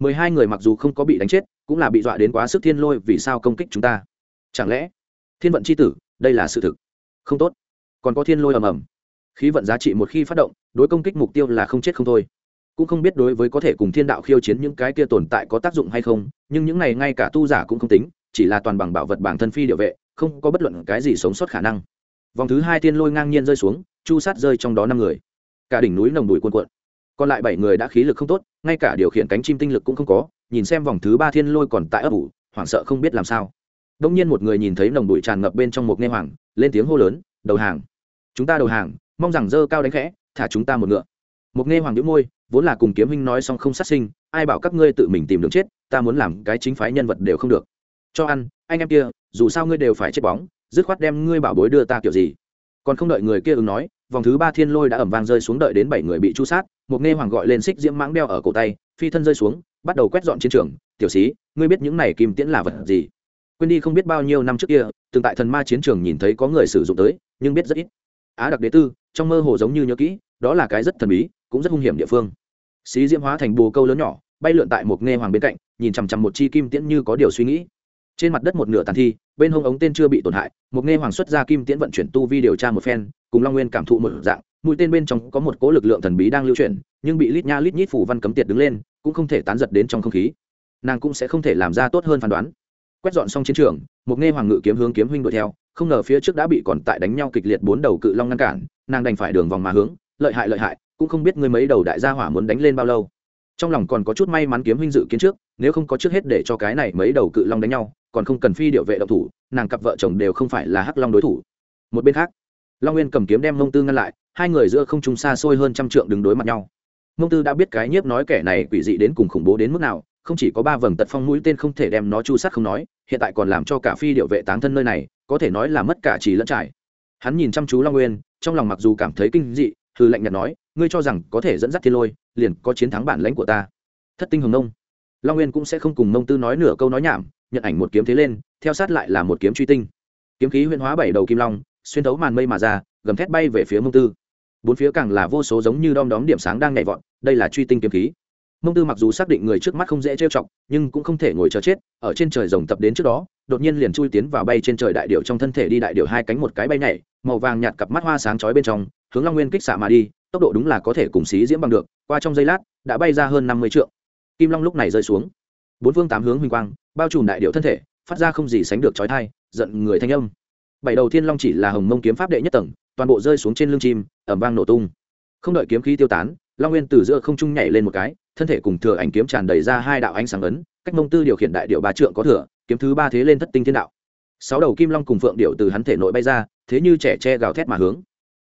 Mười hai người mặc dù không có bị đánh chết, cũng là bị dọa đến quá sức thiên lôi vì sao công kích chúng ta chẳng lẽ? Thiên vận c h i tử, đây là sự thực. Không tốt. Còn có thiên lôi ầm ầm. Khí vận giá trị một khi phát động, đối công kích mục tiêu là không chết không thôi. Cũng không biết đối với có thể cùng thiên đạo khiêu chiến những cái kia tồn tại có tác dụng hay không, nhưng những này ngay cả tu giả cũng không tính, chỉ là toàn bằng bảo vật bản thân phi địa vệ, không có bất luận cái gì sống sót khả năng. Vòng thứ hai thiên lôi ngang nhiên rơi xuống, chu sát rơi trong đó năm người. Cả đỉnh núi nồng đùi cuồn cuộn. Còn lại bảy người đã khí lực không tốt, ngay cả điều khiển cánh chim tinh lực cũng không có, nhìn xem vòng thứ ba thiên lôi còn tại ấp ủ, hoảng sợ không biết làm sao đông nhiên một người nhìn thấy nồng bụi tràn ngập bên trong một nghe hoàng, lên tiếng hô lớn, đầu hàng, chúng ta đầu hàng, mong rằng dơ cao đánh khẽ, thả chúng ta một ngựa. Một nghe hoàng đĩu môi, vốn là cùng kiếm huynh nói xong không sát sinh, ai bảo các ngươi tự mình tìm đường chết, ta muốn làm cái chính phái nhân vật đều không được. Cho ăn, anh em kia, dù sao ngươi đều phải chết bóng, dứt khoát đem ngươi bảo bối đưa ta kiểu gì? Còn không đợi người kia ứng nói, vòng thứ ba thiên lôi đã ẩm vang rơi xuống đợi đến bảy người bị chu sát, một nghe hoàng gọi lên xích diễm mãng đeo ở cổ tay, phi thân rơi xuống, bắt đầu quét dọn chiến trường, tiểu sĩ, ngươi biết những này kim tiễn là vật gì? Quên đi không biết bao nhiêu năm trước kia, từng tại thần ma chiến trường nhìn thấy có người sử dụng tới, nhưng biết rất ít. Á đặc đế tư, trong mơ hồ giống như nhớ kỹ, đó là cái rất thần bí, cũng rất hung hiểm địa phương. Xí diễm hóa thành bồ câu lớn nhỏ, bay lượn tại một nghe hoàng bên cạnh, nhìn chằm chằm một chi kim tiễn như có điều suy nghĩ. Trên mặt đất một nửa tàn thi, bên hông ống tên chưa bị tổn hại, một nghe hoàng xuất ra kim tiễn vận chuyển tu vi điều tra một phen, cùng long nguyên cảm thụ một dạng, mũi tên bên trong có một cố lực lượng thần bí đang lưu chuyển, nhưng bị lít nha lít nhít phủ văn cấm tiệt đứng lên, cũng không thể tán giật đến trong không khí. Nàng cũng sẽ không thể làm ra tốt hơn phán đoán quét dọn xong chiến trường, một nghe hoàng ngự kiếm hướng kiếm huynh đuổi theo, không ngờ phía trước đã bị còn tại đánh nhau kịch liệt bốn đầu cự long ngăn cản, nàng đành phải đường vòng mà hướng, lợi hại lợi hại, cũng không biết ngươi mấy đầu đại gia hỏa muốn đánh lên bao lâu. Trong lòng còn có chút may mắn kiếm huynh dự kiến trước, nếu không có trước hết để cho cái này mấy đầu cự long đánh nhau, còn không cần phi điệu vệ độc thủ, nàng cặp vợ chồng đều không phải là hắc long đối thủ. Một bên khác, long nguyên cầm kiếm đem mông tư ngăn lại, hai người giữa không trung xa xôi hơn trăm trượng đứng đối mặt nhau. Mông tư đã biết cái nhiếp nói kẻ này quỷ dị đến cùng khủng bố đến mức nào không chỉ có ba vầng tật phong mũi tên không thể đem nó chu sát không nói, hiện tại còn làm cho cả phi điệu vệ táng thân nơi này, có thể nói là mất cả chỉ lẫn trải. Hắn nhìn chăm chú long nguyên, trong lòng mặc dù cảm thấy kinh dị hư lạnh nhạt nói, ngươi cho rằng có thể dẫn dắt thiên lôi, liền có chiến thắng bản lãnh của ta. Thất tinh hồng nông. Long nguyên cũng sẽ không cùng mông tư nói nửa câu nói nhảm, nhận ảnh một kiếm thế lên, theo sát lại là một kiếm truy tinh. Kiếm khí huyên hóa bảy đầu kim long, xuyên thấu màn mây mà ra, gầm thét bay về phía mông tư. Bốn phía càng là vô số giống như đom đóm điểm sáng đang nhảy vọt, đây là truy tinh kiếm khí mông tư mặc dù xác định người trước mắt không dễ trêu chọc, nhưng cũng không thể ngồi chờ chết, ở trên trời rồng tập đến trước đó, đột nhiên liền chui tiến vào bay trên trời đại điệu trong thân thể đi đại điệu hai cánh một cái bay nhảy, màu vàng nhạt cặp mắt hoa sáng chói bên trong, hướng long nguyên kích xạ mà đi, tốc độ đúng là có thể cùng xí diễm bằng được, qua trong giây lát, đã bay ra hơn năm mươi trượng. Kim long lúc này rơi xuống. Bốn phương tám hướng huỳnh quang, bao trùm đại điệu thân thể, phát ra không gì sánh được chói thai giận người thanh âm. Bảy đầu thiên long chỉ là hồng mông kiếm pháp đệ nhất tầng, toàn bộ rơi xuống trên lưng chim ẩm vang nổ tung. Không đợi kiếm khí tiêu tán long nguyên từ giữa không trung nhảy lên một cái, thân thể cùng thừa ảnh kiếm tràn đầy ra hai đạo ánh sáng ấn, cách mông tư điều khiển đại điệu ba trượng có thừa, kiếm thứ ba thế lên thất tinh thiên đạo. Sáu đầu kim long cùng phượng điệu từ hắn thể nội bay ra, thế như trẻ tre gào thét mà hướng.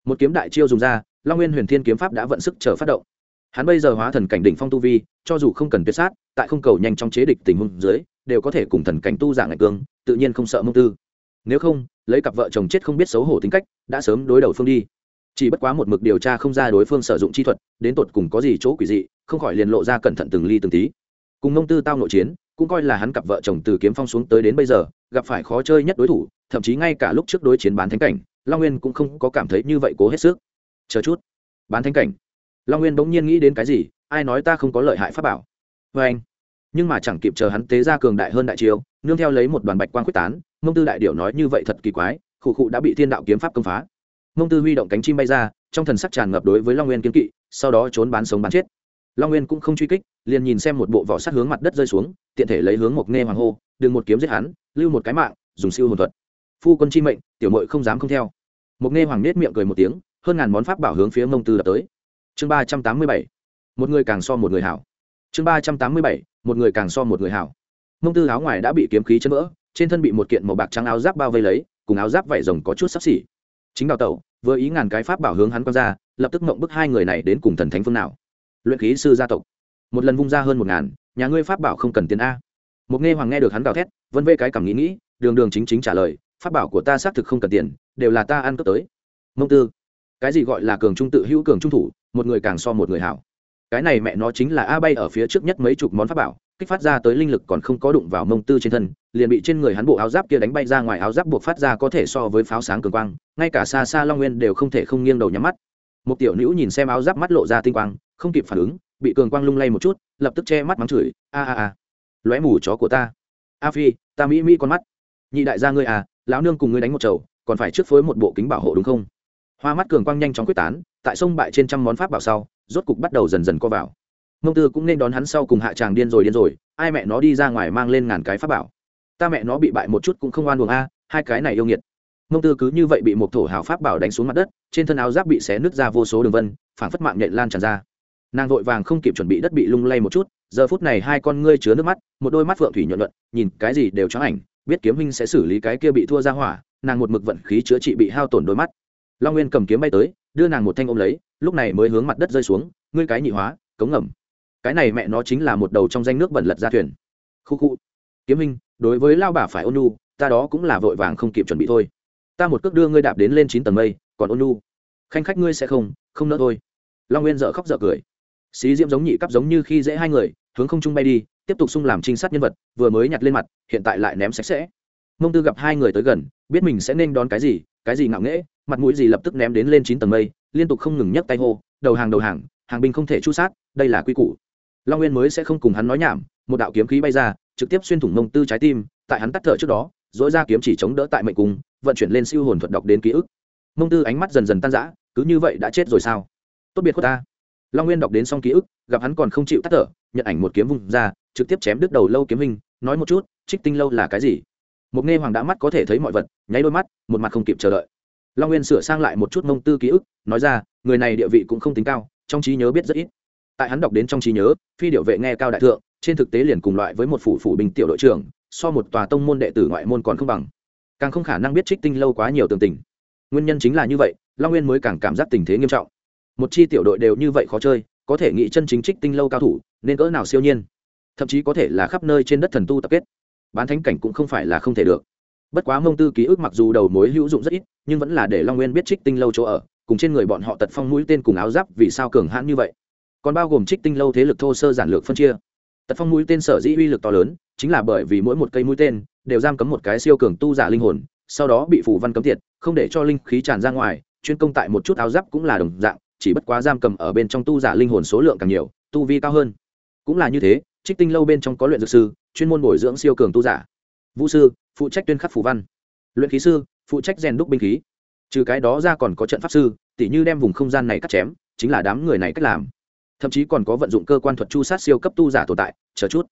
Một kiếm đại chiêu dùng ra, long nguyên huyền thiên kiếm pháp đã vận sức chờ phát động. Hắn bây giờ hóa thần cảnh đỉnh phong tu vi, cho dù không cần tuyệt sát, tại không cầu nhanh trong chế địch tình huống dưới, đều có thể cùng thần cảnh tu giả ngạch cương, tự nhiên không sợ mông tư. Nếu không, lấy cặp vợ chồng chết không biết xấu hổ tính cách, đã sớm đối đầu phương đi chỉ bất quá một mực điều tra không ra đối phương sử dụng chi thuật, đến tột cùng có gì chỗ quỷ dị, không khỏi liền lộ ra cẩn thận từng ly từng tí. Cùng ngông tư tao nội chiến, cũng coi là hắn cặp vợ chồng từ kiếm phong xuống tới đến bây giờ, gặp phải khó chơi nhất đối thủ, thậm chí ngay cả lúc trước đối chiến bán thánh cảnh, long nguyên cũng không có cảm thấy như vậy cố hết sức. Chờ chút. Bán thánh cảnh. Long nguyên bỗng nhiên nghĩ đến cái gì, ai nói ta không có lợi hại pháp bảo. Vê anh. Nhưng mà chẳng kịp chờ hắn tế ra cường đại hơn đại chiêu, nương theo lấy một đoàn bạch quang quyết tán, mông tư đại điểu nói như vậy thật kỳ quái, khụ khụ đã bị thiên đạo kiếm pháp công phá mông tư huy động cánh chim bay ra, trong thần sắc tràn ngập đối với long nguyên kiếm kỵ, sau đó trốn bán sống bán chết. Long nguyên cũng không truy kích, liền nhìn xem một bộ vỏ sắt hướng mặt đất rơi xuống, tiện thể lấy hướng mộc nghe hoàng hô, đừng một kiếm giết hắn, lưu một cái mạng, dùng siêu hồn thuật. Phu quân chi mệnh, tiểu mội không dám không theo. Mộc nghe hoàng nết miệng cười một tiếng, hơn ngàn món pháp bảo hướng phía mông tư đập tới. Chương ba trăm tám mươi bảy, một người càng so một người hảo. Chương ba trăm tám mươi bảy, một người càng so một người hảo. Mông tư áo ngoài đã bị kiếm khí chấn vỡ, trên thân bị một kiện màu bạc trắng áo giáp bao vây lấy, cùng áo giáp vải rồng có chút sắp xỉ chính đào tẩu, vừa ý ngàn cái pháp bảo hướng hắn quăng ra, lập tức mộng bức hai người này đến cùng thần thánh phương nào. Luyện khí sư gia tộc. Một lần vung ra hơn một ngàn, nhà ngươi pháp bảo không cần tiền a. Một nghe hoàng nghe được hắn gào thét, vân vê cái cảm nghĩ nghĩ, đường đường chính chính trả lời, pháp bảo của ta xác thực không cần tiền, đều là ta ăn cướp tới. Mông tư. Cái gì gọi là cường trung tự hữu cường trung thủ, một người càng so một người hảo. Cái này mẹ nó chính là a bay ở phía trước nhất mấy chục món pháp bảo kích phát ra tới linh lực còn không có đụng vào mông tư trên thân, liền bị trên người hắn bộ áo giáp kia đánh bay ra ngoài, áo giáp buộc phát ra có thể so với pháo sáng cường quang, ngay cả xa xa long nguyên đều không thể không nghiêng đầu nhắm mắt. Một tiểu nữ nhìn xem áo giáp mắt lộ ra tinh quang, không kịp phản ứng, bị cường quang lung lay một chút, lập tức che mắt mắng chửi, a a a, lóe mù chó của ta. A phi, ta mỹ mỹ con mắt. Nhị đại gia ngươi à lão nương cùng ngươi đánh một chầu, còn phải trước phối một bộ kính bảo hộ đúng không? Hoa mắt cường quang nhanh chóng quyết tán, tại sông bại trên trăm món pháp bảo sau, rốt cục bắt đầu dần dần co vào mông tư cũng nên đón hắn sau cùng hạ tràng điên rồi điên rồi, ai mẹ nó đi ra ngoài mang lên ngàn cái pháp bảo. Ta mẹ nó bị bại một chút cũng không oan buồng a, hai cái này yêu nghiệt. Mông tư cứ như vậy bị một thổ hào pháp bảo đánh xuống mặt đất, trên thân áo giáp bị xé nứt ra vô số đường vân phản phất mạng nhện lan tràn ra. Nàng vội vàng không kịp chuẩn bị đất bị lung lay một chút, giờ phút này hai con ngươi chứa nước mắt, một đôi mắt phượng thủy nhuận luận nhìn cái gì đều choáng ảnh, biết kiếm huynh sẽ xử lý cái kia bị thua ra hỏa, nàng một mực vận khí chữa trị bị hao tổn đôi mắt. Long nguyên cầm kiếm bay tới, đưa nàng một thanh ôm lấy, lúc này mới hướng mặt đất rơi xuống, ngươi cái nhị hóa, cống ngầm cái này mẹ nó chính là một đầu trong danh nước bẩn lật ra thuyền. Khu khu. Kiếm minh, đối với lao bà phải ôn nu ta đó cũng là vội vàng không kịp chuẩn bị thôi. Ta một cước đưa ngươi đạp đến lên chín tầng mây, còn ôn nu khanh khách ngươi sẽ không không nỡ thôi. Long nguyên dợ khóc dợ cười. Xí diễm giống nhị cắp giống như khi dễ hai người, hướng không trung bay đi, tiếp tục sung làm trinh sát nhân vật, vừa mới nhặt lên mặt, hiện tại lại ném sạch sẽ. Mông tư gặp hai người tới gần, biết mình sẽ nên đón cái gì cái gì ngạo nghễ, mặt mũi gì lập tức ném đến lên chín tầng mây, liên tục không ngừng nhấc tay hô, đầu hàng đầu hàng hàng binh không thể chu sát, đây là quy củ long nguyên mới sẽ không cùng hắn nói nhảm, một đạo kiếm khí bay ra, trực tiếp xuyên thủng mông tư trái tim, tại hắn tắt thở trước đó dỗi ra kiếm chỉ chống đỡ tại mệnh cung, vận chuyển lên siêu hồn thuật đọc đến ký ức. Mông tư ánh mắt dần dần tan rã, cứ như vậy đã chết rồi sao? Tốt biệt của ta. Long nguyên đọc đến xong ký ức, gặp hắn còn không chịu tắt thở, nhận ảnh một kiếm vùng ra, trực tiếp chém đứt đầu lâu kiếm hình, nói một chút, trích tinh lâu là cái gì? Một nghe hoàng đã mắt có thể thấy mọi vật, nháy đôi mắt, một mặt không kịp chờ đợi. Long nguyên sửa sang lại một chút mông tư ký ức, nói ra, người này địa vị cũng không tính cao, trong trí nhớ biết rất ít tại hắn đọc đến trong trí nhớ, phi điệu vệ nghe cao đại thượng, trên thực tế liền cùng loại với một phủ phủ binh tiểu đội trưởng, so một tòa tông môn đệ tử ngoại môn còn không bằng. Càng không khả năng biết trích tinh lâu quá nhiều tường tình. Nguyên nhân chính là như vậy, long nguyên mới càng cảm giác tình thế nghiêm trọng. Một chi tiểu đội đều như vậy khó chơi, có thể nghĩ chân chính trích tinh lâu cao thủ, nên cỡ nào siêu nhiên. Thậm chí có thể là khắp nơi trên đất thần tu tập kết. Bán thánh cảnh cũng không phải là không thể được. Bất quá mông tư ký ức mặc dù đầu mối hữu dụng rất ít, nhưng vẫn là để long nguyên biết trích tinh lâu chỗ ở, cùng trên người bọn họ tật phong mũi tên cùng áo giáp vì sao cường hãn như vậy còn bao gồm trích tinh lâu thế lực thô sơ giản lược phân chia. Tật phong mũi tên sở dĩ uy lực to lớn, chính là bởi vì mỗi một cây mũi tên đều giam cấm một cái siêu cường tu giả linh hồn, sau đó bị phủ văn cấm tiệt, không để cho linh khí tràn ra ngoài, chuyên công tại một chút áo giáp cũng là đồng dạng, chỉ bất quá giam cầm ở bên trong tu giả linh hồn số lượng càng nhiều, tu vi cao hơn. Cũng là như thế, trích tinh lâu bên trong có luyện dược sư, chuyên môn bồi dưỡng siêu cường tu giả. Vũ sư, phụ trách tuyên khắc phủ văn. Luyện khí sư, phụ trách rèn đúc binh khí. Trừ cái đó ra còn có trận pháp sư, tỉ như đem vùng không gian này cắt chém, chính là đám người này cách làm thậm chí còn có vận dụng cơ quan thuật chu sát siêu cấp tu giả tồn tại, chờ chút.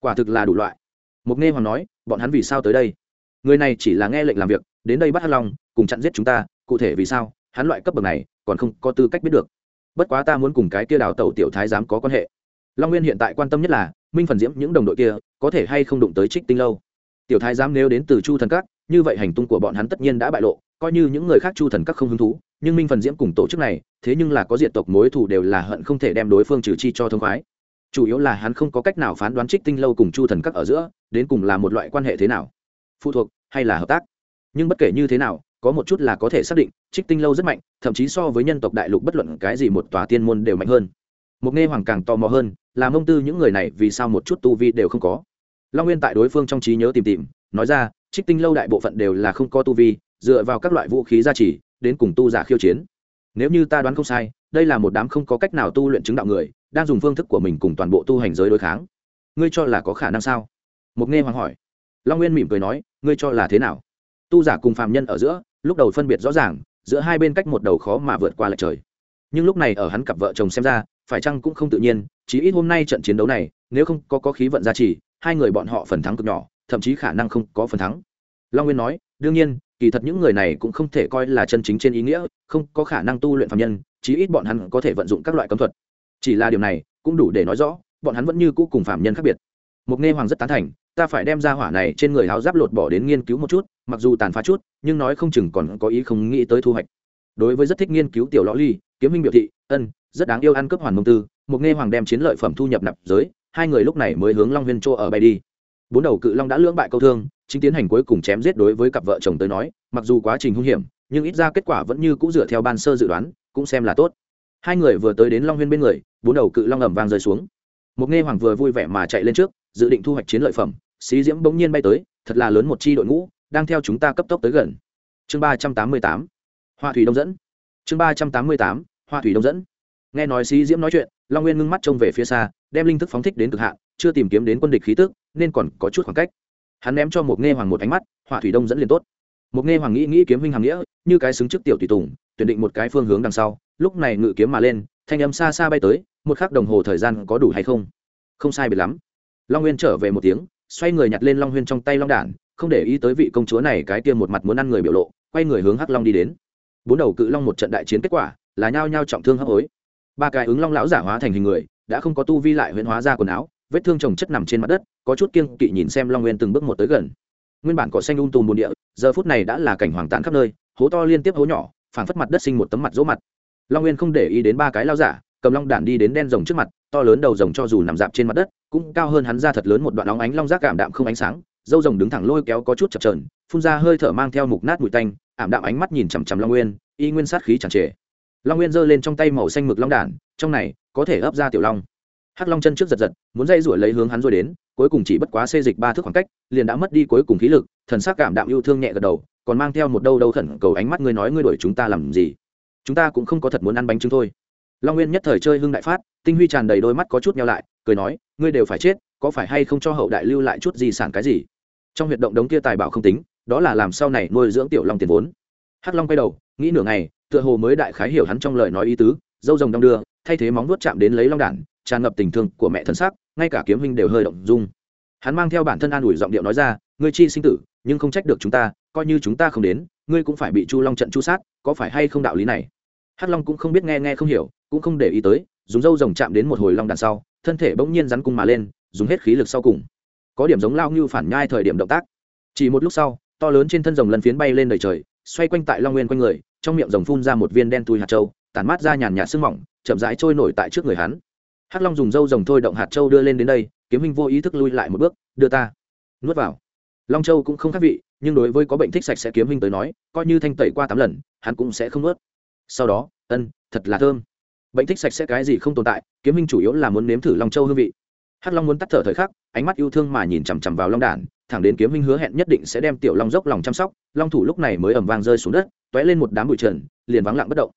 Quả thực là đủ loại. Mục nghe hoàng nói, bọn hắn vì sao tới đây? Người này chỉ là nghe lệnh làm việc, đến đây bắt hắc long, cùng chặn giết chúng ta, cụ thể vì sao? Hắn loại cấp bậc này, còn không có tư cách biết được. Bất quá ta muốn cùng cái kia đào tẩu tiểu thái giám có quan hệ. Long nguyên hiện tại quan tâm nhất là, minh phần diễm những đồng đội kia, có thể hay không đụng tới trích tinh lâu. Tiểu thái giám nếu đến từ chu thần các, như vậy hành tung của bọn hắn tất nhiên đã bại lộ coi như những người khác chu thần các không hứng thú, nhưng minh phần diễm cùng tổ chức này, thế nhưng là có diện tộc mối thù đều là hận không thể đem đối phương trừ chi cho thông khoái. Chủ yếu là hắn không có cách nào phán đoán trích tinh lâu cùng chu thần các ở giữa, đến cùng là một loại quan hệ thế nào, phụ thuộc hay là hợp tác. Nhưng bất kể như thế nào, có một chút là có thể xác định, trích tinh lâu rất mạnh, thậm chí so với nhân tộc đại lục bất luận cái gì một tòa tiên môn đều mạnh hơn. Một nghe hoàng càng tò mò hơn, là mông tư những người này vì sao một chút tu vi đều không có. Long nguyên tại đối phương trong trí nhớ tìm tìm, nói ra, trích tinh lâu đại bộ phận đều là không có tu vi dựa vào các loại vũ khí gia trì đến cùng tu giả khiêu chiến. Nếu như ta đoán không sai đây là một đám không có cách nào tu luyện chứng đạo người đang dùng phương thức của mình cùng toàn bộ tu hành giới đối kháng. Ngươi cho là có khả năng sao? Mục nghe hoàng hỏi. Long nguyên mỉm cười nói ngươi cho là thế nào? Tu giả cùng phàm nhân ở giữa lúc đầu phân biệt rõ ràng giữa hai bên cách một đầu khó mà vượt qua lại trời. Nhưng lúc này ở hắn cặp vợ chồng xem ra phải chăng cũng không tự nhiên chí ít hôm nay trận chiến đấu này nếu không có, có khí vận gia trì hai người bọn họ phần thắng cực nhỏ thậm chí khả năng không có phần thắng. Long nguyên nói đương nhiên kỳ thật những người này cũng không thể coi là chân chính trên ý nghĩa, không có khả năng tu luyện phạm nhân, chí ít bọn hắn có thể vận dụng các loại cấm thuật. Chỉ là điều này cũng đủ để nói rõ, bọn hắn vẫn như cũ cùng phạm nhân khác biệt. Mục nghe hoàng rất tán thành, ta phải đem ra hỏa này trên người áo giáp lột bỏ đến nghiên cứu một chút, mặc dù tàn phá chút, nhưng nói không chừng còn có ý không nghĩ tới thu hoạch. Đối với rất thích nghiên cứu tiểu lõ ly, kiếm minh biểu thị, ân, rất đáng yêu ăn cướp hoàn mông tư. Mục nghe hoàng đem chiến lợi phẩm thu nhập nạp giới, hai người lúc này mới hướng long huyên chỗ ở bay đi. Bốn đầu cự long đã lưỡng bại câu thương chính tiến hành cuối cùng chém giết đối với cặp vợ chồng tới nói, mặc dù quá trình hung hiểm, nhưng ít ra kết quả vẫn như cũ dựa theo ban sơ dự đoán, cũng xem là tốt. Hai người vừa tới đến long huyên bên người, bốn đầu cự long ẩm vang rơi xuống. Một nghe hoàng vừa vui vẻ mà chạy lên trước, dự định thu hoạch chiến lợi phẩm, xí diễm bỗng nhiên bay tới, thật là lớn một chi đội ngũ, đang theo chúng ta cấp tốc tới gần. Chương ba trăm tám mươi tám, hoa thủy đông dẫn. Chương ba trăm tám mươi tám, hoa thủy đông dẫn. Nghe nói xí diễm nói chuyện, long nguyên ngưng mắt trông về phía xa, đem linh thức phóng thích đến cực hạn, chưa tìm kiếm đến quân địch khí tức, nên còn có chút khoảng cách hắn ném cho một nghe hoàng một ánh mắt, hỏa thủy đông dẫn liền tốt. Một nghe hoàng nghĩ nghĩ kiếm huynh hàng nghĩa, như cái xứng trước tiểu tùy tùng, tuyển định một cái phương hướng đằng sau, lúc này ngự kiếm mà lên, thanh âm xa xa bay tới, một khắc đồng hồ thời gian có đủ hay không? Không sai biệt lắm. Long nguyên trở về một tiếng, xoay người nhặt lên long huyên trong tay long đản, không để ý tới vị công chúa này cái tiêm một mặt muốn ăn người biểu lộ, quay người hướng hắc long đi đến. Bốn đầu cự long một trận đại chiến kết quả, là nhao nhao trọng thương hấp hối. Ba cái ứng long lão giả hóa thành hình người, đã không có tu vi lại huyễn hóa ra quần áo vết thương chồng chất nằm trên mặt đất, có chút kiêng kỵ nhìn xem long nguyên từng bước một tới gần. Nguyên bản cỏ xanh um tùm bồn địa, giờ phút này đã là cảnh hoàng tàn khắp nơi, hố to liên tiếp hố nhỏ, phảng phất mặt đất sinh một tấm mặt dỗ mặt. Long nguyên không để ý đến ba cái lao giả, cầm long đản đi đến đen rồng trước mặt, to lớn đầu rồng cho dù nằm dạp trên mặt đất, cũng cao hơn hắn ra thật lớn một đoạn óng ánh long rác cảm đạm không ánh sáng. Dâu rồng đứng thẳng lôi kéo có chút chập trờn phun ra hơi thở mang theo mục nát mùi tanh, ảm đạm ánh mắt nhìn chằm chằm long nguyên, y nguyên sát khí chẳng trề. Long nguyên giơ lên trong tay màu xanh mực long đản, trong này có thể ấp ra tiểu long hắc long chân trước giật giật, muốn dây rủi lấy hướng hắn rồi đến, cuối cùng chỉ bất quá xê dịch ba thước khoảng cách, liền đã mất đi cuối cùng khí lực, thần sắc cảm đạm yêu thương nhẹ gật đầu, còn mang theo một đâu đâu khẩn cầu ánh mắt ngươi nói ngươi đuổi chúng ta làm gì? Chúng ta cũng không có thật muốn ăn bánh trưng thôi. Long nguyên nhất thời chơi hưng đại phát, tinh huy tràn đầy đôi mắt có chút nhau lại, cười nói, ngươi đều phải chết, có phải hay không cho hậu đại lưu lại chút gì sản cái gì? Trong huyệt động đống kia tài bảo không tính, đó là làm sau này nuôi dưỡng tiểu long tiền vốn. Hắc long quay đầu, nghĩ nửa ngày, tựa hồ mới đại khái hiểu hắn trong lời nói ý tứ, dâu rồng đong đưa, thay thế móng nuốt chạm đến lấy long đản tràn ngập tình thương của mẹ thân xác, ngay cả kiếm huynh đều hơi động dung. Hắn mang theo bản thân an ủi giọng điệu nói ra, ngươi chi sinh tử, nhưng không trách được chúng ta, coi như chúng ta không đến, ngươi cũng phải bị chu long trận chu sát, có phải hay không đạo lý này? Hắc long cũng không biết nghe nghe không hiểu, cũng không để ý tới, dùng dâu rồng chạm đến một hồi long đằng sau, thân thể bỗng nhiên rắn cung mà lên, dùng hết khí lực sau cùng. Có điểm giống lao như phản nhai thời điểm động tác. Chỉ một lúc sau, to lớn trên thân rồng lần phiến bay lên đầy trời, xoay quanh tại long nguyên quanh người, trong miệng rồng phun ra một viên đen tui hạt trâu tản mát ra nhàn nhạt sương mỏng, chậm rãi trôi nổi tại trước người hắn hắc long dùng dâu rồng thôi động hạt châu đưa lên đến đây, kiếm hình vô ý thức lui lại một bước, đưa ta, nuốt vào. Long châu cũng không khác vị, nhưng đối với có bệnh thích sạch sẽ kiếm hình tới nói, coi như thanh tẩy qua tám lần, hắn cũng sẽ không nuốt. Sau đó, ân, thật là thơm. Bệnh thích sạch sẽ cái gì không tồn tại, kiếm hình chủ yếu là muốn nếm thử long châu hương vị. Hắc long muốn tắt thở thời khắc, ánh mắt yêu thương mà nhìn chằm chằm vào long đản, thẳng đến kiếm hình hứa hẹn nhất định sẽ đem tiểu long dốc lòng chăm sóc, long thủ lúc này mới ẩm vang rơi xuống đất t ó é lên một đám bụi trần, liền vắng lặng bất động.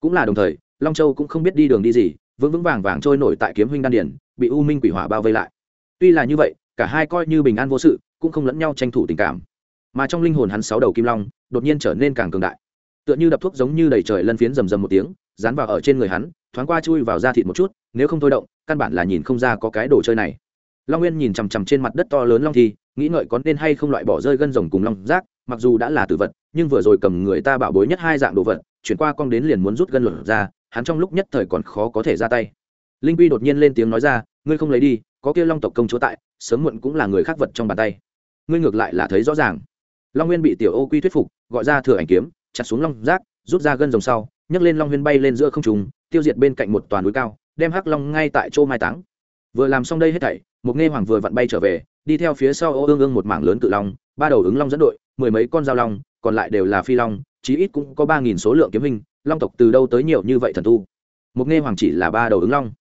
Cũng là đồng thời, long châu cũng không biết đi đường đi gì vững vững vàng vàng trôi nổi tại kiếm huynh đan điển bị u minh quỷ hỏa bao vây lại. Tuy là như vậy, cả hai coi như bình an vô sự, cũng không lẫn nhau tranh thủ tình cảm. Mà trong linh hồn hắn sáu đầu kim long, đột nhiên trở nên càng cường đại. Tựa như đập thuốc giống như đầy trời lân phiến rầm rầm một tiếng, dán vào ở trên người hắn, thoáng qua chui vào da thịt một chút, nếu không thôi động, căn bản là nhìn không ra có cái đồ chơi này. Long nguyên nhìn chằm chằm trên mặt đất to lớn long thi, nghĩ ngợi có nên hay không loại bỏ rơi gân rồng cùng long rác, mặc dù đã là tử vật, nhưng vừa rồi cầm người ta bảo bối nhất hai dạng đồ vật, chuyển qua con đến liền muốn rút gân luận ra hắn trong lúc nhất thời còn khó có thể ra tay. Linh quy đột nhiên lên tiếng nói ra, ngươi không lấy đi, có kia long tộc công chúa tại, sớm muộn cũng là người khác vật trong bàn tay. Ngươi ngược lại là thấy rõ ràng. Long nguyên bị tiểu ô quy thuyết phục, gọi ra thừa ảnh kiếm, chặt xuống long rác, rút ra gân rồng sau, nhấc lên long huyên bay lên giữa không trùng tiêu diệt bên cạnh một toàn núi cao, đem hắc long ngay tại chỗ mai táng. Vừa làm xong đây hết thảy, một nghe hoàng vừa vặn bay trở về, đi theo phía sau ô ương ương một mảng lớn cự long, ba đầu ứng long dẫn đội, mười mấy con dao long, còn lại đều là phi long, chí ít cũng có ba nghìn số lượng kiếm hình long tộc từ đâu tới nhiều như vậy thần tu? Một nghe hoàng chỉ là ba đầu ứng long.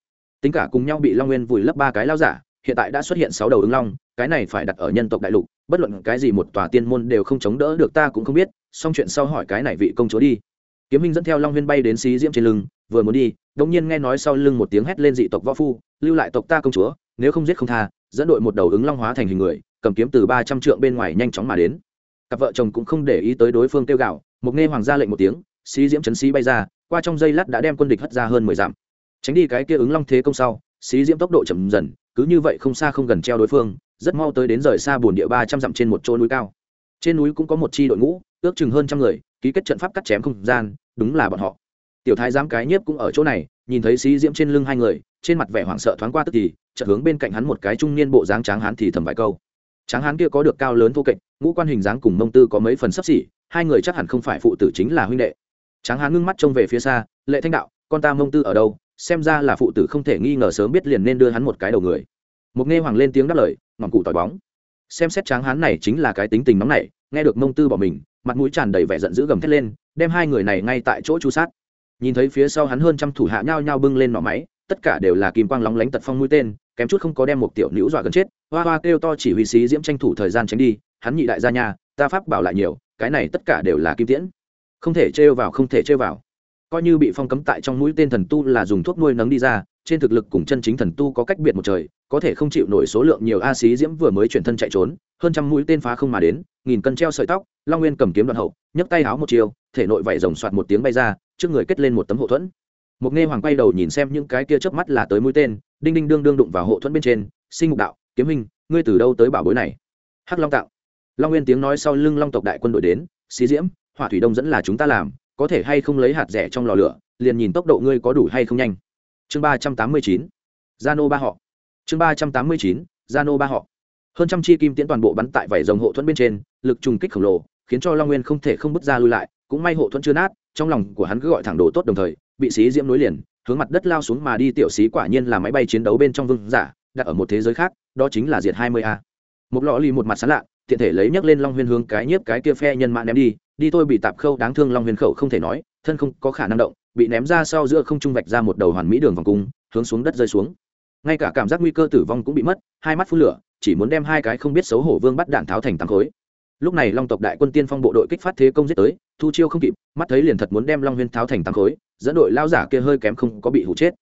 Tính cả cùng nhau bị long nguyên vùi lấp ba cái lao giả, hiện tại đã xuất hiện sáu đầu ứng long, cái này phải đặt ở nhân tộc đại lục, bất luận cái gì một tòa tiên môn đều không chống đỡ được ta cũng không biết, xong chuyện sau hỏi cái này vị công chúa đi. Kiếm minh dẫn theo long huyên bay đến xí diễm trên lưng, vừa muốn đi đống nhiên nghe nói sau lưng một tiếng hét lên dị tộc võ phu, lưu lại tộc ta công chúa, nếu không giết không tha, dẫn đội một đầu ứng long hóa thành hình người, cầm kiếm từ ba trăm trượng bên ngoài nhanh chóng mà đến. Cặp vợ chồng cũng không để ý tới đối phương tiêu gạo một nghe hoàng gia lệnh một tiếng xí diễm chấn xí bay ra, qua trong dây lát đã đem quân địch hất ra hơn mười dặm. Tránh đi cái kia ứng long thế công sau, xí diễm tốc độ chậm dần, cứ như vậy không xa không gần treo đối phương, rất mau tới đến rời xa bồn địa ba trăm dặm trên một chỗ núi cao. Trên núi cũng có một chi đội ngũ, ước chừng hơn trăm người, ký kết trận pháp cắt chém không gian, đúng là bọn họ. Tiểu thái giám cái nhiếp cũng ở chỗ này, nhìn thấy xí diễm trên lưng hai người, trên mặt vẻ hoảng sợ thoáng qua tức thì, chợt hướng bên cạnh hắn một cái trung niên bộ dáng tráng hán thì thầm vài câu. Tráng hán kia có được cao lớn thô kệch, ngũ quan hình dáng cùng mông tư có mấy phần sấp xỉ, hai người chắc hẳn không phải phụ tử chính là huynh đệ tráng hán ngưng mắt trông về phía xa, lệ thanh đạo, con ta mông tư ở đâu? Xem ra là phụ tử không thể nghi ngờ sớm biết liền nên đưa hắn một cái đầu người. Mục nghe hoàng lên tiếng đáp lời, ngọn cụ tỏi bóng. Xem xét tráng hán này chính là cái tính tình nóng này nghe được mông tư bỏ mình, mặt mũi tràn đầy vẻ giận dữ gầm thét lên, đem hai người này ngay tại chỗ chu sát. Nhìn thấy phía sau hắn hơn trăm thủ hạ nhao nhao bưng lên nỏ máy, tất cả đều là kim quang lóng lánh tật phong mũi tên, kém chút không có đem một tiểu nữ dọa gần chết, hoa hoa kêu to chỉ huy sĩ diễm tranh thủ thời gian tránh đi, hắn nhị đại gia nhà, ta pháp bảo lại nhiều, cái này tất cả đều là kim tiễn không thể trêu vào, không thể trêu vào. Coi như bị phong cấm tại trong mũi tên thần tu là dùng thuốc nuôi nấng đi ra, trên thực lực cùng chân chính thần tu có cách biệt một trời, có thể không chịu nổi số lượng nhiều a xí diễm vừa mới chuyển thân chạy trốn, hơn trăm mũi tên phá không mà đến, nghìn cân treo sợi tóc, long nguyên cầm kiếm đoạn hậu, nhấc tay háo một chiều, thể nội vẩy rồng soạt một tiếng bay ra, trước người kết lên một tấm hộ thuẫn. Một nghe hoàng quay đầu nhìn xem những cái kia chớp mắt là tới mũi tên, đinh đinh đương đương đụng vào hộ thuẫn bên trên, sinh mục đạo, kiếm hình ngươi từ đâu tới bảo bối này? Hắc long tạo long nguyên tiếng nói sau lưng long tộc đại quân đội đến, xí diễm hỏa thủy đông dẫn là chúng ta làm, có thể hay không lấy hạt rẻ trong lò lửa, liền nhìn tốc độ ngươi có đủ hay không nhanh. Chương ba trăm tám mươi chín gia nô ba họ. Chương ba trăm tám mươi chín gia nô ba họ. Hơn trăm chi kim tiễn toàn bộ bắn tại vảy rồng hộ thuẫn bên trên, lực trùng kích khổng lồ, khiến cho long nguyên không thể không bước ra lui lại, cũng may hộ thuẫn chưa nát, trong lòng của hắn cứ gọi thẳng đồ tốt đồng thời, bị xí diễm nối liền, hướng mặt đất lao xuống mà đi tiểu xí quả nhiên là máy bay chiến đấu bên trong vương giả, đặt ở một thế giới khác, đó chính là diệt hai mươi a. Một lọ lì một mặt sán lạ tiện thể lấy nhấc lên long huyên hướng cái nhiếp cái kia phe nhân mã ném đi. Đi thôi bị tạp khâu đáng thương long huyền khẩu không thể nói, thân không có khả năng động, bị ném ra sau giữa không trung vạch ra một đầu hoàn mỹ đường vòng cung, hướng xuống đất rơi xuống. Ngay cả cảm giác nguy cơ tử vong cũng bị mất, hai mắt phun lửa, chỉ muốn đem hai cái không biết xấu hổ vương bắt đạn tháo thành tám khối. Lúc này long tộc đại quân tiên phong bộ đội kích phát thế công giết tới, thu chiêu không kịp, mắt thấy liền thật muốn đem long huyên tháo thành tám khối, dẫn đội lao giả kia hơi kém không có bị hụ chết.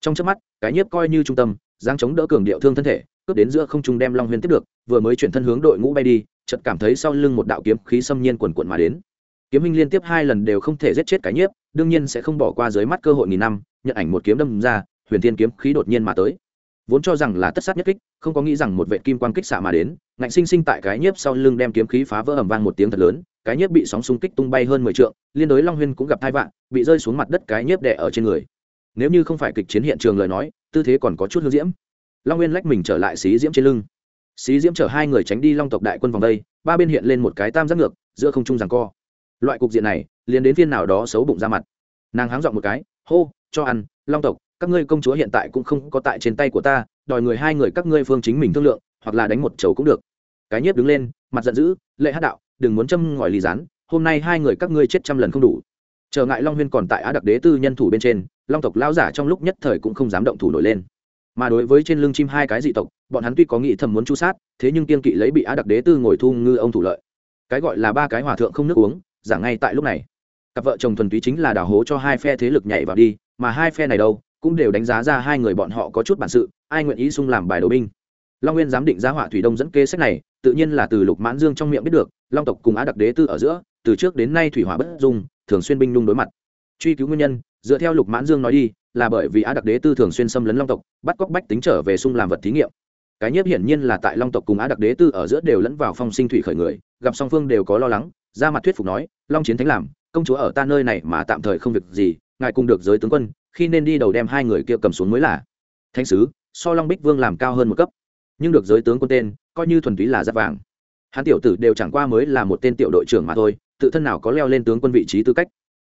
Trong chớp mắt, cái nhiếp coi như trung tâm giang chống đỡ cường điệu thương thân thể cướp đến giữa không trung đem long huyên tiếp được, vừa mới chuyển thân hướng đội ngũ bay đi, chợt cảm thấy sau lưng một đạo kiếm khí xâm nhiên quần quận mà đến. Kiếm minh liên tiếp hai lần đều không thể giết chết cái nhiếp, đương nhiên sẽ không bỏ qua dưới mắt cơ hội nghìn năm, nhận ảnh một kiếm đâm ra, huyền thiên kiếm khí đột nhiên mà tới. Vốn cho rằng là tất sát nhất kích, không có nghĩ rằng một vệ kim quang kích xạ mà đến, ngạnh sinh sinh tại cái nhiếp sau lưng đem kiếm khí phá vỡ ầm vang một tiếng thật lớn, cái nhiếp bị sóng xung kích tung bay hơn mười trượng, liên đối long huyên cũng gặp hai vạn bị rơi xuống mặt đất cái nhiếp đè ở trên người. Nếu như không phải kịch chiến hiện trường lời nói, tư thế còn có chút hương diễm long nguyên lách mình trở lại xí diễm trên lưng. Xí diễm chở hai người tránh đi long tộc đại quân vòng đây, ba bên hiện lên một cái tam giác ngược, giữa không trung rằng co. Loại cục diện này, liền đến phiên nào đó xấu bụng ra mặt. Nàng háng dọn một cái, hô, cho ăn, long tộc, các ngươi công chúa hiện tại cũng không có tại trên tay của ta, đòi người hai người các ngươi phương chính mình thương lượng, hoặc là đánh một chầu cũng được. Cái nhiếp đứng lên, mặt giận dữ, lệ hát đạo, đừng muốn châm ngòi lì rán, hôm nay hai người các ngươi chết trăm lần không đủ. Trở ngại long huyên còn tại á đặc đế tư nhân thủ bên trên, long tộc lao giả trong lúc nhất thời cũng không dám động thủ nổi lên mà đối với trên lưng chim hai cái dị tộc, bọn hắn tuy có nghĩ thầm muốn chu sát, thế nhưng kiên kỵ lấy bị á đặc đế tư ngồi thu ngư ông thủ lợi. Cái gọi là ba cái hòa thượng không nước uống, giả ngay tại lúc này. Cặp vợ chồng thuần túy chính là đào hố cho hai phe thế lực nhảy vào đi, mà hai phe này đâu, cũng đều đánh giá ra hai người bọn họ có chút bản sự, ai nguyện ý sung làm bài đồ binh. Long nguyên giám định giá họa thủy đông dẫn kê sách này, tự nhiên là từ lục mãn dương trong miệng biết được, long tộc cùng á đặc đế tư ở giữa, từ trước đến nay thủy hỏa bất dung, thường xuyên binh nung đối mặt truy cứu nguyên nhân, dựa theo lục mãn dương nói đi, là bởi vì á đặc đế tư thường xuyên xâm lấn long tộc, bắt cóc bách tính trở về sung làm vật thí nghiệm. Cái nhất hiển nhiên là tại long tộc cùng á đặc đế tư ở giữa đều lẫn vào phong sinh thủy khởi người, gặp song phương đều có lo lắng, ra mặt thuyết phục nói, long chiến thánh làm, công chúa ở ta nơi này mà tạm thời không việc gì, ngài cùng được giới tướng quân, khi nên đi đầu đem hai người kia cầm xuống mới là. Thánh sứ, so long bích vương làm cao hơn một cấp. Nhưng được giới tướng quân tên, coi như thuần túy là giáp vàng. Hắn tiểu tử đều chẳng qua mới là một tên tiểu đội trưởng mà thôi, tự thân nào có leo lên tướng quân vị trí tư cách.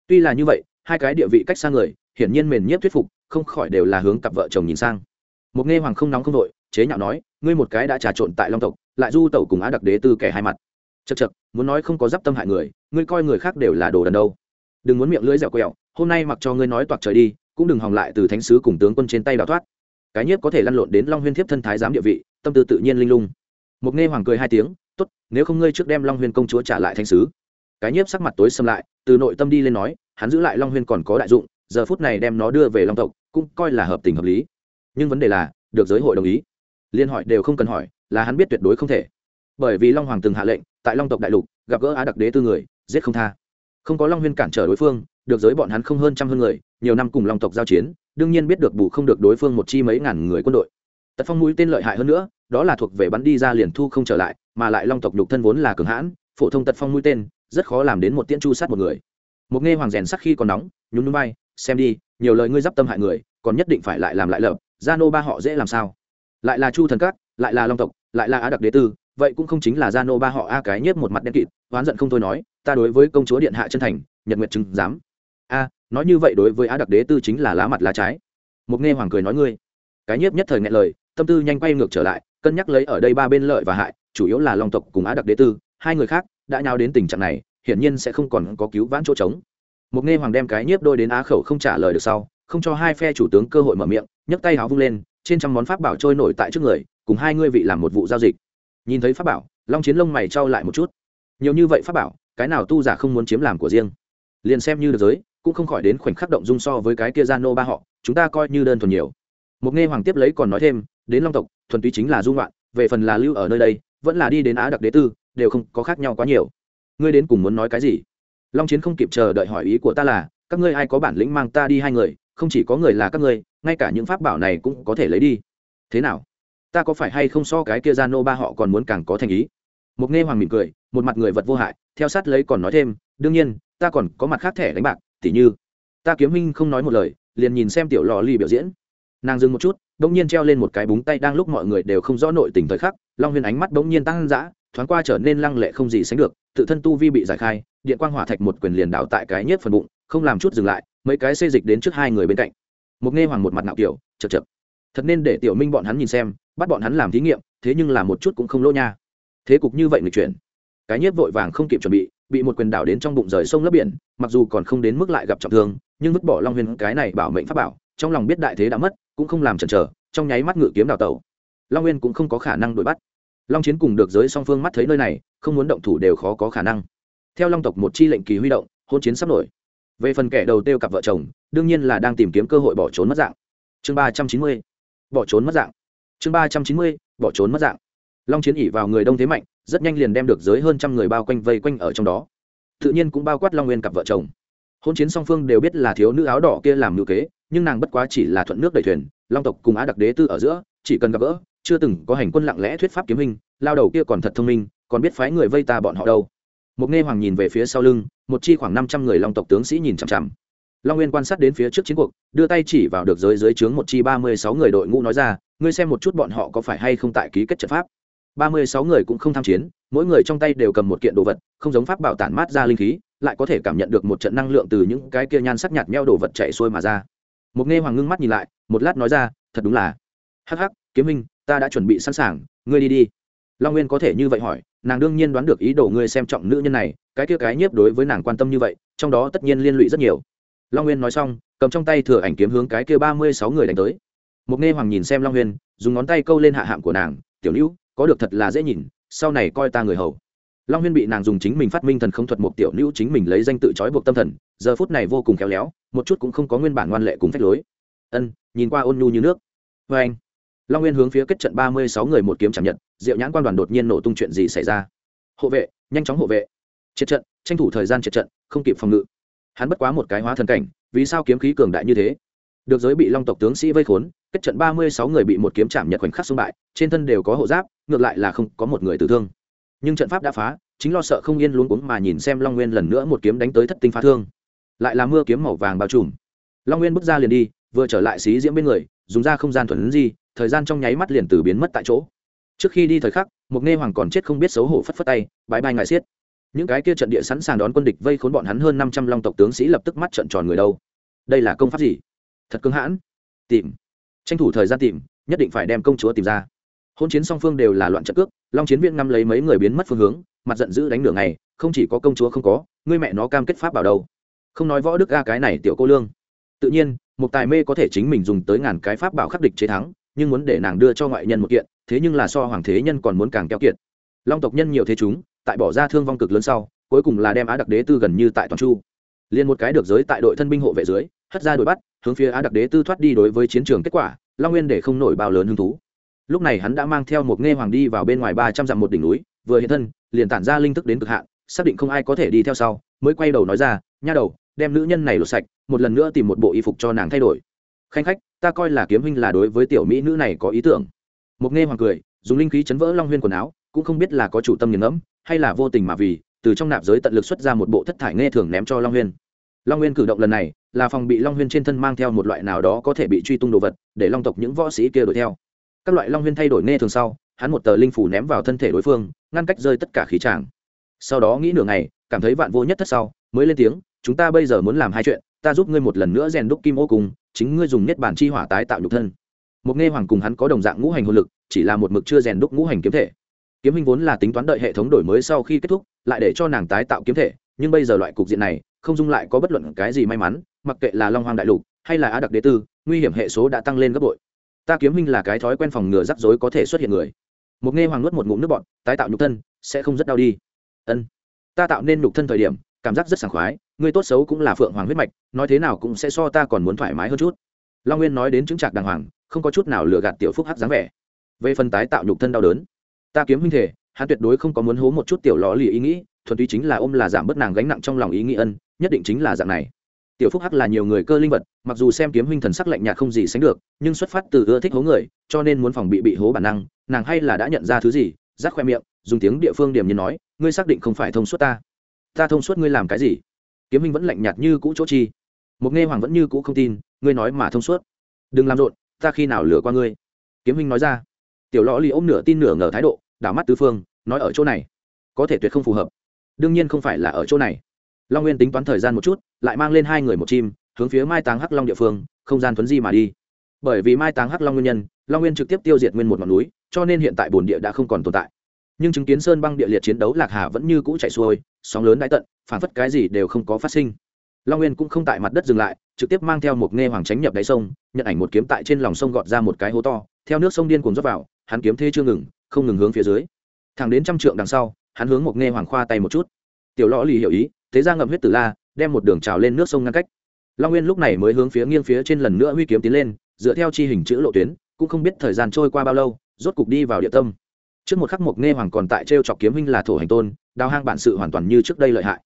Tuy là như vậy hai cái địa vị cách xa người, hiển nhiên mền nhiếp thuyết phục, không khỏi đều là hướng cặp vợ chồng nhìn sang. Một nghe hoàng không nóng không đội chế nhạo nói, ngươi một cái đã trà trộn tại long tộc, lại du tẩu cùng á đặc đế tư kẻ hai mặt. Chật chật muốn nói không có d tâm hại người, ngươi coi người khác đều là đồ đần đâu. Đừng muốn miệng lưỡi dẻo quẹo, hôm nay mặc cho ngươi nói toạc trời đi, cũng đừng hòng lại từ thánh sứ cùng tướng quân trên tay đào thoát. Cái nhiếp có thể lăn lộn đến long huyên thiếp thân thái giám địa vị, tâm tư tự nhiên linh lung. Một nghe hoàng cười hai tiếng, tốt, nếu không ngươi trước đem long huyên công chúa trả lại thánh sứ. Cái nhiếp sắc mặt tối xâm lại, từ nội tâm đi lên nói hắn giữ lại long huyên còn có đại dụng, giờ phút này đem nó đưa về long tộc, cũng coi là hợp tình hợp lý. Nhưng vấn đề là, được giới hội đồng ý. Liên hỏi đều không cần hỏi, là hắn biết tuyệt đối không thể. Bởi vì long hoàng từng hạ lệnh, tại long tộc đại lục, gặp gỡ á đặc đế tư người, giết không tha. Không có long huyên cản trở đối phương, được giới bọn hắn không hơn trăm hơn người, nhiều năm cùng long tộc giao chiến, đương nhiên biết được bù không được đối phương một chi mấy ngàn người quân đội. Tật phong mũi tên lợi hại hơn nữa, đó là thuộc về bắn đi ra liền thu không trở lại, mà lại long tộc nhục thân vốn là cường hãn, phổ thông tật phong mũi tên, rất khó làm đến một tiễn chu sát một người một nghe hoàng rèn sắc khi còn nóng, nhún núi bay xem đi, nhiều lời ngươi d tâm hại người, còn nhất định phải lại làm lại lợp, gia nô ba họ dễ làm sao? Lại là chu thần các, lại là long tộc, lại là á đặc đế tư, vậy cũng không chính là gia nô ba họ a cái nhất một mặt đen kịt, oán giận không thôi nói, ta đối với công chúa điện hạ chân thành, nhật nguyệt chứng dám a, nói như vậy đối với á đặc đế tư chính là lá mặt lá trái. Một nghe hoàng cười nói ngươi, cái nhiếp nhất thời ngại lời, tâm tư nhanh quay ngược trở lại, cân nhắc lấy ở đây ba bên lợi và hại, chủ yếu là long tộc cùng á đặc đế tư, hai người khác đã nhào đến tình trạng này hiển nhiên sẽ không còn có cứu vãn chỗ trống. Một nghe hoàng đem cái nhiếp đôi đến á khẩu không trả lời được sau, không cho hai phe chủ tướng cơ hội mở miệng, nhấc tay háo vung lên, trên trăm món pháp bảo trôi nổi tại trước người, cùng hai ngươi vị làm một vụ giao dịch. Nhìn thấy pháp bảo, long chiến lông mày trao lại một chút. Nhiều như vậy pháp bảo, cái nào tu giả không muốn chiếm làm của riêng? Liền xem như được giới, cũng không khỏi đến khoảnh khắc động dung so với cái kia gian nô ba họ, chúng ta coi như đơn thuần nhiều. Một nghe hoàng tiếp lấy còn nói thêm, đến long tộc, thuần túy chính là dung loạn, về phần là lưu ở nơi đây, vẫn là đi đến á đặc đế tư, đều không có khác nhau quá nhiều ngươi đến cùng muốn nói cái gì? Long chiến không kịp chờ đợi hỏi ý của ta là, các ngươi ai có bản lĩnh mang ta đi hai người, không chỉ có người là các ngươi, ngay cả những pháp bảo này cũng có thể lấy đi. Thế nào? Ta có phải hay không so cái kia ra nô ba họ còn muốn càng có thành ý? Một nghe hoàng mỉm cười, một mặt người vật vô hại, theo sát lấy còn nói thêm, đương nhiên, ta còn có mặt khác thẻ đánh bạc, tỉ như, ta kiếm minh không nói một lời, liền nhìn xem tiểu lò ly biểu diễn. Nàng dừng một chút bỗng nhiên treo lên một cái búng tay đang lúc mọi người đều không rõ nội tình thời khắc, long huyền ánh mắt bỗng nhiên tăng dã thoáng qua trở nên lăng lệ không gì sánh được, tự thân tu vi bị giải khai, điện quang hỏa thạch một quyền liền đảo tại cái nhất phần bụng, không làm chút dừng lại, mấy cái xê dịch đến trước hai người bên cạnh. Một nghe hoàng một mặt nạo kiểu, chật chật. Thật nên để tiểu minh bọn hắn nhìn xem, bắt bọn hắn làm thí nghiệm, thế nhưng là một chút cũng không lỗ nha. Thế cục như vậy người chuyển. Cái nhất vội vàng không kịp chuẩn bị bị một quyền đảo đến trong bụng rời sông lấp biển, mặc dù còn không đến mức lại gặp trọng thương, nhưng vứt bỏ long huyền cái này bảo mệnh pháp bảo, trong lòng biết đại thế đã mất, cũng không làm chần chờ, trong nháy mắt ngự kiếm đào tẩu. Long nguyên cũng không có khả năng đuổi bắt long chiến cùng được giới song phương mắt thấy nơi này, không muốn động thủ đều khó có khả năng. Theo long tộc một chi lệnh kỳ huy động hôn chiến sắp nổi. Về phần kẻ đầu tiêu cặp vợ chồng, đương nhiên là đang tìm kiếm cơ hội bỏ trốn mất dạng. Chương ba trăm chín mươi, bỏ trốn mất dạng. Chương ba trăm chín mươi, bỏ trốn mất dạng. Long chiến ỉ vào người đông thế mạnh, rất nhanh liền đem được giới hơn trăm người bao quanh vây quanh ở trong đó. Tự nhiên cũng bao quát long nguyên cặp vợ chồng. Hôn chiến song phương đều biết là thiếu nữ áo đỏ kia làm ngữ kế, nhưng nàng bất quá chỉ là thuận nước đầy thuyền, long tộc cùng á đặc đế tư ở giữa, chỉ cần gặp gỡ chưa từng có hành quân lặng lẽ thuyết pháp kiếm hình lao đầu kia còn thật thông minh, còn biết phái người vây ta bọn họ đâu. Một nghe hoàng nhìn về phía sau lưng, một chi khoảng năm trăm người long tộc tướng sĩ nhìn chằm chằm. Long nguyên quan sát đến phía trước chiến cuộc, đưa tay chỉ vào được giới dưới trướng một chi ba mươi sáu người đội ngũ nói ra, ngươi xem một chút bọn họ có phải hay không tại ký kết trận pháp? Ba mươi sáu người cũng không tham chiến, mỗi người trong tay đều cầm một kiện đồ vật, không giống pháp bảo tản mát ra linh khí, lại có thể cảm nhận được một trận năng lượng từ những cái kia nhan sắc nhạt meo đồ vật chạy xuôi mà ra. Một nghe hoàng ngưng mắt nhìn lại, một lát nói ra, thật đúng là. Hắc hắc, kiếm minh ta đã chuẩn bị sẵn sàng, ngươi đi đi. Long nguyên có thể như vậy hỏi, nàng đương nhiên đoán được ý đồ ngươi xem trọng nữ nhân này, cái kia cái nhiếp đối với nàng quan tâm như vậy, trong đó tất nhiên liên lụy rất nhiều. Long nguyên nói xong, cầm trong tay thừa ảnh kiếm hướng cái kia ba mươi sáu người đánh tới. Một nghe hoàng nhìn xem long nguyên, dùng ngón tay câu lên hạ hạng của nàng, tiểu nữ có được thật là dễ nhìn, sau này coi ta người hầu. Long huyên bị nàng dùng chính mình phát minh thần không thuật một tiểu nữ chính mình lấy danh tự trói buộc tâm thần, giờ phút này vô cùng khéo léo, một chút cũng không có nguyên bản ngoan lệ cùng phách lối. Ân, nhìn qua ôn nhu như nước. Vê anh long nguyên hướng phía kết trận ba mươi sáu người một kiếm chạm nhận diệu nhãn quan đoàn đột nhiên nổ tung chuyện gì xảy ra? Hộ vệ, nhanh chóng hộ vệ. Triệt trận, tranh thủ thời gian triệt trận, không kịp phòng ngự. Hắn bất quá một cái hóa thần cảnh, vì sao kiếm khí cường đại như thế? Được giới bị long tộc tướng sĩ vây khốn, kết trận ba mươi sáu người bị một kiếm chạm nhật khoảnh khắc xung bại, trên thân đều có hộ giáp, ngược lại là không có một người tử thương. Nhưng trận pháp đã phá, chính lo sợ không yên luôn cuống mà nhìn xem long nguyên lần nữa một kiếm đánh tới thất tinh phá thương. Lại là mưa kiếm màu vàng bao trùm. Long nguyên bước ra liền đi, vừa trở lại xí diễm bên người, dùng ra không gian thuần di thời gian trong nháy mắt liền từ biến mất tại chỗ. Trước khi đi thời khắc, một nghe hoàng còn chết không biết xấu hổ phất phất tay bãi bay ngại xiết. Những cái kia trận địa sẵn sàng đón quân địch vây khốn bọn hắn hơn năm trăm long tộc tướng sĩ lập tức mắt trận tròn người đâu. Đây là công pháp gì? Thật cứng hãn. Tìm. Tranh thủ thời gian tìm, nhất định phải đem công chúa tìm ra. Hôn chiến song phương đều là loạn trận cước, long chiến viên ngắm lấy mấy người biến mất phương hướng, mặt giận dữ đánh đường này không chỉ có công chúa không có ngươi mẹ nó cam kết pháp bảo đâu. Không nói võ đức ga cái này tiểu cô lương. Tự nhiên, một tài mê có thể chính mình dùng tới ngàn cái pháp bảo khắc địch chế thắng nhưng muốn để nàng đưa cho ngoại nhân một kiện, thế nhưng là so hoàng thế nhân còn muốn càng keo kiệt. Long tộc nhân nhiều thế chúng, tại bỏ ra thương vong cực lớn sau, cuối cùng là đem á đặc đế tư gần như tại toàn chu. Liền một cái được giới tại đội thân binh hộ vệ dưới, hất ra đuổi bắt, hướng phía á đặc đế tư thoát đi đối với chiến trường kết quả, long nguyên để không nổi bao lớn hứng thú. Lúc này hắn đã mang theo một nghe hoàng đi vào bên ngoài ba trăm dặm một đỉnh núi, vừa hiện thân, liền tản ra linh thức đến cực hạn, xác định không ai có thể đi theo sau, mới quay đầu nói ra, nha đầu, đem nữ nhân này lột sạch, một lần nữa tìm một bộ y phục cho nàng thay đổi. Khanh khách ta coi là kiếm huynh là đối với tiểu mỹ nữ này có ý tưởng. Một nghe hoàng cười, dùng linh khí chấn vỡ long huyên quần áo, cũng không biết là có chủ tâm nghiền ngẫm, hay là vô tình mà vì, từ trong nạp giới tận lực xuất ra một bộ thất thải nghe thường ném cho long huyên. Long huyên cử động lần này, là phòng bị long huyên trên thân mang theo một loại nào đó có thể bị truy tung đồ vật, để long tộc những võ sĩ kia đuổi theo. Các loại long huyên thay đổi nghe thường sau, hắn một tờ linh phủ ném vào thân thể đối phương, ngăn cách rơi tất cả khí tràng. Sau đó nghĩ nửa ngày, cảm thấy vạn vô nhất thất sau, mới lên tiếng, chúng ta bây giờ muốn làm hai chuyện ta giúp ngươi một lần nữa rèn đúc kim ô cùng chính ngươi dùng niết bản chi hỏa tái tạo nhục thân. Một nghe hoàng cùng hắn có đồng dạng ngũ hành hồn lực chỉ là một mực chưa rèn đúc ngũ hành kiếm thể. Kiếm hình vốn là tính toán đợi hệ thống đổi mới sau khi kết thúc lại để cho nàng tái tạo kiếm thể nhưng bây giờ loại cục diện này không dung lại có bất luận cái gì may mắn mặc kệ là long hoàng đại lục hay là á đặc đế tư nguy hiểm hệ số đã tăng lên gấp bội. Ta kiếm hình là cái thói quen phòng ngừa rắc rối có thể xuất hiện người. Một nghe hoàng nuốt một ngụm nước bọt, tái tạo nhục thân sẽ không rất đau đi. Ân. Ta tạo nên nhục thân thời điểm cảm giác rất sảng khoái ngươi tốt xấu cũng là phượng hoàng huyết mạch, nói thế nào cũng sẽ so ta còn muốn thoải mái hơn chút. Long nguyên nói đến chứng trạc đàng hoàng, không có chút nào lừa gạt tiểu phúc hắc dáng vẻ. Về phần tái tạo nhục thân đau đớn, ta kiếm huynh thể, hắn tuyệt đối không có muốn hố một chút tiểu lò lì ý nghĩ, thuần túy chính là ôm là giảm bớt nàng gánh nặng trong lòng ý nghĩ ân, nhất định chính là dạng này. Tiểu phúc hắc là nhiều người cơ linh vật, mặc dù xem kiếm huynh thần sắc lạnh nhạt không gì sánh được, nhưng xuất phát từ ưa thích hố người, cho nên muốn phòng bị bị hố bản năng, nàng hay là đã nhận ra thứ gì rác khoe miệng, dùng tiếng địa phương điểm như nói, ngươi xác định không phải thông suốt ta ta thông suốt ngươi làm cái gì? Kiếm minh vẫn lạnh nhạt như cũ chỗ chi. Một nghe hoàng vẫn như cũ không tin, ngươi nói mà thông suốt. Đừng làm rộn, ta khi nào lừa qua ngươi? Kiếm minh nói ra. Tiểu lõ ly ôm nửa tin nửa ngờ thái độ, đảo mắt tứ phương, nói ở chỗ này. Có thể tuyệt không phù hợp. Đương nhiên không phải là ở chỗ này. Long nguyên tính toán thời gian một chút, lại mang lên hai người một chim, hướng phía mai táng hắc long địa phương, không gian thuấn di mà đi. Bởi vì mai táng hắc long nguyên nhân, long nguyên trực tiếp tiêu diệt nguyên một ngọn núi, cho nên hiện tại bồn địa đã không còn tồn tại nhưng chứng kiến sơn băng địa liệt chiến đấu lạc hà vẫn như cũ chạy xuôi, sóng lớn đại tận, phản phất cái gì đều không có phát sinh. Long nguyên cũng không tại mặt đất dừng lại, trực tiếp mang theo một nghe hoàng tránh nhập đáy sông, nhận ảnh một kiếm tại trên lòng sông gọt ra một cái hố to, theo nước sông điên cuồng dốc vào, hắn kiếm thế chưa ngừng, không ngừng hướng phía dưới. Thẳng đến trăm trượng đằng sau, hắn hướng một nghe hoàng khoa tay một chút. Tiểu lõ lì hiểu ý, thế ra ngậm huyết tử la, đem một đường trào lên nước sông ngăn cách. Long nguyên lúc này mới hướng phía nghiêng phía trên lần nữa huy kiếm tiến lên, dựa theo chi hình chữ lộ tuyến, cũng không biết thời gian trôi qua bao lâu, rốt cục đi vào địa tâm trước một khắc mộc nghe hoàng còn tại t r e o chọc kiếm huynh là thổ hành tôn đào hang bản sự hoàn toàn như trước đây lợi hại.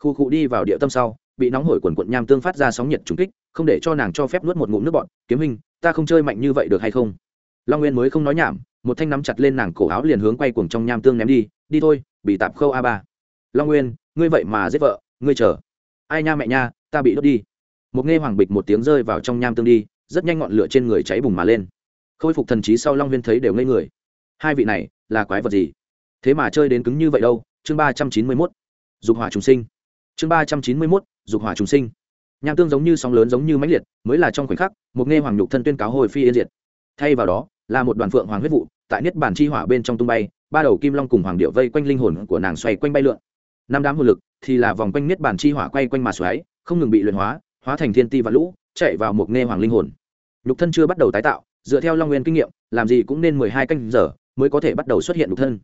Khu cụ đi vào địa tâm sau, bị nóng hổi quần quận nham tương phát ra sóng nhiệt trúng kích, không để cho nàng cho phép nuốt một ngụm nước bọn kiếm huynh, ta không chơi mạnh như vậy được hay không? Long nguyên mới không nói nhảm, một thanh nắm chặt lên nàng cổ áo liền hướng quay cuồng trong nham tương ném đi. Đi thôi, bị tạp khâu a ba. Long nguyên, ngươi vậy mà giết vợ, ngươi chờ. Ai nha mẹ nha, ta bị đốt đi. Một nghe hoàng bịch một tiếng rơi vào trong nham tương đi, rất nhanh ngọn lửa trên người cháy bùng mà lên. Khôi phục thần trí sau long Nguyên thấy đều ngây người hai vị này là quái vật gì? Thế mà chơi đến cứng như vậy đâu, chương ba trăm chín mươi mốt, dục hỏa trùng sinh. Chương ba trăm chín mươi mốt, dục hỏa trùng sinh. Nham tương giống như sóng lớn giống như mãnh liệt, mới là trong khoảnh khắc, một nghe hoàng nhục thân tuyên cáo hồi phi yên diệt. Thay vào đó, là một đoàn phượng hoàng huyết vụ, tại niết bản chi hỏa bên trong tung bay, ba đầu kim long cùng hoàng điệu vây quanh linh hồn của nàng xoay quanh bay lượn. Năm đám hồn lực thì là vòng quanh niết bản chi hỏa quay quanh mà xoáy, không ngừng bị luyện hóa hóa thành thiên ti và lũ, chạy vào một nghe hoàng linh hồn. Nhục thân chưa bắt đầu tái tạo, dựa theo long nguyên kinh nghiệm, làm gì cũng nên mười hai canh giờ mới có thể bắt đầu xuất hiện nhục thân.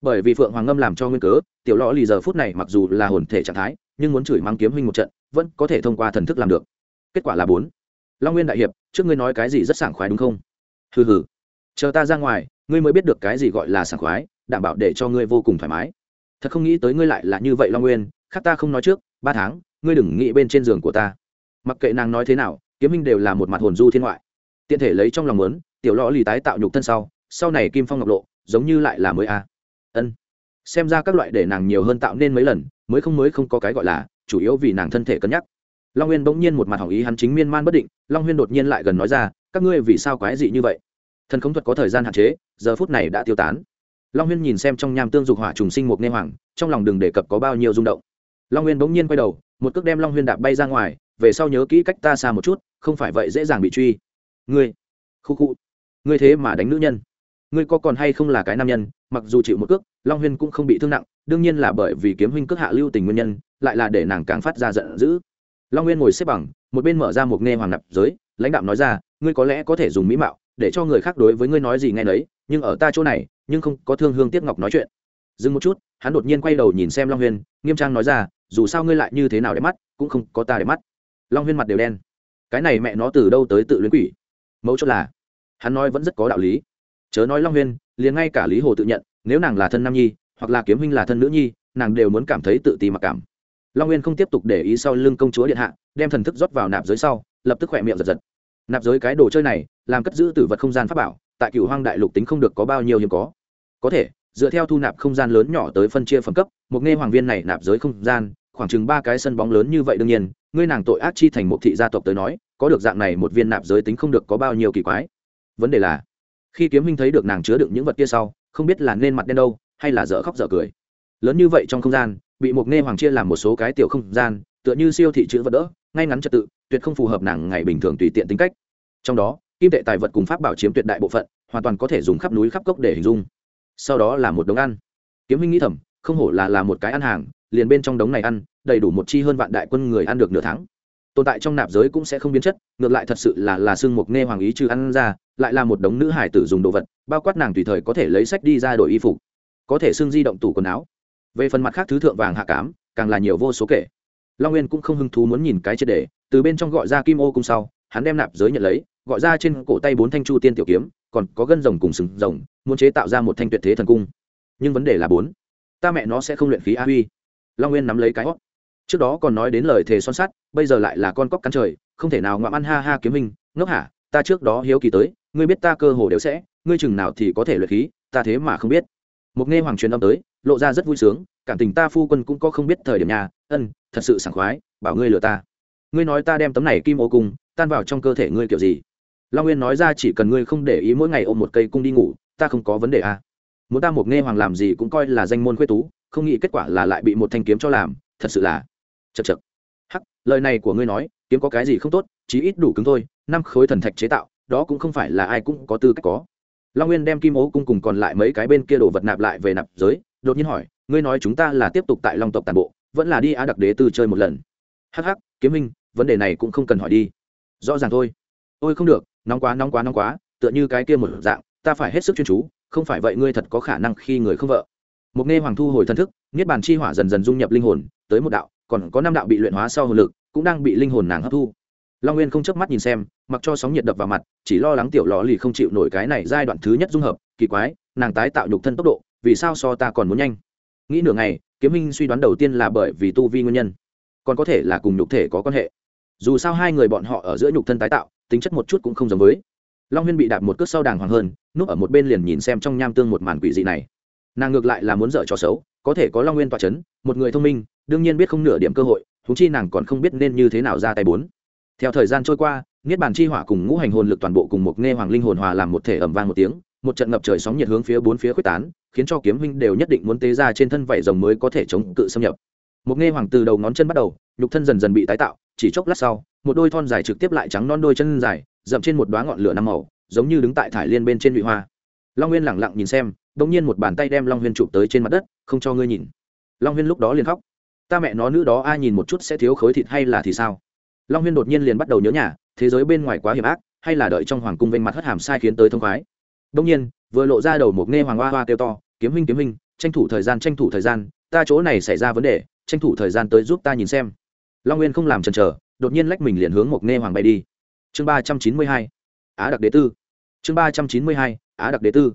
Bởi vì phượng hoàng ngâm làm cho nguyên cớ, tiểu lõ lì giờ phút này mặc dù là hồn thể trạng thái, nhưng muốn chửi mang kiếm huynh một trận, vẫn có thể thông qua thần thức làm được. Kết quả là bốn. Long nguyên đại hiệp, trước ngươi nói cái gì rất sảng khoái đúng không? Hừ hừ. Chờ ta ra ngoài, ngươi mới biết được cái gì gọi là sảng khoái, đảm bảo để cho ngươi vô cùng thoải mái. Thật không nghĩ tới ngươi lại là như vậy long nguyên, khác ta không nói trước, ba tháng, ngươi đừng nghĩ bên trên giường của ta. Mặc kệ nàng nói thế nào, kiếm minh đều là một mặt hồn du thiên ngoại. Tiện thể lấy trong lòng lớn tiểu lõ lì tái tạo nhục thân sau sau này kim phong ngọc lộ, giống như lại là mới a ân. Xem ra các loại để nàng nhiều hơn tạo nên mấy lần, mới không mới không có cái gọi là, chủ yếu vì nàng thân thể cân nhắc. Long nguyên bỗng nhiên một mặt hỏng ý hắn chính miên man bất định, long huyên đột nhiên lại gần nói ra, các ngươi vì sao quái dị như vậy? Thần không thuật có thời gian hạn chế, giờ phút này đã tiêu tán. Long huyên nhìn xem trong nham tương dục hỏa trùng sinh một nghe hoàng, trong lòng đừng đề cập có bao nhiêu rung động. Long huyên bỗng nhiên quay đầu, một cước đem long huyên đạp bay ra ngoài, về sau nhớ kỹ cách ta xa một chút, không phải vậy dễ dàng bị truy. Ngươi, khu khu, ngươi thế mà đánh nữ nhân ngươi có còn hay không là cái nam nhân, mặc dù chịu một cước, long huyên cũng không bị thương nặng, đương nhiên là bởi vì kiếm huynh cước hạ lưu tình nguyên nhân, lại là để nàng càng phát ra giận dữ. Long huyên ngồi xếp bằng, một bên mở ra một nghe hoàng nạp giới, lãnh đạo nói ra, ngươi có lẽ có thể dùng mỹ mạo, để cho người khác đối với ngươi nói gì nghe đấy nhưng ở ta chỗ này, nhưng không có thương hương tiếc ngọc nói chuyện. Dừng một chút, hắn đột nhiên quay đầu nhìn xem long huyên, nghiêm trang nói ra, dù sao ngươi lại như thế nào để mắt, cũng không có ta để mắt. Long huyên mặt đều đen. Cái này mẹ nó từ đâu tới tự luyến quỷ? Mẫu chốt là, hắn nói vẫn rất có đạo lý chớ nói long huyên, liền ngay cả lý hồ tự nhận, nếu nàng là thân nam nhi, hoặc là kiếm huynh là thân nữ nhi, nàng đều muốn cảm thấy tự ti mặc cảm. Long nguyên không tiếp tục để ý sau lưng công chúa điện hạ, đem thần thức rót vào nạp giới sau, lập tức khỏe miệng giật giật. Nạp giới cái đồ chơi này, làm cất giữ tử vật không gian pháp bảo, tại cựu hoang đại lục tính không được có bao nhiêu hiếm có. Có thể, dựa theo thu nạp không gian lớn nhỏ tới phân chia phẩm cấp, một nghe hoàng viên này nạp giới không gian, khoảng chừng ba cái sân bóng lớn như vậy đương nhiên, ngươi nàng tội ác chi thành một thị gia tộc tới nói, có được dạng này một viên nạp giới tính không được có bao nhiêu kỳ quái. Vấn đề là khi kiếm huynh thấy được nàng chứa đựng những vật kia sau, không biết là nên mặt đen đâu, hay là dở khóc dở cười. Lớn như vậy trong không gian, bị một nghe hoàng chia làm một số cái tiểu không gian, tựa như siêu thị chữ vật đỡ, ngay ngắn trật tự, tuyệt không phù hợp nàng ngày bình thường tùy tiện tính cách. Trong đó, kim tệ tài vật cùng pháp bảo chiếm tuyệt đại bộ phận, hoàn toàn có thể dùng khắp núi khắp cốc để hình dung. Sau đó là một đống ăn. Kiếm huynh nghĩ thầm, không hổ là là một cái ăn hàng, liền bên trong đống này ăn, đầy đủ một chi hơn vạn đại quân người ăn được nửa tháng tồn tại trong nạp giới cũng sẽ không biến chất, ngược lại thật sự là là xương mục nghe hoàng ý trừ ăn ra, lại là một đống nữ hải tử dùng đồ vật, bao quát nàng tùy thời có thể lấy sách đi ra đổi y phục, có thể xương di động tủ quần áo. Về phần mặt khác thứ thượng vàng hạ cám, càng là nhiều vô số kể. Long nguyên cũng không hứng thú muốn nhìn cái triệt đề, từ bên trong gọi ra kim ô cung sau, hắn đem nạp giới nhận lấy, gọi ra trên cổ tay bốn thanh chu tiên tiểu kiếm, còn có gân rồng cùng sừng rồng, muốn chế tạo ra một thanh tuyệt thế thần cung. Nhưng vấn đề là bốn, ta mẹ nó sẽ không luyện khí a huy. Long nguyên nắm lấy cái hót trước đó còn nói đến lời thề son sắt, bây giờ lại là con cóc cắn trời, không thể nào ngoạm ăn ha ha kiếm hình. Ngốc hả? Ta trước đó hiếu kỳ tới, ngươi biết ta cơ hồ đều sẽ, ngươi chừng nào thì có thể luyện khí, ta thế mà không biết. Một nghe hoàng truyền âm tới, lộ ra rất vui sướng, cảm tình ta phu quân cũng có không biết thời điểm nhà, ân, thật sự sảng khoái, bảo ngươi lừa ta. Ngươi nói ta đem tấm này kim ô cung tan vào trong cơ thể ngươi kiểu gì? Long nguyên nói ra chỉ cần ngươi không để ý mỗi ngày ôm một cây cung đi ngủ, ta không có vấn đề à. muốn ta một nghe hoàng làm gì cũng coi là danh môn khuê tú, không nghĩ kết quả là lại bị một thanh kiếm cho làm, thật sự là chật chật hắc, lời này của ngươi nói, kiếm có cái gì không tốt, chí ít đủ cứng thôi, năm khối thần thạch chế tạo, đó cũng không phải là ai cũng có tư cách có. Long nguyên đem kim ố cung cùng còn lại mấy cái bên kia đồ vật nạp lại về nạp giới, đột nhiên hỏi, ngươi nói chúng ta là tiếp tục tại long tộc tàn bộ, vẫn là đi á đặc đế tư chơi một lần? Hắc hắc, kiếm minh, vấn đề này cũng không cần hỏi đi. Rõ ràng thôi. Ôi không được, nóng quá nóng quá nóng quá, tựa như cái kia một dạng, ta phải hết sức chuyên chú, không phải vậy ngươi thật có khả năng khi người không vợ. Một nghe hoàng thu hồi thân thức, niết bàn chi hỏa dần dần dung nhập linh hồn, tới một đạo còn có năm đạo bị luyện hóa sau hồn lực, cũng đang bị linh hồn nàng hấp thu. Long nguyên không chớp mắt nhìn xem, mặc cho sóng nhiệt đập vào mặt, chỉ lo lắng tiểu lò lì không chịu nổi cái này giai đoạn thứ nhất dung hợp, kỳ quái, nàng tái tạo nhục thân tốc độ, vì sao so ta còn muốn nhanh? Nghĩ nửa ngày, kiếm minh suy đoán đầu tiên là bởi vì tu vi nguyên nhân, còn có thể là cùng nhục thể có quan hệ. Dù sao hai người bọn họ ở giữa nhục thân tái tạo, tính chất một chút cũng không giống với. Long huyên bị đạp một cước sau đàng hoàng hơn, núp ở một bên liền nhìn xem trong nham tương một màn quỷ dị này. Nàng ngược lại là muốn dở trò xấu có thể có long nguyên tọa c h ấ n một người thông minh, đương nhiên biết không nửa điểm cơ hội thú chi nàng còn không biết nên như thế nào ra tay bốn. Theo thời gian trôi qua, niết bàn chi hỏa cùng ngũ hành hồn lực toàn bộ cùng một nghe hoàng linh hồn hòa làm một thể ẩm vang một tiếng, một trận ngập trời sóng nhiệt hướng phía bốn phía quyết tán, khiến cho kiếm huynh đều nhất định muốn tế ra trên thân vảy rồng mới có thể chống cự xâm nhập. Một nghe hoàng từ đầu ngón chân bắt đầu, nhục thân dần dần bị tái tạo, chỉ chốc lát sau, một đôi thon dài trực tiếp lại trắng non đôi chân dài, dậm trên một đoá ngọn lửa năm màu, giống như đứng tại thải liên bên trên nhụy hoa long nguyên lẳng lặng nhìn xem đ ỗ n g nhiên một bàn tay đem long huyên chụp tới trên mặt đất, không cho ngươi nhìn. Long huyên lúc đó liền khóc. Ta mẹ nó nữ đó ai nhìn một chút sẽ thiếu khối thịt hay là thì sao? Long huyên đột nhiên liền bắt đầu nhớ nhà, thế giới bên ngoài quá hiểm ác, hay là đợi trong hoàng cung vênh mặt hất hàm sai khiến tới thông khoái. Đông nhiên, vừa lộ ra đầu một nghe hoàng hoa hoa kêu to, kiếm huynh kiếm huynh, tranh thủ thời gian, tranh thủ thời gian, ta chỗ này xảy ra vấn đề, tranh thủ thời gian tới giúp ta nhìn xem. Long nguyên không làm chần chờ, đột nhiên lách mình liền hướng một nghe hoàng bay đi. Chương ba trăm chín mươi hai, á đặc đế tư chương ba trăm chín mươi hai, á đặc đế tư.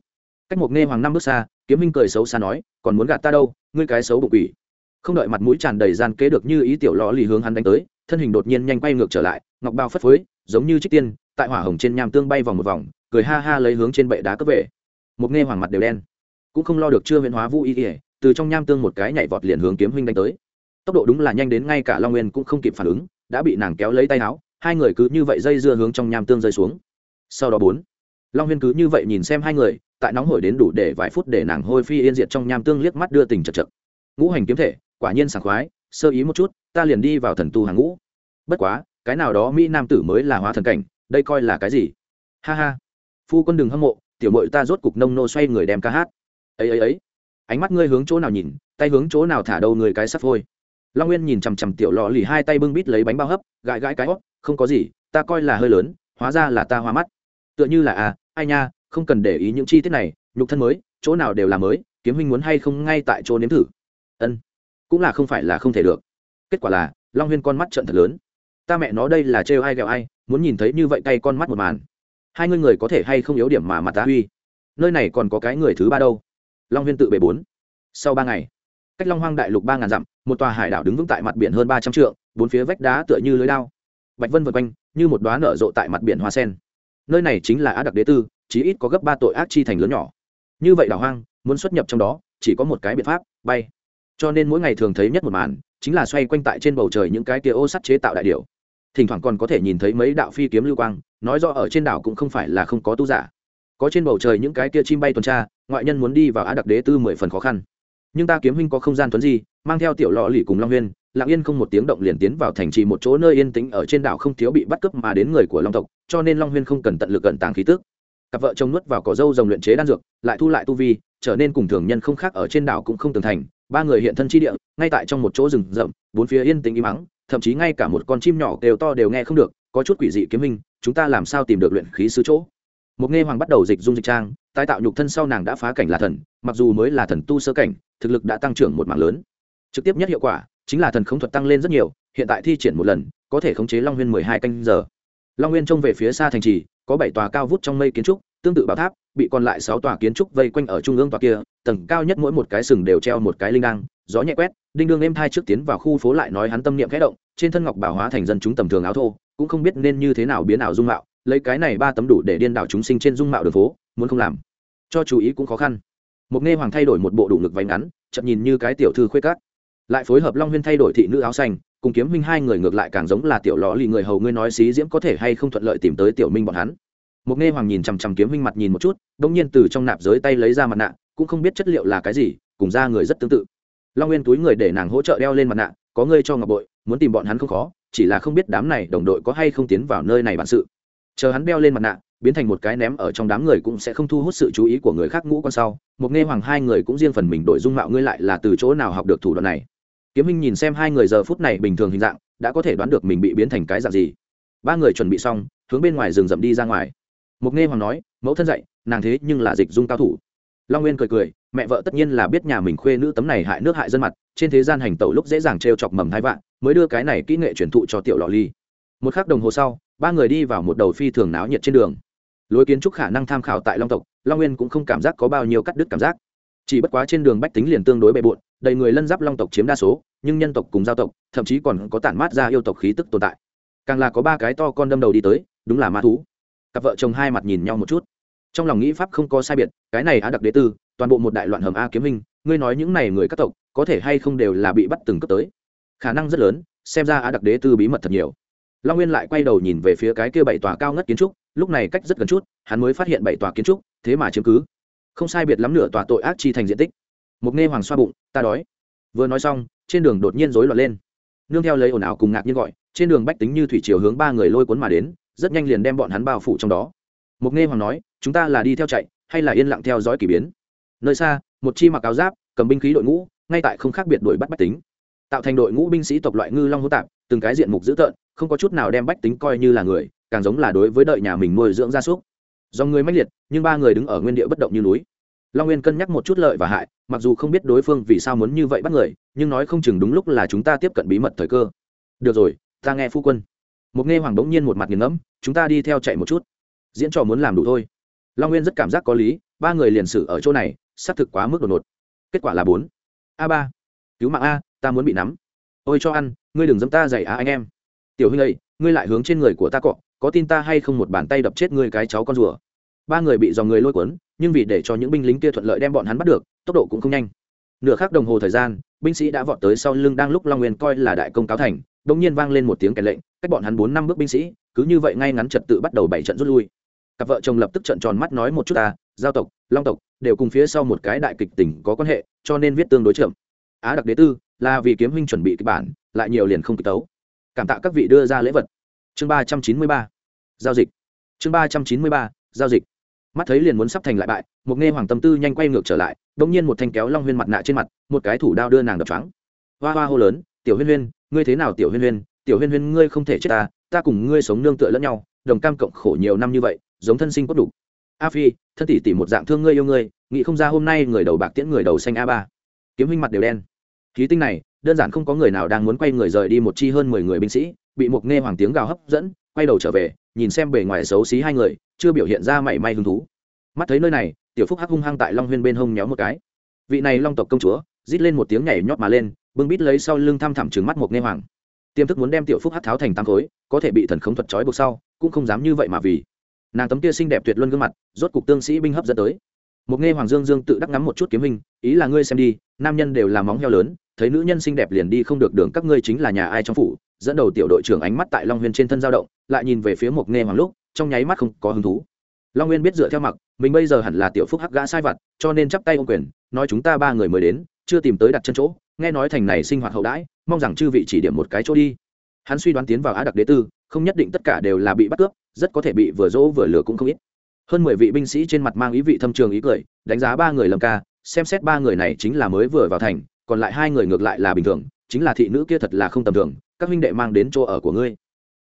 Cách một nghe hoàng năm bước xa, kiếm minh cười xấu xa nói, còn muốn gạt ta đâu, ngươi cái xấu bụng quỷ. Không đợi mặt mũi tràn đầy gian kế được như ý tiểu lò lì hướng hắn đánh tới, thân hình đột nhiên nhanh quay ngược trở lại, ngọc bao phất phới, giống như trích tiên, tại hỏa hồng trên nham tương bay vòng một vòng, cười ha ha lấy hướng trên bệ đá cướp về. Một nghe hoàng mặt đều đen. Cũng không lo được chưa huyễn hóa vũ y ỉa từ trong nham tương một cái nhảy vọt liền hướng kiếm huynh đánh tới. Tốc độ đúng là nhanh đến ngay cả long nguyên cũng không kịp phản ứng, đã bị nàng kéo lấy tay áo, hai người cứ như vậy dây dưa hướng trong nham tương rơi xuống. Sau đó bốn long huyên cứ như vậy nhìn xem hai người, tại nóng hổi đến đủ để vài phút để nàng hôi phi yên diệt trong nham tương liếc mắt đưa tình chật chật. Ngũ hành kiếm thể, quả nhiên sảng khoái, sơ ý một chút, ta liền đi vào thần tu hàng ngũ. Bất quá, cái nào đó mỹ nam tử mới là hóa thần cảnh, đây coi là cái gì? Ha ha. Phu quân đừng hâm mộ, tiểu mội ta rốt cục nông nô xoay người đem ca hát. Ấy ấy ấy. Ánh mắt ngươi hướng chỗ nào nhìn, tay hướng chỗ nào thả đầu người cái sắp thôi long nguyên nhìn chằm chằm tiểu lò lì hai tay bưng bít lấy bánh bao hấp, gãi gãi cái hót không có gì, ta coi là hơi lớn, hóa ra là ta hoa mắt. Tựa như là à ai nha, không cần để ý những chi tiết này, nhục thân mới, chỗ nào đều là mới, kiếm huynh muốn hay không ngay tại chỗ nếm thử. Ân, cũng là không phải là không thể được. Kết quả là, long huyên con mắt trận thật lớn. Ta mẹ nó đây là trêu ai ghẹo ai, muốn nhìn thấy như vậy tay con mắt một màn. Hai ngươi người có thể hay không yếu điểm mà mặt ta uy nơi này còn có cái người thứ ba đâu. Long huyên tự bề bốn. Sau ba ngày, cách long hoang đại lục ba ngàn dặm, một tòa hải đảo đứng vững tại mặt biển hơn ba trăm trượng, bốn phía vách đá tựa như lưới lao bạch vân vượt quanh, như một đoá nở rộ tại mặt biển hoa sen nơi này chính là á đặc đế tư, chí ít có gấp ba tội ác chi thành lớn nhỏ. Như vậy đảo hoang, muốn xuất nhập trong đó, chỉ có một cái biện pháp, bay. Cho nên mỗi ngày thường thấy nhất một màn, chính là xoay quanh tại trên bầu trời những cái tia ô sắt chế tạo đại điệu thỉnh thoảng còn có thể nhìn thấy mấy đạo phi kiếm lưu quang, nói rõ ở trên đảo cũng không phải là không có tu giả. Có trên bầu trời những cái tia chim bay tuần tra, ngoại nhân muốn đi vào á đặc đế tư mười phần khó khăn nhưng ta kiếm huynh có không gian tuấn gì mang theo tiểu lọ lì cùng long huyên, lặng yên không một tiếng động liền tiến vào thành trì một chỗ nơi yên tĩnh ở trên đảo không thiếu bị bắt cướp mà đến người của long tộc, cho nên long huyên không cần tận lực cận tàng khí tức. Cặp vợ chồng nuốt vào cỏ dâu rồng luyện chế đan dược, lại thu lại tu vi, trở nên cùng thường nhân không khác ở trên đảo cũng không tường thành, ba người hiện thân chi địa, ngay tại trong một chỗ rừng rậm, bốn phía yên tĩnh im mắng thậm chí ngay cả một con chim nhỏ đều to đều nghe không được, có chút quỷ dị kiếm minh chúng ta làm sao tìm được luyện khí sứ chỗ? Một nghe hoàng bắt đầu dịch dung dịch trang tái tạo nhục thân sau nàng đã phá cảnh là thần, mặc dù mới là thần tu sơ cảnh, thực lực đã tăng trưởng một mạng lớn. Trực tiếp nhất hiệu quả chính là thần khống thuật tăng lên rất nhiều, hiện tại thi triển một lần, có thể khống chế long huyên mười hai canh giờ. Long nguyên trông về phía xa thành trì, có bảy tòa cao vút trong mây kiến trúc, tương tự bảo tháp, bị còn lại sáu tòa kiến trúc vây quanh ở trung ương tòa kia, tầng cao nhất mỗi một cái sừng đều treo một cái linh đăng, gió nhẹ quét, đinh đương êm thai trước tiến vào khu phố lại nói hắn tâm niệm khẽ động, trên thân ngọc bảo hóa thành dân chúng tầm thường áo thô, cũng không biết nên như thế nào biến ảo dung mạo, lấy cái này ba tấm đủ để điên đảo chúng sinh trên dung mạo đường phố muốn không làm. Cho chú ý cũng khó khăn. Một nghe hoàng thay đổi một bộ đủ ngực váy ngắn, chậm nhìn như cái tiểu thư khuê cát lại phối hợp long huyên thay đổi thị nữ áo xanh, cùng kiếm minh hai người ngược lại càng giống là tiểu lò lì người hầu ngươi nói xí diễm có thể hay không thuận lợi tìm tới tiểu minh bọn hắn. Một nghe hoàng nhìn chằm chằm kiếm minh mặt nhìn một chút đông nhiên từ trong nạp giới tay lấy ra mặt nạ, cũng không biết chất liệu là cái gì, cùng ra người rất tương tự. Long nguyên túi người để nàng hỗ trợ đeo lên mặt nạ, có ngươi cho ngọc bội, muốn tìm bọn hắn không khó, chỉ là không biết đám này đồng đội có hay không tiến vào nơi này bản sự. Chờ hắn đeo lên mặt nạ biến thành một cái ném ở trong đám người cũng sẽ không thu hút sự chú ý của người khác ngũ con sau. Một nghe hoàng hai người cũng riêng phần mình đổi dung mạo, ngươi lại là từ chỗ nào học được thủ đoạn này? Kiếm minh nhìn xem hai người giờ phút này bình thường hình dạng, đã có thể đoán được mình bị biến thành cái dạng gì. Ba người chuẩn bị xong, hướng bên ngoài rừng rậm đi ra ngoài. Một nghe hoàng nói, mẫu thân dạy, nàng thế nhưng là dịch dung cao thủ. Long nguyên cười cười, mẹ vợ tất nhiên là biết nhà mình khuê nữ tấm này hại nước hại dân mặt, trên thế gian hành tẩu lúc dễ dàng t chọc mầm thái vạn, mới đưa cái này kỹ nghệ truyền thụ cho tiểu lọ ly. Một k h ắ c đồng hồ sau, ba người đi vào một đầu phi thường náo nhiệt trên đường lối kiến trúc khả năng tham khảo tại long tộc, long nguyên cũng không cảm giác có bao nhiêu cắt đứt cảm giác. Chỉ bất quá trên đường bách tính liền tương đối bề bộn, đầy người lân giáp long tộc chiếm đa số, nhưng nhân tộc cùng giao tộc, thậm chí còn có tản mát ra yêu tộc khí tức tồn tại. Càng là có ba cái to con đâm đầu đi tới, đúng là ma thú. Cặp vợ chồng hai mặt nhìn nhau một chút. Trong lòng nghĩ pháp không có sai biệt, cái này á đặc đế tư, toàn bộ một đại loạn hầm a kiếm hình, ngươi nói những này người các tộc, có thể hay không đều là bị bắt từng cấp tới? Khả năng rất lớn, xem ra á đặc đế tư bí mật thật nhiều. Long nguyên lại quay đầu nhìn về phía cái kia bảy tòa cao ngất kiến trúc lúc này cách rất gần chút, hắn mới phát hiện bảy tòa kiến trúc, thế mà chiếm cứ. Không sai biệt lắm nửa tòa tội ác chi thành diện tích. Mục nghe hoàng xoa bụng, ta đói. Vừa nói xong, trên đường đột nhiên rối loạn lên. Nương theo lấy ồn ào cùng ngạc nhiên gọi, trên đường bách tính như thủy chiều hướng ba người lôi cuốn mà đến, rất nhanh liền đem bọn hắn bao phủ trong đó. Mục nghe hoàng nói, chúng ta là đi theo chạy, hay là yên lặng theo dõi k ỳ biến? Nơi xa, một chi mặc áo giáp, cầm binh khí đội ngũ, ngay tại không khác biệt đuổi bắt bách tính. Tạo thành đội ngũ binh sĩ tộc loại ngư long hữu tạp, từng cái diện mục dữ tợn, không có chút nào đem bách tính coi như là người càng giống là đối với đợi nhà mình nuôi dưỡng gia súc. Do người mãnh liệt, nhưng ba người đứng ở nguyên địa bất động như núi. Long nguyên cân nhắc một chút lợi và hại, mặc dù không biết đối phương vì sao muốn như vậy bắt người, nhưng nói không chừng đúng lúc là chúng ta tiếp cận bí mật thời cơ. Được rồi, ta nghe phu quân. Một nghe hoàng đống nhiên một mặt nghiền ngẫm, chúng ta đi theo chạy một chút. Diễn trò muốn làm đủ thôi. Long nguyên rất cảm giác có lý, ba người liền xử ở chỗ này, xác thực quá mức đột ngột. Kết quả là bốn. A ba. Cứu mạng a, ta muốn bị nắm. Ôi cho ăn, ngươi đừng dẫm ta dày á anh em. Tiểu huynh ấy, ngươi lại hướng trên người của ta cọ có tin ta hay không một bàn tay đập chết ngươi cái cháu con rùa. Ba người bị dòng người lôi cuốn, nhưng vì để cho những binh lính kia thuận lợi đem bọn hắn bắt được, tốc độ cũng không nhanh. Nửa khắc đồng hồ thời gian, binh sĩ đã vọt tới sau lưng đang lúc long nguyên coi là đại công cáo thành đ ỗ n g nhiên vang lên một tiếng kèn lệnh, cách bọn hắn bốn năm bước binh sĩ, cứ như vậy ngay ngắn trật tự bắt đầu bảy trận rút lui. Cặp vợ chồng lập tức trận tròn mắt nói một chút ta, giao tộc, long tộc, đều cùng phía sau một cái đại kịch tỉnh có quan hệ, cho nên viết tương đối chậm. Á đặc đế tư, là vì kiếm huynh chuẩn bị kịch bản, lại nhiều liền không kịch tấu. Cảm tạ các vị đưa ra lễ vật chương ba trăm chín mươi ba, giao dịch. Chương ba trăm chín mươi ba, giao dịch. Mắt thấy liền muốn sắp thành lại bại, một nghe hoàng tâm tư nhanh quay ngược trở lại đ ỗ n g nhiên một thanh kéo long huyên mặt nạ trên mặt, một cái thủ đao đưa nàng đập trắng hoa hoa hô lớn, tiểu huyên huyên, ngươi thế nào tiểu huyên huyên? Tiểu huyên huyên, ngươi không thể chết ta ta cùng ngươi sống nương tựa lẫn nhau, đồng cam cộng khổ nhiều năm như vậy, giống thân sinh cốt đủ. A phi, thân tỷ tỷ một dạng thương ngươi yêu ngươi, nghĩ không ra hôm nay người đầu bạc tiễn người đầu xanh a ba. Kiếm huynh mặt đều đen. Khí tinh này, đơn giản không có người nào đang muốn quay người rời đi một chi hơn mười người binh sĩ bị một nghe hoàng tiếng gào hấp dẫn, quay đầu trở về, nhìn xem bề ngoài xấu xí hai người, chưa biểu hiện ra mảy may hứng thú. Mắt thấy nơi này, tiểu phúc hắc hung hăng tại long huyên bên hông nhéo một cái. Vị này long tộc công chúa, rít lên một tiếng nhảy nhót mà lên, bưng bít lấy sau lưng thăm thẳm trừng mắt một nghe hoàng. Tiềm thức muốn đem tiểu phúc hắc tháo thành tăng khối, có thể bị thần khống thuật trói buộc sau, cũng không dám như vậy mà vì. Nàng tấm kia xinh đẹp tuyệt luân gương mặt, rốt cục tương sĩ binh hấp dẫn tới. Một nghe hoàng dương dương tự đắc ngắm một chút kiếm hình, ý là ngươi xem đi, nam nhân đều là móng heo lớn, thấy nữ nhân xinh đẹp liền đi không được đường, các ngươi chính là nhà ai trong phủ dẫn đầu tiểu đội trưởng ánh mắt tại long huyên trên thân dao động, lại nhìn về phía một nghe hoàng lúc, trong nháy mắt không có hứng thú. Long nguyên biết dựa theo mặc, mình bây giờ hẳn là tiểu phúc hắc gã sai vặt, cho nên chắp tay ô quyền, nói chúng ta ba người mới đến, chưa tìm tới đặt chân chỗ, nghe nói thành này sinh hoạt hậu đãi, mong rằng chư vị chỉ điểm một cái chỗ đi. Hắn suy đoán tiến vào á đặc đế tư, không nhất định tất cả đều là bị bắt cướp, rất có thể bị vừa dỗ vừa lừa cũng không ít. Hơn mười vị binh sĩ trên mặt mang ý vị thâm trường ý cười, đánh giá ba người lầm ca, xem xét ba người này chính là mới vừa vào thành, còn lại hai người ngược lại là bình thường, chính là thị nữ kia thật là không tầm thường các huynh đệ mang đến chỗ ở của ngươi.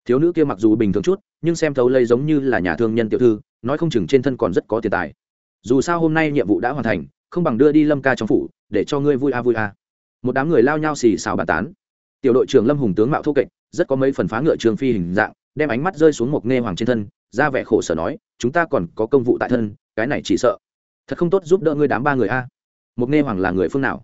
Thiếu nữ kia mặc dù bình thường chút, nhưng xem thấu lây giống như là nhà thương nhân tiểu thư, nói không chừng trên thân còn rất có tiền tài. Dù sao hôm nay nhiệm vụ đã hoàn thành, không bằng đưa đi lâm ca trong phủ, để cho ngươi vui a vui a. Một đám người lao nhau xì xào bàn tán. Tiểu đội trưởng lâm hùng tướng mạo thô kệch, rất có mấy phần phá ngựa trường phi hình dạng, đem ánh mắt rơi xuống một nghe hoàng trên thân, ra vẻ khổ sở nói, chúng ta còn có công vụ tại thân, cái này chỉ sợ. Thật không tốt giúp đỡ ngươi đám ba người a. Một nghe hoàng là người phương nào?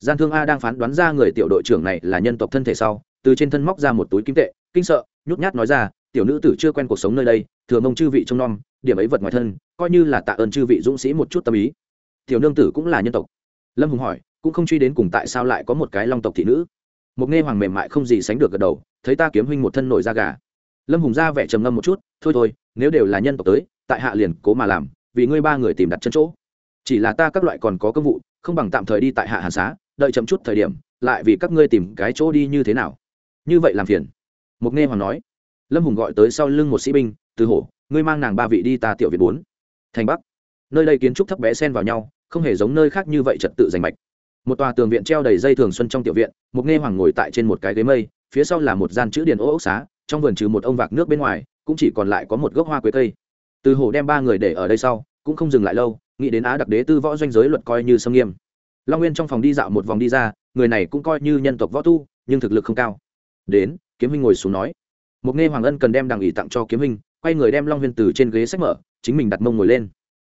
Gian thương a đang phán đoán ra người tiểu đội trưởng này là nhân tộc thân thể sau từ trên thân móc ra một túi kim tệ, kinh sợ, nhút nhát nói ra, tiểu nữ tử chưa quen cuộc sống nơi đây, thừa mông chư vị trông nom, điểm ấy vật ngoài thân, coi như là tạ ơn chư vị dũng sĩ một chút tâm ý. Tiểu nương tử cũng là nhân tộc. Lâm hùng hỏi, cũng không truy đến cùng tại sao lại có một cái long tộc thị nữ? Một nghe hoàng mềm mại không gì sánh được gật đầu, thấy ta kiếm huynh một thân nổi da gà. Lâm hùng ra vẻ trầm ngâm một chút, thôi thôi, nếu đều là nhân tộc tới, tại hạ liền cố mà làm, vì ngươi ba người tìm đặt chân chỗ. Chỉ là ta các loại còn có công vụ, không bằng tạm thời đi tại hạ hàn xá, đợi chậm chút thời điểm, lại vì các ngươi tìm cái chỗ đi như thế nào như vậy làm phiền. Mục nghe hoàng nói. Lâm hùng gọi tới sau lưng một sĩ binh, từ hổ, ngươi mang nàng ba vị đi ta tiểu viện bốn. Thành bắc. Nơi đây kiến trúc thấp bé xen vào nhau, không hề giống nơi khác như vậy trật tự giành mạch. Một tòa tường viện treo đầy dây thường xuân trong tiểu viện, một nghe hoàng ngồi tại trên một cái ghế mây, phía sau là một gian chữ điền ô ốc xá, trong vườn trừ một ông vạc nước bên ngoài, cũng chỉ còn lại có một gốc hoa quế cây. Từ hổ đem ba người để ở đây sau, cũng không dừng lại lâu, nghĩ đến á đặc đế tư võ doanh giới luật coi như sâm nghiêm. Long nguyên trong phòng đi dạo một vòng đi ra, người này cũng coi như nhân tộc võ tu, nhưng thực lực không cao đến, kiếm huynh ngồi xuống nói. Một nghe hoàng ân cần đem đằng ỉ tặng cho kiếm huynh, quay người đem long huyên từ trên ghế sách mở, chính mình đặt mông ngồi lên.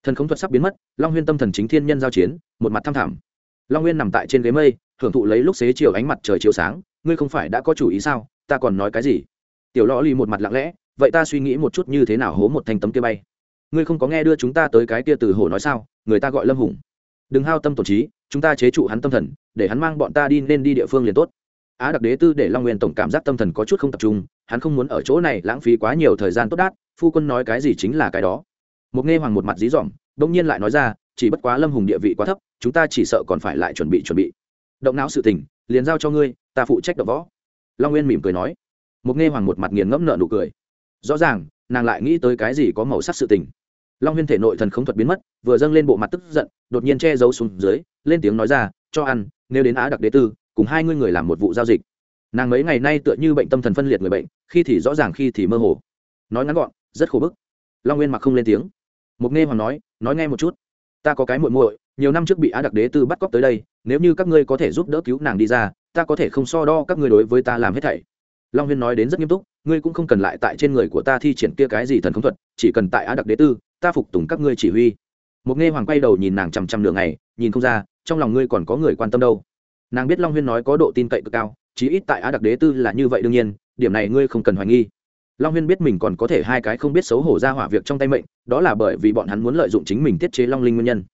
Thần khống thuật sắp biến mất, long huyên tâm thần chính thiên nhân giao chiến, một mặt thăm thẳm long nguyên nằm tại trên ghế mây, hưởng thụ lấy lúc xế chiều ánh mặt trời chiều sáng, ngươi không phải đã có chủ ý sao, ta còn nói cái gì? Tiểu lõ lì một mặt lặng lẽ, vậy ta suy nghĩ một chút như thế nào hố một thanh tấm kia bay. Ngươi không có nghe đưa chúng ta tới cái kia từ hồ nói sao, người ta gọi lâm hùng. Đừng hao tâm tổn trí, chúng ta chế trụ hắn tâm thần, để hắn mang bọn ta đi nên đi địa phương liền tốt á đặc đế tư để long nguyên tổng cảm giác tâm thần có chút không tập trung, hắn không muốn ở chỗ này lãng phí quá nhiều thời gian tốt đát, phu quân nói cái gì chính là cái đó. Một nghe hoàng một mặt dí dỏm đông nhiên lại nói ra, chỉ bất quá lâm hùng địa vị quá thấp, chúng ta chỉ sợ còn phải lại chuẩn bị chuẩn bị. Động não sự tình, liền giao cho ngươi, ta phụ trách đ võ. Long nguyên mỉm cười nói. Một nghe hoàng một mặt nghiền ngẫm nợ nụ cười. Rõ ràng, nàng lại nghĩ tới cái gì có màu sắc sự tình. Long huyên thể nội thần không thuật biến mất, vừa dâng lên bộ mặt tức giận, đột nhiên che giấu xuống dưới, lên tiếng nói ra, cho ăn, nếu đến á đặc đế tư cùng hai ngươi người làm một vụ giao dịch. Nàng mấy ngày nay tựa như bệnh tâm thần phân liệt người bệnh, khi thì rõ ràng, khi thì mơ hồ. Nói ngắn gọn, rất khổ bức. Long nguyên mặc không lên tiếng. Mục nghe hoàng nói nói nghe một chút. Ta có cái muội muội, nhiều năm trước bị á đặc đế tư bắt cóc tới đây, nếu như các ngươi có thể giúp đỡ cứu nàng đi ra, ta có thể không so đo các ngươi đối với ta làm hết thảy. Long huyên nói đến rất nghiêm túc, ngươi cũng không cần lại tại trên người của ta thi triển kia cái gì thần không thuật, chỉ cần tại á đặc đế tư, ta phục tùng các ngươi chỉ huy. Một nghe hoàng quay đầu nhìn nàng chằm chằm nửa ngày, nhìn không ra, trong lòng ngươi còn có người quan tâm đâu nàng biết long huyên nói có độ tin cậy cực cao chí ít tại á đặc đế tư là như vậy đương nhiên điểm này ngươi không cần hoài nghi long huyên biết mình còn có thể hai cái không biết xấu hổ ra hỏa việc trong tay mệnh đó là bởi vì bọn hắn muốn lợi dụng chính mình tiết chế long linh nguyên nhân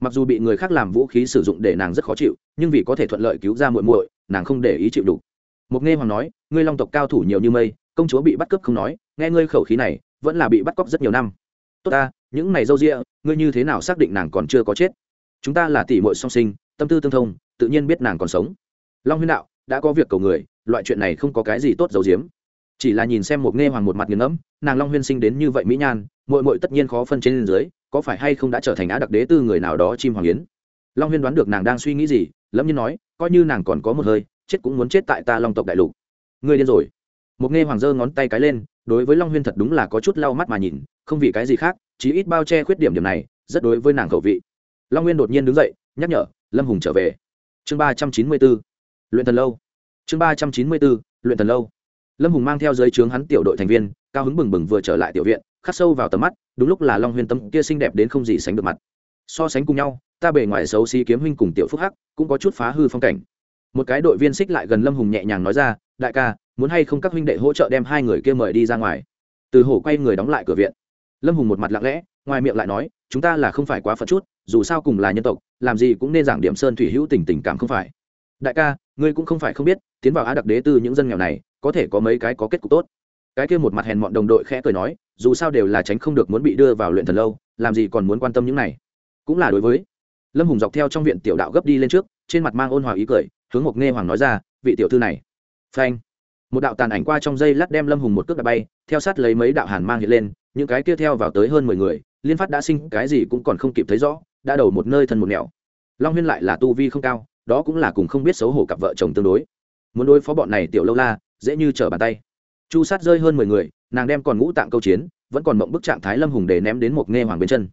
mặc dù bị người khác làm vũ khí sử dụng để nàng rất khó chịu nhưng vì có thể thuận lợi cứu ra muội muội nàng không để ý chịu đủ một nghe hoàng nói ngươi long tộc cao thủ nhiều như mây công chúa bị bắt cướp không nói nghe ngươi khẩu khí này vẫn là bị bắt cóc rất nhiều năm tốt ta những này dâu rịa ngươi như thế nào xác định nàng còn chưa có chết chúng ta là tỷ muội song sinh tâm tư tương thông tự nhiên biết nàng còn sống. Long huyên đạo, đã có việc cầu người, loại chuyện này không có cái gì tốt dầu giếm. Chỉ là nhìn xem một nghe hoàng một mặt nghiền ngẫm, nàng long huyên sinh đến như vậy mỹ nhan, muội muội tất nhiên khó phân trên dưới, có phải hay không đã trở thành á đặc đế tư người nào đó chim hoàng yến? Long huyên đoán được nàng đang suy nghĩ gì, lẫm nhiên nói, coi như nàng còn có một hơi, chết cũng muốn chết tại ta long tộc đại lục. Ngươi điên rồi. Một nghe hoàng giơ ngón tay cái lên, đối với long huyên thật đúng là có chút lau mắt mà nhìn, không vì cái gì khác, chí ít bao che khuyết điểm điểm này, rất đối với nàng khẩu vị. Long nguyên đột nhiên đứng dậy, nhắc nhở, lâm hùng trở về chương ba trăm chín mươi b ố luyện thần lâu. Chương ba trăm chín mươi b ố luyện thần lâu. Lâm hùng mang theo giới trướng hắn tiểu đội thành viên, cao hứng bừng bừng vừa trở lại tiểu viện, khắc sâu vào tầm mắt, đúng lúc là long huyên tâm kia xinh đẹp đến không gì sánh được mặt. So sánh cùng nhau, ta bề ngoài xấu xí kiếm huynh cùng tiểu phúc hắc, cũng có chút phá hư phong cảnh. Một cái đội viên xích lại gần lâm hùng nhẹ nhàng nói ra, đại ca, muốn hay không các huynh đệ hỗ trợ đem hai người kia mời đi ra ngoài? Từ hổ quay người đóng lại cửa viện. Lâm hùng một mặt lặng lẽ, ngoài miệng lại nói chúng ta là không phải quá phật chút, dù sao cùng là nhân tộc, làm gì cũng nên giảng điểm sơn thủy hữu tình tình cảm không phải. Đại ca, ngươi cũng không phải không biết, tiến vào á đặc đế từ những dân nghèo này, có thể có mấy cái có kết cục tốt. Cái kia một mặt hèn mọn đồng đội khẽ cười nói, dù sao đều là tránh không được muốn bị đưa vào luyện thần lâu, làm gì còn muốn quan tâm những này. Cũng là đối với. Lâm hùng dọc theo trong viện tiểu đạo gấp đi lên trước, trên mặt mang ôn hòa ý cười, hướng mộc nghe hoàng nói ra, vị tiểu thư này. Phanh. Một đạo tàn ảnh qua trong dây lát đem lâm hùng một cước đạp bay, theo sát lấy mấy đạo hàn mang hiện lên, những cái kia theo vào tới hơn mười người liên phát đã sinh, cái gì cũng còn không kịp thấy rõ, đã đầu một nơi thân một nẻo. Long huyên lại là tu vi không cao, đó cũng là cùng không biết xấu hổ cặp vợ chồng tương đối. Muốn đối phó bọn này tiểu lâu la, dễ như trở bàn tay. Chu sát rơi hơn mười người, nàng đem còn ngũ tạng câu chiến, vẫn còn mộng bức trạng thái lâm hùng để ném đến một nghe hoàng bên chân.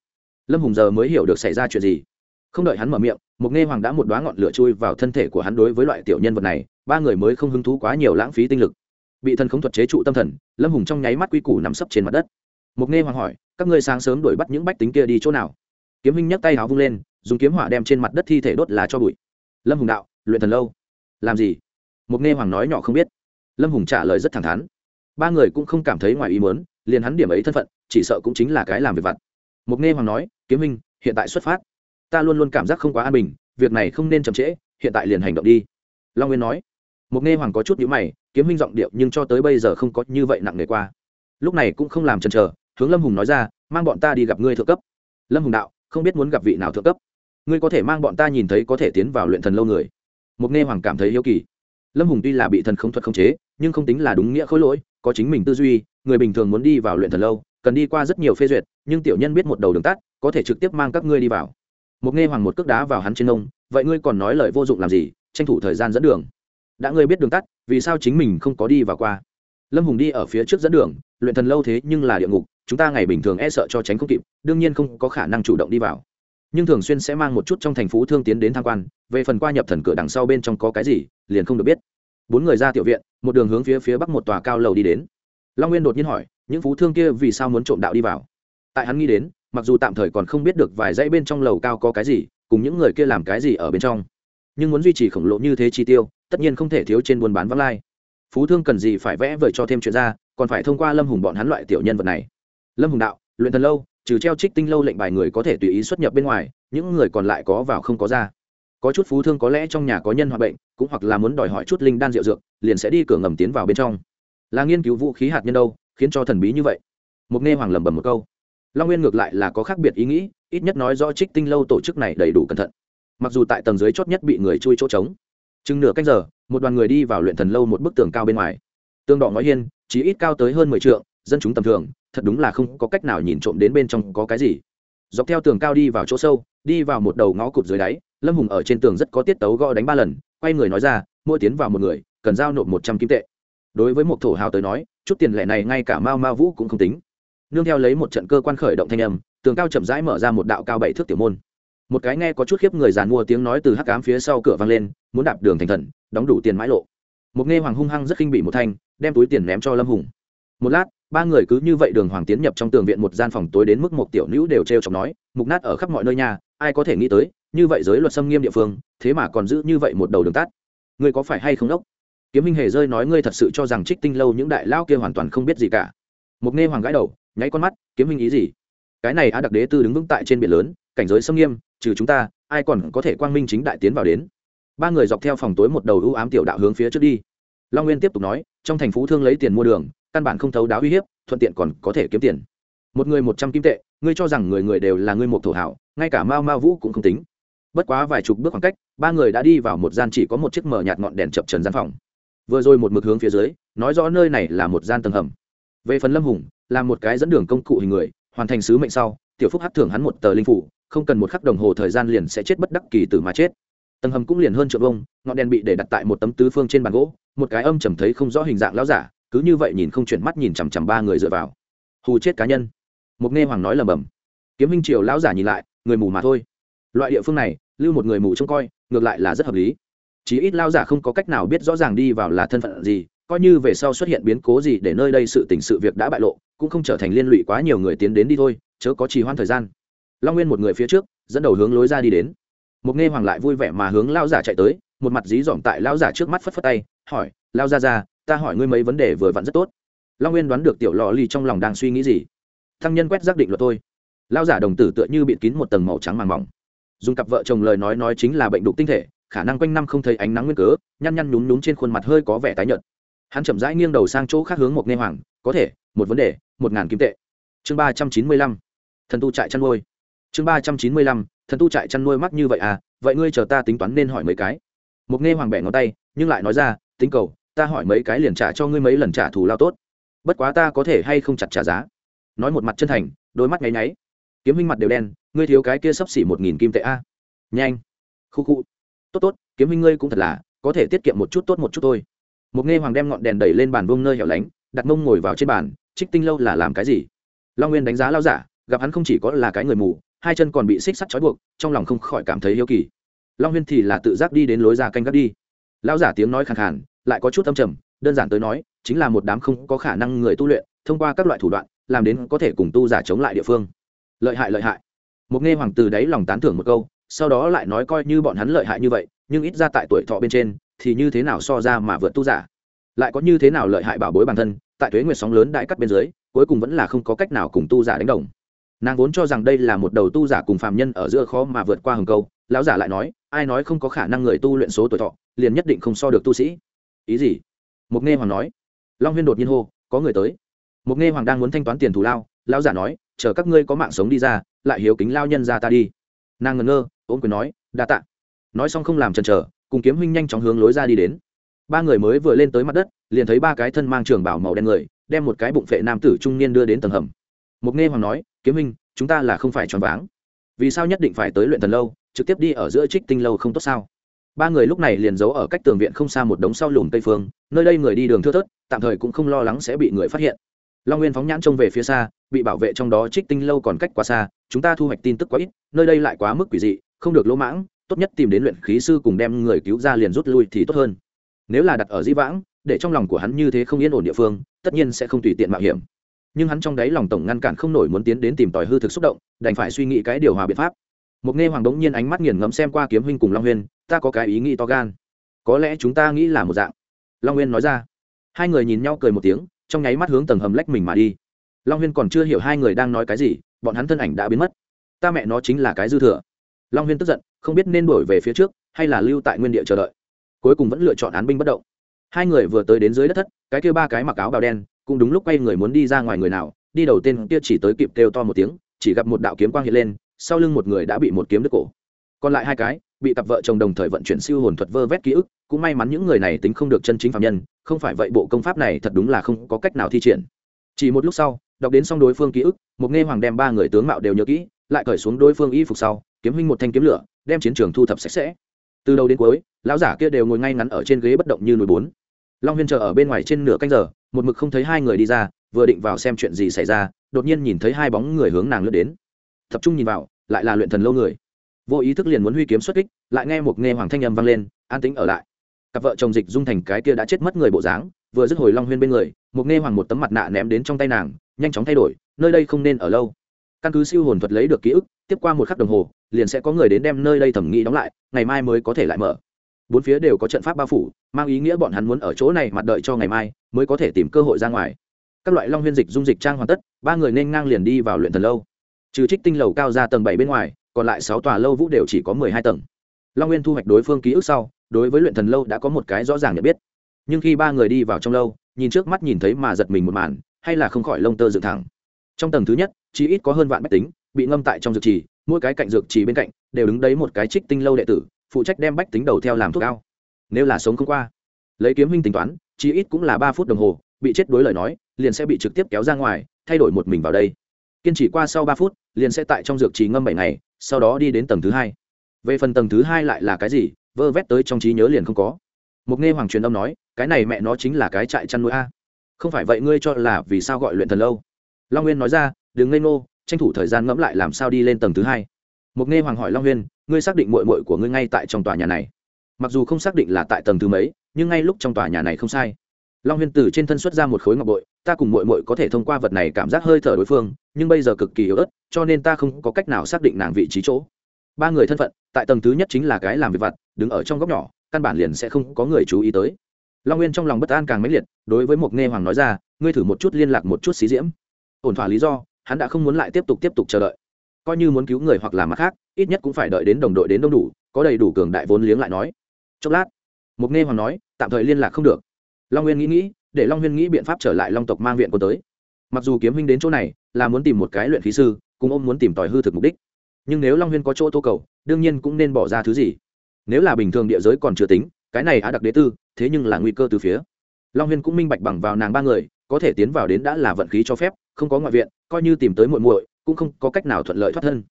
Lâm hùng giờ mới hiểu được xảy ra chuyện gì. Không đợi hắn mở miệng, một nghe hoàng đã một đoá ngọn lửa chui vào thân thể của hắn đối với loại tiểu nhân vật này, ba người mới không hứng thú quá nhiều lãng phí tinh lực. Bị thần không thuật chế trụ tâm thần, lâm hùng trong nháy mắt quy củ nằm sấp trên mặt đất mục nghe hoàng hỏi, các ngươi sáng sớm đuổi bắt những bách tính kia đi chỗ nào? Kiếm minh nhấc tay háo vung lên, dùng kiếm hỏa đem trên mặt đất thi thể đốt lá cho bụi. Lâm hùng đạo, luyện thần lâu. Làm gì? Mục nghe hoàng nói nhỏ không biết. Lâm hùng trả lời rất thẳng thắn. Ba người cũng không cảm thấy ngoài ý mớn liền hắn điểm ấy thân phận, chỉ sợ cũng chính là cái làm việc vặt. Mục nghe hoàng nói, kiếm minh hiện tại xuất phát. Ta luôn luôn cảm giác không quá an bình, việc này không nên chậm trễ, hiện tại liền hành động đi. Long nguyên nói. Mục nghe hoàng có chút nhữ mày, kiếm minh giọng điệu nhưng cho tới bây giờ không có như vậy nặng nề qua. Lúc này cũng không làm chần chờ hướng lâm hùng nói ra, mang bọn ta đi gặp ngươi thượng cấp. Lâm hùng đạo, không biết muốn gặp vị nào thượng cấp. Ngươi có thể mang bọn ta nhìn thấy có thể tiến vào luyện thần lâu người. Mục nghe hoàng cảm thấy hiếu kỳ. Lâm hùng tuy là bị thần không thuật không chế, nhưng không tính là đúng nghĩa khối lỗi, có chính mình tư duy, người bình thường muốn đi vào luyện thần lâu, cần đi qua rất nhiều phê duyệt, nhưng tiểu nhân biết một đầu đường tắt, có thể trực tiếp mang các ngươi đi vào. Mục nghe hoàng một cước đá vào hắn trên nông vậy ngươi còn nói lời vô dụng làm gì? Tranh thủ thời gian dẫn đường. Đã ngươi biết đường tắt, vì sao chính mình không có đi vào qua? Lâm hùng đi ở phía trước dẫn đường, luyện thần lâu thế nhưng là địa ngục chúng ta ngày bình thường e sợ cho tránh không kịp, đương nhiên không có khả năng chủ động đi vào. Nhưng thường xuyên sẽ mang một chút trong thành phố thương tiến đến tham quan, về phần qua nhập thần cửa đằng sau bên trong có cái gì, liền không được biết. Bốn người ra tiểu viện, một đường hướng phía phía bắc một tòa cao lầu đi đến. Long nguyên đột nhiên hỏi, những phú thương kia vì sao muốn trộm đạo đi vào? Tại hắn nghĩ đến, mặc dù tạm thời còn không biết được vài dãy bên trong lầu cao có cái gì, cùng những người kia làm cái gì ở bên trong, nhưng muốn duy trì khổng lồ như thế chi tiêu, tất nhiên không thể thiếu trên buôn bán vắng lai. Phú thương cần gì phải vẽ vời cho thêm chuyện ra, còn phải thông qua lâm hùng bọn hắn loại tiểu nhân vật này lâm hùng đạo, luyện thần lâu, trừ treo trích tinh lâu lệnh bài người có thể tùy ý xuất nhập bên ngoài, những người còn lại có vào không có ra. Có chút phú thương có lẽ trong nhà có nhân hoặc bệnh, cũng hoặc là muốn đòi hỏi chút linh đan rượu dược, liền sẽ đi cửa ngầm tiến vào bên trong. Là nghiên cứu vũ khí hạt nhân đâu, khiến cho thần bí như vậy. Mục nghe hoàng lẩm bẩm một câu. Long nguyên ngược lại là có khác biệt ý nghĩ, ít nhất nói do trích tinh lâu tổ chức này đầy đủ cẩn thận. Mặc dù tại tầng dưới chót nhất bị người chui chỗ trống. Chừng nửa canh giờ, một đoàn người đi vào luyện thần lâu một bức tường cao bên ngoài. Tương đỏ ngói hiên chỉ ít cao tới hơn mười t dân chúng tầm thường thật đúng là không có cách nào nhìn trộm đến bên trong có cái gì. Dọc theo tường cao đi vào chỗ sâu, đi vào một đầu ngõ cụt dưới đáy, lâm hùng ở trên tường rất có tiết tấu gõ đánh ba lần, quay người nói ra, mỗi tiến vào một người, cần giao nộp một trăm kim tệ. Đối với một thổ hào tới nói, chút tiền lẻ này ngay cả mao mao vũ cũng không tính. Nương theo lấy một trận cơ quan khởi động thanh âm, tường cao chậm rãi mở ra một đạo cao bảy thước tiểu môn. Một cái nghe có chút khiếp người giàn mua tiếng nói từ hắc cám phía sau cửa vang lên, muốn đạp đường thành thần, đóng đủ tiền mãi lộ. Một nghe hoàng hung hăng rất khinh bị một thanh, đem túi tiền ném cho lâm hùng. Một lát ba người cứ như vậy đường hoàng tiến nhập trong tường viện một gian phòng tối đến mức một tiểu nữ đều t r e o chọc nói, mục nát ở khắp mọi nơi nhà ai có thể nghĩ tới, như vậy giới luật xâm nghiêm địa phương, thế mà còn giữ như vậy một đầu đường tắt. Ngươi có phải hay không đốc? Kiếm minh hề rơi nói, ngươi thật sự cho rằng trích tinh lâu những đại lao kia hoàn toàn không biết gì cả. Mục nghe hoàng gãi đầu, nháy con mắt, kiếm minh ý gì? Cái này á đặc đế tư đứng vững tại trên biển lớn, cảnh giới xâm nghiêm, trừ chúng ta, ai còn có thể quang minh chính đại tiến vào đến? Ba người dọc theo phòng tối một đầu ưu ám tiểu đạo hướng phía trước đi. Long nguyên tiếp tục nói, trong thành phố thương lấy tiền mua đường căn bản không thấu đáo uy hiếp, thuận tiện còn có thể kiếm tiền. Một người một trăm kim tệ, ngươi cho rằng người người đều là ngươi một thổ hảo, ngay cả mao mao vũ cũng không tính. Bất quá vài chục bước khoảng cách, ba người đã đi vào một gian chỉ có một chiếc mở nhạt ngọn đèn chập trần gian phòng. Vừa rồi một mực hướng phía dưới, nói rõ nơi này là một gian tầng hầm. Về phần lâm hùng, là một cái dẫn đường công cụ hình người, hoàn thành sứ mệnh sau, tiểu phúc hát thưởng hắn một tờ linh phủ, không cần một khắc đồng hồ thời gian liền sẽ chết bất đắc kỳ từ mà chết. Tầng hầm cũng liền hơn trượng vông ngọn đèn bị để đặt tại một tấm tứ phương trên bàn gỗ, một cái âm trầm thấy không rõ hình dạng lão giả cứ như vậy nhìn không chuyển mắt nhìn chằm chằm ba người dựa vào. Hù chết cá nhân. Mục nghe hoàng nói lầm bầm. Kiếm minh triều lão giả nhìn lại, người mù mà thôi. Loại địa phương này, lưu một người mù trông coi, ngược lại là rất hợp lý. Chí ít lao giả không có cách nào biết rõ ràng đi vào là thân phận gì, coi như về sau xuất hiện biến cố gì để nơi đây sự tình sự việc đã bại lộ, cũng không trở thành liên lụy quá nhiều người tiến đến đi thôi, chớ có trì hoãn thời gian. Long nguyên một người phía trước, dẫn đầu hướng lối ra đi đến. Một nghe hoàng lại vui vẻ mà hướng lao giả chạy tới, một mặt dí dỏm tại lao giả trước mắt phất phất tay, hỏi lao ra ra ta hỏi ngươi mấy vấn đề vừa vặn rất tốt. Long nguyên đoán được tiểu lò Lì trong lòng đang suy nghĩ gì. Thăng nhân quét xác định luật thôi. Lao giả đồng tử tựa như bịt kín một tầng màu trắng màng mỏng. Dùng cặp vợ chồng lời nói nói chính là bệnh đục tinh thể, khả năng quanh năm không thấy ánh nắng nguyên cớ, nhăn nhăn nhún nhún trên khuôn mặt hơi có vẻ tái nhợt. Hắn chậm rãi nghiêng đầu sang chỗ khác hướng một nghe hoàng, có thể, một vấn đề, một ngàn kim tệ. Chương ba trăm chín mươi lăm. Thần tu trại chăn nuôi. Chương ba trăm chín mươi lăm, thần tu trại chăn nuôi mắc như vậy à? Vậy ngươi chờ ta tính toán nên hỏi mấy cái. Một nghe hoàng bẻ ngón tay, nhưng lại nói ra, tính cầu ta hỏi mấy cái liền trả cho ngươi mấy lần trả thù lao tốt. Bất quá ta có thể hay không chặt trả giá? Nói một mặt chân thành, đôi mắt nháy nháy. Kiếm minh mặt đều đen, ngươi thiếu cái kia sắp xỉ một nghìn kim tệ a. Nhanh. Khu khu. Tốt tốt, kiếm minh ngươi cũng thật là, có thể tiết kiệm một chút tốt một chút thôi. Một nghe hoàng đem ngọn đèn đẩy lên bàn vông nơi hẻo lánh, đặt mông ngồi vào trên bàn, trích tinh lâu là làm cái gì? Long nguyên đánh giá lao giả, gặp hắn không chỉ có là cái người mù, hai chân còn bị xích sắt trói buộc, trong lòng không khỏi cảm thấy yêu kỳ. Long nguyên thì là tự giác đi đến lối ra canh gác đi. Lao giả tiếng nói khàn khàn lại có chút âm trầm, đơn giản tới nói, chính là một đám không có khả năng người tu luyện, thông qua các loại thủ đoạn, làm đến có thể cùng tu giả chống lại địa phương. Lợi hại lợi hại. Một nghe hoàng từ đấy lòng tán thưởng một câu, sau đó lại nói coi như bọn hắn lợi hại như vậy, nhưng ít ra tại tuổi thọ bên trên, thì như thế nào so ra mà vượt tu giả? Lại có như thế nào lợi hại bảo bối bản thân, tại thuế nguyệt sóng lớn đại cắt bên dưới, cuối cùng vẫn là không có cách nào cùng tu giả đánh đồng. Nàng vốn cho rằng đây là một đầu tu giả cùng phàm nhân ở giữa khó mà vượt qua hừng câu, lão giả lại nói, ai nói không có khả năng người tu luyện số tuổi thọ, liền nhất định không so được tu sĩ ý gì? Mục nghe hoàng nói. Long huyên đột nhiên hô, có người tới. Mục nghe hoàng đang muốn thanh toán tiền thù lao, lão giả nói, chờ các ngươi có mạng sống đi ra, lại hiếu kính lao nhân ra ta đi. Nàng ngẩn ngơ ôm quyền nói, đa tạ. Nói xong không làm chần chờ, cùng kiếm huynh nhanh chóng hướng lối ra đi đến. Ba người mới vừa lên tới mặt đất, liền thấy ba cái thân mang trường bảo màu đen người, đem một cái bụng phệ nam tử trung niên đưa đến tầng hầm. Mục nghe hoàng nói, kiếm minh chúng ta là không phải tròn váng. Vì sao nhất định phải tới luyện thần lâu, trực tiếp đi ở giữa trích tinh lâu không tốt sao? Ba người lúc này liền giấu ở cách tường viện không xa một đống sau lùm tây phương, nơi đây người đi đường thưa thớt, tạm thời cũng không lo lắng sẽ bị người phát hiện. Long nguyên phóng nhãn trông về phía xa, bị bảo vệ trong đó trích tinh lâu còn cách quá xa, chúng ta thu hoạch tin tức quá ít, nơi đây lại quá mức quỷ dị, không được lỗ mãng, tốt nhất tìm đến luyện khí sư cùng đem người cứu ra liền rút lui thì tốt hơn. Nếu là đặt ở di vãng, để trong lòng của hắn như thế không yên ổn địa phương, tất nhiên sẽ không tùy tiện mạo hiểm. Nhưng hắn trong đáy lòng tổng ngăn cản không nổi muốn tiến đến tìm tòi hư thực xúc động, đành phải suy nghĩ cái điều hòa biện pháp. Một nghe hoàng đống nhiên ánh mắt nghiền ngẫm xem qua kiếm huynh cùng long huyên ta có cái ý nghĩ to gan. Có lẽ chúng ta nghĩ là một dạng. Long huyên nói ra. Hai người nhìn nhau cười một tiếng, trong nháy mắt hướng tầng hầm lách mình mà đi. Long huyên còn chưa hiểu hai người đang nói cái gì, bọn hắn thân ảnh đã biến mất. Ta mẹ nó chính là cái dư thừa. Long huyên tức giận, không biết nên đổi về phía trước, hay là lưu tại nguyên địa chờ đợi. Cuối cùng vẫn lựa chọn án binh bất động. Hai người vừa tới đến dưới đất thất, cái kia ba cái mặc áo bào đen, cũng đúng lúc quay người muốn đi ra ngoài người nào, đi đầu tên kia chỉ tới kịp kêu to một tiếng, chỉ gặp một đạo kiếm quang hiện lên, sau lưng một người đã bị một kiếm đứt cổ. Còn lại hai cái bị cặp vợ chồng đồng thời vận chuyển siêu hồn thuật vơ vét ký ức, cũng may mắn những người này tính không được chân chính phạm nhân, không phải vậy bộ công pháp này thật đúng là không có cách nào thi triển. Chỉ một lúc sau, đọc đến xong đối phương ký ức, một nghe hoàng đem ba người tướng mạo đều nhớ kỹ, lại cởi xuống đối phương y phục sau, kiếm huynh một thanh kiếm lửa, đem chiến trường thu thập sạch sẽ. Từ đầu đến cuối, lão giả kia đều ngồi ngay ngắn ở trên ghế bất động như núi bốn. Long huyên chờ ở bên ngoài trên nửa canh giờ, một mực không thấy hai người đi ra, vừa định vào xem chuyện gì xảy ra, đột nhiên nhìn thấy hai bóng người hướng nàng lướt đến. Tập trung nhìn vào, lại là luyện thần lâu người vô ý thức liền muốn huy kiếm xuất kích, lại nghe một nghe hoàng thanh âm vang lên, an tính ở lại. Cặp vợ chồng dịch dung thành cái kia đã chết mất người bộ dáng, vừa dứt hồi long huyên bên người, một nghe hoàng một tấm mặt nạ ném đến trong tay nàng, nhanh chóng thay đổi, nơi đây không nên ở lâu. Căn cứ siêu hồn thuật lấy được ký ức, tiếp qua một khắc đồng hồ, liền sẽ có người đến đem nơi đây thẩm nghĩ đóng lại, ngày mai mới có thể lại mở. Bốn phía đều có trận pháp bao phủ, mang ý nghĩa bọn hắn muốn ở chỗ này mặt đợi cho ngày mai, mới có thể tìm cơ hội ra ngoài. Các loại long huyên dịch dung dịch trang hoàn tất, ba người nên ngang liền đi vào luyện thần lâu. Trừ trích tinh lầu cao ra tầng bảy bên ngoài còn lại sáu tòa lâu vũ đều chỉ có mười hai tầng. Long nguyên thu hoạch đối phương ký ức sau, đối với luyện thần lâu đã có một cái rõ ràng nhận biết. Nhưng khi ba người đi vào trong lâu, nhìn trước mắt nhìn thấy mà giật mình một màn, hay là không khỏi lông tơ dựng thẳng. Trong tầng thứ nhất, chỉ ít có hơn vạn bách tính, bị ngâm tại trong dược trì, mỗi cái cạnh dược trì bên cạnh đều đứng đấy một cái trích tinh lâu đệ tử, phụ trách đem bách tính đầu theo làm thuốc cao nếu là sống không qua, lấy kiếm huynh tính toán, chỉ ít cũng là ba phút đồng hồ, bị chết đối lời nói, liền sẽ bị trực tiếp kéo ra ngoài, thay đổi một mình vào đây. Kiên trì qua sau ba phút, liền sẽ tại trong dược trì ngâm bảy ngày sau đó đi đến tầng thứ hai. Về phần tầng thứ hai lại là cái gì, vơ vét tới trong trí nhớ liền không có. Mục nghe hoàng truyền âm nói, cái này mẹ nó chính là cái trại chăn nuôi a. Không phải vậy ngươi cho là vì sao gọi luyện thần lâu? Long nguyên nói ra, đừng ngây ngô, tranh thủ thời gian ngẫm lại làm sao đi lên tầng thứ hai. Mục nghe hoàng hỏi long nguyên, ngươi xác định mội mội của ngươi ngay tại trong tòa nhà này. Mặc dù không xác định là tại tầng thứ mấy, nhưng ngay lúc trong tòa nhà này không sai. Long huyên từ trên thân xuất ra một khối ngọc bội ta cùng mội mội có thể thông qua vật này cảm giác hơi thở đối phương, nhưng bây giờ cực kỳ yếu ớt, cho nên ta không có cách nào xác định nàng vị trí chỗ. Ba người thân phận, tại tầng thứ nhất chính là cái làm việc vặt, đứng ở trong góc nhỏ, căn bản liền sẽ không có người chú ý tới. Long nguyên trong lòng bất an càng mãnh liệt, đối với một nghe hoàng nói ra, ngươi thử một chút liên lạc một chút xí diễm. Ổn thỏa lý do, hắn đã không muốn lại tiếp tục tiếp tục chờ đợi. Coi như muốn cứu người hoặc là mặt khác, ít nhất cũng phải đợi đến đồng đội đến đông đủ, có đầy đủ cường đại vốn liếng lại nói. Chốc lát mục nghe hoàng nói, tạm thời liên lạc không được. Long nguyên nghĩ nghĩ để long huyên nghĩ biện pháp trở lại long tộc mang viện quân tới. Mặc dù kiếm huynh đến chỗ này là muốn tìm một cái luyện khí sư, cùng ông muốn tìm tòi hư thực mục đích. Nhưng nếu long huyên có chỗ tô cầu, đương nhiên cũng nên bỏ ra thứ gì. Nếu là bình thường địa giới còn chưa tính, cái này á đặc đế tư, thế nhưng là nguy cơ từ phía. Long huyên cũng minh bạch bằng vào nàng ba người, có thể tiến vào đến đã là vận khí cho phép, không có ngoại viện, coi như tìm tới muội muội, cũng không có cách nào thuận lợi thoát thân.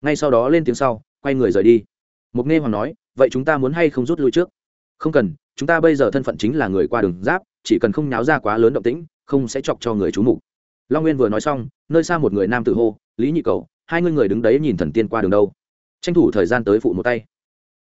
Ngay sau đó lên tiếng sau, quay người rời đi. Mục nghe hoàng nói, vậy chúng ta muốn hay không rút lui trước? Không cần chúng ta bây giờ thân phận chính là người qua đường giáp, chỉ cần không nháo ra quá lớn động tĩnh, không sẽ chọc cho người chú mục. Long nguyên vừa nói xong, nơi xa một người nam tự hô, lý nhị cầu, hai ngươi người đứng đấy nhìn thần tiên qua đường đâu? Tranh thủ thời gian tới phụ một tay.